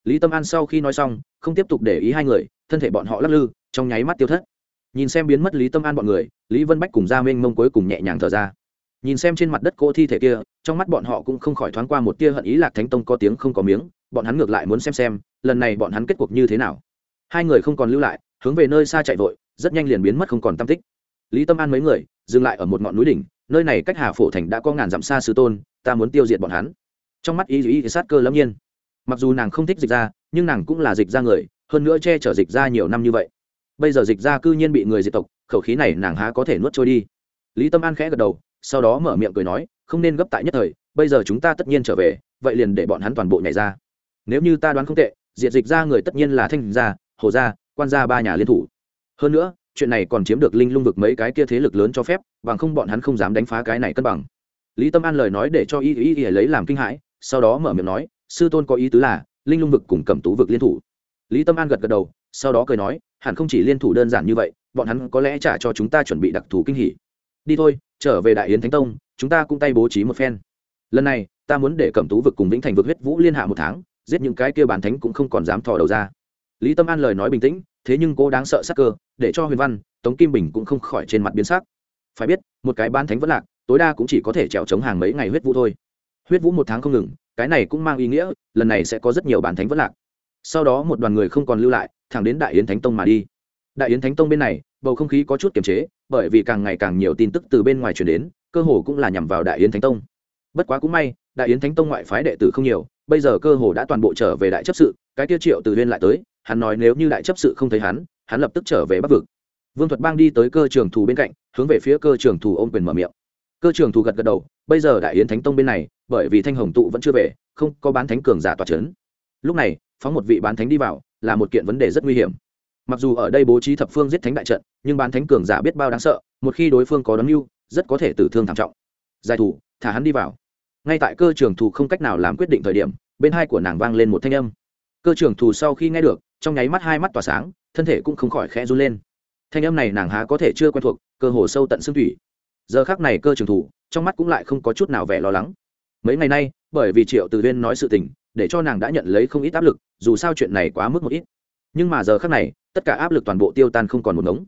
Lý tâm an sau khi nói xong, không tiếp tục để ý hai người, thân thể bọn họ lắc lư, trong nháy mắt tiêu thất. Nhìn xem biến mất lý tâm an bọn người, lý vân bách cùng gia minh mông cuối cùng nhẹ nhàng thở ra. Nhìn xem trên mặt đất cô thi thể kia, trong mắt bọn họ cũng không khỏi thoáng qua một tia hận ý lạc thánh tông có tiếng không có miếng bọn hắn ngược lại muốn xem xem, lần này bọn hắn kết cuộc như thế nào. Hai người không còn lưu lại, hướng về nơi xa chạy vội, rất nhanh liền biến mất không còn tam tích. Lý tâm an mấy người, dừng lại ở một ngọn núi đỉnh, nơi này cách hà phổ thành đã có ngàn dặm xa sư tôn, ta muốn tiêu diệt bọn hắn. Trong mắt y y sát cơ lâm nhiên. Mặc dù nàng không thích dịch ra nhưng nàng cũng là dịch ra người, hơn nữa che chở dịch ra nhiều năm như vậy. Bây giờ dịch ra cư nhiên bị người diệt tộc, khẩu khí này nàng há có thể nuốt trôi đi. Lý tâm an khẽ gật đầu, sau đó mở miệng cười nói, không nên gấp tại nhất thời, bây giờ chúng ta tất nhiên trở về, vậy liền để bọn hắn toàn bộ nhảy ra nếu như ta đoán không tệ, diệt dịch ra người tất nhiên là thanh gia, hồ gia, quan gia ba nhà liên thủ. Hơn nữa, chuyện này còn chiếm được linh lung vực mấy cái kia thế lực lớn cho phép, bằng không bọn hắn không dám đánh phá cái này cân bằng. Lý tâm an lời nói để cho y y y lấy làm kinh hãi, sau đó mở miệng nói, sư tôn có ý tứ là, linh lung vực cùng cẩm tú vực liên thủ. Lý tâm an gật gật đầu, sau đó cười nói, hẳn không chỉ liên thủ đơn giản như vậy, bọn hắn có lẽ trả cho chúng ta chuẩn bị đặc thù kinh hỉ. Đi thôi, trở về đại yến thánh tông, chúng ta cũng tay bố trí một phen. Lần này, ta muốn để cẩm tú vực cùng vĩnh thành vực huyết vũ liên hạ một tháng giết những cái kia bản thánh cũng không còn dám thò đầu ra. Lý tâm an lời nói bình tĩnh, thế nhưng cô đáng sợ sắc cơ, để cho huyền văn, tống kim bình cũng không khỏi trên mặt biến sắc. Phải biết, một cái bán thánh vẫn lạc, tối đa cũng chỉ có thể trèo chống hàng mấy ngày huyết vũ thôi. Huyết vũ một tháng không ngừng, cái này cũng mang ý nghĩa, lần này sẽ có rất nhiều bán thánh vẫn lạc. Sau đó một đoàn người không còn lưu lại, thẳng đến đại yến thánh tông mà đi. Đại yến thánh tông bên này, bầu không khí có chút kiềm chế, bởi vì càng ngày càng nhiều tin tức từ bên ngoài truyền đến, cơ hồ cũng là nhằm vào đại yến thánh tông. Bất quá cũng may, đại yến thánh tông ngoại phái đệ tử không nhiều bây giờ cơ hồ đã toàn bộ trở về đại chấp sự, cái tiêu triệu từ huyên lại tới, hắn nói nếu như đại chấp sự không thấy hắn hắn lập tức trở về bắc vực. Vương thuật bang đi tới cơ trường thù bên cạnh, hướng về phía cơ trường thù ôm quyền mở miệng. Cơ trường thù gật gật đầu, bây giờ đại yến thánh tông bên này, bởi vì thanh hồng tụ vẫn chưa về, không có bán thánh cường giả tòa c h ấ n lúc này, phóng một vị bán thánh đi vào, là một kiện vấn đề rất nguy hiểm. Mặc dù ở đây bố trí thập phương giết thánh đại trận, nhưng bán thánh cường giả biết bao đáng sợ, một khi đối phương có đón mưu, rất có thể tử thương thảm trọng. Giải thủ, thả hắn đi vào ngay tại cơ trường thù không cách nào làm quyết định thời điểm, bên hai của nàng vang lên một thanh âm. Cơ trường thù sau khi nghe được, trong nháy mắt hai mắt tỏa sáng, thân thể cũng không khỏi khẽ run lên. Thanh âm này nàng há có thể chưa quen thuộc, cơ hồ sâu tận xương thủy. Giờ khác này cơ trường thủ trong mắt cũng lại không có chút nào vẻ lo lắng. Mấy ngày nay, bởi vì triệu từ viên nói sự tình, để cho nàng đã nhận lấy không ít áp lực, dù sao chuyện này quá mức một ít. Nhưng mà giờ khác này, tất cả áp lực toàn bộ tiêu tan không còn một ngống.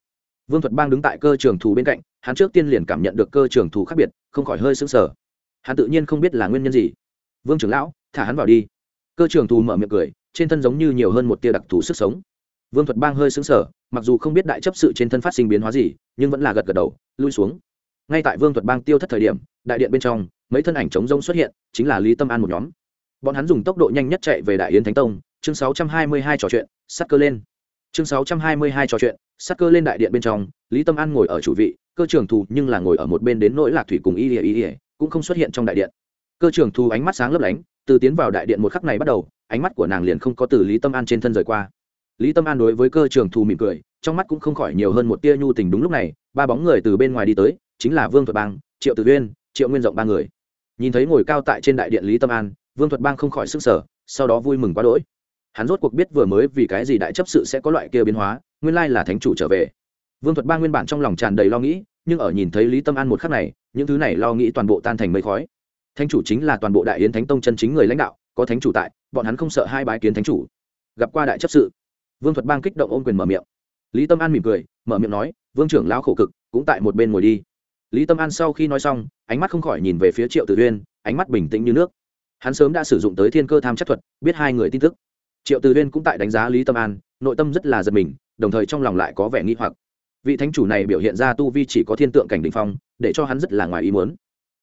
Vương thuật bang đứng tại cơ trường thù bên cạnh, hắn trước tiên liền cảm nhận được cơ trường thù khác biệt, không khỏi hơi sững sờ hắn tự nhiên không biết là nguyên nhân gì. Vương trưởng lão, thả hắn vào đi. Cơ trưởng thù mở miệng cười, trên thân giống như nhiều hơn một tia đặc thù sức sống. Vương thuật bang hơi xứng sở mặc dù không biết đại chấp sự trên thân phát sinh biến hóa gì, nhưng vẫn là gật gật đầu, lui xuống. Ngay tại vương thuật bang tiêu thất thời điểm, đại điện bên trong, mấy thân ảnh chống rông xuất hiện, chính là lý tâm an một nhóm. Bọn hắn dùng tốc độ nhanh nhất chạy về đại yến thánh tông, chương 622 trò chuyện, sắt cơ lên. Chương 622 trò chuyện, sắt cơ lên đại điện bên trong, lý tâm an ngồi ở chủ vị, cơ trưởng thù nhưng là ngồi ở một bên đến nỗi lạc thủy cùng y ỉa y ỉa cũng không xuất hiện trong đại điện. Cơ trưởng thu ánh mắt sáng lấp lánh, từ tiến vào đại điện một khắc này bắt đầu, ánh mắt của nàng liền không có từ lý tâm an trên thân rời qua. Lý tâm an đối với cơ trưởng thu mỉm cười, trong mắt cũng không khỏi nhiều hơn một tia nhu tình đúng lúc này, ba bóng người từ bên ngoài đi tới, chính là vương thuật bang, triệu tử uyên, triệu nguyên rộng ba người. Nhìn thấy ngồi cao tại trên đại điện lý tâm an, vương thuật bang không khỏi sức sở sau đó vui mừng quá đỗi. Hắn rốt cuộc biết vừa mới vì cái gì đại chấp sự sẽ có loại kia biến hóa, nguyên lai là thánh chủ trở về. Vương thuật bang nguyên bản trong lòng tràn đầy lo nghĩ nhưng ở nhìn thấy lý tâm an một khắc này, những thứ này lo nghĩ toàn bộ tan thành mây khói. Thánh chủ chính là toàn bộ đại yến thánh tông chân chính người lãnh đạo, có thánh chủ tại, bọn hắn không sợ hai bái kiến thánh chủ. Gặp qua đại chấp sự. Vương thuật bang kích động ôm quyền mở miệng. Lý tâm an mỉm cười, mở miệng nói, vương trưởng lao khổ cực, cũng tại một bên ngồi đi. Lý tâm an sau khi nói xong, ánh mắt không khỏi nhìn về phía triệu tử huyên ánh mắt bình tĩnh như nước. Hắn sớm đã sử dụng tới thiên cơ tham chắc thuật, biết hai người tin tức. Triệu tử huyên cũng tại đánh giá lý tâm an, nội tâm rất là giật mình, đồng thời trong lòng lại có vẻ nghi hoặc vị thánh chủ này biểu hiện ra tu vi chỉ có thiên tượng cảnh đ ỉ n h phong, để cho hắn rất là ngoài ý muốn.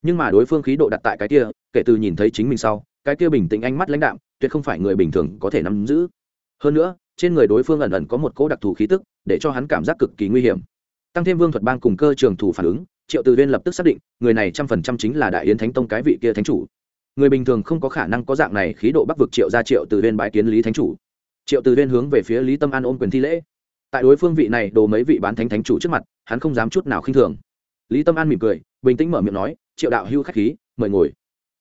Nhưng mà đối phương khí độ đặt tại cái kia, kể từ nhìn thấy chính mình sau, cái kia bình tĩnh ánh mắt lãnh đạm, tuyệt không phải người bình thường có thể nắm giữ. Hơn nữa, trên người đối phương ẩn ẩn có một cỗ đặc thù khí tức, để cho hắn cảm giác cực kỳ nguy hiểm. Tăng thêm vương thuật bang cùng cơ trường thủ phản ứng, triệu từ viên lập tức xác định, người này trăm phần trăm chính là đại yến thánh tông cái vị kia thánh chủ. Người bình thường không có khả năng có dạng này khí độ bắc vực triệu ra triệu từ viên bãi kiến lý thánh chủ. Triệu từ viên hướng về phía lý tâm an ôm quyền thi lễ tại đối phương vị này đồ mấy vị bán thánh thánh chủ trước mặt, hắn không dám chút nào khinh thường. Lý tâm an mỉm cười, bình tĩnh mở miệng nói, triệu đạo hưu k h á c h khí, mời ngồi.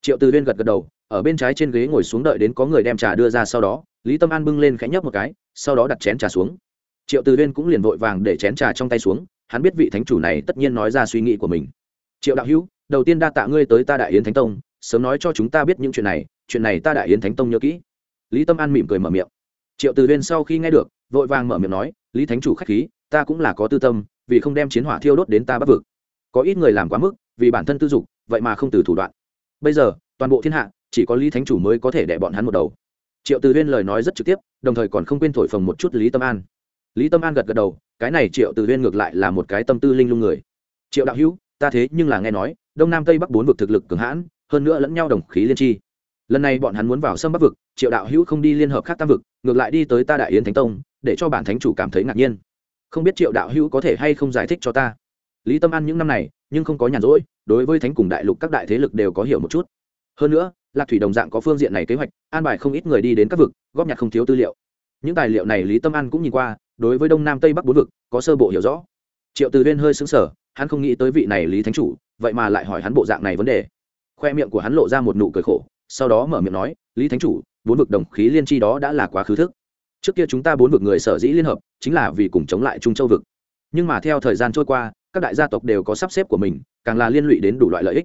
Triệu từ viên gật gật đầu, ở bên trái trên ghế ngồi xuống đợi đến có người đem trà đưa ra sau đó, lý tâm an bưng lên khẽ nhấp một cái, sau đó đặt chén trà xuống. Triệu từ viên cũng liền vội vàng để chén trà trong tay xuống, hắn biết vị thánh chủ này tất nhiên nói ra suy nghĩ của mình. Triệu đạo hữu, đầu tiên đa tạ ngươi tới ta đại yến thánh tông, sớm nói cho chúng ta biết những chuyện này chuyện này ta đại yến thánh tông nhớ kỹ. Lý tâm an mỉm cười mở miệng. Triệu từ viên sau khi nghe được, vội vàng mở miệng nói lý thánh chủ k h á c h khí, ta cũng là có tư tâm, vì không đem chiến hỏa thiêu đốt đến ta bắc vực. Có ít người làm quá mức, vì bản thân tư dục, vậy mà không từ thủ đoạn. Bây giờ, toàn bộ thiên hạ, chỉ có lý thánh chủ mới có thể đẻ bọn hắn một đầu. Triệu từ huyên lời nói rất trực tiếp, đồng thời còn không quên thổi phồng một chút lý tâm an. Lý tâm an gật gật đầu, cái này triệu từ huyên ngược lại là một cái tâm tư linh lung người. Triệu đạo hữu, ta thế nhưng là nghe nói, đông nam tây bắc bốn vực thực lực cường hãn, hơn nữa lẫn nhau đồng khí liên tri. Lần này bọn hắn muốn vào sâm bắc vực, triệu đạo hữu không đi liên hợp khác tam vực, ngược lại đi tới ta đại yến thánh tông để cho bản thánh chủ cảm thấy ngạc nhiên. Không biết triệu đạo hữu có thể hay không giải thích cho ta. Lý tâm an những năm này, nhưng không có nhàn rỗi, đối với thánh cùng đại lục các đại thế lực đều có hiểu một chút. Hơn nữa, lạc thủy đồng dạng có phương diện này kế hoạch, an bài không ít người đi đến các vực, góp nhặt không thiếu tư liệu. Những tài liệu này lý tâm an cũng nhìn qua, đối với đông nam tây bắc bốn vực, có sơ bộ hiểu rõ. Triệu từ viên hơi xứng sở hắn không nghĩ tới vị này lý thánh chủ, vậy mà lại hỏi hắn bộ dạng này vấn đề. Khoe miệng của hắn lộ ra một nụ cười khổ, sau đó mở miệng nói, lý thánh chủ, bốn vực đồng khí liên tri đó đã là quá khứ thức trước kia chúng ta bốn vực người sở dĩ liên hợp, chính là vì cùng chống lại trung châu vực. Nhưng mà theo thời gian trôi qua, các đại gia tộc đều có sắp xếp của mình, càng là liên lụy đến đủ loại lợi ích.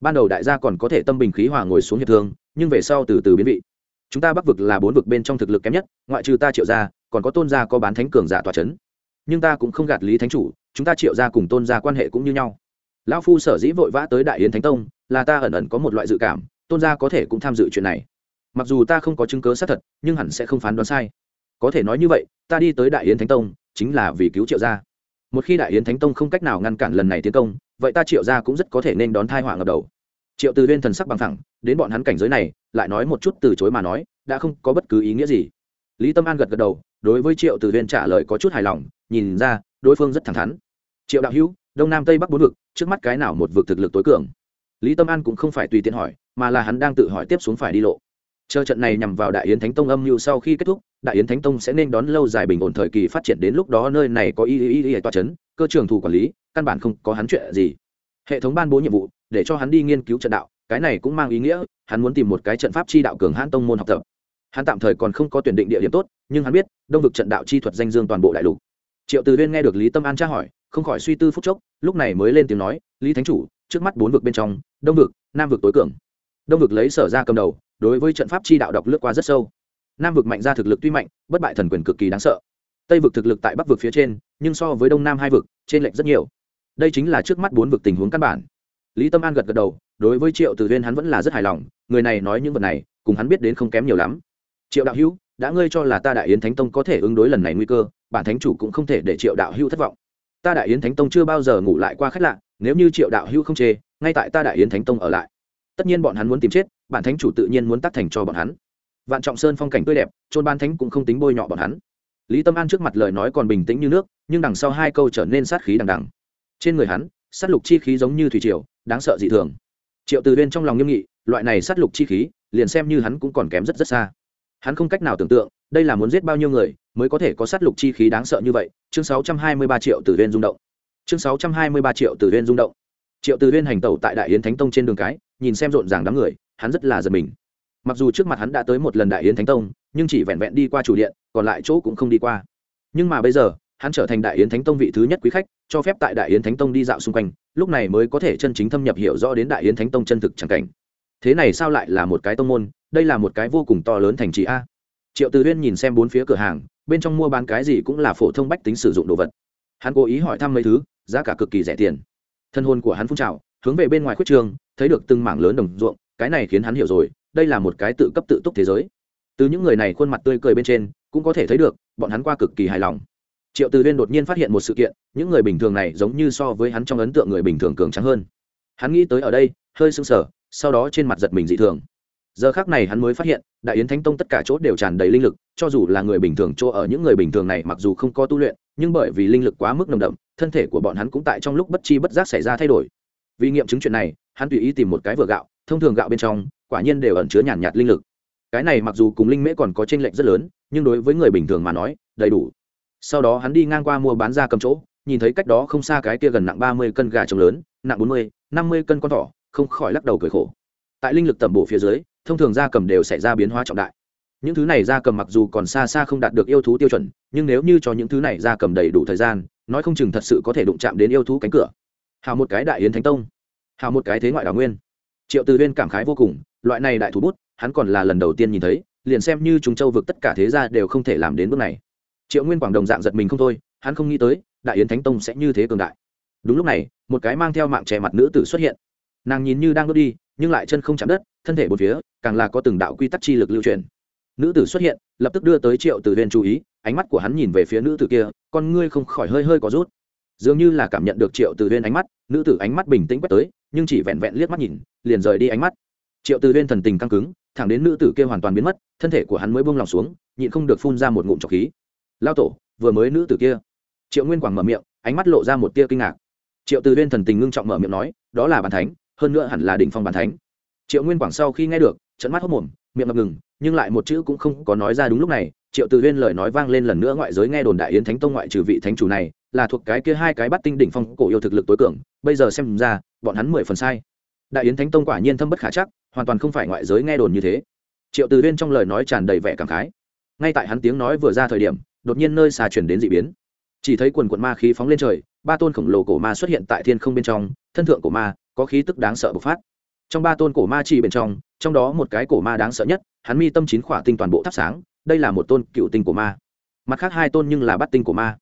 Ban đầu đại gia còn có thể tâm bình khí hòa ngồi xuống hiệp thương, nhưng về sau từ từ biến vị. Chúng ta bắc vực là bốn vực bên trong thực lực kém nhất, ngoại trừ ta triệu gia, còn có tôn gia có bán thánh cường giả tòa c h ấ n nhưng ta cũng không gạt lý thánh chủ, chúng ta triệu gia cùng tôn gia quan hệ cũng như nhau. Lão phu sở dĩ vội vã tới đại yến thánh tông, là ta ẩn ẩn có một loại dự cảm, tôn gia có thể cũng tham dự chuyện này. Mặc dù ta không có chứng cớ xác thật, nhưng hẳn sẽ không phán đoán sai có thể nói như vậy, ta đi tới đại yến thánh tông, chính là vì cứu triệu gia. Một khi đại yến thánh tông không cách nào ngăn cản lần này tiến công, vậy ta triệu gia cũng rất có thể nên đón thai họa ngập đầu. Triệu từ viên thần sắc bằng thẳng, đến bọn hắn cảnh giới này, lại nói một chút từ chối mà nói, đã không có bất cứ ý nghĩa gì. Lý tâm an gật gật đầu, đối với triệu từ viên trả lời có chút hài lòng, nhìn ra, đối phương rất thẳng thắn. Triệu đạo hữu, đông nam tây bắc bốn vực, trước mắt cái nào một vực thực lực tối cường? Lý tâm an cũng không phải tùy tiện hỏi, mà là hắn đang tự hỏi tiếp xuống phải đi lộ. Chờ trận này nhằm vào đại yến thánh tông âm mưu sau khi kết thúc đại yến thánh tông sẽ nên đón lâu dài bình ổn thời kỳ phát triển đến lúc đó nơi này có y y y toa c chấn, cơ trường thủ quản lý căn bản không có hắn chuyện gì. Hệ thống ban bố nhiệm vụ để cho hắn đi nghiên cứu trận đạo cái này cũng mang ý nghĩa hắn muốn tìm một cái trận pháp chi đạo cường hãn tông môn học tập. Hắn tạm thời còn không có tuyển định địa điểm tốt nhưng hắn biết đông vực trận đạo chi thuật danh dương toàn bộ đại lục. Triệu từ Viên nghe được lý tâm an tra hỏi không khỏi suy tư phúc chốc lúc này mới lên tiếng nói lý thánh chủ trước mắt bốn vực bên trong đông vực nam vực tối cường. Đông vực lấy sở ra cầm đầu đối với trận pháp chi đạo đọc lướt qua rất sâu nam vực mạnh ra thực lực tuy mạnh, bất bại thần quyền cực kỳ đáng sợ. Tây vực thực lực tại bắc vực phía trên, nhưng so với đông nam hai vực, trên lệnh rất nhiều. Đây chính là trước mắt bốn vực tình huống căn bản. Lý tâm an gật gật đầu, đối với triệu từ huyên hắn vẫn là rất hài lòng, người này nói những vật này, cùng hắn biết đến không kém nhiều lắm. Triệu đạo hữu, đã ngươi cho là ta đại yến thánh tông có thể ứng đối lần này nguy cơ, bản thánh chủ cũng không thể để triệu đạo hữu thất vọng. Ta đại yến thánh tông chưa bao giờ ngủ lại qua khách lạ, nếu như triệu đạo hữu không chê, ngay tại ta đại yến thánh tông ở lại. Tất nhiên bọn hắn muốn tìm chết, bản thánh chủ tự nhiên muốn tác thành cho bọn hắn vạn trọng sơn phong cảnh tươi đẹp trôn ban thánh cũng không tính bôi nhọ bọn hắn. Lý tâm an trước mặt lời nói còn bình tĩnh như nước, nhưng đằng sau hai câu trở nên sát khí đằng đằng. Trên người hắn, sát lục chi khí giống như thủy triều, đáng sợ dị thường. Triệu từ bên trong lòng nghiêm nghị, loại này sát lục chi khí, liền xem như hắn cũng còn kém rất rất xa. Hắn không cách nào tưởng tượng, đây là muốn giết bao nhiêu người, mới có thể có sát lục chi khí đáng sợ như vậy, chương 623 triệu từ viên rung động. Chương 623 triệu từ viên rung động. Triệu từ viên hành tẩu tại đại yến thánh tông trên đường cái, nhìn xem rộn ràng đám người, hắn rất là giật mình mặc dù trước mặt hắn đã tới một lần đại yến thánh tông, nhưng chỉ vẹn vẹn đi qua chủ điện, còn lại chỗ cũng không đi qua. Nhưng mà bây giờ, hắn trở thành đại yến thánh tông vị thứ nhất quý khách, cho phép tại đại yến thánh tông đi dạo xung quanh, lúc này mới có thể chân chính thâm nhập hiểu rõ đến đại yến thánh tông chân thực c cảnh. Thế này sao lại là một cái tông môn? Đây là một cái vô cùng to lớn thành trì a. Triệu từ huyên nhìn xem bốn phía cửa hàng, bên trong mua bán cái gì cũng là phổ thông bách tính sử dụng đồ vật. Hắn cố ý hỏi thăm mấy thứ, giá cả cực kỳ rẻ tiền. Thân hôn của hắn phun trào, hướng về bên ngoài khuất trường, thấy được từng mảng lớn đồng ruộng, cái này khiến hắn hiểu rồi đây là một cái tự cấp tự túc thế giới. Từ những người này khuôn mặt tươi cười bên trên, cũng có thể thấy được, bọn hắn qua cực kỳ hài lòng. Triệu từ viên đột nhiên phát hiện một sự kiện, những người bình thường này giống như so với hắn trong ấn tượng người bình thường cường trắng hơn. Hắn nghĩ tới ở đây, hơi sưng sờ, sau đó trên mặt giật mình dị thường. Giờ khác này hắn mới phát hiện, đại yến thánh tông tất cả chỗ đều tràn đầy linh lực, cho dù là người bình thường chỗ ở những người bình thường này mặc dù không có tu luyện, nhưng bởi vì linh lực quá mức nồng đậm, thân thể của bọn hắn cũng tại trong lúc bất chi bất giác xảy ra thay đổi. Vì nghiệm chứng chuyện này, hắn tùy ý tìm một cái vừa gạo, thông thường gạo bên trong quả nhiên đều ẩn chứa nhàn nhạt, linh lực. Cái này mặc dù cùng linh mễ còn có t r ê n lệch rất lớn nhưng đối với người bình thường mà nói đầy đủ. Sau đó hắn đi ngang qua mua bán ra cầm chỗ nhìn thấy cách đó không xa cái kia gần nặng ba mươi cân gà trống lớn nặng bốn mươi năm mươi cân con thỏ không khỏi lắc đầu cười khổ. Tại linh lực tẩm bổ phía dưới thông thường da cầm đều xảy ra biến hóa trọng đại. Những thứ này da cầm mặc dù còn xa xa không đạt được yêu thú tiêu chuẩn nhưng nếu như cho những thứ này da cầm đầy đủ thời gian nói không chừng thật sự có thể đụng chạm đến yêu thú cánh cửa. Hào một cái đại yến thánh tông. Hào một cái thế ngoại đào nguyên. Triệu từ viên cảm khái vô cùng loại này đại thủ bút, hắn còn là lần đầu tiên nhìn thấy, liền xem như chúng châu vực tất cả thế gia đều không thể làm đến bước này. Triệu nguyên quảng đồng dạng giật mình không thôi, hắn không nghĩ tới, đại yến thánh tông sẽ như thế cường đại. Đúng lúc này, một cái mang theo mạng trẻ mặt nữ tử xuất hiện. Nàng nhìn như đang bước đi, nhưng lại chân không chạm đất, thân thể một phía, càng là có từng đạo quy tắc chi lực lưu truyền. Nữ tử xuất hiện, lập tức đưa tới triệu tử viên chú ý, ánh mắt của hắn nhìn về phía nữ tử kia, con ngươi không khỏi hơi hơi có rút. Dường như là cảm nhận được triệu tử viên ánh mắt, nữ tử ánh mắt bình tĩnh quét tới, nhưng chỉ vẹn vẹn liếc mắt nhìn, liền rời đi ánh mắt triệu Từ Huyên thần tình căng cứng, thẳng đến nữ tử kia hoàn toàn biến mất, thân thể của hắn mới buông lòng xuống, nhịn không được phun ra một ngụm trọc khí. Lao tổ, vừa mới nữ tử kia. Triệu nguyên quảng mở miệng, ánh mắt lộ ra một tia kinh ngạc. Triệu từ huyên thần tình ngưng trọng mở miệng nói, đó là bàn thánh, hơn nữa hẳn là đỉnh phong bàn thánh. Triệu nguyên quảng sau khi nghe được trận mắt hốc mồm, miệng ngập ngừng, nhưng lại một chữ cũng không có nói ra đúng lúc này, triệu từ huyên lời nói vang lên lần nữa ngoại giới nghe đồn đại yến thánh tông ngoại trừ vị thánh chủ này, là thuộc cái kia hai cái bắt tinh đỉnh phong cổ yêu thực lực tối cường, bây giờ xem ra, bọn hắn mười phần sai đại yến thánh tông quả nhiên thâm bất khả chắc, hoàn toàn không phải ngoại giới nghe đồn như thế. Triệu từ huyên trong lời nói tràn đầy vẻ cảm khái. Ngay tại hắn tiếng nói vừa ra thời điểm, đột nhiên nơi xà chuyển đến d ị biến. Chỉ thấy quần quận ma khí phóng lên trời, ba tôn khổng lồ cổ ma xuất hiện tại thiên không bên trong, thân thượng cổ ma, có khí tức đáng sợ bộc phát. Trong ba tôn cổ ma chỉ bên trong trong đó một cái cổ ma đáng sợ nhất, hắn mi tâm chín khỏa tinh toàn bộ thắp sáng, đây là một tôn cựu tinh cổ ma. Mặt khác hai tôn nhưng là bắt tinh cổ ma.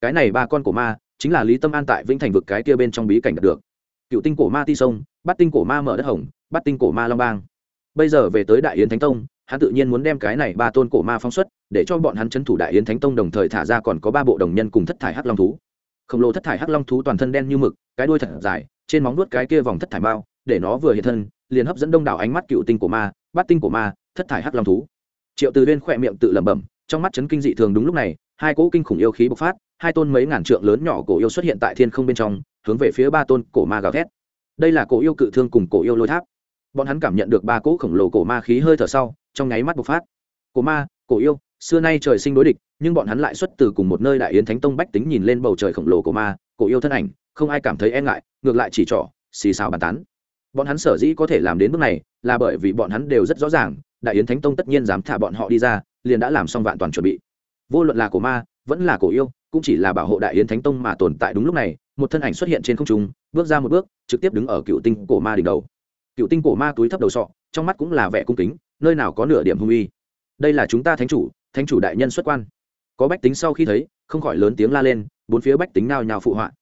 Cái này ba con cổ ma, chính là lý tâm an tại vĩnh thành vực cái kia bên trong bí cảnh đạt được cựu tinh cổ ma ti sông bắt tinh cổ ma mở đất hồng bắt tinh cổ ma long bang. Bây giờ về tới đại yến thánh tông, hắn tự nhiên muốn đem cái này ba tôn cổ ma phóng xuất, để cho bọn hắn c h ấ n thủ đại yến thánh tông đồng thời thả ra còn có ba bộ đồng nhân cùng thất thải hắc long thú. Khổng lồ thất thải hắc long thú toàn thân đen như mực, cái đuôi thật dài, trên móng nuốt cái kia vòng thất thải bao, để nó vừa hiện thân, liền hấp dẫn đông đảo ánh mắt cựu tinh cổ ma, bát tinh cổ ma, thất thải hắc long thú. Triệu từ viên khỏe miệng tự lẩm bẩm, trong mắt chấn kinh dị thường đúng lúc này, hai cỗ kinh khủng yêu khí bộc phát, hai tôn mấy ngàn trượng lớn nhỏ cổ yêu xuất hiện tại thiên không bên trong hướng về phía ba tôn cổ ma gào thét. Đây là cổ yêu cự thương cùng cổ yêu lôi tháp. Bọn hắn cảm nhận được ba cỗ khổng lồ cổ ma khí hơi thở sau, trong nháy mắt bộc phát. Cổ ma, cổ yêu, xưa nay trời sinh đối địch, nhưng bọn hắn lại xuất từ cùng một nơi đại yến thánh tông bách tính nhìn lên bầu trời khổng lồ cổ ma, cổ yêu thân ảnh, không ai cảm thấy e ngại, ngược lại chỉ trỏ, xì xào bàn tán. Bọn hắn sở dĩ có thể làm đến bước này, là bởi vì bọn hắn đều rất rõ ràng, đại yến thánh tông tất nhiên dám thả bọn họ đi ra, liền đã làm xong vạn toàn chuẩn bị. Vô luận là cổ ma, vẫn là cổ yêu cũng chỉ là bảo hộ đại yến thánh tông mà tồn tại đúng lúc này, một thân ảnh xuất hiện trên không trung, bước ra một bước, trực tiếp đứng ở cựu tinh cổ ma đỉnh đầu. Cựu tinh cổ ma túi thấp đầu sọ, trong mắt cũng là vẻ cung kính, nơi nào có nửa điểm hung uy. Đây là chúng ta thánh chủ thánh chủ đại nhân xuất quan. Có bách tính sau khi thấy, không khỏi lớn tiếng la lên, bốn phía bách tính nao nhào phụ họa.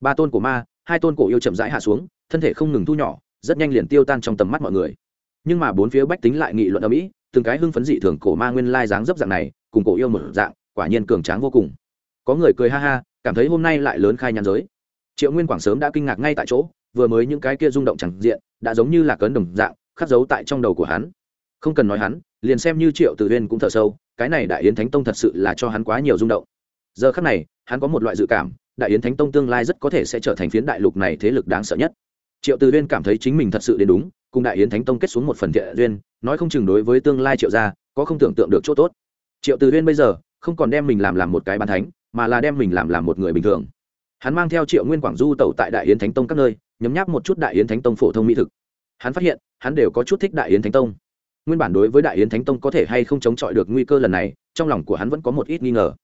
Ba tôn cổ ma, hai tôn cổ yêu chậm rãi hạ xuống, thân thể không ngừng thu nhỏ, rất nhanh liền tiêu tan trong tầm mắt mọi người. Nhưng mà bốn phía bách tính lại nghị luận ở mỹ, từng cái hưng phấn dị thường cổ ma nguyên lai dáng dấp dạng này, cùng cổ yêu một dạng, quả nhiên cường tráng vô cùng có người cười ha ha, cảm thấy hôm nay lại lớn khai nhàn giới. Triệu nguyên quảng sớm đã kinh ngạc ngay tại chỗ, vừa mới những cái kia rung động chẳng diện, đã giống như là cấn đồng dạng, khắc dấu tại trong đầu của hắn. Không cần nói hắn, liền xem như triệu từ huyên cũng thở sâu, cái này đại yến thánh tông thật sự là cho hắn quá nhiều rung động. Giờ khắc này, hắn có một loại dự cảm, đại yến thánh tông tương lai rất có thể sẽ trở thành phiến đại lục này thế lực đáng sợ nhất. Triệu từ huyên cảm thấy chính mình thật sự đến đúng, cùng đại yến thánh tông kết xuống một phần thiện duyên, nói không chừng đối với tương lai triệu gia, có không tưởng tượng được chỗ tốt. Triệu từ huyên bây giờ, không còn đem mình làm làm một cái bàn thánh mà là đem mình làm làm một người bình thường. Hắn mang theo triệu nguyên quảng du tẩu tại đại yến thánh tông các nơi, nhấm nháp một chút đại yến thánh tông phổ thông mỹ thực. Hắn phát hiện, hắn đều có chút thích đại yến thánh tông. Nguyên bản đối với đại yến thánh tông có thể hay không chống chọi được nguy cơ lần này, trong lòng của hắn vẫn có một ít nghi ngờ.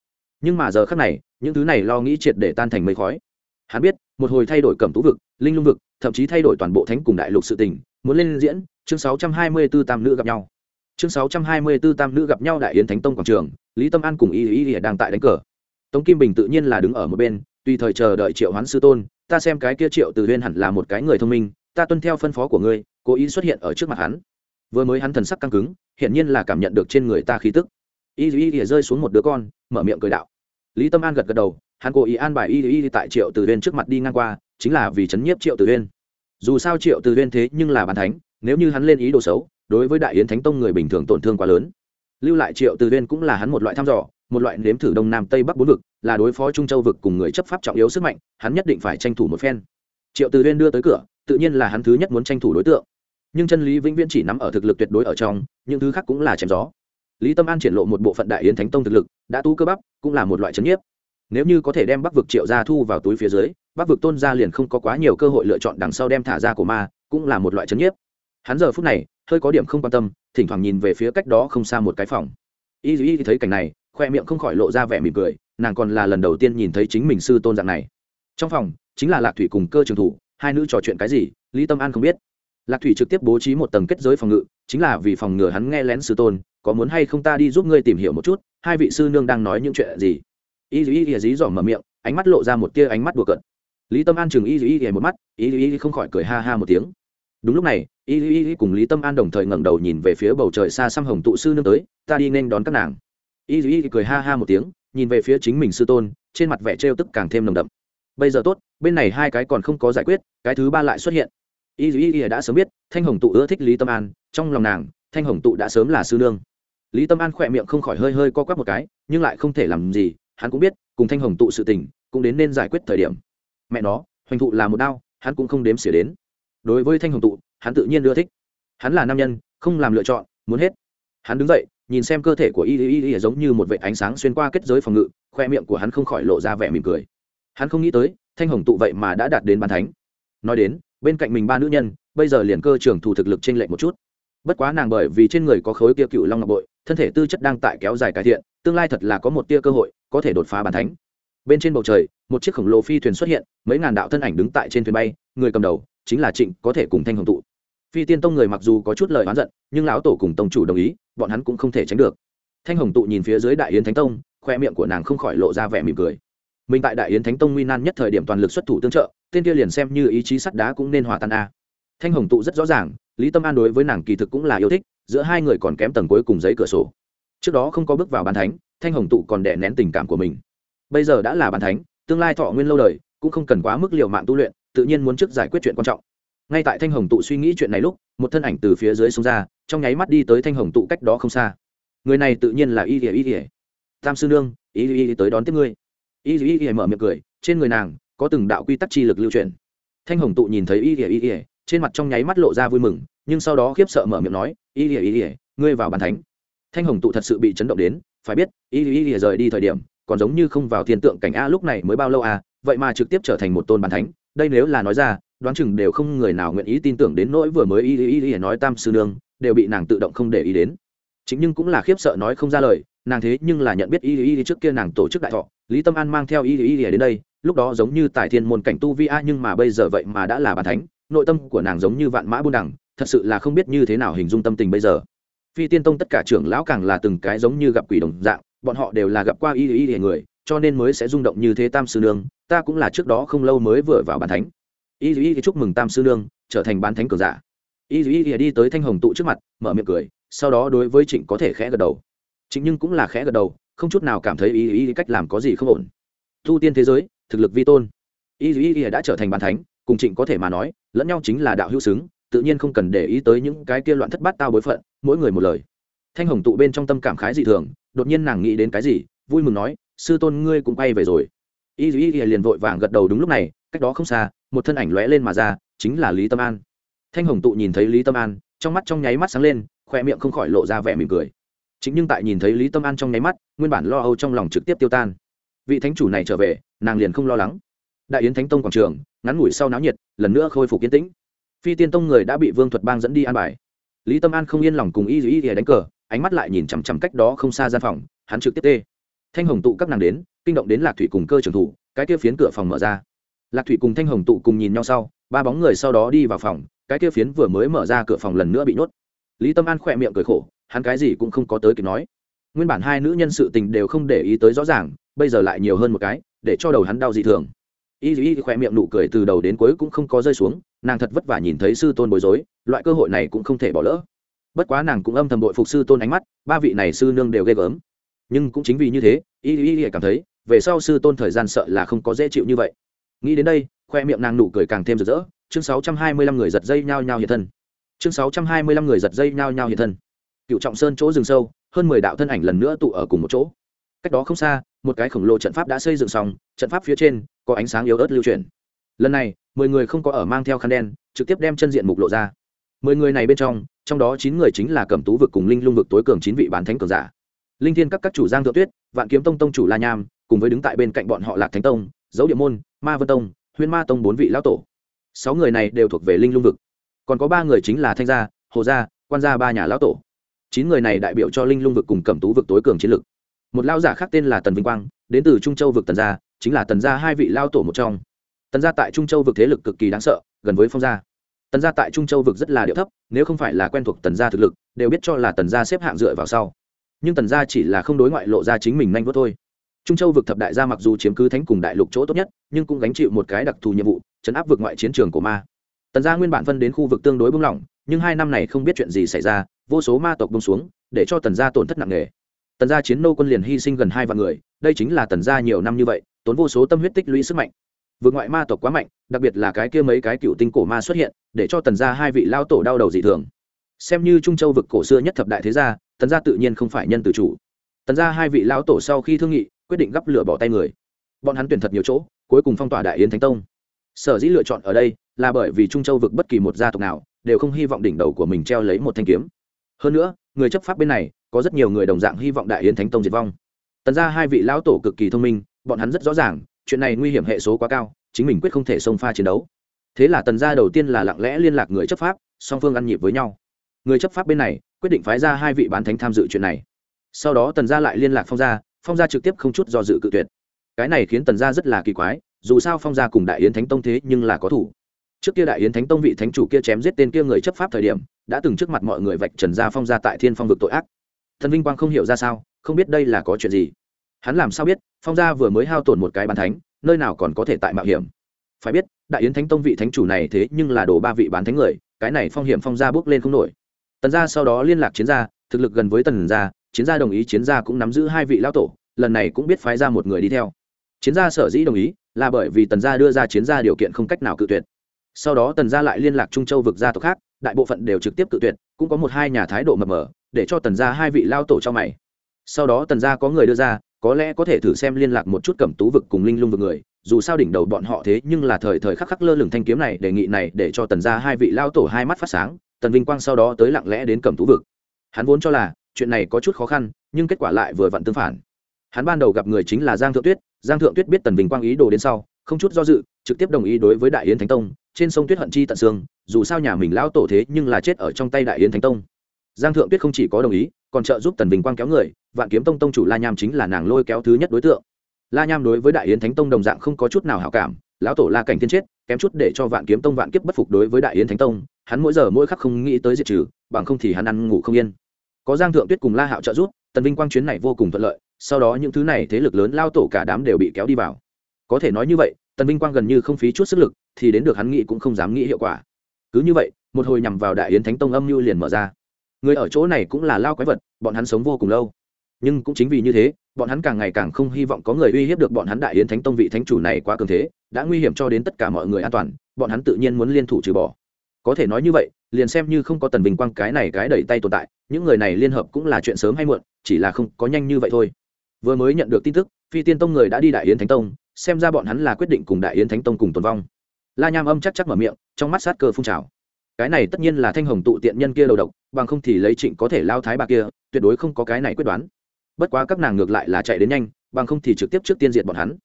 Nhưng mà giờ khác này, những thứ này lo nghĩ triệt để tan thành mây khói. Hắn biết, một hồi thay đổi cẩm tú vực, linh lung vực, thậm chí thay đổi toàn bộ thánh cùng đại lục sự tình, muốn lên diễn, chương 624 tam nữ gặp nhau. Chương 624 tam nữ gặp nhau đại yến thánh tông quảng trường, lý tâm an cùng y y y đang tại đánh cờ tống kim bình tự nhiên là đứng ở một bên, tùy thời chờ đợi triệu hoán sư tôn, ta xem cái kia triệu từ huyên hẳn là một cái người thông minh, ta tuân theo phân phó của ngươi, cố ý xuất hiện ở trước mặt hắn. Vừa mới hắn thần sắc căng cứng, hiển nhiên là cảm nhận được trên người ta khí tức. Y y y rơi xuống một đứa con, mở miệng cười đạo. Lý tâm an gật gật đầu, hắn cố ý an bài y y tại triệu từ huyên trước mặt đi ngang qua, chính là vì chấn nhiếp triệu từ huyên. Dù sao triệu từ huyên thế nhưng là bàn thánh, nếu như hắn lên ý đồ xấu, đối với đại yến thánh tông người bình thường tổn thương quá lớn. Lưu lại triệu từ huyên cũng là hắn một loại thăm dò một loại nếm thử đông nam tây bắc bốn vực, là đối phó trung châu vực cùng người chấp pháp trọng yếu sức mạnh, hắn nhất định phải tranh thủ một phen. Triệu từ huyên đưa tới cửa, tự nhiên là hắn thứ nhất muốn tranh thủ đối tượng. Nhưng chân lý vĩnh viễn chỉ nắm ở thực lực tuyệt đối ở trong, những thứ khác cũng là chém gió. Lý tâm an triển lộ một bộ phận đại yến thánh tông thực lực, đã tu cơ bắp, cũng là một loại c nhiếp. Nếu như có thể đem bắc vực triệu ra thu vào túi phía dưới, bắc vực tôn ra liền không có quá nhiều cơ hội lựa chọn đằng sau đem thả ra của ma, cũng là một loại c nhiếp. Hắn giờ phút này, hơi có điểm không quan tâm, thỉnh thoảng nhìn về phía cách đó không xa một cái phòng. Y y thấy cảnh này khoe miệng không khỏi lộ ra vẻ mỉm cười, nàng còn là lần đầu tiên nhìn thấy chính mình sư tôn dạng này. Trong phòng, chính là lạc thủy cùng cơ trường thủ, hai nữ trò chuyện cái gì, lý tâm an không biết. Lạc thủy trực tiếp bố trí một tầng kết giới phòng ngự, chính là vì phòng ngừa hắn nghe lén sư tôn, có muốn hay không ta đi giúp ngươi tìm hiểu một chút, hai vị sư nương đang nói những chuyện gì. Y dù y ỉa dí dỏm mở miệng, ánh mắt lộ ra một tia ánh mắt đùa cợt. Lý tâm an chừng y dù y ỉa một mắt, y dù y không khỏi cười ha ha một tiếng. Đúng lúc này, y dù y cùng lý tâm an đồng thời ngẩng đầu nhìn về phía bầu trời xa xăm hồng tụ sư nương tới, ta đi nên đón các nàng y dù y cười ha ha một tiếng nhìn về phía chính mình sư tôn trên mặt vẻ trêu tức càng thêm nồng đậm. Bây giờ tốt bên này hai cái còn không có giải quyết cái thứ ba lại xuất hiện. Y dù y đã sớm biết thanh hồng tụ ưa thích lý tâm an trong lòng nàng thanh hồng tụ đã sớm là sư nương. Lý tâm an khỏe miệng không khỏi hơi hơi co quắp một cái nhưng lại không thể làm gì hắn cũng biết cùng thanh hồng tụ sự tình cũng đến nên giải quyết thời điểm. Mẹ nó hoành thụ là một đau, hắn cũng không đếm xỉa đến. Đối với thanh hồng tụ hắn tự nhiên ưa thích. Hắn là nam nhân không làm lựa chọn muốn hết. Hắn đứng dậy nhìn xem cơ thể của y y y giống như một vệ ánh sáng xuyên qua kết giới phòng ngự, khoe miệng của hắn không khỏi lộ ra vẻ mỉm cười. Hắn không nghĩ tới, thanh hồng tụ vậy mà đã đạt đến bàn thánh. Nói đến, bên cạnh mình ba nữ nhân, bây giờ liền cơ trưởng thủ thực lực trên lệch một chút. Bất quá nàng bởi vì trên người có khối kia cựu long ngọc bội, thân thể tư chất đang tại kéo dài cải thiện, tương lai thật là có một tia cơ hội, có thể đột phá bàn thánh. Bên trên bầu trời, một chiếc khổng lồ phi thuyền xuất hiện, mấy ngàn đạo thân ảnh đứng tại trên thuyền bay, người cầm đầu chính là trịnh, có thể cùng thanh hồng tụ phi tiên tông người mặc dù có chút lời oán giận, nhưng lão tổ cùng tông chủ đồng ý, bọn hắn cũng không thể tránh được. Thanh hồng tụ nhìn phía dưới đại yến thánh tông, khoe miệng của nàng không khỏi lộ ra vẻ mỉm cười. Mình tại đại yến thánh tông nguy nan nhất thời điểm toàn lực xuất thủ tương trợ, tên kia liền xem như ý chí sắt đá cũng nên hòa tan a. Thanh hồng tụ rất rõ ràng, lý tâm an đối với nàng kỳ thực cũng là yêu thích, giữa hai người còn kém tầng cuối cùng giấy cửa sổ. Trước đó không có bước vào bàn thánh, thanh hồng tụ còn đè nén tình cảm của mình. Bây giờ đã là bàn thánh, tương lai thọ nguyên lâu đời, cũng không cần quá mức liều mạng tu luyện, tự nhiên muốn trước giải quyết chuyện quan trọng ngay tại thanh hồng tụ suy nghĩ chuyện này lúc, một thân ảnh từ phía dưới xuống ra, trong nháy mắt đi tới thanh hồng tụ cách đó không xa. Người này tự nhiên là y ỉa y ỉa tam sư nương, y ỉa tới đón tiếp ngươi. Y ỉa y mở miệng cười, trên người nàng có từng đạo quy tắc chi lực lưu truyền. Thanh hồng tụ nhìn thấy y ỉa y ỉa trên mặt trong nháy mắt lộ ra vui mừng, nhưng sau đó khiếp sợ mở miệng nói, y ỉa y ỉa ngươi vào bàn thánh. Thanh hồng tụ thật sự bị chấn động đến, phải biết, y y y rời đi thời điểm, còn giống như không vào thiên tượng cảnh a lúc này mới bao lâu à vậy mà trực tiếp trở thành một tôn bàn thánh, đây nếu là nói ra đoán chừng đều không người nào nguyện ý tin tưởng đến nỗi vừa mới y y y nói tam sư nương, đều bị nàng tự động không để ý đến. Chính nhưng cũng là khiếp sợ nói không ra lời, nàng thế nhưng là nhận biết y y trước kia nàng tổ chức đại thọ, lý tâm an mang theo y y đến đây, lúc đó giống như tại thiên môn cảnh tu vi a nhưng mà bây giờ vậy mà đã là bàn thánh, nội tâm của nàng giống như vạn mã buôn đẳng thật sự là không biết như thế nào hình dung tâm tình bây giờ. Phi tiên tông tất cả trưởng lão càng là từng cái giống như gặp quỷ đồng dạng, bọn họ đều là gặp qua y y y người, cho nên mới sẽ rung động như thế tam sư nương, ta cũng là trước đó không lâu mới vừa vào bàn thánh y y thì chúc mừng tam sư nương, trở thành bán thánh cường giả. y y thì đi tới thanh hồng tụ trước mặt, mở miệng cười, sau đó đối với trịnh có thể khẽ gật đầu. Trịnh nhưng cũng là khẽ gật đầu, không chút nào cảm thấy y y cách làm có gì không ổn. Thu tiên thế giới, thực lực vi tôn. y y y đã trở thành bán thánh, cùng trịnh có thể mà nói, lẫn nhau chính là đạo hữu xứng, tự nhiên không cần để ý tới những cái kia loạn thất bát tao bối phận, mỗi người một lời. Thanh hồng tụ bên trong tâm cảm khái dị thường, đột nhiên nàng nghĩ đến cái gì, vui mừng nói, sư tôn ngươi cũng bay về rồi. y y y liền vội vàng gật đầu đúng lúc này cách đó không xa, một thân ảnh lóe lên mà ra, chính là lý tâm an. Thanh hồng tụ nhìn thấy lý tâm an, trong mắt trong nháy mắt sáng lên, khoe miệng không khỏi lộ ra vẻ mỉm cười. Chính nhưng tại nhìn thấy lý tâm an trong nháy mắt, nguyên bản lo âu trong lòng trực tiếp tiêu tan. Vị thánh chủ này trở về, nàng liền không lo lắng. Đại yến thánh tông quảng trường, ngắn ngủi sau náo nhiệt, lần nữa khôi phục yên tĩnh. Phi tiên tông người đã bị vương thuật bang dẫn đi an bài. Lý tâm an không yên lòng cùng y y thì đánh cờ, ánh mắt lại nhìn chằm chằm cách đó không xa gian phòng, hắn trực tiếp tê. Thanh hồng tụ các nàng đến, kinh động đến lạc thủy cùng cơ trưởng thủ, cái kia phiến cửa phòng mở ra lạc thủy cùng thanh hồng tụ cùng nhìn nhau sau, ba bóng người sau đó đi vào phòng, cái kia phiến vừa mới mở ra cửa phòng lần nữa bị nhốt. Lý tâm an khỏe miệng cười khổ, hắn cái gì cũng không có tới kịp nói. Nguyên bản hai nữ nhân sự tình đều không để ý tới rõ ràng, bây giờ lại nhiều hơn một cái, để cho đầu hắn đau dị thường. Y y khỏe miệng nụ cười từ đầu đến cuối cũng không có rơi xuống, nàng thật vất vả nhìn thấy sư tôn bối rối, loại cơ hội này cũng không thể bỏ lỡ. Bất quá nàng cũng âm thầm đội phục sư tôn ánh mắt, ba vị này sư nương đều ghê gớm. Nhưng cũng chính vì như thế, y y y cảm thấy, về sau sư tôn thời gian sợ là không có dễ chịu như vậy nghĩ đến đây, khoe miệng nàng nụ cười càng thêm rực rỡ. Chương sáu trăm hai mươi lăm người giật dây nhao nhao hiện thân. Chương sáu trăm hai mươi lăm người giật dây nhao nhao hiện thân. Cựu trọng sơn chỗ rừng sâu, hơn mười đạo thân ảnh lần nữa tụ ở cùng một chỗ. Cách đó không xa, một cái khổng lồ trận pháp đã xây dựng xong, trận pháp phía trên có ánh sáng yếu ớt lưu chuyển. Lần này, mười người không có ở mang theo khăn đen, trực tiếp đem chân diện mục lộ ra. Mười người này bên trong trong đó chín người chính là cẩm tú vực cùng linh lung vực tối cường chín vị bán thánh cường giả. Linh thiên các các chủ giang thượng tuyết, vạn kiếm tông tông chủ la nham, cùng với đứng tại bên cạnh bọn họ lạc thánh tông, dấu địa môn ma vân tông huyên ma tông bốn vị lão tổ. Sáu người này đều thuộc về linh lung vực. Còn có ba người chính là thanh gia, hồ gia, quan gia ba nhà lão tổ. Chín người này đại biểu cho linh lung vực cùng cẩm tú vực tối cường chiến lực một lao giả khác tên là tần vinh quang, đến từ trung châu vực tần gia, chính là tần gia hai vị lao tổ một trong. Tần gia tại trung châu vực thế lực cực kỳ đáng sợ, gần với phong gia. Tần gia tại trung châu vực rất là điệu thấp, nếu không phải là quen thuộc tần gia thực lực, đều biết cho là tần gia xếp hạng dựa vào sau. Nhưng tần gia chỉ là không đối ngoại lộ ra chính mình nhanh vớt thôi trung châu vực thập đại gia mặc dù chiếm cứ thánh cùng đại lục chỗ tốt nhất, nhưng cũng gánh chịu một cái đặc thù nhiệm vụ, chấn áp vực ngoại chiến trường của ma. Tần gia nguyên bản phân đến khu vực tương đối bung lỏng, nhưng hai năm này không biết chuyện gì xảy ra, vô số ma tộc bông xuống, để cho tần gia tổn thất nặng nề. Tần gia chiến nô quân liền hy sinh gần hai vạn người, đây chính là tần gia nhiều năm như vậy, tốn vô số tâm huyết tích lũy sức mạnh. Vượt ngoại ma tộc quá mạnh, đặc biệt là cái kia mấy cái cựu tinh cổ ma xuất hiện, để cho tần gia hai vị lao tổ đau đầu dị thường. Xem như trung châu vực cổ xưa nhất thập đại thế gia, tần gia tự nhiên không phải nhân từ chủ. Tần gia hai vị lão tổ sau khi thương nghị quyết định gắp lửa bỏ tay người. Bọn hắn tuyển thật nhiều chỗ, cuối cùng phong tỏa đại yến thánh tông. Sở dĩ lựa chọn ở đây là bởi vì trung châu vực bất kỳ một gia tộc nào đều không hy vọng đỉnh đầu của mình treo lấy một thanh kiếm. Hơn nữa, người chấp pháp bên này có rất nhiều người đồng dạng hy vọng đại yến thánh tông diệt vong. Tần ra hai vị lão tổ cực kỳ thông minh, bọn hắn rất rõ ràng, chuyện này nguy hiểm hệ số quá cao, chính mình quyết không thể xông pha chiến đấu. Thế là tần gia đầu tiên là lặng lẽ liên lạc người chấp pháp, song phương ăn nhịp với nhau. Người chấp pháp bên này quyết định phái ra hai vị bán thánh tham dự chuyện này. Sau đó tần gia lại liên lạc phong gia phong gia trực tiếp không chút do dự cự tuyệt. Cái này khiến tần gia rất là kỳ quái, dù sao phong gia cùng đại yến thánh tông thế nhưng là có thủ. Trước kia đại yến thánh tông vị thánh chủ kia chém giết tên kia người chấp pháp thời điểm, đã từng trước mặt mọi người vạch trần gia phong gia tại thiên phong vực tội ác. Thần vinh quang không hiểu ra sao, không biết đây là có chuyện gì. Hắn làm sao biết, phong gia vừa mới hao tổn một cái bán thánh, nơi nào còn có thể tại mạo hiểm? Phải biết, đại yến thánh tông vị thánh chủ này thế nhưng là đồ ba vị bán thánh người, cái này phong hiểm phong gia bước lên không nổi. Tần gia sau đó liên lạc chiến gia, thực lực gần với tần gia chiến gia đồng ý chiến gia cũng nắm giữ hai vị lao tổ, lần này cũng biết phái ra một người đi theo. Chiến gia sở dĩ đồng ý là bởi vì tần gia đưa ra chiến gia điều kiện không cách nào cự tuyệt. Sau đó tần gia lại liên lạc trung châu vực gia tộc khác, đại bộ phận đều trực tiếp cự tuyệt, cũng có một hai nhà thái độ mập mờ, để cho tần gia hai vị lao tổ cho mày. Sau đó tần gia có người đưa ra, có lẽ có thể thử xem liên lạc một chút cẩm tú vực cùng linh lung vực người, dù sao đỉnh đầu bọn họ thế nhưng là thời thời khắc khắc lơ lửng thanh kiếm này, đề nghị này để cho tần gia hai vị lao tổ hai mắt phát sáng, tần vinh quang sau đó tới lặng lẽ đến cẩm tú vực. Hắn vốn cho là chuyện này có chút khó khăn, nhưng kết quả lại vừa vặn tương phản. Hắn ban đầu gặp người chính là giang thượng tuyết, giang thượng tuyết biết tần Bình quang ý đồ đến sau, không chút do dự, trực tiếp đồng ý đối với đại yến thánh tông, trên sông tuyết hận chi tận xương, dù sao nhà mình lão tổ thế nhưng là chết ở trong tay đại yến thánh tông. Giang thượng tuyết không chỉ có đồng ý, còn trợ giúp tần Bình quang kéo người, vạn kiếm tông tông chủ la nham chính là nàng lôi kéo thứ nhất đối tượng. La nham đối với đại yến thánh tông đồng dạng không có chút nào hảo cảm, lão tổ la cảnh thiên chết, kém chút để cho vạn kiếm tông vạn kiếp bất phục đối với đại yến thánh tông, hắn mỗi giờ mỗi khắc không nghĩ tới diệt trừ, bằng không thì hắn ăn ngủ không yên có giang thượng tuyết cùng la hạo trợ giúp, tần vinh quang chuyến này vô cùng thuận lợi, sau đó những thứ này thế lực lớn lao tổ cả đám đều bị kéo đi vào. Có thể nói như vậy, tần vinh quang gần như không phí chút sức lực, thì đến được hắn nghĩ cũng không dám nghĩ hiệu quả. Cứ như vậy, một hồi nhằm vào đại yến thánh tông âm mưu liền mở ra. Người ở chỗ này cũng là lao quái vật, bọn hắn sống vô cùng lâu. Nhưng cũng chính vì như thế, bọn hắn càng ngày càng không hy vọng có người uy hiếp được bọn hắn đại yến thánh tông vị thánh chủ này quá cường thế, đã nguy hiểm cho đến tất cả mọi người an toàn, bọn hắn tự nhiên muốn liên thủ trừ bỏ. Có thể nói như vậy liền xem như không có tần vinh quang cái này cái đẩy tay tồn tại, những người này liên hợp cũng là chuyện sớm hay muộn, chỉ là không có nhanh như vậy thôi. Vừa mới nhận được tin tức, phi tiên tông người đã đi đại yến thánh tông, xem ra bọn hắn là quyết định cùng đại yến thánh tông cùng tồn vong. La nham âm chắc chắc mở miệng, trong mắt sát cơ phun trào. Cái này tất nhiên là thanh hồng tụ tiện nhân kia đầu độc, bằng không thì lấy trịnh có thể lao thái bà kia, tuyệt đối không có cái này quyết đoán. Bất quá các nàng ngược lại là chạy đến nhanh, bằng không thì trực tiếp trước tiên diện bọn hắn.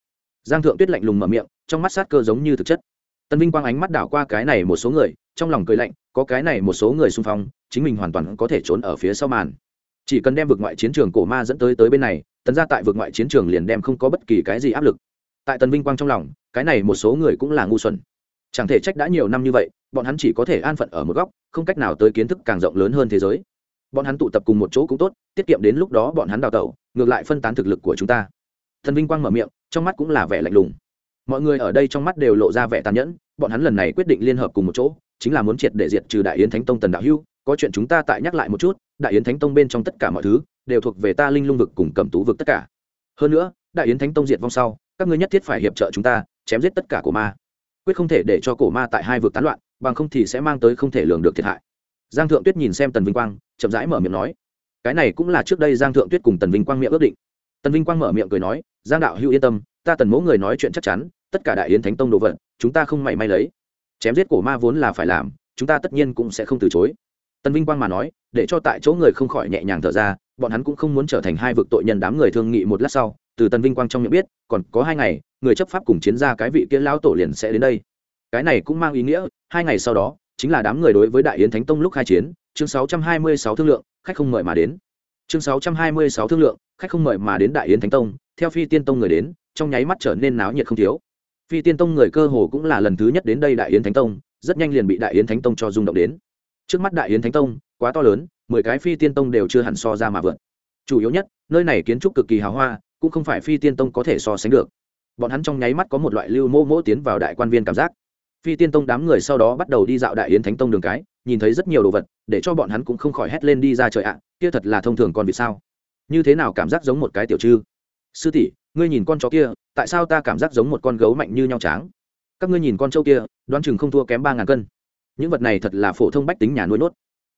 Giang thượng tuyết lạnh lùng mở miệng, trong mắt sát cơ giống như thực chất. Tân vinh quang ánh mắt đảo qua cái này một số người trong lòng cười lạnh, có cái này một số người xung phong, chính mình hoàn toàn có thể trốn ở phía sau màn. Chỉ cần đem vượt ngoại chiến trường cổ ma dẫn tới tới bên này tấn ra tại vượt ngoại chiến trường liền đem không có bất kỳ cái gì áp lực. Tại tần vinh quang trong lòng, cái này một số người cũng là ngu xuẩn. Chẳng thể trách đã nhiều năm như vậy, bọn hắn chỉ có thể an phận ở một góc, không cách nào tới kiến thức càng rộng lớn hơn thế giới. Bọn hắn tụ tập cùng một chỗ cũng tốt, tiết kiệm đến lúc đó bọn hắn đào tẩu, ngược lại phân tán thực lực của chúng ta. Thần vinh quang mở miệng, trong mắt cũng là vẻ lạnh lùng. Mọi người ở đây trong mắt đều lộ ra vẻ tàn nhẫn, bọn hắn lần này quyết định liên hợp cùng một chỗ chính là muốn triệt để diệt trừ đại yến thánh tông tần đạo hưu có chuyện chúng ta tại nhắc lại một chút, đại yến thánh tông bên trong tất cả mọi thứ, đều thuộc về ta linh lung vực cùng cầm tú vực tất cả. Hơn nữa, đại yến thánh tông diệt vong sau, các ngươi nhất thiết phải hiệp trợ chúng ta, chém giết tất cả cổ ma. Quyết không thể để cho cổ ma tại hai vực tán loạn, bằng không thì sẽ mang tới không thể lường được thiệt hại. Giang thượng tuyết nhìn xem tần vinh quang, chậm rãi mở miệng nói, cái này cũng là trước đây giang thượng tuyết cùng tần vinh quang miệng ước định. Tần vinh quang mở miệng cười nói, giang đạo hữu yên tâm, ta tần mỗ người nói chuyện chắc chắn, tất cả đại yến thánh tông đồ vật, chúng ta không mảy may lấy chém giết cổ ma vốn là phải làm, chúng ta tất nhiên cũng sẽ không từ chối. Tần vinh quang mà nói, để cho tại chỗ người không khỏi nhẹ nhàng thở ra, bọn hắn cũng không muốn trở thành hai vực tội nhân đám người thương nghị một lát sau, từ tần vinh quang trong miệng biết, còn có hai ngày, người chấp pháp cùng chiến ra cái vị kia lão tổ liền sẽ đến đây. Cái này cũng mang ý nghĩa, hai ngày sau đó, chính là đám người đối với đại yến thánh tông lúc khai chiến, chương 626 thương lượng, khách không mời mà đến. Chương 626 thương lượng, khách không mời mà đến đại yến thánh tông, theo phi tiên tông người đến, trong nháy mắt trở nên náo nhiệt không thiếu phi tiên tông người cơ hồ cũng là lần thứ nhất đến đây đại yến thánh tông, rất nhanh liền bị đại yến thánh tông cho rung động đến. Trước mắt đại yến thánh tông, quá to lớn, mười cái phi tiên tông đều chưa hẳn so ra mà vượt. Chủ yếu nhất, nơi này kiến trúc cực kỳ hào hoa, cũng không phải phi tiên tông có thể so sánh được. Bọn hắn trong nháy mắt có một loại lưu mô mỗ tiến vào đại quan viên cảm giác. Phi tiên tông đám người sau đó bắt đầu đi dạo đại yến thánh tông đường cái, nhìn thấy rất nhiều đồ vật, để cho bọn hắn cũng không khỏi hét lên đi ra trời ạ, kia thật là thông thường còn vì sao? Như thế nào cảm giác giống một cái tiểu chư sư tỷ ngươi nhìn con chó kia, tại sao ta cảm giác giống một con gấu mạnh như nhau tráng? Các ngươi nhìn con trâu kia, đoán chừng không thua kém ba ngàn cân. Những vật này thật là phổ thông bách tính nhà nuôi nốt.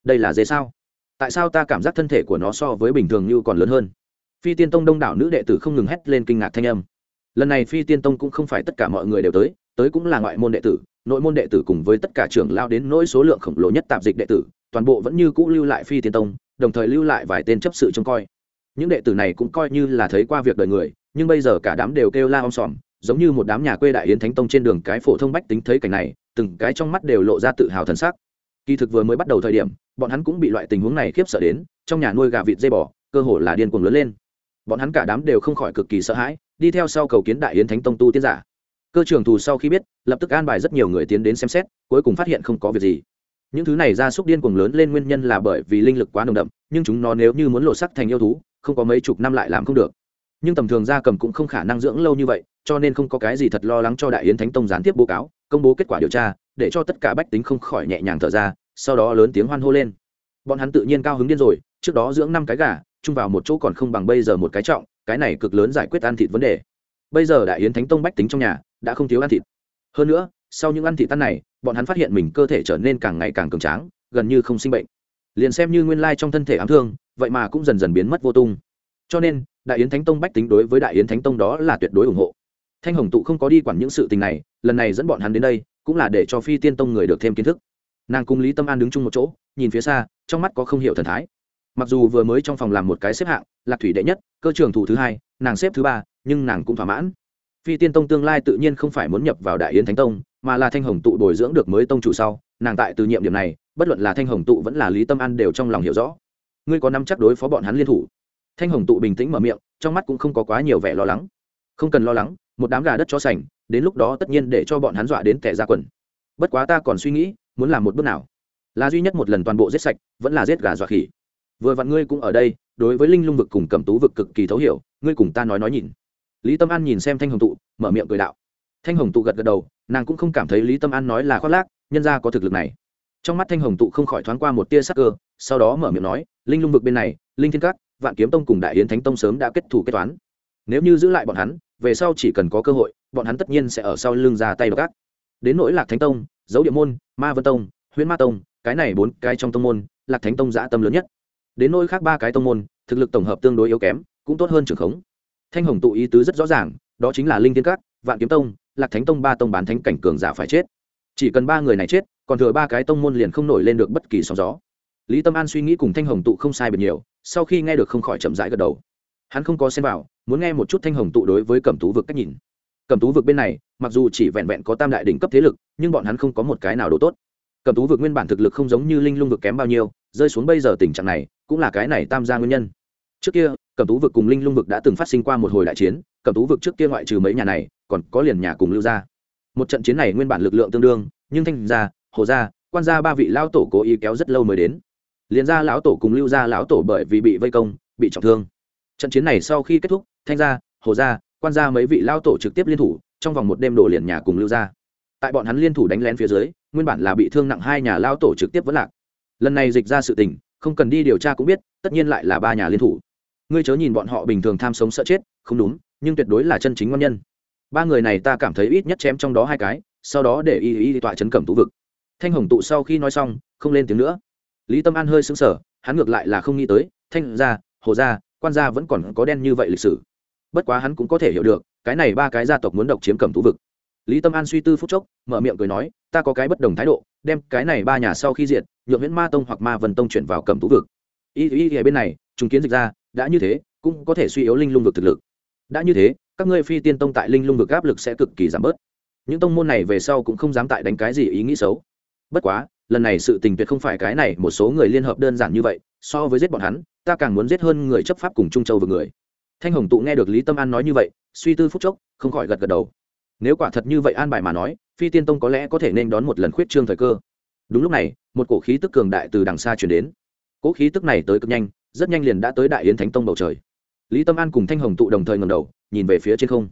Đây là dế sao? Tại sao ta cảm giác thân thể của nó so với bình thường như còn lớn hơn? Phi tiên tông đông đảo nữ đệ tử không ngừng hét lên kinh ngạc thanh âm. Lần này phi tiên tông cũng không phải tất cả mọi người đều tới tới cũng là ngoại môn đệ tử, nội môn đệ tử cùng với tất cả trưởng lao đến nỗi số lượng khổng lồ nhất tạp dịch đệ tử, toàn bộ vẫn như cũ lưu lại phi tiên tông, đồng thời lưu lại vài tên chấp sự trông coi những đệ tử này cũng coi như là thấy qua việc đời người, nhưng bây giờ cả đám đều kêu la om sòm, giống như một đám nhà quê đại yến thánh tông trên đường cái phổ thông bách tính thấy cảnh này, từng cái trong mắt đều lộ ra tự hào thần sắc. Kỳ thực vừa mới bắt đầu thời điểm, bọn hắn cũng bị loại tình huống này khiếp sợ đến, trong nhà nuôi gà vịt dây bò, cơ hồ là điên cuồng lớn lên. Bọn hắn cả đám đều không khỏi cực kỳ sợ hãi, đi theo sau cầu kiến đại yến thánh tông tu tiên giả. Cơ trưởng thù sau khi biết, lập tức an bài rất nhiều người tiến đến xem xét, cuối cùng phát hiện không có việc gì những thứ này ra súc điên cuồng lớn lên nguyên nhân là bởi vì linh lực quá nồng đậm, nhưng chúng nó nếu như muốn lộ sắc thành yêu thú, không có mấy chục năm lại làm không được. Nhưng tầm thường gia cầm cũng không khả năng dưỡng lâu như vậy, cho nên không có cái gì thật lo lắng cho đại yến thánh tông gián tiếp bố cáo, công bố kết quả điều tra, để cho tất cả bách tính không khỏi nhẹ nhàng thở ra, sau đó lớn tiếng hoan hô lên. Bọn hắn tự nhiên cao hứng điên rồi, trước đó dưỡng năm cái gà, chung vào một chỗ còn không bằng bây giờ một cái trọng, cái này cực lớn giải quyết ăn thịt vấn đề. Bây giờ đại yến thánh tông bách tính trong nhà, đã không thiếu ăn thịt. Hơn nữa, sau những ăn thịt tan này bọn hắn phát hiện mình cơ thể trở nên càng ngày càng cường tráng, gần như không sinh bệnh. Liền xem như nguyên lai trong thân thể ám thương, vậy mà cũng dần dần biến mất vô tung. Cho nên, đại yến thánh tông bách tính đối với đại yến thánh tông đó là tuyệt đối ủng hộ. Thanh hồng tụ không có đi quản những sự tình này, lần này dẫn bọn hắn đến đây, cũng là để cho phi tiên tông người được thêm kiến thức. Nàng cùng lý tâm an đứng chung một chỗ, nhìn phía xa, trong mắt có không hiểu thần thái. Mặc dù vừa mới trong phòng làm một cái xếp hạng, lạc thủy đệ nhất, cơ trưởng thủ thứ hai, nàng xếp thứ ba, nhưng nàng cũng thỏa mãn. Phi tiên tông tương lai tự nhiên không phải muốn nhập vào đại yến thánh tông mà là thanh hồng tụ bồi dưỡng được mới tông chủ sau, nàng tại từ nhiệm điểm này, bất luận là thanh hồng tụ vẫn là lý tâm an đều trong lòng hiểu rõ. Ngươi có năm chắc đối phó bọn hắn liên thủ? Thanh hồng tụ bình tĩnh mở miệng, trong mắt cũng không có quá nhiều vẻ lo lắng. Không cần lo lắng, một đám gà đất cho sành, đến lúc đó tất nhiên để cho bọn hắn dọa đến kẻ ra quần. Bất quá ta còn suy nghĩ, muốn làm một bước nào? Là duy nhất một lần toàn bộ giết sạch, vẫn là giết gà dọa khỉ. Vừa vặn ngươi cũng ở đây, đối với linh lung vực cùng cầm tú vực cực kỳ thấu hiểu, ngươi cùng ta nói nói nhìn. Lý tâm an nhìn xem thanh hồng tụ, mở miệng cười đạo thanh hồng tụ gật gật đầu, nàng cũng không cảm thấy lý tâm an nói là khoác lác, nhân ra có thực lực này. Trong mắt thanh hồng tụ không khỏi thoáng qua một tia sắc cơ, sau đó mở miệng nói, linh lung vực bên này, linh thiên các, vạn kiếm tông cùng đại yến thánh tông sớm đã kết thủ kết toán. Nếu như giữ lại bọn hắn, về sau chỉ cần có cơ hội, bọn hắn tất nhiên sẽ ở sau lưng ra tay đ gác. đến nỗi lạc thánh tông, dấu địa môn, ma vân tông, huyễn ma tông, cái này bốn cái trong tông môn, lạc thánh tông giã tâm lớn nhất. Đến nỗi khác ba cái tông môn, thực lực tổng hợp tương đối yếu kém, cũng tốt hơn trường khống. Thanh hồng tụ ý tứ rất rõ ràng, đó chính là linh Thiên các, vạn kiếm tông lạc thánh tông ba tông bán thánh cảnh cường giả phải chết. Chỉ cần ba người này chết, còn thừa ba cái tông môn liền không nổi lên được bất kỳ sóng gió. Lý tâm an suy nghĩ cùng thanh hồng tụ không sai biệt nhiều, sau khi nghe được không khỏi chậm rãi gật đầu. Hắn không có xem vào, muốn nghe một chút thanh hồng tụ đối với cẩm tú vực cách nhìn. Cẩm tú vực bên này, mặc dù chỉ vẹn vẹn có tam đại đỉnh cấp thế lực, nhưng bọn hắn không có một cái nào đồ tốt. Cẩm tú vực nguyên bản thực lực không giống như linh lung vực kém bao nhiêu, rơi xuống bây giờ tình trạng này, cũng là cái này tam gia nguyên nhân. Trước kia, cẩm tú vực cùng linh lung vực đã từng phát sinh qua một hồi đại chiến cẩm tú vực trước kia ngoại trừ mấy nhà này, còn có liền nhà cùng lưu gia. Một trận chiến này nguyên bản lực lượng tương đương, nhưng thanh gia, hồ gia, quan gia ba vị lao tổ cố ý kéo rất lâu mới đến. Liền gia lão tổ cùng lưu gia lão tổ bởi vì bị vây công, bị trọng thương. Trận chiến này sau khi kết thúc, thanh gia, hồ gia, quan gia mấy vị lao tổ trực tiếp liên thủ, trong vòng một đêm đổ liền nhà cùng lưu gia. Tại bọn hắn liên thủ đánh lén phía dưới, nguyên bản là bị thương nặng hai nhà lao tổ trực tiếp vẫn lạc. Lần này dịch ra sự tình, không cần đi điều tra cũng biết, tất nhiên lại là ba nhà liên thủ. Ngươi chớ nhìn bọn họ bình thường tham sống sợ chết, không đúng nhưng tuyệt đối là chân chính ngon nhân. Ba người này ta cảm thấy ít nhất chém trong đó hai cái, sau đó để y y tọa chấn cẩm tú vực. Thanh hồng tụ sau khi nói xong, không lên tiếng nữa. Lý tâm an hơi sững sờ, hắn ngược lại là không nghĩ tới, thanh gia, hồ gia, quan gia vẫn còn có đen như vậy lịch sử. Bất quá hắn cũng có thể hiểu được, cái này ba cái gia tộc muốn độc chiếm cẩm tú vực. Lý tâm an suy tư phút chốc, mở miệng cười nói, ta có cái bất đồng thái độ, đem cái này ba nhà sau khi diệt, nhượng huyễn ma tông hoặc ma vân tông chuyển vào cẩm tú vực. Y y ở bên này, trùng kiến dịch ra, đã như thế, cũng có thể suy yếu linh lung vực thực lực đã như thế, các ngươi phi tiên tông tại linh lung vực áp lực sẽ cực kỳ giảm bớt. Những tông môn này về sau cũng không dám tại đánh cái gì ý nghĩ xấu. Bất quá, lần này sự tình tuyệt không phải cái này, một số người liên hợp đơn giản như vậy, so với giết bọn hắn, ta càng muốn giết hơn người chấp pháp cùng trung châu vực người. Thanh hồng tụ nghe được lý tâm an nói như vậy, suy tư phút chốc, không khỏi gật gật đầu. Nếu quả thật như vậy an bài mà nói, phi tiên tông có lẽ có thể nên đón một lần khuyết trương thời cơ. Đúng lúc này, một cổ khí tức cường đại từ đằng xa chuyển đến. Cỗ khí tức này tới cực nhanh, rất nhanh liền đã tới đại yến thánh tông bầu trời lý tâm an cùng thanh hồng tụ đồng thời ngầm đầu, nhìn về phía trên không.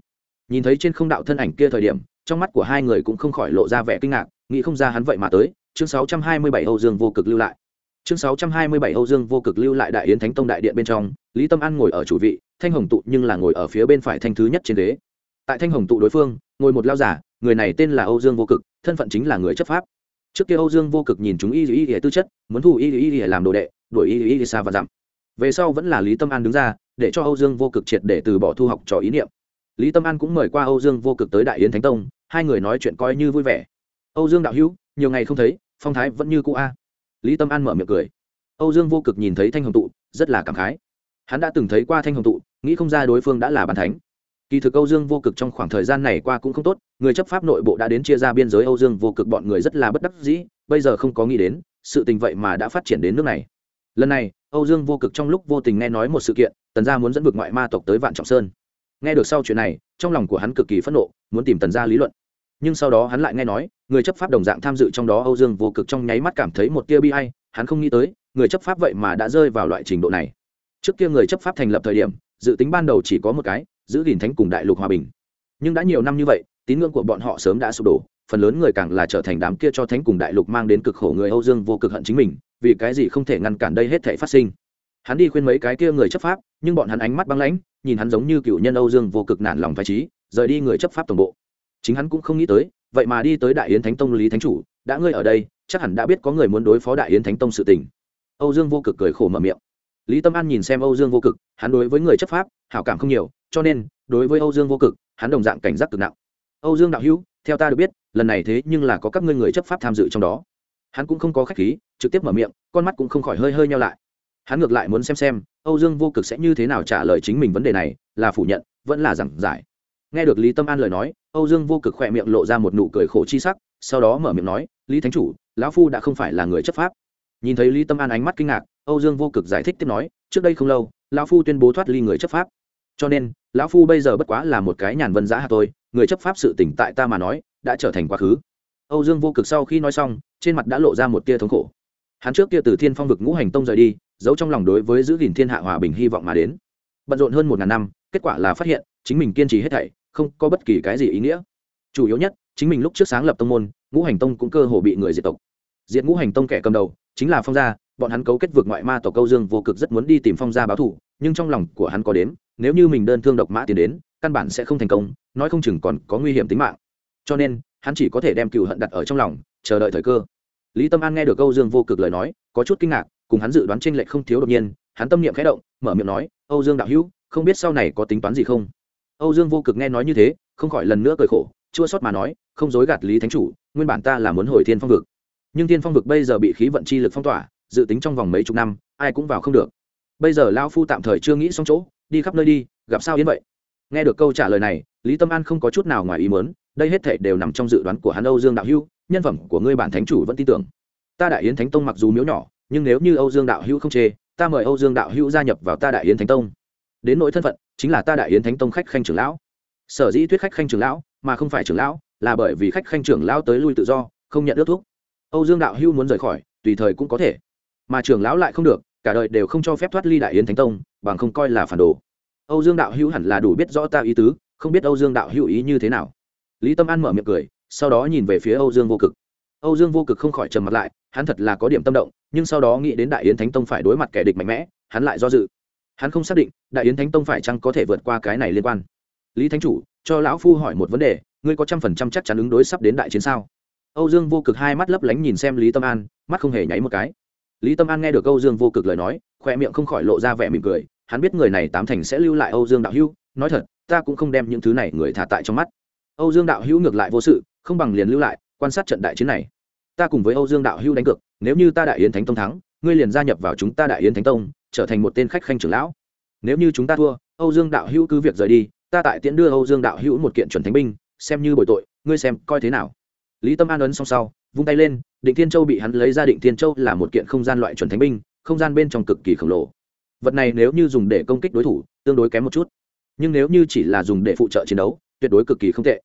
Nhìn thấy trên không đạo thân ảnh kia thời điểm, trong mắt của hai người cũng không khỏi lộ ra vẻ kinh ngạc, nghĩ không ra hắn vậy mà tới, chương 627 âu dương vô cực lưu lại. Chương 627 âu dương vô cực lưu lại đại yến thánh tông đại điện bên trong, lý tâm an ngồi ở chủ vị, thanh hồng tụ nhưng là ngồi ở phía bên phải thanh thứ nhất trên đế. tại thanh hồng tụ đối phương, ngồi một lao giả, người này tên là âu dương vô cực, thân phận chính là người chấp pháp. Trước kia âu dương vô cực nhìn chúng y y y tư chất, muốn thu y y y làm đồ đệ, đuổi y y y xa và dặm. Về sau vẫn là lý tâm an đứng ra để cho âu dương vô cực triệt để từ bỏ thu học trò ý niệm. Lý tâm an cũng mời qua âu dương vô cực tới đại yến thánh tông, hai người nói chuyện coi như vui vẻ. Âu dương đạo hữu, nhiều ngày không thấy, phong thái vẫn như cũ a. Lý tâm an mở miệng cười. Âu dương vô cực nhìn thấy thanh hồng tụ, rất là cảm khái. Hắn đã từng thấy qua thanh hồng tụ, nghĩ không ra đối phương đã là bàn thánh. Kỳ thực âu dương vô cực trong khoảng thời gian này qua cũng không tốt, người chấp pháp nội bộ đã đến chia ra biên giới âu dương vô cực bọn người rất là bất đắc dĩ, bây giờ không có nghĩ đến, sự tình vậy mà đã phát triển đến nước này. Lần này, âu dương vô cực trong lúc vô tình nghe nói một sự kiện tần gia muốn dẫn vực ngoại ma tộc tới vạn trọng sơn. Nghe được sau chuyện này, trong lòng của hắn cực kỳ phẫn nộ, muốn tìm tần gia lý luận. Nhưng sau đó hắn lại nghe nói, người chấp pháp đồng dạng tham dự trong đó âu dương vô cực trong nháy mắt cảm thấy một tia bi hay hắn không nghĩ tới, người chấp pháp vậy mà đã rơi vào loại trình độ này. Trước kia người chấp pháp thành lập thời điểm, dự tính ban đầu chỉ có một cái, giữ gìn thánh cùng đại lục hòa bình. Nhưng đã nhiều năm như vậy, tín ngưỡng của bọn họ sớm đã sụp đổ, phần lớn người càng là trở thành đám kia cho thánh cùng đại lục mang đến cực khổ người âu dương vô cực hận chính mình, vì cái gì không thể ngăn cản đây hết thể phát sinh. Hắn đi khuyên mấy cái kia người chấp pháp nhưng bọn hắn ánh mắt băng lãnh, nhìn hắn giống như cựu nhân âu dương vô cực nản lòng phải trí, rời đi người chấp pháp tổng bộ. Chính hắn cũng không nghĩ tới, vậy mà đi tới đại yến thánh tông lý thánh chủ, đã ngươi ở đây, chắc hẳn đã biết có người muốn đối phó đại yến thánh tông sự tình. Âu dương vô cực cười khổ mở miệng. Lý tâm an nhìn xem âu dương vô cực, hắn đối với người chấp pháp, hảo cảm không nhiều, cho nên, đối với âu dương vô cực, hắn đồng dạng cảnh giác cực nặng. Âu dương đạo hữu, theo ta được biết, lần này thế nhưng là có các ngươi người chấp pháp tham dự trong đó. Hắn cũng không có khách khí, trực tiếp mở miệng, con mắt cũng không khỏi hơi hơi nhau lại hắn ngược lại muốn xem xem, âu dương vô cực sẽ như thế nào trả lời chính mình vấn đề này, là phủ nhận, vẫn là giảng giải. Nghe được lý tâm an lời nói, âu dương vô cực khỏe miệng lộ ra một nụ cười khổ chi sắc, sau đó mở miệng nói, lý thánh chủ, lão phu đã không phải là người chấp pháp. Nhìn thấy lý tâm an ánh mắt kinh ngạc, âu dương vô cực giải thích tiếp nói, trước đây không lâu, lão phu tuyên bố thoát ly người chấp pháp. Cho nên, lão phu bây giờ bất quá là một cái nhàn vân giã hạ tôi người chấp pháp sự tỉnh tại ta mà nói, đã trở thành quá khứ. Âu dương vô cực sau khi nói xong, trên mặt đã lộ ra một tia thống khổ. Hắn trước kia từ thiên phong vực ngũ hành tông rời đi giấu trong lòng đối với giữ gìn thiên hạ hòa bình hy vọng mà đến. Bận rộn hơn một ngàn năm, kết quả là phát hiện, chính mình kiên trì hết thảy, không có bất kỳ cái gì ý nghĩa. Chủ yếu nhất, chính mình lúc trước sáng lập tông môn, ngũ hành tông cũng cơ hồ bị người diệt tộc. Diệt ngũ hành tông kẻ cầm đầu, chính là phong gia, bọn hắn cấu kết vượt ngoại ma tộc câu dương vô cực rất muốn đi tìm phong gia báo thù, nhưng trong lòng của hắn có đến nếu như mình đơn thương độc mã tiến đến, căn bản sẽ không thành công, nói không chừng còn có nguy hiểm tính mạng. Cho nên, hắn chỉ có thể đem cựu hận đặt ở trong lòng, chờ đợi thời cơ. Lý tâm an nghe được câu dương vô cực lời nói, có chút kinh ngạc cùng hắn dự đoán trên lệch không thiếu đột nhiên, hắn tâm niệm khẽ động, mở miệng nói, âu dương đạo hữu, không biết sau này có tính toán gì không? Âu dương vô cực nghe nói như thế, không khỏi lần nữa cười khổ, chua sót mà nói, không dối gạt lý thánh chủ, nguyên bản ta là muốn hồi thiên phong vực. Nhưng thiên phong vực bây giờ bị khí vận chi lực phong tỏa, dự tính trong vòng mấy chục năm, ai cũng vào không được. Bây giờ lao phu tạm thời chưa nghĩ xong chỗ, đi khắp nơi đi, gặp sao yên vậy? Nghe được câu trả lời này, lý tâm an không có chút nào ngoài ý mớn đây hết thể đều nằm trong dự đoán của hắn âu dương đạo hữu, nhân phẩm của ngươi bản thánh chủ vẫn tin tưởng. Ta đại yến thánh tông mặc dù miếu nhỏ nhưng nếu như âu dương đạo hữu không chê, ta mời âu dương đạo hữu gia nhập vào ta đại yến thánh tông. Đến nỗi thân phận, chính là ta đại yến thánh tông khách khanh trưởng lão. Sở dĩ thuyết khách khanh trưởng lão, mà không phải trưởng lão, là bởi vì khách khanh trưởng lão tới lui tự do, không nhận ước thuốc âu dương đạo hữu muốn rời khỏi, tùy thời cũng có thể. Mà trưởng lão lại không được, cả đời đều không cho phép thoát ly đại yến thánh tông, bằng không coi là phản đồ. Âu dương đạo hữu hẳn là đủ biết rõ ta ý tứ, không biết âu dương đạo hữu ý như thế nào. Lý tâm an mở miệng cười, sau đó nhìn về phía âu dương vô cực âu dương vô cực không khỏi trầm mặt lại, hắn thật là có điểm tâm động, nhưng sau đó nghĩ đến đại yến thánh tông phải đối mặt kẻ địch mạnh mẽ, hắn lại do dự. Hắn không xác định, đại yến thánh tông phải chăng có thể vượt qua cái này liên quan. Lý thánh chủ, cho lão phu hỏi một vấn đề, ngươi có trăm phần trăm chắc chắn ứng đối sắp đến đại chiến sao? Âu dương vô cực hai mắt lấp lánh nhìn xem lý tâm an, mắt không hề nháy một cái. Lý tâm an nghe được âu dương vô cực lời nói, khoe miệng không khỏi lộ ra vẻ mỉm cười, hắn biết người này tám thành sẽ lưu lại âu dương đạo hữu, nói thật, ta cũng không đem những thứ này người thả tại trong mắt. Âu dương đạo hữu ngược lại vô sự, không bằng liền lưu lại quan sát trận đại chiến này. Ta cùng với âu dương đạo Hưu đánh cược, nếu như ta đại yến thánh tông thắng, ngươi liền gia nhập vào chúng ta đại yến thánh tông, trở thành một tên khách khanh trưởng lão. Nếu như chúng ta thua, âu dương đạo hữu cứ việc rời đi, ta tại tiễn đưa âu dương đạo hữu một kiện chuẩn thánh binh, xem như bồi tội, ngươi xem coi thế nào. Lý tâm an ấn xong sau, vung tay lên, định thiên châu bị hắn lấy ra định thiên châu là một kiện không gian loại chuẩn thánh binh, không gian bên trong cực kỳ khổng lồ. Vật này nếu như dùng để công kích đối thủ, tương đối kém một chút. Nhưng nếu như chỉ là dùng để phụ trợ chiến đấu, tuyệt đối cực kỳ không tệ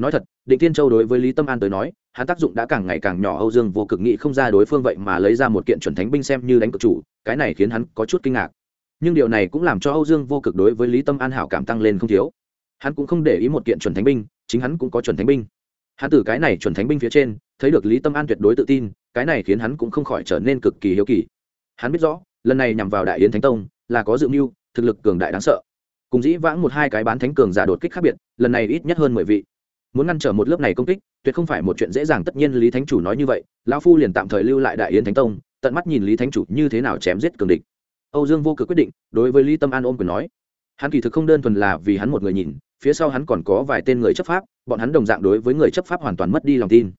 nói thật, định thiên châu đối với lý tâm an tới nói, hắn tác dụng đã càng ngày càng nhỏ, âu dương vô cực nghĩ không ra đối phương vậy mà lấy ra một kiện chuẩn thánh binh xem như đánh cực chủ, cái này khiến hắn có chút kinh ngạc. Nhưng điều này cũng làm cho âu dương vô cực đối với lý tâm an hảo cảm tăng lên không thiếu. Hắn cũng không để ý một kiện chuẩn thánh binh, chính hắn cũng có chuẩn thánh binh. Hắn từ cái này chuẩn thánh binh phía trên, thấy được lý tâm an tuyệt đối tự tin, cái này khiến hắn cũng không khỏi trở nên cực kỳ hiếu kỳ. Hắn biết rõ, lần này nhằm vào đại yến thánh tông, là có dự mưu, thực lực cường đại đáng sợ. Cùng dĩ vãng một hai cái bán thánh cường giả đột kích khác biệt, lần này ít nhất hơn mười vị muốn ngăn trở một lớp này công kích, tuyệt không phải một chuyện dễ dàng, tất nhiên lý thánh chủ nói như vậy, lão phu liền tạm thời lưu lại đại yến thánh tông, tận mắt nhìn lý thánh chủ như thế nào chém giết cường địch. Âu dương vô cực quyết định, đối với lý tâm an ôm quyền nói, hắn kỳ thực không đơn thuần là vì hắn một người nhìn, phía sau hắn còn có vài tên người chấp pháp, bọn hắn đồng dạng đối với người chấp pháp hoàn toàn mất đi lòng tin.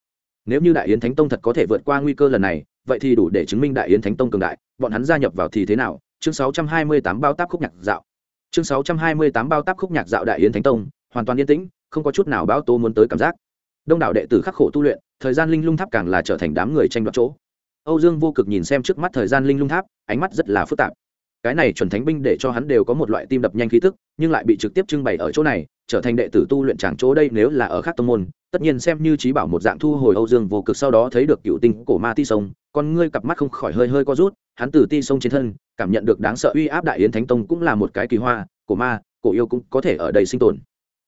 Nếu như đại yến thánh tông thật có thể vượt qua nguy cơ lần này, vậy thì đủ để chứng minh đại yến thánh tông cường đại, bọn hắn gia nhập vào thì thế nào? Chương 628 bao táp khúc nhạc dạo. Chương 628 bao táp khúc nhạc dạo đại yến thánh tông, hoàn toàn yên tĩnh không có chút nào báo tố muốn tới cảm giác. Đông đảo đệ tử khắc khổ tu luyện, thời gian linh lung tháp càng là trở thành đám người tranh đoạt chỗ. Âu dương vô cực nhìn xem trước mắt thời gian linh lung tháp, ánh mắt rất là phức tạp. Cái này chuẩn thánh binh để cho hắn đều có một loại tim đập nhanh khí tức, nhưng lại bị trực tiếp trưng bày ở chỗ này, trở thành đệ tử tu luyện tràng chỗ đây nếu là ở khác tông môn, tất nhiên xem như trí bảo một dạng thu hồi âu dương vô cực sau đó thấy được cựu tinh cổ ma ti sông, con ngươi cặp mắt không khỏi hơi hơi co rút, hắn từ ti sông trên thân, cảm nhận được đáng sợ uy áp đại yến thánh tông cũng là một cái kỳ hoa, cổ ma, cổ yêu cũng có thể ở đây sinh tồn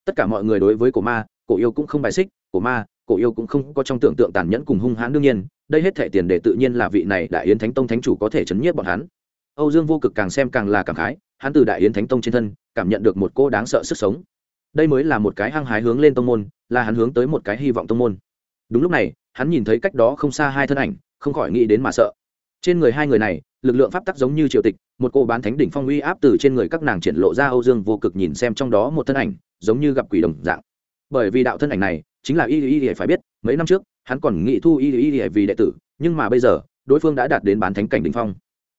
tất cả mọi người đối với cổ ma, cổ yêu cũng không bài xích, cổ ma, cổ yêu cũng không có trong tưởng tượng tàn nhẫn cùng hung hãn đương nhiên, đây hết thể tiền để tự nhiên là vị này đại yến thánh tông thánh chủ có thể chấn nhiếp bọn hắn. Âu dương vô cực càng xem càng là cảm khái, hắn từ đại yến thánh tông trên thân, cảm nhận được một cô đáng sợ sức sống. Đây mới là một cái hăng hái hướng lên tông môn, là hắn hướng tới một cái hy vọng tông môn. Đúng lúc này, hắn nhìn thấy cách đó không xa hai thân ảnh, không khỏi nghĩ đến mà sợ. Trên người hai người này, lực lượng pháp tắc giống như triều tịch, một cô bán thánh đỉnh phong uy áp từ trên người các nàng triển lộ ra âu dương vô cực nhìn xem trong đó một thân ảnh giống như gặp quỷ đồng dạng bởi vì đạo thân ảnh này chính là y y y phải biết mấy năm trước hắn còn nghĩ thu y y y vì đệ tử nhưng mà bây giờ đối phương đã đạt đến bán thánh cảnh đỉnh phong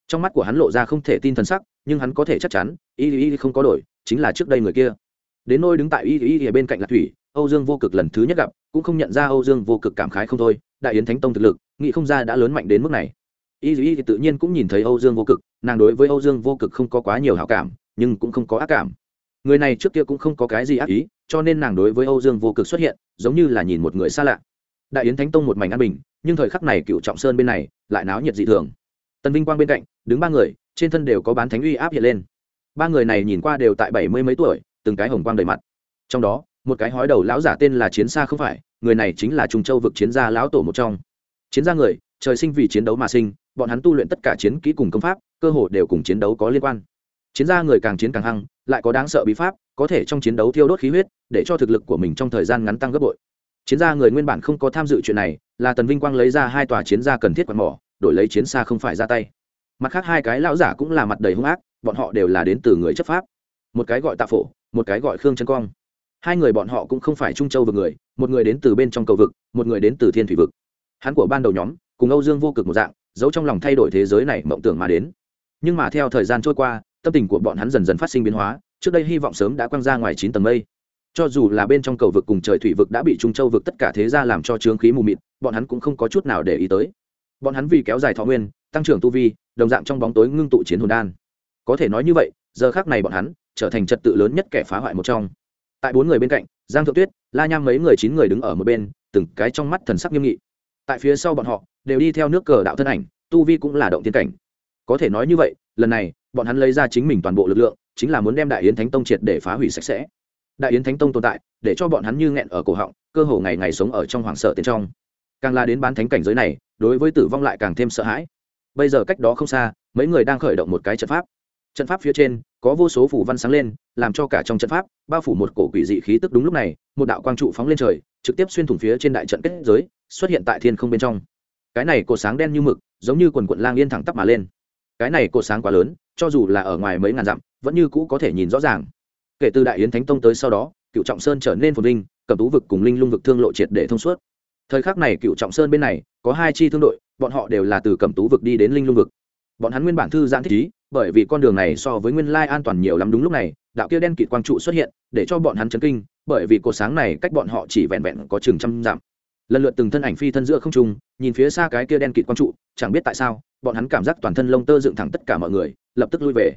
trong mắt của hắn lộ ra không thể tin thần sắc nhưng hắn có thể chắc chắn y y không có đổi chính là trước đây người kia đến nôi đứng tại y y y bên cạnh lạc thủy âu dương vô cực lần thứ nhất gặp cũng không nhận ra âu dương vô cực cảm khái không thôi đại yến thánh tông thực lực nghĩ không ra đã lớn mạnh đến mức này y y tự nhiên cũng nhìn thấy âu dương vô cực nàng đối với âu dương vô cực không có quá nhiều hảo cảm nhưng cũng không có ác cảm người này trước kia cũng không có cái gì ác ý, cho nên nàng đối với âu dương vô cực xuất hiện, giống như là nhìn một người xa lạ. Đại yến thánh tông một mảnh an bình, nhưng thời khắc này cựu trọng sơn bên này lại náo nhiệt dị thường. Tần vinh quang bên cạnh, đứng ba người, trên thân đều có bán thánh uy áp hiện lên. Ba người này nhìn qua đều tại bảy mươi mấy tuổi, từng cái hồng quang đầy mặt. Trong đó, một cái hói đầu lão giả tên là chiến xa không phải, người này chính là trung châu vực chiến gia lão tổ một trong. Chiến gia người, trời sinh vì chiến đấu mà sinh, bọn hắn tu luyện tất cả chiến kỹ cùng công pháp, cơ hồ đều cùng chiến đấu có liên quan. Chiến gia người càng chiến càng hăng lại có đáng sợ bí pháp, có thể trong chiến đấu thiêu đốt khí huyết, để cho thực lực của mình trong thời gian ngắn tăng gấp bội. Chiến gia người nguyên bản không có tham dự chuyện này, là tần vinh quang lấy ra hai tòa chiến gia cần thiết quạt mỏ, đổi lấy chiến xa không phải ra tay. Mặt khác hai cái lão giả cũng là mặt đầy hung ác, bọn họ đều là đến từ người chấp pháp. Một cái gọi tạ phổ, một cái gọi khương chân quang. Hai người bọn họ cũng không phải trung châu vực người, một người đến từ bên trong cầu vực, một người đến từ thiên thủy vực. Hắn của ban đầu nhóm, cùng âu dương vô cực một dạng, giấu trong lòng thay đổi thế giới này mộng tưởng mà đến. Nhưng mà theo thời gian trôi qua tâm tình của bọn hắn dần dần phát sinh biến hóa, trước đây hy vọng sớm đã quăng ra ngoài chín tầng mây. Cho dù là bên trong cầu vực cùng trời thủy vực đã bị trung châu vực tất cả thế gia làm cho trướng khí mù mịt, bọn hắn cũng không có chút nào để ý tới. Bọn hắn vì kéo dài thọ nguyên, tăng trưởng tu vi, đồng dạng trong bóng tối ngưng tụ chiến hồn đan. Có thể nói như vậy, giờ khác này bọn hắn trở thành trật tự lớn nhất kẻ phá hoại một trong. Tại bốn người bên cạnh, giang thượng tuyết, la nham mấy người chín người đứng ở một bên, từng cái trong mắt thần sắc nghiêm nghị. Tại phía sau bọn họ, đều đi theo nước cờ đạo thân ảnh, tu vi cũng là động tiên cảnh. Có thể nói như vậy, lần này bọn hắn lấy ra chính mình toàn bộ lực lượng, chính là muốn đem đại yến thánh tông triệt để phá hủy sạch sẽ. Đại yến thánh tông tồn tại, để cho bọn hắn như nghẹn ở cổ họng, cơ hồ ngày ngày sống ở trong hoàng sợ tiền trong. Càng là đến bán thánh cảnh giới này, đối với tử vong lại càng thêm sợ hãi. Bây giờ cách đó không xa, mấy người đang khởi động một cái trận pháp. Trận pháp phía trên, có vô số phủ văn sáng lên, làm cho cả trong trận pháp, bao phủ một cổ quỷ dị khí tức đúng lúc này, một đạo quang trụ phóng lên trời, trực tiếp xuyên thủng phía trên đại trận kết giới, xuất hiện tại thiên không bên trong. Cái này cổ sáng đen như mực, giống như quần quận lang yên thẳng tắp mà lên cái này cột sáng quá lớn, cho dù là ở ngoài mấy ngàn dặm, vẫn như cũ có thể nhìn rõ ràng. Kể từ đại yến thánh tông tới sau đó, cựu trọng sơn trở nên phồn linh cầm tú vực cùng linh lung vực thương lộ triệt để thông suốt. Thời khắc này cựu trọng sơn bên này, có hai chi thương đội, bọn họ đều là từ cầm tú vực đi đến linh lung vực. Bọn hắn nguyên bản thư giãn thích ý, bởi vì con đường này so với nguyên lai an toàn nhiều lắm đúng lúc này, đạo kia đen kịt quang trụ xuất hiện, để cho bọn hắn chấn kinh, bởi vì cột sáng này cách bọn họ chỉ vẹn vẹn có chừng trăm dặm lần lượt từng thân ảnh phi thân giữa không trung, nhìn phía xa cái kia đen kịt quang trụ, chẳng biết tại sao, bọn hắn cảm giác toàn thân lông tơ dựng thẳng tất cả mọi người, lập tức lui về.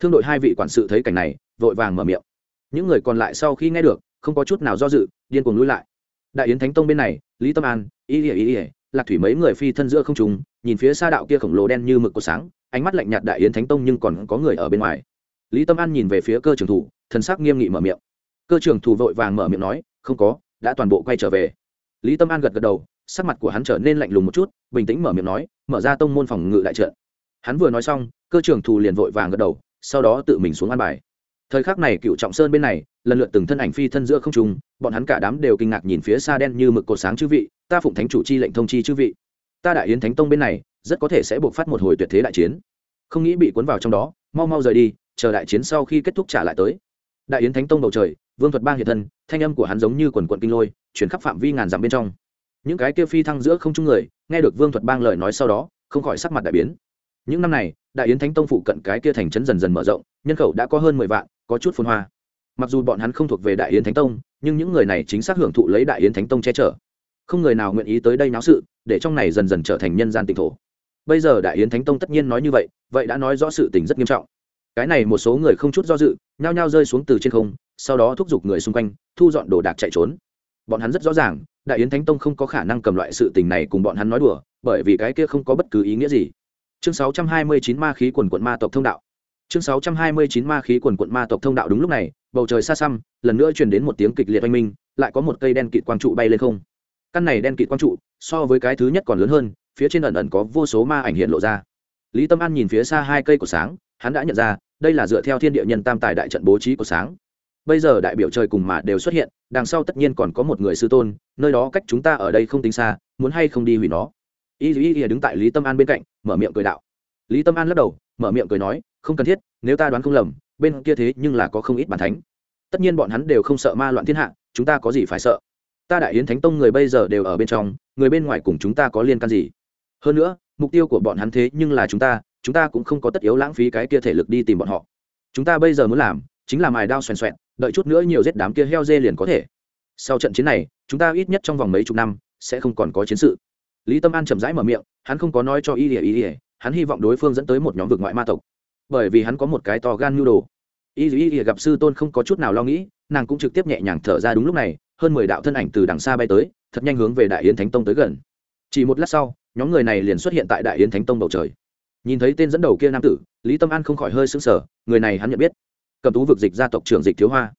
Thương đội hai vị quản sự thấy cảnh này, vội vàng mở miệng. Những người còn lại sau khi nghe được, không có chút nào do dự, điên cuồng lui lại. Đại yến thánh tông bên này, lý tâm an, y ỉa y ỉa lạc thủy mấy người phi thân giữa không trùng nhìn phía xa đạo kia khổng lồ đen như mực của sáng, ánh mắt lạnh nhạt đại yến thánh tông nhưng còn có người ở bên ngoài. Lý tâm an nhìn về phía cơ trưởng thủ, thần sắc nghiêm nghị mở miệng. Cơ trưởng thủ vội vàng mở miệng nói, không có, đã toàn bộ quay trở về lý tâm an gật gật đầu, sắc mặt của hắn trở nên lạnh lùng một chút, bình tĩnh mở miệng nói, mở ra tông môn phòng ngự đại trận. Hắn vừa nói xong, cơ trưởng thù liền vội vàng gật đầu, sau đó tự mình xuống an bài. Thời khắc này cựu trọng sơn bên này, lần lượt từng thân ảnh phi thân giữa không trung, bọn hắn cả đám đều kinh ngạc nhìn phía xa đen như mực cột sáng chư vị, ta phụng thánh chủ chi lệnh thông chi chư vị. Ta đại yến thánh tông bên này, rất có thể sẽ buộc phát một hồi tuyệt thế đại chiến. Không nghĩ bị cuốn vào trong đó, mau mau rời đi, chờ đại chiến sau khi kết thúc trả lại tới. Đại yến thánh tông bầu trời vương thuật bang hiện thân, thanh âm của hắn giống như quần quận kinh lôi chuyển khắp phạm vi ngàn dặm bên trong. Những cái kia phi thăng giữa không trung người, nghe được vương thuật bang lời nói sau đó, không khỏi sắc mặt đại biến. Những năm này, đại yến thánh tông phụ cận cái kia thành trấn dần dần mở rộng, nhân khẩu đã có hơn mười vạn, có chút phun hoa. Mặc dù bọn hắn không thuộc về đại yến thánh tông, nhưng những người này chính xác hưởng thụ lấy đại yến thánh tông che chở. Không người nào nguyện ý tới đây náo sự, để trong này dần dần trở thành nhân gian tịnh thổ. Bây giờ đại yến thánh tông tất nhiên nói như vậy vậy đã nói rõ sự tình rất nghiêm trọng. Cái này một số người không chút do dự, nhao nhao rơi xuống từ trên không sau đó thúc giục người xung quanh, thu dọn đồ đạc chạy trốn. Bọn hắn rất rõ ràng, đại yến thánh tông không có khả năng cầm loại sự tình này cùng bọn hắn nói đùa, bởi vì cái kia không có bất cứ ý nghĩa gì. Chương 629 ma khí quần quận ma tộc thông đạo. Chương 629 ma khí quần quận ma tộc thông đạo đúng lúc này, bầu trời xa xăm, lần nữa truyền đến một tiếng kịch liệt oanh minh, lại có một cây đen kịt quang trụ bay lên không. Căn này đen kịt quang trụ, so với cái thứ nhất còn lớn hơn, phía trên ẩn ẩn có vô số ma ảnh hiện lộ ra. Lý tâm an nhìn phía xa hai cây của sáng, hắn đã nhận ra, đây là dựa theo thiên địa nhân tam tài đại trận bố trí của sáng bây giờ đại biểu trời cùng mà đều xuất hiện, đằng sau tất nhiên còn có một người sư tôn, nơi đó cách chúng ta ở đây không tính xa, muốn hay không đi hủy nó. Y y ỉa đứng tại lý tâm an bên cạnh, mở miệng cười đạo. Lý tâm an lắc đầu, mở miệng cười nói, không cần thiết, nếu ta đoán không lầm, bên kia thế nhưng là có không ít bản thánh. Tất nhiên bọn hắn đều không sợ ma loạn thiên hạ, chúng ta có gì phải sợ? Ta đại yến thánh tông người bây giờ đều ở bên trong, người bên ngoài cùng chúng ta có liên can gì? Hơn nữa, mục tiêu của bọn hắn thế nhưng là chúng ta chúng ta cũng không có tất yếu lãng phí cái kia thể lực đi tìm bọn họ. Chúng ta bây giờ muốn làm chính là mài đao xoèn xoẹn đợi chút nữa nhiều giết đám kia heo dê liền có thể. Sau trận chiến này, chúng ta ít nhất trong vòng mấy chục năm, sẽ không còn có chiến sự. Lý tâm an chậm rãi mở miệng, hắn không có nói cho y ỉa y ỉa hắn hy vọng đối phương dẫn tới một nhóm vực ngoại ma tộc. Bởi vì hắn có một cái to gan nhu đồ. Y y y gặp sư tôn không có chút nào lo nghĩ, nàng cũng trực tiếp nhẹ nhàng thở ra đúng lúc này, hơn mười đạo thân ảnh từ đằng xa bay tới, thật nhanh hướng về đại yến thánh tông tới gần. Chỉ một lát sau, nhóm người này liền xuất hiện tại đại yến thánh tông bầu trời. Nhìn thấy tên dẫn đầu kia nam tử, lý tâm an không khỏi hơi sững sờ, người này hắn nhận biết cầm tú vực dịch gia tộc trưởng dịch thiếu hoa.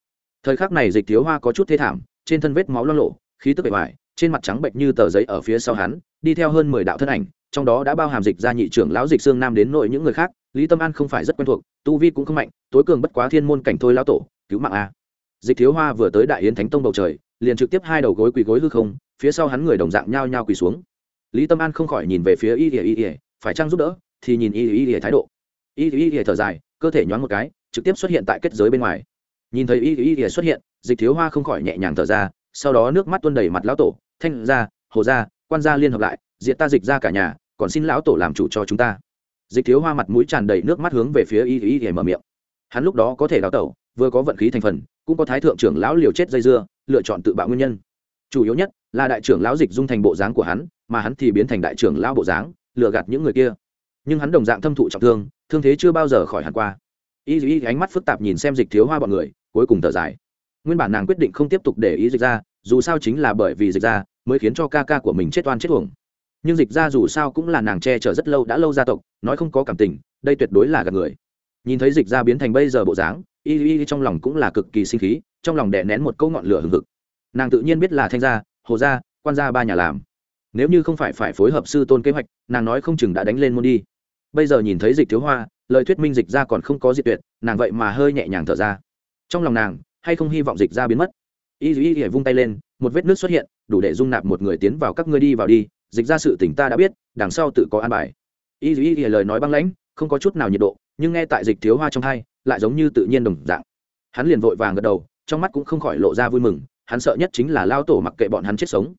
Thời khắc này dịch thiếu hoa có chút thê thảm, trên thân vết máu lo lộ khí tức bệ ngoài trên mặt trắng bệnh như tờ giấy ở phía sau hắn, đi theo hơn mười đạo thân ảnh, trong đó đã bao hàm dịch gia nhị trưởng lão dịch xương nam đến nội những người khác, lý tâm an không phải rất quen thuộc, tu vi cũng không mạnh, tối cường bất quá thiên môn cảnh thôi lão tổ, cứu mạng a. Dịch thiếu hoa vừa tới đại yến thánh tông bầu trời, liền trực tiếp hai đầu gối quỳ gối hư không, phía sau hắn người đồng dạng nhao nhao quỳ xuống. Lý tâm an không khỏi nhìn về phía y ỉa y ỉa phải chăng giúp đỡ, thì nhìn y y thái độ. Y y thở dài, cơ thể nhoáng một cái trực tiếp xuất hiện tại kết giới bên ngoài. Nhìn thấy y y y xuất hiện, dịch thiếu hoa không khỏi nhẹ nhàng thở ra, sau đó nước mắt tuôn đầy mặt lão tổ, thanh gia, hồ gia, quan gia liên hợp lại diện ta dịch ra cả nhà, còn xin lão tổ làm chủ cho chúng ta. Dịch thiếu hoa mặt mũi tràn đầy nước mắt hướng về phía y y y mở miệng. Hắn lúc đó có thể đào tẩu, vừa có vận khí thành phần, cũng có thái thượng trưởng lão liều chết dây dưa, lựa chọn tự bạo nguyên nhân. Chủ yếu nhất là đại trưởng lão dịch dung thành bộ dáng của hắn, mà hắn thì biến thành đại trưởng lão bộ dáng, lừa gạt những người kia. Nhưng hắn đồng dạng thâm thụ trọng thương thương thế chưa bao giờ khỏi hẳn qua y y ánh mắt phức tạp nhìn xem dịch thiếu hoa bọn người, cuối cùng thở dài. Nguyên bản nàng quyết định không tiếp tục để ý dịch ra, dù sao chính là bởi vì dịch ra mới khiến cho ca ca của mình chết oan chết uổng. Nhưng dịch ra dù sao cũng là nàng che chở rất lâu đã lâu gia tộc, nói không có cảm tình, đây tuyệt đối là gạt người. Nhìn thấy dịch ra biến thành bây giờ bộ dáng, y y trong lòng cũng là cực kỳ sinh khí, trong lòng đè nén một câu ngọn lửa hừng hực. Nàng tự nhiên biết là thanh gia, hồ gia, quan gia ba nhà làm. Nếu như không phải phải phối hợp sư tôn kế hoạch, nàng nói không chừng đã đánh lên môn đi. Bây giờ nhìn thấy dịch thiếu hoa lời thuyết minh dịch ra còn không có diệt tuyệt, nàng vậy mà hơi nhẹ nhàng thở ra. Trong lòng nàng, hay không hy vọng dịch ra biến mất? Y y y vung tay lên, một vết nước xuất hiện, đủ để dung nạp một người tiến vào các ngươi đi vào đi, dịch ra sự tỉnh ta đã biết, đằng sau tự có an bài. Y y y lời nói băng lãnh, không có chút nào nhiệt độ, nhưng nghe tại dịch thiếu hoa trong hai, lại giống như tự nhiên đồng dạng. Hắn liền vội vàng gật đầu, trong mắt cũng không khỏi lộ ra vui mừng, hắn sợ nhất chính là lao tổ mặc kệ bọn hắn chết sống.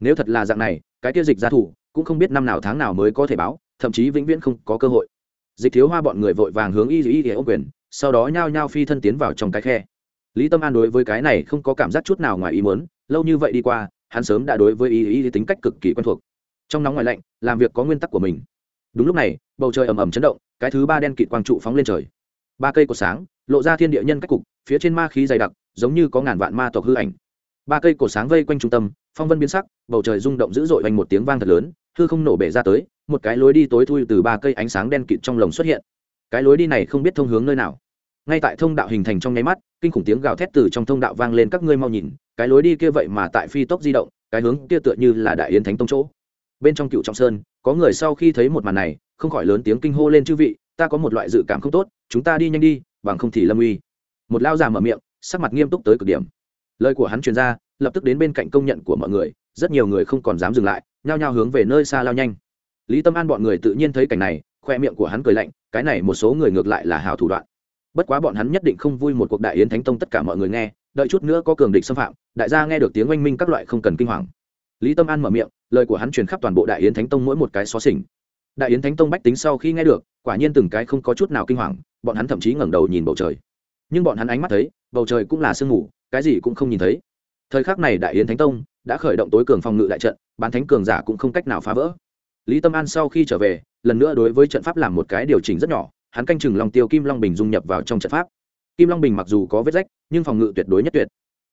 Nếu thật là dạng này, cái tiêu dịch gia thủ, cũng không biết năm nào tháng nào mới có thể báo, thậm chí vĩnh viễn không có cơ hội dịch thiếu hoa bọn người vội vàng hướng y y y ô quyền, sau đó nhao nhao phi thân tiến vào trong cái khe. Lý tâm an đối với cái này không có cảm giác chút nào ngoài ý muốn, lâu như vậy đi qua, hắn sớm đã đối với y y tính cách cực kỳ quen thuộc. Trong nóng ngoài lạnh, làm việc có nguyên tắc của mình. Đúng lúc này, bầu trời ầm ầm chấn động, cái thứ ba đen kịt quang trụ phóng lên trời. Ba cây cột sáng, lộ ra thiên địa nhân cách cục, phía trên ma khí dày đặc, giống như có ngàn vạn ma tộc hư ảnh. Ba cây cột sáng vây quanh trung tâm, phong vân biến sắc, bầu trời rung động dữ dội vành một tiếng vang thật lớn hư không nổ bể ra tới, một cái lối đi tối thui từ ba cây ánh sáng đen kịt trong lồng xuất hiện. Cái lối đi này không biết thông hướng nơi nào. Ngay tại thông đạo hình thành trong nháy mắt, kinh khủng tiếng gào thét từ trong thông đạo vang lên các ngươi mau nhìn, cái lối đi kia vậy mà tại phi tốc di động, cái hướng kia tựa như là đại yến thánh tông chỗ. Bên trong cựu trọng sơn, có người sau khi thấy một màn này, không khỏi lớn tiếng kinh hô lên, chư vị, ta có một loại dự cảm không tốt, chúng ta đi nhanh đi, bằng không thì lâm uy. Một lao già mở miệng, sắc mặt nghiêm túc tới cực điểm. Lời của hắn truyền ra, lập tức đến bên cạnh công nhận của mọi người, rất nhiều người không còn dám dừng lại nhao nhao hướng về nơi xa lao nhanh. Lý tâm an bọn người tự nhiên thấy cảnh này, khoe miệng của hắn cười lạnh, cái này một số người ngược lại là hào thủ đoạn. Bất quá bọn hắn nhất định không vui một cuộc đại yến thánh tông tất cả mọi người nghe, đợi chút nữa có cường địch xâm phạm, đại gia nghe được tiếng oanh minh các loại không cần kinh hoàng. Lý tâm an mở miệng, lời của hắn truyền khắp toàn bộ đại yến thánh tông mỗi một cái xó xỉnh. Đại yến thánh tông bách tính sau khi nghe được, quả nhiên từng cái không có chút nào kinh hoàng, bọn hắn thậm chí ngẩng đầu nhìn bầu trời. Nhưng bọn hắn ánh mắt thấy, bầu trời cũng là sương mù, cái gì cũng không nhìn thấy. Thời khắc này đại yến thánh tông đã khởi động tối cường phòng ngự đại trận bán thánh cường giả cũng không cách nào phá vỡ. Lý tâm an sau khi trở về, lần nữa đối với trận pháp làm một cái điều chỉnh rất nhỏ, hắn canh chừng Long tiêu kim long bình dung nhập vào trong trận pháp. Kim long bình mặc dù có vết rách, nhưng phòng ngự tuyệt đối nhất tuyệt.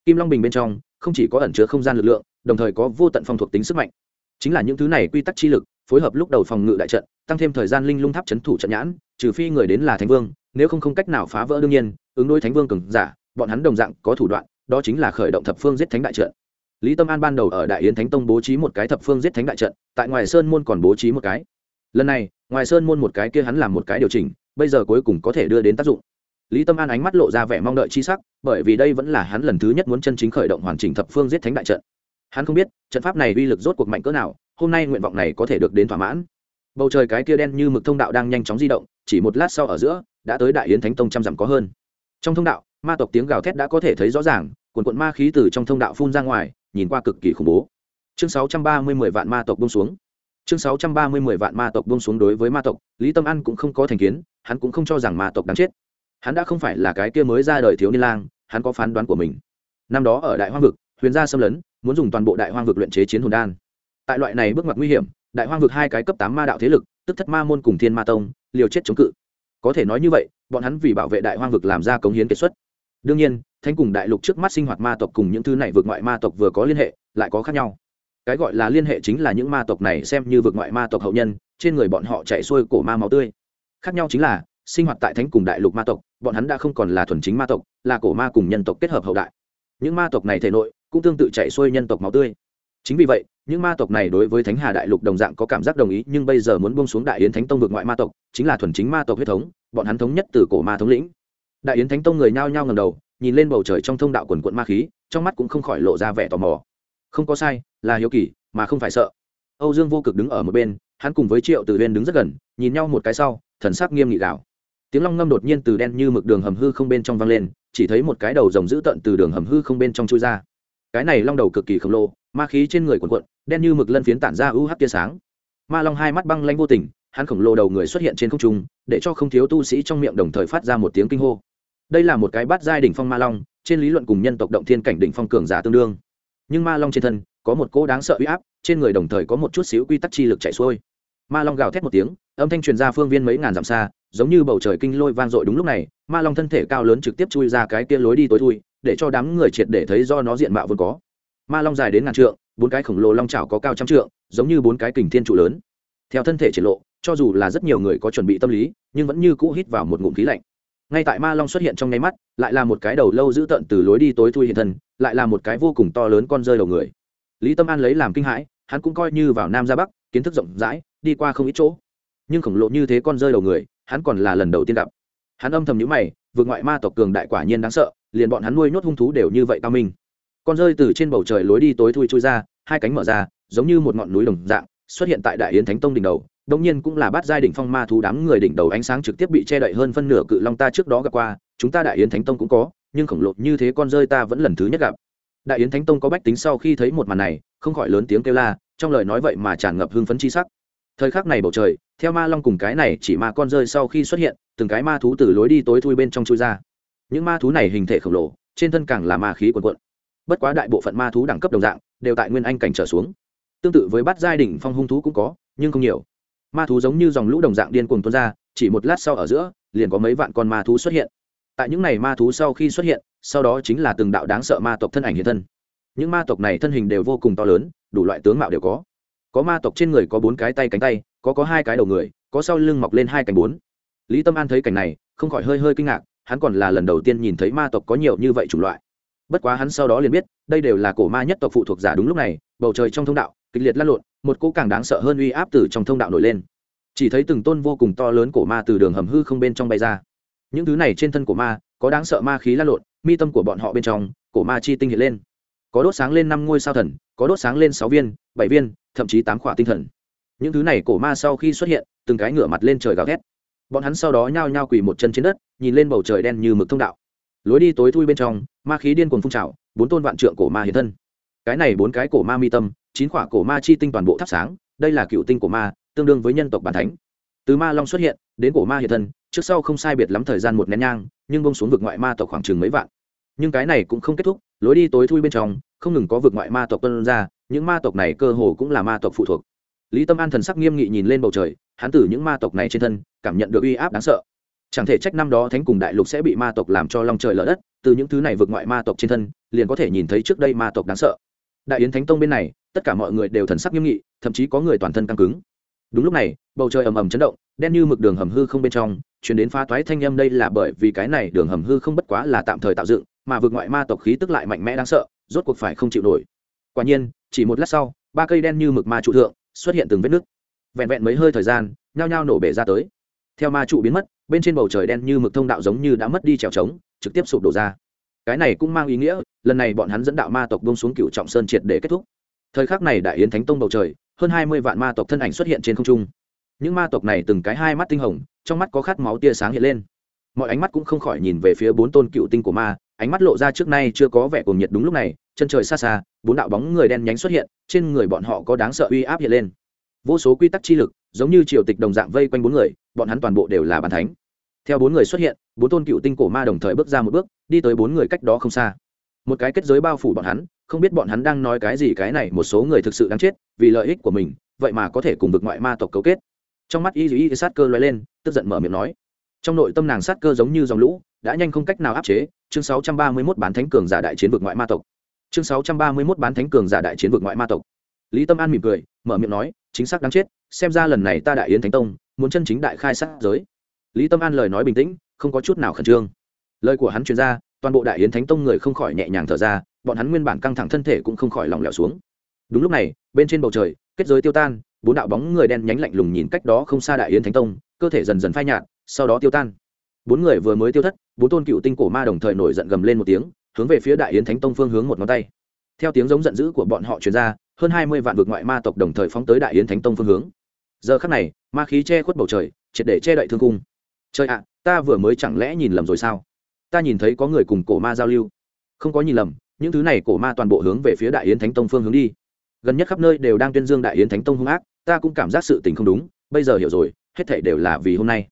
Kim long bình bên trong, không chỉ có ẩn chứa không gian lực lượng, đồng thời có vô tận phong thuộc tính sức mạnh. Chính là những thứ này quy tắc chi lực, phối hợp lúc đầu phòng ngự đại trận, tăng thêm thời gian linh lung tháp c h ấ n thủ trận nhãn, trừ phi người đến là thánh vương, nếu không không cách nào phá vỡ đương nhiên, ứng đối thánh vương cường giả, bọn hắn đồng dạng có thủ đoạn, đó chính là khởi động thập phương giết thánh đại trận lý tâm an ban đầu ở đại yến thánh tông bố trí một cái thập phương giết thánh đại trận, tại ngoài sơn môn còn bố trí một cái. Lần này, ngoài sơn môn một cái kia hắn làm một cái điều chỉnh, bây giờ cuối cùng có thể đưa đến tác dụng. Lý tâm an ánh mắt lộ ra vẻ mong đợi chi sắc, bởi vì đây vẫn là hắn lần thứ nhất muốn chân chính khởi động hoàn chỉnh thập phương giết thánh đại trận. Hắn không biết, trận pháp này uy lực rốt cuộc mạnh cỡ nào, hôm nay nguyện vọng này có thể được đến thỏa mãn. Bầu trời cái kia đen như mực thông đạo đang nhanh chóng di động, chỉ một lát sau ở giữa, đã tới đại yến thánh tông trăm dặm có hơn. Trong thông đạo, ma tộc tiếng gào thét đã có thể thấy rõ ràng quần quận ma khí từ trong thông đạo phun ra ngoài nhìn qua cực kỳ khủng bố. Chương sáu trăm ba mươi mười vạn ma tộc bông xuống. Chương sáu trăm ba mươi mười vạn ma tộc bông xuống đối với ma tộc, lý tâm an cũng không có thành kiến, hắn cũng không cho rằng ma tộc đáng chết. Hắn đã không phải là cái kia mới ra đời thiếu niên lang, hắn có phán đoán của mình. Năm đó ở đại hoang vực, huyền gia xâm lấn, muốn dùng toàn bộ đại hoang vực luyện chế chiến hồn đan. Tại loại này bước ngoặt nguy hiểm, đại hoang vực hai cái cấp tám ma đạo thế lực, tức thất ma môn cùng thiên ma tông, liều chết chống cự. Có thể nói như vậy, bọn hắn vì bảo vệ đại hoang vực làm ra cống hiến kết xuất. Đương nhiên thanh cùng đại lục trước mắt sinh hoạt ma tộc cùng những thứ này vượt ngoại ma tộc vừa có liên hệ, lại có khác nhau. Cái gọi là liên hệ chính là những ma tộc này xem như vượt ngoại ma tộc hậu nhân, trên người bọn họ chạy xuôi cổ ma máu tươi. Khác nhau chính là, sinh hoạt tại thánh cùng đại lục ma tộc, bọn hắn đã không còn là thuần chính ma tộc, là cổ ma cùng nhân tộc kết hợp hậu đại. Những ma tộc này thể nội, cũng tương tự chạy xuôi nhân tộc máu tươi. Chính vì vậy, những ma tộc này đối với thánh hà đại lục đồng dạng có cảm giác đồng ý, nhưng bây giờ muốn buông xuống đại yến thánh tông vượt ngoại ma tộc, chính là thuần chính ma tộc huyết thống, bọn hắn thống nhất từ cổ ma thống lĩnh. Đại yến thánh tông người nhao nhao ngầm đầu nhìn lên bầu trời trong thông đạo quần quận ma khí, trong mắt cũng không khỏi lộ ra vẻ tò mò. Không có sai, là hiếu kỳ, mà không phải sợ. Âu dương vô cực đứng ở một bên, hắn cùng với triệu từ bên đứng rất gần, nhìn nhau một cái sau, thần sắc nghiêm nghị gạo tiếng long ngâm đột nhiên từ đen như mực đường hầm hư không bên trong vang lên, chỉ thấy một cái đầu rồng dữ tợn từ đường hầm hư không bên trong chui ra. Cái này long đầu cực kỳ khổng lồ, ma khí trên người quần quận đen như mực lân phiến tản ra u hắc tia sáng. Ma long hai mắt băng lanh vô tình, hắn khổng lồ đầu người xuất hiện trên không trung, để cho không thiếu tu sĩ trong miệng đồng thời phát ra một tiếng kinh hô đây là một cái bát giai đỉnh phong ma long, trên lý luận cùng nhân tộc động thiên cảnh đỉnh phong cường giả tương đương. Nhưng ma long trên thân, có một cỗ đáng sợ uy áp, trên người đồng thời có một chút xíu quy tắc chi lực chạy xuôi. Ma long gào thét một tiếng, âm thanh truyền ra phương viên mấy ngàn dặm xa, giống như bầu trời kinh lôi vang dội đúng lúc này, ma long thân thể cao lớn trực tiếp chui ra cái kia lối đi tối thui, để cho đám người triệt để thấy do nó diện mạo vốn có. Ma long dài đến ngàn trượng, bốn cái khổng lồ long chảo có cao trăm trượng, giống như bốn cái kình thiên trụ lớn. Theo thân thể triển lộ, cho dù là rất nhiều người có chuẩn bị tâm lý, nhưng vẫn như cũ hít vào một ngụm khí lạnh ngay tại ma long xuất hiện trong nháy mắt, lại là một cái đầu lâu dữ tợn từ lối đi tối thui hiện thân, lại là một cái vô cùng to lớn con rơi đầu người. Lý tâm an lấy làm kinh hãi, hắn cũng coi như vào nam ra bắc, kiến thức rộng rãi, đi qua không ít chỗ. Nhưng khổng lồ như thế con rơi đầu người, hắn còn là lần đầu tiên gặp. Hắn âm thầm nhíu mày, vượt ngoại ma tộc cường đại quả nhiên đáng sợ, liền bọn hắn nuôi nhốt hung thú đều như vậy cao minh. Con rơi từ trên bầu trời lối đi tối thui chui ra, hai cánh mở ra, giống như một ngọn núi đồng dạng, xuất hiện tại đại yến thánh tông đỉnh đầu đông nhiên cũng là bát giai đỉnh phong ma thú đám người đỉnh đầu ánh sáng trực tiếp bị che đậy hơn phân nửa cự long ta trước đó gặp qua, chúng ta đại yến thánh tông cũng có, nhưng khổng lồ như thế con rơi ta vẫn lần thứ nhất gặp. Đại yến thánh tông có bách tính sau khi thấy một màn này, không khỏi lớn tiếng kêu la, trong lời nói vậy mà tràn ngập hưng phấn chi sắc. Thời khắc này bầu trời, theo ma long cùng cái này chỉ ma con rơi sau khi xuất hiện, từng cái ma thú từ lối đi tối thui bên trong chui ra. Những ma thú này hình thể khổng lồ, trên thân càng là ma khí quần quận bất quá đại bộ phận ma thú đẳng cấp đồng dạng, đều tại nguyên anh cảnh trở xuống. Tương tự với bát giai đỉnh phong hung thú cũng có, nhưng không nhiều ma thú giống như dòng lũ đồng dạng điên cuồng tuôn ra, chỉ một lát sau ở giữa, liền có mấy vạn con ma thú xuất hiện. Tại những này ma thú sau khi xuất hiện, sau đó chính là từng đạo đáng sợ ma tộc thân ảnh hiện thân. Những ma tộc này thân hình đều vô cùng to lớn, đủ loại tướng mạo đều có. Có ma tộc trên người có bốn cái tay cánh tay, có có hai cái đầu người, có sau lưng mọc lên hai cánh bốn. Lý tâm an thấy cảnh này, không khỏi hơi hơi kinh ngạc, hắn còn là lần đầu tiên nhìn thấy ma tộc có nhiều như vậy chủng loại. Bất quá hắn sau đó liền biết, đây đều là cổ ma nhất tộc phụ thuộc giả đúng lúc này, bầu trời trong thông đạo, kịch liệt lăn lộn một cỗ càng đáng sợ hơn uy áp từ trong thông đạo nổi lên. Chỉ thấy từng tôn vô cùng to lớn cổ ma từ đường hầm hư không bên trong bay ra. Những thứ này trên thân cổ ma, có đáng sợ ma khí lan lộn, mi tâm của bọn họ bên trong, cổ ma chi tinh hiện lên. Có đốt sáng lên năm ngôi sao thần, có đốt sáng lên sáu viên, bảy viên, thậm chí tám khỏa tinh thần. Những thứ này cổ ma sau khi xuất hiện, từng cái ngửa mặt lên trời gào thét. Bọn hắn sau đó nhao nhao quỳ một chân trên đất, nhìn lên bầu trời đen như mực thông đạo. Lối đi tối thui bên trong, ma khí điên cuồng phun trào, bốn tôn vạn trượng cổ ma hiện thân. Cái này bốn cái cổ ma mi tâm chín quả cổ ma chi tinh toàn bộ thắp sáng, đây là cựu tinh của ma, tương đương với nhân tộc bản thánh. Từ ma long xuất hiện, đến cổ ma hiện thân, trước sau không sai biệt lắm thời gian một nén nhang, nhưng bông xuống vực ngoại ma tộc khoảng chừng mấy vạn. Nhưng cái này cũng không kết thúc, lối đi tối thui bên trong, không ngừng có vực ngoại ma tộc tuân ra, những ma tộc này cơ hồ cũng là ma tộc phụ thuộc. Lý tâm an thần sắc nghiêm nghị nhìn lên bầu trời, hắn từ những ma tộc này trên thân, cảm nhận được uy áp đáng sợ. Chẳng thể trách năm đó thánh cùng đại lục sẽ bị ma tộc làm cho lòng trời lở đất, từ những thứ này vượt ngoại ma tộc trên thân, liền có thể nhìn thấy trước đây ma tộc đáng sợ. Đại yến thánh tông bên này tất cả mọi người đều thần sắc nghiêm nghị, thậm chí có người toàn thân căng cứng. Đúng lúc này, bầu trời ầm ầm chấn động, đen như mực đường hầm hư không bên trong chuyển đến phá toái thanh âm đây là bởi vì cái này đường hầm hư không bất quá là tạm thời tạo dựng, mà vượt ngoại ma tộc khí tức lại mạnh mẽ đáng sợ, rốt cuộc phải không chịu nổi. Quả nhiên, chỉ một lát sau, ba cây đen như mực ma trụ thượng xuất hiện từng vết nứt. Vẹn vẹn mấy hơi thời gian, nhao nhao nổ bể ra tới. Theo ma trụ biến mất, bên trên bầu trời đen như mực thông đạo giống như đã mất đi trèo trống, trực tiếp sụp đổ ra. Cái này cũng mang ý nghĩa, lần này bọn hắn dẫn đạo ma tộc bông xuống cựu trọng sơn triệt để kết thúc thời khắc này đại yến thánh tông bầu trời, hơn hai mươi vạn ma tộc thân ảnh xuất hiện trên không trung. Những ma tộc này từng cái hai mắt tinh hồng, trong mắt có khát máu tia sáng hiện lên. Mọi ánh mắt cũng không khỏi nhìn về phía bốn tôn cựu tinh của ma, ánh mắt lộ ra trước nay chưa có vẻ cuồng nhiệt đúng lúc này, chân trời xa xa, bốn đạo bóng người đen nhánh xuất hiện, trên người bọn họ có đáng sợ uy áp hiện lên. Vô số quy tắc chi lực, giống như triều tịch đồng dạng vây quanh bốn người, bọn hắn toàn bộ đều là bàn thánh. Theo bốn người xuất hiện, bốn tôn cựu tinh cổ ma đồng thời bước ra một bước, đi tới bốn người cách đó không xa. Một cái kết giới bao phủ bọn hắn không biết bọn hắn đang nói cái gì, cái này một số người thực sự đáng chết, vì lợi ích của mình, vậy mà có thể cùng vực ngoại ma tộc cấu kết. Trong mắt y y sát cơ loay lên, tức giận mở miệng nói. Trong nội tâm nàng sát cơ giống như dòng lũ, đã nhanh không cách nào áp chế, chương 631 bán thánh cường giả đại chiến vực ngoại ma tộc. Chương 631 bán thánh cường giả đại chiến vực ngoại ma tộc. Lý tâm an mỉm cười, mở miệng nói, chính xác đáng chết, xem ra lần này ta đại yến thánh tông, muốn chân chính đại khai sát giới. Lý tâm an lời nói bình tĩnh, không có chút nào khẩn trương. Lời của hắn truyền ra, toàn bộ đại yến thánh tông người không khỏi nhẹ nhàng thở ra bọn hắn nguyên bản căng thẳng thân thể cũng không khỏi lỏng lẻo xuống. Đúng lúc này, bên trên bầu trời, kết giới tiêu tan, bốn đạo bóng người đen nhánh lạnh lùng nhìn cách đó không xa đại yến thánh tông, cơ thể dần dần phai nhạt, sau đó tiêu tan. Bốn người vừa mới tiêu thất, bốn tôn cựu tinh cổ ma đồng thời nổi giận gầm lên một tiếng, hướng về phía đại yến thánh tông phương hướng một ngón tay. Theo tiếng giống giận dữ của bọn họ truyền ra, hơn hai mươi vạn vực ngoại ma tộc đồng thời phóng tới đại yến thánh tông phương hướng. Giờ khắc này, ma khí che khuất bầu trời, triệt để che đậy thương cung. Trời ạ, ta vừa mới chẳng lẽ nhìn lầm rồi sao? Ta nhìn thấy có người cùng cổ ma giao lưu. Không có nhìn lầm những thứ này cổ ma toàn bộ hướng về phía đại yến thánh tông phương hướng đi. Gần nhất khắp nơi đều đang tuyên dương đại yến thánh tông hung ác, ta cũng cảm giác sự tình không đúng, bây giờ hiểu rồi, hết thảy đều là vì hôm nay.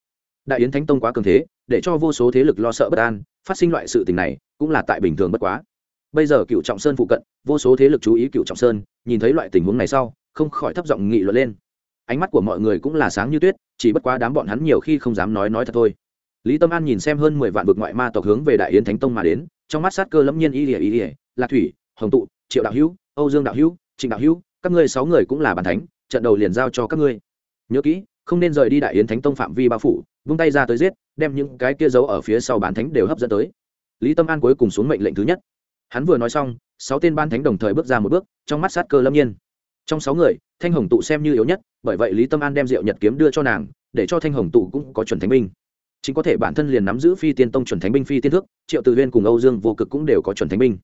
Đại yến thánh tông quá cường thế, để cho vô số thế lực lo sợ bất an, phát sinh loại sự tình này cũng là tại bình thường bất quá. Bây giờ cựu trọng sơn phụ cận, vô số thế lực chú ý cựu trọng sơn, nhìn thấy loại tình huống này sau, không khỏi thấp giọng nghị luận lên. Ánh mắt của mọi người cũng là sáng như tuyết, chỉ bất quá đám bọn hắn nhiều khi không dám nói nói thật thôi. Lý tâm an nhìn xem hơn mười vạn vực ngoại ma tộc hướng về đại yến thánh tông mà đến trong mắt sát cơ lẫm nhiên y ỉa y ỉa lạc thủy, hồng tụ, triệu đạo hữu, âu dương đạo hữu, trịnh đạo hữu, các ngươi sáu người cũng là bàn thánh, trận đầu liền giao cho các ngươi. Nhớ kỹ, không nên rời đi đại yến thánh tông phạm vi bao phủ, vung tay ra tới giết, đem những cái kia giấu ở phía sau bán thánh đều hấp dẫn tới. Lý tâm an cuối cùng xuống mệnh lệnh thứ nhất. Hắn vừa nói xong, sáu tên ban thánh đồng thời bước ra một bước, trong mắt sát cơ lâm nhiên. Trong sáu người, thanh hồng tụ xem như yếu nhất, bởi vậy lý tâm an đem rượu nhật kiếm đưa cho nàng, để cho thanh hồng tụ cũng có chuẩn thánh binh chính có thể bản thân liền nắm giữ phi tiên tông chuẩn thánh binh phi tiên thước, triệu tự huyên cùng âu dương vô cực cũng đều có chuẩn thánh binh.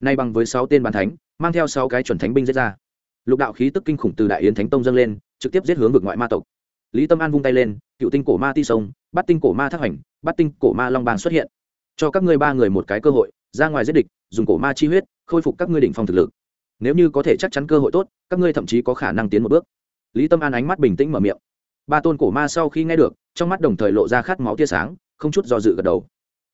Nay bằng với sáu tên bàn thánh, mang theo sáu cái chuẩn thánh binh giết ra. Lục đạo khí tức kinh khủng từ đại yến thánh tông dâng lên, trực tiếp giết hướng vực ngoại ma tộc. Lý tâm an vung tay lên, cựu tinh cổ ma ti sông bắt tinh cổ ma thác hành bắt tinh cổ ma long bàng xuất hiện. Cho các ngươi ba người một cái cơ hội, ra ngoài giết địch, dùng cổ ma chi huyết, khôi phục các ngươi đỉnh phong thực lực. Nếu như có thể chắc chắn cơ hội tốt, các ngươi thậm chí có khả năng tiến một bước. Lý tâm an ánh mắt bình tĩnh mở miệng ba tôn cổ ma sau khi nghe được, trong mắt đồng thời lộ ra khát máu tia sáng, không chút do dự gật đầu.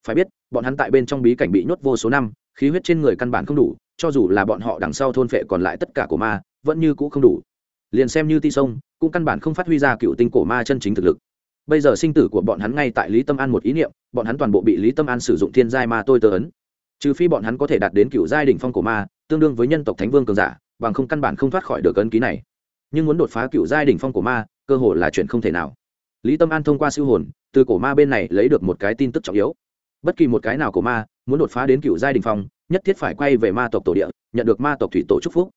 Phải biết, bọn hắn tại bên trong bí cảnh bị nhốt vô số năm, khí huyết trên người căn bản không đủ, cho dù là bọn họ đằng sau thôn phệ còn lại tất cả cổ ma, vẫn như cũ không đủ. Liền xem như ti sông, cũng căn bản không phát huy ra cựu tinh cổ ma chân chính thực lực. Bây giờ sinh tử của bọn hắn ngay tại lý tâm an một ý niệm, bọn hắn toàn bộ bị lý tâm an sử dụng thiên giai ma tôi tơ ấn. Trừ phi bọn hắn có thể đạt đến cựu giai đỉnh phong cổ ma, tương đương với nhân tộc thánh vương cường giả, bằng không căn bản không thoát khỏi được ấn ký này. Nhưng muốn đột phá cựu giai đỉnh phong cổ ma cơ hội là chuyện không thể nào. Lý tâm an thông qua siêu hồn, từ cổ ma bên này lấy được một cái tin tức trọng yếu. Bất kỳ một cái nào của ma, muốn đột phá đến cựu giai đình phong, nhất thiết phải quay về ma tộc tổ địa, nhận được ma tộc thủy tổ chúc phúc.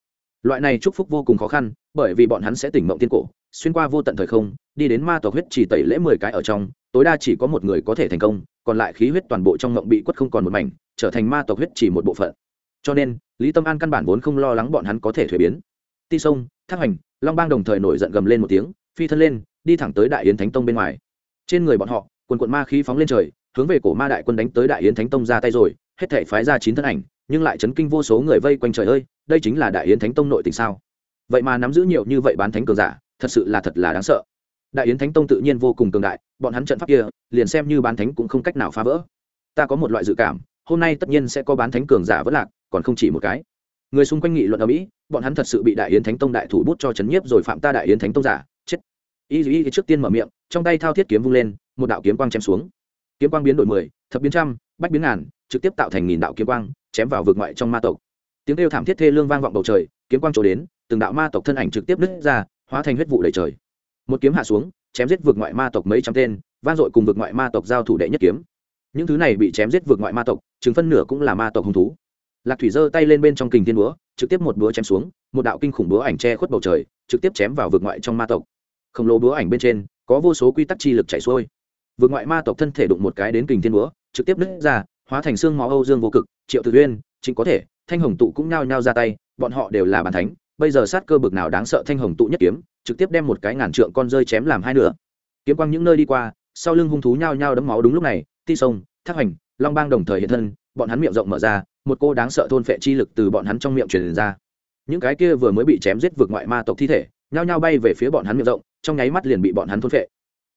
Loại này chúc phúc vô cùng khó khăn, bởi vì bọn hắn sẽ tỉnh mộng tiên cổ, xuyên qua vô tận thời không, đi đến ma tộc huyết chỉ tẩy lễ mười cái ở trong, tối đa chỉ có một người có thể thành công, còn lại khí huyết toàn bộ trong mộng bị quất không còn một mảnh, trở thành ma tộc huyết chỉ một bộ phận. Cho nên, lý tâm an căn bản vốn không lo lắng bọn hắn có thể thuế biến. Ti sông, thác hành long bang đồng thời nổi giận gầm lên một tiếng phi thân lên, đi thẳng tới đại yến thánh tông bên ngoài. Trên người bọn họ, quần quận ma khí phóng lên trời, hướng về cổ ma đại quân đánh tới đại yến thánh tông ra tay rồi, hết thể phái ra chín thân ảnh, nhưng lại chấn kinh vô số người vây quanh trời ơi, đây chính là đại yến thánh tông nội tình sao? Vậy mà nắm giữ nhiều như vậy bán thánh cường giả, thật sự là thật là đáng sợ. Đại yến thánh tông tự nhiên vô cùng cường đại, bọn hắn trận pháp kia, liền xem như bán thánh cũng không cách nào phá vỡ. Ta có một loại dự cảm, hôm nay tất nhiên sẽ có bán thánh cường giả vất lạc, còn không chỉ một cái. Người xung quanh nghị luận ở mỹ, bọn hắn thật sự bị đại yến thánh tông đại thủ bút cho chấn nhiếp rồi phạm ta đại yến thánh tông giả chết y y trước tiên mở miệng, trong tay thao thiết kiếm vung lên, một đạo kiếm quang chém xuống. Kiếm quang biến đổi mười, thập biến trăm, bách biến ngàn, trực tiếp tạo thành nghìn đạo kiếm quang, chém vào vực ngoại trong ma tộc. Tiếng kêu thảm thiết thê lương vang vọng bầu trời, kiếm quang trổ đến, từng đạo ma tộc thân ảnh trực tiếp nứt ra, hóa thành huyết vụ đầy trời. Một kiếm hạ xuống, chém giết vực ngoại ma tộc mấy trăm tên, vang dội cùng vực ngoại ma tộc giao thủ đệ nhất kiếm. Những thứ này bị chém giết vực ngoại ma tộc chứng phân nửa cũng là ma tộc hung thú. Lạc thủy giơ tay lên bên trong kình thiên búa, trực tiếp một búa chém xuống, một đạo kinh khủng búa ảnh che khuất bầu trời, trực tiếp chém vào vực ngoại trong ma tộc khổng lồ búa ảnh bên trên có vô số quy tắc chi lực chảy xuôi. Vượt ngoại ma tộc thân thể đụng một cái đến kình thiên búa, trực tiếp nứt ra, hóa thành xương máu âu dương vô cực, triệu tự uyên, chính có thể, thanh hồng tụ cũng nhao nhao ra tay, bọn họ đều là bàn thánh, bây giờ sát cơ bực nào đáng sợ thanh hồng tụ nhất kiếm, trực tiếp đem một cái ngàn trượng con rơi chém làm hai nửa. Kiếm quang những nơi đi qua, sau lưng hung thú nhao nhao đấm máu đúng lúc này, ti sông, thác hành long bang đồng thời hiện thân, bọn hắn miệng rộng mở ra, một cô đáng sợ thôn phệ chi lực từ bọn hắn trong miệng truyền ra. Những cái kia vừa mới bị chém giết vượt ngoại ma tộc thi thể, nhao nhao bay về phía bọn hắn miệng rộng trong nháy mắt liền bị bọn hắn thôn phệ.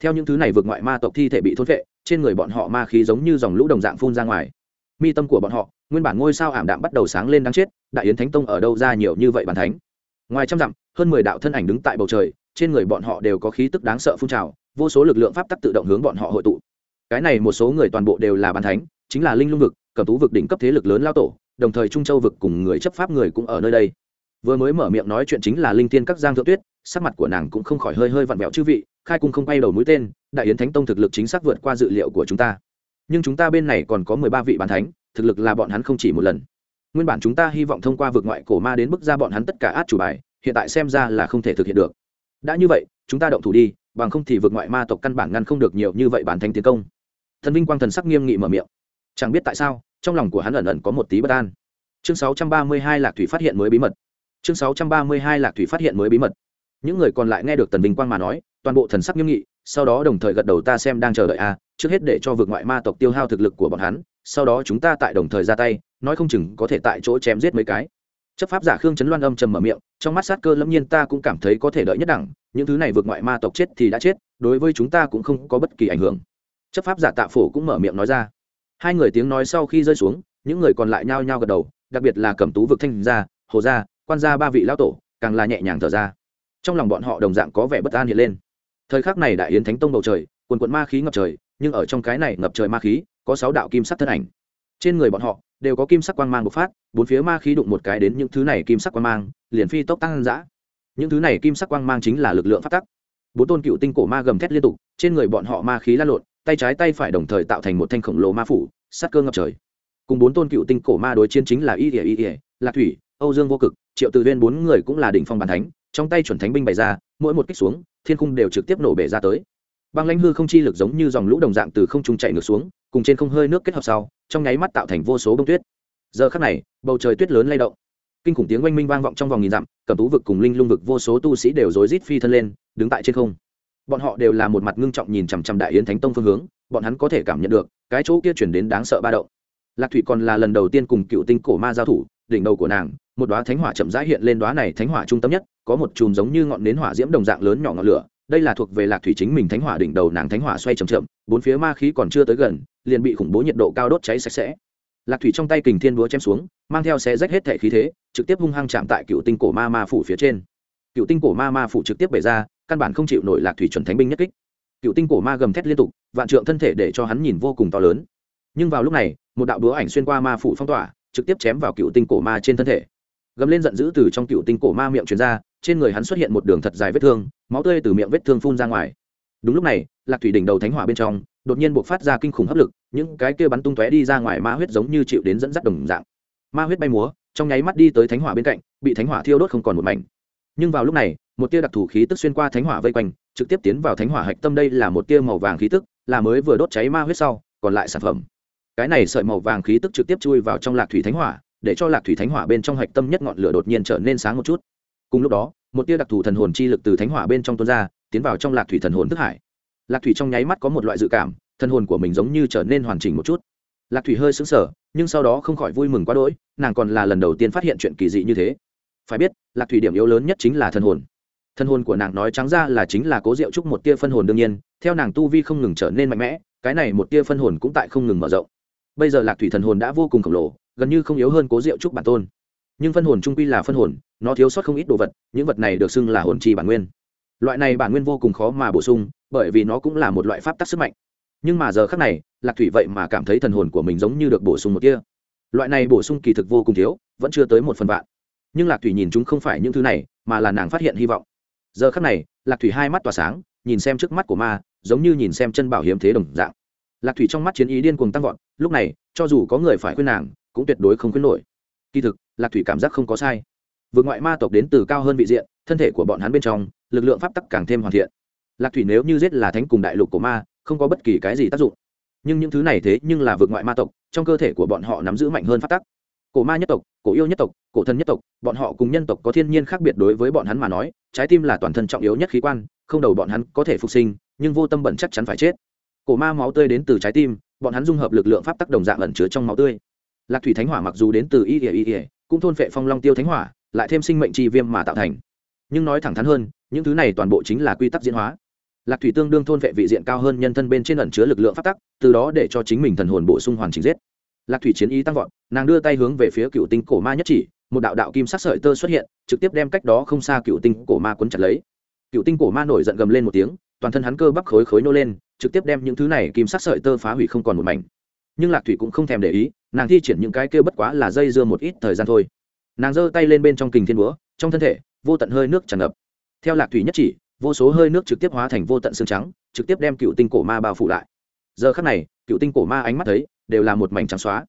Theo những thứ này vượt ngoại ma tộc thi thể bị thôn phệ, trên người bọn họ ma khí giống như dòng lũ đồng dạng phun ra ngoài. Mi tâm của bọn họ, nguyên bản ngôi sao ảm đạm bắt đầu sáng lên đáng chết, đại yến thánh tông ở đâu ra nhiều như vậy bàn thánh? Ngoài trăm dặm, hơn mười đạo thân ảnh đứng tại bầu trời, trên người bọn họ đều có khí tức đáng sợ phun trào, vô số lực lượng pháp tắc tự động hướng bọn họ hội tụ. Cái này một số người toàn bộ đều là bàn thánh, chính là linh lung vực cầm tú vực đỉnh cấp thế lực lớn lao tổ, đồng thời trung châu vực cùng người chấp pháp người cũng ở nơi đây vừa mới mở miệng nói chuyện chính là linh tiên các giang thượng tuyết, sắc mặt của nàng cũng không khỏi hơi hơi vặn vẹo chư vị, khai cung không quay đầu mũi tên, đại yến thánh tông thực lực chính xác vượt qua dự liệu của chúng ta. Nhưng chúng ta bên này còn có mười ba vị bàn thánh, thực lực là bọn hắn không chỉ một lần. Nguyên bản chúng ta hy vọng thông qua vực ngoại cổ ma đến bức ra bọn hắn tất cả át chủ bài, hiện tại xem ra là không thể thực hiện được. Đã như vậy, chúng ta động thủ đi, bằng không thì vực ngoại ma tộc căn bản ngăn không được nhiều như vậy bản thánh tiến công. Thần vinh quang thần sắc nghiêm nghị mở miệng. Chẳng biết tại sao, trong lòng của hắn ẩn ẩn có một tí bất an. Chương 632 lạc thủy phát hiện mới bí mật chương 632 lạc thủy phát hiện mới bí mật. Những người còn lại nghe được tần vinh quang mà nói, toàn bộ thần sắc nghiêm nghị, sau đó đồng thời gật đầu ta xem đang chờ đợi a, trước hết để cho vượt ngoại ma tộc tiêu hao thực lực của bọn hắn, sau đó chúng ta tại đồng thời ra tay, nói không chừng có thể tại chỗ chém giết mấy cái. Chấp pháp giả khương trấn loan âm trầm mở miệng, trong mắt sát cơ lâm nhiên ta cũng cảm thấy có thể đợi nhất đẳng, những thứ này vượt ngoại ma tộc chết thì đã chết, đối với chúng ta cũng không có bất kỳ ảnh hưởng. Chấp pháp giả tạ phổ cũng mở miệng nói ra. Hai người tiếng nói sau khi rơi xuống, những người còn lại nhao nhao gật đầu, đặc biệt là cẩm tú vực thanh gia, hồ gia quan gia ba vị lão tổ càng là nhẹ nhàng thở ra. Trong lòng bọn họ đồng dạng có vẻ bất an hiện lên. Thời khắc này đại yến thánh tông bầu trời, quần quận ma khí ngập trời, nhưng ở trong cái này ngập trời ma khí, có sáu đạo kim sắc thân ảnh. Trên người bọn họ, đều có kim sắc quang mang bộc phát, bốn phía ma khí đụng một cái đến những thứ này kim sắc quang mang, liền phi tốc tăng dã. Những thứ này kim sắc quang mang chính là lực lượng phát tắc. Bốn tôn cựu tinh cổ ma gầm thét liên tục, trên người bọn họ ma khí lan lộn, tay trái tay phải đồng thời tạo thành một thanh khổng lồ ma phủ, sát cơ ngập trời. Cùng bốn tôn cựu tinh cổ ma đối chiến chính là y ỉa y ỉa lạc thủy, âu dương vô cực triệu Từ viên bốn người cũng là đỉnh phong bàn thánh, trong tay chuẩn thánh binh bày ra, mỗi một kích xuống, thiên khung đều trực tiếp nổ bể ra tới. Băng lãnh hư không chi lực giống như dòng lũ đồng dạng từ không trung chạy ngược xuống, cùng trên không hơi nước kết hợp sau, trong nháy mắt tạo thành vô số bông tuyết. Giờ khắc này, bầu trời tuyết lớn lay động. Kinh khủng tiếng oanh minh vang vọng trong vòng nghìn dặm, cầm tú vực cùng linh lung vực vô số tu sĩ đều rối rít phi thân lên, đứng tại trên không. Bọn họ đều là một mặt ngưng trọng nhìn chằm chằm đại yến thánh tông phương hướng, bọn hắn có thể cảm nhận được, cái chỗ kia chuyển đến đáng sợ ba động. Lạc thủy còn là lần đầu tiên cùng cựu tinh cổ ma giao thủ, đỉnh đầu của nàng một đóa thánh hỏa chậm rãi hiện lên đóa này thánh hỏa trung tâm nhất, có một chùm giống như ngọn nến hỏa diễm đồng dạng lớn nhỏ ngọn lửa. Đây là thuộc về lạc thủy chính mình thánh hỏa đỉnh đầu, nàng thánh hỏa xoay chậm chậm, bốn phía ma khí còn chưa tới gần, liền bị khủng bố nhiệt độ cao đốt cháy sạch sẽ. Lạc thủy trong tay kình thiên búa chém xuống, mang theo xé rách hết thể khí thế, trực tiếp hung hăng chạm tại cựu tinh cổ ma ma phủ phía trên. Cựu tinh cổ ma ma phủ trực tiếp bể ra, căn bản không chịu nổi lạc thủy chuẩn thánh binh nhất kích. Cựu tinh cổ ma gầm thét liên tục, vạn trượng thân thể để cho hắn nhìn vô cùng to lớn. Nhưng vào lúc này, một đạo đúa ảnh xuyên qua ma phủ phong tỏa, trực tiếp chém vào cựu tinh cổ ma trên thân thể gầm lên giận dữ từ trong cựu tinh cổ ma miệng truyền ra, trên người hắn xuất hiện một đường thật dài vết thương, máu tươi từ miệng vết thương phun ra ngoài. Đúng lúc này, lạc thủy đỉnh đầu thánh hỏa bên trong, đột nhiên buộc phát ra kinh khủng hấp lực, những cái kia bắn tung tóe đi ra ngoài ma huyết giống như chịu đến dẫn dắt đồng dạng. Ma huyết bay múa, trong nháy mắt đi tới thánh hỏa bên cạnh, bị thánh hỏa thiêu đốt không còn một mảnh. Nhưng vào lúc này, một tia đặc thù khí tức xuyên qua thánh hỏa vây quanh, trực tiếp tiến vào thánh hỏa hạch tâm đây là một tia màu vàng khí tức, là mới vừa đốt cháy ma huyết sau, còn lại sản phẩm. Cái này sợi màu vàng khí tức trực tiếp chui vào trong lạc thủy thánh hỏa để cho lạc thủy thánh hỏa bên trong hạch tâm nhất ngọn lửa đột nhiên trở nên sáng một chút. Cùng lúc đó, một tia đặc thù thần hồn chi lực từ thánh hỏa bên trong tuôn ra, tiến vào trong lạc thủy thần hồn thức hải. Lạc thủy trong nháy mắt có một loại dự cảm, thần hồn của mình giống như trở nên hoàn chỉnh một chút. Lạc thủy hơi sững sờ, nhưng sau đó không khỏi vui mừng quá đỗi, nàng còn là lần đầu tiên phát hiện chuyện kỳ dị như thế. Phải biết, lạc thủy điểm yếu lớn nhất chính là thần hồn. Thân hồn của nàng nói trắng ra là chính là cố diệu trúc một tia phân hồn đương nhiên, theo nàng tu vi không ngừng trở nên mạnh mẽ, cái này một tia phân hồn cũng tại không ngừng mở rộng. Bây giờ lạc thủy thần hồn đã vô cùng khổng lồ gần như không yếu hơn cố diệu trúc bản tôn. Nhưng phân hồn trung quy là phân hồn, nó thiếu sót không ít đồ vật, những vật này được xưng là hồn trì bản nguyên. Loại này bản nguyên vô cùng khó mà bổ sung, bởi vì nó cũng là một loại pháp tắc sức mạnh. Nhưng mà giờ khác này, lạc thủy vậy mà cảm thấy thần hồn của mình giống như được bổ sung một kia loại này bổ sung kỳ thực vô cùng thiếu, vẫn chưa tới một phần vạn. Nhưng lạc thủy nhìn chúng không phải những thứ này, mà là nàng phát hiện hy vọng. Giờ khác này, lạc thủy hai mắt tỏa sáng, nhìn xem trước mắt của ma, giống như nhìn xem chân bảo hiếm thế đồng dạng. Lạc thủy trong mắt chiến ý điên cuồng tăng vọt, lúc này, cho dù có người phải khuyên nàng cũng tuyệt đối không khuyến nổi. Kỳ thực, lạc thủy cảm giác không có sai. Vượt ngoại ma tộc đến từ cao hơn vị diện, thân thể của bọn hắn bên trong, lực lượng pháp tắc càng thêm hoàn thiện. Lạc thủy nếu như giết là thánh cùng đại lục của ma, không có bất kỳ cái gì tác dụng. Nhưng những thứ này thế nhưng là vượt ngoại ma tộc, trong cơ thể của bọn họ nắm giữ mạnh hơn pháp tắc. Cổ ma nhất tộc, cổ yêu nhất tộc, cổ thân nhất tộc, bọn họ cùng nhân tộc có thiên nhiên khác biệt đối với bọn hắn mà nói, trái tim là toàn thân trọng yếu nhất khí quan, không đầu bọn hắn có thể phục sinh, nhưng vô tâm bẩn chắc chắn phải chết. Cổ ma máu tươi đến từ trái tim, bọn hắn dung hợp lực lượng pháp tắc đồng dạng ẩn chứa trong máu tươi lạc thủy thánh hỏa mặc dù đến từ y ỉa y ỉa cũng thôn phệ phong long tiêu thánh hỏa, lại thêm sinh mệnh tri viêm mà tạo thành. Nhưng nói thẳng thắn hơn, những thứ này toàn bộ chính là quy tắc diễn hóa. Lạc thủy tương đương thôn vệ vị diện cao hơn nhân thân bên trên ẩn chứa lực lượng phát tắc, từ đó để cho chính mình thần hồn bổ sung hoàn chỉnh giết. Lạc thủy chiến ý tăng vọt, nàng đưa tay hướng về phía cựu tinh cổ ma nhất chỉ, một đạo đạo kim sắc sợi tơ xuất hiện, trực tiếp đem cách đó không xa cựu tinh cổ ma quấn chặt lấy. Cựu tinh cổ ma nổi giận gầm lên một tiếng, toàn thân hắn cơ bắp khối khối nô lên, trực tiếp đem những thứ này kim sắc sợi tơ phá hủy không còn một mảnh. Nhưng lạc thủy cũng không thèm để ý nàng thi triển những cái kêu bất quá là dây dưa một ít thời gian thôi. Nàng giơ tay lên bên trong kình thiên búa, trong thân thể, vô tận hơi nước tràn ngập. Theo lạc thủy nhất chỉ, vô số hơi nước trực tiếp hóa thành vô tận xương trắng, trực tiếp đem cựu tinh cổ ma bao phủ lại. Giờ khắc này, cựu tinh cổ ma ánh mắt thấy, đều là một mảnh trắng xóa.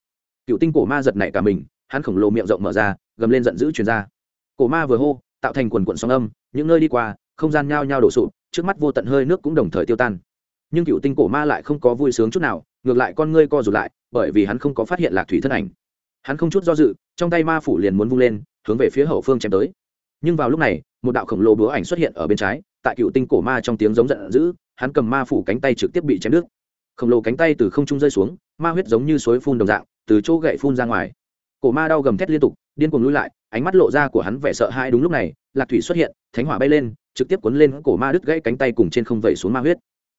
Cựu tinh cổ ma giật nảy cả mình, hắn khổng lồ miệng rộng mở ra, gầm lên giận dữ truyền ra. Cổ ma vừa hô, tạo thành quần quận sóng âm, những nơi đi qua, không gian nhao nhao đổ sụp, trước mắt vô tận hơi nước cũng đồng thời tiêu tan. Nhưng cựu tinh cổ ma lại không có vui sướng chút nào ngược lại con ngươi co rụt lại, bởi vì hắn không có phát hiện lạc thủy thân ảnh. Hắn không chút do dự, trong tay ma phủ liền muốn vung lên, hướng về phía hậu phương chém tới. Nhưng vào lúc này, một đạo khổng lồ búa ảnh xuất hiện ở bên trái, tại cựu tinh cổ ma trong tiếng giống giận dữ, hắn cầm ma phủ cánh tay trực tiếp bị chém đứt. Khổng lồ cánh tay từ không trung rơi xuống, ma huyết giống như suối phun đồng dạng, từ chỗ gậy phun ra ngoài. Cổ ma đau gầm thét liên tục, điên cuồng lui lại, ánh mắt lộ ra của hắn vẻ sợ hãi đúng lúc này, lạc thủy xuất hiện, thánh hỏa bay lên, trực tiếp cuốn lên cổ ma đứt gãy cánh tay cùng trên không vẩy xuống ma huyết.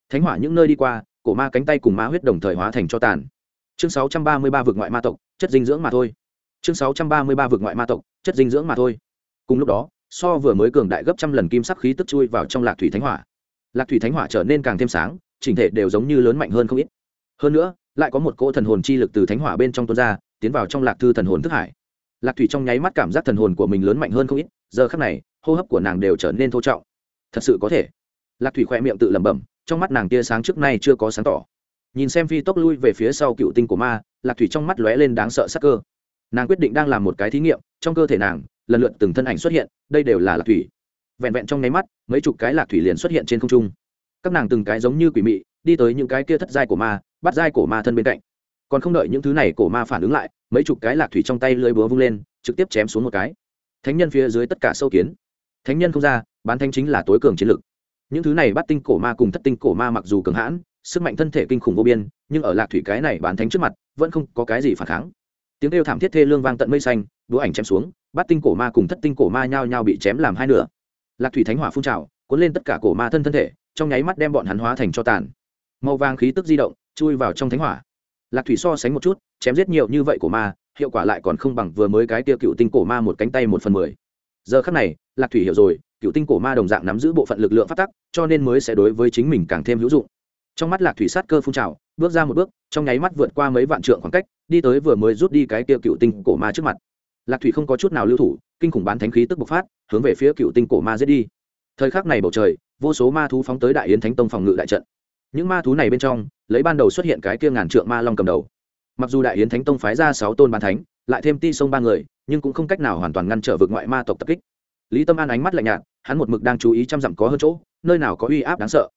Thánh hỏa những nơi đi qua cổ ma cánh tay cùng ma huyết đồng thời hóa thành cho tàn. Chương 633 vực ngoại ma tộc, chất dinh dưỡng mà thôi. Chương 633 vực ngoại ma tộc, chất dinh dưỡng mà thôi. Cùng lúc đó, so vừa mới cường đại gấp trăm lần kim sắc khí tức chui vào trong lạc thủy thánh hỏa. Lạc thủy thánh hỏa trở nên càng thêm sáng, chỉnh thể đều giống như lớn mạnh hơn không ít. Hơn nữa, lại có một cỗ thần hồn chi lực từ thánh hỏa bên trong tuôn ra, tiến vào trong lạc thư thần hồn thức hải. Lạc thủy trong nháy mắt cảm giác thần hồn của mình lớn mạnh hơn không ít, giờ khắc này, hô hấp của nàng đều trở nên thô trọng. Thật sự có thể. Lạc thủy khoe miệng tự lẩm bẩm trong mắt nàng tia sáng trước nay chưa có sáng tỏ. Nhìn xem phi tốc lui về phía sau cựu tinh của ma, lạc thủy trong mắt lóe lên đáng sợ sắc cơ. Nàng quyết định đang làm một cái thí nghiệm, trong cơ thể nàng, lần lượt từng thân ảnh xuất hiện, đây đều là lạc thủy. Vẹn vẹn trong nháy mắt, mấy chục cái lạc thủy liền xuất hiện trên không trung. Các nàng từng cái giống như quỷ mị, đi tới những cái kia thất giai của ma, bắt giai cổ ma thân bên cạnh. Còn không đợi những thứ này cổ ma phản ứng lại, mấy chục cái lạc thủy trong tay lưới búa vung lên, trực tiếp chém xuống một cái. Thánh nhân phía dưới tất cả sâu kiến. Thánh nhân không ra, bán thanh chính là tối cường chiến lực những thứ này bắt tinh cổ ma cùng thất tinh cổ ma mặc dù cường hãn, sức mạnh thân thể kinh khủng vô biên, nhưng ở lạc thủy cái này bán thánh trước mặt, vẫn không có cái gì phản kháng. Tiếng kêu thảm thiết thê lương vang tận mây xanh đũa ảnh chém xuống, bắt tinh cổ ma cùng thất tinh cổ ma nhao nhao bị chém làm hai nửa. Lạc thủy thánh hỏa phun trào, cuốn lên tất cả cổ ma thân thân thể, trong nháy mắt đem bọn hắn hóa thành cho tàn. Màu vàng khí tức di động, chui vào trong thánh hỏa. Lạc thủy so sánh một chút, chém giết nhiều như vậy của ma, hiệu quả lại còn không bằng vừa mới cái tiêu cựu tinh cổ ma một cánh tay một phần mười. Giờ khắc này, lạc thủy hiểu rồi cựu tinh cổ ma đồng dạng nắm giữ bộ phận lực lượng phát tắc, cho nên mới sẽ đối với chính mình càng thêm hữu dụng. Trong mắt lạc thủy sát cơ phun trào, bước ra một bước, trong nháy mắt vượt qua mấy vạn trượng khoảng cách, đi tới vừa mới rút đi cái kia cựu tinh cổ ma trước mặt. Lạc thủy không có chút nào lưu thủ, kinh khủng bán thánh khí tức bộc phát, hướng về phía cựu tinh cổ ma giết đi. Thời khắc này bầu trời, vô số ma thú phóng tới đại yến thánh tông phòng ngự đại trận. Những ma thú này bên trong, lấy ban đầu xuất hiện cái kia ngàn trượng ma long cầm đầu. Mặc dù đại yến thánh tông phái ra sáu tôn bán thánh, lại thêm ti sông ba người, nhưng cũng không cách nào hoàn toàn ngăn trở vực ngoại ma tộc tập kích lý tâm an ánh mắt lạnh nhạt, hắn một mực đang chú ý trăm dặm có hơn chỗ, nơi nào có uy áp đáng sợ.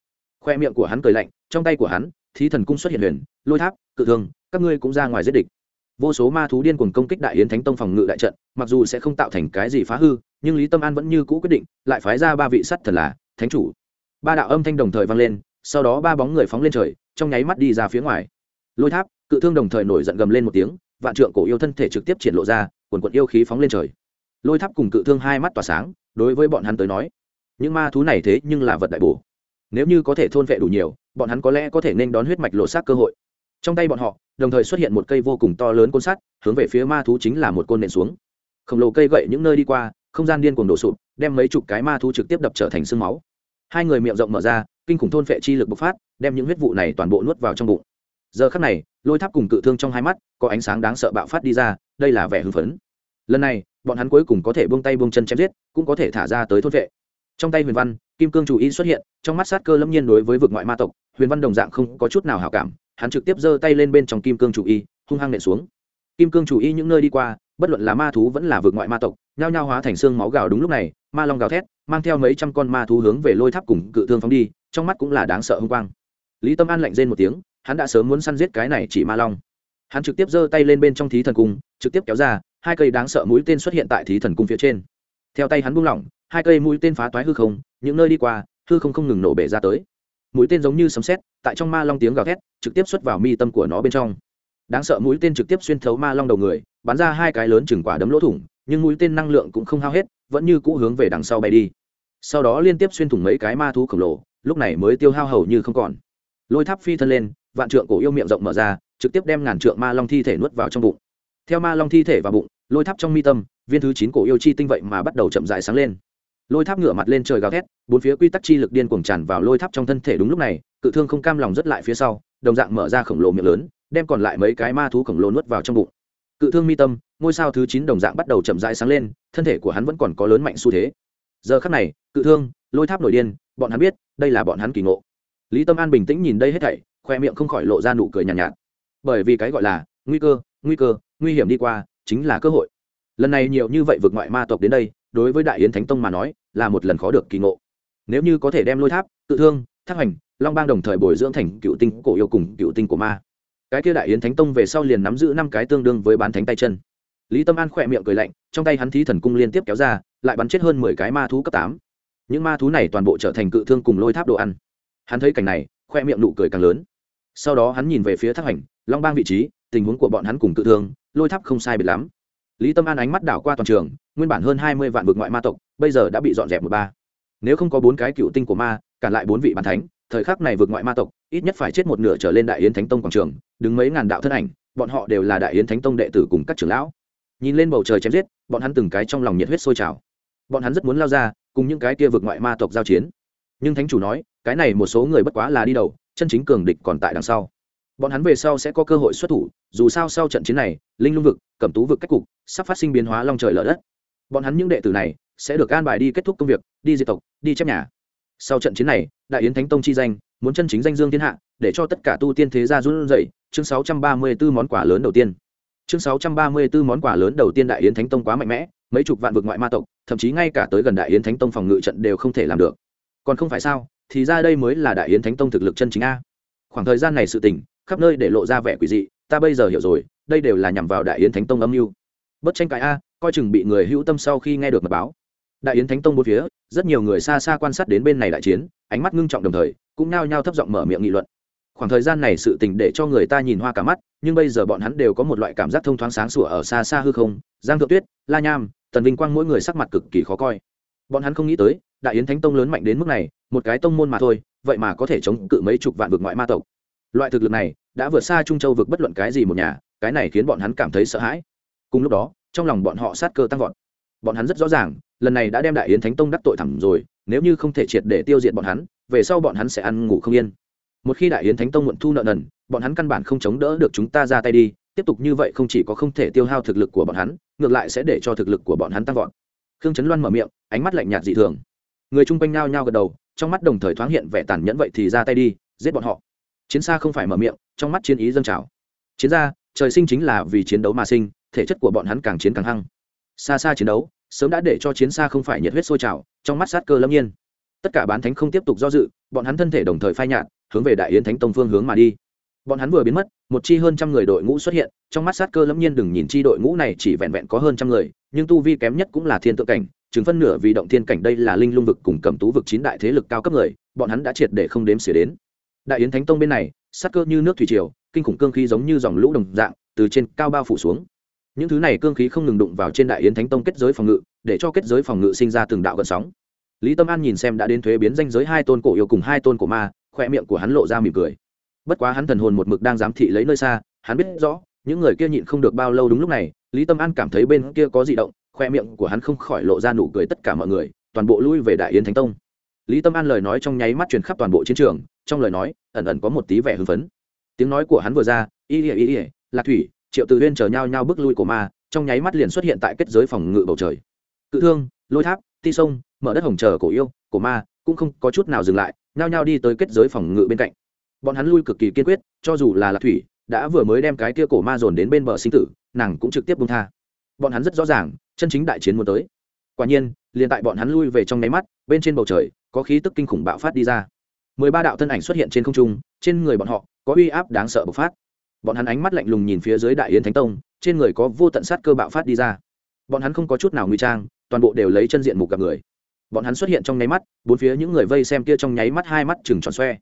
Khoe miệng của hắn cười lạnh, trong tay của hắn, thí thần cung xuất hiện huyền, lôi tháp, cự thương, các ngươi cũng ra ngoài giết địch. Vô số ma thú điên cuồng công kích đại yến thánh tông phòng ngự đại trận, mặc dù sẽ không tạo thành cái gì phá hư, nhưng lý tâm an vẫn như cũ quyết định, lại phái ra ba vị sắt thần là thánh chủ. Ba đạo âm thanh đồng thời vang lên, sau đó ba bóng người phóng lên trời, trong nháy mắt đi ra phía ngoài. Lôi tháp, cự thương đồng thời nổi giận gầm lên một tiếng, vạn trượng cổ yêu thân thể trực tiếp triển lộ ra, quần quận yêu khí phóng lên trời lôi tháp cùng cự thương hai mắt tỏa sáng, đối với bọn hắn tới nói, những ma thú này thế nhưng là vật đại bổ. Nếu như có thể thôn vệ đủ nhiều, bọn hắn có lẽ có thể nên đón huyết mạch lộ xác cơ hội. Trong tay bọn họ, đồng thời xuất hiện một cây vô cùng to lớn côn sắt, hướng về phía ma thú chính là một côn nện xuống. Khổng lồ cây gậy những nơi đi qua, không gian điên cuồng đổ sụp, đem mấy chục cái ma thú trực tiếp đập trở thành sương máu. Hai người miệng rộng mở ra, kinh khủng thôn phệ chi lực bộc phát, đem những huyết vụ này toàn bộ nuốt vào trong bụng. Giờ khắc này, lôi tháp cùng cự thương trong hai mắt, có ánh sáng đáng sợ bạo phát đi ra, đây là vẻ hưng phấn. Lần này bọn hắn cuối cùng có thể buông tay buông chân chém giết, cũng có thể thả ra tới thôn vệ. Trong tay huyền văn, kim cương chủ ý xuất hiện, trong mắt sát cơ lâm nhiên đối với vực ngoại ma tộc, huyền văn đồng dạng không có chút nào hảo cảm, hắn trực tiếp giơ tay lên bên trong kim cương chủ y hung hăng nện xuống. Kim cương chủ y những nơi đi qua, bất luận là ma thú vẫn là vực ngoại ma tộc, nhao nhao hóa thành xương máu gào đúng lúc này, ma long gào thét, mang theo mấy trăm con ma thú hướng về lôi tháp cùng cự thương phóng đi, trong mắt cũng là đáng sợ hung quang. Lý tâm an lạnh rên một tiếng, hắn đã sớm muốn săn giết cái này chỉ ma long. Hắn trực tiếp giơ tay lên bên trong thí thần cung, trực tiếp kéo ra hai cây đáng sợ mũi tên xuất hiện tại thí thần cung phía trên. Theo tay hắn buông lỏng, hai cây mũi tên phá toái hư không, những nơi đi qua, hư không không ngừng nổ bể ra tới. Mũi tên giống như sấm sét, tại trong ma long tiếng gào thét, trực tiếp xuất vào mi tâm của nó bên trong. Đáng sợ mũi tên trực tiếp xuyên thấu ma long đầu người, bắn ra hai cái lớn chừng quả đấm lỗ thủng, nhưng mũi tên năng lượng cũng không hao hết, vẫn như cũ hướng về đằng sau bay đi. Sau đó liên tiếp xuyên thủng mấy cái ma thú khổng lồ, lúc này mới tiêu hao hầu như không còn. Lôi tháp phi thân lên, vạn trượng cổ yêu miệng rộng mở ra, trực tiếp đem ngàn trượng ma long thi thể nuốt vào trong bụng theo ma long thi thể và bụng lôi tháp trong mi tâm viên thứ chín cổ yêu chi tinh vậy mà bắt đầu chậm dại sáng lên. Lôi tháp ngửa mặt lên trời gào thét bốn phía quy tắc chi lực điên cuồng tràn vào lôi tháp trong thân thể đúng lúc này cự thương không cam lòng rất lại phía sau đồng dạng mở ra khổng lồ miệng lớn đem còn lại mấy cái ma thú khổng lồ nuốt vào trong bụng. Cự thương mi tâm ngôi sao thứ chín đồng dạng bắt đầu chậm rãi sáng lên thân thể của hắn vẫn còn có lớn mạnh xu thế. Giờ khắc này cự thương lôi tháp nổi điên bọn hắn biết đây là bọn hắn kỳ ngộ. Lý tâm an bình tĩnh nhìn đây hết thảy khoe miệng không khỏi lộ ra nụ cười nhàn nhạt, nhạt. Bởi vì cái gọi là nguy cơ nguy cơ, nguy hiểm đi qua, chính là cơ hội. Lần này nhiều như vậy vượt ngoại ma tộc đến đây, đối với đại yến thánh tông mà nói, là một lần khó được kỳ ngộ. Nếu như có thể đem lôi tháp, tự thương thác hành long bang đồng thời bồi dưỡng thành cựu tinh cổ yêu cùng cựu tinh của ma. Cái kia đại yến thánh tông về sau liền nắm giữ năm cái tương đương với bán thánh tay chân. Lý tâm an khỏe miệng cười lạnh, trong tay hắn thí thần cung liên tiếp kéo ra, lại bắn chết hơn mười cái ma thú cấp tám. Những ma thú này toàn bộ trở thành cự thương cùng lôi tháp đồ ăn. Hắn thấy cảnh này khoe miệng nụ cười càng lớn. Sau đó hắn nhìn về phía thác hành long bang vị trí tình huống của bọn hắn cùng tự thương, lôi tháp không sai biệt lắm. Lý tâm an ánh mắt đảo qua toàn trường, nguyên bản hơn hai mươi vạn vực ngoại ma tộc, bây giờ đã bị dọn dẹp một ba. Nếu không có bốn cái cựu tinh của ma, cản lại bốn vị bàn thánh, thời khắc này vượt ngoại ma tộc, ít nhất phải chết một nửa trở lên đại yến thánh tông quảng trường, đứng mấy ngàn đạo thân ảnh, bọn họ đều là đại yến thánh tông đệ tử cùng các trưởng lão. Nhìn lên bầu trời chém giết, bọn hắn từng cái trong lòng nhiệt huyết sôi trào. Bọn hắn rất muốn lao ra, cùng những cái kia vượt ngoại ma tộc giao chiến. Nhưng thánh chủ nói, cái này một số người bất quá là đi đầu, chân chính cường địch còn tại đằng sau bọn hắn về sau sẽ có cơ hội xuất thủ, dù sao sau trận chiến này, linh lung vực, cẩm tú vực cách cục, sắp phát sinh biến hóa long trời lở đất. Bọn hắn những đệ tử này sẽ được an bài đi kết thúc công việc, đi diệt tộc, đi chép nhà. Sau trận chiến này, đại yến thánh tông chi danh, muốn chân chính danh dương thiên hạ, để cho tất cả tu tiên thế gia run rẩy, chương 634 món quà lớn đầu tiên. Chương 634 món quà lớn đầu tiên đại yến thánh tông quá mạnh mẽ, mấy chục vạn vực ngoại ma tộc, thậm chí ngay cả tới gần đại yến thánh tông phòng ngự trận đều không thể làm được. Còn không phải sao, thì ra đây mới là đại yến thánh tông thực lực chân chính a. Khoảng thời gian này sự tình khắp nơi để lộ ra vẻ quỷ dị, ta bây giờ hiểu rồi, đây đều là nhằm vào đại yến thánh tông âm mưu. Bất tranh cãi a, coi chừng bị người hữu tâm sau khi nghe được mật báo. Đại yến thánh tông bốn phía, rất nhiều người xa xa quan sát đến bên này đại chiến, ánh mắt ngưng trọng đồng thời, cũng nao nhao thấp giọng mở miệng nghị luận. Khoảng thời gian này sự tình để cho người ta nhìn hoa cả mắt, nhưng bây giờ bọn hắn đều có một loại cảm giác thông thoáng sáng sủa ở xa xa hư không, giang thượng tuyết, la nham, tần vinh quang mỗi người sắc mặt cực kỳ khó coi. Bọn hắn không nghĩ tới, đại yến thánh tông lớn mạnh đến mức này, một cái tông môn mà thôi, vậy mà có thể chống cự mấy chục vạn vực ngoại ma tộc loại thực lực này, đã vượt xa trung châu vực bất luận cái gì một nhà, cái này khiến bọn hắn cảm thấy sợ hãi. Cùng lúc đó, trong lòng bọn họ sát cơ tăng vọt. Bọn hắn rất rõ ràng, lần này đã đem đại yến thánh tông đắc tội thẳng rồi, nếu như không thể triệt để tiêu diệt bọn hắn, về sau bọn hắn sẽ ăn ngủ không yên. Một khi đại yến thánh tông muộn thu nợ nần, bọn hắn căn bản không chống đỡ được chúng ta ra tay đi, tiếp tục như vậy không chỉ có không thể tiêu hao thực lực của bọn hắn, ngược lại sẽ để cho thực lực của bọn hắn tăng vọt. Khương trấn loan mở miệng, ánh mắt lạnh nhạt dị thường. Người chung quanh nao nhao gật đầu, trong mắt đồng thời thoáng hiện vẻ tàn nhẫn vậy thì ra tay đi, giết bọn họ chiến xa không phải mở miệng, trong mắt chiến ý dâng trào. Chiến ra, trời sinh chính là vì chiến đấu mà sinh, thể chất của bọn hắn càng chiến càng hăng. Xa xa chiến đấu, sớm đã để cho chiến xa không phải nhiệt huyết sôi trào, trong mắt sát cơ lâm nhiên. Tất cả bán thánh không tiếp tục do dự, bọn hắn thân thể đồng thời phai nhạt, hướng về đại yến thánh tông phương hướng mà đi. Bọn hắn vừa biến mất, một chi hơn trăm người đội ngũ xuất hiện, trong mắt sát cơ lâm nhiên đừng nhìn chi đội ngũ này chỉ vẹn vẹn có hơn trăm người, nhưng tu vi kém nhất cũng là thiên tượng cảnh chứng phân nửa vì động thiên cảnh đây là linh lung vực cùng cầm tú vực chín đại thế lực cao cấp người, bọn hắn đã triệt để không đếm xỉa đến đại yến thánh tông bên này, sắc cơ như nước thủy triều, kinh khủng cương khí giống như dòng lũ đồng dạng, từ trên cao bao phủ xuống. Những thứ này cương khí không ngừng đụng vào trên đại yến thánh tông kết giới phòng ngự, để cho kết giới phòng ngự sinh ra từng đạo gợn sóng. Lý tâm an nhìn xem đã đến thuế biến danh giới hai tôn cổ yêu cùng hai tôn cổ ma khoe miệng của hắn lộ ra mỉm cười. Bất quá hắn thần hồn một mực đang giám thị lấy nơi xa, hắn biết rõ, những người kia nhịn không được bao lâu đúng lúc này, lý tâm an cảm thấy bên kia có di động khoe miệng của hắn không khỏi lộ ra nụ cười tất cả mọi người, toàn bộ lui về đại yến thánh tông lý tâm an lời nói trong nháy mắt truyền khắp toàn bộ chiến trường, trong lời nói, ẩn ẩn có một tí vẻ hưng phấn. Tiếng nói của hắn vừa ra, y ỉa y ỉa lạc thủy, triệu tự huyên chờ nhau nhau bước lui của ma, trong nháy mắt liền xuất hiện tại kết giới phòng ngự bầu trời. Cự thương, lôi tháp, ti sông, mở đất hồng chờ cổ yêu, cổ ma, cũng không có chút nào dừng lại, nhao nhao đi tới kết giới phòng ngự bên cạnh. Bọn hắn lui cực kỳ kiên quyết, cho dù là lạc thủy, đã vừa mới đem cái tia cổ ma dồn đến bên bờ sinh tử, nàng cũng trực tiếp bung tha. Bọn hắn rất rõ ràng, chân chính đại chiến muốn tới. Quả nhiên, liền tại bọn hắn lui về trong nháy mắt, bên trên bầu trời có khí tức kinh khủng bạo phát đi ra. Mười ba đạo thân ảnh xuất hiện trên không trung, trên người bọn họ có uy áp đáng sợ bộc phát. Bọn hắn ánh mắt lạnh lùng nhìn phía dưới đại yến thánh tông, trên người có vô tận sát cơ bạo phát đi ra. Bọn hắn không có chút nào nguy trang, toàn bộ đều lấy chân diện mục gặp người. Bọn hắn xuất hiện trong nháy mắt, bốn phía những người vây xem kia trong nháy mắt hai mắt chừng tròn xoe.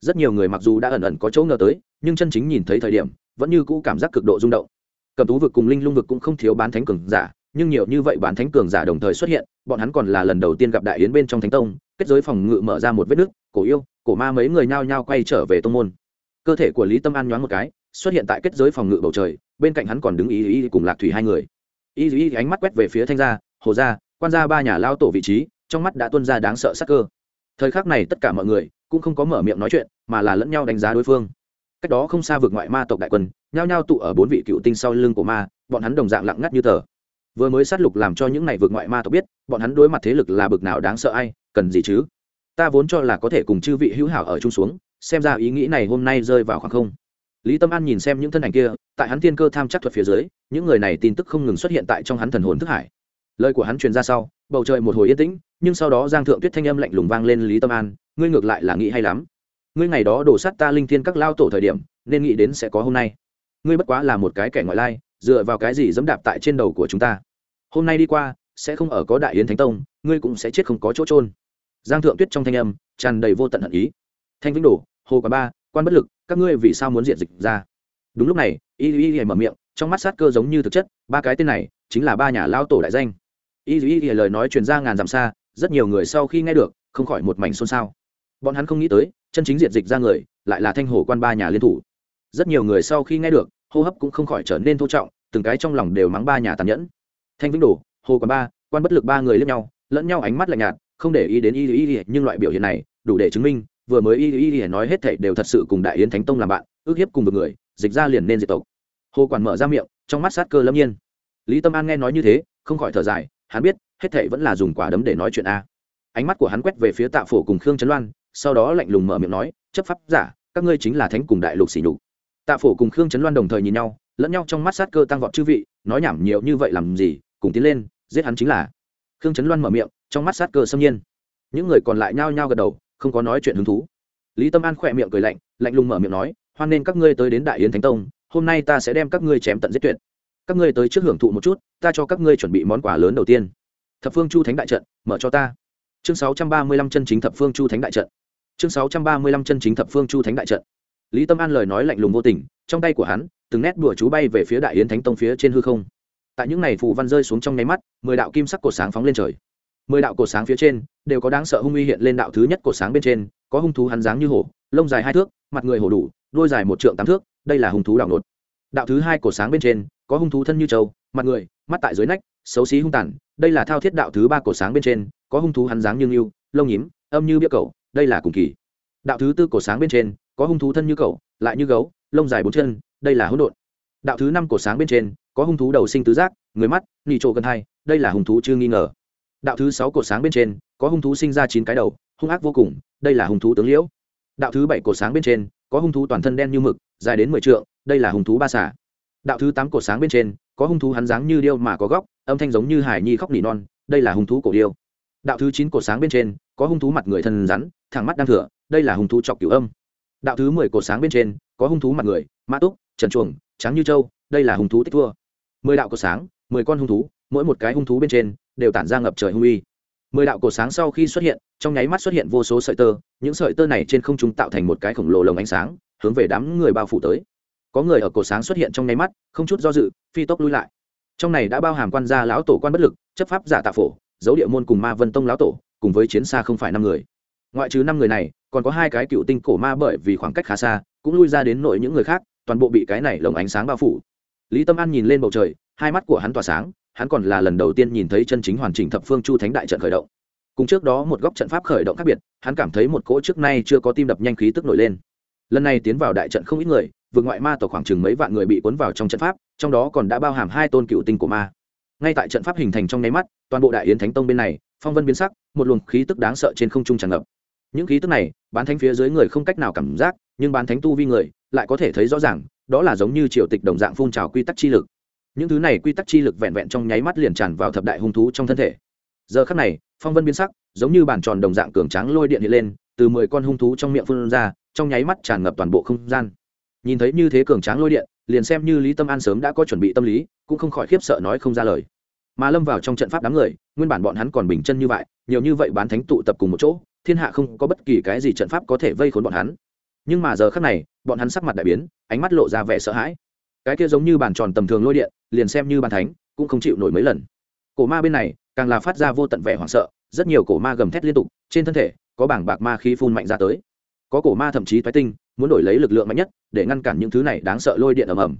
Rất nhiều người mặc dù đã ẩn ẩn có chỗ ngờ tới, nhưng chân chính nhìn thấy thời điểm, vẫn như cũ cảm giác cực độ rung động. Cầm tú vực cùng linh lung vực cũng không thiếu bán thánh cường giả nhưng nhiều như vậy bán thánh cường giả đồng thời xuất hiện, bọn hắn còn là lần đầu tiên gặp đại yến bên trong thánh tông, kết giới phòng ngự mở ra một vết nứt cổ yêu, cổ ma mấy người nhao nhao quay trở về tông môn. Cơ thể của lý tâm an nhoáng một cái, xuất hiện tại kết giới phòng ngự bầu trời, bên cạnh hắn còn đứng ý ý cùng lạc thủy hai người. Ý ý ánh mắt quét về phía thanh gia, hồ gia, quan gia ba nhà lao tổ vị trí, trong mắt đã tuân ra đáng sợ sắc cơ. Thời khắc này tất cả mọi người cũng không có mở miệng nói chuyện, mà là lẫn nhau đánh giá đối phương. Cách đó không xa vượt ngoại ma tộc đại quân, nhao nhao tụ ở bốn vị cựu tinh sau lưng của ma, bọn hắn đồng dạng lặng ngắt như tờ vừa mới sát lục làm cho những này vượt ngoại ma tộc biết, bọn hắn đối mặt thế lực là bực nào đáng sợ ai, cần gì chứ? Ta vốn cho là có thể cùng chư vị hữu hảo ở chung xuống, xem ra ý nghĩ này hôm nay rơi vào khoảng không. Lý tâm an nhìn xem những thân ảnh kia, tại hắn tiên cơ tham chắc thuật phía dưới, những người này tin tức không ngừng xuất hiện tại trong hắn thần hồn thức hải. Lời của hắn truyền ra sau, bầu trời một hồi yên tĩnh, nhưng sau đó giang thượng tuyết thanh âm lạnh lùng vang lên lý tâm an, ngươi ngược lại là nghĩ hay lắm. Ngươi ngày đó đổ sát ta linh thiên các lao tổ thời điểm, nên nghĩ đến sẽ có hôm nay. Ngươi bất quá là một cái kẻ ngoại lai, dựa vào cái gì dẫm đạp tại trên đầu của chúng ta? Hôm nay đi qua, sẽ không ở có đại yến thánh tông, ngươi cũng sẽ chết không có chỗ trôn giang thượng tuyết trong thanh âm, tràn đầy vô tận hận ý. Thanh vĩnh đổ hồ quả ba, quan bất lực, các ngươi vì sao muốn diện dịch ra? Đúng lúc này, y y y mở miệng, trong mắt sát cơ giống như thực chất, ba cái tên này, chính là ba nhà lao tổ đại danh. Y y y lời nói truyền ra ngàn dặm xa, rất nhiều người sau khi nghe được, không khỏi một mảnh xôn xao. Bọn hắn không nghĩ tới, chân chính diện dịch ra người, lại là thanh hồ quan ba nhà liên thủ. Rất nhiều người sau khi nghe được, hô hấp cũng không khỏi trở nên thô trọng, từng cái trong lòng đều mắng ba nhà tàn nhẫn thanh vĩnh đồ, hồ quan ba, quan bất lực ba người lẫn nhau lẫn nhau ánh mắt lạnh nhạt, không để ý đến y y y nhưng loại biểu hiện này, đủ để chứng minh, vừa mới y y y nói hết thảy đều thật sự cùng đại yến thánh tông làm bạn, ước hiếp cùng một người, dịch ra liền nên diệt tộc. Hồ quản mở ra miệng, trong mắt sát cơ lâm nhiên. Lý tâm an nghe nói như thế, không khỏi thở dài, hắn biết, hết thảy vẫn là dùng quả đấm để nói chuyện a. Ánh mắt của hắn quét về phía tạ phổ cùng khương trấn loan, sau đó lạnh lùng mở miệng nói, chấp pháp giả, các ngươi chính là thánh cùng đại lục xỉ nhục. Tạ phổ cùng khương trấn loan đồng thời nhìn nhau, lẫn nhau trong mắt sát cơ tăng vọt chư vị, nói nhảm nhiều như vậy làm gì cùng tiến lên, giết hắn chính là. Khương trấn loan mở miệng, trong mắt sát cơ xâm nhiên. Những người còn lại nhao nhao gật đầu, không có nói chuyện hứng thú. Lý tâm an khỏe miệng cười lạnh lạnh lùng mở miệng nói, hoan nên các ngươi tới đến đại yến thánh tông, hôm nay ta sẽ đem các ngươi chém tận giết tuyệt. Các ngươi tới trước hưởng thụ một chút, ta cho các ngươi chuẩn bị món quà lớn đầu tiên. Thập phương chu thánh đại trận, mở cho ta. Chương sáu trăm ba mươi lăm chân chính thập phương chu thánh đại trận. Chương sáu trăm ba mươi lăm chân chính thập phương chu thánh đại trận. Lý tâm an lời nói lạnh lùng vô tình, trong tay của hắn, từng nét đùa chú bay về phía đại yến thánh tông phía trên hư không tại những n à y phù văn rơi xuống trong nháy mắt, mười đạo kim sắc cột sáng phóng lên trời. Mười đạo cột sáng phía trên đều có đáng sợ hung uy hiện lên đạo thứ nhất cột sáng bên trên, có hung thú hắn dáng như hổ, lông dài hai thước, mặt người hổ đủ, đôi dài một trượng tám thước, đây là hung thú đạo nột. Đạo thứ hai cột sáng bên trên có hung thú thân như trâu, mặt người, mắt tại dưới nách, xấu xí hung tàn, đây là thao thiết đạo thứ ba cột sáng bên trên, có hung thú hắn dáng như ngưu, lông nhím, âm như bia cầu, đây là cùng kỳ. Đạo thứ tư cột sáng bên trên có hung thú thân như cầu lại như gấu, lông dài bốn chân, đây là hỗn độn. Đạo thứ năm cột sáng bên trên có hung thú đầu sinh tứ giác người mắt nhị trộ gần hai đây là hung thú chưa nghi ngờ đạo thứ sáu cột sáng bên trên có hung thú sinh ra chín cái đầu hung ác vô cùng đây là hung thú tướng liễu đạo thứ bảy cột sáng bên trên có hung thú toàn thân đen như mực dài đến mười trượng đây là hung thú ba xả đạo thứ tám cột sáng bên trên có hung thú hắn dáng như điêu mà có góc âm thanh giống như hải nhi khóc nỉ non đây là hung thú cổ điêu đạo thứ chín cột sáng bên trên có hung thú mặt người thân rắn thẳng mắt đang thửa đây là hung thú chọc cửu âm đạo thứ mười cột sáng bên trên có hung thú mặt người mã túc trần chuồng trắng như trâu đây là hung thú tích thua mười đạo cột sáng, mười con hung thú, mỗi một cái hung thú bên trên đều tản ra ngập trời hung uy. Mười đạo cổ sáng sau khi xuất hiện, trong nháy mắt xuất hiện vô số sợi tơ, những sợi tơ này trên không trung tạo thành một cái khổng lồ lồng ánh sáng, hướng về đám người bao phủ tới. Có người ở cổ sáng xuất hiện trong nháy mắt, không chút do dự, phi tốc lui lại. Trong này đã bao hàm quan gia lão tổ quan bất lực, chấp pháp giả tạ phổ dấu địa môn cùng ma vân tông lão tổ, cùng với chiến xa không phải năm người. Ngoại trừ năm người này, còn có hai cái cựu tinh cổ ma bởi vì khoảng cách khá xa, cũng lui ra đến nội những người khác, toàn bộ bị cái này lồng ánh sáng bao phủ lý tâm an nhìn lên bầu trời, hai mắt của hắn tỏa sáng, hắn còn là lần đầu tiên nhìn thấy chân chính hoàn chỉnh thập phương chu thánh đại trận khởi động. Cùng trước đó một góc trận pháp khởi động khác biệt, hắn cảm thấy một cỗ trước nay chưa có tim đập nhanh khí tức nổi lên. Lần này tiến vào đại trận không ít người, vượt ngoại ma tổ khoảng chừng mấy vạn người bị cuốn vào trong trận pháp, trong đó còn đã bao hàm hai tôn cựu tinh của ma. Ngay tại trận pháp hình thành trong nháy mắt, toàn bộ đại yến thánh tông bên này, phong vân biến sắc, một luồng khí tức đáng sợ trên không trung tràn ngập. Những khí tức này, bán thánh phía dưới người không cách nào cảm giác, nhưng bán thánh tu vi người lại có thể thấy rõ ràng đó là giống như triều tịch đồng dạng phun trào quy tắc chi lực. Những thứ này quy tắc chi lực vẹn vẹn trong nháy mắt liền tràn vào thập đại hung thú trong thân thể. Giờ khắc này, phong vân biến sắc, giống như bàn tròn đồng dạng cường tráng lôi điện hiện lên, từ mười con hung thú trong miệng phun ra, trong nháy mắt tràn ngập toàn bộ không gian. Nhìn thấy như thế cường tráng lôi điện, liền xem như lý tâm an sớm đã có chuẩn bị tâm lý, cũng không khỏi khiếp sợ nói không ra lời. Mà lâm vào trong trận pháp đám người, nguyên bản bọn hắn còn bình chân như vậy, nhiều như vậy bán thánh tụ tập cùng một chỗ, thiên hạ không có bất kỳ cái gì trận pháp có thể vây khốn bọn hắn nhưng mà giờ khắc này, bọn hắn sắc mặt đại biến, ánh mắt lộ ra vẻ sợ hãi. Cái kia giống như bàn tròn tầm thường lôi điện, liền xem như bàn thánh, cũng không chịu nổi mấy lần. Cổ ma bên này, càng là phát ra vô tận vẻ hoảng sợ, rất nhiều cổ ma gầm thét liên tục, trên thân thể, có bảng bạc ma khí phun mạnh ra tới. Có cổ ma thậm chí thoái tinh, muốn đổi lấy lực lượng mạnh nhất, để ngăn cản những thứ này đáng sợ lôi điện ầm ầm.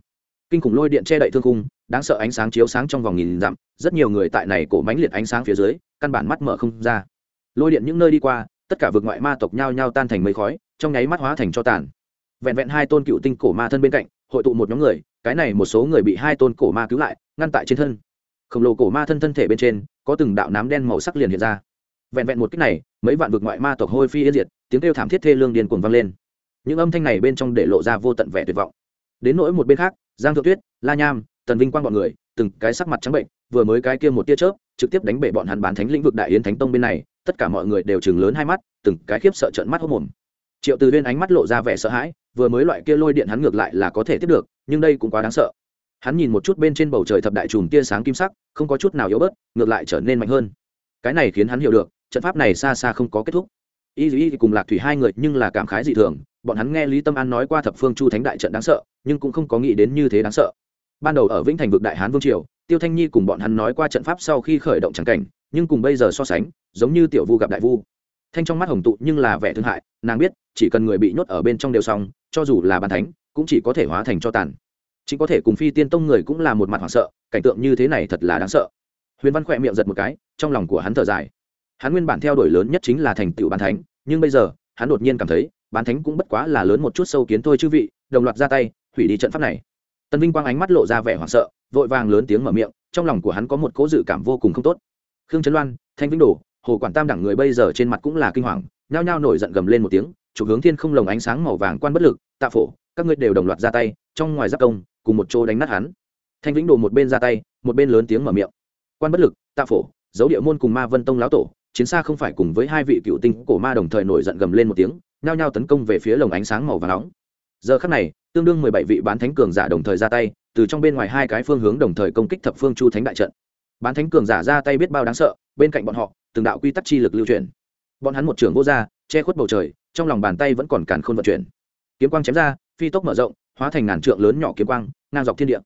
Kinh khủng lôi điện che đậy thương khung, đáng sợ ánh sáng chiếu sáng trong vòng nghìn dặm, rất nhiều người tại này cổ mánh liệt ánh sáng phía dưới, căn bản mắt mở không ra. Lôi điện những nơi đi qua, tất cả vực ngoại ma tộc nhao nhao tan thành mây khói trong nháy mắt hóa thành cho tàn. Vẹn vẹn hai tôn cựu tinh cổ ma thân bên cạnh, hội tụ một nhóm người, cái này một số người bị hai tôn cổ ma cứu lại, ngăn tại trên thân. Khổng lồ cổ ma thân thân thể bên trên, có từng đạo nám đen màu sắc liền hiện ra. Vẹn vẹn một cách này, mấy vạn vực ngoại ma tộc hôi phi yên diệt, tiếng kêu thảm thiết thê lương điên cuồng vang lên. Những âm thanh này bên trong để lộ ra vô tận vẻ tuyệt vọng. Đến nỗi một bên khác, giang thượng tuyết, la nham, tần vinh quang bọn người, từng cái sắc mặt trắng bệnh, vừa mới cái kia một tia chớp, trực tiếp đánh bể bọn hắn bán thánh lĩnh vực đại yến thánh tông bên này, tất cả mọi người đều chừng lớn hai mắt, từng cái khiếp sợ trợn mắt hốc mồm triệu từ huyên ánh mắt lộ ra vẻ sợ hãi, vừa mới loại kia lôi điện hắn ngược lại là có thể tiếp được, nhưng đây cũng quá đáng sợ. Hắn nhìn một chút bên trên bầu trời thập đại chùm tia sáng kim sắc, không có chút nào yếu bớt, ngược lại trở nên mạnh hơn. Cái này khiến hắn hiểu được, trận pháp này xa xa không có kết thúc. Y y cùng lạc thủy hai người nhưng là cảm khái dị thường, bọn hắn nghe lý tâm an nói qua thập phương chu thánh đại trận đáng sợ, nhưng cũng không có nghĩ đến như thế đáng sợ. Ban đầu ở vĩnh thành vực đại hán vương triều, tiêu thanh nhi cùng bọn hắn nói qua trận pháp sau khi khởi động trắng cảnh, nhưng cùng bây giờ so sánh, giống như tiểu vu gặp đại vu. Thanh trong mắt hồng tụ nhưng là vẻ thương hại, nàng biết chỉ cần người bị nhốt ở bên trong đều xong, cho dù là bàn thánh, cũng chỉ có thể hóa thành cho tàn. Chính có thể cùng phi tiên tông người cũng là một mặt hoảng sợ, cảnh tượng như thế này thật là đáng sợ. Huyền văn khỏe miệng giật một cái, trong lòng của hắn thở dài. Hắn nguyên bản theo đuổi lớn nhất chính là thành tựu bán thánh, nhưng bây giờ, hắn đột nhiên cảm thấy bán thánh cũng bất quá là lớn một chút sâu kiến thôi chư vị, đồng loạt ra tay, hủy đi trận pháp này. Tân vinh quang ánh mắt lộ ra vẻ hoảng sợ, vội vàng lớn tiếng mở miệng, trong lòng của hắn có một cố dự cảm vô cùng không tốt. Khương trấn loan, thanh vĩnh đồ, hồ quản tam đẳng người bây giờ trên mặt cũng là kinh hoàng, nhao nhao nổi giận gầm lên một tiếng chủ hướng thiên không lồng ánh sáng màu vàng quan bất lực, tạ phổ, các ngươi đều đồng loạt ra tay, trong ngoài giáp công, cùng một chỗ đánh nát hắn. Thanh vĩnh đồ một bên ra tay, một bên lớn tiếng mở miệng. Quan bất lực, tạ phổ, dấu địa môn cùng ma vân tông lão tổ, chiến xa không phải cùng với hai vị cựu tinh cổ ma đồng thời nổi giận gầm lên một tiếng, nhao nhao tấn công về phía lồng ánh sáng màu và nóng. Giờ khắc này, tương đương mười bảy vị bán thánh cường giả đồng thời ra tay, từ trong bên ngoài hai cái phương hướng đồng thời công kích thập phương chu thánh đại trận. Bán thánh cường giả ra tay biết bao đáng sợ, bên cạnh bọn họ, từng đạo quy tắc chi lực lưu truyền. Bọn hắn một trường vô gia che khuất bầu trời, trong lòng bàn tay vẫn còn càn khôn vận chuyển. Kiếm quang chém ra, phi tốc mở rộng, hóa thành ngàn trượng lớn nhỏ kiếm quang, ngang dọc thiên địa.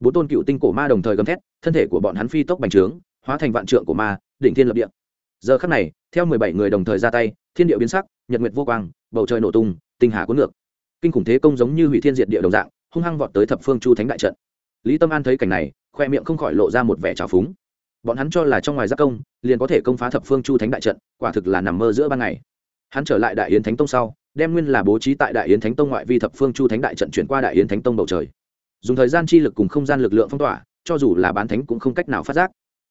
Bốn tôn cựu tinh cổ ma đồng thời gầm thét, thân thể của bọn hắn phi tốc bành trướng, hóa thành vạn trượng của ma, đỉnh thiên lập địa. Giờ khắc này, theo mười bảy người đồng thời ra tay, thiên địa biến sắc, nhật nguyệt vô quang, bầu trời nổ tung, tinh hà cuốn ngược. Kinh khủng thế công giống như hủy thiên diệt địa đồng dạng, hung hăng vọt tới thập phương chu thánh đại trận. Lý tâm an thấy cảnh này, khoe miệng không khỏi lộ ra một vẻ trào phúng. Bọn hắn cho là trong ngoài giác công, liền có thể công phá thập phương chu thánh đại trận, quả thực là nằm mơ giữa ban ngày hắn trở lại đại yến thánh tông sau, đem nguyên là bố trí tại đại yến thánh tông ngoại vi thập phương chu thánh đại trận chuyển qua đại yến thánh tông bầu trời. Dùng thời gian chi lực cùng không gian lực lượng phong tỏa, cho dù là bán thánh cũng không cách nào phát giác.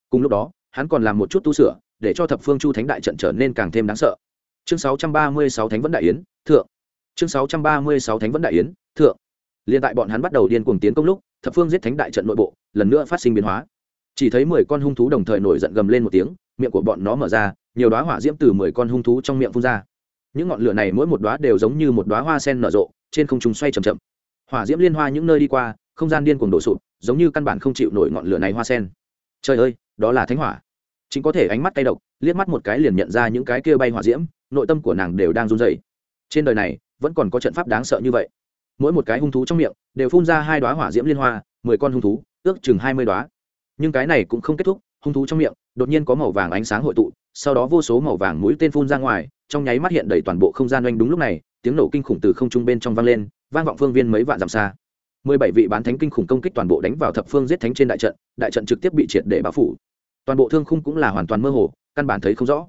Cùng lúc đó, hắn còn làm một chút tu sửa, để cho thập phương chu thánh đại trận trở nên càng thêm đáng sợ. Chương 636 thánh vẫn đại yến, thượng. Chương 636 thánh vẫn đại yến, thượng. Liên tại bọn hắn bắt đầu điên cuồng tiến công lúc, thập phương giết thánh đại trận nội bộ, lần nữa phát sinh biến hóa. Chỉ thấy mười con hung thú đồng thời nổi giận gầm lên một tiếng, miệng của bọn nó mở ra nhiều đoá hỏa diễm từ mười con hung thú trong miệng phun ra. Những ngọn lửa này mỗi một đoá đều giống như một đoá hoa sen nở rộ, trên không trung xoay chậm chậm. Hỏa diễm liên hoa những nơi đi qua, không gian điên cuồng đổ sụp, giống như căn bản không chịu nổi ngọn lửa này hoa sen. Trời ơi, đó là thánh hỏa. Chính có thể ánh mắt tay độc, liếc mắt một cái liền nhận ra những cái kia bay hỏa diễm, nội tâm của nàng đều đang run rẩy. Trên đời này, vẫn còn có trận pháp đáng sợ như vậy. Mỗi một cái hung thú trong miệng đều phun ra hai đoá hỏa diễm liên hoa, mười con hung thú, ước chừng hai mươi đoá. Nhưng cái này cũng không kết thúc, hung thú trong miệng đột nhiên có màu vàng ánh sáng hội tụ sau đó vô số màu vàng mũi tên phun ra ngoài, trong nháy mắt hiện đầy toàn bộ không gian oanh đúng lúc này, tiếng nổ kinh khủng từ không trung bên trong vang lên, vang vọng phương viên mấy vạn dặm xa. Mười bảy vị bán thánh kinh khủng công kích toàn bộ đánh vào thập phương giết thánh trên đại trận đại trận trực tiếp bị triệt để bao phủ. Toàn bộ thương khung cũng là hoàn toàn mơ hồ, căn bản thấy không rõ.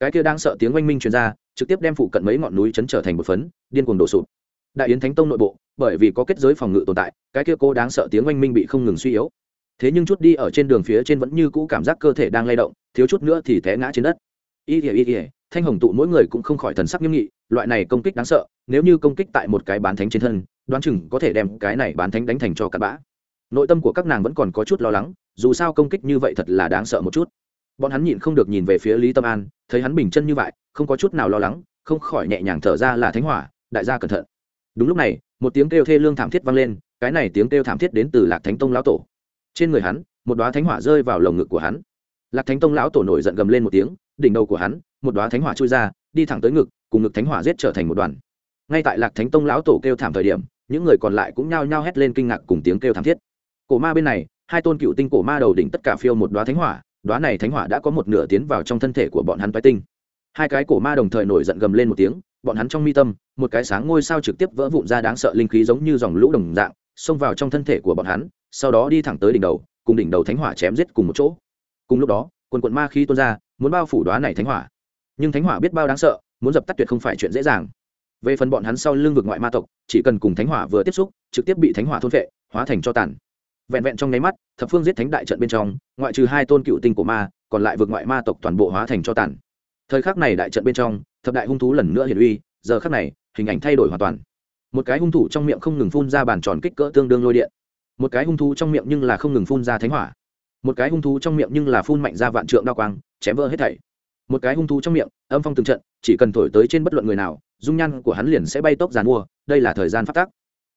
Cái kia đang sợ tiếng oanh minh truyền ra, trực tiếp đem phụ cận mấy ngọn núi chấn trở thành một phấn, điên cuồng đổ sụp. Đại yến thánh tông nội bộ, bởi vì có kết giới phòng ngự tồn tại, cái kia cô đáng sợ tiếng oanh minh bị không ngừng suy yếu thế nhưng chút đi ở trên đường phía trên vẫn như cũ cảm giác cơ thể đang lay động, thiếu chút nữa thì té ngã trên đất. Y ỉa y ỉa thanh hồng tụ mỗi người cũng không khỏi thần sắc nghiêm nghị, loại này công kích đáng sợ, nếu như công kích tại một cái bán thánh trên thân, đoán chừng có thể đem cái này bán thánh đánh thành cho cặp bã. Nội tâm của các nàng vẫn còn có chút lo lắng, dù sao công kích như vậy thật là đáng sợ một chút. Bọn hắn nhịn không được nhìn về phía lý tâm an, thấy hắn bình chân như vậy, không có chút nào lo lắng, không khỏi nhẹ nhàng thở ra là thánh hỏa, đại gia cẩn thận. Đúng lúc này, một tiếng kêu thê lương thảm thiết vang lên, cái này tiếng kêu thảm thiết đến từ lạc thánh tông lão tổ trên người hắn, một đoá thánh hỏa rơi vào lồng ngực của hắn. Lạc thánh tông lão tổ nổi giận gầm lên một tiếng, đỉnh đầu của hắn, một đoá thánh hỏa trôi ra, đi thẳng tới ngực, cùng ngực thánh hỏa giết trở thành một đoàn. Ngay tại lạc thánh tông lão tổ kêu thảm thời điểm, những người còn lại cũng nhao nhao hét lên kinh ngạc cùng tiếng kêu thảm thiết. Cổ ma bên này, hai tôn cựu tinh cổ ma đầu đỉnh tất cả phiêu một đoá thánh hỏa đoá này thánh hỏa đã có một nửa tiến vào trong thân thể của bọn hắn toái tinh. Hai cái cổ ma đồng thời nổi giận gầm lên một tiếng, bọn hắn trong mi tâm, một cái sáng ngôi sao trực tiếp vỡ vụn ra đáng sợ linh khí giống như dòng lũ đồng dạng, xông vào trong thân thể của bọn hắn sau đó đi thẳng tới đỉnh đầu, cùng đỉnh đầu thánh hỏa chém giết cùng một chỗ. Cùng lúc đó quần quận ma khí tuôn ra, muốn bao phủ đoá này thánh hỏa. Nhưng thánh hỏa biết bao đáng sợ, muốn dập tắt tuyệt không phải chuyện dễ dàng. Về phần bọn hắn sau lưng vực ngoại ma tộc, chỉ cần cùng thánh hỏa vừa tiếp xúc, trực tiếp bị thánh hỏa thôn vệ hóa thành cho tàn. Vẹn vẹn trong nháy mắt, thập phương giết thánh đại trận bên trong, ngoại trừ hai tôn cựu tinh của ma, còn lại vực ngoại ma tộc toàn bộ hóa thành cho tàn. Thời khắc này đại trận bên trong, thập đại hung thú lần nữa hiển uy, giờ khắc này, hình ảnh thay đổi hoàn toàn. Một cái hung thủ trong miệng không ngừng phun ra bàn tròn kích cỡ tương đương lôi điện một cái hung thú trong miệng nhưng là không ngừng phun ra thánh hỏa. Một cái hung thú trong miệng nhưng là phun mạnh ra vạn trượng đao quang, chém vỡ hết thảy. Một cái hung thú trong miệng, âm phong từng trận, chỉ cần thổi tới trên bất luận người nào, dung nhan của hắn liền sẽ bay tốc giàn mua, đây là thời gian phát tác.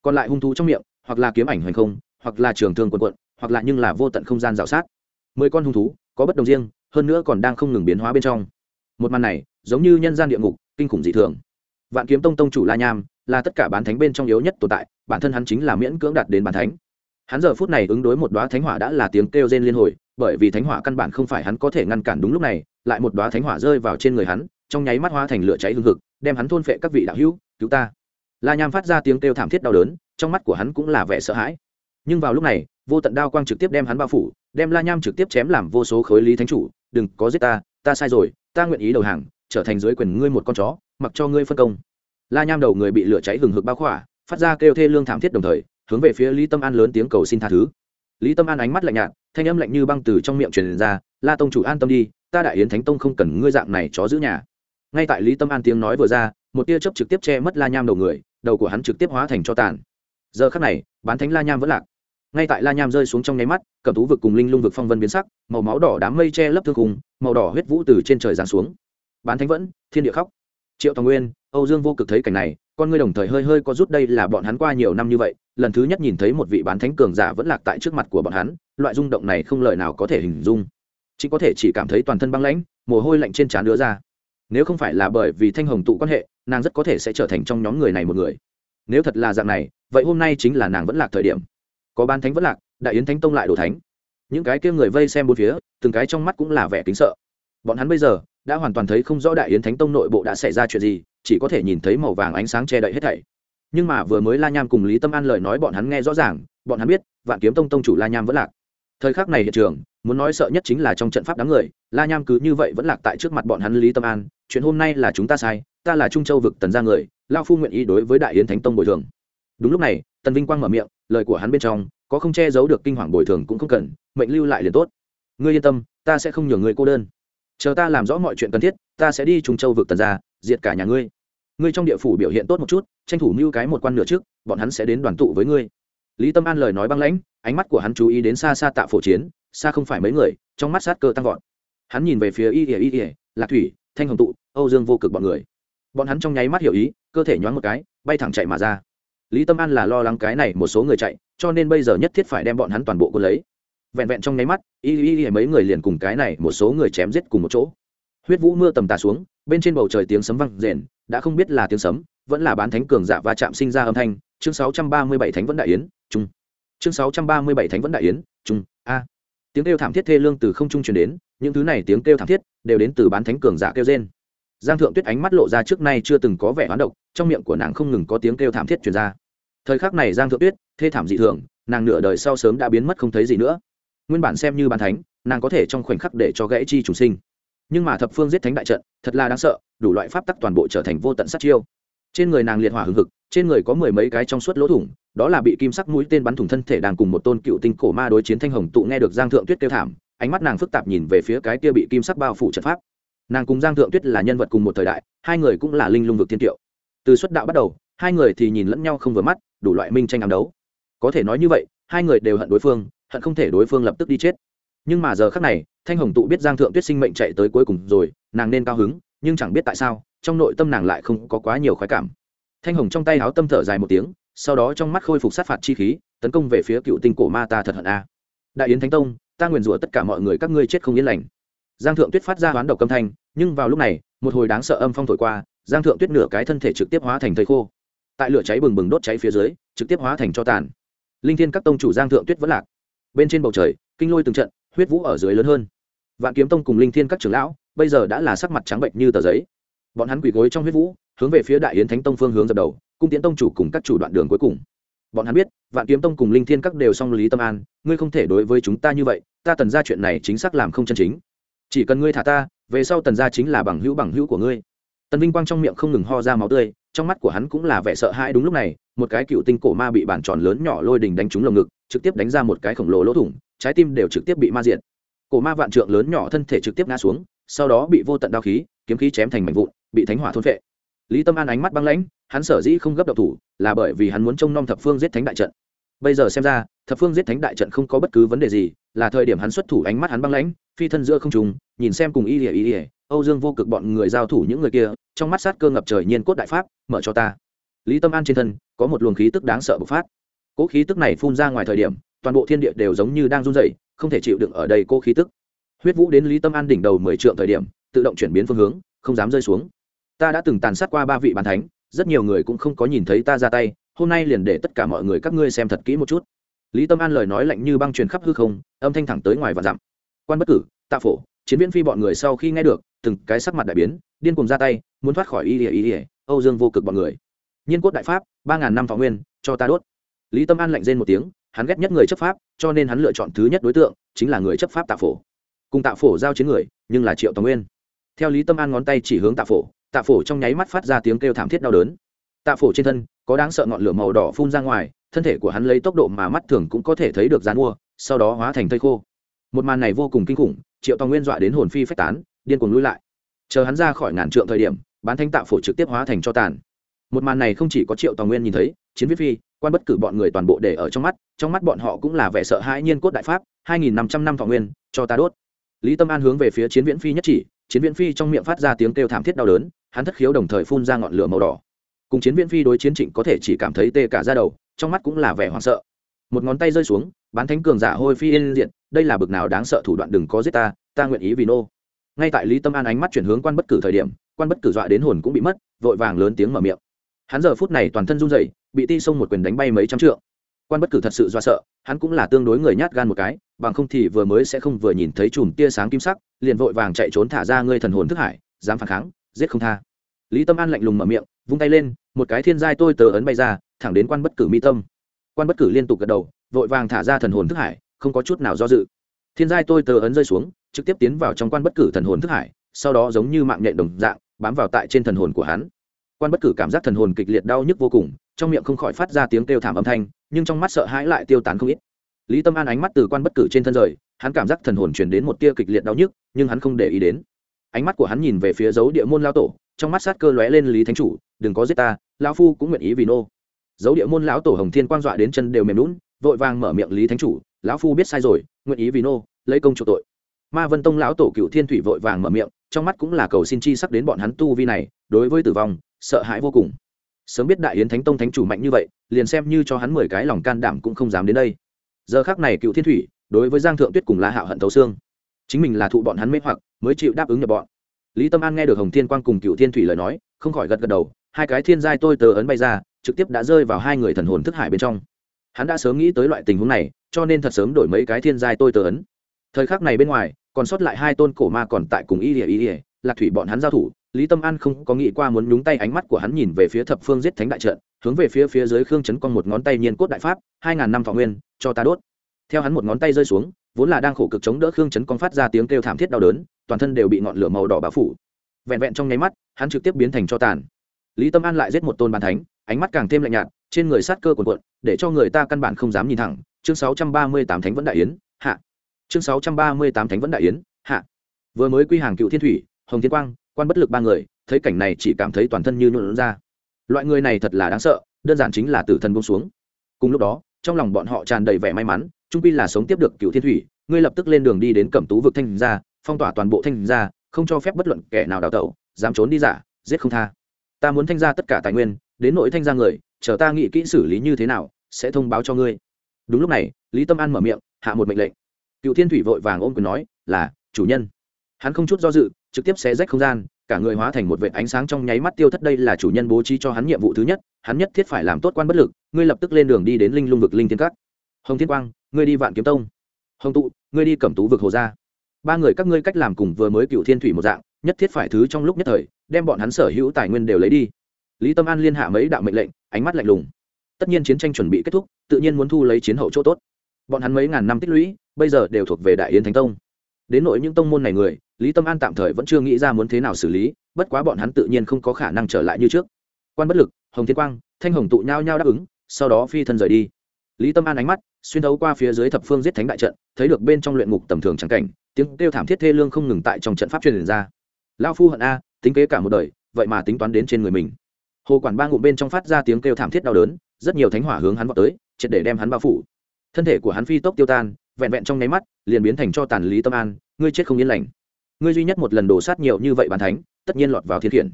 Còn lại hung thú trong miệng, hoặc là kiếm ảnh hoành không, hoặc là trường thương quần quận hoặc là nhưng là vô tận không gian rào sát. Mười con hung thú, có bất đồng riêng, hơn nữa còn đang không ngừng biến hóa bên trong. Một màn này, giống như nhân gian địa ngục, kinh khủng dị thường. Vạn kiếm tông tông chủ la nham, là tất cả bán thánh bên trong yếu nhất tồn tại, bản thân hắn chính là miễn cưỡng đạt đến bán thánh hắn giờ phút này ứng đối một đoá thánh hỏa đã là tiếng kêu rên liên hồi, bởi vì thánh hỏa căn bản không phải hắn có thể ngăn cản đúng lúc này, lại một đoá thánh hỏa rơi vào trên người hắn, trong nháy mắt hóa thành lửa cháy hương hực, đem hắn thôn phệ các vị đạo hữu, cứu ta. La nham phát ra tiếng kêu thảm thiết đau đớn, trong mắt của hắn cũng là vẻ sợ hãi. Nhưng vào lúc này, vô tận đao quang trực tiếp đem hắn bao phủ, đem la nham trực tiếp chém làm vô số khối lý thánh chủ, đừng có giết ta ta sai rồi, ta nguyện ý đầu hàng, trở thành dưới quyền ngươi một con chó, mặc cho ngươi phân công. La nham đầu người bị lửa cháy hừng hực bao khỏa, phát ra kêu thê lương thảm thiết đồng thời hướng về phía lý tâm an lớn tiếng cầu xin tha thứ. Lý tâm an ánh mắt lạnh nhạt, thanh âm lạnh như băng từ trong miệng truyền ra, la tông chủ an tâm đi, ta đại yến thánh tông không cần ngươi dạng này chó giữ nhà. Ngay tại lý tâm an tiếng nói vừa ra, một tia chớp trực tiếp che mất la nham đầu người, đầu của hắn trực tiếp hóa thành cho tàn. Giờ khắc này, bán thánh la nham vẫn lạc. Ngay tại la nham rơi xuống trong nháy mắt cầm tú vực cùng linh lung vực phong vân biến sắc, màu máu đỏ đám mây che lấp thương cùng màu đỏ huyết vũ từ trên trời giáng xuống. Bán thánh vẫn, thiên địa khóc. Triệu tòng nguyên, âu dương vô cực thấy cảnh này, con ngươi đồng thời hơi hơi có rút, đây là bọn hắn qua nhiều năm như vậy lần thứ nhất nhìn thấy một vị bán thánh cường giả vẫn lạc tại trước mặt của bọn hắn, loại rung động này không lời nào có thể hình dung. Chỉ có thể chỉ cảm thấy toàn thân băng lãnh, mồ hôi lạnh trên trán đứa ra. Nếu không phải là bởi vì thanh hồng tụ quan hệ, nàng rất có thể sẽ trở thành trong nhóm người này một người. Nếu thật là dạng này, vậy hôm nay chính là nàng vẫn lạc thời điểm. Có ban thánh vẫn lạc, đại yến thánh tông lại đổ thánh. Những cái kia người vây xem bốn phía, từng cái trong mắt cũng là vẻ kính sợ. Bọn hắn bây giờ, đã hoàn toàn thấy không rõ đại yến thánh tông nội bộ đã xảy ra chuyện gì, chỉ có thể nhìn thấy màu vàng ánh sáng che đậy hết thảy nhưng mà vừa mới la nham cùng lý tâm an lời nói bọn hắn nghe rõ ràng, bọn hắn biết, vạn kiếm tông tông chủ la nham vẫn lạc. Thời khắc này hiện trường, muốn nói sợ nhất chính là trong trận pháp đám người, la nham cứ như vậy vẫn lạc tại trước mặt bọn hắn lý tâm an, chuyện hôm nay là chúng ta sai, ta là trung châu vực tần ra người, lao phu nguyện ý đối với đại yến thánh tông bồi thường. Đúng lúc này, tần vinh quang mở miệng, lời của hắn bên trong, có không che giấu được kinh hoàng bồi thường cũng không cần, mệnh lưu lại liền tốt. Ngươi yên tâm, ta sẽ không nhường người cô đơn. Chờ ta làm rõ mọi chuyện cần thiết, ta sẽ đi trung châu vực tần ra diệt cả nhà ngươi ngươi trong địa phủ biểu hiện tốt một chút, tranh thủ mưu cái một quan nửa trước, bọn hắn sẽ đến đoàn tụ với ngươi. Lý tâm an lời nói băng lãnh, ánh mắt của hắn chú ý đến xa xa tạ phổ chiến, xa không phải mấy người, trong mắt sát cơ tăng vọt. Hắn nhìn về phía y ỉa y ỉa lạc thủy, thanh hồng tụ, âu dương vô cực bọn người. Bọn hắn trong nháy mắt hiểu ý, cơ thể nhoáng một cái, bay thẳng chạy mà ra. Lý tâm an là lo lắng cái này một số người chạy, cho nên bây giờ nhất thiết phải đem bọn hắn toàn bộ quân lấy. Vẹn vẹn trong nháy mắt, y y y mấy người liền cùng cái này một số người chém giết cùng một chỗ. Huyết vũ mưa tầm tà xuống, bên trên bầu trời tiếng sấm vang rền đã không biết là tiếng sấm, vẫn là bán thánh cường giả va chạm sinh ra âm thanh. Chương 637 thánh vẫn đại yến, trung. Chương 637 thánh vẫn đại yến, trung. A. Tiếng kêu thảm thiết thê lương từ không trung truyền đến, những thứ này tiếng kêu thảm thiết đều đến từ bán thánh cường giả kêu rên. Giang thượng tuyết ánh mắt lộ ra trước nay chưa từng có vẻ hoán độc, trong miệng của nàng không ngừng có tiếng kêu thảm thiết truyền ra. Thời khắc này giang thượng tuyết, thê thảm dị thường, nàng nửa đời sau sớm đã biến mất không thấy gì nữa. Nguyên bản xem như bán thánh, nàng có thể trong khoảnh khắc để cho gãy chi chủ sinh nhưng mà thập phương giết thánh đại trận, thật là đáng sợ, đủ loại pháp tắc toàn bộ trở thành vô tận sát chiêu. Trên người nàng liệt hỏa hừng hực, trên người có mười mấy cái trong suốt lỗ thủng, đó là bị kim sắc mũi tên bắn thủng thân thể đang cùng một tôn cựu tinh cổ ma đối chiến thanh hồng tụ nghe được giang thượng tuyết kêu thảm, ánh mắt nàng phức tạp nhìn về phía cái kia bị kim sắc bao phủ trận pháp. Nàng cùng giang thượng tuyết là nhân vật cùng một thời đại, hai người cũng là linh lung vực thiên tiệu từ xuất đạo bắt đầu, hai người thì nhìn lẫn nhau không vừa mắt, đủ loại minh tranh ám đấu. Có thể nói như vậy, hai người đều hận đối phương, hận không thể đối phương lập tức đi chết. Nhưng mà giờ khác này thanh hồng tụ biết giang thượng tuyết sinh mệnh chạy tới cuối cùng rồi, nàng nên cao hứng, nhưng chẳng biết tại sao, trong nội tâm nàng lại không có quá nhiều khoái cảm. Thanh hồng trong tay háo tâm thở dài một tiếng, sau đó trong mắt khôi phục sát phạt chi khí, tấn công về phía cựu tinh cổ ma ta thật hận a. Đại yến thánh tông, ta nguyền rủa tất cả mọi người các ngươi chết không yên lành. Giang thượng tuyết phát ra hoán độc âm thanh, nhưng vào lúc này, một hồi đáng sợ âm phong thổi qua, giang thượng tuyết nửa cái thân thể trực tiếp hóa thành thầy khô. Tại lửa cháy bừng bừng đốt cháy phía dưới, trực tiếp hóa thành cho tàn. Linh thiên các tông chủ giang thượng tuyết vẫn lạc. Bên trên bầu trời, kinh lôi từng trận, huyết vũ ở dưới lớn hơn vạn kiếm tông cùng linh thiên các trưởng lão, bây giờ đã là sắc mặt trắng bệnh như tờ giấy. Bọn hắn quỳ gối trong huyết vũ, hướng về phía đại yến thánh tông phương hướng dập đầu, cung tiến tông chủ cùng các chủ đoạn đường cuối cùng. Bọn hắn biết, vạn kiếm tông cùng linh thiên các đều song lý tâm an, ngươi không thể đối với chúng ta như vậy, ta tần ra chuyện này chính xác làm không chân chính. Chỉ cần ngươi thả ta, về sau tần ra chính là bằng hữu bằng hữu của ngươi. Tần vinh quang trong miệng không ngừng ho ra máu tươi, trong mắt của hắn cũng là vẻ sợ hãi đúng lúc này, một cái cựu tinh cổ ma bị bản tròn lớn nhỏ lôi đình đánh trúng lồng ngực, trực tiếp đánh ra một cái khổng lồ lỗ thủng, trái tim đều trực tiếp bị ma diện cổ ma vạn trượng lớn nhỏ thân thể trực tiếp ngã xuống, sau đó bị vô tận đao khí, kiếm khí chém thành mảnh vụn, bị thánh hỏa thôn phệ. Lý tâm an ánh mắt băng lãnh, hắn sở dĩ không gấp đậu thủ, là bởi vì hắn muốn trông nom thập phương giết thánh đại trận. Bây giờ xem ra, thập phương giết thánh đại trận không có bất cứ vấn đề gì, là thời điểm hắn xuất thủ ánh mắt hắn băng lãnh, phi thân giữa không trùng nhìn xem cùng y ỉa y ỉa âu dương vô cực bọn người giao thủ những người kia, trong mắt sát cơ ngập trời nhiên cốt đại pháp, mở cho ta. Lý tâm an trên thân, có một luồng khí tức đáng sợ bộc phát. Cỗ khí tức này phun ra ngoài thời điểm, toàn bộ thiên địa đều giống như đang run rẩy không thể chịu đựng ở đây cô khí tức. Huyết vũ đến lý tâm an đỉnh đầu mười trượng thời điểm, tự động chuyển biến phương hướng, không dám rơi xuống. Ta đã từng tàn sát qua ba vị bàn thánh, rất nhiều người cũng không có nhìn thấy ta ra tay, hôm nay liền để tất cả mọi người các ngươi xem thật kỹ một chút. Lý tâm an lời nói lạnh như băng truyền khắp hư không, âm thanh thẳng tới ngoài và dặm. Quan bất cử, tạ phổ, chiến viễn phi bọn người sau khi nghe được, từng cái sắc mặt đại biến, điên cùng ra tay, muốn thoát khỏi y ỉa y ỉa âu dương vô cực bọn người. Nhiên cốt đại pháp, ba ngàn năm thọ nguyên, cho ta đốt. Lý tâm an lạnh rên một tiếng hắn ghét nhất người chấp pháp, cho nên hắn lựa chọn thứ nhất đối tượng, chính là người chấp pháp tạ phổ. Cùng tạ phổ giao chiến người, nhưng là triệu tòng nguyên. Theo lý tâm an ngón tay chỉ hướng tạ phổ tạ phổ trong nháy mắt phát ra tiếng kêu thảm thiết đau đớn. Tạ phổ trên thân, có đáng sợ ngọn lửa màu đỏ phun ra ngoài, thân thể của hắn lấy tốc độ mà mắt thường cũng có thể thấy được dán mua, sau đó hóa thành thây khô. Một màn này vô cùng kinh khủng, triệu tòng nguyên dọa đến hồn phi phách tán, điên cuồng lui lại. Chờ hắn ra khỏi ngàn trượng thời điểm, bán thanh tạ phổ trực tiếp hóa thành cho tàn. Một màn này không chỉ có triệu tòng nguyên nhìn thấy, chiến viết phi quan bất cử bọn người toàn bộ để ở trong mắt trong mắt bọn họ cũng là vẻ sợ hãi nhiên cốt đại pháp, hai nghìn năm trăm năm thọ nguyên, cho ta đốt. Lý tâm an hướng về phía chiến viễn phi nhất chỉ, chiến viễn phi trong miệng phát ra tiếng kêu thảm thiết đau đớn, hắn thất khiếu đồng thời phun ra ngọn lửa màu đỏ. Cùng chiến viễn phi đối chiến trịnh có thể chỉ cảm thấy tê cả ra đầu, trong mắt cũng là vẻ hoảng sợ. Một ngón tay rơi xuống, bán thánh cường giả hôi phi yên diện đây là bực nào đáng sợ thủ đoạn đừng có giết ta ta nguyện ý vì nô. Ngay tại lý tâm an ánh mắt chuyển hướng quan bất cử thời điểm, quan bất cử dọa đến hồn cũng bị mất, vội vàng lớn tiếng mở miệng. Hắn giờ phút này toàn thân run rẩy bị ti sông một quyền đánh bay mấy trăm trượng. Quan bất cử thật sự do sợ, hắn cũng là tương đối người nhát gan một cái, bằng không thì vừa mới sẽ không vừa nhìn thấy chùm tia sáng kim sắc, liền vội vàng chạy trốn thả ra ngươi thần hồn thức hải, dám phản kháng, giết không tha. Lý tâm an lạnh lùng mở miệng, vung tay lên, một cái thiên giai tôi tờ ấn bay ra, thẳng đến quan bất cử mi tâm. Quan bất cử liên tục gật đầu, vội vàng thả ra thần hồn thức hải, không có chút nào do dự. Thiên giai tôi tờ ấn rơi xuống, trực tiếp tiến vào trong quan bất cử thần hồn thức hải, sau đó giống như mạng nhện đồng dạng, bám vào tại trên thần hồn của hắn quan bất cử cảm giác thần hồn kịch liệt đau nhức vô cùng, trong miệng không khỏi phát ra tiếng kêu thảm âm thanh, nhưng trong mắt sợ hãi lại tiêu tán không ít. Lý tâm an ánh mắt từ quan bất cử trên thân rời, hắn cảm giác thần hồn chuyển đến một tia kịch liệt đau nhức, nhưng hắn không để ý đến. Ánh mắt của hắn nhìn về phía dấu địa môn lao tổ, trong mắt sát cơ lóe lên lý thánh chủ, đừng có giết ta lao phu cũng nguyện ý vì nô. Dấu địa môn lão tổ hồng thiên quang dọa đến chân đều mềm lún vội vàng mở miệng lý thánh chủ, lão phu biết sai rồi, nguyện ý vì nô, lấy công chủ tội. Ma vân tông lão tổ cựu thiên thủy vội vàng mở miệng, trong mắt cũng là cầu xin chi sắc đến bọn hắn tu vi này, đối với tử vong sợ hãi vô cùng. Sớm biết đại yến thánh tông thánh chủ mạnh như vậy, liền xem như cho hắn mười cái lòng can đảm cũng không dám đến đây. Giờ khác này cựu thiên thủy, đối với giang thượng tuyết cùng la hạo hận thấu xương. Chính mình là thụ bọn hắn mê hoặc, mới chịu đáp ứng nhập bọn. Lý tâm an nghe được hồng thiên quang cùng cựu thiên thủy lời nói, không khỏi gật gật đầu, hai cái thiên giai tôi tờ ấn bay ra, trực tiếp đã rơi vào hai người thần hồn thức hải bên trong. Hắn đã sớm nghĩ tới loại tình huống này, cho nên thật sớm đổi mấy cái thiên giai tôi tờ ấn. Thời khắc này bên ngoài, còn sót lại hai tôn cổ ma còn tại cùng y ỉa y ỉa lạc thủy bọn hắn giao thủ lý tâm an không có nghĩ qua muốn nhúng tay ánh mắt của hắn nhìn về phía thập phương giết thánh đại trận, hướng về phía phía dưới khương chấn con một ngón tay nhiên cốt đại pháp, hai ngàn năm thọ nguyên, cho ta đốt. Theo hắn một ngón tay rơi xuống, vốn là đang khổ cực chống đỡ khương chấn con phát ra tiếng kêu thảm thiết đau đớn, toàn thân đều bị ngọn lửa màu đỏ bao phủ. Vẹn vẹn trong nháy mắt, hắn trực tiếp biến thành cho tàn. Lý tâm an lại giết một tôn bàn thánh, ánh mắt càng thêm lạnh nhạt, trên người sát cơ cuồn cuộn, để cho người ta căn bản không dám nhìn thẳng. Chương sáu trăm ba mươi tám thánh vẫn đại yến, hạ. Chương sáu trăm ba mươi tám thánh vẫn đại yến, hạ. Vừa mới quy hàng cựu thiên thủy, hồng thiên quang quan bất lực ba người, thấy cảnh này chỉ cảm thấy toàn thân như nhuộn ra. Loại người này thật là đáng sợ, đơn giản chính là tử thần bông xuống. Cùng lúc đó, trong lòng bọn họ tràn đầy vẻ may mắn trung pi là sống tiếp được cựu thiên thủy, ngươi lập tức lên đường đi đến cẩm tú vực thanh gia, phong tỏa toàn bộ thanh gia, không cho phép bất luận kẻ nào đào tẩu, dám trốn đi giả, giết không tha. Ta muốn thanh gia tất cả tài nguyên, đến nội thanh gia người, chờ ta nghĩ kỹ xử lý như thế nào, sẽ thông báo cho ngươi. Đúng lúc này, lý tâm an mở miệng, hạ một mệnh lệnh. Cựu thiên thủy vội vàng ôm quyền nói, là, chủ nhân. Hắn không chút do dự trực tiếp xé rách không gian, cả người hóa thành một vệ ánh sáng trong nháy mắt tiêu thất đây là chủ nhân bố trí cho hắn nhiệm vụ thứ nhất, hắn nhất thiết phải làm tốt quan bất lực, ngươi lập tức lên đường đi đến linh lung vực linh thiên cát hồng thiên quang, ngươi đi vạn kiếm tông. Hồng tụ, ngươi đi cẩm tú vực hồ gia. Ba người các ngươi cách làm cùng vừa mới cựu thiên thủy một dạng, nhất thiết phải thứ trong lúc nhất thời, đem bọn hắn sở hữu tài nguyên đều lấy đi. Lý tâm an liên hạ mấy đạo mệnh lệnh, ánh mắt lạnh lùng. Tất nhiên chiến tranh chuẩn bị kết thúc, tự nhiên muốn thu lấy chiến hậu chỗ tốt. Bọn hắn mấy ngàn năm tích lũy, bây giờ đều thuộc về đại yến thánh tông. Đến nội những tông môn này người lý tâm an tạm thời vẫn chưa nghĩ ra muốn thế nào xử lý, bất quá bọn hắn tự nhiên không có khả năng trở lại như trước. Quan bất lực, hồng thiên quang, thanh hồng tụ nhao nhau đáp ứng, sau đó phi thân rời đi. Lý tâm an ánh mắt xuyên thấu qua phía dưới thập phương giết thánh đại trận, thấy được bên trong luyện ngục tầm thường trắng cảnh, tiếng kêu thảm thiết thê lương không ngừng tại trong trận pháp truyền ra. Lao phu hận a, tính kế cả một đời, vậy mà tính toán đến trên người mình. Hồ quản ba ngụm bên trong phát ra tiếng kêu thảm thiết đau đớn, rất nhiều thánh hỏa hướng hắn vào tới, triệt để đem hắn bao phủ. Thân thể của hắn phi tốc tiêu tan, vẹn vẹn trong nháy mắt, liền biến thành cho tàn lý tâm an, ngươi chết không yên lành ngươi duy nhất một lần đổ sát nhiều như vậy bàn thánh, tất nhiên lọt vào thiên khiển.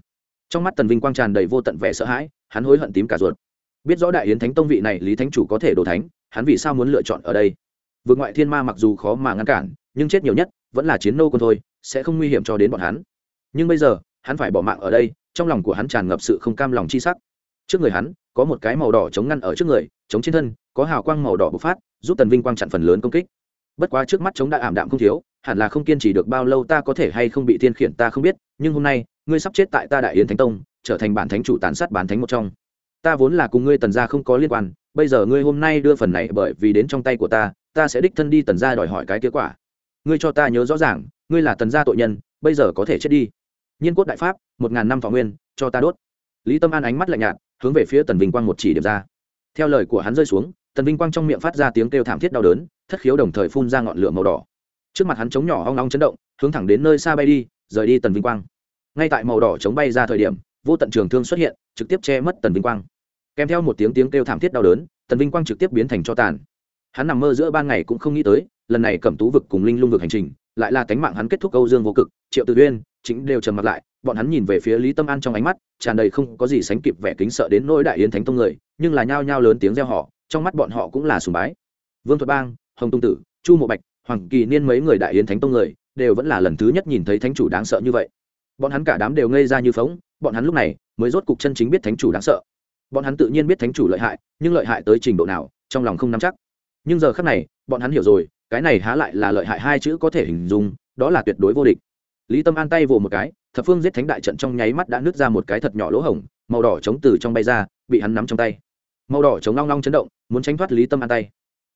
Trong mắt tần vinh quang tràn đầy vô tận vẻ sợ hãi, hắn hối hận tím cả ruột. Biết rõ đại yến thánh tông vị này lý thánh chủ có thể đổ thánh, hắn vì sao muốn lựa chọn ở đây? Vượt ngoại thiên ma mặc dù khó mà ngăn cản, nhưng chết nhiều nhất vẫn là chiến nô quân thôi, sẽ không nguy hiểm cho đến bọn hắn. Nhưng bây giờ, hắn phải bỏ mạng ở đây, trong lòng của hắn tràn ngập sự không cam lòng chi sắc. Trước người hắn, có một cái màu đỏ chống ngăn ở trước người, chống trên thân, có hào quang màu đỏ bộc phát, giúp tần vinh quang chặn phần lớn công kích bất quá trước mắt chống đã ảm đạm không thiếu, hẳn là không kiên trì được bao lâu ta có thể hay không bị thiên khiển ta không biết, nhưng hôm nay, ngươi sắp chết tại ta đại yến thánh tông, trở thành bản thánh chủ tàn sát bản thánh một trong. Ta vốn là cùng ngươi tần gia không có liên quan, bây giờ ngươi hôm nay đưa phần này bởi vì đến trong tay của ta ta sẽ đích thân đi tần gia đòi hỏi cái kết quả. Ngươi cho ta nhớ rõ ràng, ngươi là tần gia tội nhân, bây giờ có thể chết đi. Nhiên quốc đại pháp, một ngàn năm thọ nguyên, cho ta đốt. Lý tâm an ánh mắt lạnh nhạt, hướng về phía tần vinh quang một chỉ điểm ra. Theo lời của hắn rơi xuống tần vinh quang trong miệng phát ra tiếng kêu thảm thiết đau đớn, thất khiếu đồng thời phun ra ngọn lửa màu đỏ. Trước mặt hắn chống nhỏ hoang long chấn động, hướng thẳng đến nơi xa bay đi, rời đi tần vinh quang. Ngay tại màu đỏ chống bay ra thời điểm, vô tận trường thương xuất hiện, trực tiếp che mất tần vinh quang. Kèm theo một tiếng tiếng kêu thảm thiết đau đớn, tần vinh quang trực tiếp biến thành cho tàn. Hắn nằm mơ giữa ban ngày cũng không nghĩ tới, lần này cẩm tú vực cùng linh lung vực hành trình, lại là cánh mạng hắn kết thúc câu dương vô cực, triệu tự uyên, chính đều trầm mặt lại, bọn hắn nhìn về phía lý tâm an trong ánh mắt, tràn đầy không có gì sánh kịp vẻ kính sợ đến nỗi đại yến thánh tông người, nhưng là nhao nhao lớn tiếng reo họ trong mắt bọn họ cũng là sùng bái. Vương thuật bang, hồng tung tử, chu mộ bạch, hoàng kỳ niên mấy người đại yến thánh tông người, đều vẫn là lần thứ nhất nhìn thấy thánh chủ đáng sợ như vậy. Bọn hắn cả đám đều ngây ra như phóng bọn hắn lúc này mới rốt cục chân chính biết thánh chủ đáng sợ. Bọn hắn tự nhiên biết thánh chủ lợi hại, nhưng lợi hại tới trình độ nào, trong lòng không nắm chắc. Nhưng giờ khác này, bọn hắn hiểu rồi, cái này há lại là lợi hại hai chữ có thể hình dung, đó là tuyệt đối vô địch. Lý tâm an tay vồ một cái, thập phương giết thánh đại trận trong nháy mắt đã nứt ra một cái thật nhỏ lỗ hổng, màu đỏ chống từ trong bay ra, bị hắn nắm trong tay màu đỏ chống long long chấn động, muốn tránh thoát lý tâm an tay.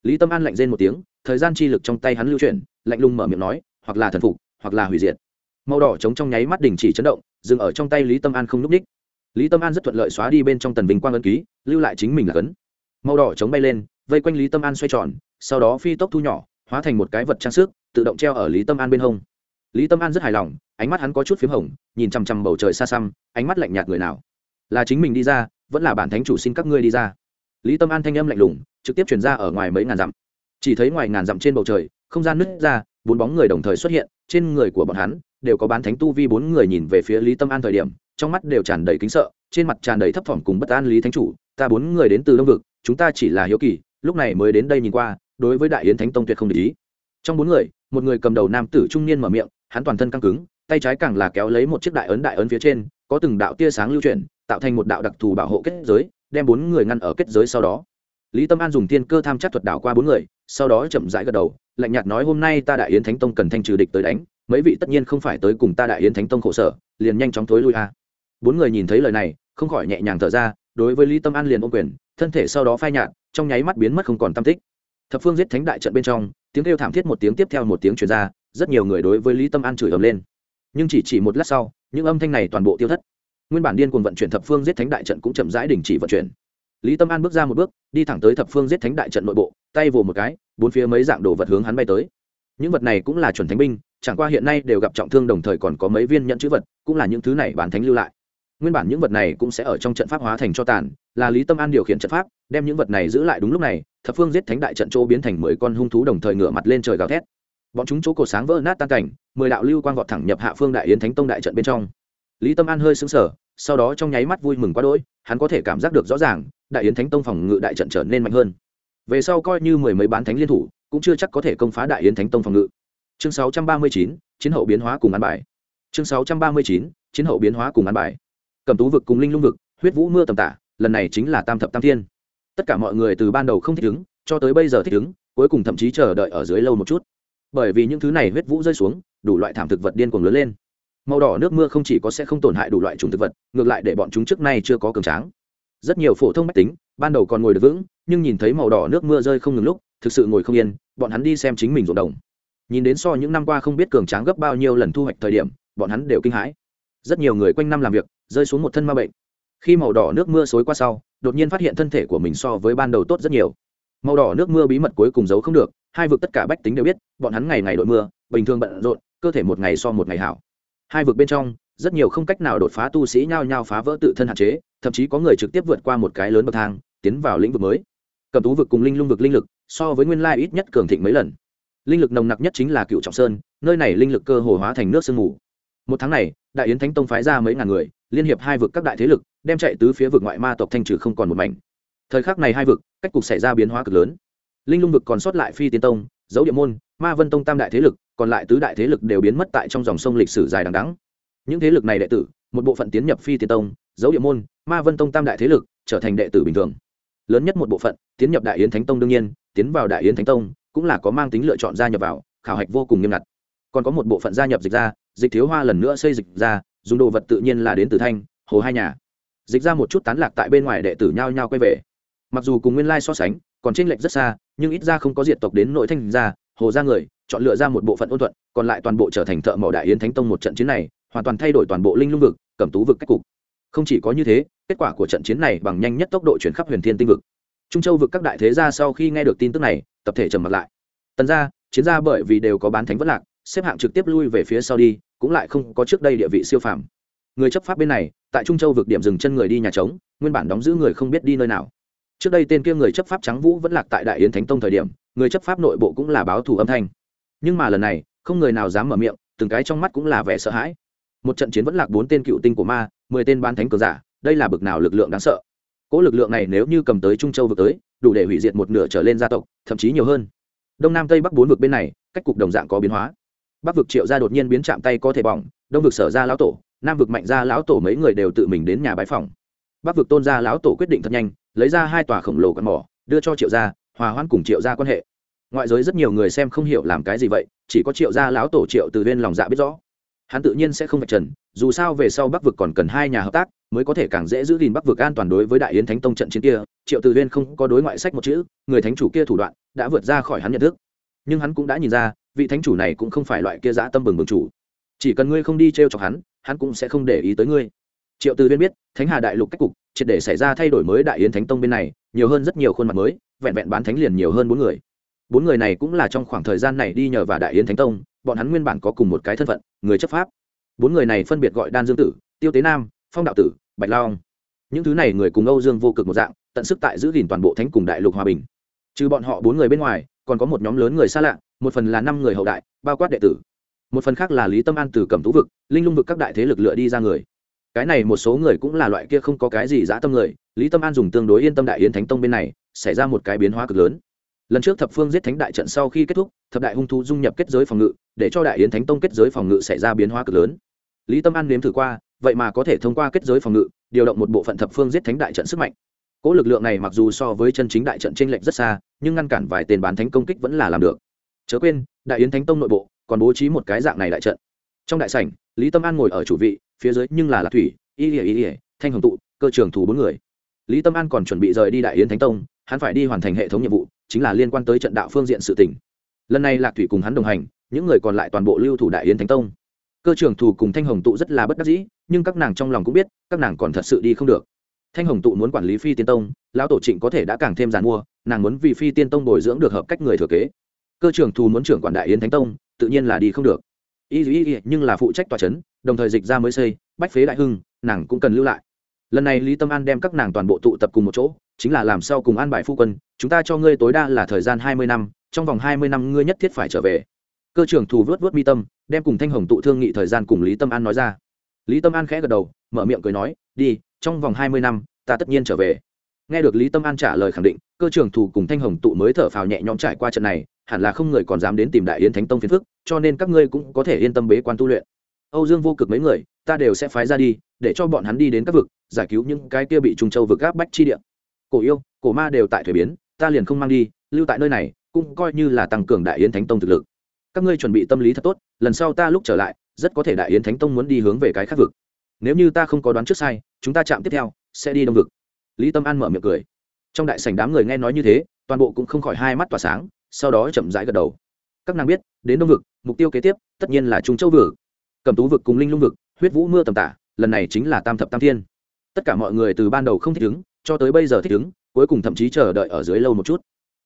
Lý tâm an lạnh rên một tiếng, thời gian chi lực trong tay hắn lưu chuyển, lạnh lùng mở miệng nói, hoặc là thần phục, hoặc là hủy diệt. Màu đỏ chống trong nháy mắt đình chỉ chấn động, dừng ở trong tay lý tâm an không núp ních. Lý tâm an rất thuận lợi xóa đi bên trong tần vinh quang ân ký, lưu lại chính mình là cấn. Màu đỏ chống bay lên, vây quanh lý tâm an xoay tròn, sau đó phi tốc thu nhỏ, hóa thành một cái vật trang sức, tự động treo ở lý tâm an bên hông. Lý tâm an rất hài lòng, ánh mắt hắn có chút p h í m hồng, nhìn chằm chằm bầu trời xa xăm, ánh mắt lạnh nhạt người nào. Là chính mình đi ra vẫn là bản thánh chủ xin các ngươi đi ra. Lý tâm an thanh âm lạnh lùng, trực tiếp chuyển ra ở ngoài mấy ngàn dặm. Chỉ thấy ngoài ngàn dặm trên bầu trời, không gian nứt ra, bốn bóng người đồng thời xuất hiện, trên người của bọn hắn đều có bán thánh tu vi bốn người nhìn về phía lý tâm an thời điểm, trong mắt đều tràn đầy kính sợ, trên mặt tràn đầy thấp thỏm cùng bất an lý thánh chủ, ta bốn người đến từ đông vực, chúng ta chỉ là hiếu kỳ, lúc này mới đến đây nhìn qua, đối với đại yến thánh tông tuyệt không để ý. Trong bốn người, một người cầm đầu nam tử trung niên mở miệng, hắn toàn thân căng cứng, tay trái càng là kéo lấy một chiếc đại ấn đại ấn phía trên, có từng đạo tia sáng lưu chuyển tạo thành một đạo đặc thù bảo hộ kết giới, đem bốn người ngăn ở kết giới sau đó. Lý tâm an dùng tiên cơ tham chắc thuật đảo qua bốn người, sau đó chậm rãi gật đầu, lạnh nhạt nói, hôm nay ta đại yến thánh tông cần thanh trừ địch tới đánh, mấy vị tất nhiên không phải tới cùng ta đại yến thánh tông khổ sở, liền nhanh chóng thối lui a. Bốn người nhìn thấy lời này, không khỏi nhẹ nhàng thở ra, đối với lý tâm an liền ôm quyền, thân thể sau đó phai nhạt, trong nháy mắt biến mất không còn tam tích. Thập phương giết thánh đại trận bên trong, tiếng kêu thảm thiết một tiếng tiếp theo một tiếng truyền ra, rất nhiều người đối với lý tâm an chửi ầm lên. Nhưng chỉ chỉ một lát sau, những âm thanh này toàn bộ tiêu thất nguyên bản điên cuồng vận chuyển thập phương giết thánh đại trận cũng chậm rãi đình chỉ vận chuyển. Lý tâm an bước ra một bước, đi thẳng tới thập phương giết thánh đại trận nội bộ, tay vồ một cái, bốn phía mấy dạng đồ vật hướng hắn bay tới. Những vật này cũng là chuẩn thánh binh, chẳng qua hiện nay đều gặp trọng thương đồng thời còn có mấy viên nhận chữ vật, cũng là những thứ này bản thánh lưu lại. Nguyên bản những vật này cũng sẽ ở trong trận pháp hóa thành cho tàn, là lý tâm an điều khiển trận pháp, đem những vật này giữ lại đúng lúc này, thập phương giết thánh đại trận chỗ biến thành mười con hung thú đồng thời ngửa mặt lên trời gào thét. Bọn chúng chỗ cổ sáng vỡ nát tan cảnh, mười đạo lưu quang vọt thẳng nhập hạ phương đại yến thánh tông đại trận bên trong lý tâm an hơi xứng sở sau đó trong nháy mắt vui mừng quá đỗi, hắn có thể cảm giác được rõ ràng, đại yến thánh tông phòng ngự đại trận trở nên mạnh hơn. Về sau coi như mười mấy bán thánh liên thủ, cũng chưa chắc có thể công phá đại yến thánh tông phòng ngự. Chương sáu trăm ba mươi chín, chiến hậu biến hóa cùng ăn bài. Chương sáu trăm ba mươi chín, chiến hậu biến hóa cùng ăn bài. Cầm tú vực cùng linh lung vực, huyết vũ mưa tầm tả, lần này chính là tam thập tam thiên. Tất cả mọi người từ ban đầu không thích ứng, cho tới bây giờ thích ứng, cuối cùng thậm chí chờ đợi ở dưới lâu một chút. Bởi vì những thứ này huyết vũ rơi xuống, đủ loại thảm thực vật điên cuồng lớn lên màu đỏ nước mưa không chỉ có sẽ không tổn hại đủ loại chủng thực vật, ngược lại để bọn chúng trước nay chưa có cường tráng. Rất nhiều phổ thông mách tính, ban đầu còn ngồi được vững, nhưng nhìn thấy màu đỏ nước mưa rơi không ngừng lúc, thực sự ngồi không yên, bọn hắn đi xem chính mình ruộng đồng. Nhìn đến so những năm qua không biết cường tráng gấp bao nhiêu lần thu hoạch thời điểm, bọn hắn đều kinh hãi. Rất nhiều người quanh năm làm việc, rơi xuống một thân ma bệnh. Khi màu đỏ nước mưa xối qua sau, đột nhiên phát hiện thân thể của mình so với ban đầu tốt rất nhiều. Màu đỏ nước mưa bí mật cuối cùng giấu không được, hai vực tất cả bách tính đều biết, bọn hắn ngày ngày đội mưa, bình thường bận rộn, cơ thể một ngày so một ngày hảo hai vực bên trong, rất nhiều không cách nào đột phá tu sĩ nhao nhao phá vỡ tự thân hạn chế, thậm chí có người trực tiếp vượt qua một cái lớn bậc thang, tiến vào lĩnh vực mới. Cầm tú vực cùng linh lung vực linh lực, so với nguyên lai ít nhất cường thịnh mấy lần. Linh lực nồng nặc nhất chính là cựu trọng sơn, nơi này linh lực cơ hồ hóa thành nước sương mù. Một tháng này, đại yến thánh tông phái ra mấy ngàn người, liên hiệp hai vực các đại thế lực, đem chạy tứ phía vực ngoại ma tộc thanh trừ không còn một mảnh. Thời khắc này hai vực, cách cục xảy ra biến hóa cực lớn. Linh lung vực còn sót lại phi tiến tông, dấu địa môn, ma vân tông tam đại thế lực còn lại tứ đại thế lực đều biến mất tại trong dòng sông lịch sử dài đằng đẵng. Những thế lực này đệ tử, một bộ phận tiến nhập phi tiên tông, dấu địa môn, ma vân tông tam đại thế lực, trở thành đệ tử bình thường. Lớn nhất một bộ phận, tiến nhập đại yến thánh tông đương nhiên, tiến vào đại yến thánh tông, cũng là có mang tính lựa chọn gia nhập vào, khảo hạch vô cùng nghiêm ngặt. Còn có một bộ phận gia nhập dịch ra dịch thiếu hoa lần nữa xây dịch ra dùng đồ vật tự nhiên là đến từ thanh, hồ hai nhà. Dịch ra một chút tán lạc tại bên ngoài đệ tử nhao nhao quay về. Mặc dù cùng nguyên lai so sánh, còn tranh lệch rất xa, nhưng ít ra không có diện tộc đến nội thanh ra hồ ra người chọn lựa ra một bộ phận ôn thuận, còn lại toàn bộ trở thành thợ mỏ đại yến thánh tông một trận chiến này, hoàn toàn thay đổi toàn bộ linh lung vực, cẩm tú vực cách cục. Không chỉ có như thế, kết quả của trận chiến này bằng nhanh nhất tốc độ chuyển khắp huyền thiên tinh vực. Trung châu vực các đại thế gia sau khi nghe được tin tức này, tập thể trầm mặt lại. Tần gia, chiến gia bởi vì đều có bán thánh vất lạc, xếp hạng trực tiếp lui về phía sau đi, cũng lại không có trước đây địa vị siêu phàm. Người chấp pháp bên này, tại trung châu vực điểm dừng chân người đi nhà trống, nguyên bản đóng giữ người không biết đi nơi nào. Trước đây tên kia người chấp pháp trắng vũ vẫn lạc tại đại yến thánh tông thời điểm, người chấp pháp nội bộ cũng là báo thù âm thanh nhưng mà lần này, không người nào dám mở miệng, từng cái trong mắt cũng là vẻ sợ hãi. Một trận chiến vẫn lạc bốn tên cựu tinh của ma, mười tên ban thánh cờ giả, đây là bực nào lực lượng đáng sợ. Cỗ lực lượng này nếu như cầm tới trung châu vực tới, đủ để hủy diệt một nửa trở lên gia tộc, thậm chí nhiều hơn. Đông nam tây bắc bốn vực bên này, cách cục đồng dạng có biến hóa. Bắc vực triệu gia đột nhiên biến chạm tay có thể bỏng, đông vực sở ra lão tổ, nam vực mạnh ra lão tổ mấy người đều tự mình đến nhà bái phòng bắc vực tôn gia lão tổ quyết định thật nhanh, lấy ra hai tòa khổng lồ con mỏ, đưa cho triệu gia, hòa hoãn cùng triệu gia quan hệ ngoại giới rất nhiều người xem không hiểu làm cái gì vậy, chỉ có triệu gia lão tổ triệu từ viên lòng dạ biết rõ. Hắn tự nhiên sẽ không vạch trần, dù sao về sau bắc vực còn cần hai nhà hợp tác, mới có thể càng dễ giữ gìn bắc vực an toàn đối với đại yến thánh tông trận chiến kia. Triệu từ viên không có đối ngoại sách một chữ, người thánh chủ kia thủ đoạn đã vượt ra khỏi hắn nhận thức. Nhưng hắn cũng đã nhìn ra, vị thánh chủ này cũng không phải loại kia dã tâm bừng bừng chủ. Chỉ cần ngươi không đi t r e o chọc hắn hắn cũng sẽ không để ý tới ngươi. Triệu từ viên biết, thánh hà đại lục cách cục, triệt để xảy ra thay đổi mới đại yến thánh tông bên này, nhiều hơn rất nhiều khuôn mặt mới, vẹn vẹn bán thánh liền nhiều hơn bốn người bốn người này cũng là trong khoảng thời gian này đi nhờ vào đại yến thánh tông, bọn hắn nguyên bản có cùng một cái thân phận, người chấp pháp. Bốn người này phân biệt gọi đan dương tử, tiêu tế nam, phong đạo tử, bạch long. Những thứ này người cùng âu dương vô cực một dạng, tận sức tại giữ gìn toàn bộ thánh cùng đại lục hòa bình. Trừ bọn họ bốn người bên ngoài, còn có một nhóm lớn người xa lạ, một phần là năm người hậu đại, bao quát đệ tử. Một phần khác là lý tâm an từ cầm tú vực, linh lung vực các đại thế lực lựa đi ra người. Cái này một số người cũng là loại kia không có cái gì dã tâm người, lý tâm an dùng tương đối yên tâm đại yến thánh tông bên này, xảy ra một cái biến hóa cực lớn lần trước thập phương giết thánh đại trận sau khi kết thúc, thập đại hung thú dung nhập kết giới phòng ngự, để cho đại yến thánh tông kết giới phòng ngự xảy ra biến hóa cực lớn. Lý tâm an nếm thử qua, vậy mà có thể thông qua kết giới phòng ngự, điều động một bộ phận thập phương giết thánh đại trận sức mạnh. Cỗ lực lượng này mặc dù so với chân chính đại trận t r ê n lệch rất xa, nhưng ngăn cản vài tên bán thánh công kích vẫn là làm được. Chớ quên, đại yến thánh tông nội bộ còn bố trí một cái dạng này đại trận. Trong đại sảnh, lý tâm an ngồi ở chủ vị, phía dưới nhưng là lạc thủy, y ỉa y ỉa thanh hồng tụ, cơ trường thủ bốn người. Lý tâm an còn chuẩn bị rời đi đại yến thánh tông, hắn phải đi hoàn thành hệ thống nhiệm vụ chính là liên quan tới trận đạo phương diện sự tỉnh lần này lạc thủy cùng hắn đồng hành, những người còn lại toàn bộ lưu thủ đại yến thánh tông. Cơ trưởng thủ cùng thanh hồng tụ rất là bất đắc dĩ, nhưng các nàng trong lòng cũng biết, các nàng còn thật sự đi không được. Thanh hồng tụ muốn quản lý phi tiên tông, lão tổ trịnh có thể đã càng thêm giàn mua, nàng muốn vì phi tiên tông bồi dưỡng được hợp cách người thừa kế. Cơ trưởng thù muốn trưởng quản đại yến thánh tông, tự nhiên là đi không được. Y y y, nhưng là phụ trách tòa c h ấ n đồng thời dịch ra mới xây, bách phế đại hưng, nàng cũng cần lưu lại lần này lý tâm an đem các nàng toàn bộ tụ tập cùng một chỗ, chính là làm sao cùng an bài phu quân, chúng ta cho ngươi tối đa là thời gian hai mươi năm, trong vòng hai mươi năm ngươi nhất thiết phải trở về. Cơ trưởng thù vớt vớt mi tâm, đem cùng thanh hồng tụ thương nghị thời gian cùng lý tâm an nói ra. Lý tâm an khẽ gật đầu, mở miệng cười nói, đi, trong vòng hai mươi năm, ta tất nhiên trở về. Nghe được lý tâm an trả lời khẳng định, cơ trưởng thù cùng thanh hồng tụ mới thở phào nhẹ nhõm trải qua trận này, hẳn là không người còn dám đến tìm đại yến thánh tông phiền phức, cho nên các ngươi cũng có thể yên tâm bế quan tu luyện. Âu dương vô cực mấy người, ta đều sẽ phái ra đi để cho bọn hắn đi đến các vực, giải cứu những cái kia bị trung châu vực gáp bách chi địa. Cổ yêu, cổ ma đều tại thuế biến, ta liền không mang đi, lưu tại nơi này, cũng coi như là tăng cường đại yến thánh tông thực lực. Các ngươi chuẩn bị tâm lý thật tốt, lần sau ta lúc trở lại, rất có thể đại yến thánh tông muốn đi hướng về cái khác vực. Nếu như ta không có đoán trước sai, chúng ta chạm tiếp theo, sẽ đi đông vực. Lý tâm an mở miệng cười. Trong đại sảnh đám người nghe nói như thế, toàn bộ cũng không khỏi hai mắt tỏa sáng, sau đó chậm rãi gật đầu. Các nàng biết, đến đông vực, mục tiêu kế tiếp, tất nhiên là trung châu vực. Cầm tú vực cùng linh lung vực, huyết vũ mưa tầm tả lần này chính là tam thập tam thiên. Tất cả mọi người từ ban đầu không thích ứng, cho tới bây giờ thích ứng, cuối cùng thậm chí chờ đợi ở dưới lâu một chút.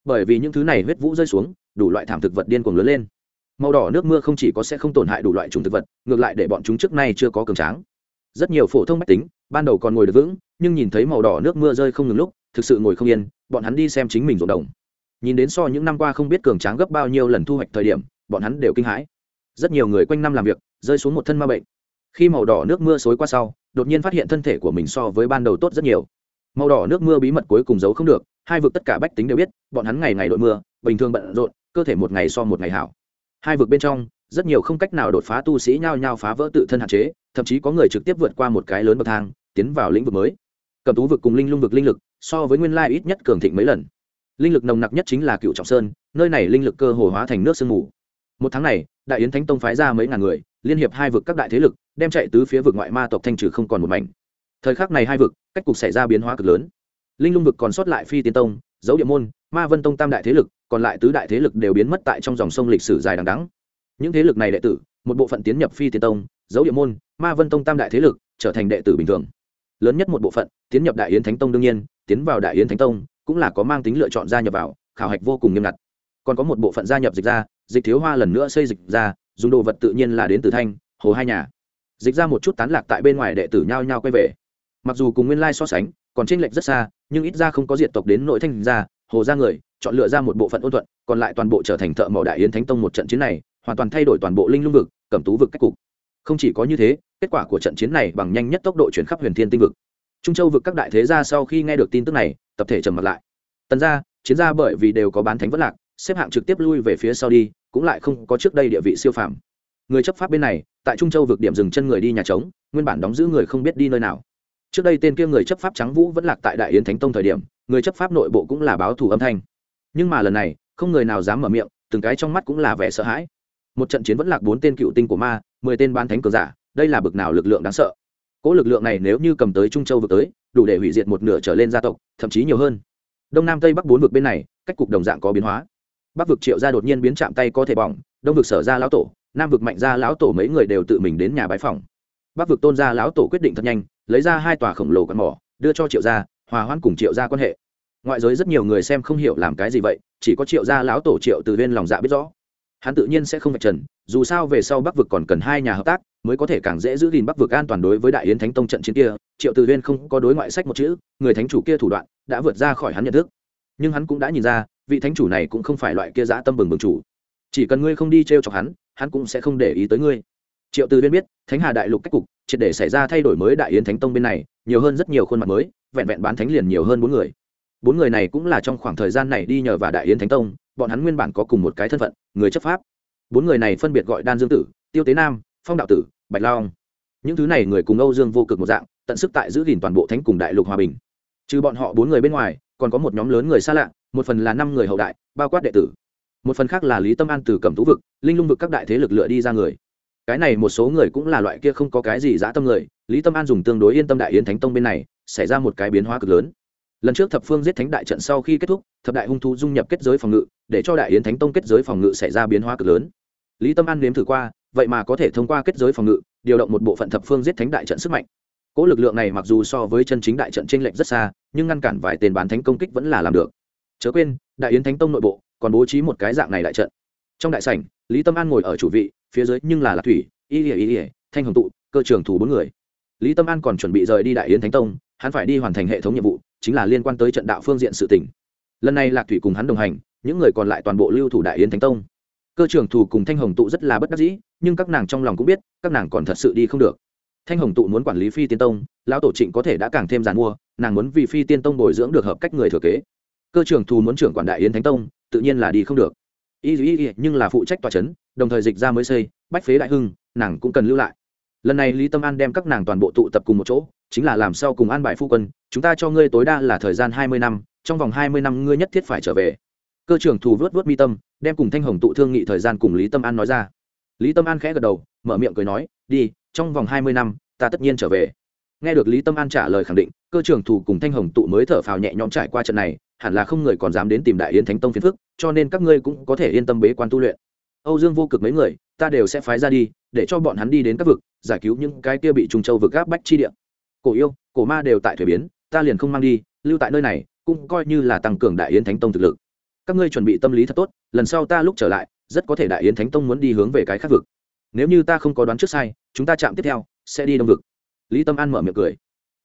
Bởi vì những thứ này huyết vũ rơi xuống, đủ loại thảm thực vật điên cuồng lớn lên. Màu đỏ nước mưa không chỉ có sẽ không tổn hại đủ loại trùng thực vật, ngược lại để bọn chúng trước nay chưa có cường tráng. Rất nhiều phổ thông mách tính, ban đầu còn ngồi được vững, nhưng nhìn thấy màu đỏ nước mưa rơi không ngừng lúc, thực sự ngồi không yên, bọn hắn đi xem chính mình ruộng đồng. Nhìn đến so những năm qua không biết cường tráng gấp bao nhiêu lần thu hoạch thời điểm, bọn hắn đều kinh hãi. Rất nhiều người quanh năm làm việc, rơi xuống một thân ma bệnh khi màu đỏ nước mưa xối qua sau, đột nhiên phát hiện thân thể của mình so với ban đầu tốt rất nhiều. Màu đỏ nước mưa bí mật cuối cùng giấu không được, hai vực tất cả bách tính đều biết, bọn hắn ngày ngày đội mưa, bình thường bận rộn, cơ thể một ngày so một ngày hảo. Hai vực bên trong, rất nhiều không cách nào đột phá tu sĩ nhao nhao phá vỡ tự thân hạn chế, thậm chí có người trực tiếp vượt qua một cái lớn bậc thang, tiến vào lĩnh vực mới. Cầm tú vực cùng linh lung vực linh lực, so với nguyên lai ít nhất cường thịnh mấy lần. Linh lực nồng nặc nhất chính là cựu trọng sơn, nơi này linh lực cơ hồ hóa thành nước sương mù. Một tháng này, đại yến thánh tông phái ra mấy ngàn người liên hiệp hai vực các đại thế lực, đem chạy tứ phía vực ngoại ma tộc thanh trừ không còn một mảnh. Thời khắc này hai vực, cách cục xảy ra biến hóa cực lớn. Linh lung vực còn sót lại phi tiên tông, dấu địa môn, ma vân tông tam đại thế lực, còn lại tứ đại thế lực đều biến mất tại trong dòng sông lịch sử dài đằng đắng những thế lực này đệ tử, một bộ phận tiến nhập phi tiên tông, dấu địa môn, ma vân tông tam đại thế lực, trở thành đệ tử bình thường. Lớn nhất một bộ phận, tiến nhập đại yến thánh tông đương nhiên, tiến vào đại yến thánh tông, cũng là có mang tính lựa chọn gia nhập vào, khảo hạch vô cùng nghiêm ngặt. Còn có một bộ phận gia nhập dịch ra, dịch thiếu hoa lần nữa xây dịch ra dùng đồ vật tự nhiên là đến từ thanh, hồ hai nhà. Dịch ra một chút tán lạc tại bên ngoài đệ tử nhao nhao quay về. Mặc dù cùng nguyên lai so sánh, còn tranh lệch rất xa, nhưng ít ra không có diện tộc đến nội thanh gia hồ ra người, chọn lựa ra một bộ phận ôn thuận, còn lại toàn bộ trở thành thợ mỏ đại yến thánh tông một trận chiến này, hoàn toàn thay đổi toàn bộ linh lung vực, cẩm tú vực cách cục. Không chỉ có như thế, kết quả của trận chiến này bằng nhanh nhất tốc độ chuyển khắp huyền thiên tinh vực. Trung châu vực các đại thế gia sau khi nghe được tin tức này, tập thể trầm mặt lại. Tần gia, chiến gia bởi vì đều có bán thánh vất lạc xếp hạng trực tiếp lui về phía sau đi, cũng lại không có trước đây địa vị siêu phàm. Người chấp pháp bên này, tại trung châu vực điểm dừng chân người đi nhà trống, nguyên bản đóng giữ người không biết đi nơi nào. Trước đây tên kia người chấp pháp trắng vũ vẫn lạc tại đại yến thánh tông thời điểm, người chấp pháp nội bộ cũng là báo thù âm thanh. Nhưng mà lần này, không người nào dám mở miệng, từng cái trong mắt cũng là vẻ sợ hãi. Một trận chiến vẫn lạc bốn tên cựu tinh của ma, mười tên ban thánh cường giả, đây là bực nào lực lượng đáng sợ. Cỗ lực lượng này nếu như cầm tới trung châu vực tới, đủ để hủy diệt một nửa trở lên gia tộc, thậm chí nhiều hơn. Đông nam tây bắc bốn vực bên này, cách cục đồng dạng có biến hóa bắc vực triệu gia đột nhiên biến chạm tay có thể bỏng, đông vực sở ra lão tổ, nam vực mạnh ra lão tổ mấy người đều tự mình đến nhà bái phòng. bắc vực tôn gia lão tổ quyết định thật nhanh, lấy ra hai tòa khổng lồ con mỏ, đưa cho triệu gia, hòa hoãn cùng triệu gia quan hệ. ngoại giới rất nhiều người xem không hiểu làm cái gì vậy, chỉ có triệu gia lão tổ triệu từ viên lòng dạ biết rõ. hắn tự nhiên sẽ không vạch trần, dù sao về sau bắc vực còn cần hai nhà hợp tác, mới có thể càng dễ giữ gìn bắc vực an toàn đối với đại yến thánh tông trận chiến kia. triệu từ viên không có đối ngoại sách một chữ, người thánh chủ kia thủ đoạn đã vượt ra khỏi hắn nhận thức. nhưng hắn cũng đã nhìn ra vị thánh chủ này cũng không phải loại kia dã tâm bừng bừng chủ. Chỉ cần ngươi không đi t r e o chọc hắn hắn cũng sẽ không để ý tới ngươi. Triệu từ viên biết, thánh hà đại lục cách cục, triệt để xảy ra thay đổi mới đại yến thánh tông bên này, nhiều hơn rất nhiều khuôn mặt mới, vẹn vẹn bán thánh liền nhiều hơn bốn người. Bốn người này cũng là trong khoảng thời gian này đi nhờ và đại yến thánh tông, bọn hắn nguyên bản có cùng một cái thân phận, người chấp pháp. Bốn người này phân biệt gọi đan dương tử, tiêu tế nam, phong đạo tử, bạch long. Những thứ này người cùng âu dương vô cực một dạng, tận sức tại giữ gìn toàn bộ thánh cùng đại lục hòa bình. Trừ bọn họ bốn người bên ngoài còn có một nhóm lớn người xa lạ, một phần là năm người hậu đại, bao quát đệ tử. Một phần khác là lý tâm an từ cẩm tú vực, linh lung vực các đại thế lực lựa đi ra người. Cái này một số người cũng là loại kia không có cái gì dã tâm người, lý tâm an dùng tương đối yên tâm đại yến thánh tông bên này, xảy ra một cái biến hóa cực lớn. Lần trước thập phương giết thánh đại trận sau khi kết thúc, thập đại hung thú dung nhập kết giới phòng ngự, để cho đại yến thánh tông kết giới phòng ngự xảy ra biến hóa cực lớn. Lý tâm an nếm thử qua, vậy mà có thể thông qua kết giới phòng ngự, điều động một bộ phận thập phương giết thánh đại trận sức mạnh cỗ lực lượng này mặc dù so với chân chính đại trận tranh lệch rất xa, nhưng ngăn cản vài tên bán thánh công kích vẫn là làm được. Chớ quên, đại yến thánh tông nội bộ còn bố trí một cái dạng này đại trận. Trong đại sảnh, lý tâm an ngồi ở chủ vị, phía dưới nhưng là lạc thủy, y ỉa y ỉa thanh hồng tụ, cơ trường thủ bốn người. Lý tâm an còn chuẩn bị rời đi đại yến thánh tông, hắn phải đi hoàn thành hệ thống nhiệm vụ, chính là liên quan tới trận đạo phương diện sự tỉnh lần này lạc thủy cùng hắn đồng hành, những người còn lại toàn bộ lưu thủ đại yến thánh tông. Cơ trưởng thủ cùng thanh hồng tụ rất là bất đắc dĩ, nhưng các nàng trong lòng cũng biết, các nàng còn thật sự đi không được thanh hồng tụ muốn quản lý phi tiên tông, lão tổ trịnh có thể đã càng thêm giàn mua, nàng muốn vì phi tiên tông bồi dưỡng được hợp cách người thừa kế. Cơ trưởng thù muốn trưởng quản đại yến thánh tông, tự nhiên là đi không được. Y y y, nhưng là phụ trách tòa c h ấ n đồng thời dịch ra mới xây, bách phế đại hưng, nàng cũng cần lưu lại. Lần này lý tâm an đem các nàng toàn bộ tụ tập cùng một chỗ, chính là làm sao cùng an bài phu quân, chúng ta cho ngươi tối đa là thời gian hai mươi năm, trong vòng hai mươi năm ngươi nhất thiết phải trở về. Cơ trưởng thù vớt vớt mi tâm, đem cùng thanh hồng tụ thương nghị thời gian cùng lý tâm an nói ra. Lý tâm an khẽ gật đầu, mở miệng cười nói, đi trong vòng hai mươi năm, ta tất nhiên trở về. Nghe được lý tâm an trả lời khẳng định, cơ trưởng thủ cùng thanh hồng tụ mới thở phào nhẹ nhõm trải qua trận này, hẳn là không người còn dám đến tìm đại yến thánh tông phiền phức, cho nên các ngươi cũng có thể yên tâm bế quan tu luyện. Âu dương vô cực mấy người, ta đều sẽ phái ra đi, để cho bọn hắn đi đến các vực, giải cứu những cái kia bị trung châu vực gáp bách chi địa. Cổ yêu, cổ ma đều tại thuế biến, ta liền không mang đi, lưu tại nơi này, cũng coi như là tăng cường đại yến thánh tông thực lực. Các ngươi chuẩn bị tâm lý thật tốt, lần sau ta lúc trở lại, rất có thể đại yến thánh tông muốn đi hướng về cái khác vực. Nếu như ta không có đoán trước sai chúng ta chạm tiếp theo sẽ đi đông vực. Lý tâm an mở miệng cười.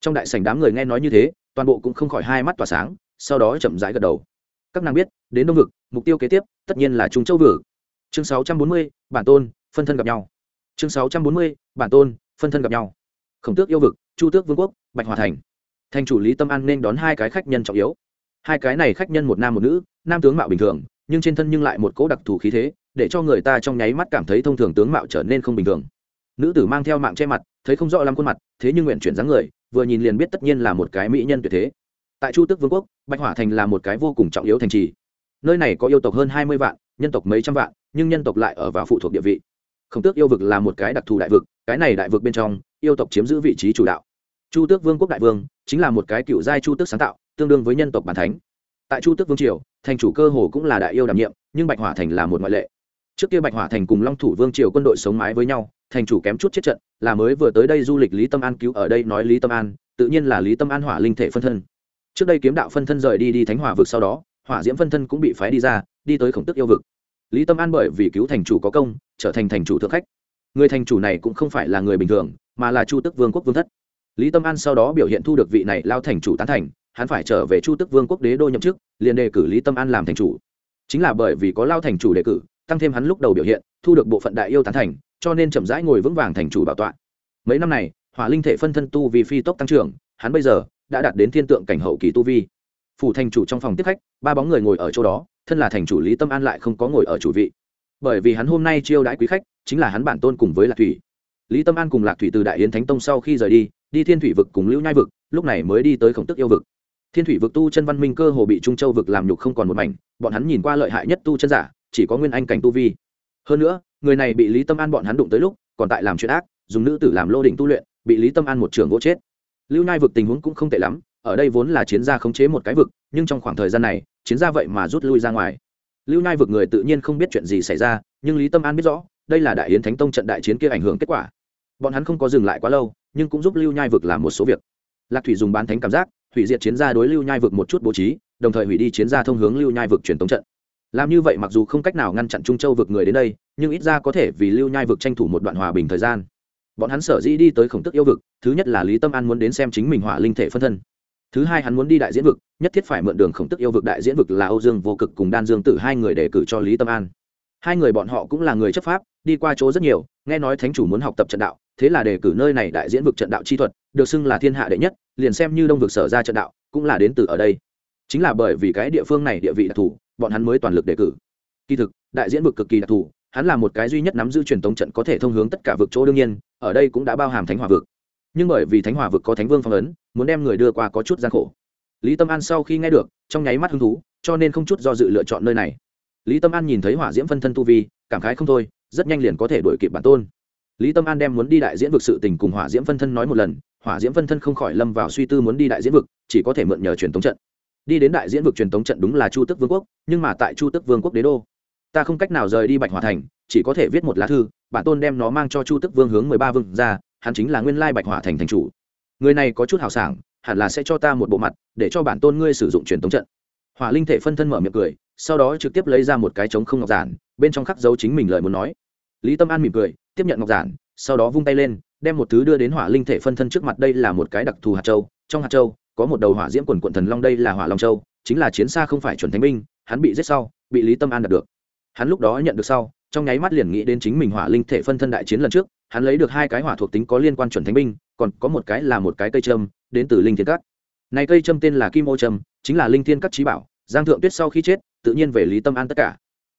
Trong đại sảnh đám người nghe nói như thế toàn bộ cũng không khỏi hai mắt tỏa sáng sau đó chậm rãi gật đầu. Các nàng biết đến đông vực mục tiêu kế tiếp tất nhiên là trung châu vực. Chương 640, bản tôn phân thân gặp nhau. Chương 640, bản tôn phân thân gặp nhau. Khổng tước yêu vực chu tước vương quốc bạch hòa thành. Thành chủ lý tâm an nên đón hai cái khách nhân trọng yếu. Hai cái này khách nhân một nam một nữ nam tướng mạo bình thường nhưng trên thân nhưng lại một cỗ đặc thù khí thế để cho người ta trong nháy mắt cảm thấy thông thường tướng mạo trở nên không bình thường nữ tử mang theo mạng che mặt, thấy không rõ lắm khuôn mặt, thế nhưng nguyện chuyển dáng người, vừa nhìn liền biết tất nhiên là một cái mỹ nhân tuyệt thế. Tại chu tước vương quốc, bạch hỏa thành là một cái vô cùng trọng yếu thành trì. Nơi này có yêu tộc hơn hai mươi vạn, nhân tộc mấy trăm vạn, nhưng nhân tộc lại ở vào phụ thuộc địa vị. Khổng tước yêu vực là một cái đặc thù đại vực, cái này đại vực bên trong, yêu tộc chiếm giữ vị trí chủ đạo. Chu tước vương quốc đại vương, chính là một cái cựu giai chu tước sáng tạo, tương đương với nhân tộc bản thánh. Tại chu tước vương triều, thành chủ cơ hồ cũng là đại yêu đảm nhiệm, nhưng bạch hỏa thành là một ngoại lệ trước kia bạch hỏa thành cùng long thủ vương triều quân đội sống mái với nhau, thành chủ kém chút chết trận, là mới vừa tới đây du lịch lý tâm an cứu ở đây nói lý tâm an, tự nhiên là lý tâm an hỏa linh thể phân thân. Trước đây kiếm đạo phân thân rời đi đi thánh hỏa vực sau đó, hỏa diễm phân thân cũng bị phái đi ra, đi tới khổng tức yêu vực. Lý tâm an bởi vì cứu thành chủ có công, trở thành thành chủ thượng khách. Người thành chủ này cũng không phải là người bình thường, mà là chu tức vương quốc vương thất. Lý tâm an sau đó biểu hiện thu được vị này lao thành chủ tán thành, hắn phải trở về chu tức vương quốc đế đô nhậm chức, liền đề cử lý tâm an làm thành chủ. Chính là bởi vì có lao thành chủ đề cử tăng thêm hắn lúc đầu biểu hiện, thu được bộ phận đại yêu tán thành, cho nên chậm rãi ngồi vững vàng thành chủ bảo tọa. Mấy năm này, hỏa linh thể phân thân tu vì phi tốc tăng trưởng, hắn bây giờ đã đạt đến thiên tượng cảnh hậu kỳ tu vi. Phủ thành chủ trong phòng tiếp khách, ba bóng người ngồi ở chỗ đó, thân là thành chủ lý tâm an lại không có ngồi ở chủ vị. Bởi vì hắn hôm nay chiêu đãi quý khách, chính là hắn bản tôn cùng với lạc thủy. Lý tâm an cùng lạc thủy từ đại yến thánh tông sau khi rời đi đi thiên thủy vực cùng lưu nhai vực, lúc này mới đi tới khổng tức yêu vực. Thiên thủy vực tu chân văn minh cơ hồ bị trung châu vực làm nhục không còn một mảnh, bọn hắn nhìn qua lợi hại nhất tu chân giả chỉ có nguyên anh cảnh tu vi. Hơn nữa, người này bị lý tâm an bọn hắn đụng tới lúc, còn tại làm chuyện ác, dùng nữ tử làm lô đỉnh tu luyện, bị lý tâm an một trường gỗ chết. Lưu nhai vực tình huống cũng không tệ lắm, ở đây vốn là chiến gia khống chế một cái vực, nhưng trong khoảng thời gian này, chiến gia vậy mà rút lui ra ngoài. Lưu nhai vực người tự nhiên không biết chuyện gì xảy ra, nhưng lý tâm an biết rõ, đây là đại yến thánh tông trận đại chiến kia ảnh hưởng kết quả. Bọn hắn không có dừng lại quá lâu, nhưng cũng giúp lưu nhai vực làm một số việc. Lạc thủy dùng bán thánh cảm giác, hủy diệt chiến gia đối lưu nhai vực một chút bố trí, đồng thời hủy đi chiến gia thông hướng lưu nhai vực truyền tống trận làm như vậy mặc dù không cách nào ngăn chặn trung châu vực người đến đây, nhưng ít ra có thể vì lưu nhai vực tranh thủ một đoạn hòa bình thời gian. Bọn hắn sở dĩ đi tới khổng tức yêu vực, thứ nhất là lý tâm an muốn đến xem chính mình hỏa linh thể phân thân. Thứ hai hắn muốn đi đại diễn vực, nhất thiết phải mượn đường khổng tức yêu vực đại diễn vực là âu dương vô cực cùng đan dương tử hai người đề cử cho lý tâm an. Hai người bọn họ cũng là người chấp pháp, đi qua chỗ rất nhiều, nghe nói thánh chủ muốn học tập trận đạo, thế là đề cử nơi này đại diễn vực trận đạo chi thuật, được xưng là thiên hạ đệ nhất, liền xem như đông vực sở ra trận đạo, cũng là đến từ ở đây. Chính là bởi vì cái địa phương này địa vị đặc thù bọn hắn mới toàn lực đề cử. Kỳ thực, đại diễn vực cực kỳ đặc thù, hắn là một cái duy nhất nắm giữ truyền tống trận có thể thông hướng tất cả vực chỗ đương nhiên, ở đây cũng đã bao hàm thánh hòa vực. Nhưng bởi vì thánh hòa vực có thánh vương phong ấn, muốn đem người đưa qua có chút gian khổ. Lý tâm an sau khi nghe được, trong nháy mắt hứng thú, cho nên không chút do dự lựa chọn nơi này. Lý tâm an nhìn thấy hỏa diễm phân thân tu vi, cảm khái không thôi, rất nhanh liền có thể đuổi kịp bản tôn. Lý tâm an đem muốn đi đại diễn vực sự tình cùng hỏa diễm phân thân nói một lần, hỏa diễm phân thân không khỏi lâm vào suy tư muốn đi đại diễn vực, chỉ có thể mượn nhờ truyền thống trận đi đến đại diễn vực truyền thống trận đúng là chu tức vương quốc, nhưng mà tại chu tức vương quốc đế đô, ta không cách nào rời đi bạch hòa thành, chỉ có thể viết một lá thư, bản tôn đem nó mang cho chu tức vương hướng mười ba vương ra, hắn chính là nguyên lai bạch hỏa thành thành chủ. Người này có chút hào sảng, hẳn là sẽ cho ta một bộ mặt, để cho bản tôn ngươi sử dụng truyền thống trận. Hỏa linh thể phân thân mở miệng cười, sau đó trực tiếp lấy ra một cái trống không ngọc giản, bên trong khắc dấu chính mình lời muốn nói. Lý tâm an mỉm cười, tiếp nhận ngọc giản, sau đó vung tay lên, đem một thứ đưa đến hỏa linh thể phân thân trước mặt, đây là một cái đặc thù hạt châu, trong hạt châu có một đầu hỏa diễm quần quận thần long đây là hỏa long châu, chính là chiến xa không phải chuẩn thánh binh, hắn bị giết sau, bị lý tâm an đạt được. Hắn lúc đó nhận được sau, trong nháy mắt liền nghĩ đến chính mình hỏa linh thể phân thân đại chiến lần trước, hắn lấy được hai cái hỏa thuộc tính có liên quan chuẩn thánh binh, còn có một cái là một cái cây trâm đến từ linh thiên cát. Này cây trâm tên là kim ô trâm chính là linh thiên cát trí bảo, giang thượng tuyết sau khi chết, tự nhiên về lý tâm an tất cả.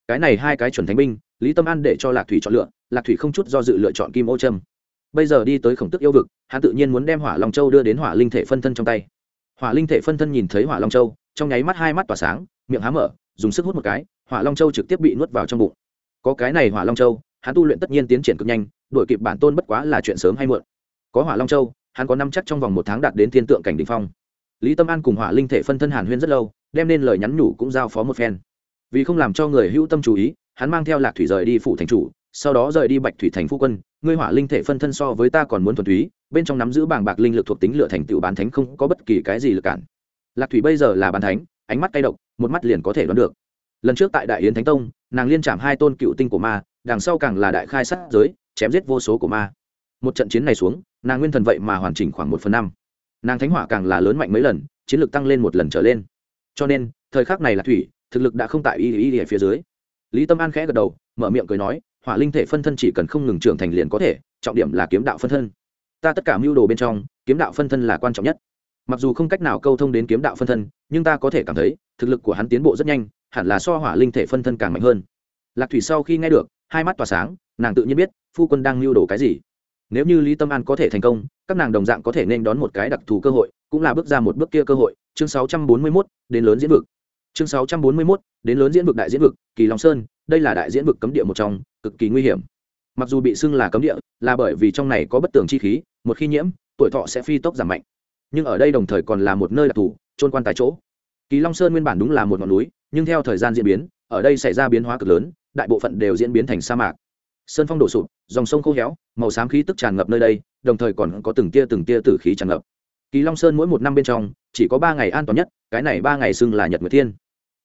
Cái này hai cái chuẩn thánh binh, lý tâm an để cho lạc thủy chọn lựa, lạc thủy không chút do dự lựa chọn kim ô trâm bây giờ đi tới khổng tức yêu vực, hắn tự nhiên muốn đem hỏa long châu đưa đến hỏa linh thể phân thân trong tay hỏa linh thể phân thân nhìn thấy hỏa long châu, trong nháy mắt hai mắt tỏa sáng, miệng há mở, dùng sức hút một cái, hỏa long châu trực tiếp bị nuốt vào trong bụng. Có cái này hỏa long châu, hắn tu luyện tất nhiên tiến triển cực nhanh, đổi kịp bản tôn bất quá là chuyện sớm hay muộn. Có hỏa long châu, hắn có năm chắc trong vòng một tháng đạt đến thiên tượng cảnh đ ỉ n h phong. Lý tâm an cùng hỏa linh thể phân thân hàn huyên rất lâu, đem nên lời nhắn nhủ cũng giao phó một phen. Vì không làm cho người hữu tâm chú ý, hắn mang theo lạc thủy rời đi phủ thành chủ, sau đó rời đi bạch thủy thành phu quân, ngươi hỏa linh thể phân thân so với ta còn muốn thuần túy bên trong nắm giữ bảng bạc linh lực thuộc tính lựa thành tựu bán thánh không có bất kỳ cái gì lực cản. Lạc thủy bây giờ là bán thánh, ánh mắt cay độc, một mắt liền có thể đoán được. Lần trước tại đại yến thánh tông, nàng liên chạm hai tôn cựu tinh của ma, đằng sau càng là đại khai sát giới, chém giết vô số của ma. Một trận chiến này xuống, nàng nguyên thần vậy mà hoàn chỉnh khoảng một phần năm. Nàng thánh hỏa càng là lớn mạnh mấy lần, chiến lược tăng lên một lần trở lên. Cho nên, thời khắc này là thủy, thực lực đã không tại y y ở phía dưới. Lý tâm an khẽ gật đầu, mở miệng cười nói, hỏa linh thể phân thân chỉ cần không ngừng trưởng thành liền có thể, trọng điểm là kiếm đạo phân thân ta tất cả mưu đồ bên trong kiếm đạo phân thân là quan trọng nhất. Mặc dù không cách nào câu thông đến kiếm đạo phân thân nhưng ta có thể cảm thấy thực lực của hắn tiến bộ rất nhanh hẳn là so hỏa linh thể phân thân càng mạnh hơn. Lạc thủy sau khi nghe được hai mắt tỏa sáng nàng tự nhiên biết phu quân đang mưu đồ cái gì. Nếu như lý tâm an có thể thành công các nàng đồng dạng có thể nên đón một cái đặc thù cơ hội cũng là bước ra một bước kia cơ hội. Chương 641, đến lớn diễn vực. Chương 641, đến lớn diễn vực đại diễn vực kỳ long sơn đây là đại diễn vực cấm địa một trong cực kỳ nguy hiểm mặc dù bị xưng là cấm địa, là bởi vì trong này có bất tường chi khí, một khi nhiễm, tuổi thọ sẽ phi tốc giảm mạnh. Nhưng ở đây đồng thời còn là một nơi đặc thù trôn quan tại chỗ. Kỳ long sơn nguyên bản đúng là một ngọn núi, nhưng theo thời gian diễn biến, ở đây xảy ra biến hóa cực lớn, đại bộ phận đều diễn biến thành sa mạc. Sơn phong đổ sụp, dòng sông khô héo, màu xám khí tức tràn ngập nơi đây, đồng thời còn có từng tia từng tia tử khí tràn ngập. Kỳ long sơn mỗi một năm bên trong, chỉ có ba ngày an toàn nhất, cái này ba ngày xưng là nhật nguyệt thiên.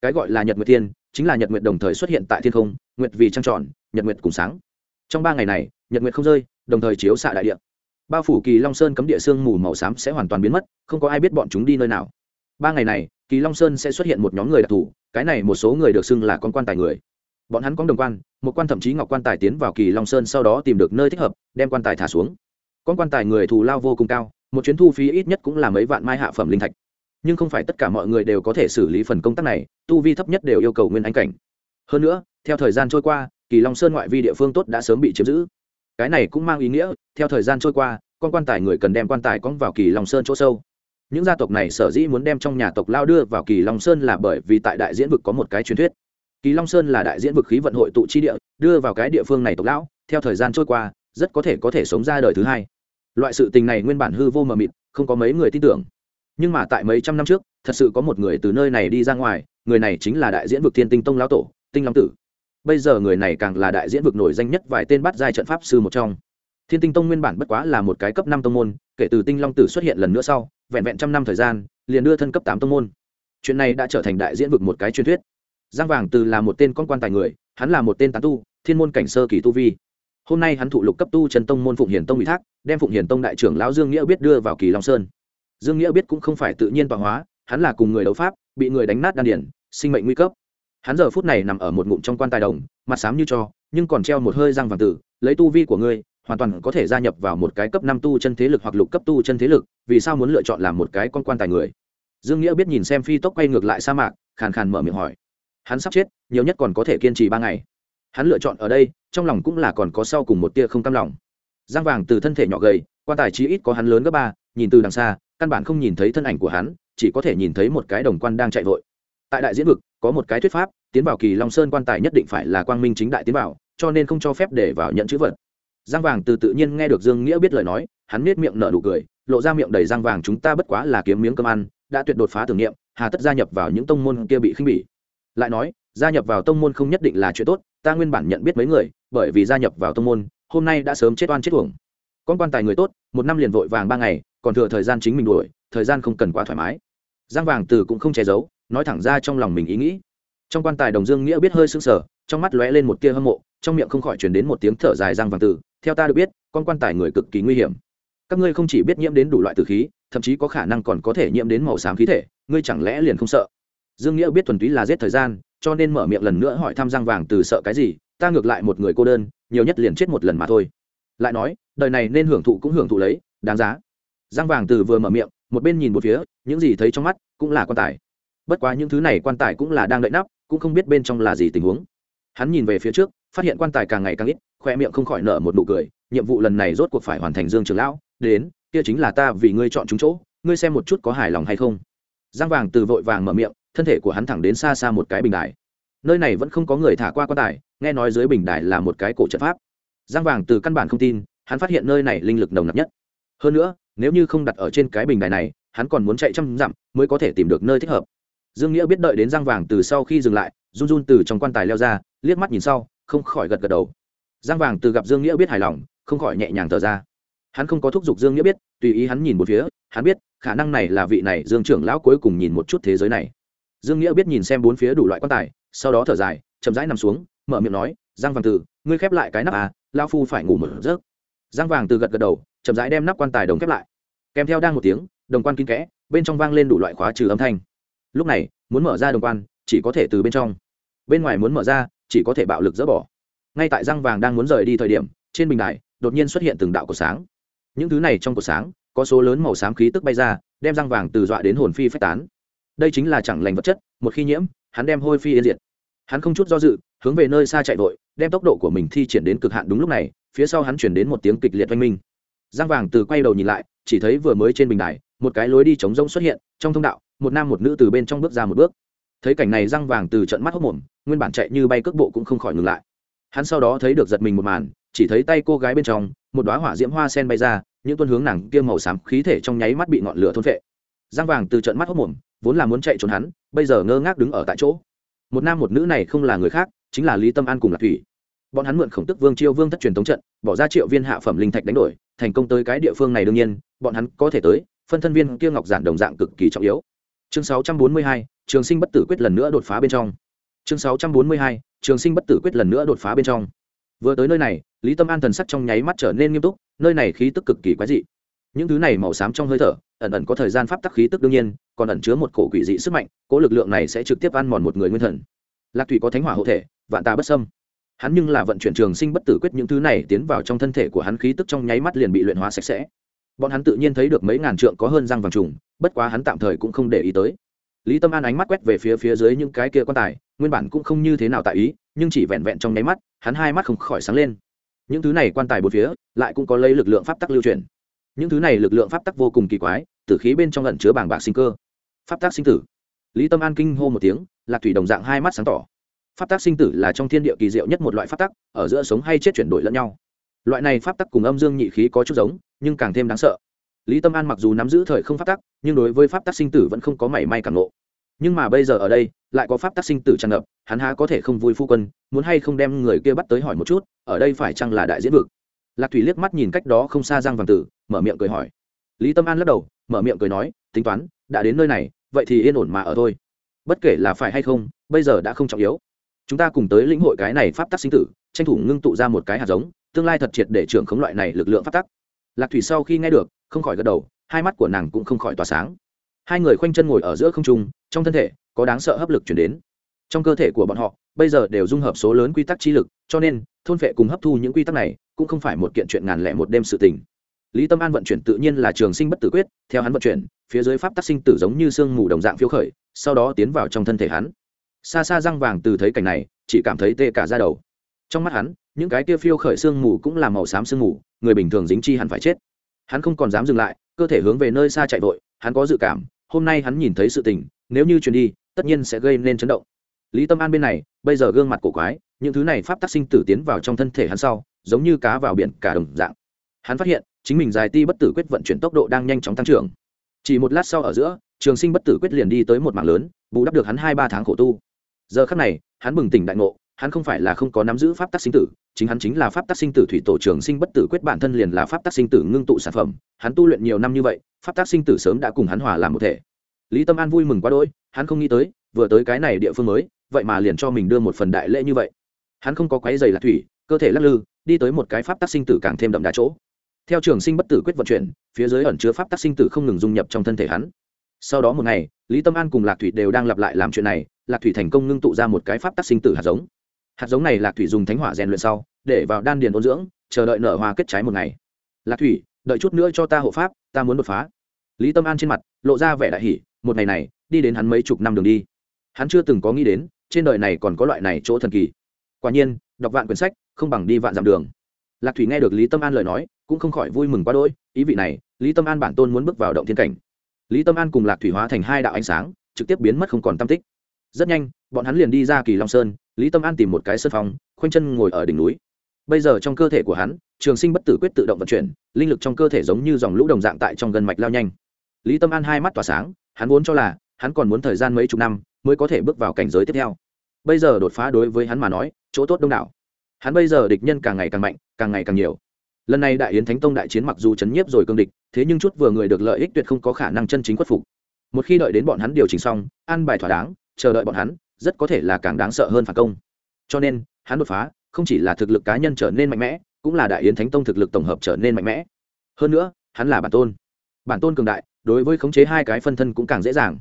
Cái gọi là nhật nguyệt thiên, chính là nhật nguyệt đồng thời xuất hiện tại thiên không, nguyệt vì trăng tròn, nhật nguyệt cùng sáng trong ba ngày này, nhật nguyệt không rơi, đồng thời chiếu xạ đại địa. Bao phủ kỳ long sơn cấm địa sương mù màu xám sẽ hoàn toàn biến mất, không có ai biết bọn chúng đi nơi nào. Ba ngày này, kỳ long sơn sẽ xuất hiện một nhóm người đặc thù, cái này một số người được xưng là con quan tài người. Bọn hắn có đồng quan, một quan thậm chí ngọc quan tài tiến vào kỳ long sơn sau đó tìm được nơi thích hợp, đem quan tài thả xuống. Con quan tài người thù lao vô cùng cao, một chuyến thu phí ít nhất cũng là mấy vạn mai hạ phẩm linh thạch. Nhưng không phải tất cả mọi người đều có thể xử lý phần công tác này, tu vi thấp nhất đều yêu cầu nguyên anh cảnh. Hơn nữa, theo thời gian trôi qua kỳ long sơn ngoại vi địa phương tốt đã sớm bị chiếm giữ. Cái này cũng mang ý nghĩa, theo thời gian trôi qua, con quan tài người cần đem quan tài cóng vào kỳ long sơn chỗ sâu. Những gia tộc này sở dĩ muốn đem trong nhà tộc lao đưa vào kỳ long sơn là bởi vì tại đại diễn vực có một cái truyền thuyết. Kỳ long sơn là đại diễn vực khí vận hội tụ chi địa, đưa vào cái địa phương này tộc lão, theo thời gian trôi qua, rất có thể có thể sống ra đời thứ hai. Loại sự tình này nguyên bản hư vô mờ mịt, không có mấy người tin tưởng. Nhưng mà tại mấy trăm năm trước, thật sự có một người từ nơi này đi ra ngoài, người này chính là đại diễn vực thiên tinh tông lão tổ, tinh long tử bây giờ người này càng là đại diễn vực nổi danh nhất vài tên bắt giai trận pháp sư một trong. Thiên tinh tông nguyên bản bất quá là một cái cấp năm tông môn, kể từ tinh long tử xuất hiện lần nữa sau, vẹn vẹn trăm năm thời gian, liền đưa thân cấp tám tông môn. Chuyện này đã trở thành đại diễn vực một cái truyền thuyết. Giang vàng từ là một tên con quan tài người, hắn là một tên tán tu, thiên môn cảnh sơ kỳ tu vi. Hôm nay hắn thụ lục cấp tu trần tông môn phụng hiền tông ủy thác, đem phụng hiền tông đại trưởng lão dương nghĩa biết đưa vào kỳ long sơn. Dương nghĩa biết cũng không phải tự nhiên tọa hóa, hắn là cùng người đấu pháp, bị người đánh nát đan điển sinh mệnh nguy cấp hắn giờ phút này nằm ở một ngụm trong quan tài đồng, mặt xám như cho, nhưng còn treo một hơi răng vàng tử, lấy tu vi của ngươi, hoàn toàn có thể gia nhập vào một cái cấp năm tu chân thế lực hoặc lục cấp tu chân thế lực, vì sao muốn lựa chọn làm một cái con quan tài người? Dương nghĩa biết nhìn xem phi tốc quay ngược lại sa mạc, khàn khàn mở miệng hỏi. Hắn sắp chết, nhiều nhất còn có thể kiên trì ba ngày. Hắn lựa chọn ở đây, trong lòng cũng là còn có sau cùng một tia không cam lòng. Giang vàng từ thân thể nhỏ gầy, quan tài chí ít có hắn lớn gấp ba, nhìn từ đằng xa, căn bản không nhìn thấy thân ảnh của hắn, chỉ có thể nhìn thấy một cái đồng quan đang chạy vội. Tại đại diễn vực có một cái thuyết pháp, tiến vào kỳ long sơn quan tài nhất định phải là quang minh chính đại tiến vào, cho nên không cho phép để vào nhận chữ vật. Giang vàng từ tự nhiên nghe được dương nghĩa biết lời nói, hắn nết miệng nở nụ cười, lộ ra miệng đầy giang vàng, chúng ta bất quá là kiếm miếng cơm ăn, đã tuyệt đột phá tưởng niệm hà tất gia nhập vào những tông môn kia bị khinh bỉ. Lại nói, gia nhập vào tông môn không nhất định là chuyện tốt, ta nguyên bản nhận biết mấy người, bởi vì gia nhập vào tông môn, hôm nay đã sớm chết oan chết uổng. Con quan tài người tốt, một năm liền vội vàng ba ngày, còn thừa thời gian chính mình đuổi, thời gian không cần quá thoải mái. Giang vàng từ cũng không che giấu nói thẳng ra trong lòng mình ý nghĩ. Trong quan tài đồng dương nghĩa biết hơi sưng sờ, trong mắt lóe lên một tia hâm mộ, trong miệng không khỏi chuyển đến một tiếng thở dài giang vàng từ, theo ta được biết, con quan tài người cực kỳ nguy hiểm. Các ngươi không chỉ biết nhiễm đến đủ loại tử khí, thậm chí có khả năng còn có thể nhiễm đến màu xám khí thể, ngươi chẳng lẽ liền không sợ? Dương nghĩa biết thuần túy là giết thời gian, cho nên mở miệng lần nữa hỏi thăm giang vàng từ sợ cái gì, ta ngược lại một người cô đơn, nhiều nhất liền chết một lần mà thôi. Lại nói, đời này nên hưởng thụ cũng hưởng thụ lấy, đáng giá. Giang vàng từ vừa mở miệng, một bên nhìn một phía, những gì thấy trong mắt cũng là quan tài bất quá những thứ này quan tài cũng là đang đợi nắp, cũng không biết bên trong là gì tình huống. Hắn nhìn về phía trước, phát hiện quan tài càng ngày càng ít khoe miệng không khỏi nở một nụ cười, nhiệm vụ lần này rốt cuộc phải hoàn thành dương trường lão, đến, kia chính là ta vì ngươi chọn chúng chỗ, ngươi xem một chút có hài lòng hay không. Giang vàng từ vội vàng mở miệng, thân thể của hắn thẳng đến xa xa một cái bình đài. Nơi này vẫn không có người thả qua quan tài, nghe nói dưới bình đài là một cái cổ trận pháp. Giang vàng từ căn bản không tin, hắn phát hiện nơi này linh lực nồng nặc nhất. Hơn nữa, nếu như không đặt ở trên cái bình đài này, hắn còn muốn chạy trăm dặm mới có thể tìm được nơi thích hợp dương nghĩa biết đợi đến giang vàng từ sau khi dừng lại, run run từ trong quan tài leo ra, liếc mắt nhìn sau, không khỏi gật gật đầu. Giang vàng từ gặp dương nghĩa biết hài lòng, không khỏi nhẹ nhàng thở ra. Hắn không có thúc giục dương nghĩa biết, tùy ý hắn nhìn một phía, hắn biết, khả năng này là vị này dương trưởng lão cuối cùng nhìn một chút thế giới này. Dương nghĩa biết nhìn xem bốn phía đủ loại quan tài, sau đó thở dài, chậm rãi nằm xuống, mở miệng nói giang vàng từ, ngươi khép lại cái nắp à lao phu phải ngủ một giấc. Giang vàng từ gật gật đầu, chậm rãi đem nắp quan tài đồng khép lại. Kèm theo đang một tiếng, đồng quan kín kẽ, bên trong vang lên đủ loại khóa trừ âm thanh lúc này, muốn mở ra đồng quan, chỉ có thể từ bên trong. Bên ngoài muốn mở ra, chỉ có thể bạo lực dỡ bỏ. Ngay tại răng vàng đang muốn rời đi thời điểm, trên bình đài, đột nhiên xuất hiện từng đạo của sáng. Những thứ này trong của sáng, có số lớn màu xám khí tức bay ra, đem răng vàng từ dọa đến hồn phi phách tán. Đây chính là chẳng lành vật chất, một khi nhiễm, hắn đem hôi phi yên diệt. Hắn không chút do dự, hướng về nơi xa chạy vội, đem tốc độ của mình thi triển đến cực hạn đúng lúc này, phía sau hắn chuyển đến một tiếng kịch liệt oanh minh giang vàng từ quay đầu nhìn lại, chỉ thấy vừa mới trên bình đài, một cái lối đi trống rông xuất hiện, trong thông đạo, một nam một nữ từ bên trong bước ra một bước. Thấy cảnh này răng vàng từ trận mắt hốc mồm nguyên bản chạy như bay cước bộ cũng không khỏi ngừng lại. Hắn sau đó thấy được giật mình một màn, chỉ thấy tay cô gái bên trong, một đoá hỏa diễm hoa sen bay ra, những tuân hướng nàng kia màu xám khí thể trong nháy mắt bị ngọn lửa thôn vệ răng vàng từ trận mắt hốc mồm vốn là muốn chạy trốn hắn, bây giờ ngơ ngác đứng ở tại chỗ. Một nam một nữ này không là người khác, chính là lý tâm an cùng lạc thủy. Bọn hắn mượn khổng tức vương chiêu vương thất truyền thống trận, bỏ ra triệu viên hạ phẩm linh thạch đánh đổi thành công tới cái địa phương này đương nhiên bọn hắn có thể tới phân thân viên kia ngọc giản đồng dạng cực kỳ trọng yếu. Chương 642, trường sinh bất tử quyết lần nữa đột phá bên trong. Chương 642, trường sinh bất tử quyết lần nữa đột phá bên trong. Vừa tới nơi này lý tâm an thần sắc trong nháy mắt trở nên nghiêm túc nơi này khí tức cực kỳ quái dị. Những thứ này màu xám trong hơi thở ẩn ẩn có thời gian pháp tắc khí tức đương nhiên còn ẩn chứa một cổ quỷ dị sức mạnh cỗ lực lượng này sẽ trực tiếp ăn mòn một người nguyên thần. Lạc thủy có thánh hỏa hộ thể vạn tà bất sâm hắn nhưng là vận chuyển trường sinh bất tử quyết những thứ này tiến vào trong thân thể của hắn khí tức trong nháy mắt liền bị luyện hóa sạch sẽ. Bọn hắn tự nhiên thấy được mấy ngàn trượng có hơn răng vàng trùng, bất quá hắn tạm thời cũng không để ý tới. Lý tâm an ánh mắt quét về phía phía dưới những cái kia quan tài, nguyên bản cũng không như thế nào tại ý, nhưng chỉ vẹn vẹn trong nháy mắt, hắn hai mắt không khỏi sáng lên. Những thứ này quan tài bốn phía, lại cũng có lấy lực lượng pháp tắc lưu truyền. Những thứ này lực lượng pháp tắc vô cùng kỳ quái, tử khí bên trong lẩn chứa bảng bạc sinh cơ. Pháp tắc sinh tử. Lý tâm an kinh hô một tiếng, lạc thủy đồng dạng hai mắt sáng tỏ pháp tắc sinh tử là trong thiên địa kỳ diệu nhất một loại pháp tắc, ở giữa sống hay chết chuyển đổi lẫn nhau. Loại này pháp tắc cùng âm dương nhị khí có chút giống, nhưng càng thêm đáng sợ. Lý tâm an mặc dù nắm giữ thời không pháp tắc, nhưng đối với pháp tắc sinh tử vẫn không có mảy may càng ngộ. Nhưng mà bây giờ ở đây, lại có pháp tắc sinh tử tràn ngập, hắn há có thể không vui phu quân, muốn hay không đem người kia bắt tới hỏi một chút, ở đây phải chăng là đại diễn vực? Lạc thủy liếc mắt nhìn cách đó không xa giang vàng tử, mở miệng cười hỏi. Lý tâm an lắc đầu, mở miệng cười nói, tính toán, đã đến nơi này, vậy thì yên ổn mà ở thôi. Bất kể là phải hay không, bây giờ đã không trọng yếu chúng ta cùng tới lĩnh hội cái này pháp tắc sinh tử, tranh thủ ngưng tụ ra một cái hạt giống, tương lai thật triệt để trưởng khống loại này lực lượng pháp tắc. Lạc thủy sau khi nghe được, không khỏi gật đầu, hai mắt của nàng cũng không khỏi tỏa sáng. Hai người khoanh chân ngồi ở giữa không trung, trong thân thể có đáng sợ hấp lực chuyển đến. Trong cơ thể của bọn họ, bây giờ đều dung hợp số lớn quy tắc chi lực, cho nên, thôn vệ cùng hấp thu những quy tắc này cũng không phải một kiện chuyện ngàn lẻ một đêm sự tình. Lý tâm an vận chuyển tự nhiên là trường sinh bất tử quyết, theo hắn vận chuyển, phía dưới pháp tác sinh tử giống như sương mù đồng dạng phiêu khởi, sau đó tiến vào trong thân thể hắn xa xa răng vàng từ thấy cảnh này, chỉ cảm thấy tê cả ra đầu. Trong mắt hắn, những cái kia phiêu khởi sương mù cũng là màu xám sương mù, người bình thường dính chi hẳn phải chết. Hắn không còn dám dừng lại, cơ thể hướng về nơi xa chạy vội, hắn có dự cảm, hôm nay hắn nhìn thấy sự tình, nếu như truyền đi, tất nhiên sẽ gây nên chấn động. Lý tâm an bên này, bây giờ gương mặt cổ quái, những thứ này pháp tác sinh tử tiến vào trong thân thể hắn sau, giống như cá vào biển cả đồng dạng. Hắn phát hiện, chính mình dài ti bất tử quyết vận chuyển tốc độ đang nhanh chóng tăng trưởng. Chỉ một lát sau ở giữa, trường sinh bất tử quyết liền đi tới một mảng lớn, bù đắp được hắn hai ba tháng khổ tu giờ khắc này, hắn bừng tỉnh đại ngộ, hắn không phải là không có nắm giữ pháp tác sinh tử, chính hắn chính là pháp tác sinh tử thủy tổ trường sinh bất tử quyết bản thân liền là pháp tác sinh tử ngưng tụ sản phẩm. Hắn tu luyện nhiều năm như vậy, pháp tác sinh tử sớm đã cùng hắn hòa làm một thể. Lý tâm an vui mừng quá đỗi, hắn không nghĩ tới, vừa tới cái này địa phương mới, vậy mà liền cho mình đưa một phần đại lễ như vậy. Hắn không có quái dày lạc thủy, cơ thể lắc lư, đi tới một cái pháp tác sinh tử càng thêm đậm đà chỗ. Theo trường sinh bất tử quyết vận chuyển, phía dưới ẩn chứa pháp tác sinh tử không ngừng dung nhập trong thân thể hắn. Sau đó một ngày, lý tâm an cùng lạc thủy đều đang lặp lại làm chuyện này lạc thủy thành công ngưng tụ ra một cái pháp tác sinh tử hạt giống. Hạt giống này lạc thủy dùng thánh hỏa rèn luyện sau, để vào đan điền ôn dưỡng, chờ đợi nở hoa kết trái một ngày. Lạc thủy, đợi chút nữa cho ta hộ pháp, ta muốn đột phá. Lý tâm an trên mặt, lộ ra vẻ đại hỷ một ngày này, đi đến hắn mấy chục năm đường đi. Hắn chưa từng có nghĩ đến, trên đời này còn có loại này chỗ thần kỳ. Quả nhiên, đọc vạn quyển sách, không bằng đi vạn dặm đường. Lạc thủy nghe được lý tâm an lời nói, cũng không khỏi vui mừng quá đỗi, ý vị này, lý tâm an bản tôn muốn bước vào động thiên cảnh. Lý tâm an cùng lạc thủy hóa thành hai đạo ánh sáng, trực tiếp biến mất không còn tam tích rất nhanh, bọn hắn liền đi ra kỳ long sơn, lý tâm an tìm một cái sân phòng, khoanh chân ngồi ở đỉnh núi. Bây giờ trong cơ thể của hắn, trường sinh bất tử quyết tự động vận chuyển, linh lực trong cơ thể giống như dòng lũ đồng dạng tại trong gân mạch lao nhanh. Lý tâm an hai mắt tỏa sáng, hắn vốn cho là, hắn còn muốn thời gian mấy chục năm mới có thể bước vào cảnh giới tiếp theo. Bây giờ đột phá đối với hắn mà nói, chỗ tốt đông đảo. Hắn bây giờ địch nhân càng ngày càng mạnh, càng ngày càng nhiều. Lần này đại yến thánh tông đại chiến mặc dù chấn nhiếp rồi cương địch, thế nhưng chút vừa người được lợi ích tuyệt không có khả năng chân chính khuất phục. Một khi đợi đến bọn hắn điều chỉnh xong ăn bài thỏa đáng chờ đợi bọn hắn, rất có thể là càng đáng sợ hơn phản công. Cho nên, hắn đột phá, không chỉ là thực lực cá nhân trở nên mạnh mẽ, cũng là đại yến thánh tông thực lực tổng hợp trở nên mạnh mẽ. Hơn nữa, hắn là bản tôn. Bản tôn cường đại, đối với khống chế hai cái phân thân cũng càng dễ dàng.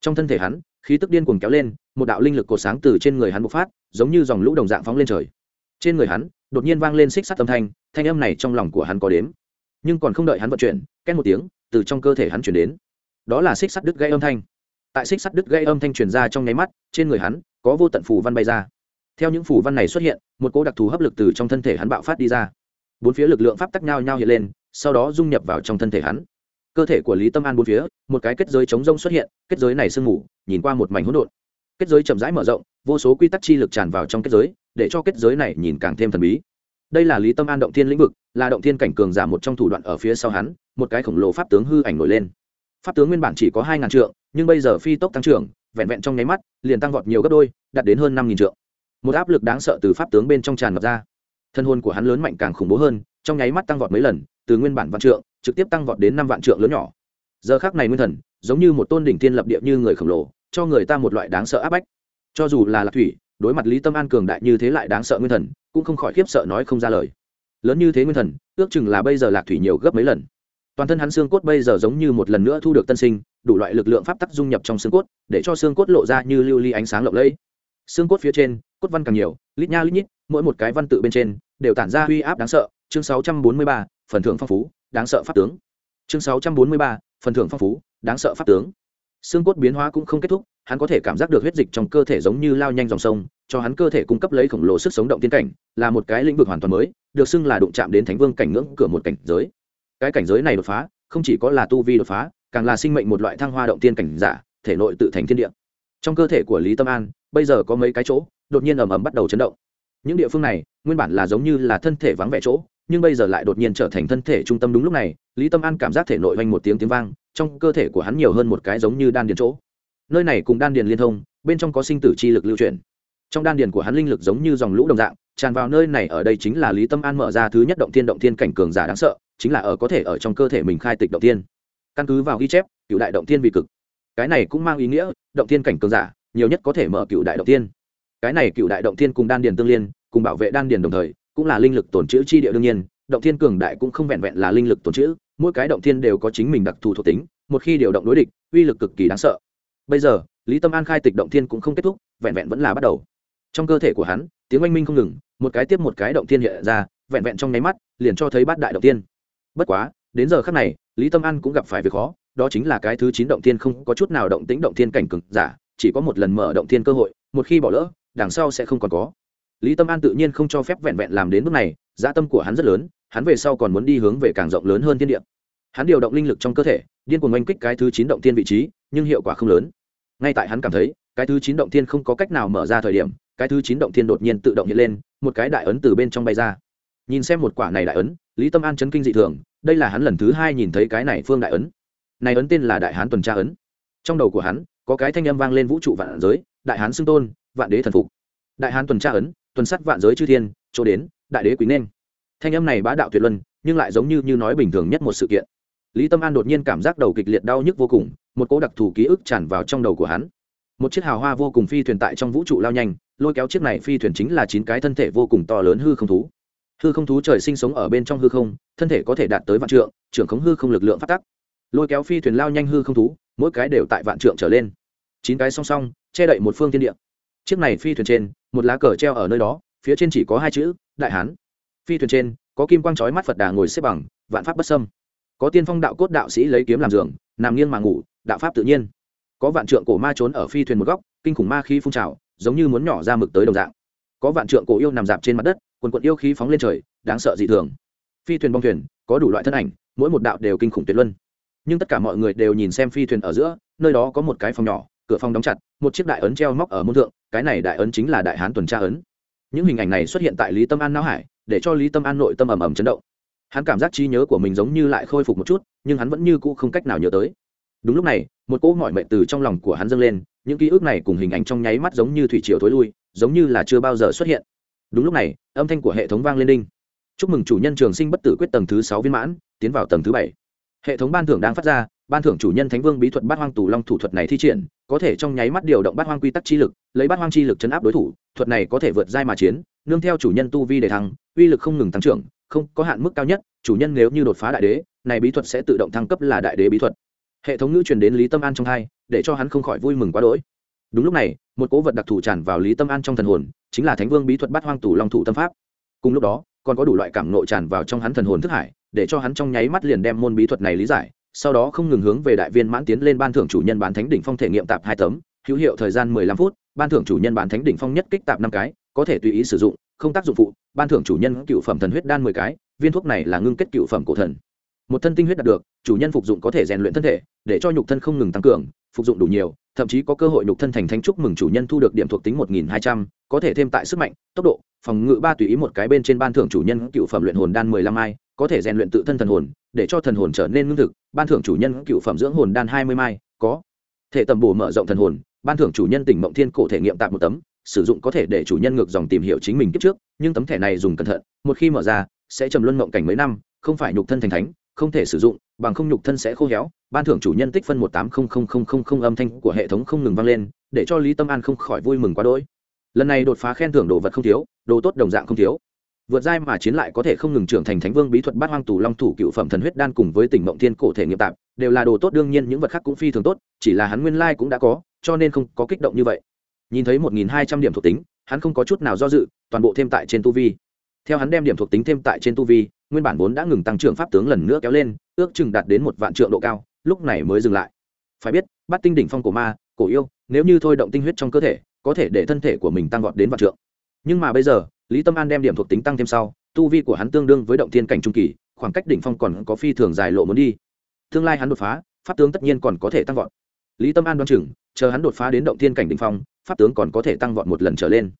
Trong thân thể hắn, khí tức điên cuồng kéo lên, một đạo linh lực cột sáng từ trên người hắn bộc phát, giống như dòng lũ đồng dạng phóng lên trời. Trên người hắn, đột nhiên vang lên xích sắt âm thanh thanh âm này trong lòng của hắn có đếm. Nhưng còn không đợi hắn vận chuyển, két một tiếng, từ trong cơ thể hắn chuyển đến. Đó là xích sắt đứt gây âm thanh tại xích sắt đứt gây âm thanh truyền ra trong nháy mắt, trên người hắn, có vô tận phù văn bay ra. Theo những phù văn này xuất hiện, một cỗ đặc thù hấp lực từ trong thân thể hắn bạo phát đi ra. Bốn phía lực lượng pháp tắc nhau nhau hiện lên, sau đó dung nhập vào trong thân thể hắn. Cơ thể của lý tâm an bốn phía, một cái kết giới chống rông xuất hiện, kết giới này sương mù, nhìn qua một mảnh hỗn độn. Kết giới chậm rãi mở rộng, vô số quy tắc chi lực tràn vào trong kết giới, để cho kết giới này nhìn càng thêm thần bí. Đây là lý tâm an động thiên lĩnh vực, là động thiên cảnh cường giả một trong thủ đoạn ở phía sau hắn, một cái khổng lồ pháp tướng hư ảnh nổi lên. Pháp tướng nguyên bản chỉ có hai ngàn trượng nhưng bây giờ phi tốc tăng trưởng, vẹn vẹn trong nháy mắt, liền tăng vọt nhiều gấp đôi, đạt đến hơn năm nghìn trượng. Một áp lực đáng sợ từ pháp tướng bên trong tràn ngập ra. Thân hồn của hắn lớn mạnh càng khủng bố hơn, trong nháy mắt tăng vọt mấy lần, từ nguyên bản vạn trượng, trực tiếp tăng vọt đến năm vạn trượng lớn nhỏ. Giờ khác này nguyên thần, giống như một tôn đỉnh thiên lập địa như người khổng lồ, cho người ta một loại đáng sợ áp bách. Cho dù là lạc thủy, đối mặt lý tâm an cường đại như thế lại đáng sợ nguyên thần, cũng không khỏi khiếp sợ nói không ra lời. Lớn như thế nguyên thần, ước chừng là bây giờ lạc thủy nhiều gấp mấy lần. Toàn thân hắn xương cốt bây giờ giống như một lần nữa thu được tân sinh đủ loại lực lượng pháp tắc dung nhập trong xương cốt để cho xương cốt lộ ra như lưu ly ánh sáng lộng lẫy. Xương cốt phía trên cốt văn càng nhiều lít nha lít nhít mỗi một cái văn tự bên trên đều tản ra uy áp đáng sợ. Chương 643, phần thưởng phong phú đáng sợ pháp tướng. Chương 643, phần thưởng phong phú đáng sợ pháp tướng. Xương cốt biến hóa cũng không kết thúc hắn có thể cảm giác được huyết dịch trong cơ thể giống như lao nhanh dòng sông cho hắn cơ thể cung cấp lấy khổng lồ sức sống động tiên cảnh là một cái lĩnh vực hoàn toàn mới được xưng là đụng chạm đến thánh vương cảnh ngưỡng cửa một cảnh giới. Cái cảnh giới này đột phá không chỉ có là tu vi đột phá càng là sinh mệnh một loại thăng hoa động tiên cảnh giả, thể nội tự thành thiên địa. Trong cơ thể của lý tâm an, bây giờ có mấy cái chỗ, đột nhiên ầm ầm bắt đầu chấn động. Những địa phương này, nguyên bản là giống như là thân thể vắng vẻ chỗ, nhưng bây giờ lại đột nhiên trở thành thân thể trung tâm đúng lúc này, lý tâm an cảm giác thể nội vanh một tiếng tiếng vang, trong cơ thể của hắn nhiều hơn một cái giống như đan điền chỗ. Nơi này cùng đan điền liên thông, bên trong có sinh tử chi lực lưu chuyển. Trong đan điền của hắn linh lực giống như dòng lũ đồng dạng, tràn vào nơi này ở đây chính là lý tâm an mở ra thứ nhất động thiên động thiên cảnh cường giả đáng sợ, chính là ở có thể ở trong cơ thể mình khai tịch động thiên căn cứ vào ghi chép, cựu đại động thiên vì cực. Cái này cũng mang ý nghĩa, động thiên cảnh cường giả, nhiều nhất có thể mở cựu đại động thiên. Cái này cựu đại động thiên cùng đan điền tương liên, cùng bảo vệ đan điền đồng thời, cũng là linh lực tổn chữ chi địa đương nhiên, động thiên cường đại cũng không vẹn vẹn là linh lực tổn chữ, mỗi cái động thiên đều có chính mình đặc thù thuộc tính, một khi điều động đối địch, uy lực cực kỳ đáng sợ. Bây giờ, lý tâm an khai tịch động thiên cũng không kết thúc, vẹn vẹn vẫn là bắt đầu. Trong cơ thể của hắn, tiếng oanh minh không ngừng, một cái tiếp một cái động thiên hiện ra, vẹn vẹn trong nháy mắt, liền cho thấy bát đại động tiên bất quá đến giờ khắc này, lý tâm an cũng gặp phải việc khó, đó chính là cái thứ chín động thiên không có chút nào động tĩnh động thiên cảnh cực giả, chỉ có một lần mở động thiên cơ hội, một khi bỏ lỡ, đằng sau sẽ không còn có. Lý tâm an tự nhiên không cho phép vẹn vẹn làm đến bước này, dã tâm của hắn rất lớn, hắn về sau còn muốn đi hướng về càng rộng lớn hơn thiên địa. Hắn điều động linh lực trong cơ thể, điên cuồng oanh kích cái thứ chín động thiên vị trí, nhưng hiệu quả không lớn. Ngay tại hắn cảm thấy, cái thứ chín động thiên không có cách nào mở ra thời điểm, cái thứ chín động thiên đột nhiên tự động hiện lên, một cái đại ấn từ bên trong bay ra. Nhìn xem một quả này đại ấn, lý tâm an chấn kinh dị thường đây là hắn lần thứ hai nhìn thấy cái này phương đại ấn. Này ấn tên là đại hán tuần tra ấn. Trong đầu của hắn, có cái thanh âm vang lên vũ trụ vạn giới, đại hán xưng tôn, vạn đế thần phục. Đại hán tuần tra ấn, tuần sắt vạn giới chư thiên, chỗ đến, đại đế quý nên. Thanh âm này bá đạo tuyệt luân, nhưng lại giống như như nói bình thường nhất một sự kiện. Lý tâm an đột nhiên cảm giác đầu kịch liệt đau nhức vô cùng, một cỗ đặc thù ký ức tràn vào trong đầu của hắn. Một chiếc hào hoa vô cùng phi thuyền tại trong vũ trụ lao nhanh, lôi kéo chiếc này phi thuyền chính là chín cái thân thể vô cùng to lớn hư không thú hư không thú trời sinh sống ở bên trong hư không, thân thể có thể đạt tới vạn trượng, trưởng khống hư không lực lượng phát tắc. Lôi kéo phi thuyền lao nhanh hư không thú, mỗi cái đều tại vạn trượng trở lên. Chín cái song song, che đậy một phương thiên địa. Chiếc này phi thuyền trên, một lá cờ treo ở nơi đó, phía trên chỉ có hai chữ, đại hán. Phi thuyền trên, có kim quang trói mắt phật đà ngồi xếp bằng, vạn pháp bất sâm có tiên phong đạo cốt đạo sĩ lấy kiếm làm giường, nằm nghiêng mà ngủ, đạo pháp tự nhiên. Có vạn trượng cổ ma trốn ở phi thuyền một góc, kinh khủng ma khí phun trào, giống như muốn nhỏ ra mực tới đồng dạng. Có vạn trượng cổ yêu nằm dạp trên mặt đất quần quận yêu khí phóng lên trời, đáng sợ dị thường. Phi thuyền bong thuyền, có đủ loại thân ảnh, mỗi một đạo đều kinh khủng tuyệt luân. Nhưng tất cả mọi người đều nhìn xem phi thuyền ở giữa, nơi đó có một cái phòng nhỏ, cửa phòng đóng chặt, một chiếc đại ấn treo móc ở môn thượng, cái này đại ấn chính là đại hán tuần tra ấn. Những hình ảnh này xuất hiện tại lý tâm an não hải, để cho lý tâm an nội tâm ầm ầm chấn động. Hắn cảm giác trí nhớ của mình giống như lại khôi phục một chút, nhưng hắn vẫn như cũ không cách nào nhớ tới. Đúng lúc này, một cỗ mọi mệnh từ trong lòng của hắn dâng lên, những ký ức này cùng hình ảnh trong nháy mắt giống như thủy triều thối lui, giống như là chưa bao giờ xuất hiện đúng lúc này, âm thanh của hệ thống vang lên đinh. Chúc mừng chủ nhân trường sinh bất tử quyết tầng thứ sáu viên mãn, tiến vào tầng thứ bảy. Hệ thống ban thưởng đang phát ra, ban thưởng chủ nhân thánh vương bí thuật bát hoang tù long thủ thuật này thi triển, có thể trong nháy mắt điều động bát hoang quy tắc chi lực, lấy bát hoang chi lực chấn áp đối thủ, thuật này có thể vượt giai mà chiến, nương theo chủ nhân tu vi để thăng, uy lực không ngừng tăng trưởng, không có hạn mức cao nhất, chủ nhân nếu như đột phá đại đế, này bí thuật sẽ tự động thăng cấp là đại đế bí thuật. Hệ thống ngữ truyền đến lý tâm an trong hai, để cho hắn không khỏi vui mừng quá đỗi đúng lúc này, một cố vật đặc thù tràn vào lý tâm an trong thần hồn, chính là thánh vương bí thuật bát hoang tù long thủ tâm pháp. Cùng lúc đó, còn có đủ loại cảm nộ tràn vào trong hắn thần hồn thức hải, để cho hắn trong nháy mắt liền đem môn bí thuật này lý giải, sau đó không ngừng hướng về đại viên mãn tiến lên ban thưởng chủ nhân bán thánh đỉnh phong thể nghiệm tạp hai tấm, hữu hiệu thời gian mười lăm phút, ban thưởng chủ nhân bán thánh đỉnh phong nhất kích tạp năm cái, có thể tùy ý sử dụng, không tác dụng phụ, ban thưởng chủ nhân cựu phẩm thần huyết đan mười cái, viên thuốc này là ngưng kết cựu phẩm cổ thần một thân tinh huyết đạt được, chủ nhân phục dụng có thể rèn luyện thân thể, để cho nhục thân không ngừng tăng cường, phục dụng đủ nhiều, thậm chí có cơ hội nhục thân thành thánh chúc mừng chủ nhân thu được điểm thuộc tính một nghìn hai trăm, có thể thêm tại sức mạnh, tốc độ, phòng ngự ba tùy ý một cái bên trên ban thưởng chủ nhân cựu phẩm luyện hồn đan mười lăm mai, có thể rèn luyện tự thân thần hồn, để cho thần hồn trở nên ngưng thực, ban thưởng chủ nhân cựu phẩm dưỡng hồn đan hai mươi mai, có thể tầm bổ mở rộng thần hồn, ban thưởng chủ nhân tỉnh mộng thiên cổ thể nghiệm tạm một tấm, sử dụng có thể để chủ nhân ngược dòng tìm hiểu chính mình kiếp trước, nhưng tấm thẻ này dùng cẩn thận, một khi mở ra, sẽ trầm luân mộng cảnh mấy năm, không phải nhục thân thành thánh không thể sử dụng, bằng không nhục thân sẽ khô héo. Ban thưởng chủ nhân tích phân một tám không không không không không âm thanh của hệ thống không ngừng vang lên, để cho lý tâm an không khỏi vui mừng quá đỗi. Lần này đột phá khen thưởng đồ vật không thiếu, đồ tốt đồng dạng không thiếu. Vượt giai mà chiến lại có thể không ngừng trưởng thành thánh vương bí thuật bát hoang tù long thủ cựu phẩm thần huyết đan cùng với tỉnh mộng thiên cổ thể nghiệp tạp, đều là đồ tốt đương nhiên, những vật khác cũng phi thường tốt, chỉ là hắn nguyên lai cũng đã có, cho nên không có kích động như vậy. Nhìn thấy một nghìn hai trăm điểm thuộc tính, hắn không có chút nào do dự, toàn bộ thêm tại trên tu vi. Theo hắn đem điểm thuộc tính thêm tại trên tu vi nguyên bản vốn đã ngừng tăng trưởng pháp tướng lần nữa kéo lên, ước chừng đạt đến một vạn trượng độ cao, lúc này mới dừng lại. Phải biết, bắt tinh đỉnh phong của ma, cổ yêu, nếu như thôi động tinh huyết trong cơ thể, có thể để thân thể của mình tăng vọt đến vạn trượng. Nhưng mà bây giờ, lý tâm an đem điểm thuộc tính tăng thêm sau, tu vi của hắn tương đương với động thiên cảnh trung kỳ, khoảng cách đỉnh phong còn có phi thường dài lộ muốn đi. Tương lai hắn đột phá, pháp tướng tất nhiên còn có thể tăng vọt. Lý tâm an đoán chừng, chờ hắn đột phá đến động thiên cảnh đỉnh phong, pháp tướng còn có thể tăng vọt một lần trở lên.